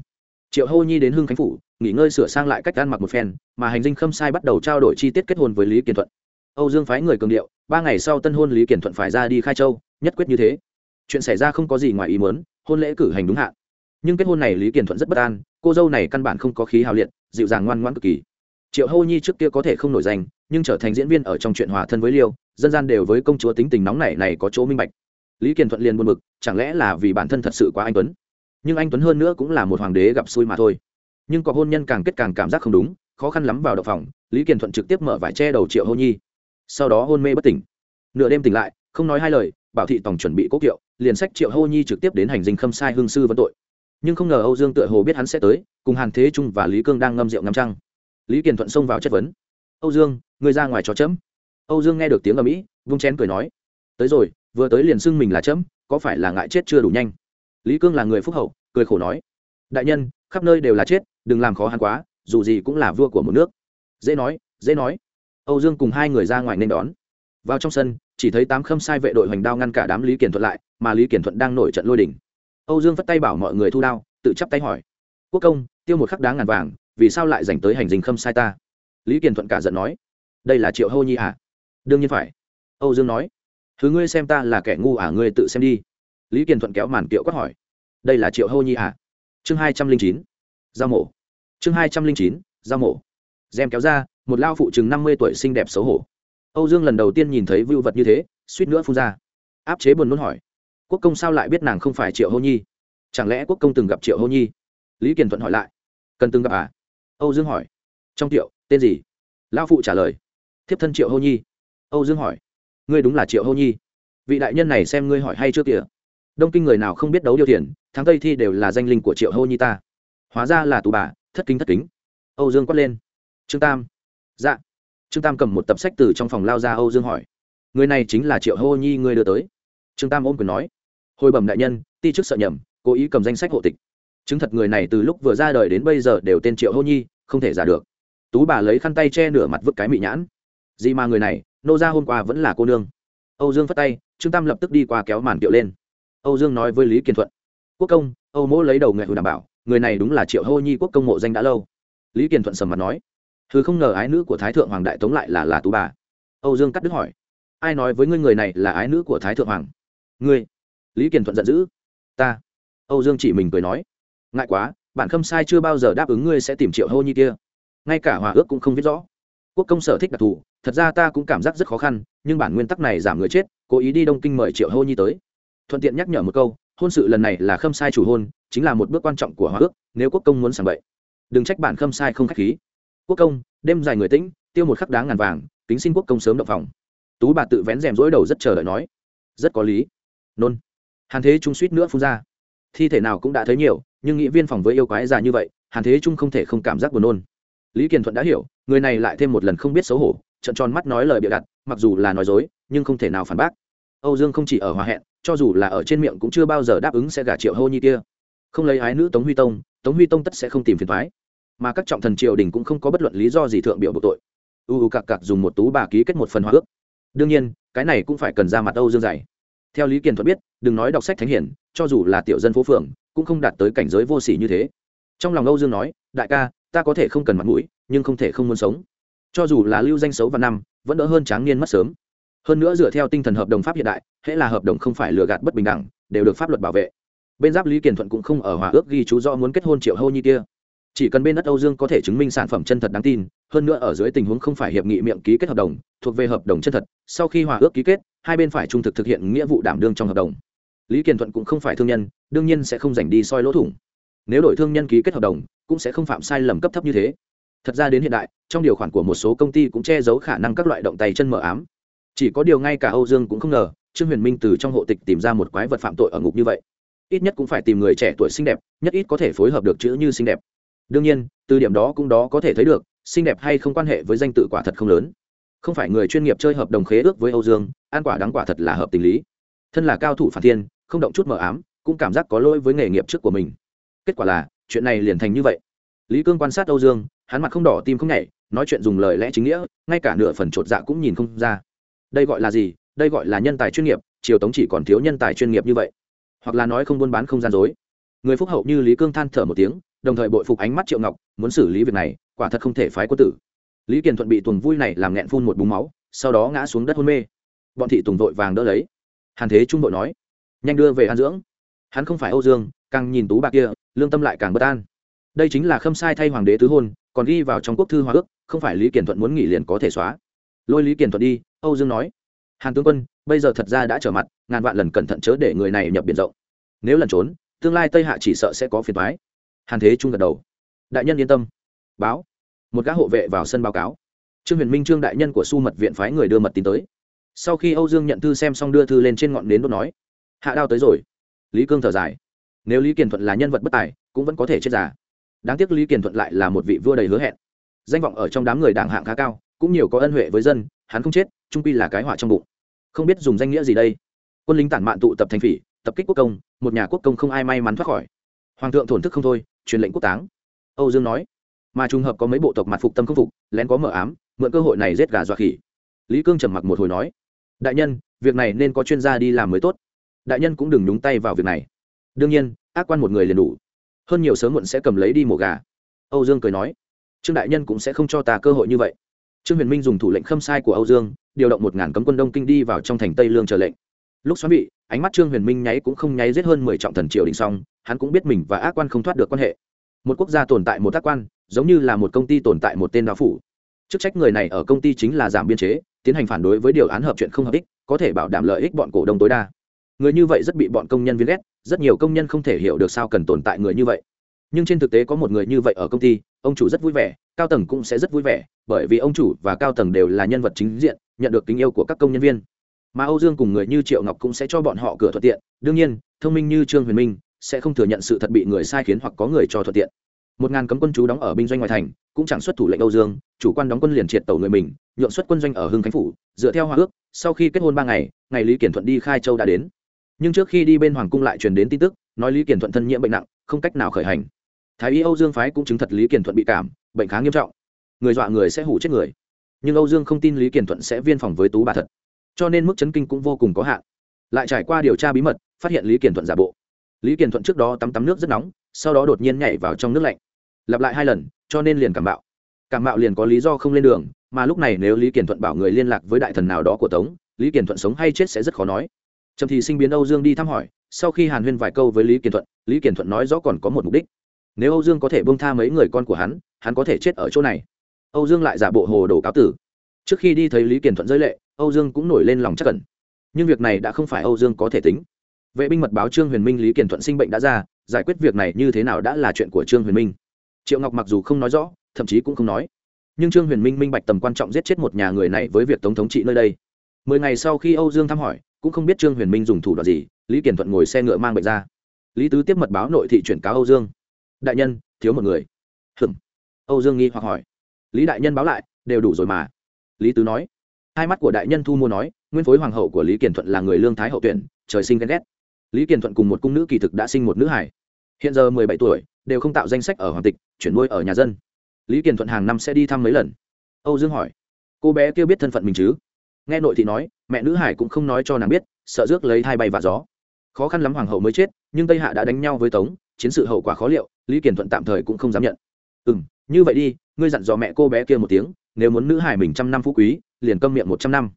Triệu hô nhi đến hưng khánh phủ, nghỉ ngơi sửa sang lại cách ăn mặc một phen, mà hành dinh khâm sai bắt đầu trao đổi chi tiết kết hôn với lý kiền thuận. Âu dương phái người cường điệu, ba ngày sau tân hôn lý kiền thuận phải ra đi khai châu, nhất quyết như thế. Chuyện xảy ra không có gì ngoài ý muốn hôn lễ cử hành đúng hạn. Nhưng kết hôn này lý kiền thuận rất bất an, cô dâu này căn bản không có khí hào liệt, dịu dàng ngoan ngoãn cực kỳ. Triệu hô nhi trước kia có thể không nổi danh, nhưng trở thành diễn viên ở trong chuyện hòa thân với liêu, dân gian đều với công chúa tính tình nóng này này có chỗ minh bạch. Lý kiền thuận liền buồn bực, chẳng lẽ là vì bản thân thật sự quá anh tuấn? Nhưng anh tuấn hơn nữa cũng là một hoàng đế gặp xui mà thôi. Nhưng có hôn nhân càng kết càng cảm giác không đúng, khó khăn lắm vào đậu phòng, lý kiền thuận trực tiếp mở vải che đầu triệu hô nhi. Sau đó hôn mê bất tỉnh. Nửa đêm tỉnh lại, không nói hai lời bảo thị tổng chuẩn bị cố kiệu, liền sách triệu hô nhi trực tiếp đến hành dinh khâm sai hương sư vấn tội. Nhưng không ngờ âu dương tựa hồ biết hắn sẽ tới, cùng hàn thế trung và lý cương đang ngâm rượu ngắm trăng. Lý kiền thuận xông vào chất vấn. Âu dương, người ra ngoài cho chấm. Âu dương nghe được tiếng ở mỹ vung chén cười nói, tới rồi, vừa tới liền xưng mình là chấm, có phải là ngại chết chưa đủ nhanh? Lý cương là người phúc hậu, cười khổ nói, đại nhân, khắp nơi đều là chết, đừng làm khó hắn quá, dù gì cũng là vua của một nước. Dễ nói dễ nói. Âu dương cùng hai người ra ngoài nên đón. Vào trong sân chỉ thấy tám khâm sai vệ đội hoành đao ngăn cả đám lý kiển thuận lại, mà lý kiển thuận đang nổi trận lôi đỉnh âu dương vất tay bảo mọi người thu đao, tự chắp tay hỏi. Quốc công, tiêu một khắc đáng ngàn vàng, vì sao lại dành tới hành dinh khâm sai ta? Lý kiển thuận cả giận nói. Đây là triệu hô nhi à? Đương nhiên phải. Âu dương nói. Thứ ngươi xem ta là kẻ ngu à ngươi tự xem đi. Lý Kiển thuận kéo màn kiệu quát hỏi. Đây là triệu hô nhi à? Chương hai trăm linh chín. Giao mổ. Chương hai trăm linh chín, giao mổ. Gem kéo ra, một lao phụ chừng năm mươi tuổi xinh đẹp xấu hổ âu dương lần đầu tiên nhìn thấy vưu vật như thế, suýt nữa phun ra. Áp chế buồn nôn hỏi. Quốc công sao lại biết nàng không phải triệu hô nhi? Chẳng lẽ quốc công từng gặp triệu hô nhi? Lý kiền thuận hỏi lại. Cần từng gặp à? Âu dương hỏi. Trong tiệu, tên gì? Lão phụ trả lời. Thiếp thân triệu hô nhi. Âu dương hỏi. Ngươi đúng là triệu hô nhi. Vị đại nhân này xem ngươi hỏi hay chưa kìa. Đông kinh người nào không biết đấu điều thiền tháng tây thi đều là danh linh của triệu hô nhi ta. Hóa ra là tù bà, thất kính thất kính. Âu dương quát lên. Trương tam. Dạ trương tam cầm một tập sách từ trong phòng lao ra âu dương hỏi, người này chính là triệu hô nhi người đưa tới? Trương tam ôm quyền nói, hồi bẩm đại nhân, ti chức sợ nhầm, cố ý cầm danh sách hộ tịch. Chứng thật người này từ lúc vừa ra đời đến bây giờ đều tên triệu hô nhi, không thể giả được. Tú bà lấy khăn tay che nửa mặt vứt cái mị nhãn. Gì mà người này, nô ra hôm qua vẫn là cô nương. Âu dương phất tay, trương tam lập tức đi qua kéo màn kiệu lên. Âu dương nói với lý kiên thuận, quốc công, âu mỗ lấy đầu nghệ hữu đảm bảo, người này đúng là triệu hô nhi quốc công mộ danh đã lâu. Lý kiên thuận sầm mặt nói thứ không ngờ ái nữ của thái thượng hoàng đại tống lại là là tú bà. Âu dương cắt đứt hỏi, ai nói với ngươi người này là ái nữ của thái thượng hoàng? Ngươi. Lý kiền thuận giận dữ, ta. Âu dương chỉ mình cười nói, ngại quá, bản khâm sai chưa bao giờ đáp ứng ngươi sẽ tìm triệu hô nhi kia. Ngay cả hòa ước cũng không biết rõ. Quốc công sở thích đặc thù, thật ra ta cũng cảm giác rất khó khăn, nhưng bản nguyên tắc này giảm người chết, cố ý đi đông kinh mời triệu hô nhi tới. Thuận tiện nhắc nhở một câu, hôn sự lần này là khâm sai chủ hôn, chính là một bước quan trọng của hòa ước, nếu quốc công muốn sàng bậy. Đừng trách bản khâm sai không k h á c h khí quốc công, đêm dài người tĩnh, tiêu một khắc đáng ngàn vàng, kính xin quốc công sớm động phòng. Tú bà tự vén rèm rối đầu rất chờ đợi nói. Rất có lý. Nôn. Hàn thế trung suýt nữa phun ra. Thi thể nào cũng đã thấy nhiều, nhưng nghị viên phòng với yêu quái già như vậy, hàn thế trung không thể không cảm giác buồn nôn. Lý kiền thuận đã hiểu, người này lại thêm một lần không biết xấu hổ trận tròn mắt nói lời bịa đặt, mặc dù là nói dối, nhưng không thể nào phản bác. Âu dương không chỉ ở hòa hẹn, cho dù là ở trên miệng cũng chưa bao giờ đáp ứng sẽ gả triệu hô như kia. Không lấy ái nữ tống huy tông, tống huy tông tất sẽ không tìm phiền thoái mà các trọng thần triều đình cũng không có bất luận lý do gì thượng biểu buộc tội. U u cặc cặc dùng một tú bà ký kết một phần hòa ước. Đương nhiên, cái này cũng phải cần ra mặt âu dương dày theo lý kiền thuật biết, đừng nói đọc sách thánh hiển, cho dù là tiểu dân phố phường, cũng không đạt tới cảnh giới vô sỉ như thế. Trong lòng âu dương nói, đại ca, ta có thể không cần mặt mũi, nhưng không thể không muốn sống. Cho dù là lưu danh xấu và năm, vẫn đỡ hơn tráng niên mất sớm. Hơn nữa dựa theo tinh thần hợp đồng pháp hiện đại, hễ là hợp đồng không phải lừa gạt bất bình đẳng, đều được pháp luật bảo vệ. Bên giáp lý kiền thuận cũng không ở hòa ước ghi chú do muốn kết hôn triệu hô như kia chỉ cần bên đất âu dương có thể chứng minh sản phẩm chân thật đáng tin, hơn nữa ở dưới tình huống không phải hiệp nghị miệng ký kết hợp đồng, thuộc về hợp đồng chân thật, sau khi hòa ước ký kết, hai bên phải trung thực thực hiện nghĩa vụ đảm đương trong hợp đồng. Lý kiền thuận cũng không phải thương nhân, đương nhiên sẽ không dành đi soi lỗ thủng. Nếu đổi thương nhân ký kết hợp đồng, cũng sẽ không phạm sai lầm cấp thấp như thế. Thật ra đến hiện đại, trong điều khoản của một số công ty cũng che giấu khả năng các loại động tay chân mờ ám. Chỉ có điều ngay cả âu dương cũng không ngờ, trương huyền minh từ trong hộ tịch tìm ra một quái vật phạm tội ở ngục như vậy. Ít nhất cũng phải tìm người trẻ tuổi xinh đẹp, nhất ít có thể phối hợp được chữ như xinh đẹp đương nhiên, từ điểm đó cũng đó có thể thấy được, xinh đẹp hay không quan hệ với danh tự quả thật không lớn. Không phải người chuyên nghiệp chơi hợp đồng khế ước với âu dương an quả đáng quả thật là hợp tình lý. Thân là cao thủ phản thiên, không động chút mờ ám, cũng cảm giác có lỗi với nghề nghiệp trước của mình. Kết quả là, chuyện này liền thành như vậy. Lý cương quan sát âu dương, hắn mặt không đỏ tim không nhảy, nói chuyện dùng lời lẽ chính nghĩa, ngay cả nửa phần chột dạ cũng nhìn không ra. Đây gọi là gì? Đây gọi là nhân tài chuyên nghiệp, triều tống chỉ còn thiếu nhân tài chuyên nghiệp như vậy. Hoặc là nói không buôn bán không gian dối. Người phúc hậu như lý cương than thở một tiếng đồng thời bội phục ánh mắt triệu ngọc, muốn xử lý việc này, quả thật không thể phái quân tử. Lý kiền thuận bị tuần vui này làm nghẹn phun một búng máu, sau đó ngã xuống đất hôn mê. Bọn thị tùng vội vàng đỡ lấy. Hàn thế trung vội nói, nhanh đưa về an dưỡng. Hắn không phải âu dương, càng nhìn tú bạc kia, lương tâm lại càng bất an. Đây chính là khâm sai thay hoàng đế tứ hôn, còn ghi vào trong quốc thư hòa ước, không phải lý kiển thuận muốn nghỉ liền có thể xóa. Lôi lý kiển thuận đi, âu dương nói, hàn tướng quân, bây giờ thật ra đã trở mặt, ngàn vạn lần cẩn thận chớ để người này nhập biển rộng. Nếu lần trốn, tương lai tây hạ chỉ sợ sẽ có phiền thoái hàn thế trung gật đầu. Đại nhân yên tâm. Báo. Một gã hộ vệ vào sân báo cáo. Trương huyền minh trương đại nhân của su mật viện phái người đưa mật tin tới. Sau khi âu dương nhận thư xem xong đưa thư lên trên ngọn nến đốt nói. Hạ đao tới rồi. Lý cương thở dài. Nếu lý kiền thuận là nhân vật bất tài, cũng vẫn có thể chết giả đáng tiếc lý kiền thuận lại là một vị vua đầy hứa hẹn. Danh vọng ở trong đám người đảng hạng khá cao, cũng nhiều có ân huệ với dân, hắn không chết, trung pi là cái họa trong bụng. Không biết dùng danh nghĩa gì đây. Quân lính tản mạn tụ tập thành phỉ, tập kích quốc công, một nhà quốc công không ai may mắn thoát khỏi. Hoàng thượng thổn thức không thôi truyền lệnh quốc táng. Âu dương nói, mà trùng hợp có mấy bộ tộc mặt phục tâm không phục, lén có mở ám, mượn cơ hội này giết gà dọa khỉ. Lý cương trầm mặc một hồi nói, đại nhân, việc này nên có chuyên gia đi làm mới tốt. Đại nhân cũng đừng nhúng tay vào việc này. Đương nhiên, ác quan một người liền đủ. Hơn nhiều sớm muộn sẽ cầm lấy đi mổ gà. Âu dương cười nói, trương đại nhân cũng sẽ không cho ta cơ hội như vậy. Trương huyền minh dùng thủ lệnh khâm sai của âu dương, điều động một ngàn cấm quân đông kinh đi vào trong thành tây lương chờ lệnh. Lúc xoắn bị ánh mắt trương huyền minh nháy cũng không nháy giết hơn mười trọng thần triều đình xong, hắn cũng biết mình và ác quan không thoát được quan hệ. Một quốc gia tồn tại một ác quan, giống như là một công ty tồn tại một tên đạo phủ. Chức trách người này ở công ty chính là giảm biên chế, tiến hành phản đối với điều án hợp chuyện không hợp ích, có thể bảo đảm lợi ích bọn cổ đông tối đa. Người như vậy rất bị bọn công nhân viên ghét, rất nhiều công nhân không thể hiểu được sao cần tồn tại người như vậy. Nhưng trên thực tế có một người như vậy ở công ty, ông chủ rất vui vẻ, cao tầng cũng sẽ rất vui vẻ, bởi vì ông chủ và cao tầng đều là nhân vật chính diện, nhận được tình yêu của các công nhân viên mà âu dương cùng người như triệu ngọc cũng sẽ cho bọn họ cửa thuận tiện. Đương nhiên, thông minh như trương huyền minh sẽ không thừa nhận sự thật bị người sai khiến hoặc có người cho thuận tiện. Một ngàn cấm quân chú đóng ở binh doanh ngoài thành, cũng chẳng xuất thủ lệnh âu dương, chủ quan đóng quân liền triệt tàu người mình, nhượng xuất quân doanh ở hưng khánh phủ, dựa theo hòa ước, sau khi kết hôn ba ngày ngày lý kiển thuận đi khai châu đã đến. Nhưng trước khi đi bên hoàng cung lại truyền đến tin tức, nói lý kiển thuận thân nhiễm bệnh nặng, không cách nào khởi hành. Thái y âu dương phái cũng chứng thật lý kiển thuận bị cảm, bệnh khá nghiêm trọng. Người dọa người sẽ hủ chết người. Nhưng âu dương không tin lý kiển thuận sẽ viên phòng với tú bà thật cho nên mức chấn kinh cũng vô cùng có hạn. Lại trải qua điều tra bí mật, phát hiện lý kiển thuận giả bộ. Lý kiền thuận trước đó tắm tắm nước rất nóng, sau đó đột nhiên nhảy vào trong nước lạnh. Lặp lại hai lần, cho nên liền cảm bạo. Cảm bạo liền có lý do không lên đường, mà lúc này nếu lý kiền thuận bảo người liên lạc với đại thần nào đó của tống, lý kiền thuận sống hay chết sẽ rất khó nói. Trầm thì sinh biến âu dương đi thăm hỏi, sau khi hàn huyên vài câu với lý kiền thuận, lý kiền thuận nói rõ còn có một mục đích. Nếu âu dương có thể bông tha mấy người con của hắn hắn có thể chết ở chỗ này. Âu dương lại giả bộ hồ đồ cáo tử. Trước khi đi thấy lý kiền thuận rơi lệ âu dương cũng nổi lên lòng chắc cẩn nhưng việc này đã không phải âu dương có thể tính. Vệ binh mật báo trương huyền minh lý kiền thuận sinh bệnh đã ra, giải quyết việc này như thế nào đã là chuyện của trương huyền minh. Triệu ngọc mặc dù không nói rõ, thậm chí cũng không nói. Nhưng trương huyền minh minh bạch tầm quan trọng giết chết một nhà người này với việc tống thống trị nơi đây. Mười ngày sau khi âu dương thăm hỏi, cũng không biết trương huyền minh dùng thủ đoạn gì, lý kiền thuận ngồi xe ngựa mang bệnh ra. Lý tứ tiếp mật báo nội thị chuyển cáo âu dương. Đại nhân, thiếu một người. Hừm âu dương nghi hoặc hỏi. Lý đại nhân báo lại, đều đủ rồi mà. Lý tứ nói hai mắt của đại nhân thu mua nói, nguyên phối hoàng hậu của lý kiền thuận là người lương thái hậu tuyển, trời sinh ghen ghét. Lý kiền thuận cùng một cung nữ kỳ thực đã sinh một nữ hải hiện giờ mười bảy tuổi, đều không tạo danh sách ở hoàng tịch, chuyển nuôi ở nhà dân. Lý kiền thuận hàng năm sẽ đi thăm mấy lần. Âu dương hỏi, cô bé kêu biết thân phận mình chứ? Nghe nội thị nói, mẹ nữ hải cũng không nói cho nàng biết, sợ rước lấy hai bay và gió. Khó khăn lắm hoàng hậu mới chết, nhưng tây hạ đã đánh nhau với tống, chiến sự hậu quả khó liệu, lý kiền thuận tạm thời cũng không dám nhận. Ừ m như vậy đi ngươi dặn dò mẹ cô bé kia một tiếng, nếu muốn nữ hải mình trăm năm phú quý, liền câm miệng một trăm năm.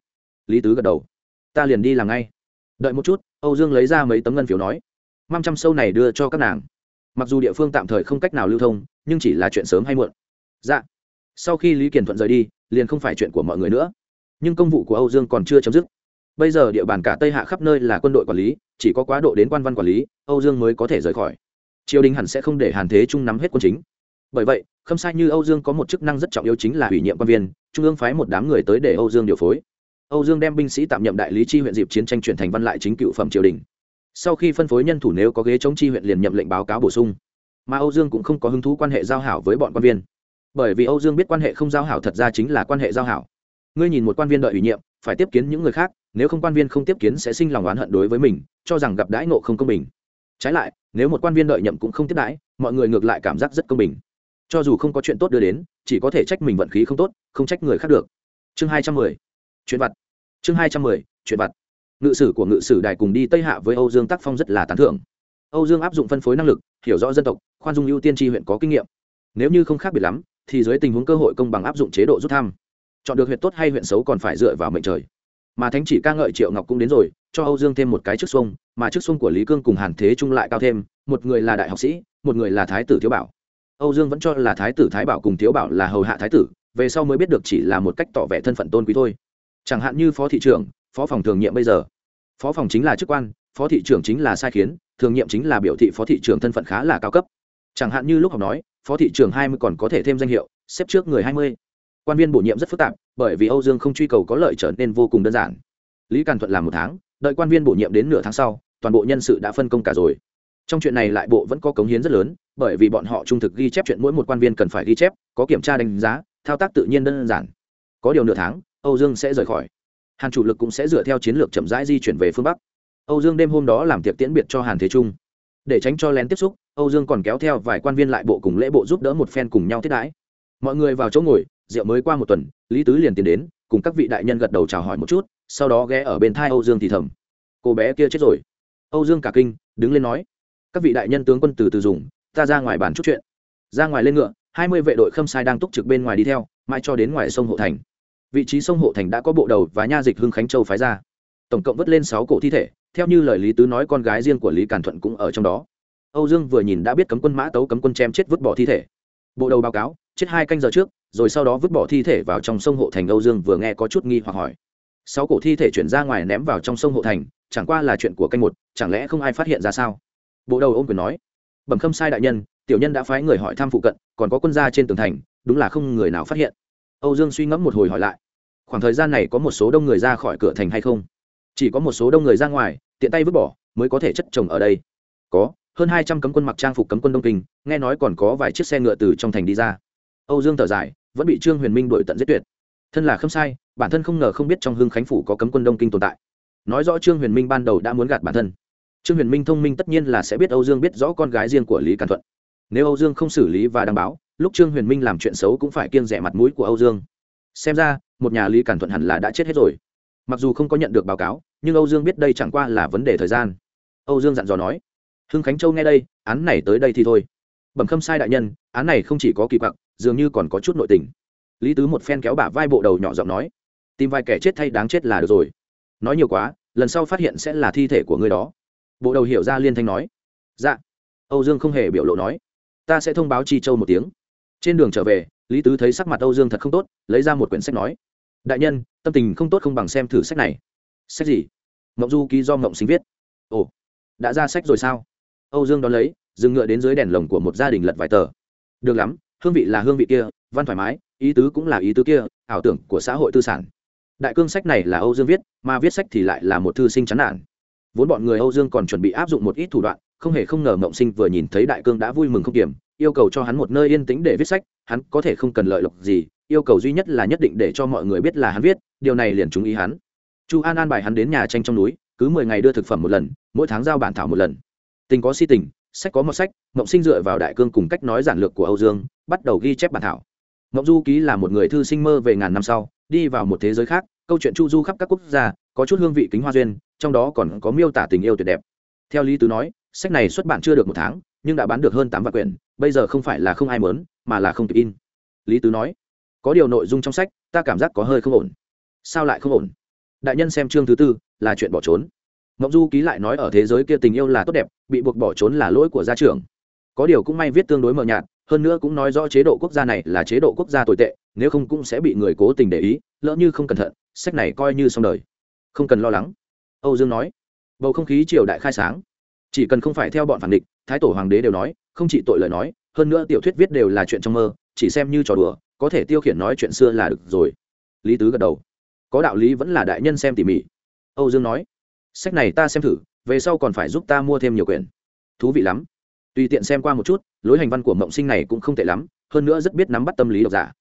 Lý tứ gật đầu. Ta liền đi làm ngay. Đợi một chút, âu dương lấy ra mấy tấm ngân phiếu nói. Năm trăm sâu này đưa cho các nàng. Mặc dù địa phương tạm thời không cách nào lưu thông, nhưng chỉ là chuyện sớm hay muộn. Dạ. Sau khi lý kiển thuận rời đi, liền không phải chuyện của mọi người nữa. Nhưng công vụ của âu dương còn chưa chấm dứt. Bây giờ địa bàn cả tây hạ khắp nơi là quân đội quản lý, chỉ có quá độ đến quan văn quản lý, âu dương mới có thể rời khỏi. Triều đình hẳn sẽ không để hàn thế trung nắm hết quân chính. Bởi vậy không sai như âu dương có một chức năng rất trọng yếu chính là ủy nhiệm quan viên, trung ương phái một đám người tới để âu dương điều phối. Âu dương đem binh sĩ tạm nhậm đại lý chi huyện dịp chiến tranh chuyển thành văn lại chính cựu phẩm triều đình. Sau khi phân phối nhân thủ nếu có ghế chống chi huyện liền nhậm lệnh báo cáo bổ sung. Mà âu dương cũng không có hứng thú quan hệ giao hảo với bọn quan viên. Bởi vì âu dương biết quan hệ không giao hảo thật ra chính là quan hệ giao hảo. Ngươi nhìn một quan viên đợi ủy nhiệm, phải tiếp kiến những người khác, nếu không quan viên không tiếp kiến sẽ sinh lòng oán hận đối với mình, cho rằng gặp đãi nộ không công bình. Trái lại, nếu một quan viên đợi nhậm cũng không tiếp đãi, mọi người ngược lại cảm giác rất công bình cho dù không có chuyện tốt đưa đến, chỉ có thể trách mình vận khí không tốt, không trách người khác được. Chương hai trăm mười, chuyện vặt. Chương hai trăm mười, chuyện vặt. Ngự sử của ngự sử đài cùng đi tây hạ với âu dương tác phong rất là tán thưởng. Âu dương áp dụng phân phối năng lực, hiểu rõ dân tộc, khoan dung ưu tiên tri huyện có kinh nghiệm. Nếu như không khác biệt lắm, thì dưới tình huống cơ hội công bằng áp dụng chế độ rút thăm. Chọn được huyện tốt hay huyện xấu còn phải dựa vào mệnh trời. Mà thánh chỉ ca ngợi triệu ngọc cũng đến rồi, cho âu dương thêm một cái trước xuông, mà trước xuông của lý cương cùng hàn thế trung lại cao thêm, một người là đại học sĩ, một người là thái tử thiếu bảo âu dương vẫn cho là thái tử thái bảo cùng thiếu bảo là hầu hạ thái tử, về sau mới biết được chỉ là một cách tỏ vẻ thân phận tôn quý thôi. Chẳng hạn như phó thị trưởng, phó phòng thường nhiệm bây giờ. Phó phòng chính là chức quan, phó thị trưởng chính là sai khiến, thường nhiệm chính là biểu thị phó thị trưởng thân phận khá là cao cấp. Chẳng hạn như lúc học nói, phó thị trưởng hai mươi còn có thể thêm danh hiệu, xếp trước người hai mươi. Quan viên bổ nhiệm rất phức tạp, bởi vì âu dương không truy cầu có lợi trở nên vô cùng đơn giản. Lý càn thuận làm một tháng, đợi quan viên bổ nhiệm đến nửa tháng sau, toàn bộ nhân sự đã phân công cả rồi trong chuyện này lại bộ vẫn có cống hiến rất lớn, bởi vì bọn họ trung thực ghi chép chuyện mỗi một quan viên cần phải ghi chép, có kiểm tra đánh giá, thao tác tự nhiên đơn giản. Có điều nửa tháng, âu dương sẽ rời khỏi. Hàn chủ lực cũng sẽ dựa theo chiến lược chậm rãi di chuyển về phương bắc. Âu dương đêm hôm đó làm tiệc tiễn biệt cho hàn thế trung. Để tránh cho lén tiếp xúc, âu dương còn kéo theo vài quan viên lại bộ cùng lễ bộ giúp đỡ một phen cùng nhau thiết đãi. Mọi người vào chỗ ngồi, rượu mới qua một tuần, lý tứ liền tiến đến, cùng các vị đại nhân gật đầu chào hỏi một chút, sau đó ghé ở bên thai âu dương thì thầm. Cô bé kia chết rồi. Âu dương cả kinh, đứng lên nói các vị đại nhân tướng quân từ từ dùng, ta ra ngoài bàn chút chuyện. Ra ngoài lên ngựa, hai mươi vệ đội khâm sai đang túc trực bên ngoài đi theo, mãi cho đến ngoài sông hộ thành. Vị trí sông hộ thành đã có bộ đầu và nha dịch hưng khánh châu phái ra. Tổng cộng vớt lên sáu cổ thi thể, theo như lời lý tứ nói con gái riêng của lý càn thuận cũng ở trong đó. Âu dương vừa nhìn đã biết cấm quân mã tấu, cấm quân chém chết vứt bỏ thi thể. Bộ đầu báo cáo, chết hai canh giờ trước, rồi sau đó vứt bỏ thi thể vào trong sông hộ thành, âu dương vừa nghe có chút nghi hoặc hỏi. Sáu cổ thi thể chuyển ra ngoài ném vào trong sông hộ thành, chẳng qua là chuyện của canh một, chẳng lẽ không ai phát hiện ra sao? Bộ đầu ôm quyền nói, bẩm khâm sai đại nhân, tiểu nhân đã phái người hỏi thăm phụ cận, còn có quân gia trên tường thành, đúng là không người nào phát hiện. Âu dương suy ngẫm một hồi hỏi lại, khoảng thời gian này có một số đông người ra khỏi cửa thành hay không? Chỉ có một số đông người ra ngoài, tiện tay vứt bỏ, mới có thể chất trồng ở đây. Có, hơn hai trăm cấm quân mặc trang phục cấm quân đông kinh, nghe nói còn có vài chiếc xe ngựa từ trong thành đi ra. Âu dương thở dài, vẫn bị trương huyền minh đổi tận giết tuyệt. Thân là khâm sai, bản thân không ngờ không biết trong Hương khánh phủ có cấm quân đông kinh tồn tại. Nói rõ trương huyền minh ban đầu đã muốn gạt bản thân trương huyền minh thông minh tất nhiên là sẽ biết âu dương biết rõ con gái riêng của lý càn thuận. Nếu âu dương không xử lý và đăng báo, lúc trương huyền minh làm chuyện xấu cũng phải kiêng rẻ mặt mũi của âu dương. Xem ra, một nhà lý càn thuận hẳn là đã chết hết rồi. Mặc dù không có nhận được báo cáo, nhưng âu dương biết đây chẳng qua là vấn đề thời gian. Âu dương dặn dò nói, hưng khánh châu nghe đây, án này tới đây thì thôi. Bẩm khâm sai đại nhân, án này không chỉ có kỳ quặc, dường như còn có chút nội tình. Lý tứ một phen kéo bả vai bộ đầu nhỏ giọng nói, tìm vài kẻ chết thay đáng chết là được rồi. Nói nhiều quá, lần sau phát hiện sẽ là thi thể của người đó bộ đầu hiểu ra liên thanh nói. Dạ. Âu dương không hề biểu lộ nói. Ta sẽ thông báo chi châu một tiếng. Trên đường trở về, lý tứ thấy sắc mặt âu dương thật không tốt, lấy ra một quyển sách nói. Đại nhân, tâm tình không tốt không bằng xem thử sách này. Sách gì? Mộng du ký do mộng sinh viết. Ồ. Đã ra sách rồi sao? Âu dương đón lấy, dừng ngựa đến dưới đèn lồng của một gia đình lật vài tờ. Được lắm, hương vị là hương vị kia, văn thoải mái, ý tứ cũng là ý tứ kia, ảo tưởng của xã hội tư sản. Đại cương sách này là âu dương viết, mà viết sách thì lại là một thư sinh chán nản vốn bọn người âu dương còn chuẩn bị áp dụng một ít thủ đoạn, không hề không ngờ mộng sinh vừa nhìn thấy đại cương đã vui mừng không kiểm yêu cầu cho hắn một nơi yên tĩnh để viết sách, hắn có thể không cần lợi lộc gì, yêu cầu duy nhất là nhất định để cho mọi người biết là hắn viết, điều này liền chú ý hắn. Chu an an bài hắn đến nhà tranh trong núi, cứ mười ngày đưa thực phẩm một lần, mỗi tháng giao bản thảo một lần. Tình có si tình, sách có một sách, mộng sinh dựa vào đại cương cùng cách nói giản lược của âu dương, bắt đầu ghi chép bản thảo. Mộng du ký là một người thư sinh mơ về ngàn năm sau, đi vào một thế giới khác, câu chuyện chu du khắp các quốc gia, có chút hương vị kính hoa duyên trong đó còn có miêu tả tình yêu tuyệt đẹp. Theo lý tứ nói, sách này xuất bản chưa được một tháng, nhưng đã bán được hơn tám vạn quyển, bây giờ không phải là không ai mớn mà là không kịp in. Lý tứ nói, có điều nội dung trong sách, ta cảm giác có hơi không ổn. Sao lại không ổn? Đại nhân xem chương thứ tư, là chuyện bỏ trốn. Ngọc du ký lại nói ở thế giới kia tình yêu là tốt đẹp, bị buộc bỏ trốn là lỗi của gia trưởng. Có điều cũng may viết tương đối mờ nhạt, hơn nữa cũng nói rõ chế độ quốc gia này là chế độ quốc gia tồi tệ, nếu không cũng sẽ bị người cố tình để ý, lỡ như không cẩn thận, sách này coi như xong đời. Không cần lo lắng âu dương nói. Bầu không khí triều đại khai sáng. Chỉ cần không phải theo bọn phản địch, thái tổ hoàng đế đều nói, không chỉ tội lời nói, hơn nữa tiểu thuyết viết đều là chuyện trong mơ, chỉ xem như trò đùa, có thể tiêu khiển nói chuyện xưa là được rồi. Lý tứ gật đầu. Có đạo lý vẫn là đại nhân xem tỉ mỉ. Âu dương nói. Sách này ta xem thử, về sau còn phải giúp ta mua thêm nhiều quyển. Thú vị lắm. Tùy tiện xem qua một chút, lối hành văn của mộng sinh này cũng không tệ lắm, hơn nữa rất biết nắm bắt tâm lý độc giả.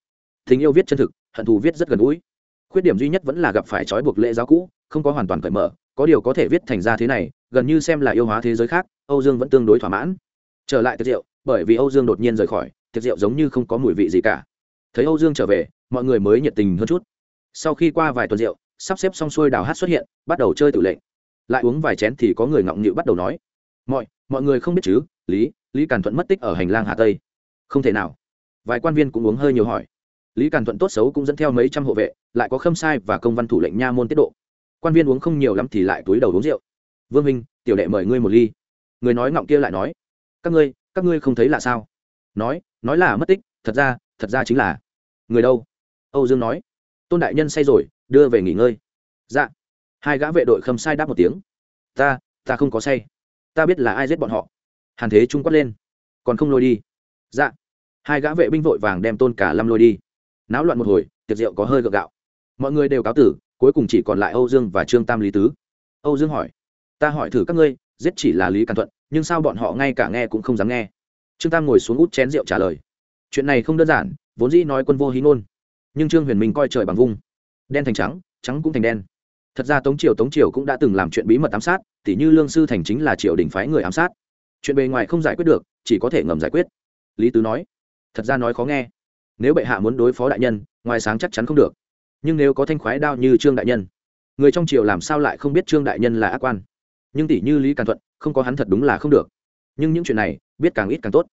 Tình yêu viết chân thực, hận thù viết rất gần gũi. Khuyết điểm duy nhất vẫn là gặp phải trói buộc lễ giáo cũ, không có hoàn toàn cởi mở có điều có thể viết thành ra thế này, gần như xem là yêu hóa thế giới khác, âu dương vẫn tương đối thỏa mãn. Trở lại tiệc rượu, bởi vì âu dương đột nhiên rời khỏi, tiệc rượu giống như không có mùi vị gì cả. Thấy âu dương trở về, mọi người mới nhiệt tình hơn chút. Sau khi qua vài tuần rượu, sắp xếp xong xuôi đào hát xuất hiện, bắt đầu chơi tử lệnh. Lại uống vài chén thì có người ngọng nghịu bắt đầu nói, mọi mọi người không biết chứ, lý lý càn thuận mất tích ở hành lang hà tây. Không thể nào. Vài quan viên cũng uống hơi nhiều hỏi. Lý càn thuận tốt xấu cũng dẫn theo mấy trăm hộ vệ, lại có khâm sai và công văn thủ lệnh nha môn tiết độ quan viên uống không nhiều lắm thì lại túi đầu uống rượu. Vương minh tiểu đệ mời ngươi một ly. Người nói ngọng kia lại nói, các ngươi các ngươi không thấy là sao? Nói nói là mất tích, thật ra thật ra chính là. Người đâu? Âu dương nói. Tôn đại nhân say rồi, đưa về nghỉ ngơi. Dạ. Hai gã vệ đội khâm sai đáp một tiếng. Ta ta không có say. Ta biết là ai giết bọn họ. Hàn thế trung quát lên. Còn không lôi đi. Dạ. Hai gã vệ binh vội vàng đem tôn cả lâm lôi đi. Náo loạn một hồi, tiệc rượu có hơi gượng gạo. Mọi người đều cáo tử cuối cùng chỉ còn lại âu dương và trương tam lý tứ. Âu dương hỏi, ta hỏi thử các ngươi, giết chỉ là lý càn thuận, nhưng sao bọn họ ngay cả nghe cũng không dám nghe? Trương tam ngồi xuống út chén rượu trả lời, chuyện này không đơn giản, vốn dĩ nói quân vô hí ngôn, nhưng trương huyền minh coi trời bằng vung. Đen thành trắng trắng cũng thành đen. Thật ra tống triều tống triều cũng đã từng làm chuyện bí mật ám sát, tỉ như lương sư thành chính là triều đình phái người ám sát. Chuyện bề ngoài không giải quyết được, chỉ có thể ngầm giải quyết. Lý tứ nói, thật ra nói khó nghe. Nếu bệ hạ muốn đối phó đại nhân, ngoài sáng chắc chắn không được nhưng nếu có thanh khoái đao như trương đại nhân, người trong triều làm sao lại không biết trương đại nhân là ác quan? Nhưng tỷ như lý càn thuận, không có hắn thật đúng là không được. Nhưng những chuyện này, biết càng ít càng tốt.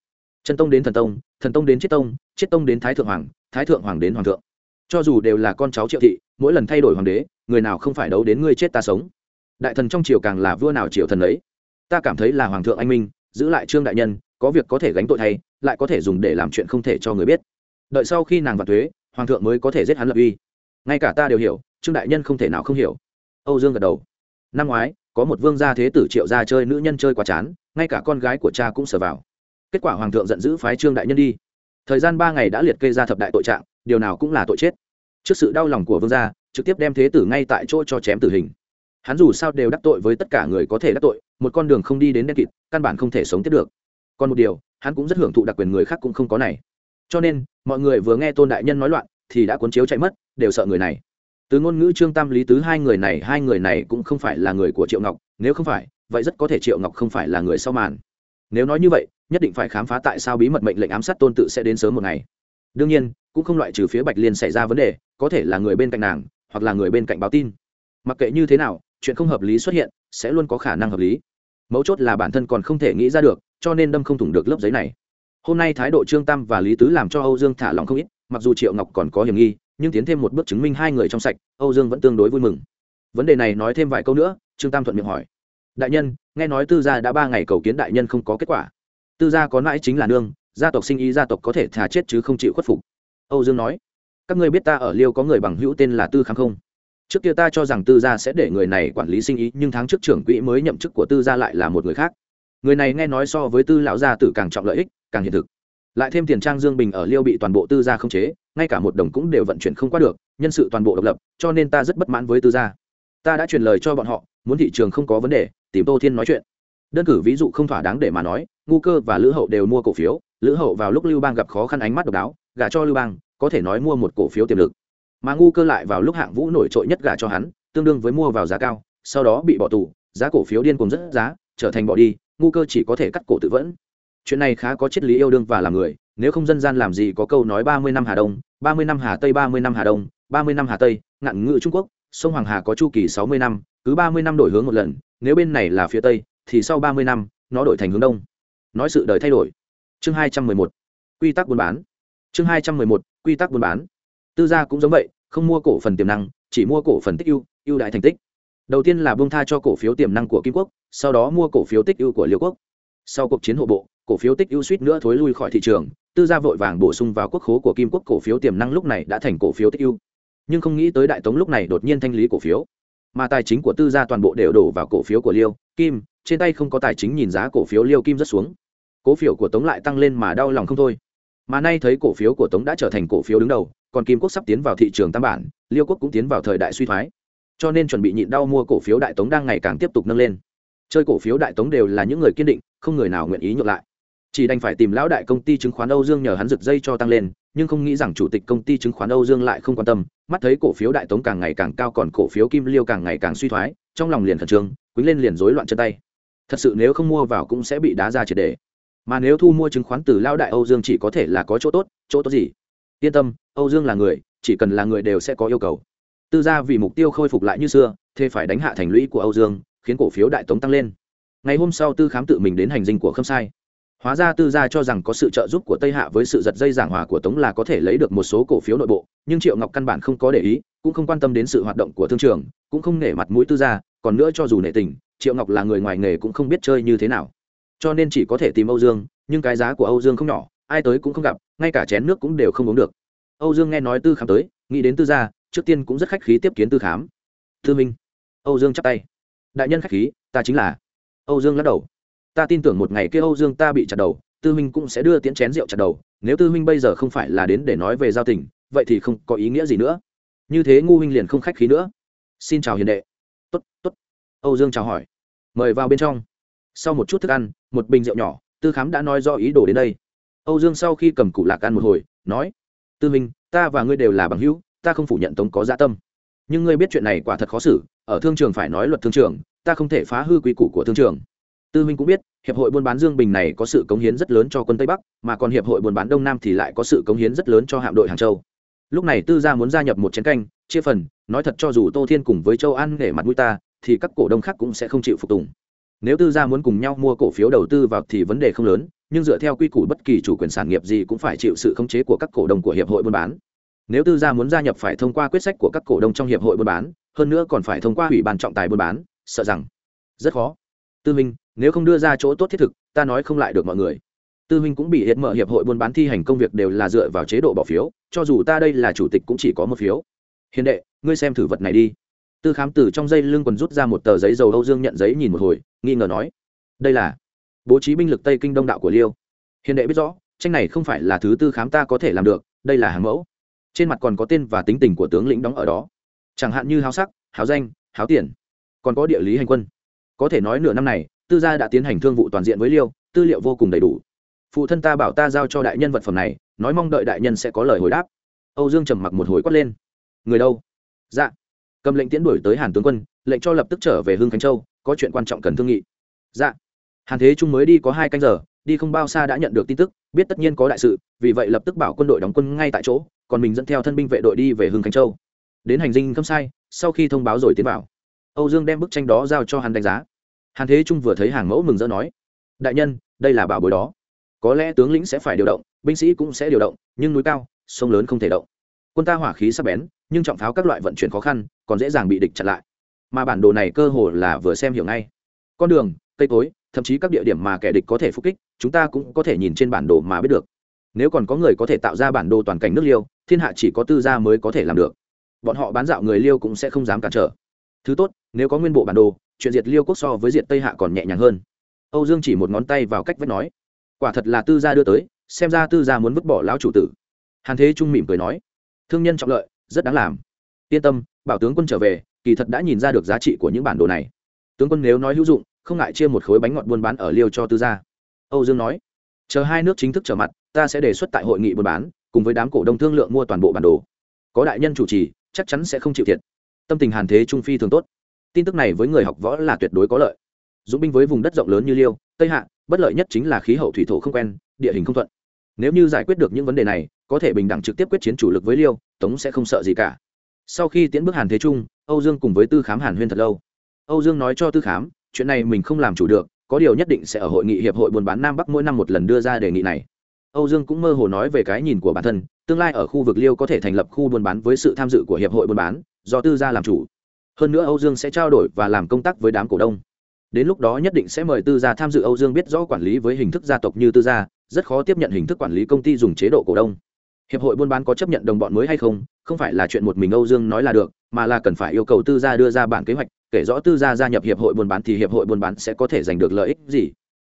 Chân tông đến thần tông thần tông đến chiết tông chiết tông đến thái thượng hoàng, thái thượng hoàng đến hoàng thượng. Cho dù đều là con cháu triệu thị, mỗi lần thay đổi hoàng đế, người nào không phải đấu đến ngươi chết ta sống? Đại thần trong triều càng là vua nào triều thần ấy? Ta cảm thấy là hoàng thượng anh minh, giữ lại trương đại nhân, có việc có thể gánh tội thay, lại có thể dùng để làm chuyện không thể cho người biết. Đợi sau khi nàng vào thuế hoàng thượng mới có thể giết hắn lập uy ngay cả ta đều hiểu, trương đại nhân không thể nào không hiểu. Âu dương gật đầu. Năm ngoái, có một vương gia thế tử triệu ra chơi nữ nhân chơi quá chán, ngay cả con gái của cha cũng sờ vào. Kết quả hoàng thượng giận dữ phái trương đại nhân đi. Thời gian ba ngày đã liệt kê ra thập đại tội trạng, điều nào cũng là tội chết. Trước sự đau lòng của vương gia, trực tiếp đem thế tử ngay tại chỗ cho chém tử hình. Hắn dù sao đều đắc tội với tất cả người có thể đắc tội, một con đường không đi đến đen kịt, căn bản không thể sống tiếp được. Còn một điều, hắn cũng rất hưởng thụ đặc quyền người khác cũng không có này. Cho nên, mọi người vừa nghe tôn đại nhân nói loạn thì đã cuốn chiếu chạy mất, đều sợ người này. Từ ngôn ngữ trương tam lý tứ hai người này, hai người này cũng không phải là người của triệu ngọc, nếu không phải, vậy rất có thể triệu ngọc không phải là người sau màn. Nếu nói như vậy, nhất định phải khám phá tại sao bí mật mệnh lệnh ám sát tôn tự sẽ đến sớm một ngày. Đương nhiên, cũng không loại trừ phía bạch liên xảy ra vấn đề, có thể là người bên cạnh nàng, hoặc là người bên cạnh báo tin. Mặc kệ như thế nào, chuyện không hợp lý xuất hiện, sẽ luôn có khả năng hợp lý. Mấu chốt là bản thân còn không thể nghĩ ra được, cho nên đâm không thủng được lớp giấy này. Hôm nay thái độ trương tam và lý tứ làm cho âu dương thả lòng không ít mặc dù triệu ngọc còn có hiểm nghi, nhưng tiến thêm một bước chứng minh hai người trong sạch, âu dương vẫn tương đối vui mừng. Vấn đề này nói thêm vài câu nữa, trương tam thuận miệng hỏi. Đại nhân, nghe nói tư gia đã ba ngày cầu kiến đại nhân không có kết quả. Tư gia có mãi chính là nương, gia tộc sinh ý gia tộc có thể thà chết chứ không chịu khuất phục. Âu dương nói. Các ngươi biết ta ở liêu có người bằng hữu tên là tư kháng không? Trước kia ta cho rằng tư gia sẽ để người này quản lý sinh ý, nhưng tháng trước trưởng quỹ mới nhậm chức của tư gia lại là một người khác. Người này nghe nói so với tư lão gia tử càng trọng lợi ích, càng hiện thực lại thêm tiền trang dương bình ở liêu bị toàn bộ tư gia không chế, ngay cả một đồng cũng đều vận chuyển không qua được, nhân sự toàn bộ độc lập, cho nên ta rất bất mãn với tư gia. Ta đã truyền lời cho bọn họ, muốn thị trường không có vấn đề, tìm tô thiên nói chuyện. Đơn cử ví dụ không thỏa đáng để mà nói, ngu cơ và lữ hậu đều mua cổ phiếu, lữ hậu vào lúc lưu bang gặp khó khăn ánh mắt độc đáo, gả cho lưu bang, có thể nói mua một cổ phiếu tiềm lực. Mà ngu cơ lại vào lúc hạng vũ nổi trội nhất gả cho hắn, tương đương với mua vào giá cao, sau đó bị bỏ tù, giá cổ phiếu điên cùng rất giá, trở thành bỏ đi, ngu cơ chỉ có thể cắt cổ tự vẫn chuyện này khá có triết lý yêu đương và làm người, nếu không dân gian làm gì có câu nói ba mươi năm hà đông, ba mươi năm hà tây, ba mươi năm hà đông, ba mươi năm hà tây, ngạn ngữ trung quốc, sông hoàng hà có chu kỳ sáu mươi năm, cứ ba mươi năm đổi hướng một lần, nếu bên này là phía tây, thì sau ba mươi năm, nó đổi thành hướng đông. Nói sự đời thay đổi. Chương hai trăm mười một, quy tắc buôn bán. Chương hai trăm mười một, quy tắc buôn bán. Tư gia cũng giống vậy, không mua cổ phần tiềm năng, chỉ mua cổ phần tích ưu ưu đại thành tích. Đầu tiên là bông tha cho cổ phiếu tiềm năng của kim quốc, sau đó mua cổ phiếu tích ưu của liêu quốc. Sau cuộc chiến hộ bộ cổ phiếu tích ưu suýt nữa thối lui khỏi thị trường, tư gia vội vàng bổ sung vào quốc khố của kim quốc cổ phiếu tiềm năng lúc này đã thành cổ phiếu tích ưu. Nhưng không nghĩ tới đại tống lúc này đột nhiên thanh lý cổ phiếu. Mà tài chính của tư gia toàn bộ đều đổ vào cổ phiếu của liêu kim, trên tay không có tài chính nhìn giá cổ phiếu liêu kim rất xuống. Cổ phiếu của tống lại tăng lên mà đau lòng không thôi. Mà nay thấy cổ phiếu của tống đã trở thành cổ phiếu đứng đầu, còn kim quốc sắp tiến vào thị trường tam bản, liêu quốc cũng tiến vào thời đại suy thoái. Cho nên chuẩn bị nhịn đau mua cổ phiếu đại tống đang ngày càng tiếp tục nâng lên. Chơi cổ phiếu đại tống đều là những người kiên định, không người nào nguyện ý nhượng lại chỉ đành phải tìm lão đại công ty chứng khoán âu dương nhờ hắn giật dây cho tăng lên, nhưng không nghĩ rằng chủ tịch công ty chứng khoán âu dương lại không quan tâm, mắt thấy cổ phiếu đại tống càng ngày càng cao còn cổ phiếu kim liêu càng ngày càng suy thoái, trong lòng liền khẩn trương, quýnh lên liền rối loạn chân tay. Thật sự nếu không mua vào cũng sẽ bị đá ra triệt để. Mà nếu thu mua chứng khoán từ lão đại âu dương chỉ có thể là có chỗ tốt chỗ tốt gì? Yên tâm, âu dương là người, chỉ cần là người đều sẽ có yêu cầu. Tư gia vì mục tiêu khôi phục lại như xưa thế phải đánh hạ thành lũy của âu dương, khiến cổ phiếu đại tống tăng lên. Ngày hôm sau tư khám tự mình đến hành dinh của khâm sai hóa ra tư gia cho rằng có sự trợ giúp của tây hạ với sự giật dây giảng hòa của tống là có thể lấy được một số cổ phiếu nội bộ, nhưng triệu ngọc căn bản không có để ý, cũng không quan tâm đến sự hoạt động của thương trường, cũng không nể mặt mũi tư gia, còn nữa cho dù nể tình, triệu ngọc là người ngoài nghề cũng không biết chơi như thế nào. Cho nên chỉ có thể tìm âu dương, nhưng cái giá của âu dương không nhỏ, ai tới cũng không gặp, ngay cả chén nước cũng đều không uống được. Âu dương nghe nói tư khám tới, nghĩ đến tư gia, trước tiên cũng rất khách khí tiếp kiến tư khám. Tư minh. Âu dương chắp tay. Đại nhân khách khí, ta chính là. Âu dương lắc đầu ta tin tưởng một ngày kia âu dương ta bị chặt đầu, tư minh cũng sẽ đưa tiễn chén rượu chặt đầu, nếu tư minh bây giờ không phải là đến để nói về giao tình, vậy thì không có ý nghĩa gì nữa. Như thế ngu huynh liền không khách khí nữa. Xin chào hiền đệ. Tốt tốt. Âu dương chào hỏi. Mời vào bên trong. Sau một chút thức ăn, một bình rượu nhỏ, tư khám đã nói do ý đồ đến đây. Âu dương sau khi cầm cụ lạc ăn một hồi, nói, tư minh, ta và ngươi đều là bằng hữu, ta không phủ nhận tống có dạ tâm. Nhưng ngươi biết chuyện này quả thật khó xử, ở thương trường phải nói luật thương trường, ta không thể phá hư quy củ của thương trường tư minh cũng biết, hiệp hội buôn bán dương bình này có sự cống hiến rất lớn cho quân tây bắc, mà còn hiệp hội buôn bán đông nam thì lại có sự cống hiến rất lớn cho hạm đội hàng châu. Lúc này tư gia muốn gia nhập một chiến canh, chia phần, nói thật cho dù tô thiên cùng với châu an để mặt mũi ta, thì các cổ đông khác cũng sẽ không chịu phục tùng. Nếu tư gia muốn cùng nhau mua cổ phiếu đầu tư vào thì vấn đề không lớn, nhưng dựa theo quy củ bất kỳ chủ quyền sản nghiệp gì cũng phải chịu sự khống chế của các cổ đông của hiệp hội buôn bán. Nếu tư gia muốn gia nhập phải thông qua quyết sách của các cổ đông trong hiệp hội buôn bán, hơn nữa còn phải thông qua ủy ban trọng tài buôn bán, sợ rằng rất khó. Tư minh nếu không đưa ra chỗ tốt thiết thực, ta nói không lại được mọi người. Tư huynh cũng bị hiện mở hiệp hội buôn bán thi hành công việc đều là dựa vào chế độ bỏ phiếu, cho dù ta đây là chủ tịch cũng chỉ có một phiếu. Hiền đệ, ngươi xem thử vật này đi. Tư khám từ trong dây lưng quần rút ra một tờ giấy dầu âu dương nhận giấy nhìn một hồi, nghi ngờ nói, đây là bố trí binh lực tây kinh đông đạo của liêu. Hiền đệ biết rõ, tranh này không phải là thứ tư khám ta có thể làm được, đây là hàng mẫu. Trên mặt còn có tên và tính tình của tướng lĩnh đóng ở đó. Chẳng hạn như háo sắc, háo danh, háo tiền, còn có địa lý hành quân. Có thể nói nửa năm này tư gia đã tiến hành thương vụ toàn diện với liêu, tư liệu vô cùng đầy đủ. Phụ thân ta bảo ta giao cho đại nhân vật phẩm này, nói mong đợi đại nhân sẽ có lời hồi đáp. Âu dương trầm mặc một hồi quát lên. Người đâu? Dạ. Cầm lệnh tiến đuổi tới hàn tướng quân, lệnh cho lập tức trở về hương khánh châu, có chuyện quan trọng cần thương nghị. Dạ. Hàn thế trung mới đi có hai canh giờ, đi không bao xa đã nhận được tin tức, biết tất nhiên có đại sự, vì vậy lập tức bảo quân đội đóng quân ngay tại chỗ, còn mình dẫn theo thân binh vệ đội đi về hương khánh châu. Đến hành dinh không sai, sau khi thông báo rồi tiến vào, âu dương đem bức tranh đó giao cho hắn đánh giá hàn thế trung vừa thấy hàng mẫu mừng rỡ nói, đại nhân, đây là bảo bối đó. Có lẽ tướng lĩnh sẽ phải điều động, binh sĩ cũng sẽ điều động, nhưng núi cao, sông lớn không thể động. Quân ta hỏa khí sắp bén, nhưng trọng pháo các loại vận chuyển khó khăn, còn dễ dàng bị địch chặn lại. Mà bản đồ này cơ hồ là vừa xem hiểu ngay. Con đường, cây cối, thậm chí các địa điểm mà kẻ địch có thể phục kích, chúng ta cũng có thể nhìn trên bản đồ mà biết được. Nếu còn có người có thể tạo ra bản đồ toàn cảnh nước liêu, thiên hạ chỉ có tư gia mới có thể làm được. Bọn họ bán dạo người liêu cũng sẽ không dám cản trở. Thứ tốt, nếu có nguyên bộ bản đồ chuyện diệt liêu quốc so với diệt tây hạ còn nhẹ nhàng hơn. Âu dương chỉ một ngón tay vào cách vách nói, quả thật là tư gia đưa tới, xem ra tư gia muốn vứt bỏ lão chủ tử. Hàn thế trung mỉm cười nói, thương nhân trọng lợi, rất đáng làm. Yên tâm, bảo tướng quân trở về, kỳ thật đã nhìn ra được giá trị của những bản đồ này. Tướng quân nếu nói hữu dụng, không ngại chia một khối bánh ngọt buôn bán ở liêu cho tư gia. Âu dương nói, chờ hai nước chính thức trở mặt, ta sẽ đề xuất tại hội nghị buôn bán, cùng với đám cổ đông thương lượng mua toàn bộ bản đồ. Có đại nhân chủ trì, chắc chắn sẽ không chịu thiệt. Tâm tình hàn thế trung phi thường tốt tin tức này với người học võ là tuyệt đối có lợi. Dũng binh với vùng đất rộng lớn như liêu, tây hạ, bất lợi nhất chính là khí hậu thủy thổ không quen, địa hình không thuận. Nếu như giải quyết được những vấn đề này, có thể bình đẳng trực tiếp quyết chiến chủ lực với liêu, tống sẽ không sợ gì cả. Sau khi tiến bước hàn thế trung, âu dương cùng với tư khám hàn huyên thật lâu. Âu dương nói cho tư khám, chuyện này mình không làm chủ được, có điều nhất định sẽ ở hội nghị hiệp hội buôn bán nam bắc mỗi năm một lần đưa ra đề nghị này. Âu dương cũng mơ hồ nói về cái nhìn của bản thân, tương lai ở khu vực liêu có thể thành lập khu buôn bán với sự tham dự của hiệp hội buôn bán, do tư gia làm chủ hơn nữa âu dương sẽ trao đổi và làm công tác với đám cổ đông. Đến lúc đó nhất định sẽ mời tư gia tham dự âu dương biết rõ quản lý với hình thức gia tộc như tư gia, rất khó tiếp nhận hình thức quản lý công ty dùng chế độ cổ đông. Hiệp hội buôn bán có chấp nhận đồng bọn mới hay không không phải là chuyện một mình âu dương nói là được, mà là cần phải yêu cầu tư gia đưa ra bản kế hoạch, kể rõ tư gia gia nhập hiệp hội buôn bán thì hiệp hội buôn bán sẽ có thể giành được lợi ích gì.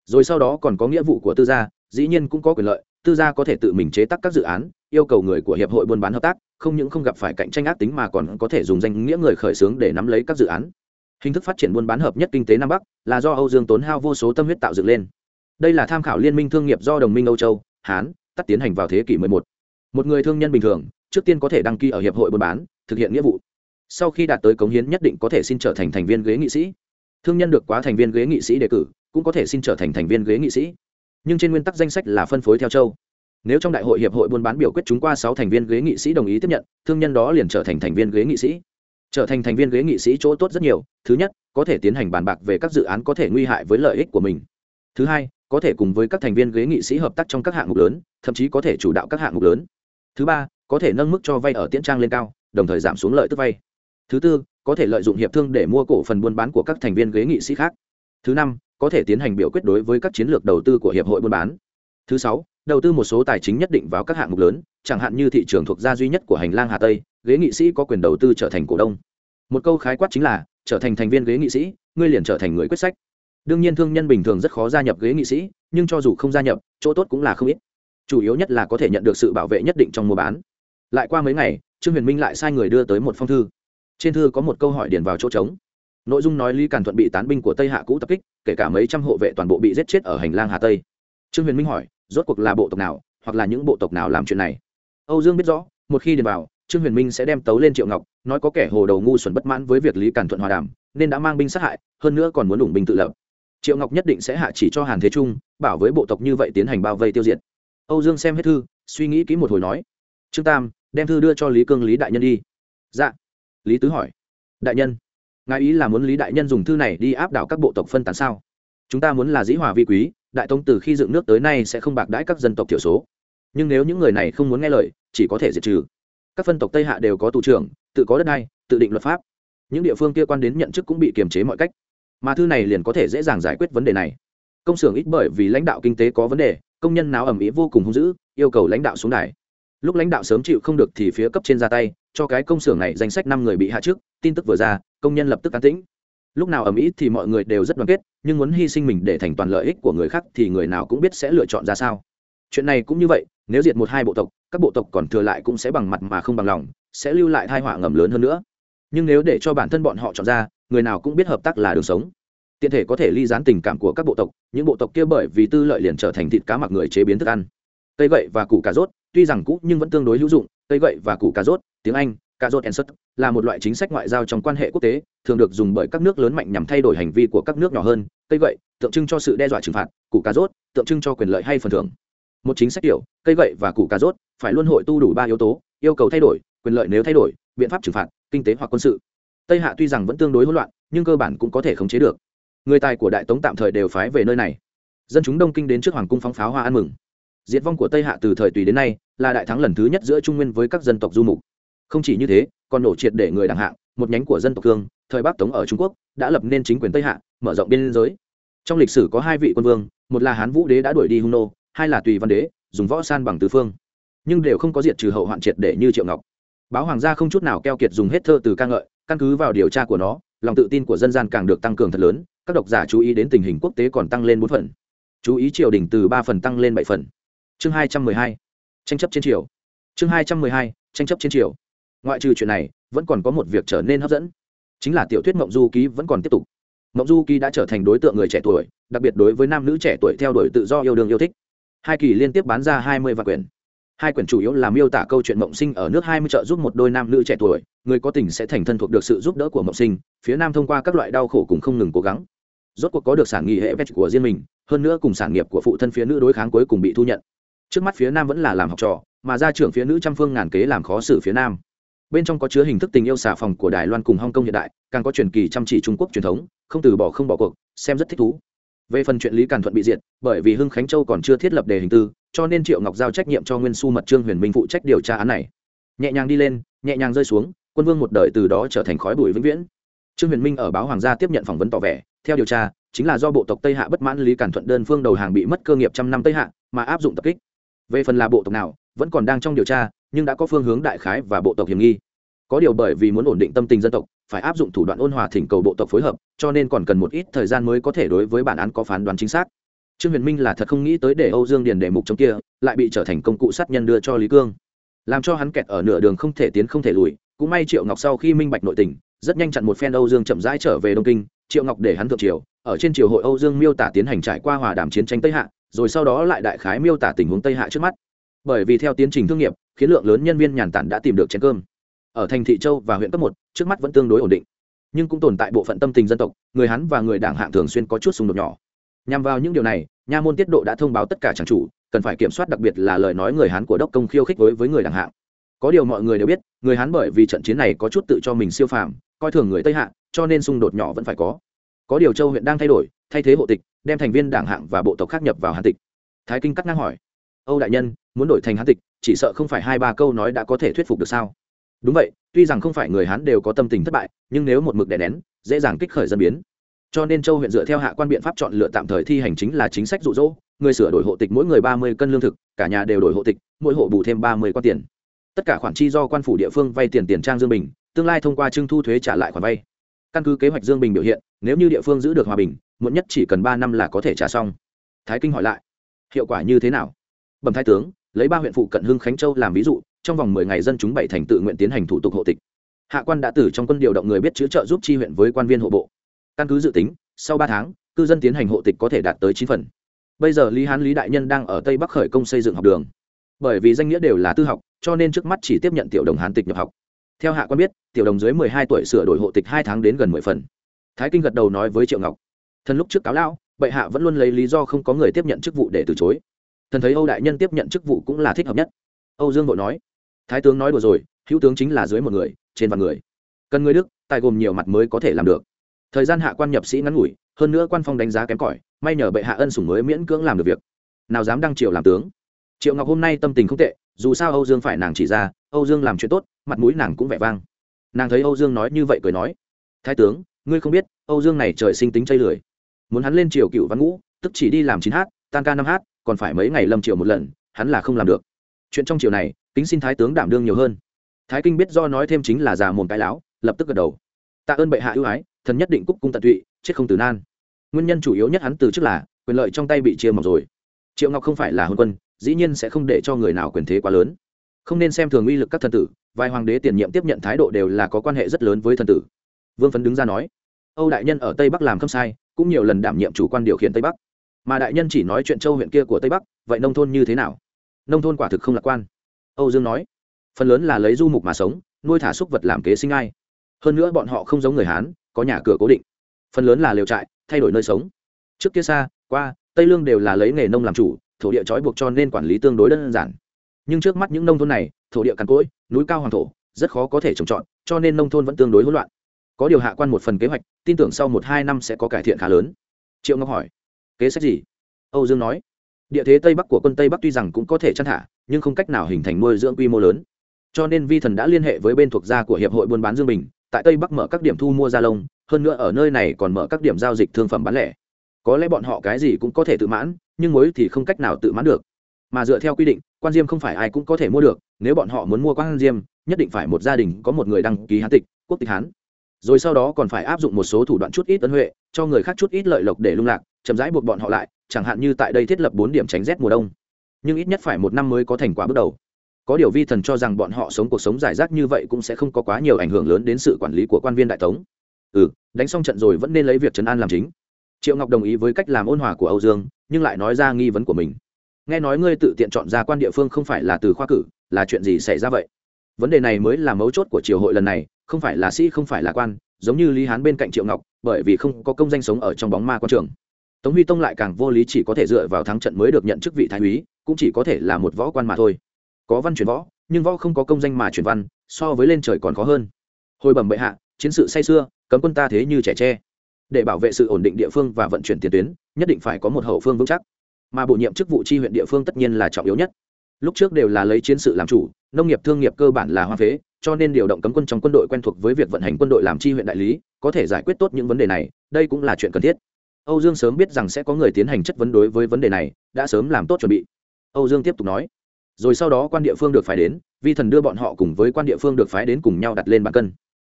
Rồi sau đó còn có nghĩa vụ của tư gia, dĩ nhiên cũng có quyền lợi, tư gia có thể tự mình chế tác các dự án yêu cầu người của hiệp hội buôn bán hợp tác, không những không gặp phải cạnh tranh ác tính mà còn có thể dùng danh nghĩa người khởi xướng để nắm lấy các dự án. Hình thức phát triển buôn bán hợp nhất kinh tế nam bắc là do âu dương tốn hao vô số tâm huyết tạo dựng lên. Đây là tham khảo liên minh thương nghiệp do đồng minh âu châu, hán, tắt tiến hành vào thế kỷ 11. một người thương nhân bình thường, trước tiên có thể đăng ký ở hiệp hội buôn bán, thực hiện nghĩa vụ. Sau khi đạt tới cống hiến nhất định có thể xin trở thành thành viên ghế nghị sĩ. Thương nhân được quá thành viên ghế nghị sĩ đề cử, cũng có thể xin trở thành thành viên ghế nghị sĩ. Nhưng trên nguyên tắc danh sách là phân phối theo châu nếu trong đại hội hiệp hội buôn bán biểu quyết chúng qua sáu thành viên ghế nghị sĩ đồng ý tiếp nhận, thương nhân đó liền trở thành thành viên ghế nghị sĩ. Trở thành thành viên ghế nghị sĩ chỗ tốt rất nhiều, thứ nhất, có thể tiến hành bàn bạc về các dự án có thể nguy hại với lợi ích của mình. Thứ hai, có thể cùng với các thành viên ghế nghị sĩ hợp tác trong các hạng mục lớn, thậm chí có thể chủ đạo các hạng mục lớn. Thứ ba, có thể nâng mức cho vay ở tiễn trang lên cao, đồng thời giảm xuống lợi tức vay. Thứ tư, có thể lợi dụng hiệp thương để mua cổ phần buôn bán của các thành viên ghế nghị sĩ khác. Thứ năm, có thể tiến hành biểu quyết đối với các chiến lược đầu tư của hiệp hội buôn bán. Thứ sáu đầu tư một số tài chính nhất định vào các hạng mục lớn, chẳng hạn như thị trường thuộc gia duy nhất của hành lang hà tây, ghế nghị sĩ có quyền đầu tư trở thành cổ đông. Một câu khái quát chính là, trở thành thành viên ghế nghị sĩ, ngươi liền trở thành người quyết sách. Đương nhiên thương nhân bình thường rất khó gia nhập ghế nghị sĩ, nhưng cho dù không gia nhập, chỗ tốt cũng là không ít. Chủ yếu nhất là có thể nhận được sự bảo vệ nhất định trong mua bán. Lại qua mấy ngày, trương huyền minh lại sai người đưa tới một phong thư. Trên thư có một câu hỏi điền vào chỗ trống. Nội dung nói lý càn thuận bị tán binh của tây hạ cũ tập kích, kể cả mấy trăm hộ vệ toàn bộ bị giết chết ở hành lang hà tây. Trương huyền minh hỏi rốt cuộc là bộ tộc nào, hoặc là những bộ tộc nào làm chuyện này. Âu dương biết rõ, một khi điền vào, trương huyền minh sẽ đem tấu lên triệu ngọc, nói có kẻ hồ đầu ngu xuẩn bất mãn với việc lý cản thuận hòa đàm, nên đã mang binh sát hại, hơn nữa còn muốn đủng binh tự lập. Triệu ngọc nhất định sẽ hạ chỉ cho hàn thế trung, bảo với bộ tộc như vậy tiến hành bao vây tiêu diệt. Âu dương xem hết thư, suy nghĩ kỹ một hồi nói, trương tam, đem thư đưa cho lý cương, lý đại nhân đi. Dạ. Lý tứ hỏi, đại nhân, ngài ý là muốn lý đại nhân dùng thư này đi áp đảo các bộ tộc phân tán sao? Chúng ta muốn là dĩ hòa vi quý đại tống từ khi dựng nước tới nay sẽ không bạc đãi các dân tộc thiểu số. Nhưng nếu những người này không muốn nghe lời, chỉ có thể diệt trừ. Các phân tộc tây hạ đều có tù trưởng, tự có đất đai, tự định luật pháp. Những địa phương kia quan đến nhận chức cũng bị kiềm chế mọi cách. Mà thư này liền có thể dễ dàng giải quyết vấn đề này. Công xưởng ít bởi vì lãnh đạo kinh tế có vấn đề, công nhân nào ẩm ý vô cùng hung dữ, yêu cầu lãnh đạo xuống đài. Lúc lãnh đạo sớm chịu không được thì phía cấp trên ra tay, cho cái công xưởng này danh sách năm người bị hạ trước tin tức vừa ra, công nhân lập tức an tĩnh lúc nào ở Mỹ thì mọi người đều rất đoàn kết, nhưng muốn hy sinh mình để thành toàn lợi ích của người khác thì người nào cũng biết sẽ lựa chọn ra sao. Chuyện này cũng như vậy, nếu diệt một hai bộ tộc, các bộ tộc còn thừa lại cũng sẽ bằng mặt mà không bằng lòng, sẽ lưu lại thai họa ngầm lớn hơn nữa. Nhưng nếu để cho bản thân bọn họ chọn ra, người nào cũng biết hợp tác là đường sống. Tiện thể có thể ly dán tình cảm của các bộ tộc, những bộ tộc kia bởi vì tư lợi liền trở thành thịt cá mặc người chế biến thức ăn. Cây gậy và củ cà rốt, tuy rằng cũ nhưng vẫn tương đối hữu dụng, cây gậy và củ cà rốt, tiếng anh cà rốt and là một loại chính sách ngoại giao trong quan hệ quốc tế, thường được dùng bởi các nước lớn mạnh nhằm thay đổi hành vi của các nước nhỏ hơn. Cây gậy, tượng trưng cho sự đe dọa trừng phạt. Củ cà rốt, tượng trưng cho quyền lợi hay phần thưởng. Một chính sách kiểu, cây gậy và củ cà rốt phải luôn hội tu đủ ba yếu tố, yêu cầu thay đổi, quyền lợi nếu thay đổi, biện pháp trừng phạt, kinh tế hoặc quân sự. Tây hạ tuy rằng vẫn tương đối hỗn loạn, nhưng cơ bản cũng có thể khống chế được. Người tài của đại tống tạm thời đều phái về nơi này. Dân chúng đông kinh đến trước hoàng cung phóng pháo hoa ăn mừng. Diệt vong của tây hạ từ thời tùy đến nay là đại thắng lần thứ nhất giữa trung nguyên với các dân tộc du mục không chỉ như thế, còn nổ triệt để người đẳng hạng, một nhánh của dân tộc cương, thời bắc tống ở trung quốc, đã lập nên chính quyền tây hạ, mở rộng biên giới. Trong lịch sử có hai vị quân vương, một là hán vũ đế đã đuổi đi hung nô, hai là tùy văn đế, dùng võ san bằng tứ phương. Nhưng đều không có diệt trừ hậu hoạn triệt để như triệu ngọc. Báo hoàng gia không chút nào keo kiệt dùng hết thơ từ ca ngợi, căn cứ vào điều tra của nó, lòng tự tin của dân gian càng được tăng cường thật lớn, các độc giả chú ý đến tình hình quốc tế còn tăng lên bốn phần. Chú ý triều đình từ ba phần tăng lên bảy phần. Chương hai trăm mười hai, tranh chấp trên triều. Chương hai trăm mười hai, tranh chấp trên triều ngoại trừ chuyện này, vẫn còn có một việc trở nên hấp dẫn. Chính là tiểu thuyết mộng du ký vẫn còn tiếp tục. Mộng du ký đã trở thành đối tượng người trẻ tuổi, đặc biệt đối với nam nữ trẻ tuổi theo đuổi tự do yêu đương yêu thích. Hai kỳ liên tiếp bán ra hai mươi vạn quyển. Hai quyển chủ yếu là miêu tả câu chuyện mộng sinh ở nước hai mươi trợ giúp một đôi nam nữ trẻ tuổi, người có tình sẽ thành thân thuộc được sự giúp đỡ của mộng sinh, phía nam thông qua các loại đau khổ cùng không ngừng cố gắng. Rốt cuộc có được sản nghị hệ vét của riêng mình, hơn nữa cùng sản nghiệp của phụ thân phía nữ đối kháng cuối cùng bị thu nhận. Trước mắt phía nam vẫn là làm học trò, mà ra trưởng phía nữ trăm phương ngàn kế làm khó xử phía nam bên trong có chứa hình thức tình yêu xà phòng của đài loan cùng hong kong hiện đại, càng có truyền kỳ chăm chỉ trung quốc truyền thống, không từ bỏ không bỏ cuộc, xem rất thích thú. Về phần chuyện lý càn thuận bị diệt, bởi vì hưng khánh châu còn chưa thiết lập đề hình tư, cho nên triệu ngọc giao trách nhiệm cho nguyên su mật trương huyền minh phụ trách điều tra án này. Nhẹ nhàng đi lên, nhẹ nhàng rơi xuống, quân vương một đời từ đó trở thành khói bụi vĩnh viễn. Trương huyền minh ở báo hoàng gia tiếp nhận phỏng vấn tỏ vẻ, theo điều tra, chính là do bộ tộc tây hạ bất mãn lý cản thuận đơn phương đầu hàng bị mất cơ nghiệp trăm năm tây hạ, mà áp dụng tập kích. Về phần là bộ tộc nào vẫn còn đang trong điều tra, nhưng đã có phương hướng đại khái và bộ tộc hiểm nghi. Có điều bởi vì muốn ổn định tâm tình dân tộc, phải áp dụng thủ đoạn ôn hòa thỉnh cầu bộ tộc phối hợp, cho nên còn cần một ít thời gian mới có thể đối với bản án có phán đoán chính xác. Trương huyền minh là thật không nghĩ tới để âu dương điền đề mục trong kia, lại bị trở thành công cụ sát nhân đưa cho lý cương. Làm cho hắn kẹt ở nửa đường không thể tiến không thể lùi, cũng may triệu ngọc sau khi minh bạch nội tình, rất nhanh chặn một phen âu dương chậm rãi trở về đông kinh, triệu ngọc để hắn thượng triều, ở trên triều hội âu dương miêu tả tiến hành trải qua hòa đàm chiến tranh tây hạ, rồi sau đó lại đại khái miêu tả tình huống tây hạ trước mắt bởi vì theo tiến trình thương nghiệp, khiến lượng lớn nhân viên nhàn tản đã tìm được chén cơm. Ở thành thị châu và huyện cấp một, trước mắt vẫn tương đối ổn định. Nhưng cũng tồn tại bộ phận tâm tình dân tộc, người hắn và người đảng hạng thường xuyên có chút xung đột nhỏ. Nhằm vào những điều này, nha môn tiết độ đã thông báo tất cả tràng chủ, cần phải kiểm soát đặc biệt là lời nói người hán của đốc công khiêu khích với với người đảng hạng có điều mọi người đều biết, người hán bởi vì trận chiến này có chút tự cho mình siêu phàm, coi thường người tây hạ, cho nên xung đột nhỏ vẫn phải có. Có điều châu huyện đang thay đổi, thay thế hộ tịch, đem thành viên đảng hạng và bộ tộc khác nhập vào hàn tịch. Thái kinh cắt ngang hỏi, âu đại nhân muốn đổi thành hán tịch, chỉ sợ không phải hai ba câu nói đã có thể thuyết phục được sao? Đúng vậy, tuy rằng không phải người hán đều có tâm tình thất bại, nhưng nếu một mực đè nén, dễ dàng kích khởi dân biến. Cho nên châu huyện dựa theo hạ quan biện pháp chọn lựa tạm thời thi hành chính là chính sách rụ rỗ người sửa đổi hộ tịch mỗi người ba mươi cân lương thực, cả nhà đều đổi hộ tịch, mỗi hộ bù thêm ba mươi quan tiền. Tất cả khoản chi do quan phủ địa phương vay tiền tiền trang dương bình, tương lai thông qua trưng thu thuế trả lại khoản vay. Căn cứ kế hoạch dương bình biểu hiện, nếu như địa phương giữ được hòa bình, muộn nhất chỉ cần ba năm là có thể trả xong. Thái kinh hỏi lại, hiệu quả như thế nào? Bẩm thái tướng lấy ba huyện phụ cận hưng khánh châu làm ví dụ, trong vòng mười ngày dân chúng bảy thành tự nguyện tiến hành thủ tục hộ tịch. Hạ quan đã tử trong quân điều động người biết chữ trợ giúp chi huyện với quan viên hộ bộ. Căn cứ dự tính, sau ba tháng, cư dân tiến hành hộ tịch có thể đạt tới chín phần. Bây giờ lý hán lý đại nhân đang ở tây bắc khởi công xây dựng học đường. Bởi vì danh nghĩa đều là tư học, cho nên trước mắt chỉ tiếp nhận tiểu đồng hán tịch nhập học. Theo hạ quan biết, tiểu đồng dưới mười hai tuổi sửa đổi hộ tịch hai tháng đến gần mười phần. Thái kinh gật đầu nói với triệu ngọc. Thần lúc trước cáo lão, bệ hạ vẫn luôn lấy lý do không có người tiếp nhận chức vụ để từ chối thần thấy âu đại nhân tiếp nhận chức vụ cũng là thích hợp nhất. Âu dương vội nói, thái tướng nói đùa rồi, hữu tướng chính là dưới một người, trên vạn người. Cần người đức, tài gồm nhiều mặt mới có thể làm được. Thời gian hạ quan nhập sĩ ngắn ngủi, hơn nữa quan phong đánh giá kém cỏi, may nhờ bệ hạ ân sủng mới miễn cưỡng làm được việc. Nào dám đăng triệu làm tướng. Triệu ngọc hôm nay tâm tình không tệ, dù sao âu dương phải nàng chỉ ra, âu dương làm chuyện tốt, mặt mũi nàng cũng vẻ vang. Nàng thấy âu dương nói như vậy cười nói, thái tướng, ngươi không biết, âu dương này trời sinh tính chây lười. Muốn hắn lên triều cựu văn ngũ, tức chỉ đi làm chín h tan ca năm h còn phải mấy ngày lâm triều một lần, hắn là không làm được. Chuyện trong triều này, kính xin thái tướng đảm đương nhiều hơn. Thái kinh biết do nói thêm chính là già mồm cái láo, lập tức gật đầu. Tạ ơn bệ hạ ưu ái, thần nhất định cúc cung tận tụy, chết không từ nan. Nguyên nhân chủ yếu nhất hắn từ trước là, quyền lợi trong tay bị chia mỏng rồi. Triệu ngọc không phải là hôn quân, dĩ nhiên sẽ không để cho người nào quyền thế quá lớn. Không nên xem thường uy lực các thần tử, vài hoàng đế tiền nhiệm tiếp nhận thái độ đều là có quan hệ rất lớn với thần tử. Vương phấn đứng ra nói, âu đại nhân ở tây bắc làm không sai, cũng nhiều lần đảm nhiệm chủ quan điều khiển tây bắc mà đại nhân chỉ nói chuyện châu huyện kia của tây bắc, vậy nông thôn như thế nào? Nông thôn quả thực không lạc quan. Âu dương nói, phần lớn là lấy du mục mà sống, nuôi thả súc vật làm kế sinh ai. Hơn nữa bọn họ không giống người hán, có nhà cửa cố định. Phần lớn là liều trại, thay đổi nơi sống. Trước kia xa, qua, tây lương đều là lấy nghề nông làm chủ, thổ địa trói buộc cho nên quản lý tương đối đơn giản. Nhưng trước mắt những nông thôn này, thổ địa cằn cỗi, núi cao hoàng thổ, rất khó có thể trồng trọt, cho nên nông thôn vẫn tương đối hỗn loạn. Có điều hạ quan một phần kế hoạch, tin tưởng sau một hai năm sẽ có cải thiện khá lớn. Triệu ngọc hỏi kế sách gì? Âu dương nói. Địa thế tây bắc của quân tây bắc tuy rằng cũng có thể chăn thả, nhưng không cách nào hình thành nuôi dưỡng quy mô lớn. Cho nên vi thần đã liên hệ với bên thuộc gia của hiệp hội buôn bán dương bình, tại tây bắc mở các điểm thu mua da lông, hơn nữa ở nơi này còn mở các điểm giao dịch thương phẩm bán lẻ. Có lẽ bọn họ cái gì cũng có thể tự mãn, nhưng mối thì không cách nào tự mãn được. Mà dựa theo quy định, quan diêm không phải ai cũng có thể mua được, nếu bọn họ muốn mua quan diêm, nhất định phải một gia đình có một người đăng ký hán tịch, quốc tịch hán. Rồi sau đó còn phải áp dụng một số thủ đoạn chút ít ân huệ, cho người khác chút ít lợi lộc để lung lạc chậm rãi buộc bọn họ lại, chẳng hạn như tại đây thiết lập bốn điểm tránh rét mùa đông. Nhưng ít nhất phải một năm mới có thành quả bước đầu. Có điều vi thần cho rằng bọn họ sống cuộc sống giải rác như vậy cũng sẽ không có quá nhiều ảnh hưởng lớn đến sự quản lý của quan viên đại tống. Ừ đánh xong trận rồi vẫn nên lấy việc trấn an làm chính. Triệu ngọc đồng ý với cách làm ôn hòa của âu dương, nhưng lại nói ra nghi vấn của mình. Nghe nói ngươi tự tiện chọn ra quan địa phương không phải là từ khoa cử, là chuyện gì xảy ra vậy? Vấn đề này mới là mấu chốt của triều hội lần này, không phải là sĩ, không phải là quan, giống như lý hán bên cạnh triệu ngọc, bởi vì không có công danh sống ở trong bóng ma quan trường tống huy tông lại càng vô lý chỉ có thể dựa vào thắng trận mới được nhận chức vị thái úy, cũng chỉ có thể là một võ quan mà thôi. Có văn chuyển võ, nhưng võ không có công danh mà chuyển văn, so với lên trời còn khó hơn. Hồi bẩm bệ hạ, chiến sự say xưa cấm quân ta thế như trẻ tre. Để bảo vệ sự ổn định địa phương và vận chuyển tiền tuyến, nhất định phải có một hậu phương vững chắc. Mà bổ nhiệm chức vụ tri huyện địa phương tất nhiên là trọng yếu nhất. Lúc trước đều là lấy chiến sự làm chủ, nông nghiệp thương nghiệp cơ bản là hoa phế, cho nên điều động cấm quân trong quân đội quen thuộc với việc vận hành quân đội làm tri huyện đại lý, có thể giải quyết tốt những vấn đề này, đây cũng là chuyện cần thiết âu dương sớm biết rằng sẽ có người tiến hành chất vấn đối với vấn đề này, đã sớm làm tốt chuẩn bị. Âu dương tiếp tục nói, rồi sau đó quan địa phương được phái đến, vi thần đưa bọn họ cùng với quan địa phương được phái đến cùng nhau đặt lên bàn cân.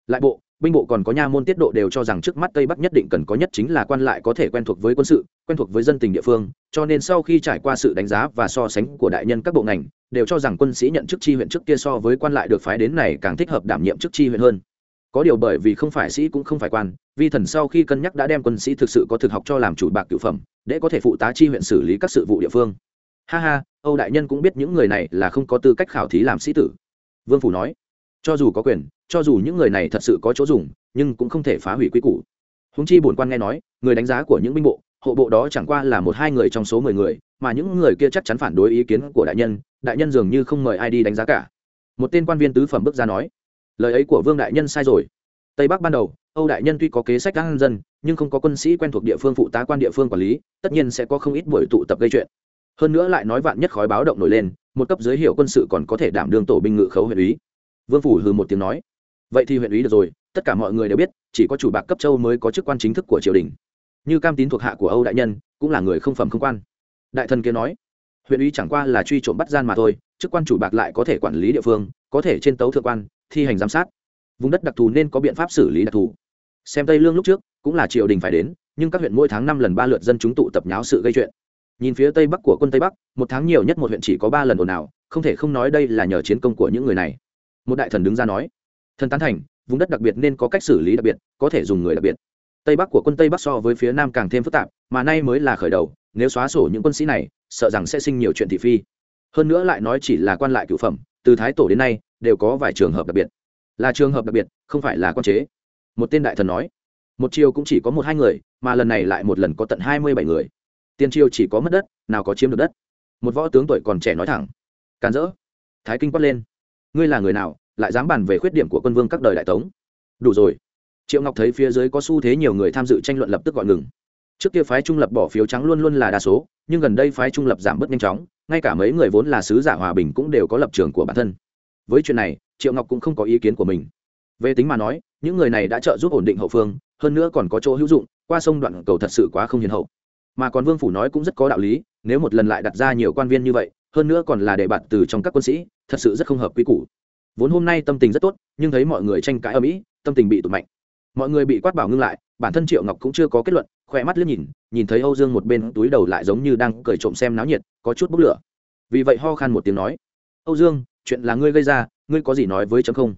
Lại bộ, binh bộ còn có nha môn tiết độ đều cho rằng trước mắt tây bắc nhất định cần có nhất chính là quan lại có thể quen thuộc với quân sự, quen thuộc với dân tình địa phương, cho nên sau khi trải qua sự đánh giá và so sánh của đại nhân các bộ ngành, đều cho rằng quân sĩ nhận chức chi huyện trước kia so với quan lại được phái đến này càng thích hợp đảm nhiệm chức chi huyện hơn có điều bởi vì không phải sĩ cũng không phải quan, vi thần sau khi cân nhắc đã đem quân sĩ thực sự có thực học cho làm chủ bạc cựu phẩm, để có thể phụ tá chi huyện xử lý các sự vụ địa phương. Ha ha, âu đại nhân cũng biết những người này là không có tư cách khảo thí làm sĩ tử. Vương phủ nói, cho dù có quyền, cho dù những người này thật sự có chỗ dùng, nhưng cũng không thể phá hủy quy củ. Húng chi bổn quan nghe nói, người đánh giá của những binh bộ, hộ bộ đó chẳng qua là một hai người trong số mười người, mà những người kia chắc chắn phản đối ý kiến của đại nhân đại nhân dường như không mời ai đi đánh giá cả. Một tên quan viên tứ phẩm bước ra nói lời ấy của vương đại nhân sai rồi. Tây bắc ban đầu, âu đại nhân tuy có kế sách an dân, nhưng không có quân sĩ quen thuộc địa phương phụ tá quan địa phương quản lý, tất nhiên sẽ có không ít buổi tụ tập gây chuyện. Hơn nữa lại nói vạn nhất khói báo động nổi lên, một cấp giới hiệu quân sự còn có thể đảm đương tổ binh ngự khấu huyện úy. Vương phủ hừ một tiếng nói. Vậy thì huyện úy được rồi, tất cả mọi người đều biết, chỉ có chủ bạc cấp châu mới có chức quan chính thức của triều đình. Như cam tín thuộc hạ của âu đại nhân, cũng là người không phẩm không quan. Đại thần kia nói, huyện úy chẳng qua là truy trộm bắt gian mà thôi, chức quan chủ bạc lại có thể quản lý địa phương, có thể trên tấu thượng quan thi hành giám sát. Vùng đất đặc thù nên có biện pháp xử lý đặc thù. Xem tây lương lúc trước, cũng là triều đình phải đến, nhưng các huyện mỗi tháng năm lần ba lượt dân chúng tụ tập nháo sự gây chuyện. Nhìn phía tây bắc của quân tây bắc, một tháng nhiều nhất một huyện chỉ có ba lần ồn ào, không thể không nói đây là nhờ chiến công của những người này. Một đại thần đứng ra nói, thần tán thành, vùng đất đặc biệt nên có cách xử lý đặc biệt, có thể dùng người đặc biệt. Tây bắc của quân tây bắc so với phía nam càng thêm phức tạp, mà nay mới là khởi đầu, nếu xóa sổ những quân sĩ này, sợ rằng sẽ sinh nhiều chuyện thị phi. Hơn nữa lại nói chỉ là quan lại cựu phẩm, từ thái tổ đến nay đều có vài trường hợp đặc biệt. Là trường hợp đặc biệt, không phải là quan chế. Một tên đại thần nói, một chiều cũng chỉ có một hai người, mà lần này lại một lần có tận hai mươi bảy người. Tiên triều chỉ có mất đất, nào có chiếm được đất. Một võ tướng tuổi còn trẻ nói thẳng, càn rỡ. Thái kinh quát lên, ngươi là người nào, lại dám bàn về khuyết điểm của quân vương các đời đại tống? Đủ rồi. Triệu ngọc thấy phía dưới có xu thế nhiều người tham dự tranh luận lập tức gọi ngừng. Trước kia phái trung lập bỏ phiếu trắng luôn luôn là đa số, nhưng gần đây phái trung lập giảm bớt nhanh chóng, ngay cả mấy người vốn là sứ giả hòa bình cũng đều có lập trường của bản thân với chuyện này, triệu ngọc cũng không có ý kiến của mình. Về tính mà nói, những người này đã trợ giúp ổn định hậu phương, hơn nữa còn có chỗ hữu dụng, qua sông đoạn cầu thật sự quá không hiền hậu. Mà còn vương phủ nói cũng rất có đạo lý, nếu một lần lại đặt ra nhiều quan viên như vậy, hơn nữa còn là đề bạt từ trong các quân sĩ, thật sự rất không hợp quy củ. Vốn hôm nay tâm tình rất tốt, nhưng thấy mọi người tranh cãi ở mỹ tâm tình bị tụt mạnh. Mọi người bị quát bảo ngưng lại, bản thân triệu ngọc cũng chưa có kết luận, khỏe mắt liếc nhìn nhìn thấy âu dương một bên túi đầu lại giống như đang cởi trộm xem náo nhiệt, có chút bốc lửa. Vì vậy ho khan một tiếng nói, âu dương chuyện là ngươi gây ra ngươi có gì nói với chấm không?